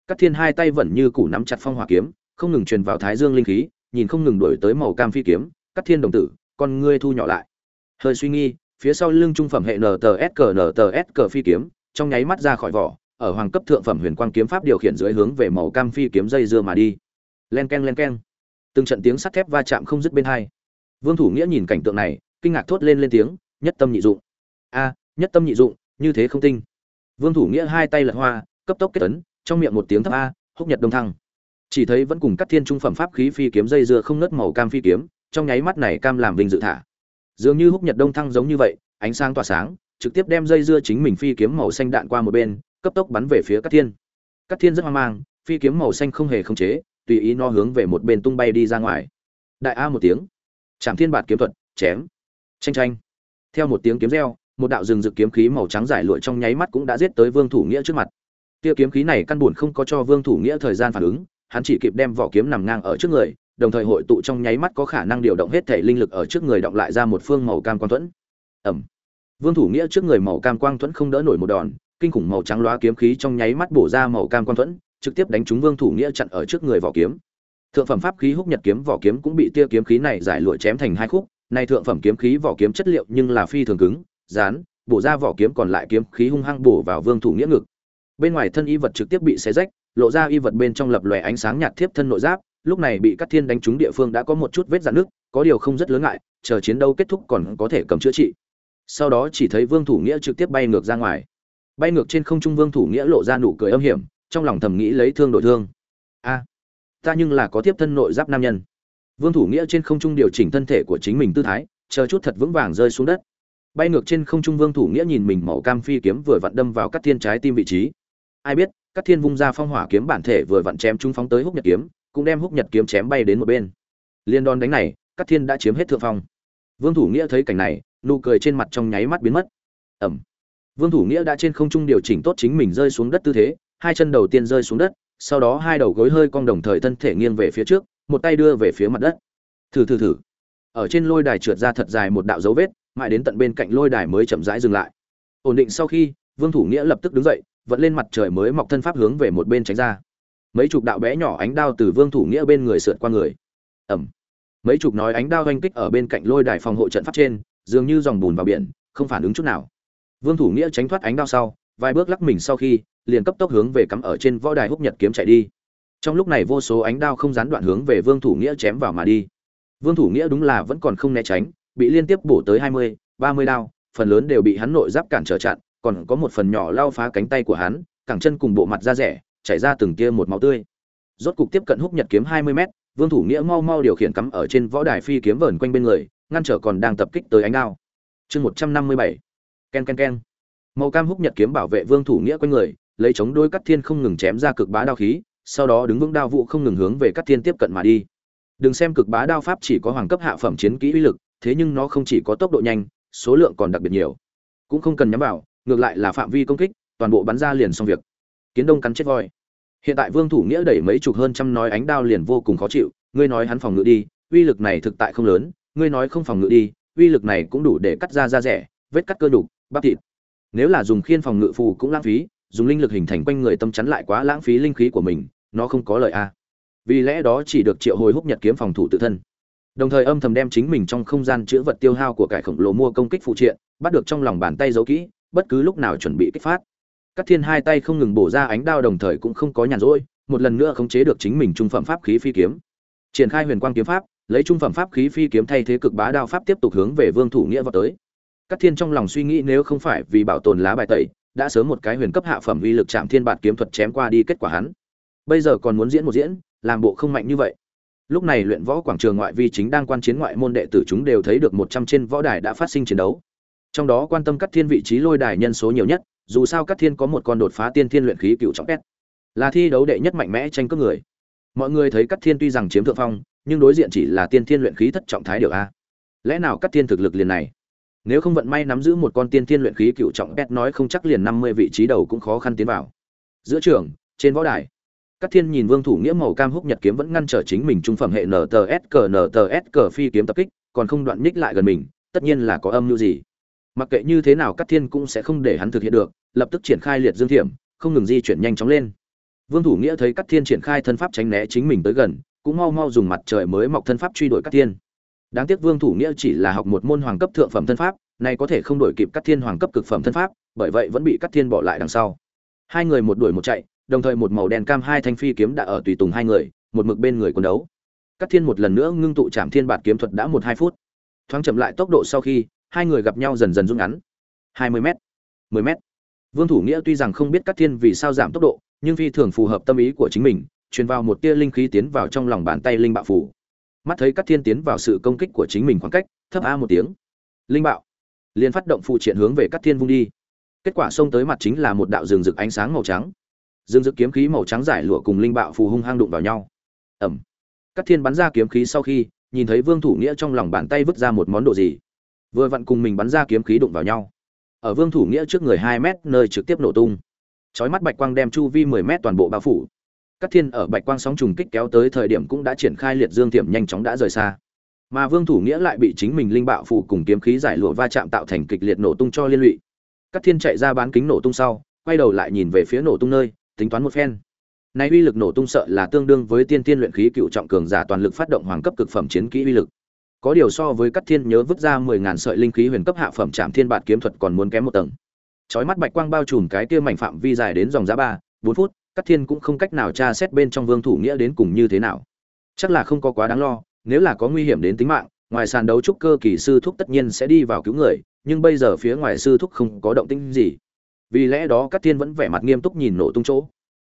Các thiên hai tay vẫn như củ nắm chặt phong hỏa kiếm, không ngừng truyền vào thái dương linh khí, nhìn không ngừng đổi tới màu cam phi kiếm. Các thiên đồng tử, con ngươi thu nhỏ lại. Hơi suy nghi phía sau lưng trung phẩm hệ ntsq ntsq phi kiếm, trong nháy mắt ra khỏi vỏ, ở hoàng cấp thượng phẩm huyền quang kiếm pháp điều khiển dưới hướng về màu cam phi kiếm dây dưa mà đi. Len keng len keng. Từng trận tiếng sắt thép va chạm không dứt bên hai vương thủ nghĩa nhìn cảnh tượng này, kinh ngạc thốt lên lên tiếng, nhất tâm nhị dụng. A, nhất tâm nhị dụng, như thế không tinh. Vương thủ nghĩa hai tay lật hoa, cấp tốc kết tấn trong miệng một tiếng thấp a, húc nhật đông thăng. Chỉ thấy vẫn cùng cắt thiên trung phẩm pháp khí phi kiếm dây dưa không nứt màu cam phi kiếm, trong nháy mắt này cam làm vinh dự thả. Dường như húc nhật đông thăng giống như vậy, ánh sáng tỏa sáng, trực tiếp đem dây dưa chính mình phi kiếm màu xanh đạn qua một bên, cấp tốc bắn về phía cắt thiên. Cắt thiên rất hoang mang, phi kiếm màu xanh không hề khống chế, tùy ý nó hướng về một bên tung bay đi ra ngoài. Đại a một tiếng. Trảm thiên bạt kiếm thuật, chém chanh chanh. theo một tiếng kiếm reo, một đạo rừng rực kiếm khí màu trắng giải lụa trong nháy mắt cũng đã giết tới vương thủ nghĩa trước mặt. Kia kiếm khí này căn buồn không có cho vương thủ nghĩa thời gian phản ứng, hắn chỉ kịp đem vỏ kiếm nằm ngang ở trước người, đồng thời hội tụ trong nháy mắt có khả năng điều động hết thể linh lực ở trước người động lại ra một phương màu cam quang thuẫn. Ẩm vương thủ nghĩa trước người màu cam quang thuẫn không đỡ nổi một đòn, kinh khủng màu trắng loá kiếm khí trong nháy mắt bổ ra màu cam quang thuẫn, trực tiếp đánh trúng vương thủ nghĩa chặn ở trước người vỏ kiếm thượng phẩm pháp khí húc nhật kiếm vỏ kiếm cũng bị tia kiếm khí này giải lụa chém thành hai khúc. Nay thượng phẩm kiếm khí vỏ kiếm chất liệu nhưng là phi thường cứng, dán, bổ ra vỏ kiếm còn lại kiếm khí hung hăng bổ vào vương thủ nghĩa ngực. Bên ngoài thân y vật trực tiếp bị xé rách, lộ ra y vật bên trong lập lòe ánh sáng nhạt thiếp thân nội giáp, lúc này bị cắt thiên đánh trúng địa phương đã có một chút vết dạn nước có điều không rất lớn ngại, chờ chiến đấu kết thúc còn có thể cầm chữa trị. Sau đó chỉ thấy vương thủ nghĩa trực tiếp bay ngược ra ngoài. Bay ngược trên không trung vương thủ nghĩa lộ ra nụ cười âm hiểm, trong lòng thầm nghĩ lấy thương đổi thương. A! Ta nhưng là có tiếp thân nội giáp nam nhân. Vương thủ nghĩa trên không trung điều chỉnh thân thể của chính mình tư thái, chờ chút thật vững vàng rơi xuống đất. Bay ngược trên không trung vương thủ nghĩa nhìn mình màu cam phi kiếm vừa vặn đâm vào các thiên trái tim vị trí. Ai biết các thiên vung ra phong hỏa kiếm bản thể vừa vặn chém trúng phóng tới húc nhật kiếm, cũng đem húc nhật kiếm chém bay đến một bên. Liên đòn đánh này các thiên đã chiếm hết thượng phong. Vương thủ nghĩa thấy cảnh này, nụ cười trên mặt trong nháy mắt biến mất. Ẩm. Vương thủ nghĩa đã trên không trung điều chỉnh tốt chính mình rơi xuống đất tư thế, hai chân đầu tiên rơi xuống đất sau đó hai đầu gối hơi cong đồng thời thân thể nghiêng về phía trước, một tay đưa về phía mặt đất. Thử thử thử. Ở trên lôi đài trượt ra thật dài một đạo dấu vết, mãi đến tận bên cạnh lôi đài mới chậm rãi dừng lại. Ổn định sau khi, vương thủ nghĩa lập tức đứng dậy vẫn lên mặt trời mới mọc thân pháp hướng về một bên tránh ra. Mấy chục đạo bé nhỏ ánh đao từ vương thủ nghĩa bên người sượt qua người. Ẩm. Mấy chục nói ánh đao oanh kích ở bên cạnh lôi đài phòng hộ trận pháp trên, dường như dòng bùn vào biển, không phản ứng chút nào. Vương thủ nghĩa tránh thoát ánh đao sau, vài bước lắc mình sau khi liền cấp tốc hướng về cắm ở trên võ đài húc nhật kiếm chạy đi. Trong lúc này vô số ánh đao không gián đoạn hướng về vương thủ nghĩa chém vào mà đi. Vương thủ nghĩa đúng là vẫn còn không né tránh, bị liên tiếp bổ tới hai mươi, ba mươi đao, phần lớn đều bị hắn nội giáp cản trở chặn, còn có một phần nhỏ lao phá cánh tay của hắn, cẳng chân cùng bộ mặt da rẻ, chảy ra từng tia một máu tươi. Rốt cục tiếp cận húc nhật kiếm hai mươi mét, vương thủ nghĩa mau mau điều khiển cắm ở trên võ đài phi kiếm vờn quanh bên người, ngăn trở còn đang tập kích tới ánh đao. Chương một trăm năm mươi bảy. Ken ken ken. Màu cam húc nhật kiếm bảo vệ vương thủ nghĩa quanh người lấy chống đôi cắt thiên không ngừng chém ra cực bá đao khí, sau đó đứng vững đao vụ không ngừng hướng về cắt thiên tiếp cận mà đi. Đừng xem cực bá đao pháp chỉ có hoàng cấp hạ phẩm chiến kỹ uy lực, thế nhưng nó không chỉ có tốc độ nhanh, số lượng còn đặc biệt nhiều. Cũng không cần nhắm vào, ngược lại là phạm vi công kích, toàn bộ bắn ra liền xong việc. Kiến đông cắn chết voi. Hiện tại vương thủ nghĩa đẩy mấy chục hơn trăm nói ánh đao liền vô cùng khó chịu, ngươi nói hắn phòng ngự đi, uy lực này thực tại không lớn, ngươi nói không phòng ngự đi, uy lực này cũng đủ để cắt ra da rẻ, vết cắt cơ đục, bắp thịt. Nếu là dùng khiên phòng ngự phù cũng lãng phí dùng linh lực hình thành quanh người tâm chắn lại quá lãng phí linh khí của mình, nó không có lợi a. Vì lẽ đó chỉ được triệu hồi húc nhật kiếm phòng thủ tự thân. Đồng thời âm thầm đem chính mình trong không gian chữ vật tiêu hao của cải khổng lồ mua công kích phụ triện, bắt được trong lòng bàn tay giấu kỹ, bất cứ lúc nào chuẩn bị kích phát. Các thiên hai tay không ngừng bổ ra ánh đao đồng thời cũng không có nhàn rỗi, một lần nữa khống chế được chính mình trung phẩm pháp khí phi kiếm. Triển khai huyền quang kiếm pháp, lấy trung phẩm pháp khí phi kiếm thay thế cực bá đao pháp tiếp tục hướng về vương thủ nghĩa vào tới. Các thiên trong lòng suy nghĩ nếu không phải vì bảo tồn lá bài tẩy đã sớm một cái huyền cấp hạ phẩm uy lực chạm thiên bản kiếm thuật chém qua đi kết quả hắn. Bây giờ còn muốn diễn một diễn, làm bộ không mạnh như vậy. Lúc này luyện võ quảng trường ngoại vi chính đang quan chiến ngoại môn đệ tử chúng đều thấy được một trăm trên võ đài đã phát sinh chiến đấu. Trong đó quan tâm cắt thiên vị trí lôi đài nhân số nhiều nhất, dù sao cắt thiên có một con đột phá tiên thiên luyện khí cựu trọng pet là thi đấu đệ nhất mạnh mẽ tranh cướp người. Mọi người thấy cắt thiên tuy rằng chiếm thượng phong, nhưng đối diện chỉ là tiên thiên luyện khí thất trọng thái điều a. Lẽ nào cắt thiên thực lực liền này? Nếu không vận may nắm giữ một con tiên thiên luyện khí cựu trọng pet nói không chắc liền năm mươi vị trí đầu cũng khó khăn tiến vào giữa trường trên võ đài Cát Thiên nhìn Vương Thủ Nghĩa màu cam húc nhật kiếm vẫn ngăn trở chính mình trung phẩm hệ NTS NTS phi kiếm tập kích, còn không đoạn nhích lại gần mình, tất nhiên là có âm mưu gì. Mặc kệ như thế nào Cát Thiên cũng sẽ không để hắn thực hiện được, lập tức triển khai liệt dương thiểm, không ngừng di chuyển nhanh chóng lên. Vương Thủ Nghĩa thấy Cát Thiên triển khai thân pháp tránh né chính mình tới gần, cũng mau mau dùng mặt trời mới mọc thân pháp truy đuổi Cát Thiên. Đáng tiếc Vương Thủ Nghĩa chỉ là học một môn hoàng cấp thượng phẩm thân pháp, này có thể không đuổi kịp Cát Thiên hoàng cấp cực phẩm thân pháp, bởi vậy vẫn bị Cát Thiên bỏ lại đằng sau. Hai người một đuổi một chạy, đồng thời một màu đen cam hai thanh phi kiếm đã ở tùy tùng hai người một mực bên người quân đấu. Các thiên một lần nữa ngưng tụ chạm thiên bạt kiếm thuật đã một hai phút. Thoáng chậm lại tốc độ sau khi hai người gặp nhau dần dần rút ngắn. Hai mươi m mười m vương thủ nghĩa tuy rằng không biết các thiên vì sao giảm tốc độ nhưng phi thường phù hợp tâm ý của chính mình truyền vào một tia linh khí tiến vào trong lòng bàn tay linh bạo phủ mắt thấy các thiên tiến vào sự công kích của chính mình khoảng cách, thấp a một tiếng. Linh bạo. Liền phát động phụ triện hướng về các thiên vung đi. Kết quả xông tới mặt chính là một đạo rừng rực ánh sáng màu trắng. Rừng dực kiếm khí màu trắng giải lụa cùng linh bạo phù hung hăng đụng vào nhau. Ẩm. Các thiên bắn ra kiếm khí sau khi, nhìn thấy vương thủ nghĩa trong lòng bàn tay vứt ra một món đồ gì. Vừa vặn cùng mình bắn ra kiếm khí đụng vào nhau. Ở vương thủ nghĩa trước người hai mét, nơi trực tiếp nổ tung. Chói mắt bạch quang đem chu vi mười mét toàn bộ bao phủ các thiên ở bạch quang sóng trùng kích kéo tới thời điểm cũng đã triển khai liệt dương tiệm nhanh chóng đã rời xa. Mà vương thủ nghĩa lại bị chính mình linh bạo phủ cùng kiếm khí giải lụa va chạm tạo thành kịch liệt nổ tung cho liên lụy. Các thiên chạy ra bán kính nổ tung sau, quay đầu lại nhìn về phía nổ tung nơi, tính toán một phen. Này uy lực nổ tung sợ là tương đương với tiên tiên luyện khí cựu trọng cường giả toàn lực phát động hoàng cấp cực phẩm chiến kỹ uy lực. Có điều so với các thiên nhớ vứt ra mười ngàn sợi linh khí huyền cấp hạ phẩm chạm thiên bạt kiếm thuật còn muốn kém một tầng. Chói mắt bạch quang bao trùm cái kia mảnh phạm vi dài đến dòng giá ba, bốn phút các thiên cũng không cách nào tra xét bên trong vương thủ nghĩa đến cùng như thế nào. Chắc là không có quá đáng lo, nếu là có nguy hiểm đến tính mạng, ngoài sàn đấu trúc cơ kỳ sư thúc tất nhiên sẽ đi vào cứu người, nhưng bây giờ phía ngoài sư thúc không có động tĩnh gì. Vì lẽ đó các thiên vẫn vẻ mặt nghiêm túc nhìn nổ tung chỗ.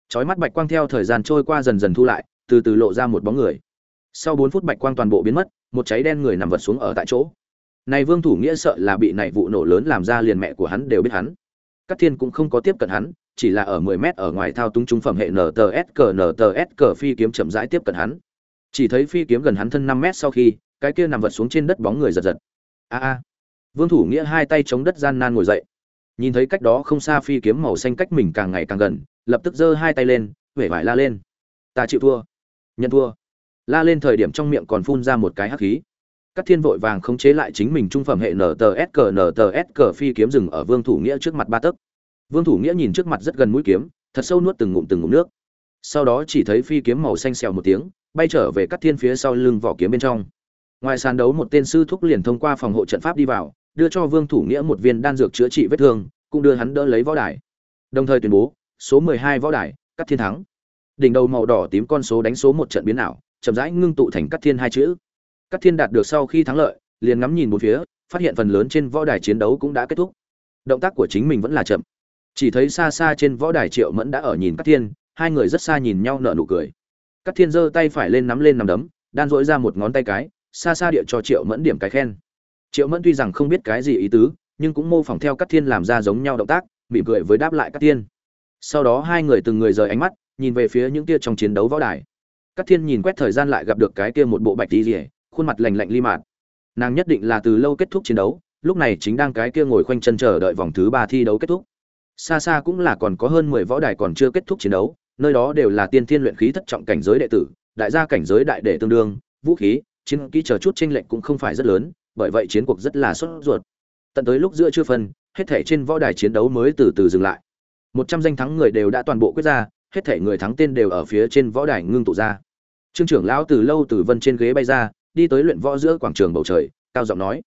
Chói mắt bạch quang theo thời gian trôi qua dần dần thu lại, từ từ lộ ra một bóng người. Sau bốn phút bạch quang toàn bộ biến mất, một cháy đen người nằm vật xuống ở tại chỗ. Này vương thủ nghĩa sợ là bị này vụ nổ lớn làm ra liền mẹ của hắn đều biết hắn. Các thiên cũng không có tiếp cận hắn chỉ là ở 10 mét ở ngoài thao túng trung phẩm hệ NTS NTS phi kiếm chậm rãi tiếp cận hắn. Chỉ thấy phi kiếm gần hắn thân 5 mét sau khi, cái kia nằm vật xuống trên đất bóng người giật giật. A a. Vương thủ nghĩa hai tay chống đất gian nan ngồi dậy. Nhìn thấy cách đó không xa phi kiếm màu xanh cách mình càng ngày càng gần, lập tức giơ hai tay lên, vẻ vải la lên. Ta chịu thua. Nhận thua. La lên thời điểm trong miệng còn phun ra một cái hắc khí. Các thiên vội vàng khống chế lại chính mình trung phẩm hệ ntsq ntsq phi kiếm dừng ở vương thủ nghĩa trước mặt ba tấc vương thủ nghĩa nhìn trước mặt rất gần mũi kiếm, thật sâu nuốt từng ngụm từng ngụm nước. Sau đó chỉ thấy phi kiếm màu xanh xèo một tiếng, bay trở về cắt thiên phía sau lưng vỏ kiếm bên trong. Ngoài sàn đấu một tên sư thúc liền thông qua phòng hộ trận pháp đi vào, đưa cho vương thủ nghĩa một viên đan dược chữa trị vết thương, cũng đưa hắn đỡ lấy võ đài. Đồng thời tuyên bố, số mười hai võ đài, cắt thiên thắng. Đỉnh đầu màu đỏ tím con số đánh số một trận biến ảo, chậm rãi ngưng tụ thành cắt thiên hai chữ. Cắt thiên đạt được sau khi thắng lợi, liền ngắm nhìn một phía, phát hiện phần lớn trên võ đài chiến đấu cũng đã kết thúc. Động tác của chính mình vẫn là chậm chỉ thấy xa xa trên võ đài triệu mẫn đã ở nhìn các thiên, hai người rất xa nhìn nhau nở nụ cười. Các thiên giơ tay phải lên nắm lên nắm đấm, đan dỗi ra một ngón tay cái, xa xa địa cho triệu mẫn điểm cái khen. Triệu mẫn tuy rằng không biết cái gì ý tứ, nhưng cũng mô phỏng theo các thiên làm ra giống nhau động tác, mỉm cười với đáp lại các thiên. Sau đó hai người từng người rời ánh mắt, nhìn về phía những kia trong chiến đấu võ đài. Các thiên nhìn quét thời gian lại gặp được cái kia một bộ bạch tí rỉa khuôn mặt lành lạnh li mạt. Nàng nhất định là từ lâu kết thúc chiến đấu, lúc này chính đang cái kia ngồi khoanh chân chờ đợi vòng thứ ba thi đấu kết thúc xa xa cũng là còn có hơn mười võ đài còn chưa kết thúc chiến đấu, nơi đó đều là tiên thiên luyện khí thất trọng cảnh giới đệ tử, đại gia cảnh giới đại đệ tương đương, vũ khí, chiến kỹ chờ chút tranh lệch cũng không phải rất lớn, bởi vậy chiến cuộc rất là sốt ruột. Tận tới lúc giữa chưa phân, hết thể trên võ đài chiến đấu mới từ từ dừng lại. Một trăm danh thắng người đều đã toàn bộ quyết ra, hết thể người thắng tên đều ở phía trên võ đài ngưng tụ ra. Trương trưởng lão từ lâu từ vân trên ghế bay ra, đi tới luyện võ giữa quảng trường bầu trời, cao giọng nói,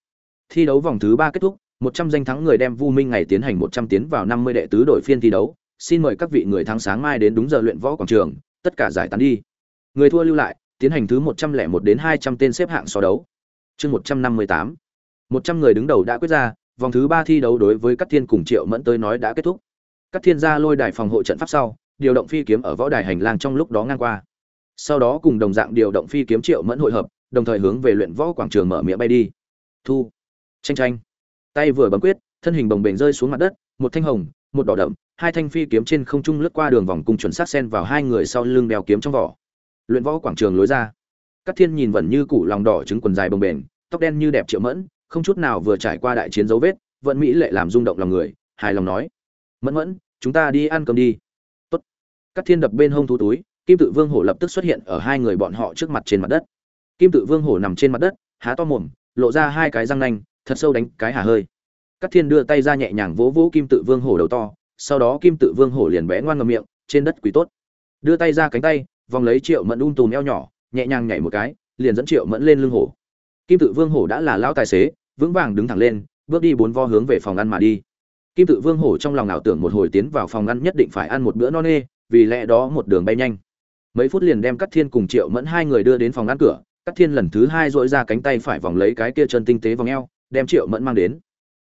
thi đấu vòng thứ ba kết thúc một trăm danh thắng người đem vu minh ngày tiến hành một trăm tiến vào năm mươi đệ tứ đội phiên thi đấu. Xin mời các vị người thắng sáng mai đến đúng giờ luyện võ quảng trường, tất cả giải tán đi. Người thua lưu lại, tiến hành thứ một trăm lẻ một đến hai trăm tên xếp hạng so đấu. Chương một trăm năm mươi tám. Một trăm người đứng đầu đã quyết ra, vòng thứ ba thi đấu đối với các thiên cùng triệu mẫn tới nói đã kết thúc. Các thiên gia lôi đài phòng hộ trận pháp sau, điều động phi kiếm ở võ đài hành lang trong lúc đó ngang qua. Sau đó cùng đồng dạng điều động phi kiếm triệu mẫn hội hợp, đồng thời hướng về luyện võ quảng trường mở miệng bay đi. Thu. Tranh tranh tay vừa bấm quyết, thân hình bồng bềnh rơi xuống mặt đất, một thanh hồng, một đỏ đậm, hai thanh phi kiếm trên không trung lướt qua đường vòng cung chuẩn sát sen vào hai người sau lưng đeo kiếm trong vỏ. Luyện võ quảng trường lối ra. Các thiên nhìn vẫn như củ lòng đỏ trứng quần dài bồng bềnh, tóc đen như đẹp triệu mẫn, không chút nào vừa trải qua đại chiến dấu vết vẫn mỹ lệ làm rung động lòng người, hài lòng nói, mẫn mẫn, chúng ta đi ăn cơm đi. Tốt. Các thiên đập bên hông thú túi, kim tự vương hổ lập tức xuất hiện ở hai người bọn họ trước mặt trên mặt đất. Kim tự vương hổ nằm trên mặt đất, há to mồm, lộ ra hai cái răng nanh thật sâu đánh cái hà hơi. Các thiên đưa tay ra nhẹ nhàng vỗ vỗ kim tự vương hổ đầu to, sau đó kim tự vương hổ liền bé ngoan ngầm miệng, trên đất quý tốt. Đưa tay ra cánh tay, vòng lấy triệu mẫn un tùm eo nhỏ, nhẹ nhàng nhảy một cái, liền dẫn triệu mẫn lên lưng hổ. Kim tự vương hổ đã là lão tài xế, vững vàng đứng thẳng lên, bước đi bốn vo hướng về phòng ăn mà đi. Kim tự vương hổ trong lòng ảo tưởng một hồi tiến vào phòng ăn nhất định phải ăn một bữa no nê, vì lẽ đó một đường bay nhanh. Mấy phút liền đem cắt thiên cùng triệu mẫn hai người đưa đến phòng ăn cửa cắt thiên lần thứ hai dội ra cánh tay phải vòng lấy cái kia chân tinh tế vòng eo đem triệu mẫn mang đến.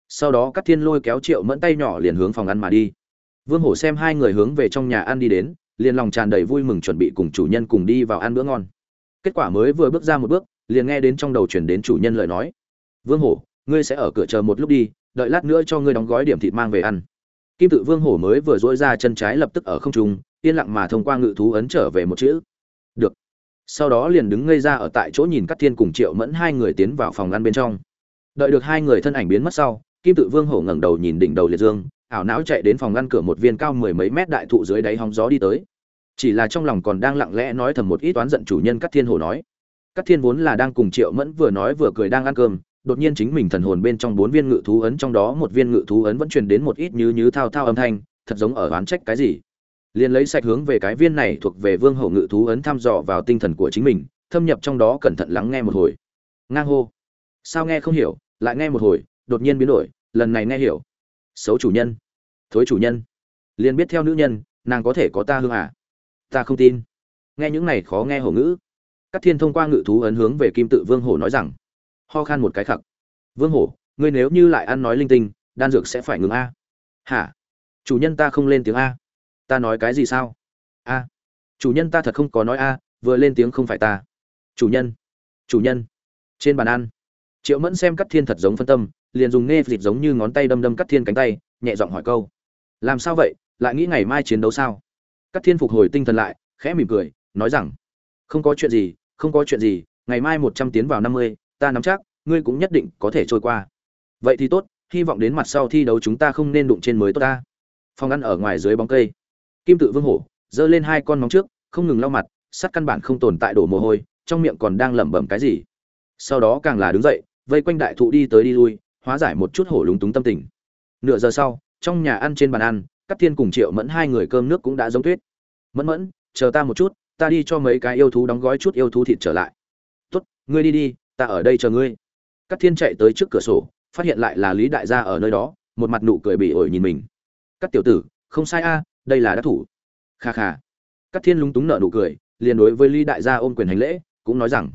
Sau đó cắt thiên lôi kéo triệu mẫn tay nhỏ liền hướng phòng ăn mà đi. Vương hổ xem hai người hướng về trong nhà ăn đi đến, liền lòng tràn đầy vui mừng chuẩn bị cùng chủ nhân cùng đi vào ăn bữa ngon. Kết quả mới vừa bước ra một bước, liền nghe đến trong đầu chuyển đến chủ nhân lời nói. Vương hổ, ngươi sẽ ở cửa chờ một lúc đi, đợi lát nữa cho ngươi đóng gói điểm thịt mang về ăn. Kim tự vương hổ mới vừa dỗi ra chân trái lập tức ở không trung, yên lặng mà thông qua ngự thú ấn trở về một chữ. Được. Sau đó liền đứng ngây ra ở tại chỗ nhìn các thiên cùng triệu mẫn hai người tiến vào phòng ăn bên trong đợi được hai người thân ảnh biến mất sau, kim tự vương hổ ngẩng đầu nhìn đỉnh đầu liệt dương, ảo não chạy đến phòng ngăn cửa một viên cao mười mấy mét đại thụ dưới đáy hóng gió đi tới. Chỉ là trong lòng còn đang lặng lẽ nói thầm một ít toán giận chủ nhân các thiên hổ nói. Các thiên vốn là đang cùng triệu mẫn vừa nói vừa cười đang ăn cơm, đột nhiên chính mình thần hồn bên trong bốn viên ngự thú ấn trong đó một viên ngự thú ấn vẫn truyền đến một ít như như thao thao âm thanh, thật giống ở oán trách cái gì. Liền lấy sạch hướng về cái viên này thuộc về vương hậu ngự thú ấn thăm dò vào tinh thần của chính mình, thâm nhập trong đó cẩn thận lắng nghe một hồi. Ngang hô. Sao nghe không hiểu? Lại nghe một hồi, đột nhiên biến đổi, lần này nghe hiểu. Xấu chủ nhân. Thối chủ nhân. Liền biết theo nữ nhân, nàng có thể có ta hương à? Ta không tin. Nghe những này khó nghe hổ ngữ. Các thiên thông qua ngự thú ấn hướng về kim tự vương hổ nói rằng, ho khan một cái khặc. Vương hổ, ngươi nếu như lại ăn nói linh tinh, đan dược sẽ phải ngừng a. Hả? Chủ nhân ta không lên tiếng a. Ta nói cái gì sao? A. Chủ nhân ta thật không có nói a, vừa lên tiếng không phải ta. Chủ nhân. Chủ nhân. Trên bàn ăn triệu mẫn xem cắt thiên thật giống phân tâm, liền dùng nghe dịch giống như ngón tay đâm đâm cắt thiên cánh tay, nhẹ giọng hỏi câu, làm sao vậy? Lại nghĩ ngày mai chiến đấu sao? Cắt thiên phục hồi tinh thần lại, khẽ mỉm cười, nói rằng, không có chuyện gì, không có chuyện gì, ngày mai một trăm tiến vào năm mươi, ta nắm chắc, ngươi cũng nhất định có thể trôi qua. Vậy thì tốt, hy vọng đến mặt sau thi đấu chúng ta không nên đụng trên mới tốt ta. Phòng ăn ở ngoài dưới bóng cây. Kim tự vương hổ, giơ lên hai con móng trước, không ngừng lau mặt, sắt căn bản không tồn tại đổ mồ hôi, trong miệng còn đang lẩm bẩm cái gì. Sau đó càng là đứng dậy vây quanh đại thụ đi tới đi lui, hóa giải một chút hổ lúng túng tâm tình. Nửa giờ sau, trong nhà ăn trên bàn ăn các thiên cùng triệu mẫn hai người cơm nước cũng đã giống tuyết. Mẫn mẫn, chờ ta một chút, ta đi cho mấy cái yêu thú đóng gói chút yêu thú thịt trở lại. Tốt, ngươi đi đi, ta ở đây chờ ngươi. Các thiên chạy tới trước cửa sổ, phát hiện lại là lý đại gia ở nơi đó, một mặt nụ cười bị ổi nhìn mình. Các tiểu tử, không sai a, đây là đắc thủ. Kha kha. Các thiên lúng túng nợ nụ cười, liền đối với lý đại gia ôm quyền hành lễ, cũng nói rằng,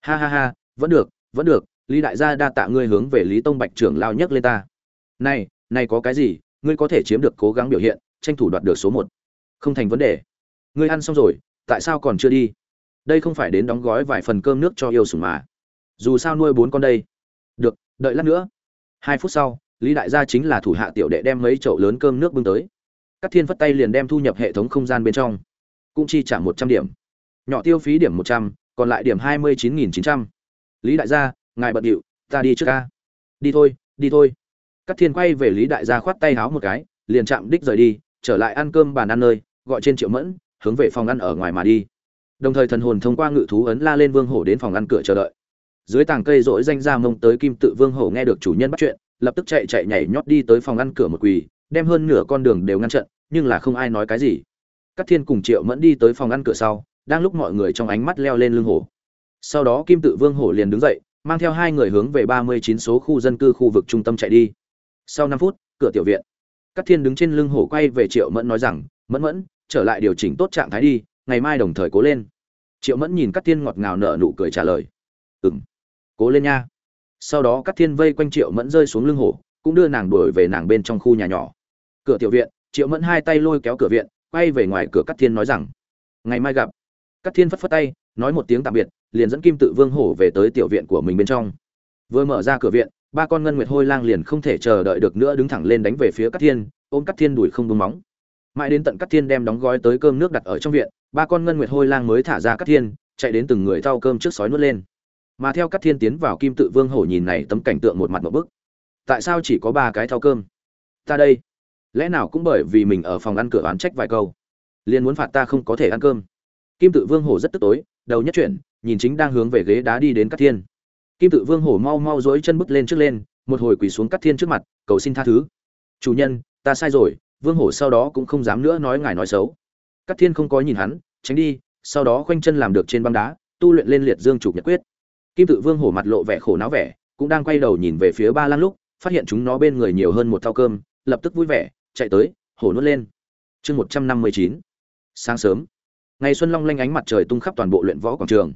ha ha ha, vẫn được vẫn được lý đại gia đa tạ ngươi hướng về lý tông bạch trưởng lao nhất lên ta. Này này có cái gì? Ngươi có thể chiếm được cố gắng biểu hiện, tranh thủ đoạt được số một. Không thành vấn đề. Ngươi ăn xong rồi, tại sao còn chưa đi? Đây không phải đến đóng gói vài phần cơm nước cho yêu sủng mà. Dù sao nuôi bốn con đây. Được, đợi lát nữa. Hai phút sau, lý đại gia chính là thủ hạ tiểu đệ đem mấy chậu lớn cơm nước bưng tới. Các thiên phất tay liền đem thu nhập hệ thống không gian bên trong. Cũng chi trả một trăm điểm. Nhỏ tiêu phí điểm một trăm, còn lại điểm hai mươi chín nghìn chín trăm. Lý đại gia ngài bận điệu, ta đi trước ca. Đi thôi đi thôi. Các thiên quay về lý đại gia khoát tay háo một cái, liền chạm đích rời đi, trở lại ăn cơm bàn ăn nơi, gọi trên triệu mẫn, hướng về phòng ăn ở ngoài mà đi. Đồng thời thần hồn thông qua ngự thú ấn la lên vương hổ đến phòng ăn cửa chờ đợi. Dưới tàng cây rỗi danh ra mông tới kim tự vương hổ nghe được chủ nhân bắt chuyện, lập tức chạy chạy nhảy nhót đi tới phòng ăn cửa một quỳ, đem hơn nửa con đường đều ngăn chặn, nhưng là không ai nói cái gì. Các thiên cùng triệu mẫn đi tới phòng ăn cửa sau, đang lúc mọi người trong ánh mắt leo lên lưng hổ. Sau đó kim tự vương hổ liền đứng dậy mang theo hai người hướng về ba mươi chín số khu dân cư khu vực trung tâm chạy đi. Sau năm phút, cửa tiểu viện. Các thiên đứng trên lưng hổ quay về triệu mẫn nói rằng, mẫn mẫn, trở lại điều chỉnh tốt trạng thái đi, ngày mai đồng thời cố lên. Triệu mẫn nhìn các thiên ngọt ngào nở nụ cười trả lời. Ừ m cố lên nha. Sau đó các thiên vây quanh triệu mẫn rơi xuống lưng hổ, cũng đưa nàng đuổi về nàng bên trong khu nhà nhỏ. Cửa tiểu viện, triệu mẫn hai tay lôi kéo cửa viện, quay về ngoài cửa các thiên nói rằng, ngày mai gặp. Các thiên phất phất tay, nói một tiếng tạm biệt liền dẫn kim tự vương hổ về tới tiểu viện của mình bên trong. Vừa mở ra cửa viện, ba con ngân nguyệt hôi lang liền không thể chờ đợi được nữa đứng thẳng lên đánh về phía Cát thiên, ôm Cát thiên đuổi không đúng móng. Mãi đến tận Cát thiên đem đóng gói tới cơm nước đặt ở trong viện, ba con ngân nguyệt hôi lang mới thả ra Cát thiên, chạy đến từng người thau cơm trước sói nuốt lên. Mà theo Cát thiên tiến vào, kim tự vương hổ nhìn này tấm cảnh tượng một mặt một bức. Tại sao chỉ có ba cái thau cơm? Ta đây, lẽ nào cũng bởi vì mình ở phòng ăn cửa oán trách vài câu? Liền muốn phạt ta không có thể ăn cơm. Kim tự vương hổ rất tức tối, đầu nhất chuyển nhìn chính đang hướng về ghế đá đi đến Cát thiên. Kim tự vương hổ mau mau dối chân bước lên trước lên, một hồi quỳ xuống Cát thiên trước mặt, cầu xin tha thứ. Chủ nhân, ta sai rồi, vương hổ sau đó cũng không dám nữa nói ngài nói xấu. Cát thiên không có nhìn hắn, tránh đi, sau đó khoanh chân làm được trên băng đá, tu luyện lên liệt dương trục nhật quyết. Kim tự vương hổ mặt lộ vẻ khổ não vẻ, cũng đang quay đầu nhìn về phía ba Lang lúc, phát hiện chúng nó bên người nhiều hơn một thao cơm, lập tức vui vẻ, chạy tới, hổ nuốt lên. Chương một trăm năm mươi chín. Sáng sớm. Ngày xuân long lanh ánh mặt trời tung khắp toàn bộ luyện võ quảng trường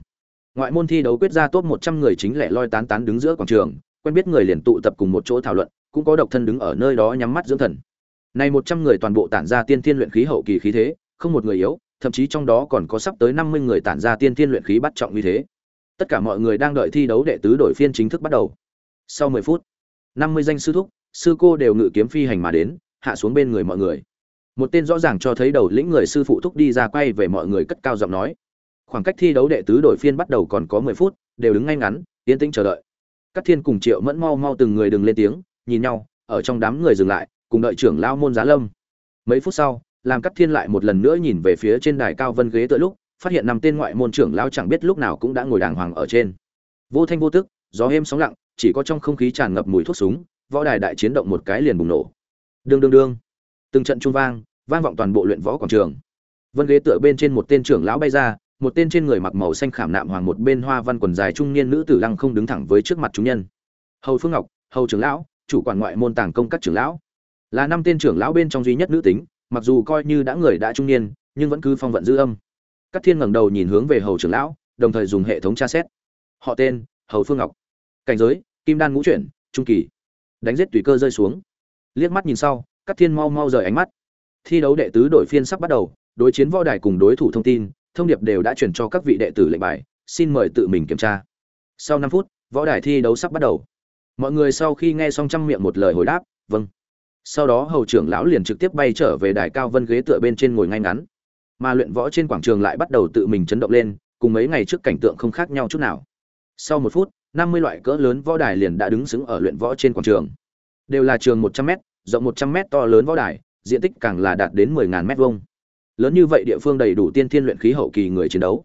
ngoại môn thi đấu quyết ra top một trăm người chính lẻ loi tán tán đứng giữa quảng trường, quen biết người liền tụ tập cùng một chỗ thảo luận, cũng có độc thân đứng ở nơi đó nhắm mắt dưỡng thần. Này một trăm người toàn bộ tản ra tiên thiên luyện khí hậu kỳ khí thế, không một người yếu, thậm chí trong đó còn có sắp tới năm mươi người tản ra tiên thiên luyện khí bắt trọng như thế. Tất cả mọi người đang đợi thi đấu đệ tứ đổi phiên chính thức bắt đầu. Sau mười phút, năm mươi danh sư thúc, sư cô đều ngự kiếm phi hành mà đến, hạ xuống bên người mọi người. Một tên rõ ràng cho thấy đầu lĩnh người sư phụ thúc đi ra quay về mọi người cất cao giọng nói khoảng cách thi đấu đệ tứ đội phiên bắt đầu còn có mười phút, đều đứng ngay ngắn, yên tĩnh chờ đợi. Các thiên cùng triệu mẫn mau mau từng người đừng lên tiếng, nhìn nhau, ở trong đám người dừng lại, cùng đợi trưởng lao môn giá lâm. Mấy phút sau, làm các thiên lại một lần nữa nhìn về phía trên đài cao vân ghế tựa lúc, phát hiện năm tên ngoại môn trưởng lao chẳng biết lúc nào cũng đã ngồi đàng hoàng ở trên. Vô thanh vô tức, gió êm sóng lặng, chỉ có trong không khí tràn ngập mùi thuốc súng, võ đài đại chiến động một cái liền bùng nổ. Đương đương đương. Từng trận trung vang vang vọng toàn bộ luyện võ quảng trường. Vân ghế tựa bên trên một tên trưởng lão bay ra một tên trên người mặc màu xanh khảm nạm hoàng một bên hoa văn quần dài trung niên nữ tử lăng không đứng thẳng với trước mặt chúng nhân. Hầu phương ngọc, hầu trưởng lão, chủ quản ngoại môn tàng công các trưởng lão. Là năm tên trưởng lão bên trong duy nhất nữ tính, mặc dù coi như đã người đã trung niên, nhưng vẫn cứ phong vận dư âm. Các thiên ngẩng đầu nhìn hướng về hầu trưởng lão, đồng thời dùng hệ thống tra xét. Họ tên, hầu phương ngọc. Cảnh giới, kim đan ngũ chuyển, trung kỳ. Đánh giết tùy cơ rơi xuống. Liếc mắt nhìn sau các thiên mau mau rời ánh mắt. Thi đấu đệ tứ đổi phiên sắp bắt đầu, đối chiến võ đài cùng đối thủ thông tin thông điệp đều đã chuyển cho các vị đệ tử lệnh bài, xin mời tự mình kiểm tra. Sau năm phút, võ đài thi đấu sắp bắt đầu. Mọi người sau khi nghe xong trăm miệng một lời hồi đáp vâng. Sau đó hầu trưởng lão liền trực tiếp bay trở về đài cao vân ghế tựa bên trên ngồi ngay ngắn. Mà luyện võ trên quảng trường lại bắt đầu tự mình chấn động lên, cùng mấy ngày trước cảnh tượng không khác nhau chút nào. Sau một phút, năm mươi loại cỡ lớn võ đài liền đã đứng xứng ở luyện võ trên quảng trường. Đều là trường một trăm m rộng một trăm m to lớn võ đài, diện tích càng là đạt đến mười ngàn m vuông lớn như vậy địa phương đầy đủ tiên thiên luyện khí hậu kỳ người chiến đấu.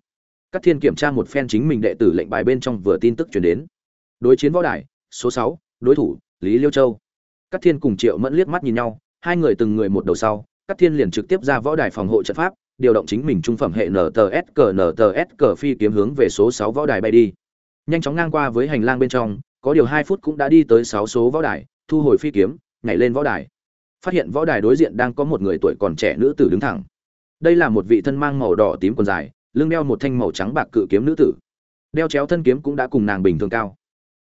Các thiên kiểm tra một phen chính mình đệ tử lệnh bài bên trong vừa tin tức chuyển đến. Đối chiến võ đài, số sáu, đối thủ, lý liêu châu. Các thiên cùng triệu mẫn liếc mắt nhìn nhau, hai người từng người một đầu sau, các thiên liền trực tiếp ra võ đài phòng hộ trận pháp, điều động chính mình trung phẩm hệ nts cờ nts cờ phi kiếm hướng về số sáu võ đài bay đi. Nhanh chóng ngang qua với hành lang bên trong, có điều hai phút cũng đã đi tới sáu số võ đài, thu hồi phi kiếm, nhảy lên võ đài. Phát hiện võ đài đối diện đang có một người tuổi còn trẻ nữ tử đứng thẳng đây là một vị thân mang màu đỏ tím quần dài, lưng đeo một thanh màu trắng bạc cự kiếm nữ tử. Đeo chéo thân kiếm cũng đã cùng nàng bình thường cao.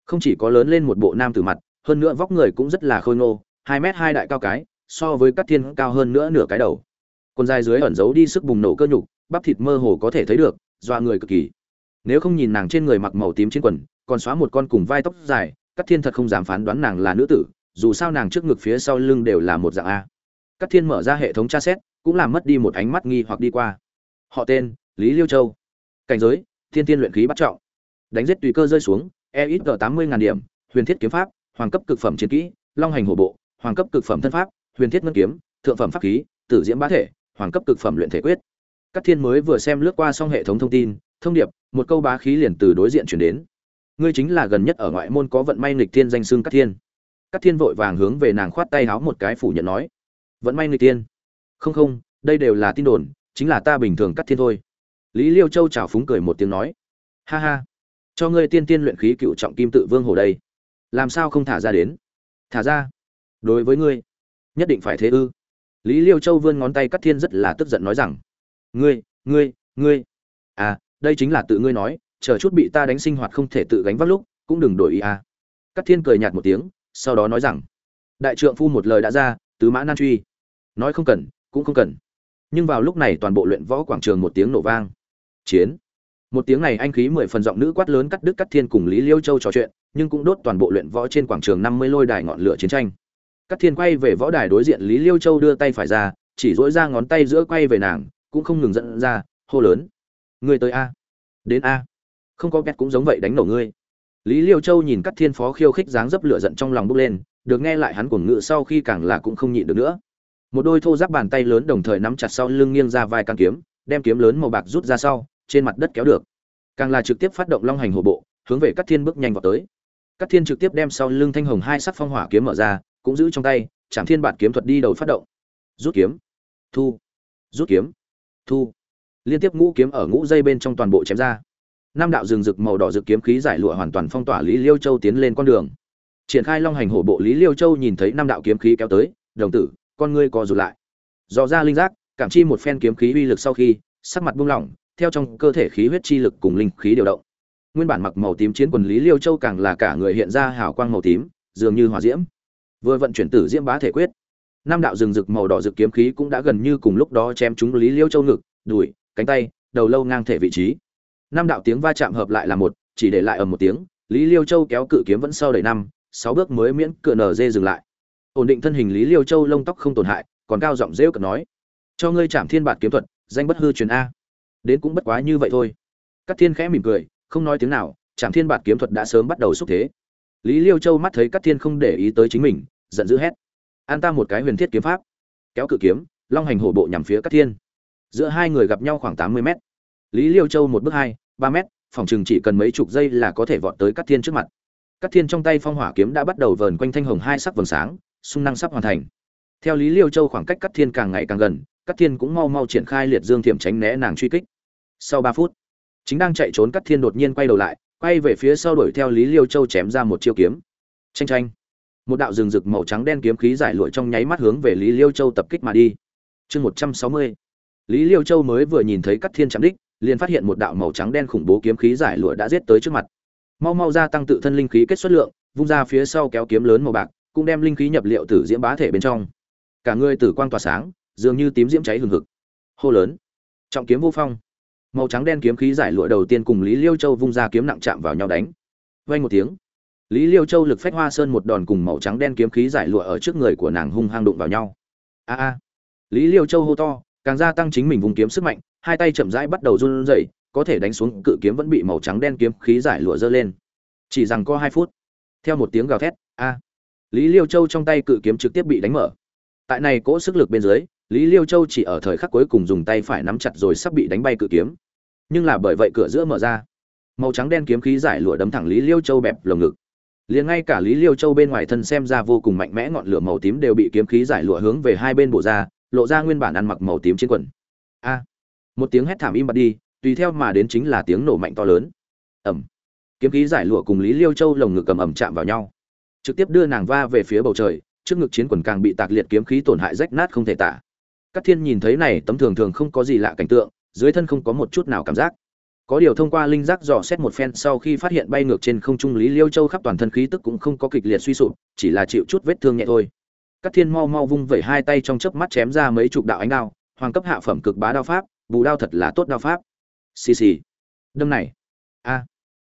Không chỉ có lớn lên một bộ nam tử mặt, hơn nữa vóc người cũng rất là khôi ngô, hai m hai đại cao cái, so với các thiên cao hơn nữa nửa cái đầu. Quần dài dưới ẩn giấu đi sức bùng nổ cơ nhục, bắp thịt mơ hồ có thể thấy được dọa người cực kỳ. Nếu không nhìn nàng trên người mặc màu tím trên quần, còn xóa một con cùng vai tóc dài, các thiên thật không dám phán đoán nàng là nữ tử, dù sao nàng trước ngực phía sau lưng đều là một dạng a. Các thiên mở ra hệ thống tra xét cũng làm mất đi một ánh mắt nghi hoặc đi qua. Họ tên, lý liêu châu. Cảnh giới, thiên tiên luyện khí bắt trọng. Đánh giết tùy cơ rơi xuống e ít g tám mươi ngàn điểm, huyền thiết kiếm pháp, hoàng cấp cực phẩm chiến kỹ, long hành hổ bộ, hoàng cấp cực phẩm thân pháp, huyền thiết ngân kiếm, thượng phẩm pháp khí, tử diễm bá thể, hoàng cấp cực phẩm luyện thể quyết. Các thiên mới vừa xem lướt qua xong hệ thống thông tin, thông điệp, một câu bá khí liền từ đối diện chuyển đến. Ngươi chính là gần nhất ở ngoại môn có vận may nghịch thiên danh xưng các thiên. Các thiên vội vàng hướng về nàng khoát tay háo một cái phủ nhận nói, vận may nghịch thiên không không, đây đều là tin đồn, chính là ta bình thường cắt thiên thôi. Lý liêu châu chào phúng cười một tiếng nói. Ha ha, cho ngươi tiên tiên luyện khí cựu trọng kim tự vương hồ đây. Làm sao không thả ra đến? Thả ra? Đối với ngươi, nhất định phải thế ư? Lý liêu châu vươn ngón tay cắt thiên rất là tức giận nói rằng. Ngươi ngươi ngươi. À đây chính là tự ngươi nói, chờ chút bị ta đánh sinh hoạt không thể tự gánh vác lúc, cũng đừng đổi ý à. Cắt thiên cười nhạt một tiếng, sau đó nói rằng. Đại trượng phu một lời đã ra, tứ mã nan truy. Nói không cần cũng không cần. Nhưng vào lúc này toàn bộ luyện võ quảng trường một tiếng nổ vang. Chiến. Một tiếng này anh khí mười phần giọng nữ quát lớn cắt đứt cắt thiên cùng lý liêu châu trò chuyện, nhưng cũng đốt toàn bộ luyện võ trên quảng trường năm mươi lôi đài ngọn lửa chiến tranh. Cắt thiên quay về võ đài đối diện lý liêu châu đưa tay phải ra, chỉ dỗi ra ngón tay giữa quay về nàng, cũng không ngừng dẫn ra, hô lớn. Người tới a. Đến a. Không có két cũng giống vậy đánh nổ ngươi. Lý liêu châu nhìn cắt thiên phó khiêu khích dáng dấp lửa giận trong lòng bốc lên, được nghe lại hắn cuồng ngự sau khi càng là cũng không nhịn được nữa một đôi thô giáp bàn tay lớn đồng thời nắm chặt sau lưng nghiêng ra vai càng kiếm, đem kiếm lớn màu bạc rút ra sau, trên mặt đất kéo được. Càng là trực tiếp phát động long hành hổ bộ, hướng về các thiên bước nhanh vào tới. Các thiên trực tiếp đem sau lưng thanh hồng hai sắc phong hỏa kiếm mở ra, cũng giữ trong tay chạm thiên bản kiếm thuật đi đầu phát động. Rút kiếm. Thu. Rút kiếm. Thu. Liên tiếp ngũ kiếm ở ngũ dây bên trong toàn bộ chém ra. Năm đạo rừng rực màu đỏ rực kiếm khí giải lụa hoàn toàn phong tỏa lý liêu châu tiến lên con đường. Triển khai long hành hổ bộ, lý liêu châu nhìn thấy năm đạo kiếm khí kéo tới, đồng tử con ngươi co rụt lại. Dò ra linh giác, cảm chi một phen kiếm khí uy lực sau khi, sắc mặt buông lỏng, theo trong cơ thể khí huyết chi lực cùng linh khí điều động. Nguyên bản mặc màu tím chiến quần lý liêu châu càng là cả người hiện ra hào quang màu tím, dường như hỏa diễm. Vừa vận chuyển tử diễm bá thể quyết nam đạo rừng rực màu đỏ rực kiếm khí cũng đã gần như cùng lúc đó chém trúng lý liêu châu ngực, đùi, cánh tay, đầu lâu ngang thể vị trí. Nam đạo tiếng va chạm hợp lại là một, chỉ để lại ở một tiếng, lý liêu châu kéo cự kiếm vẫn sau đầy năm, sáu bước mới miễn cựa nở dê dừng lại ổn định thân hình lý liêu châu lông tóc không tổn hại, còn cao giọng rêu cợt nói, cho ngươi chạm thiên bản kiếm thuật, danh bất hư truyền a. Đến cũng bất quá như vậy thôi. Các thiên khẽ mỉm cười, không nói tiếng nào chạm thiên bản kiếm thuật đã sớm bắt đầu xúc thế. Lý liêu châu mắt thấy các thiên không để ý tới chính mình, giận dữ hét, an ta một cái huyền thiết kiếm pháp, kéo cự kiếm, long hành hổ bộ nhằm phía các thiên. Giữa hai người gặp nhau khoảng tám mươi mét. Lý liêu châu một bước hai, ba mét, phòng chừng chỉ cần mấy chục giây là có thể vọt tới các thiên trước mặt. Các thiên trong tay phong hỏa kiếm đã bắt đầu vờn quanh thanh hồng hai sắc vầng sáng sung năng sắp hoàn thành. Theo lý liêu châu khoảng cách cắt thiên càng ngày càng gần cắt thiên cũng mau mau triển khai liệt dương thiểm tránh né nàng truy kích. Sau ba phút, chính đang chạy trốn cắt thiên đột nhiên quay đầu lại, quay về phía sau đuổi theo lý liêu châu chém ra một chiêu kiếm. Tranh tranh một đạo rừng rực màu trắng đen kiếm khí giải lụa trong nháy mắt hướng về lý liêu châu tập kích mà đi. Chương một trăm sáu mươi. Lý liêu châu mới vừa nhìn thấy cắt thiên chạm đích, liền phát hiện một đạo màu trắng đen khủng bố kiếm khí giải lụa đã giết tới trước mặt. Mau mau gia tăng tự thân linh khí kết xuất lượng, vung ra phía sau kéo kiếm lớn màu bạc cũng đem linh khí nhập liệu tử diễm bá thể bên trong. Cả người tử quang tỏa sáng, dường như tím diễm cháy hừng hực. Hô lớn. Trọng kiếm vô phong. Màu trắng đen kiếm khí giải lụa đầu tiên cùng lý liêu châu vung ra kiếm nặng chạm vào nhau đánh. Vay một tiếng. Lý liêu châu lực phách hoa sơn một đòn cùng màu trắng đen kiếm khí giải lụa ở trước người của nàng hung hăng đụng vào nhau. A a. Lý liêu châu hô to, càng gia tăng chính mình vùng kiếm sức mạnh, hai tay chậm rãi bắt đầu run rẩy, có thể đánh xuống cự kiếm vẫn bị màu trắng đen kiếm khí giải lụa dơ lên. Chỉ rằng có hai phút. Theo một tiếng gào thét, a lý liêu châu trong tay cự kiếm trực tiếp bị đánh mở. Tại này cỗ sức lực bên dưới, lý liêu châu chỉ ở thời khắc cuối cùng dùng tay phải nắm chặt rồi sắp bị đánh bay cự kiếm. Nhưng là bởi vậy cửa giữa mở ra, màu trắng đen kiếm khí giải lụa đấm thẳng lý liêu châu bẹp lồng ngực. Liền ngay cả lý liêu châu bên ngoài thân xem ra vô cùng mạnh mẽ ngọn lửa màu tím đều bị kiếm khí giải lụa hướng về hai bên bộ ra, lộ ra nguyên bản ăn mặc màu tím trên quần. A! Một tiếng hét thảm im bặt đi, tùy theo mà đến chính là tiếng nổ mạnh to lớn. Ẩm kiếm khí giải lụa cùng lý liêu châu lồng ngực cầm ẩm chạm vào nhau trực tiếp đưa nàng va về phía bầu trời, trước ngực chiến quần càng bị tạc liệt kiếm khí tổn hại rách nát không thể tả. Các thiên nhìn thấy này, tấm thường thường không có gì lạ cảnh tượng, dưới thân không có một chút nào cảm giác. Có điều thông qua linh giác dò xét một phen sau khi phát hiện bay ngược trên không trung lý liêu châu khắp toàn thân khí tức cũng không có kịch liệt suy sụp, chỉ là chịu chút vết thương nhẹ thôi. Các thiên mau mau vung vẩy hai tay trong chớp mắt chém ra mấy chục đạo ánh đao, hoàng cấp hạ phẩm cực bá đao pháp, bù đao thật là tốt đao pháp. Xì xì. Đâm này. A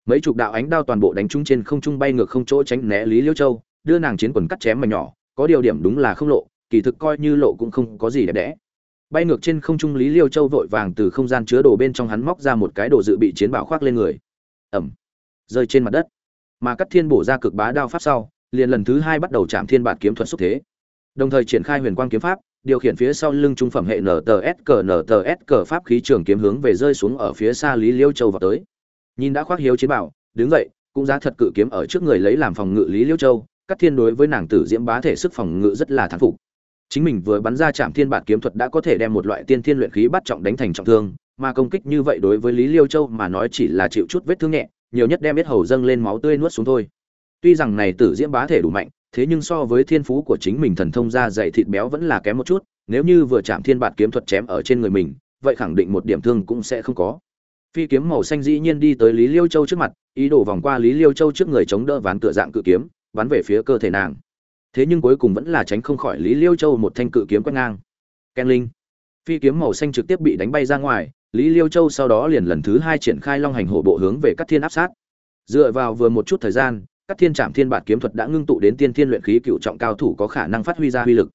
mấy chục đạo ánh đao toàn bộ đánh trúng trên không trung bay ngược không chỗ tránh né lý liêu châu, đưa nàng chiến quần cắt chém mà nhỏ, có điều điểm đúng là không lộ, kỳ thực coi như lộ cũng không có gì đẹp đẽ. Bay ngược trên không trung lý liêu châu vội vàng từ không gian chứa đồ bên trong hắn móc ra một cái đồ dự bị chiến bảo khoác lên người. Ẩm. Rơi trên mặt đất. Mà cắt thiên bổ ra cực bá đao pháp sau, liền lần thứ hai bắt đầu chạm thiên bản kiếm thuật xúc thế. Đồng thời triển khai huyền quang kiếm pháp, điều khiển phía sau lưng trung phẩm hệ nts cờ nts cờ pháp khí trường kiếm hướng về rơi xuống ở phía xa lý liêu châu vào tới nhìn đã khoác hiếu chiến bảo, đứng dậy, cũng giá thật cự kiếm ở trước người lấy làm phòng ngự lý liêu châu. Các thiên đối với nàng tử diễm bá thể sức phòng ngự rất là thán phục. Chính mình vừa bắn ra chạm thiên bản kiếm thuật đã có thể đem một loại tiên thiên luyện khí bắt trọng đánh thành trọng thương, mà công kích như vậy đối với lý liêu châu mà nói chỉ là chịu chút vết thương nhẹ, nhiều nhất đem biết hầu dâng lên máu tươi nuốt xuống thôi. Tuy rằng này tử diễm bá thể đủ mạnh, thế nhưng so với thiên phú của chính mình thần thông ra dày thịt béo vẫn là kém một chút, nếu như vừa chạm thiên bản kiếm thuật chém ở trên người mình, vậy khẳng định một điểm thương cũng sẽ không có phi kiếm màu xanh dĩ nhiên đi tới lý liêu châu trước mặt, ý đồ vòng qua lý liêu châu trước người chống đỡ ván cửa dạng cự kiếm, bắn về phía cơ thể nàng. Thế nhưng cuối cùng vẫn là tránh không khỏi lý liêu châu một thanh cự kiếm quét ngang. Ken linh. Phi kiếm màu xanh trực tiếp bị đánh bay ra ngoài, lý liêu châu sau đó liền lần thứ hai triển khai long hành hổ bộ hướng về các thiên áp sát. Dựa vào vừa một chút thời gian các thiên trạm thiên bản kiếm thuật đã ngưng tụ đến tiên thiên luyện khí cựu trọng cao thủ có khả năng phát huy ra uy lực.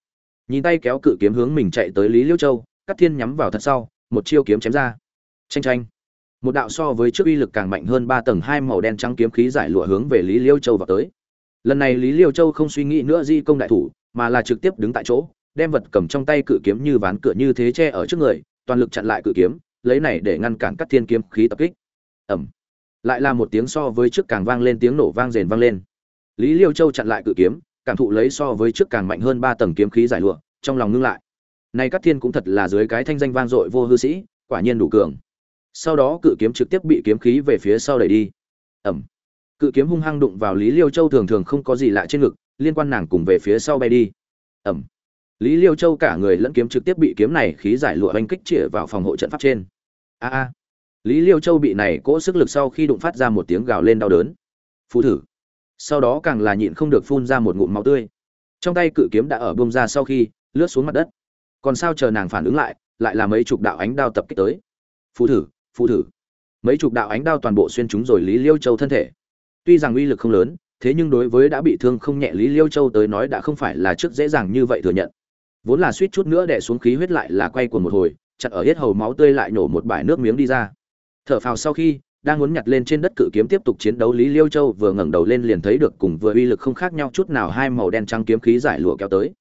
Nhìn tay kéo cự kiếm hướng mình chạy tới lý liêu châu các thiên nhắm vào thật sau, một chiêu kiếm chém ra. Tranh tranh một đạo so với trước uy lực càng mạnh hơn ba tầng hai màu đen trắng kiếm khí giải lụa hướng về lý liêu châu vào tới. Lần này lý liêu châu không suy nghĩ nữa di công đại thủ, mà là trực tiếp đứng tại chỗ, đem vật cầm trong tay cự kiếm như ván cửa như thế che ở trước người, toàn lực chặn lại cự kiếm, lấy này để ngăn cản các thiên kiếm khí tập kích. Ẩm lại là một tiếng so với trước càng vang lên tiếng nổ vang rền vang lên. Lý liêu châu chặn lại cự kiếm, cảm thụ lấy so với trước càng mạnh hơn ba tầng kiếm khí giải lụa, trong lòng ngưng lại. Nay các thiên cũng thật là dưới cái thanh danh vang dội vô hư sĩ, quả nhiên đủ cường sau đó cự kiếm trực tiếp bị kiếm khí về phía sau đẩy đi. Ẩm. Cự kiếm hung hăng đụng vào lý liêu châu thường thường không có gì lạ trên ngực, liên quan nàng cùng về phía sau bay đi. Ẩm. Lý liêu châu cả người lẫn kiếm trực tiếp bị kiếm này khí giải lụa oanh kích chĩa vào phòng hộ trận pháp trên. A a. Lý liêu châu bị này cỗ sức lực sau khi đụng phát ra một tiếng gào lên đau đớn. Phù thử. Sau đó càng là nhịn không được phun ra một ngụm máu tươi. Trong tay cự kiếm đã ở bông ra sau khi, lướt xuống mặt đất. Còn sao chờ nàng phản ứng lại lại là mấy chục đạo ánh đao tập kích tới. Phù thử phụ thử. Mấy chục đạo ánh đao toàn bộ xuyên trúng rồi lý liêu châu thân thể. Tuy rằng uy lực không lớn, thế nhưng đối với đã bị thương không nhẹ lý liêu châu tới nói đã không phải là trước dễ dàng như vậy thừa nhận. Vốn là suýt chút nữa đẻ xuống khí huyết lại là quay của một hồi, chặt ở hết hầu máu tươi lại nổ một bãi nước miếng đi ra. Thở phào sau khi, đang muốn nhặt lên trên đất cự kiếm tiếp tục chiến đấu lý liêu châu vừa ngẩng đầu lên liền thấy được cùng vừa uy lực không khác nhau chút nào hai màu đen trắng kiếm khí giải lụa kéo tới.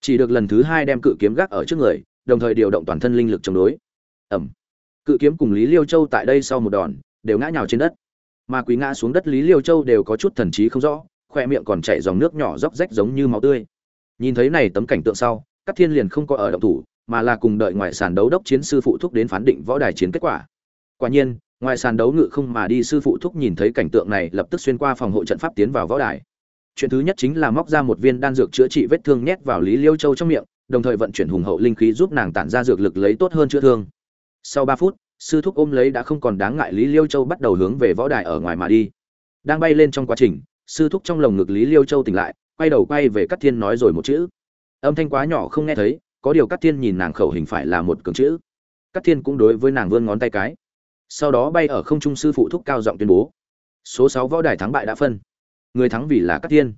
Chỉ được lần thứ hai đem cự kiếm gác ở trước người, đồng thời điều động toàn thân linh lực chống đối. Ẩm cự kiếm cùng lý liêu châu tại đây sau một đòn, đều ngã nhào trên đất. Mà quý ngã xuống đất lý liêu châu đều có chút thần trí không rõ, khoe miệng còn chảy dòng nước nhỏ róc rách giống như máu tươi. Nhìn thấy này tấm cảnh tượng sau các thiên liền không có ở động thủ, mà là cùng đợi ngoài sàn đấu đốc chiến sư phụ thúc đến phán định võ đài chiến kết quả. Quả nhiên, ngoài sàn đấu ngự không mà đi sư phụ thúc nhìn thấy cảnh tượng này lập tức xuyên qua phòng hộ trận pháp tiến vào võ đài. Chuyện thứ nhất chính là móc ra một viên đan dược chữa trị vết thương nhét vào lý liêu châu trong miệng, đồng thời vận chuyển hùng hậu linh khí giúp nàng tản ra dược lực lấy tốt hơn chữa thương sau ba phút, sư thúc ôm lấy đã không còn đáng ngại lý liêu châu bắt đầu hướng về võ đài ở ngoài mà đi. Đang bay lên trong quá trình, sư thúc trong lồng ngực lý liêu châu tỉnh lại, quay đầu quay về các thiên nói rồi một chữ. Âm thanh quá nhỏ không nghe thấy, có điều các thiên nhìn nàng khẩu hình phải là một cường chữ. Các thiên cũng đối với nàng vươn ngón tay cái. Sau đó bay ở không trung sư phụ thúc cao giọng tuyên bố. Số sáu võ đài thắng bại đã phân. Người thắng vì là các thiên.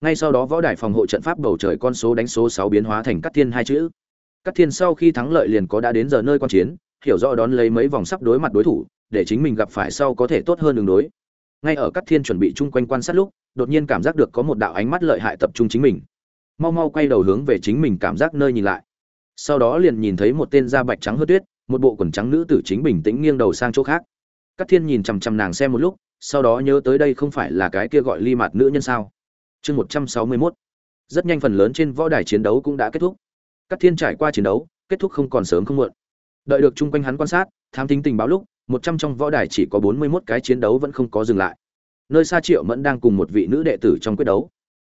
Ngay sau đó võ đài phòng hộ trận pháp bầu trời con số đánh số sáu biến hóa thành các thiên hai chữ. Các thiên sau khi thắng lợi liền có đã đến giờ nơi quan chiến hiểu rõ đón lấy mấy vòng sắp đối mặt đối thủ, để chính mình gặp phải sau có thể tốt hơn đường đối. Ngay ở Cát thiên chuẩn bị chung quanh quan sát lúc, đột nhiên cảm giác được có một đạo ánh mắt lợi hại tập trung chính mình. Mau mau quay đầu hướng về chính mình cảm giác nơi nhìn lại. Sau đó liền nhìn thấy một tên da bạch trắng hớt tuyết, một bộ quần trắng nữ tử chính bình tĩnh nghiêng đầu sang chỗ khác. Cát thiên nhìn chằm chằm nàng xem một lúc, sau đó nhớ tới đây không phải là cái kia gọi ly mạt nữ nhân sao? Chương một trăm sáu mươi mốt. Rất nhanh phần lớn trên võ đài chiến đấu cũng đã kết thúc. Cát thiên trải qua chiến đấu, kết thúc không còn sớm không muộn đợi được chung quanh hắn quan sát, thám tính tình báo lúc, một trăm trong võ đài chỉ có bốn mươi 41 cái chiến đấu vẫn không có dừng lại. Nơi xa triệu mẫn đang cùng một vị nữ đệ tử trong quyết đấu.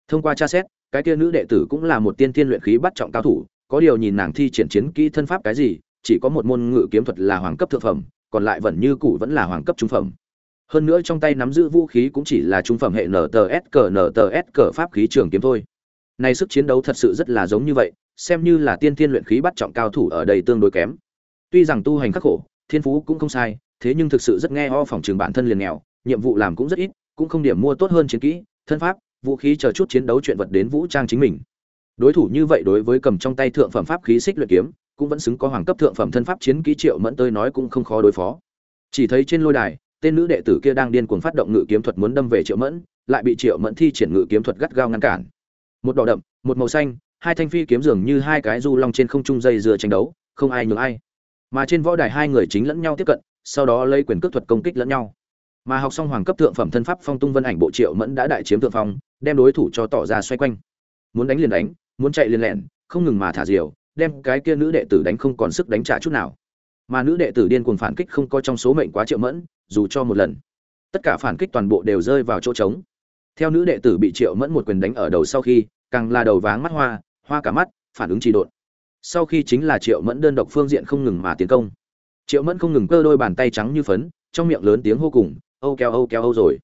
Thông qua tra xét, cái kia nữ đệ tử cũng là một tiên thiên luyện khí bắt trọng cao thủ, có điều nhìn nàng thi triển chiến kỹ thân pháp cái gì, chỉ có một môn ngự kiếm thuật là hoàng cấp thượng phẩm, còn lại vẫn như cũ vẫn là hoàng cấp trung phẩm. Hơn nữa trong tay nắm giữ vũ khí cũng chỉ là trung phẩm hệ nts cờ nts cờ pháp khí trường kiếm thôi. Nay sức chiến đấu thật sự rất là giống như vậy, xem như là tiên thiên luyện khí bắt trọng cao thủ ở đây tương đối kém tuy rằng tu hành khắc khổ, thiên phú cũng không sai, thế nhưng thực sự rất nghe ho phòng trường bản thân liền nghèo, nhiệm vụ làm cũng rất ít, cũng không điểm mua tốt hơn chiến kỹ, thân pháp, vũ khí chờ chút chiến đấu chuyện vật đến vũ trang chính mình. Đối thủ như vậy đối với cầm trong tay thượng phẩm pháp khí xích luyện kiếm, cũng vẫn xứng có hoàng cấp thượng phẩm thân pháp chiến kỹ triệu mẫn tới nói cũng không khó đối phó. Chỉ thấy trên lôi đài, tên nữ đệ tử kia đang điên cuồng phát động ngự kiếm thuật muốn đâm về triệu mẫn, lại bị triệu mẫn thi triển ngự kiếm thuật gắt gao ngăn cản. Một đỏ đậm, một màu xanh, hai thanh phi kiếm dường như hai cái du long trên không trung dây dừa tranh đấu, không ai nhường ai mà trên võ đài hai người chính lẫn nhau tiếp cận, sau đó lấy quyền cước thuật công kích lẫn nhau. Mà học xong hoàng cấp thượng phẩm thân pháp phong tung vân ảnh bộ triệu mẫn đã đại chiếm thượng phong, đem đối thủ cho tỏ ra xoay quanh. Muốn đánh liền đánh, muốn chạy liền lẹn, không ngừng mà thả diều, đem cái kia nữ đệ tử đánh không còn sức đánh trả chút nào. Mà nữ đệ tử điên cuồng phản kích không có trong số mệnh quá triệu mẫn, dù cho một lần. Tất cả phản kích toàn bộ đều rơi vào chỗ trống. Theo nữ đệ tử bị triệu mẫn một quyền đánh ở đầu sau khi, càng là đầu váng mắt hoa hoa cả mắt, phản ứng trì độn sau khi chính là triệu mẫn đơn độc phương diện không ngừng mà tiến công. Triệu mẫn không ngừng cơ đôi bàn tay trắng như phấn, trong miệng lớn tiếng hô cùng, âu kéo âu kéo, âu rồi.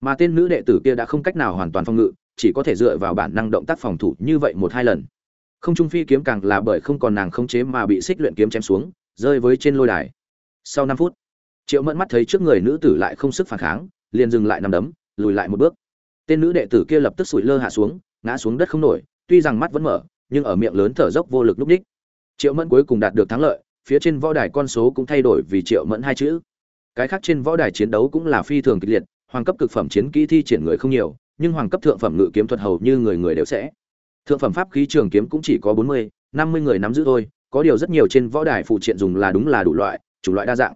Mà tên nữ đệ tử kia đã không cách nào hoàn toàn phòng ngự, chỉ có thể dựa vào bản năng động tác phòng thủ như vậy một hai lần. Không trung phi kiếm càng là bởi không còn nàng không chế mà bị xích luyện kiếm chém xuống, rơi với trên lôi đài. Sau năm phút, triệu mẫn mắt thấy trước người nữ tử lại không sức phản kháng, liền dừng lại nằm đấm, lùi lại một bước. Tên nữ đệ tử kia lập tức sủi lơ hạ xuống, ngã xuống đất không nổi, tuy rằng mắt vẫn mở nhưng ở miệng lớn thở dốc vô lực lúc đích. Triệu mẫn cuối cùng đạt được thắng lợi, phía trên võ đài con số cũng thay đổi vì triệu mẫn hai chữ. Cái khác trên võ đài chiến đấu cũng là phi thường kịch liệt, hoàng cấp cực phẩm chiến kỹ thi triển người không nhiều, nhưng hoàng cấp thượng phẩm ngự kiếm thuật hầu như người người đều sẽ. Thượng phẩm pháp khí trường kiếm cũng chỉ có bốn mươi, năm mươi người nắm giữ thôi, có điều rất nhiều trên võ đài phụ triện dùng là đúng là đủ loại chủng loại đa dạng.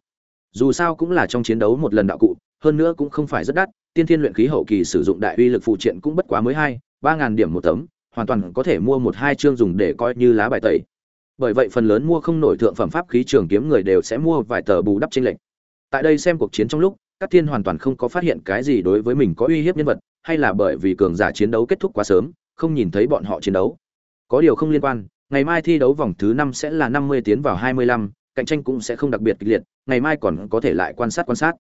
Dù sao cũng là trong chiến đấu một lần đạo cụ, hơn nữa cũng không phải rất đắt, tiên thiên luyện khí hậu kỳ sử dụng đại uy lực phụ triện cũng bất quá mới hai, ba ngàn điểm một tấm hoàn toàn có thể mua một hai chương dùng để coi như lá bài tẩy. Bởi vậy phần lớn mua không nổi thượng phẩm pháp khí trường kiếm người đều sẽ mua vài tờ bù đắp tranh lệch. Tại đây xem cuộc chiến trong lúc các thiên hoàn toàn không có phát hiện cái gì đối với mình có uy hiếp nhân vật, hay là bởi vì cường giả chiến đấu kết thúc quá sớm, không nhìn thấy bọn họ chiến đấu. Có điều không liên quan, ngày mai thi đấu vòng thứ năm sẽ là năm mươi tiến vào hai mươi lăm, cạnh tranh cũng sẽ không đặc biệt kịch liệt, ngày mai còn có thể lại quan sát quan sát.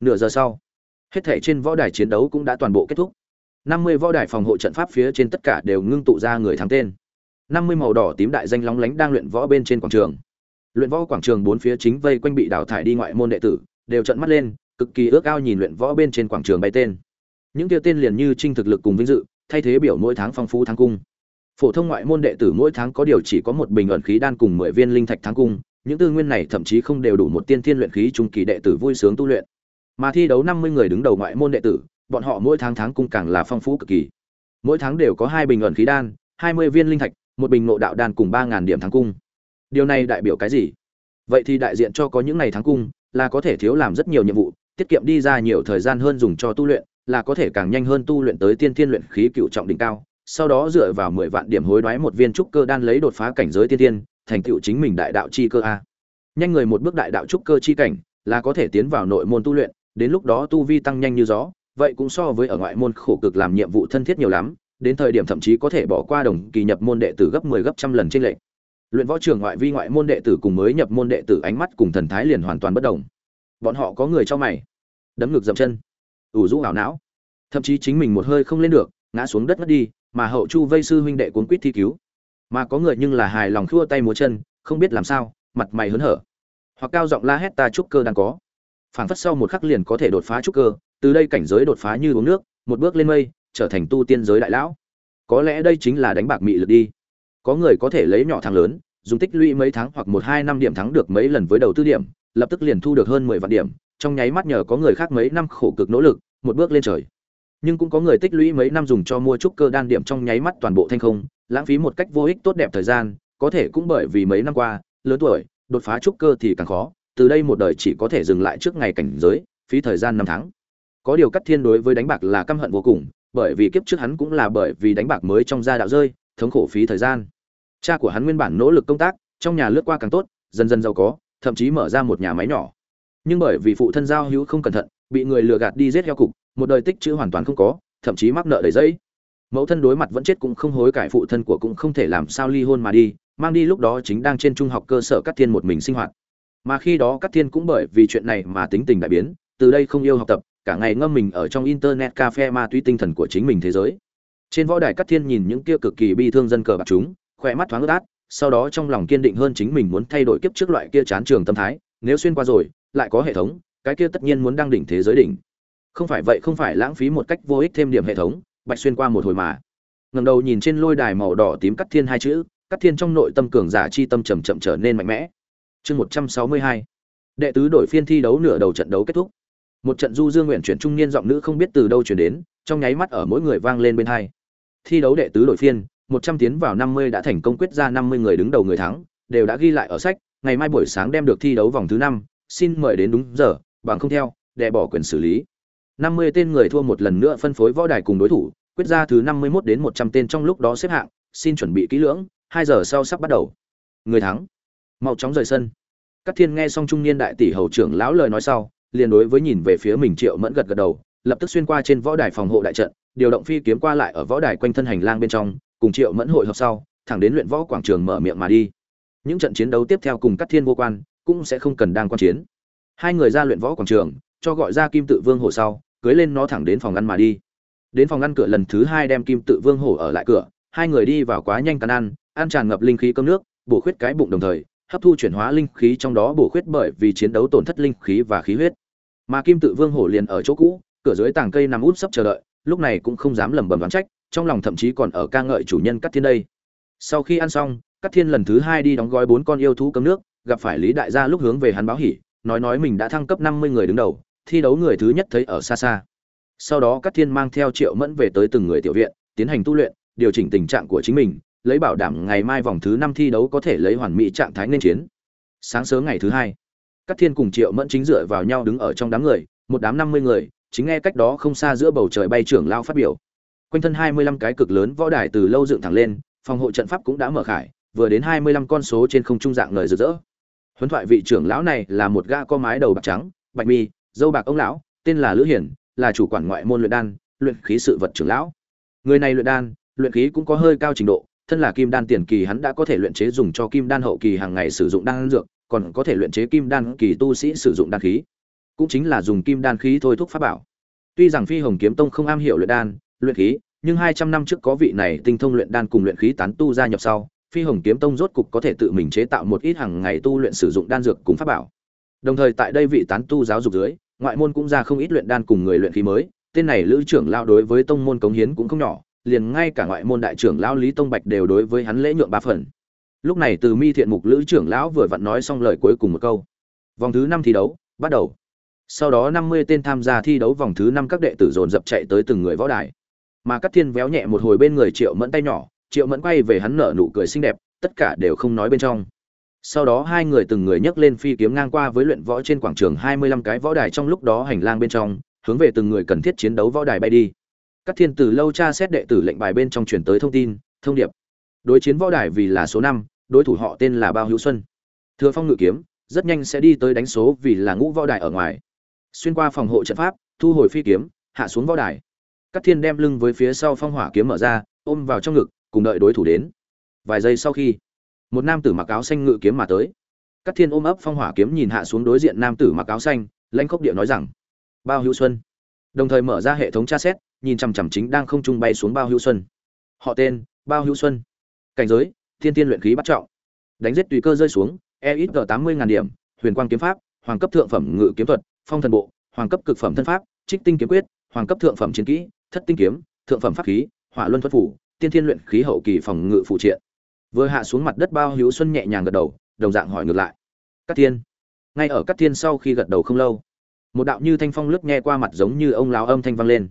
Nửa giờ sau, hết thể trên võ đài chiến đấu cũng đã toàn bộ kết thúc năm mươi võ đài phòng hộ trận pháp phía trên tất cả đều ngưng tụ ra người thắng tên. năm mươi màu đỏ tím đại danh lóng lánh đang luyện võ bên trên quảng trường. Luyện võ quảng trường bốn phía chính vây quanh bị đào thải đi ngoại môn đệ tử, đều trận mắt lên, cực kỳ ước ao nhìn luyện võ bên trên quảng trường bay tên. Những tiêu tên liền như trinh thực lực cùng vinh dự, thay thế biểu mỗi tháng phong phú tháng cung. Phổ thông ngoại môn đệ tử mỗi tháng có điều chỉ có một bình ẩn khí đan cùng mười viên linh thạch tháng cung, những tư nguyên này thậm chí không đều đủ một tiên thiên luyện khí trung kỳ đệ tử vui sướng tu luyện. Mà thi đấu năm mươi người đứng đầu ngoại môn đệ tử bọn họ mỗi tháng tháng cung càng là phong phú cực kỳ. Mỗi tháng đều có hai bình ẩn khí đan, hai mươi viên linh thạch, một bình nộ đạo đan cùng ba ngàn điểm tháng cung. Điều này đại biểu cái gì? Vậy thì đại diện cho có những ngày tháng cung là có thể thiếu làm rất nhiều nhiệm vụ, tiết kiệm đi ra nhiều thời gian hơn dùng cho tu luyện, là có thể càng nhanh hơn tu luyện tới tiên thiên luyện khí cựu trọng đỉnh cao, sau đó dựa vào mười vạn điểm hối đoái một viên trúc cơ đan lấy đột phá cảnh giới tiên thiên, thành tựu chính mình đại đạo chi cơ a. Nhanh người một bước đại đạo trúc cơ chi cảnh là có thể tiến vào nội môn tu luyện, đến lúc đó tu vi tăng nhanh như gió vậy cũng so với ở ngoại môn khổ cực làm nhiệm vụ thân thiết nhiều lắm đến thời điểm thậm chí có thể bỏ qua đồng kỳ nhập môn đệ tử gấp 10 gấp trăm lần trên lệ. Luyện võ trường ngoại vi ngoại môn đệ tử cùng mới nhập môn đệ tử ánh mắt cùng thần thái liền hoàn toàn bất đồng. Bọn họ có người cho mày, đấm ngực dậm chân, ủ rũ ảo não, thậm chí chính mình một hơi không lên được, ngã xuống đất ngất đi, mà hậu chu vây sư huynh đệ cuốn quýt thi cứu. Mà có người nhưng là hài lòng khua tay múa chân, không biết làm sao, mặt mày hớn hở. Hoặc cao giọng la hét ta chúc cơ đang có. Phảng phất sau một khắc liền có thể đột phá trúc cơ, từ đây cảnh giới đột phá như uống nước, một bước lên mây, trở thành tu tiên giới đại lão. Có lẽ đây chính là đánh bạc mị lực đi. Có người có thể lấy nhỏ thắng lớn dùng tích lũy mấy tháng hoặc một hai năm điểm thắng được mấy lần với đầu tư điểm lập tức liền thu được hơn mười vạn điểm trong nháy mắt nhờ có người khác mấy năm khổ cực nỗ lực một bước lên trời. Nhưng cũng có người tích lũy mấy năm dùng cho mua trúc cơ đan điểm trong nháy mắt toàn bộ thanh không lãng phí một cách vô ích tốt đẹp thời gian có thể cũng bởi vì mấy năm qua lớn tuổi đột phá trúc cơ thì càng khó từ đây một đời chỉ có thể dừng lại trước ngày cảnh giới phí thời gian năm tháng. Có điều cắt thiên đối với đánh bạc là căm hận vô cùng bởi vì kiếp trước hắn cũng là bởi vì đánh bạc mới trong gia đạo rơi, thống khổ phí thời gian. Cha của hắn nguyên bản nỗ lực công tác, trong nhà lướt qua càng tốt, dần dần giàu có, thậm chí mở ra một nhà máy nhỏ. Nhưng bởi vì phụ thân giao hữu không cẩn thận bị người lừa gạt đi giết heo cục một đời tích chữ hoàn toàn không có thậm chí mắc nợ đầy dẫy mẫu thân đối mặt vẫn chết cũng không hối cải phụ thân của cũng không thể làm sao ly hôn mà đi mang đi lúc đó chính đang trên trung học cơ sở cắt thiên một mình sinh hoạt mà khi đó các thiên cũng bởi vì chuyện này mà tính tình đại biến, từ đây không yêu học tập, cả ngày ngâm mình ở trong internet cafe ma túy tinh thần của chính mình thế giới. Trên võ đài các thiên nhìn những kia cực kỳ bi thương dân cờ bạc chúng, khỏe mắt thoáng ướt át, sau đó trong lòng kiên định hơn chính mình muốn thay đổi kiếp trước loại kia chán trường tâm thái, nếu xuyên qua rồi, lại có hệ thống, cái kia tất nhiên muốn đăng đỉnh thế giới đỉnh. Không phải vậy không phải lãng phí một cách vô ích thêm điểm hệ thống, bạch xuyên qua một hồi mà. Ngẩng đầu nhìn trên lôi đài màu đỏ tím cắt thiên hai chữ cắt thiên trong nội tâm cường giả chi tâm chậm chậm trở nên mạnh mẽ chương một trăm sáu mươi hai. Đệ tứ đổi phiên thi đấu nửa đầu trận đấu kết thúc. Một trận du dương nguyện chuyển trung niên giọng nữ không biết từ đâu chuyển đến, trong nháy mắt ở mỗi người vang lên bên hai. Thi đấu đệ tứ đổi phiên, một trăm tiến vào năm mươi đã thành công quyết ra năm mươi người đứng đầu người thắng, đều đã ghi lại ở sách, ngày mai buổi sáng đem được thi đấu vòng thứ năm, xin mời đến đúng giờ, bằng không theo đệ bỏ quyền xử lý. năm mươi tên người thua một lần nữa phân phối võ đài cùng đối thủ, quyết ra thứ năm mươi 51 đến một trăm tên trong lúc đó xếp hạng, xin chuẩn bị kỹ lưỡng, hai giờ sau sắp bắt đầu. Người thắng mau chóng rời sân. Các thiên nghe xong trung niên đại tỷ hầu trưởng lão lời nói sau, liền đối với nhìn về phía mình triệu mẫn gật gật đầu, lập tức xuyên qua trên võ đài phòng hộ đại trận, điều động phi kiếm qua lại ở võ đài quanh thân hành lang bên trong, cùng triệu mẫn hội họp sau, thẳng đến luyện võ quảng trường mở miệng mà đi. Những trận chiến đấu tiếp theo cùng các thiên vô quan, cũng sẽ không cần đang quan chiến. Hai người ra luyện võ quảng trường, cho gọi ra kim tự vương hổ sau, cưới lên nó thẳng đến phòng ăn mà đi. Đến phòng ăn cửa lần thứ hai đem kim tự vương hổ ở lại cửa, hai người đi vào quá nhanh cắn ăn ăn tràn ngập linh khí cơm nước, bổ khuyết cái bụng đồng thời hấp thu chuyển hóa linh khí trong đó bổ khuyết bởi vì chiến đấu tổn thất linh khí và khí huyết. Mà kim tự vương hổ liền ở chỗ cũ, cửa dưới tàng cây nằm út sấp chờ đợi, lúc này cũng không dám lẩm bẩm đoán trách, trong lòng thậm chí còn ở ca ngợi chủ nhân cắt thiên đây. Sau khi ăn xong cắt thiên lần thứ hai đi đóng gói bốn con yêu thú cấm nước, gặp phải lý đại gia lúc hướng về hắn báo hỉ, nói nói mình đã thăng cấp năm mươi người đứng đầu, thi đấu người thứ nhất thấy ở xa xa. Sau đó cắt thiên mang theo triệu mẫn về tới từng người tiểu viện, tiến hành tu luyện, điều chỉnh tình trạng của chính mình lấy bảo đảm ngày mai vòng thứ năm thi đấu có thể lấy hoàn mỹ trạng thái nên chiến. Sáng sớm ngày thứ hai, các thiên cùng triệu mẫn chính dựa vào nhau đứng ở trong đám người, một đám năm mươi người, chính nghe cách đó không xa giữa bầu trời bay trưởng lao phát biểu. Quanh thân hai mươi lăm cái cực lớn võ đài từ lâu dựng thẳng lên, phòng hộ trận pháp cũng đã mở khải, vừa đến hai mươi lăm con số trên không trung dạng lời rực rỡ. Huấn thoại vị trưởng lão này là một gã có mái đầu bạc trắng, bạch mi, dâu bạc ông lão, tên là lữ hiển, là chủ quản ngoại môn luyện đan, luyện khí sự vật trưởng lão. Người này luyện đan, luyện khí cũng có hơi cao trình độ thân là kim đan tiền kỳ hắn đã có thể luyện chế dùng cho kim đan hậu kỳ hàng ngày sử dụng đan dược, còn có thể luyện chế kim đan kỳ tu sĩ sử dụng đan khí. Cũng chính là dùng kim đan khí thôi thúc pháp bảo. Tuy rằng phi hồng kiếm tông không am hiểu luyện đan, luyện khí, nhưng hai trăm năm trước có vị này tinh thông luyện đan cùng luyện khí tán tu gia nhập sau, phi hồng kiếm tông rốt cục có thể tự mình chế tạo một ít hàng ngày tu luyện sử dụng đan dược cùng pháp bảo. Đồng thời tại đây vị tán tu giáo dục dưới, ngoại môn cũng ra không ít luyện đan cùng người luyện khí mới, tên này lữ trưởng lao đối với tông môn cống hiến cũng không nhỏ liền ngay cả ngoại môn đại trưởng lão lý tông bạch đều đối với hắn lễ nhượng ba phần. Lúc này từ mi thiện mục lữ trưởng lão vừa vặn nói xong lời cuối cùng một câu. Vòng thứ năm thi đấu, bắt đầu. Sau đó năm mươi tên tham gia thi đấu vòng thứ năm các đệ tử dồn dập chạy tới từng người võ đài. Mà Cát thiên véo nhẹ một hồi bên người triệu mẫn tay nhỏ, triệu mẫn quay về hắn nở nụ cười xinh đẹp, tất cả đều không nói bên trong. Sau đó hai người từng người nhấc lên phi kiếm ngang qua với luyện võ trên quảng trường hai mươi lăm cái võ đài trong lúc đó hành lang bên trong, hướng về từng người cần thiết chiến đấu võ đài bay đi các thiên tử lâu tra xét đệ tử lệnh bài bên trong truyền tới thông tin, thông điệp. Đối chiến võ đài vì là số năm, đối thủ họ tên là bao hữu xuân. Thừa phong ngự kiếm, rất nhanh sẽ đi tới đánh số vì là ngũ võ đài ở ngoài. Xuyên qua phòng hộ trận pháp, thu hồi phi kiếm, hạ xuống võ đài. Các thiên đem lưng với phía sau phong hỏa kiếm mở ra, ôm vào trong ngực, cùng đợi đối thủ đến. Vài giây sau khi, một nam tử mặc áo xanh ngự kiếm mà tới. Các thiên ôm ấp phong hỏa kiếm nhìn hạ xuống đối diện nam tử mặc áo xanh, lãnh khốc địa nói rằng, bao hữu xuân. Đồng thời mở ra hệ thống tra xét nhìn chằm chằm chính đang không trung bay xuống bao hữu xuân. Họ tên, bao hữu xuân. Cảnh giới, thiên tiên luyện khí bắt trọng. Đánh giết tùy cơ rơi xuống e ít g tám mươi ngàn điểm, huyền quang kiếm pháp, hoàng cấp thượng phẩm ngự kiếm thuật, phong thần bộ, hoàng cấp cực phẩm thân pháp, trích tinh kiếm quyết, hoàng cấp thượng phẩm chiến kỹ, thất tinh kiếm, thượng phẩm pháp khí, hỏa luân thuật phủ, tiên thiên luyện khí hậu kỳ phòng ngự phụ triện. Vừa hạ xuống mặt đất bao hữu xuân nhẹ nhàng gật đầu, đồng dạng hỏi ngược lại. Cát thiên, ngay ở cát thiên sau khi gật đầu không lâu, một đạo như thanh phong lướt nghe qua mặt giống như ông lão âm thanh vang lên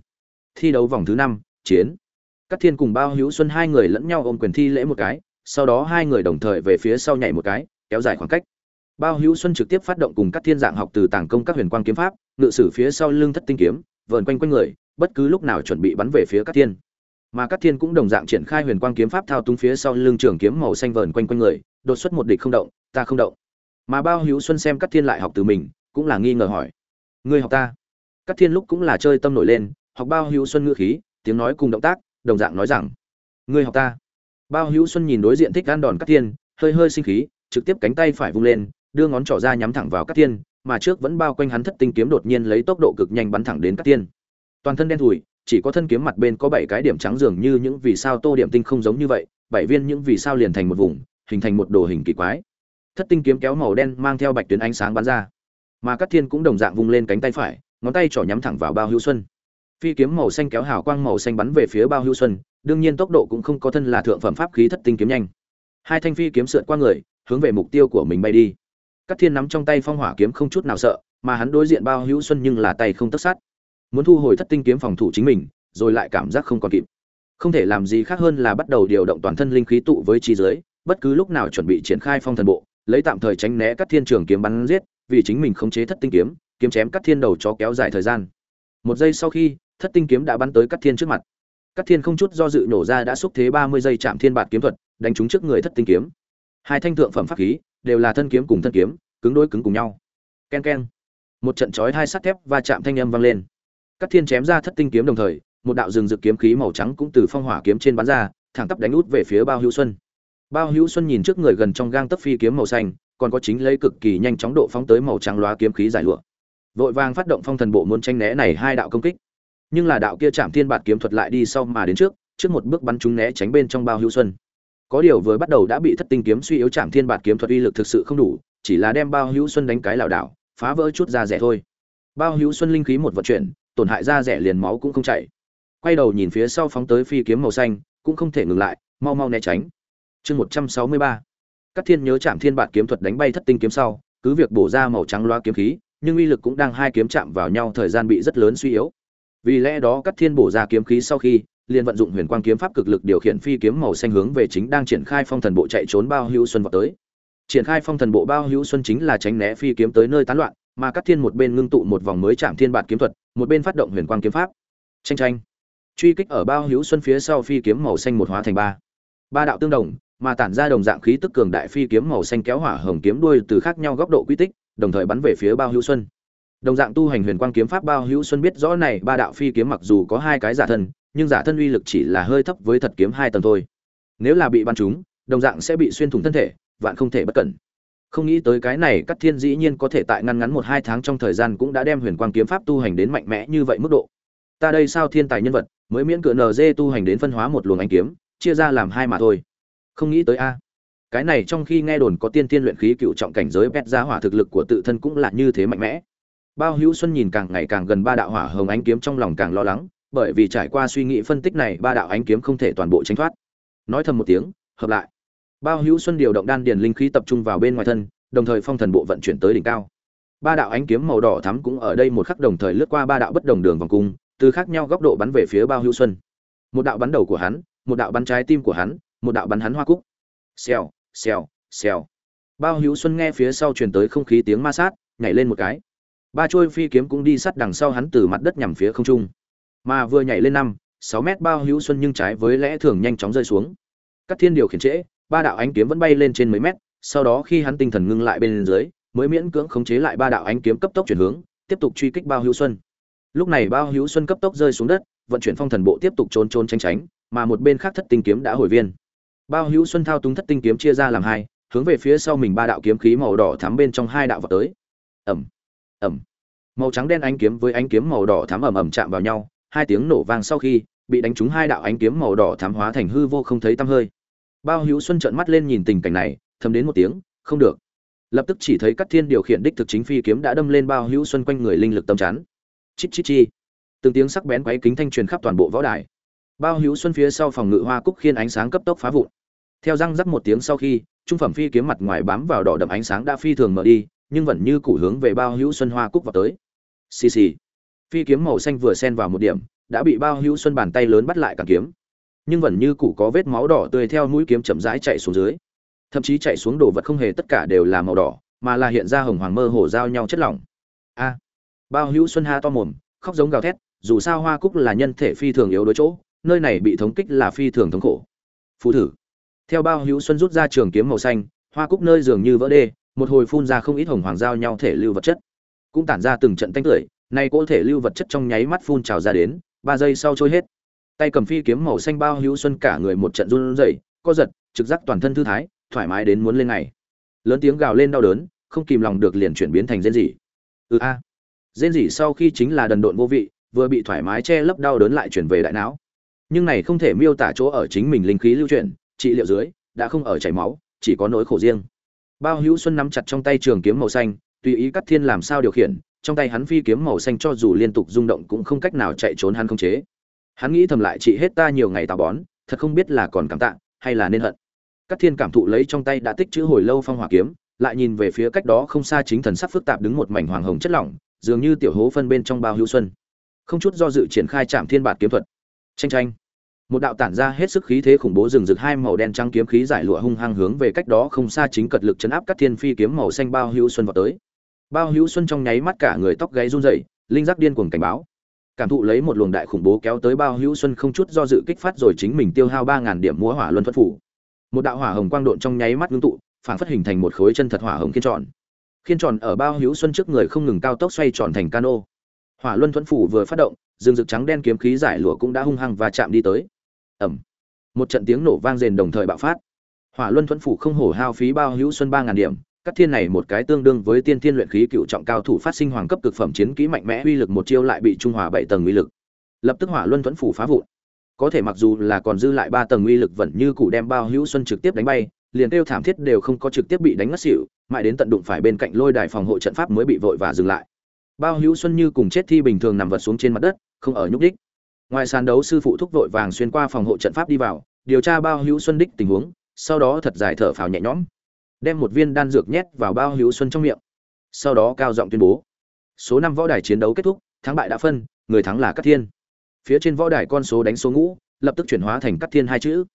thi đấu vòng thứ năm, chiến. Các thiên cùng bao hữu xuân hai người lẫn nhau ôm quyền thi lễ một cái, sau đó hai người đồng thời về phía sau nhảy một cái, kéo dài khoảng cách. Bao hữu xuân trực tiếp phát động cùng các thiên dạng học từ tàng công các huyền quang kiếm pháp, ngự sử phía sau lưng thất tinh kiếm, vờn quanh quanh người, bất cứ lúc nào chuẩn bị bắn về phía các thiên. Mà các thiên cũng đồng dạng triển khai huyền quang kiếm pháp thao túng phía sau lưng trường kiếm màu xanh vờn quanh quanh người, đột xuất một địch không động, ta không động. Mà bao hữu xuân xem các thiên lại học từ mình, cũng là nghi ngờ hỏi. Ngươi học ta. Các thiên lúc cũng là chơi tâm nổi lên học bao hữu xuân ngữ khí, tiếng nói cùng động tác, đồng dạng nói rằng, ngươi học ta. Bao hữu xuân nhìn đối diện thích gan đòn các thiên, hơi hơi sinh khí, trực tiếp cánh tay phải vung lên, đưa ngón trỏ ra nhắm thẳng vào các thiên, mà trước vẫn bao quanh hắn thất tinh kiếm đột nhiên lấy tốc độ cực nhanh bắn thẳng đến các thiên. Toàn thân đen thùi chỉ có thân kiếm mặt bên có bảy cái điểm trắng dường như những vì sao tô điểm tinh không giống như vậy, bảy viên những vì sao liền thành một vùng, hình thành một đồ hình kỳ quái. Thất tinh kiếm kéo màu đen mang theo bạch tuyến ánh sáng bắn ra. Mà các thiên cũng đồng dạng vung lên cánh tay phải, ngón tay trỏ nhắm thẳng vào bao hữu xuân phi kiếm màu xanh kéo hào quang màu xanh bắn về phía bao hữu xuân, đương nhiên tốc độ cũng không có thân là thượng phẩm pháp khí thất tinh kiếm nhanh. Hai thanh phi kiếm sượt qua người, hướng về mục tiêu của mình bay đi. Các thiên nắm trong tay phong hỏa kiếm không chút nào sợ, mà hắn đối diện bao hữu xuân nhưng là tay không tất sát. Muốn thu hồi thất tinh kiếm phòng thủ chính mình, rồi lại cảm giác không còn kịp. Không thể làm gì khác hơn là bắt đầu điều động toàn thân linh khí tụ với trí giới bất cứ lúc nào chuẩn bị triển khai phong thần bộ, lấy tạm thời tránh né các thiên trường kiếm bắn giết, vì chính mình khống chế thất tinh kiếm kiếm chém các thiên đầu chó kéo dài thời gian. Một giây sau khi thất tinh kiếm đã bắn tới Cát thiên trước mặt. Cát thiên không chút do dự nổ ra đã xúc thế ba mươi giây chạm thiên bạt kiếm thuật, đánh trúng trước người thất tinh kiếm. Hai thanh thượng phẩm pháp khí, đều là thân kiếm cùng thân kiếm, cứng đôi cứng cùng nhau. Ken ken một trận chói hai sắt thép va chạm thanh âm vang lên. Cát thiên chém ra thất tinh kiếm đồng thời, một đạo rừng rực kiếm khí màu trắng cũng từ phong hỏa kiếm trên bắn ra, thẳng tắp đánh út về phía bao hữu xuân. Bao hữu xuân nhìn trước người gần trong gang tấc phi kiếm màu xanh, còn có chính lấy cực kỳ nhanh chóng độ phóng tới màu trắng loá kiếm khí giải lụa. Vội vàng phát động phong thần bộ muốn tranh né này hai đạo công kích nhưng là đạo kia chạm thiên bạt kiếm thuật lại đi sau mà đến trước trước một bước bắn chúng né tránh bên trong bao hữu xuân. Có điều vừa bắt đầu đã bị thất tinh kiếm suy yếu chạm thiên bạt kiếm thuật uy lực thực sự không đủ, chỉ là đem bao hữu xuân đánh cái lảo đảo, phá vỡ chút da rẻ thôi. Bao hữu xuân linh khí một vận chuyển, tổn hại da rẻ liền máu cũng không chảy. Quay đầu nhìn phía sau phóng tới phi kiếm màu xanh, cũng không thể ngừng lại, mau mau né tránh. Chương một trăm sáu mươi ba. Các thiên nhớ chạm thiên bạt kiếm thuật đánh bay thất tinh kiếm sau, cứ việc bổ ra màu trắng loa kiếm khí, nhưng uy lực cũng đang hai kiếm chạm vào nhau thời gian bị rất lớn suy yếu vì lẽ đó Cắt thiên bổ ra kiếm khí sau khi, liền vận dụng huyền quang kiếm pháp cực lực điều khiển phi kiếm màu xanh hướng về chính đang triển khai phong thần bộ chạy trốn bao hữu xuân vào tới. Triển khai phong thần bộ bao hữu xuân chính là tránh né phi kiếm tới nơi tán loạn, mà Cắt thiên một bên ngưng tụ một vòng mới chạm thiên bạt kiếm thuật, một bên phát động huyền quang kiếm pháp. Tranh tranh truy kích ở bao hữu xuân phía sau phi kiếm màu xanh một hóa thành ba. Ba đạo tương đồng, mà tản ra đồng dạng khí tức cường đại phi kiếm màu xanh kéo hỏa hồng kiếm đuôi từ khác nhau góc độ quy tích, đồng thời bắn về phía bao hữu xuân đồng dạng tu hành huyền quang kiếm pháp bao hữu xuân biết rõ này, ba đạo phi kiếm mặc dù có hai cái giả thân, nhưng giả thân uy lực chỉ là hơi thấp với thật kiếm hai tầng thôi. Nếu là bị bắn trúng, đồng dạng sẽ bị xuyên thủng thân thể, vạn không thể bất cẩn. Không nghĩ tới cái này cắt thiên dĩ nhiên có thể tại ngăn ngắn một hai tháng trong thời gian cũng đã đem huyền quang kiếm pháp tu hành đến mạnh mẽ như vậy mức độ. Ta đây sao thiên tài nhân vật, mới miễn cửa NZ tu hành đến phân hóa một luồng anh kiếm, chia ra làm hai mà thôi. Không nghĩ tới a. Cái này trong khi nghe đồn có tiên tiên luyện khí cựu trọng cảnh giới, bét ra hỏa thực lực của tự thân cũng là như thế mạnh mẽ bao hữu xuân nhìn càng ngày càng gần ba đạo hỏa hồng ánh kiếm trong lòng càng lo lắng, bởi vì trải qua suy nghĩ phân tích này, ba đạo ánh kiếm không thể toàn bộ tránh thoát. Nói thầm một tiếng, hợp lại. Bao hữu xuân điều động đan điền linh khí tập trung vào bên ngoài thân, đồng thời phong thần bộ vận chuyển tới đỉnh cao. Ba đạo ánh kiếm màu đỏ thắm cũng ở đây một khắc đồng thời lướt qua ba đạo bất đồng đường vòng cung, từ khác nhau góc độ bắn về phía bao hữu xuân. Một đạo bắn đầu của hắn, một đạo bắn trái tim của hắn, một đạo bắn hắn hoa cúc. Xèo xèo xèo. Bao hữu xuân nghe phía sau truyền tới không khí tiếng ma sát, nhảy lên một cái ba trôi phi kiếm cũng đi sát đằng sau hắn từ mặt đất nhằm phía không trung. Mà vừa nhảy lên năm, sáu mét bao hữu xuân nhưng trái với lẽ thường nhanh chóng rơi xuống. Các thiên điều khiển trễ, ba đạo ánh kiếm vẫn bay lên trên mấy mét, sau đó khi hắn tinh thần ngưng lại bên dưới, mới miễn cưỡng khống chế lại ba đạo ánh kiếm cấp tốc chuyển hướng, tiếp tục truy kích bao hữu xuân. Lúc này bao hữu xuân cấp tốc rơi xuống đất, vận chuyển phong thần bộ tiếp tục trốn trốn tránh tránh, mà một bên khác thất tinh kiếm đã hồi viên. Bao hữu xuân thao túng thất tinh kiếm chia ra làm hai, hướng về phía sau mình ba đạo kiếm khí màu đỏ thắm bên trong hai đạo vào tới. Ẩm ẩm. Màu trắng đen ánh kiếm với ánh kiếm màu đỏ thắm ẩm ẩm chạm vào nhau, hai tiếng nổ vang sau khi, bị đánh trúng hai đạo ánh kiếm màu đỏ thắm hóa thành hư vô không thấy tăm hơi. Bao hữu xuân trợn mắt lên nhìn tình cảnh này, thầm đến một tiếng, không được. Lập tức chỉ thấy các thiên điều khiển đích thực chính phi kiếm đã đâm lên bao hữu xuân quanh người linh lực tâm chắn. Chít chít chi. Từng tiếng sắc bén quấy kính thanh truyền khắp toàn bộ võ đài. Bao hữu xuân phía sau phòng ngự hoa cúc khiên ánh sáng cấp tốc phá vụn. Theo răng rắc một tiếng sau khi, trung phẩm phi kiếm mặt ngoài bám vào đỏ đậm ánh sáng đã phi thường mở đi nhưng vẫn như củ hướng về bao hữu xuân hoa cúc vào tới. Xì xì. Phi kiếm màu xanh vừa xen vào một điểm, đã bị bao hữu xuân bàn tay lớn bắt lại càng kiếm. Nhưng vẫn như củ có vết máu đỏ tươi theo mũi kiếm chậm rãi chạy xuống dưới. Thậm chí chạy xuống đồ vật không hề tất cả đều là màu đỏ, mà là hiện ra hồng hoàng mơ hồ giao nhau chất lỏng. A. Bao hữu xuân ha to mồm, khóc giống gào thét, dù sao hoa cúc là nhân thể phi thường yếu đối chỗ, nơi này bị thống kích là phi thường thống khổ. Phù thử. Theo bao hữu xuân rút ra trường kiếm màu xanh, hoa cúc nơi dường như vỡ đê một hồi phun ra không ít hồng hoàng giao nhau thể lưu vật chất. Cũng tản ra từng trận tanh tưởi, nay cỗ thể lưu vật chất trong nháy mắt phun trào ra đến, ba giây sau trôi hết. Tay cầm phi kiếm màu xanh bao hữu xuân cả người một trận run rẩy, co giật, trực giác toàn thân thư thái, thoải mái đến muốn lên ngày. Lớn tiếng gào lên đau đớn, không kìm lòng được liền chuyển biến thành rên rỉ. Ừ a. Rên rỉ sau khi chính là đần độn vô vị, vừa bị thoải mái che lấp đau đớn lại chuyển về đại não. Nhưng này không thể miêu tả chỗ ở chính mình linh khí lưu chuyển, trị liệu dưới, đã không ở chảy máu, chỉ có nỗi khổ riêng bao hữu xuân nắm chặt trong tay trường kiếm màu xanh, tùy ý cắt thiên làm sao điều khiển, trong tay hắn phi kiếm màu xanh cho dù liên tục rung động cũng không cách nào chạy trốn hắn không chế. Hắn nghĩ thầm lại trị hết ta nhiều ngày tào bón, thật không biết là còn cảm tạ, hay là nên hận. Cắt thiên cảm thụ lấy trong tay đã tích chữ hồi lâu phong hỏa kiếm, lại nhìn về phía cách đó không xa chính thần sắc phức tạp đứng một mảnh hoàng hồng chất lỏng, dường như tiểu hố phân bên trong bao hữu xuân. Không chút do dự triển khai chạm thiên bạt kiếm thuật. Tranh tranh một đạo tản ra hết sức khí thế khủng bố rừng rực hai màu đen trắng kiếm khí giải lụa hung hăng hướng về cách đó không xa chính cật lực chấn áp các thiên phi kiếm màu xanh bao hữu xuân vào tới. Bao hữu xuân trong nháy mắt cả người tóc gáy run rẩy, linh giác điên cuồng cảnh báo. Cảm thụ lấy một luồng đại khủng bố kéo tới bao hữu xuân không chút do dự kích phát rồi chính mình tiêu hao ba ngàn điểm múa hỏa luân thuẫn phủ. Một đạo hỏa hồng quang độn trong nháy mắt ngưng tụ phản phất hình thành một khối chân thật hỏa hồng khiên tròn. Khiên tròn ở bao hữu xuân trước người không ngừng cao tốc xoay tròn thành cano. Hỏa luân thuẫn phủ vừa phát động rừng rực trắng đen kiếm khí giải lụa cũng đã hung hăng và chạm đi tới. Ẩm một trận tiếng nổ vang rền đồng thời bạo phát. Hỏa luân thuẫn phủ không hổ hao phí bao hữu xuân ba ngàn điểm, các thiên này một cái tương đương với tiên thiên luyện khí cựu trọng cao thủ phát sinh hoàng cấp cực phẩm chiến kỹ mạnh mẽ uy lực một chiêu lại bị trung hòa bảy tầng uy lực. Lập tức hỏa luân thuẫn phủ phá vụn. Có thể mặc dù là còn dư lại ba tầng uy lực vẫn như cụ đem bao hữu xuân trực tiếp đánh bay, liền kêu thảm thiết đều không có trực tiếp bị đánh ngất xỉu, mãi đến tận đụng phải bên cạnh lôi đài phòng hộ trận pháp mới bị vội và dừng lại bao hữu xuân như cùng chết thi bình thường nằm vật xuống trên mặt đất, không ở nhúc đích ngoài sàn đấu sư phụ thúc vội vàng xuyên qua phòng hộ trận pháp đi vào, điều tra bao hữu xuân đích tình huống, sau đó thật dài thở phào nhẹ nhõm. Đem một viên đan dược nhét vào bao hữu xuân trong miệng. Sau đó cao giọng tuyên bố, số năm võ đài chiến đấu kết thúc, thắng bại đã phân, người thắng là cát thiên. Phía trên võ đài con số đánh số ngũ, lập tức chuyển hóa thành cát thiên hai chữ.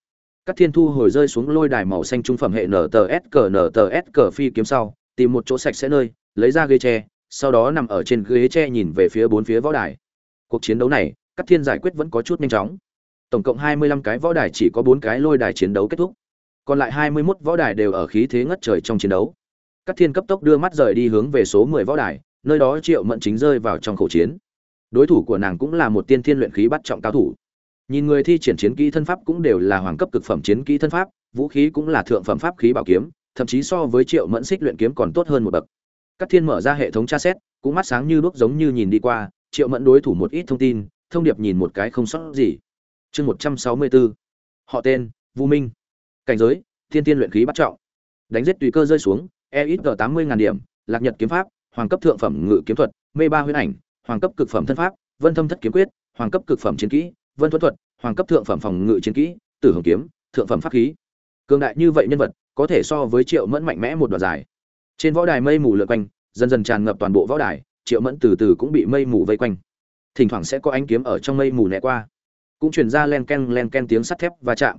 Cát thiên thu hồi rơi xuống lôi đài màu xanh trung phẩm hệ nts cờ nts cờ phi kiếm sau, tìm một chỗ sạch sẽ nơi, lấy ra ghế tre sau đó nằm ở trên ghế tre nhìn về phía bốn phía võ đài. Cuộc chiến đấu này cát thiên giải quyết vẫn có chút nhanh chóng. Tổng cộng hai mươi lăm cái võ đài chỉ có bốn cái lôi đài chiến đấu kết thúc. Còn lại 21 võ đài đều ở khí thế ngất trời trong chiến đấu. Cát thiên cấp tốc đưa mắt rời đi hướng về số mười võ đài, nơi đó triệu mẫn chính rơi vào trong khẩu chiến. Đối thủ của nàng cũng là một tiên thiên luyện khí bắt trọng cao thủ. Nhìn người thi triển chiến kỹ thân pháp cũng đều là hoàng cấp cực phẩm chiến kỹ thân pháp, vũ khí cũng là thượng phẩm pháp khí bảo kiếm, thậm chí so với triệu mẫn xích luyện kiếm còn tốt hơn một bậc các thiên mở ra hệ thống tra xét, cũng mắt sáng như đuốc giống như nhìn đi qua, triệu mẫn đối thủ một ít thông tin, thông điệp nhìn một cái không sót gì. Chương một trăm sáu mươi bốn họ tên, vu minh. Cảnh giới, thiên tiên luyện khí bắt trọng. Đánh giết tùy cơ rơi xuống e ít g tám mươi ngàn điểm, lạc nhật kiếm pháp, hoàng cấp thượng phẩm ngự kiếm thuật, mê ba Huyền ảnh, hoàng cấp cực phẩm thân pháp, vân thâm thất kiếm quyết, hoàng cấp cực phẩm chiến kỹ, vân thuẫn thuật, hoàng cấp thượng phẩm phòng ngự chiến kỹ, tử hồng kiếm, thượng phẩm pháp khí. Cường đại như vậy nhân vật, có thể so với triệu mẫn mạnh mẽ một đoạn dài trên võ đài mây mù lượn quanh, dần dần tràn ngập toàn bộ võ đài, triệu mẫn từ từ cũng bị mây mù vây quanh. Thỉnh thoảng sẽ có ánh kiếm ở trong mây mù né qua. Cũng truyền ra len ken len ken tiếng sắt thép va chạm.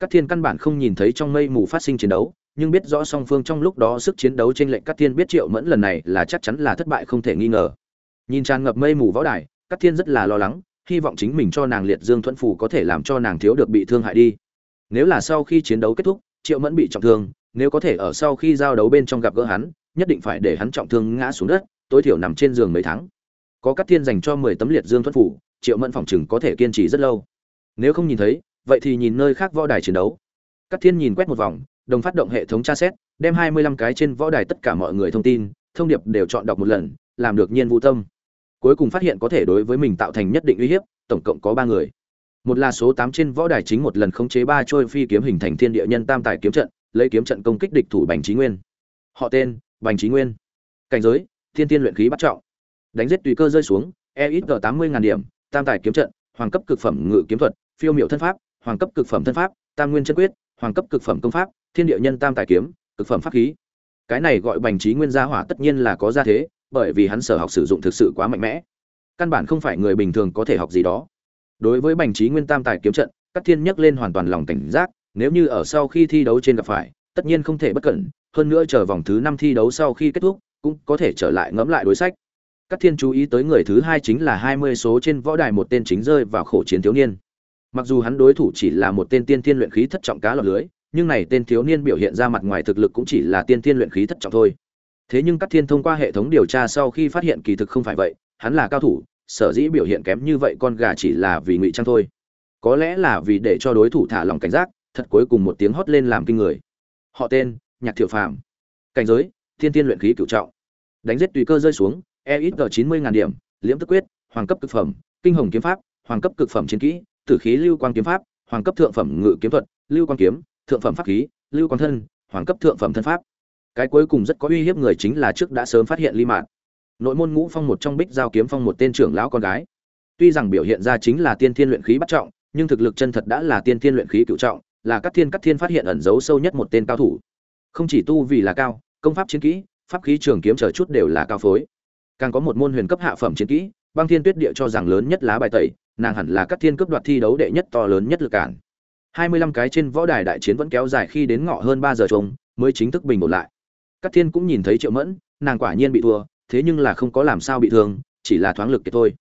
Các thiên căn bản không nhìn thấy trong mây mù phát sinh chiến đấu, nhưng biết rõ song phương trong lúc đó sức chiến đấu trên lệnh các thiên biết triệu mẫn lần này là chắc chắn là thất bại không thể nghi ngờ. Nhìn tràn ngập mây mù võ đài các thiên rất là lo lắng, hy vọng chính mình cho nàng liệt dương thuẫn phù có thể làm cho nàng thiếu được bị thương hại đi. Nếu là sau khi chiến đấu kết thúc, triệu mẫn bị trọng thương nếu có thể ở sau khi giao đấu bên trong gặp gỡ hắn, nhất định phải để hắn trọng thương ngã xuống đất, tối thiểu nằm trên giường mấy tháng. Có các thiên dành cho mười tấm liệt dương thuẫn phủ, triệu mẫn phòng chừng có thể kiên trì rất lâu. Nếu không nhìn thấy, vậy thì nhìn nơi khác võ đài chiến đấu. Các thiên nhìn quét một vòng, đồng phát động hệ thống tra xét, đem hai mươi lăm cái trên võ đài tất cả mọi người thông tin, thông điệp đều chọn đọc một lần, làm được nhiên vũ tâm. Cuối cùng phát hiện có thể đối với mình tạo thành nhất định uy hiếp, tổng cộng có ba người. Một là số tám trên võ đài chính một lần khống chế ba trôi phi kiếm hình thành thiên địa nhân tam tài kiếm trận lấy kiếm trận công kích địch thủ bành Chí nguyên. Họ tên, bành Chí nguyên. Cảnh giới, thiên tiên luyện khí bắt trọng. Đánh giết tùy cơ rơi xuống e ít g tám mươi ngàn điểm, tam tài kiếm trận, hoàng cấp cực phẩm ngự kiếm thuật, phiêu miểu thân pháp, hoàng cấp cực phẩm thân pháp, tam nguyên chân quyết, hoàng cấp cực phẩm công pháp, thiên địa nhân tam tài kiếm, cực phẩm pháp khí. Cái này gọi bành Chí nguyên gia hỏa tất nhiên là có gia thế, bởi vì hắn sở học sử dụng thực sự quá mạnh mẽ. Căn bản không phải người bình thường có thể học gì đó. Đối với bành Chí nguyên tam tài kiếm trận, Cát thiên nhắc lên hoàn toàn lòng cảnh giác nếu như ở sau khi thi đấu trên gặp phải, tất nhiên không thể bất cẩn, hơn nữa chờ vòng thứ năm thi đấu sau khi kết thúc, cũng có thể trở lại ngẫm lại đối sách. Các thiên chú ý tới người thứ hai chính là hai mươi số trên võ đài một tên chính rơi vào khổ chiến thiếu niên. Mặc dù hắn đối thủ chỉ là một tên tiên tiên luyện khí thất trọng cá lọt lưới, nhưng này tên thiếu niên biểu hiện ra mặt ngoài thực lực cũng chỉ là tiên tiên luyện khí thất trọng thôi. Thế nhưng các thiên thông qua hệ thống điều tra sau khi phát hiện kỳ thực không phải vậy, hắn là cao thủ, sở dĩ biểu hiện kém như vậy con gà chỉ là vì ngụy trang thôi. Có lẽ là vì để cho đối thủ thả lòng cảnh giác thật cuối cùng một tiếng hót lên làm kinh người. Họ tên, nhạc thiệu phàm. Cảnh giới, thiên tiên luyện khí cửu trọng. Đánh giết tùy cơ rơi xuống e ít g chín mươi ngàn điểm, liễm tức quyết, hoàng cấp cực phẩm, kinh hồng kiếm pháp, hoàng cấp cực phẩm chiến kỹ, tử khí lưu quang kiếm pháp, hoàng cấp thượng phẩm ngự kiếm thuật, lưu quang kiếm, thượng phẩm pháp khí, lưu quang thân, hoàng cấp thượng phẩm thân pháp. Cái cuối cùng rất có uy hiếp người chính là trước đã sớm phát hiện ly mạn. Nội môn ngũ phong một trong bích giao kiếm phong một tên trưởng lão con gái. Tuy rằng biểu hiện ra chính là tiên thiên luyện khí bắt trọng, nhưng thực lực chân thật đã là tiên thiên luyện khí cựu trọng là các thiên các thiên phát hiện ẩn giấu sâu nhất một tên cao thủ. Không chỉ tu vì là cao, công pháp chiến kỹ, pháp khí trường kiếm chờ chút đều là cao phối. Càng có một môn huyền cấp hạ phẩm chiến kỹ, băng thiên tuyết địa cho rằng lớn nhất lá bài tẩy, nàng hẳn là các thiên cướp đoạt thi đấu đệ nhất to lớn nhất lực cản. Hai mươi lăm cái trên võ đài đại chiến vẫn kéo dài khi đến ngọ hơn ba giờ trống mới chính thức bình ổn lại. Các thiên cũng nhìn thấy triệu mẫn, nàng quả nhiên bị thua, thế nhưng là không có làm sao bị thương, chỉ là thoáng lực kiệt thôi.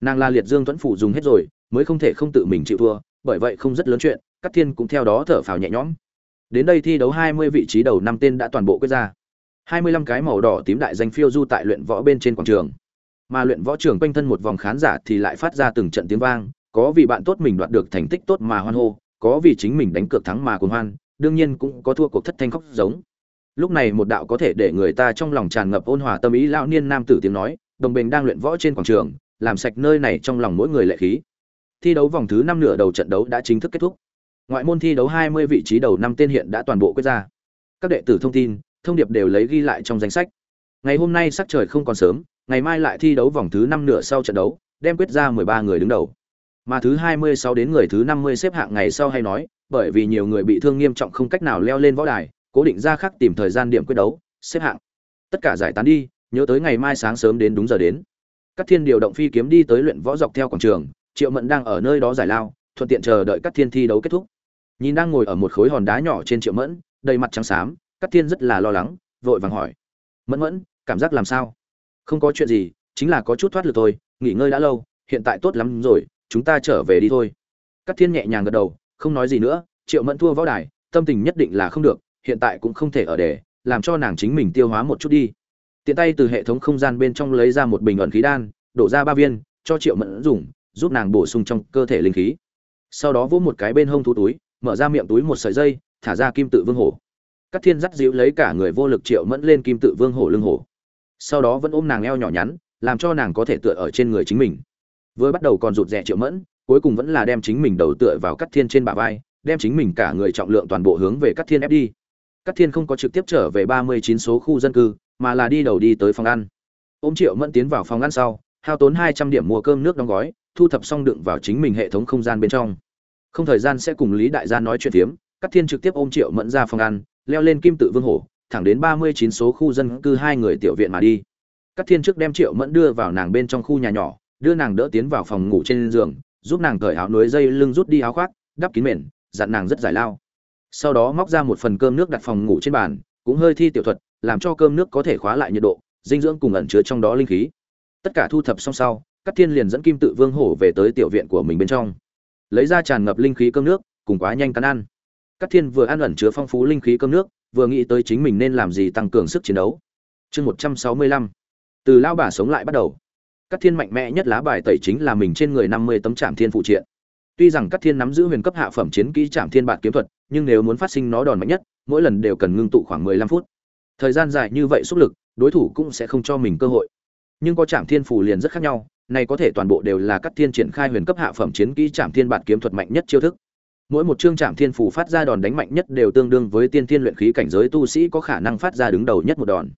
Nàng la liệt dương thuẫn phủ dùng hết rồi, mới không thể không tự mình chịu thua, bởi vậy không rất lớn chuyện các thiên cũng theo đó thở phào nhẹ nhõm. Đến đây thi đấu hai mươi vị trí đầu năm tên đã toàn bộ quyết ra. Hai mươi lăm cái màu đỏ tím đại danh phiêu du tại luyện võ bên trên quảng trường. Mà luyện võ trường quanh thân một vòng khán giả thì lại phát ra từng trận tiếng vang, có vì bạn tốt mình đoạt được thành tích tốt mà hoan hô, có vì chính mình đánh cược thắng mà cuồng hoan, đương nhiên cũng có thua cuộc thất thanh khóc giống. Lúc này một đạo có thể để người ta trong lòng tràn ngập ôn hòa tâm ý lão niên nam tử tiếng nói, đồng bình đang luyện võ trên quảng trường, làm sạch nơi này trong lòng mỗi người lệ khí. Thi đấu vòng thứ năm nửa đầu trận đấu đã chính thức kết thúc ngoại môn thi đấu hai mươi vị trí đầu năm tên hiện đã toàn bộ quyết ra. Các đệ tử thông tin, thông điệp đều lấy ghi lại trong danh sách. Ngày hôm nay sắc trời không còn sớm, ngày mai lại thi đấu vòng thứ năm nửa sau trận đấu, đem quyết ra mười ba người đứng đầu. Mà thứ hai mươi sáu đến người thứ năm mươi xếp hạng ngày sau hay nói, bởi vì nhiều người bị thương nghiêm trọng không cách nào leo lên võ đài, cố định ra khắc tìm thời gian điểm quyết đấu, xếp hạng. Tất cả giải tán đi, nhớ tới ngày mai sáng sớm đến đúng giờ đến. Các thiên điều động phi kiếm đi tới luyện võ dọc theo quảng trường, triệu mẫn đang ở nơi đó giải lao, thuận tiện chờ đợi các thiên thi đấu kết thúc nhìn đang ngồi ở một khối hòn đá nhỏ trên triệu mẫn, đầy mặt trắng xám cắt thiên rất là lo lắng, vội vàng hỏi. Mẫn mẫn, cảm giác làm sao? Không có chuyện gì, chính là có chút thoát lực thôi, nghỉ ngơi đã lâu, hiện tại tốt lắm rồi, chúng ta trở về đi thôi. Cắt thiên nhẹ nhàng gật đầu, không nói gì nữa, triệu mẫn thua võ đài, tâm tình nhất định là không được, hiện tại cũng không thể ở để, làm cho nàng chính mình tiêu hóa một chút đi. Tiện tay từ hệ thống không gian bên trong lấy ra một bình ẩn khí đan, đổ ra ba viên, cho triệu mẫn dùng, giúp nàng bổ sung trong cơ thể linh khí. Sau đó vỗ một cái bên hông thú túi mở ra miệng túi một sợi dây, thả ra kim tự vương hổ. Các thiên dắt dịu lấy cả người vô lực triệu mẫn lên kim tự vương hổ lưng hổ. Sau đó vẫn ôm nàng eo nhỏ nhắn, làm cho nàng có thể tựa ở trên người chính mình. Vừa bắt đầu còn rụt rè triệu mẫn, cuối cùng vẫn là đem chính mình đầu tựa vào cắt thiên trên bả vai, đem chính mình cả người trọng lượng toàn bộ hướng về cắt thiên ép đi. Cắt thiên không có trực tiếp trở về ba mươi chín số khu dân cư, mà là đi đầu đi tới phòng ăn. Ôm triệu mẫn tiến vào phòng ăn sau, hao tốn hai trăm điểm mua cơm nước đóng gói, thu thập xong đựng vào chính mình hệ thống không gian bên trong không thời gian sẽ cùng lý đại gia nói chuyện phiếm cắt thiên trực tiếp ôm triệu mẫn ra phòng ăn, leo lên kim tự vương hổ, thẳng đến ba mươi chín số khu dân cư hai người tiểu viện mà đi. Cắt thiên trước đem triệu mẫn đưa vào nàng bên trong khu nhà nhỏ, đưa nàng đỡ tiến vào phòng ngủ trên giường, giúp nàng cởi áo núi dây lưng rút đi áo khoác, đắp kín mền, dặn nàng rất giải lao. Sau đó móc ra một phần cơm nước đặt phòng ngủ trên bàn, cũng hơi thi tiểu thuật, làm cho cơm nước có thể khóa lại nhiệt độ, dinh dưỡng cùng ẩn chứa trong đó linh khí. Tất cả thu thập xong sau các thiên liền dẫn kim tự vương hổ về tới tiểu viện của mình bên trong lấy ra tràn ngập linh khí cơm nước, cùng quá nhanh cắn ăn. Các thiên vừa ăn ẩn chứa phong phú linh khí cơm nước, vừa nghĩ tới chính mình nên làm gì tăng cường sức chiến đấu. Chương một trăm sáu mươi lăm. Từ lao bà sống lại bắt đầu. Các thiên mạnh mẽ nhất lá bài tẩy chính là mình trên người năm mươi tấm trạm thiên phụ triện. Tuy rằng các thiên nắm giữ huyền cấp hạ phẩm chiến kỹ trạm thiên bản kiếm thuật, nhưng nếu muốn phát sinh nó đòn mạnh nhất, mỗi lần đều cần ngưng tụ khoảng mười lăm phút. Thời gian dài như vậy sức lực, đối thủ cũng sẽ không cho mình cơ hội. Nhưng có trạm thiên phủ liền rất khác nhau này có thể toàn bộ đều là các thiên triển khai huyền cấp hạ phẩm chiến kỹ Trảm thiên bạt kiếm thuật mạnh nhất chiêu thức. Mỗi một chương Trảm thiên phủ phát ra đòn đánh mạnh nhất đều tương đương với tiên thiên luyện khí cảnh giới tu sĩ có khả năng phát ra đứng đầu nhất một đòn.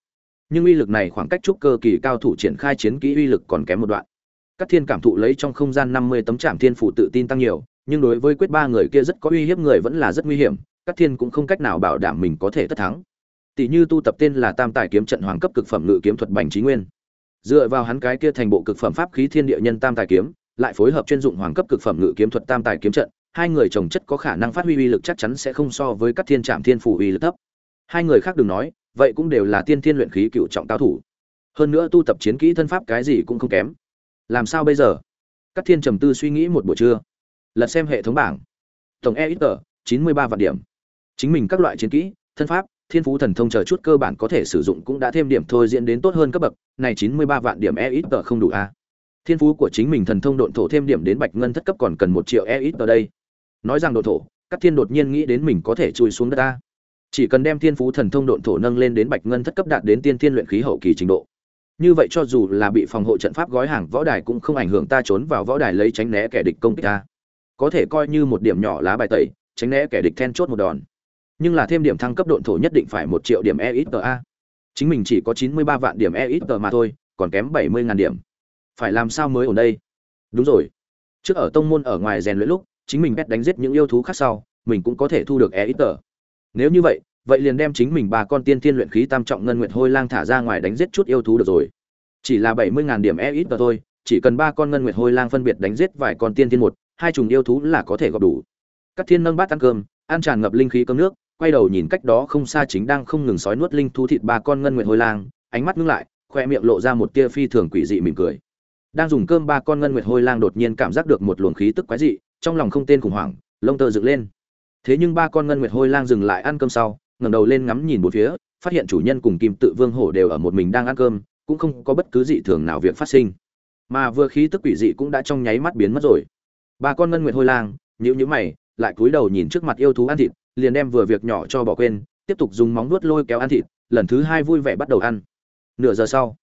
Nhưng uy lực này khoảng cách trúc cơ kỳ cao thủ triển khai chiến kỹ uy lực còn kém một đoạn. Các thiên cảm thụ lấy trong không gian năm mươi tấm Trảm thiên phủ tự tin tăng nhiều, nhưng đối với quyết ba người kia rất có uy hiếp người vẫn là rất nguy hiểm, các thiên cũng không cách nào bảo đảm mình có thể tất thắng. Tỷ như tu tập tên là tam tài kiếm trận hoàng cấp cực phẩm ngự kiếm thuật bành trí nguyên dựa vào hắn cái kia thành bộ cực phẩm pháp khí thiên địa nhân tam tài kiếm, lại phối hợp chuyên dụng hoàng cấp cực phẩm ngự kiếm thuật tam tài kiếm trận, hai người chồng chất có khả năng phát huy uy lực chắc chắn sẽ không so với các thiên trạm thiên phủ uy lực thấp. Hai người khác đừng nói, vậy cũng đều là tiên thiên luyện khí cựu trọng cao thủ. Hơn nữa tu tập chiến kỹ thân pháp cái gì cũng không kém. Làm sao bây giờ? Các thiên trầm tư suy nghĩ một buổi trưa. Lật xem hệ thống bảng. Tổng e ít tờ chín mươi ba vạn điểm. Chính mình các loại chiến kỹ, thân pháp thiên phú thần thông chờ chút cơ bản có thể sử dụng cũng đã thêm điểm thôi, diễn đến tốt hơn cấp bậc. Này chín mươi ba vạn điểm e ít tờ không đủ a. Thiên phú của chính mình thần thông độn thổ thêm điểm đến bạch ngân thất cấp còn cần một triệu e ít tờ đây. Nói rằng độn thổ, các thiên đột nhiên nghĩ đến mình có thể chui xuống đất ta chỉ cần đem thiên phú thần thông độn thổ nâng lên đến bạch ngân thất cấp đạt đến tiên thiên luyện khí hậu kỳ trình độ. Như vậy cho dù là bị phòng hộ trận pháp gói hàng, võ đài cũng không ảnh hưởng ta trốn vào võ đài lấy tránh né kẻ địch công kích ta. Có thể coi như một điểm nhỏ lá bài tẩy, tránh né kẻ địch then chốt một đòn nhưng là thêm điểm thăng cấp độn thổ nhất định phải một triệu điểm e ít a. Chính mình chỉ có chín mươi ba vạn điểm e ít mà thôi, còn kém bảy mươi ngàn điểm. Phải làm sao mới ở đây? Đúng rồi. Trước ở tông môn ở ngoài rèn luyện lúc, chính mình bét đánh giết những yêu thú khác sau, mình cũng có thể thu được e ít nếu như vậy vậy liền đem chính mình ba con tiên tiên luyện khí tam trọng ngân nguyệt hôi lang thả ra ngoài đánh giết chút yêu thú được rồi. Chỉ là bảy mươi ngàn điểm e ít thôi, chỉ cần ba con ngân nguyệt hôi lang phân biệt đánh giết vài con tiên tiên một, hai trùng yêu thú là có thể gọp đủ. Các thiên nâng bát ăn cơm, ăn tràn ngập linh khí cơm nước quay đầu nhìn cách đó không xa chính đang không ngừng sói nuốt linh thú thịt ba con ngân nguyệt hôi lang, ánh mắt ngưng lại, khoe miệng lộ ra một tia phi thường quỷ dị mỉm cười. Đang dùng cơm ba con ngân nguyệt hôi lang đột nhiên cảm giác được một luồng khí tức quái dị, trong lòng không tên khủng hoảng, lông tơ dựng lên. Thế nhưng ba con ngân nguyệt hôi lang dừng lại ăn cơm sau, ngẩng đầu lên ngắm nhìn bốn phía, phát hiện chủ nhân cùng kim tự vương hổ đều ở một mình đang ăn cơm, cũng không có bất cứ dị thường nào việc phát sinh. Mà vừa khí tức quỷ dị cũng đã trong nháy mắt biến mất rồi. Ba con ngân nguyệt hôi lang, nhíu nhíu mày, lại cúi đầu nhìn trước mặt yêu thú ăn thịt liền đem vừa việc nhỏ cho bỏ quên, tiếp tục dùng móng nuốt lôi kéo ăn thịt, lần thứ hai vui vẻ bắt đầu ăn. Nửa giờ sau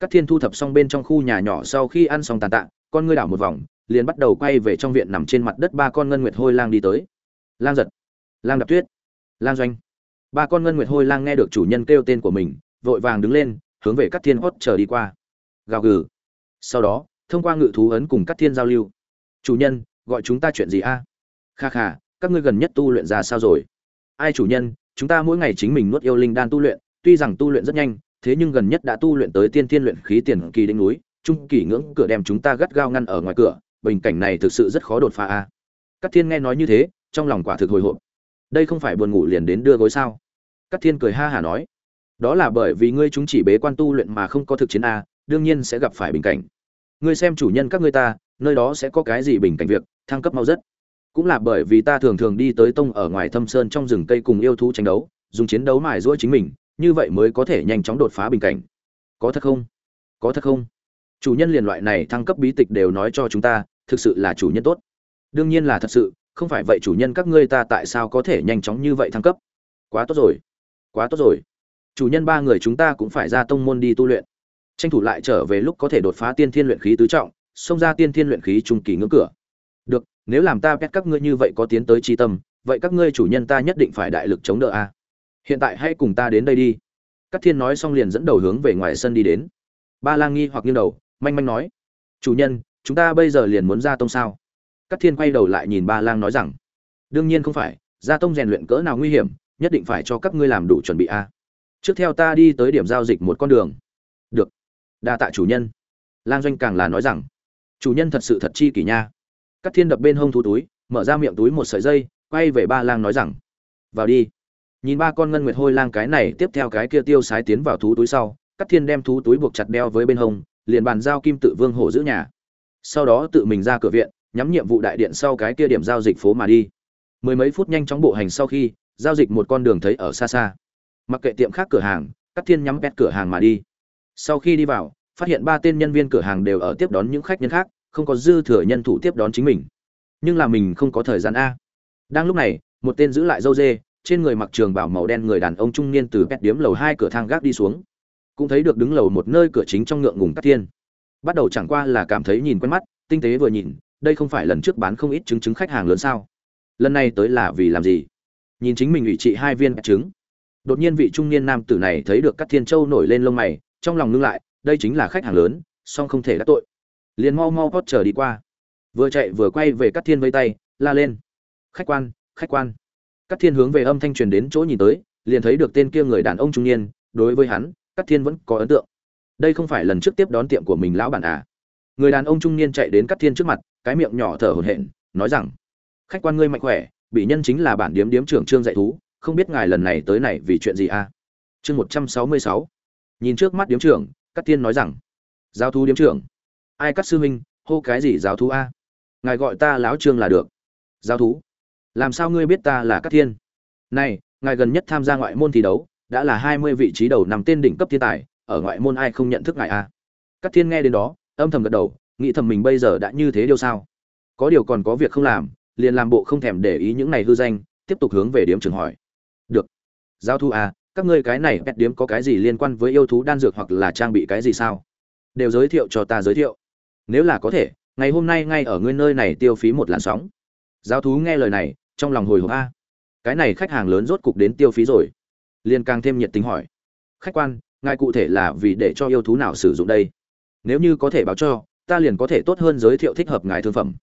các thiên thu thập xong bên trong khu nhà nhỏ sau khi ăn xong tàn tạ, con ngươi đảo một vòng, liền bắt đầu quay về trong viện nằm trên mặt đất ba con ngân nguyệt hôi lang đi tới. Lang giật, lang đạp tuyết, lang doanh. Ba con ngân nguyệt hôi lang nghe được chủ nhân kêu tên của mình, vội vàng đứng lên, hướng về các thiên hót chờ đi qua. Gào gừ. Sau đó, thông qua ngự thú ấn cùng các thiên giao lưu. Chủ nhân, gọi chúng ta chuyện gì a? Kha kha các ngươi gần nhất tu luyện ra sao rồi? Ai chủ nhân, chúng ta mỗi ngày chính mình nuốt yêu linh đan tu luyện, tuy rằng tu luyện rất nhanh, thế nhưng gần nhất đã tu luyện tới tiên thiên luyện khí tiền kỳ đỉnh núi, trung kỳ ngưỡng cửa đem chúng ta gắt gao ngăn ở ngoài cửa, bình cảnh này thực sự rất khó đột phá a. Các thiên nghe nói như thế, trong lòng quả thực hồi hộp. Đây không phải buồn ngủ liền đến đưa gối sao? Các thiên cười ha hả nói. Đó là bởi vì ngươi chúng chỉ bế quan tu luyện mà không có thực chiến a, đương nhiên sẽ gặp phải bình cảnh. Ngươi xem chủ nhân các ngươi ta, nơi đó sẽ có cái gì bình cảnh việc, thăng cấp mau rất cũng là bởi vì ta thường thường đi tới tông ở ngoài thâm sơn trong rừng cây cùng yêu thú tranh đấu, dùng chiến đấu mài giũa chính mình, như vậy mới có thể nhanh chóng đột phá bình cảnh. Có thật không? Có thật không? Chủ nhân liền loại này thăng cấp bí tịch đều nói cho chúng ta, thực sự là chủ nhân tốt. Đương nhiên là thật sự, không phải vậy chủ nhân các ngươi ta tại sao có thể nhanh chóng như vậy thăng cấp? Quá tốt rồi. Quá tốt rồi. Chủ nhân ba người chúng ta cũng phải ra tông môn đi tu luyện. Tranh thủ lại trở về lúc có thể đột phá tiên thiên luyện khí tứ trọng, xông ra tiên thiên luyện khí trung kỳ ngưỡng cửa. Được nếu làm ta biết các ngươi như vậy có tiến tới chi tâm, vậy các ngươi chủ nhân ta nhất định phải đại lực chống đỡ a. Hiện tại hãy cùng ta đến đây đi. Các thiên nói xong liền dẫn đầu hướng về ngoài sân đi đến. Ba lang nghi hoặc nghiêng đầu, manh manh nói, chủ nhân, chúng ta bây giờ liền muốn ra tông sao? Các thiên quay đầu lại nhìn ba lang nói rằng, đương nhiên không phải, ra tông rèn luyện cỡ nào nguy hiểm, nhất định phải cho các ngươi làm đủ chuẩn bị a. Trước theo ta đi tới điểm giao dịch một con đường. Được. Đa tạ chủ nhân. Lang doanh càng là nói rằng, chủ nhân thật sự thật chi kỷ nha. Cát thiên đập bên hông thú túi, mở ra miệng túi một sợi dây, quay về ba lang nói rằng, vào đi. Nhìn ba con ngân nguyệt hôi lang cái này, tiếp theo cái kia tiêu sái tiến vào thú túi sau, Cát thiên đem thú túi buộc chặt đeo với bên hông, liền bàn giao kim tự vương hổ giữ nhà. Sau đó tự mình ra cửa viện, nhắm nhiệm vụ đại điện sau cái kia điểm giao dịch phố mà đi. Mười mấy phút nhanh chóng bộ hành sau khi, giao dịch một con đường thấy ở xa xa. Mặc kệ tiệm khác cửa hàng, Cát thiên nhắm pet cửa hàng mà đi. Sau khi đi vào, phát hiện ba tên nhân viên cửa hàng đều ở tiếp đón những khách nhân khác không có dư thừa nhân thủ tiếp đón chính mình. Nhưng là mình không có thời gian a. Đang lúc này, một tên giữ lại dâu dê, trên người mặc trường bảo màu đen người đàn ông trung niên từ pet điếm lầu hai cửa thang gác đi xuống. Cũng thấy được đứng lầu một nơi cửa chính trong ngượng ngùng cắt thiên. Bắt đầu chẳng qua là cảm thấy nhìn quen mắt, tinh tế vừa nhìn, đây không phải lần trước bán không ít chứng chứng khách hàng lớn sao? Lần này tới là vì làm gì? Nhìn chính mình ủy trị hai viên trứng. Đột nhiên vị trung niên nam tử này thấy được các thiên châu nổi lên lông mày, trong lòng ngưng lại, đây chính là khách hàng lớn, song không thể đắc tội liền mau mau hót trở đi qua. Vừa chạy vừa quay về cắt thiên vây tay, la lên. Khách quan khách quan. Cắt thiên hướng về âm thanh truyền đến chỗ nhìn tới, liền thấy được tên kia người đàn ông trung niên, đối với hắn Cắt thiên vẫn có ấn tượng. Đây không phải lần trước tiếp đón tiệm của mình lão bản à? Người đàn ông trung niên chạy đến Cắt thiên trước mặt, cái miệng nhỏ thở hổn hển, nói rằng, khách quan ngươi mạnh khỏe, bị nhân chính là bản điếm điếm trưởng trương dạy thú, không biết ngài lần này tới này vì chuyện gì à? Chương một trăm sáu mươi sáu. Nhìn trước mắt điếm trưởng Cắt thiên nói rằng, giao thú điếm trưởng ai cắt sư huynh, hô cái gì giáo thú a? Ngài gọi ta láo trương là được. Giáo thú? Làm sao ngươi biết ta là cát thiên? Này, ngài gần nhất tham gia ngoại môn thi đấu, đã là hai mươi vị trí đầu nằm tên đỉnh cấp thiên tài, ở ngoại môn ai không nhận thức ngài a? À? các thiên nghe đến đó, âm thầm gật đầu, nghĩ thầm mình bây giờ đã như thế điều sao? Có điều còn có việc không làm, liền làm bộ không thèm để ý những này hư danh, tiếp tục hướng về điếm trường hỏi. Được. Giao thu à các ngươi cái này pet điếm có cái gì liên quan với yêu thú đan dược hoặc là trang bị cái gì sao? Đều giới thiệu cho ta giới thiệu nếu là có thể, ngày hôm nay ngay ở ngươi nơi này tiêu phí một làn sóng. Giáo thú nghe lời này, trong lòng hồi hộp a. Cái này khách hàng lớn rốt cục đến tiêu phí rồi. Liền càng thêm nhiệt tình hỏi. Khách quan, ngài cụ thể là vì để cho yêu thú nào sử dụng đây? Nếu như có thể báo cho, ta liền có thể tốt hơn giới thiệu thích hợp ngài thương phẩm.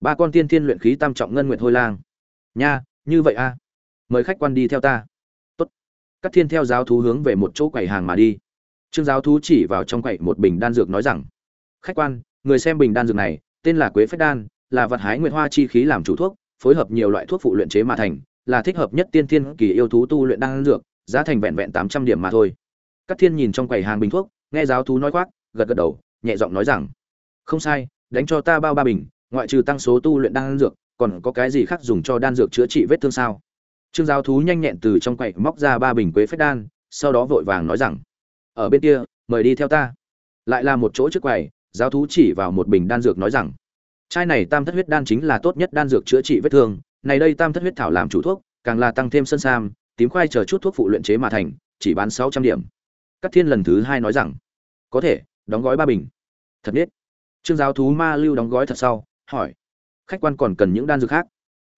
Ba con tiên thiên luyện khí tam trọng ngân nguyệt hôi lang. Nha, như vậy a. Mời khách quan đi theo ta. Tốt. Các thiên theo giáo thú hướng về một chỗ quầy hàng mà đi. Trương giáo thú chỉ vào trong quầy một bình đan dược nói rằng, khách quan người xem bình đan dược này, tên là quế phách đan, là vật hái nguyệt hoa chi khí làm chủ thuốc, phối hợp nhiều loại thuốc phụ luyện chế mà thành, là thích hợp nhất tiên thiên kỳ yêu thú tu luyện đan dược, giá thành vẹn vẹn tám trăm điểm mà thôi. Các thiên nhìn trong quầy hàng bình thuốc, nghe giáo thú nói khoác, gật gật đầu, nhẹ giọng nói rằng, không sai, đánh cho ta bao ba bình, ngoại trừ tăng số tu luyện đan dược, còn có cái gì khác dùng cho đan dược chữa trị vết thương sao? Trương giáo thú nhanh nhẹn từ trong quầy móc ra ba bình quế phách đan, sau đó vội vàng nói rằng, ở bên kia, mời đi theo ta. Lại là một chỗ trước quầy giáo thú chỉ vào một bình đan dược nói rằng chai này tam thất huyết đan chính là tốt nhất đan dược chữa trị vết thương này đây tam thất huyết thảo làm chủ thuốc càng là tăng thêm sân sam tím khoai chờ chút thuốc phụ luyện chế mà thành chỉ bán sáu trăm điểm Cát Thiên lần thứ hai nói rằng, có thể, đóng gói ba bình. Thật biết. Trương giáo thú ma lưu đóng gói thật sau, hỏi, khách quan còn cần những đan dược khác?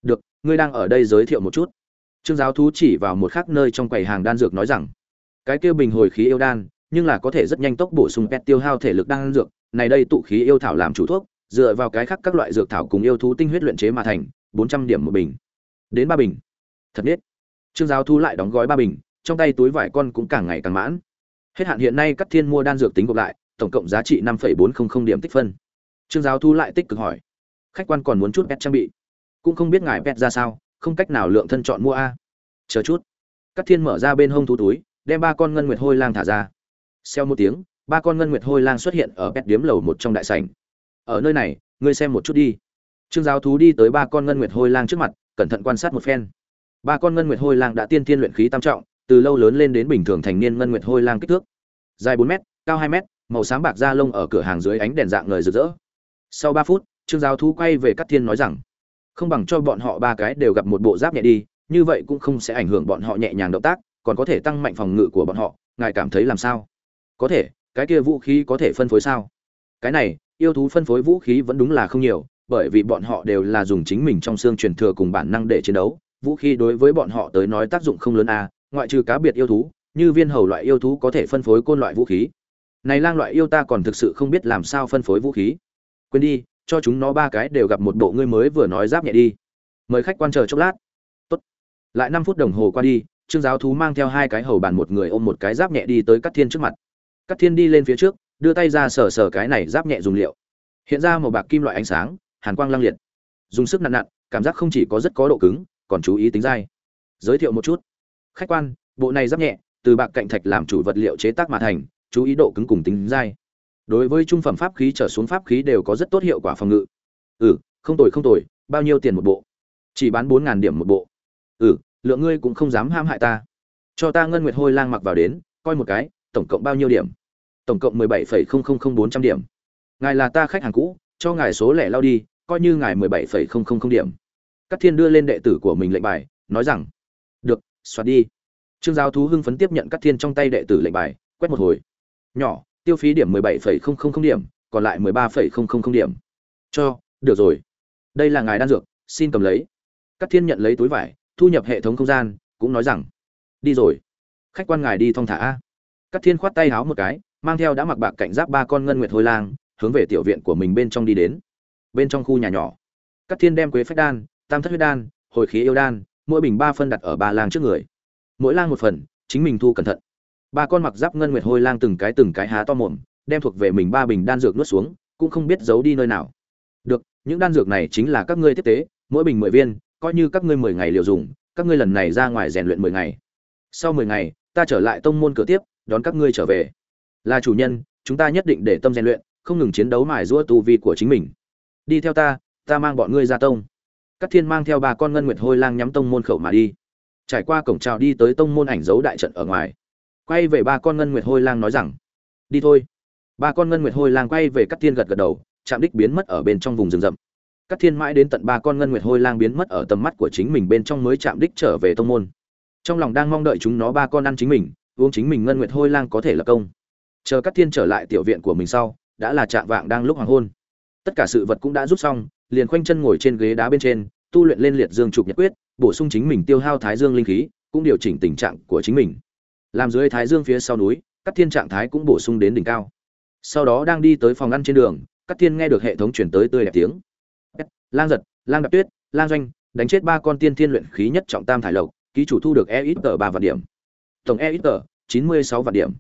Được, ngươi đang ở đây giới thiệu một chút. Trương giáo thú chỉ vào một khác nơi trong quầy hàng đan dược nói rằng, cái kia bình hồi khí yêu đan, nhưng là có thể rất nhanh tốc bổ sung pet tiêu hao thể lực đang dược, này đây tụ khí yêu thảo làm chủ thuốc, dựa vào cái khác các loại dược thảo cùng yêu thú tinh huyết luyện chế mà thành, bốn trăm điểm một bình. Đến ba bình. Thật biết. Trương giáo thu lại đóng gói ba bình, trong tay túi vải con cũng càng ngày càng mãn. Hết hạn hiện nay các thiên mua đan dược tính gộp lại tổng cộng giá trị năm bốn trăm linh điểm tích phân. Trương giáo thu lại tích cực hỏi. Khách quan còn muốn chút pet trang bị? Cũng không biết ngài pet ra sao không cách nào lượng thân chọn mua a. Chờ chút. Các thiên mở ra bên hông thú túi đem ba con ngân nguyệt hôi lang thả ra xeo một tiếng, ba con ngân nguyệt hôi lang xuất hiện ở bét điếm lầu một trong đại sảnh. Ở nơi này, ngươi xem một chút đi. Trương giáo thú đi tới ba con ngân nguyệt hôi lang trước mặt, cẩn thận quan sát một phen. Ba con ngân nguyệt hôi lang đã tiên tiên luyện khí tam trọng, từ lâu lớn lên đến bình thường thành niên ngân nguyệt hôi lang kích thước. Dài bốn m cao hai m màu sáng bạc da lông ở cửa hàng dưới ánh đèn dạng ngời rực rỡ. Sau ba phút, trương giáo thú quay về cắt thiên nói rằng, không bằng cho bọn họ ba cái đều gặp một bộ giáp nhẹ đi, như vậy cũng không sẽ ảnh hưởng bọn họ nhẹ nhàng động tác, còn có thể tăng mạnh phòng ngự của bọn họ, ngài cảm thấy làm sao? Có thể, cái kia vũ khí có thể phân phối sao? Cái này, yêu thú phân phối vũ khí vẫn đúng là không nhiều, bởi vì bọn họ đều là dùng chính mình trong xương truyền thừa cùng bản năng để chiến đấu. Vũ khí đối với bọn họ tới nói tác dụng không lớn a ngoại trừ cá biệt yêu thú, như viên hầu loại yêu thú có thể phân phối côn loại vũ khí. Này lang loại yêu ta còn thực sự không biết làm sao phân phối vũ khí. Quên đi, cho chúng nó ba cái đều gặp một bộ ngươi mới vừa nói giáp nhẹ đi. Mời khách quan chờ chốc lát. Tốt. lại năm phút đồng hồ qua đi, trương giáo thú mang theo hai cái hầu bàn một người ôm một cái giáp nhẹ đi tới cắt thiên trước mặt cắt thiên đi lên phía trước, đưa tay ra sờ sờ cái này giáp nhẹ dùng liệu. Hiện ra một bạc kim loại ánh sáng, hàn quang lăng liệt. Dùng sức nặng nặn, cảm giác không chỉ có rất có độ cứng, còn chú ý tính dai. Giới thiệu một chút. Khách quan, bộ này giáp nhẹ, từ bạc cạnh thạch làm chủ vật liệu chế tác mà thành, chú ý độ cứng cùng tính dai. Đối với trung phẩm pháp khí trở xuống pháp khí đều có rất tốt hiệu quả phòng ngự. Ừ không tồi không tồi, bao nhiêu tiền một bộ? Chỉ bán bốn ngàn điểm một bộ. Ừ lượng ngươi cũng không dám ham hại ta. Cho ta ngân nguyệt hôi lang mặc vào đến, coi một cái tổng cộng bao nhiêu điểm? Tổng cộng mười bảy phẩy không không không bốn trăm điểm. Ngài là ta khách hàng cũ, cho ngài số lẻ lao đi, coi như ngài mười bảy phẩy không không không điểm. Các thiên đưa lên đệ tử của mình lệnh bài, nói rằng, được xoạt đi. Trương giáo thú hưng phấn tiếp nhận các thiên trong tay đệ tử lệnh bài, quét một hồi. Nhỏ, tiêu phí điểm mười bảy phẩy không không không điểm, còn lại mười ba phẩy không không không điểm. Cho, được rồi. Đây là ngài đan dược, xin cầm lấy. Các thiên nhận lấy túi vải, thu nhập hệ thống không gian, cũng nói rằng, đi rồi. Khách quan ngài đi thong thả. Cát thiên khoát tay háo một cái, mang theo đã mặc bạc cảnh giáp ba con ngân nguyệt hồi lang, hướng về tiểu viện của mình bên trong đi đến. Bên trong khu nhà nhỏ, Cát thiên đem quế phách đan, tam thất huyết đan, hồi khí yêu đan, mỗi bình ba phân đặt ở ba lang trước người. Mỗi lang một phần, chính mình thu cẩn thận. Ba con mặc giáp ngân nguyệt hồi lang từng cái từng cái há to mồm, đem thuộc về mình ba bình đan dược nuốt xuống, cũng không biết giấu đi nơi nào. Được, những đan dược này chính là các ngươi tiếp tế, mỗi bình mười viên, coi như các ngươi mười ngày liều dùng, các ngươi lần này ra ngoài rèn luyện mười ngày. Sau mười ngày, ta trở lại tông môn cửa tiếp đón các ngươi trở về. Là chủ nhân, chúng ta nhất định để tâm rèn luyện, không ngừng chiến đấu mài giũa tu vi của chính mình. Đi theo ta ta mang bọn ngươi ra tông. Các thiên mang theo ba con ngân nguyệt hôi lang nhắm tông môn khẩu mà đi. Trải qua cổng trào đi tới tông môn ảnh dấu đại trận ở ngoài. Quay về ba con ngân nguyệt hôi lang nói rằng, đi thôi. Ba con ngân nguyệt hôi lang quay về các thiên gật gật đầu, chạm đích biến mất ở bên trong vùng rừng rậm. Các thiên mãi đến tận ba con ngân nguyệt hôi lang biến mất ở tầm mắt của chính mình bên trong mới chạm đích trở về tông môn. Trong lòng đang mong đợi chúng nó ba con ăn chính mình uống chính mình ngân nguyệt hôi lang có thể là công. Chờ các thiên trở lại tiểu viện của mình sau, đã là trạng vạng đang lúc hoàng hôn. Tất cả sự vật cũng đã rút xong, liền khoanh chân ngồi trên ghế đá bên trên, tu luyện lên liệt dương trục nhật quyết, bổ sung chính mình tiêu hao thái dương linh khí, cũng điều chỉnh tình trạng của chính mình. Làm dưới thái dương phía sau núi các thiên trạng thái cũng bổ sung đến đỉnh cao. Sau đó đang đi tới phòng ăn trên đường các thiên nghe được hệ thống chuyển tới tươi đẹp tiếng. Lang giật, lang đạp tuyết, lang doanh, đánh chết ba con tiên thiên luyện khí nhất trọng tam thải lộc, ký chủ thu được e ít tờ ba vạn điểm tổng e ít tờ chín mươi sáu vạn điểm.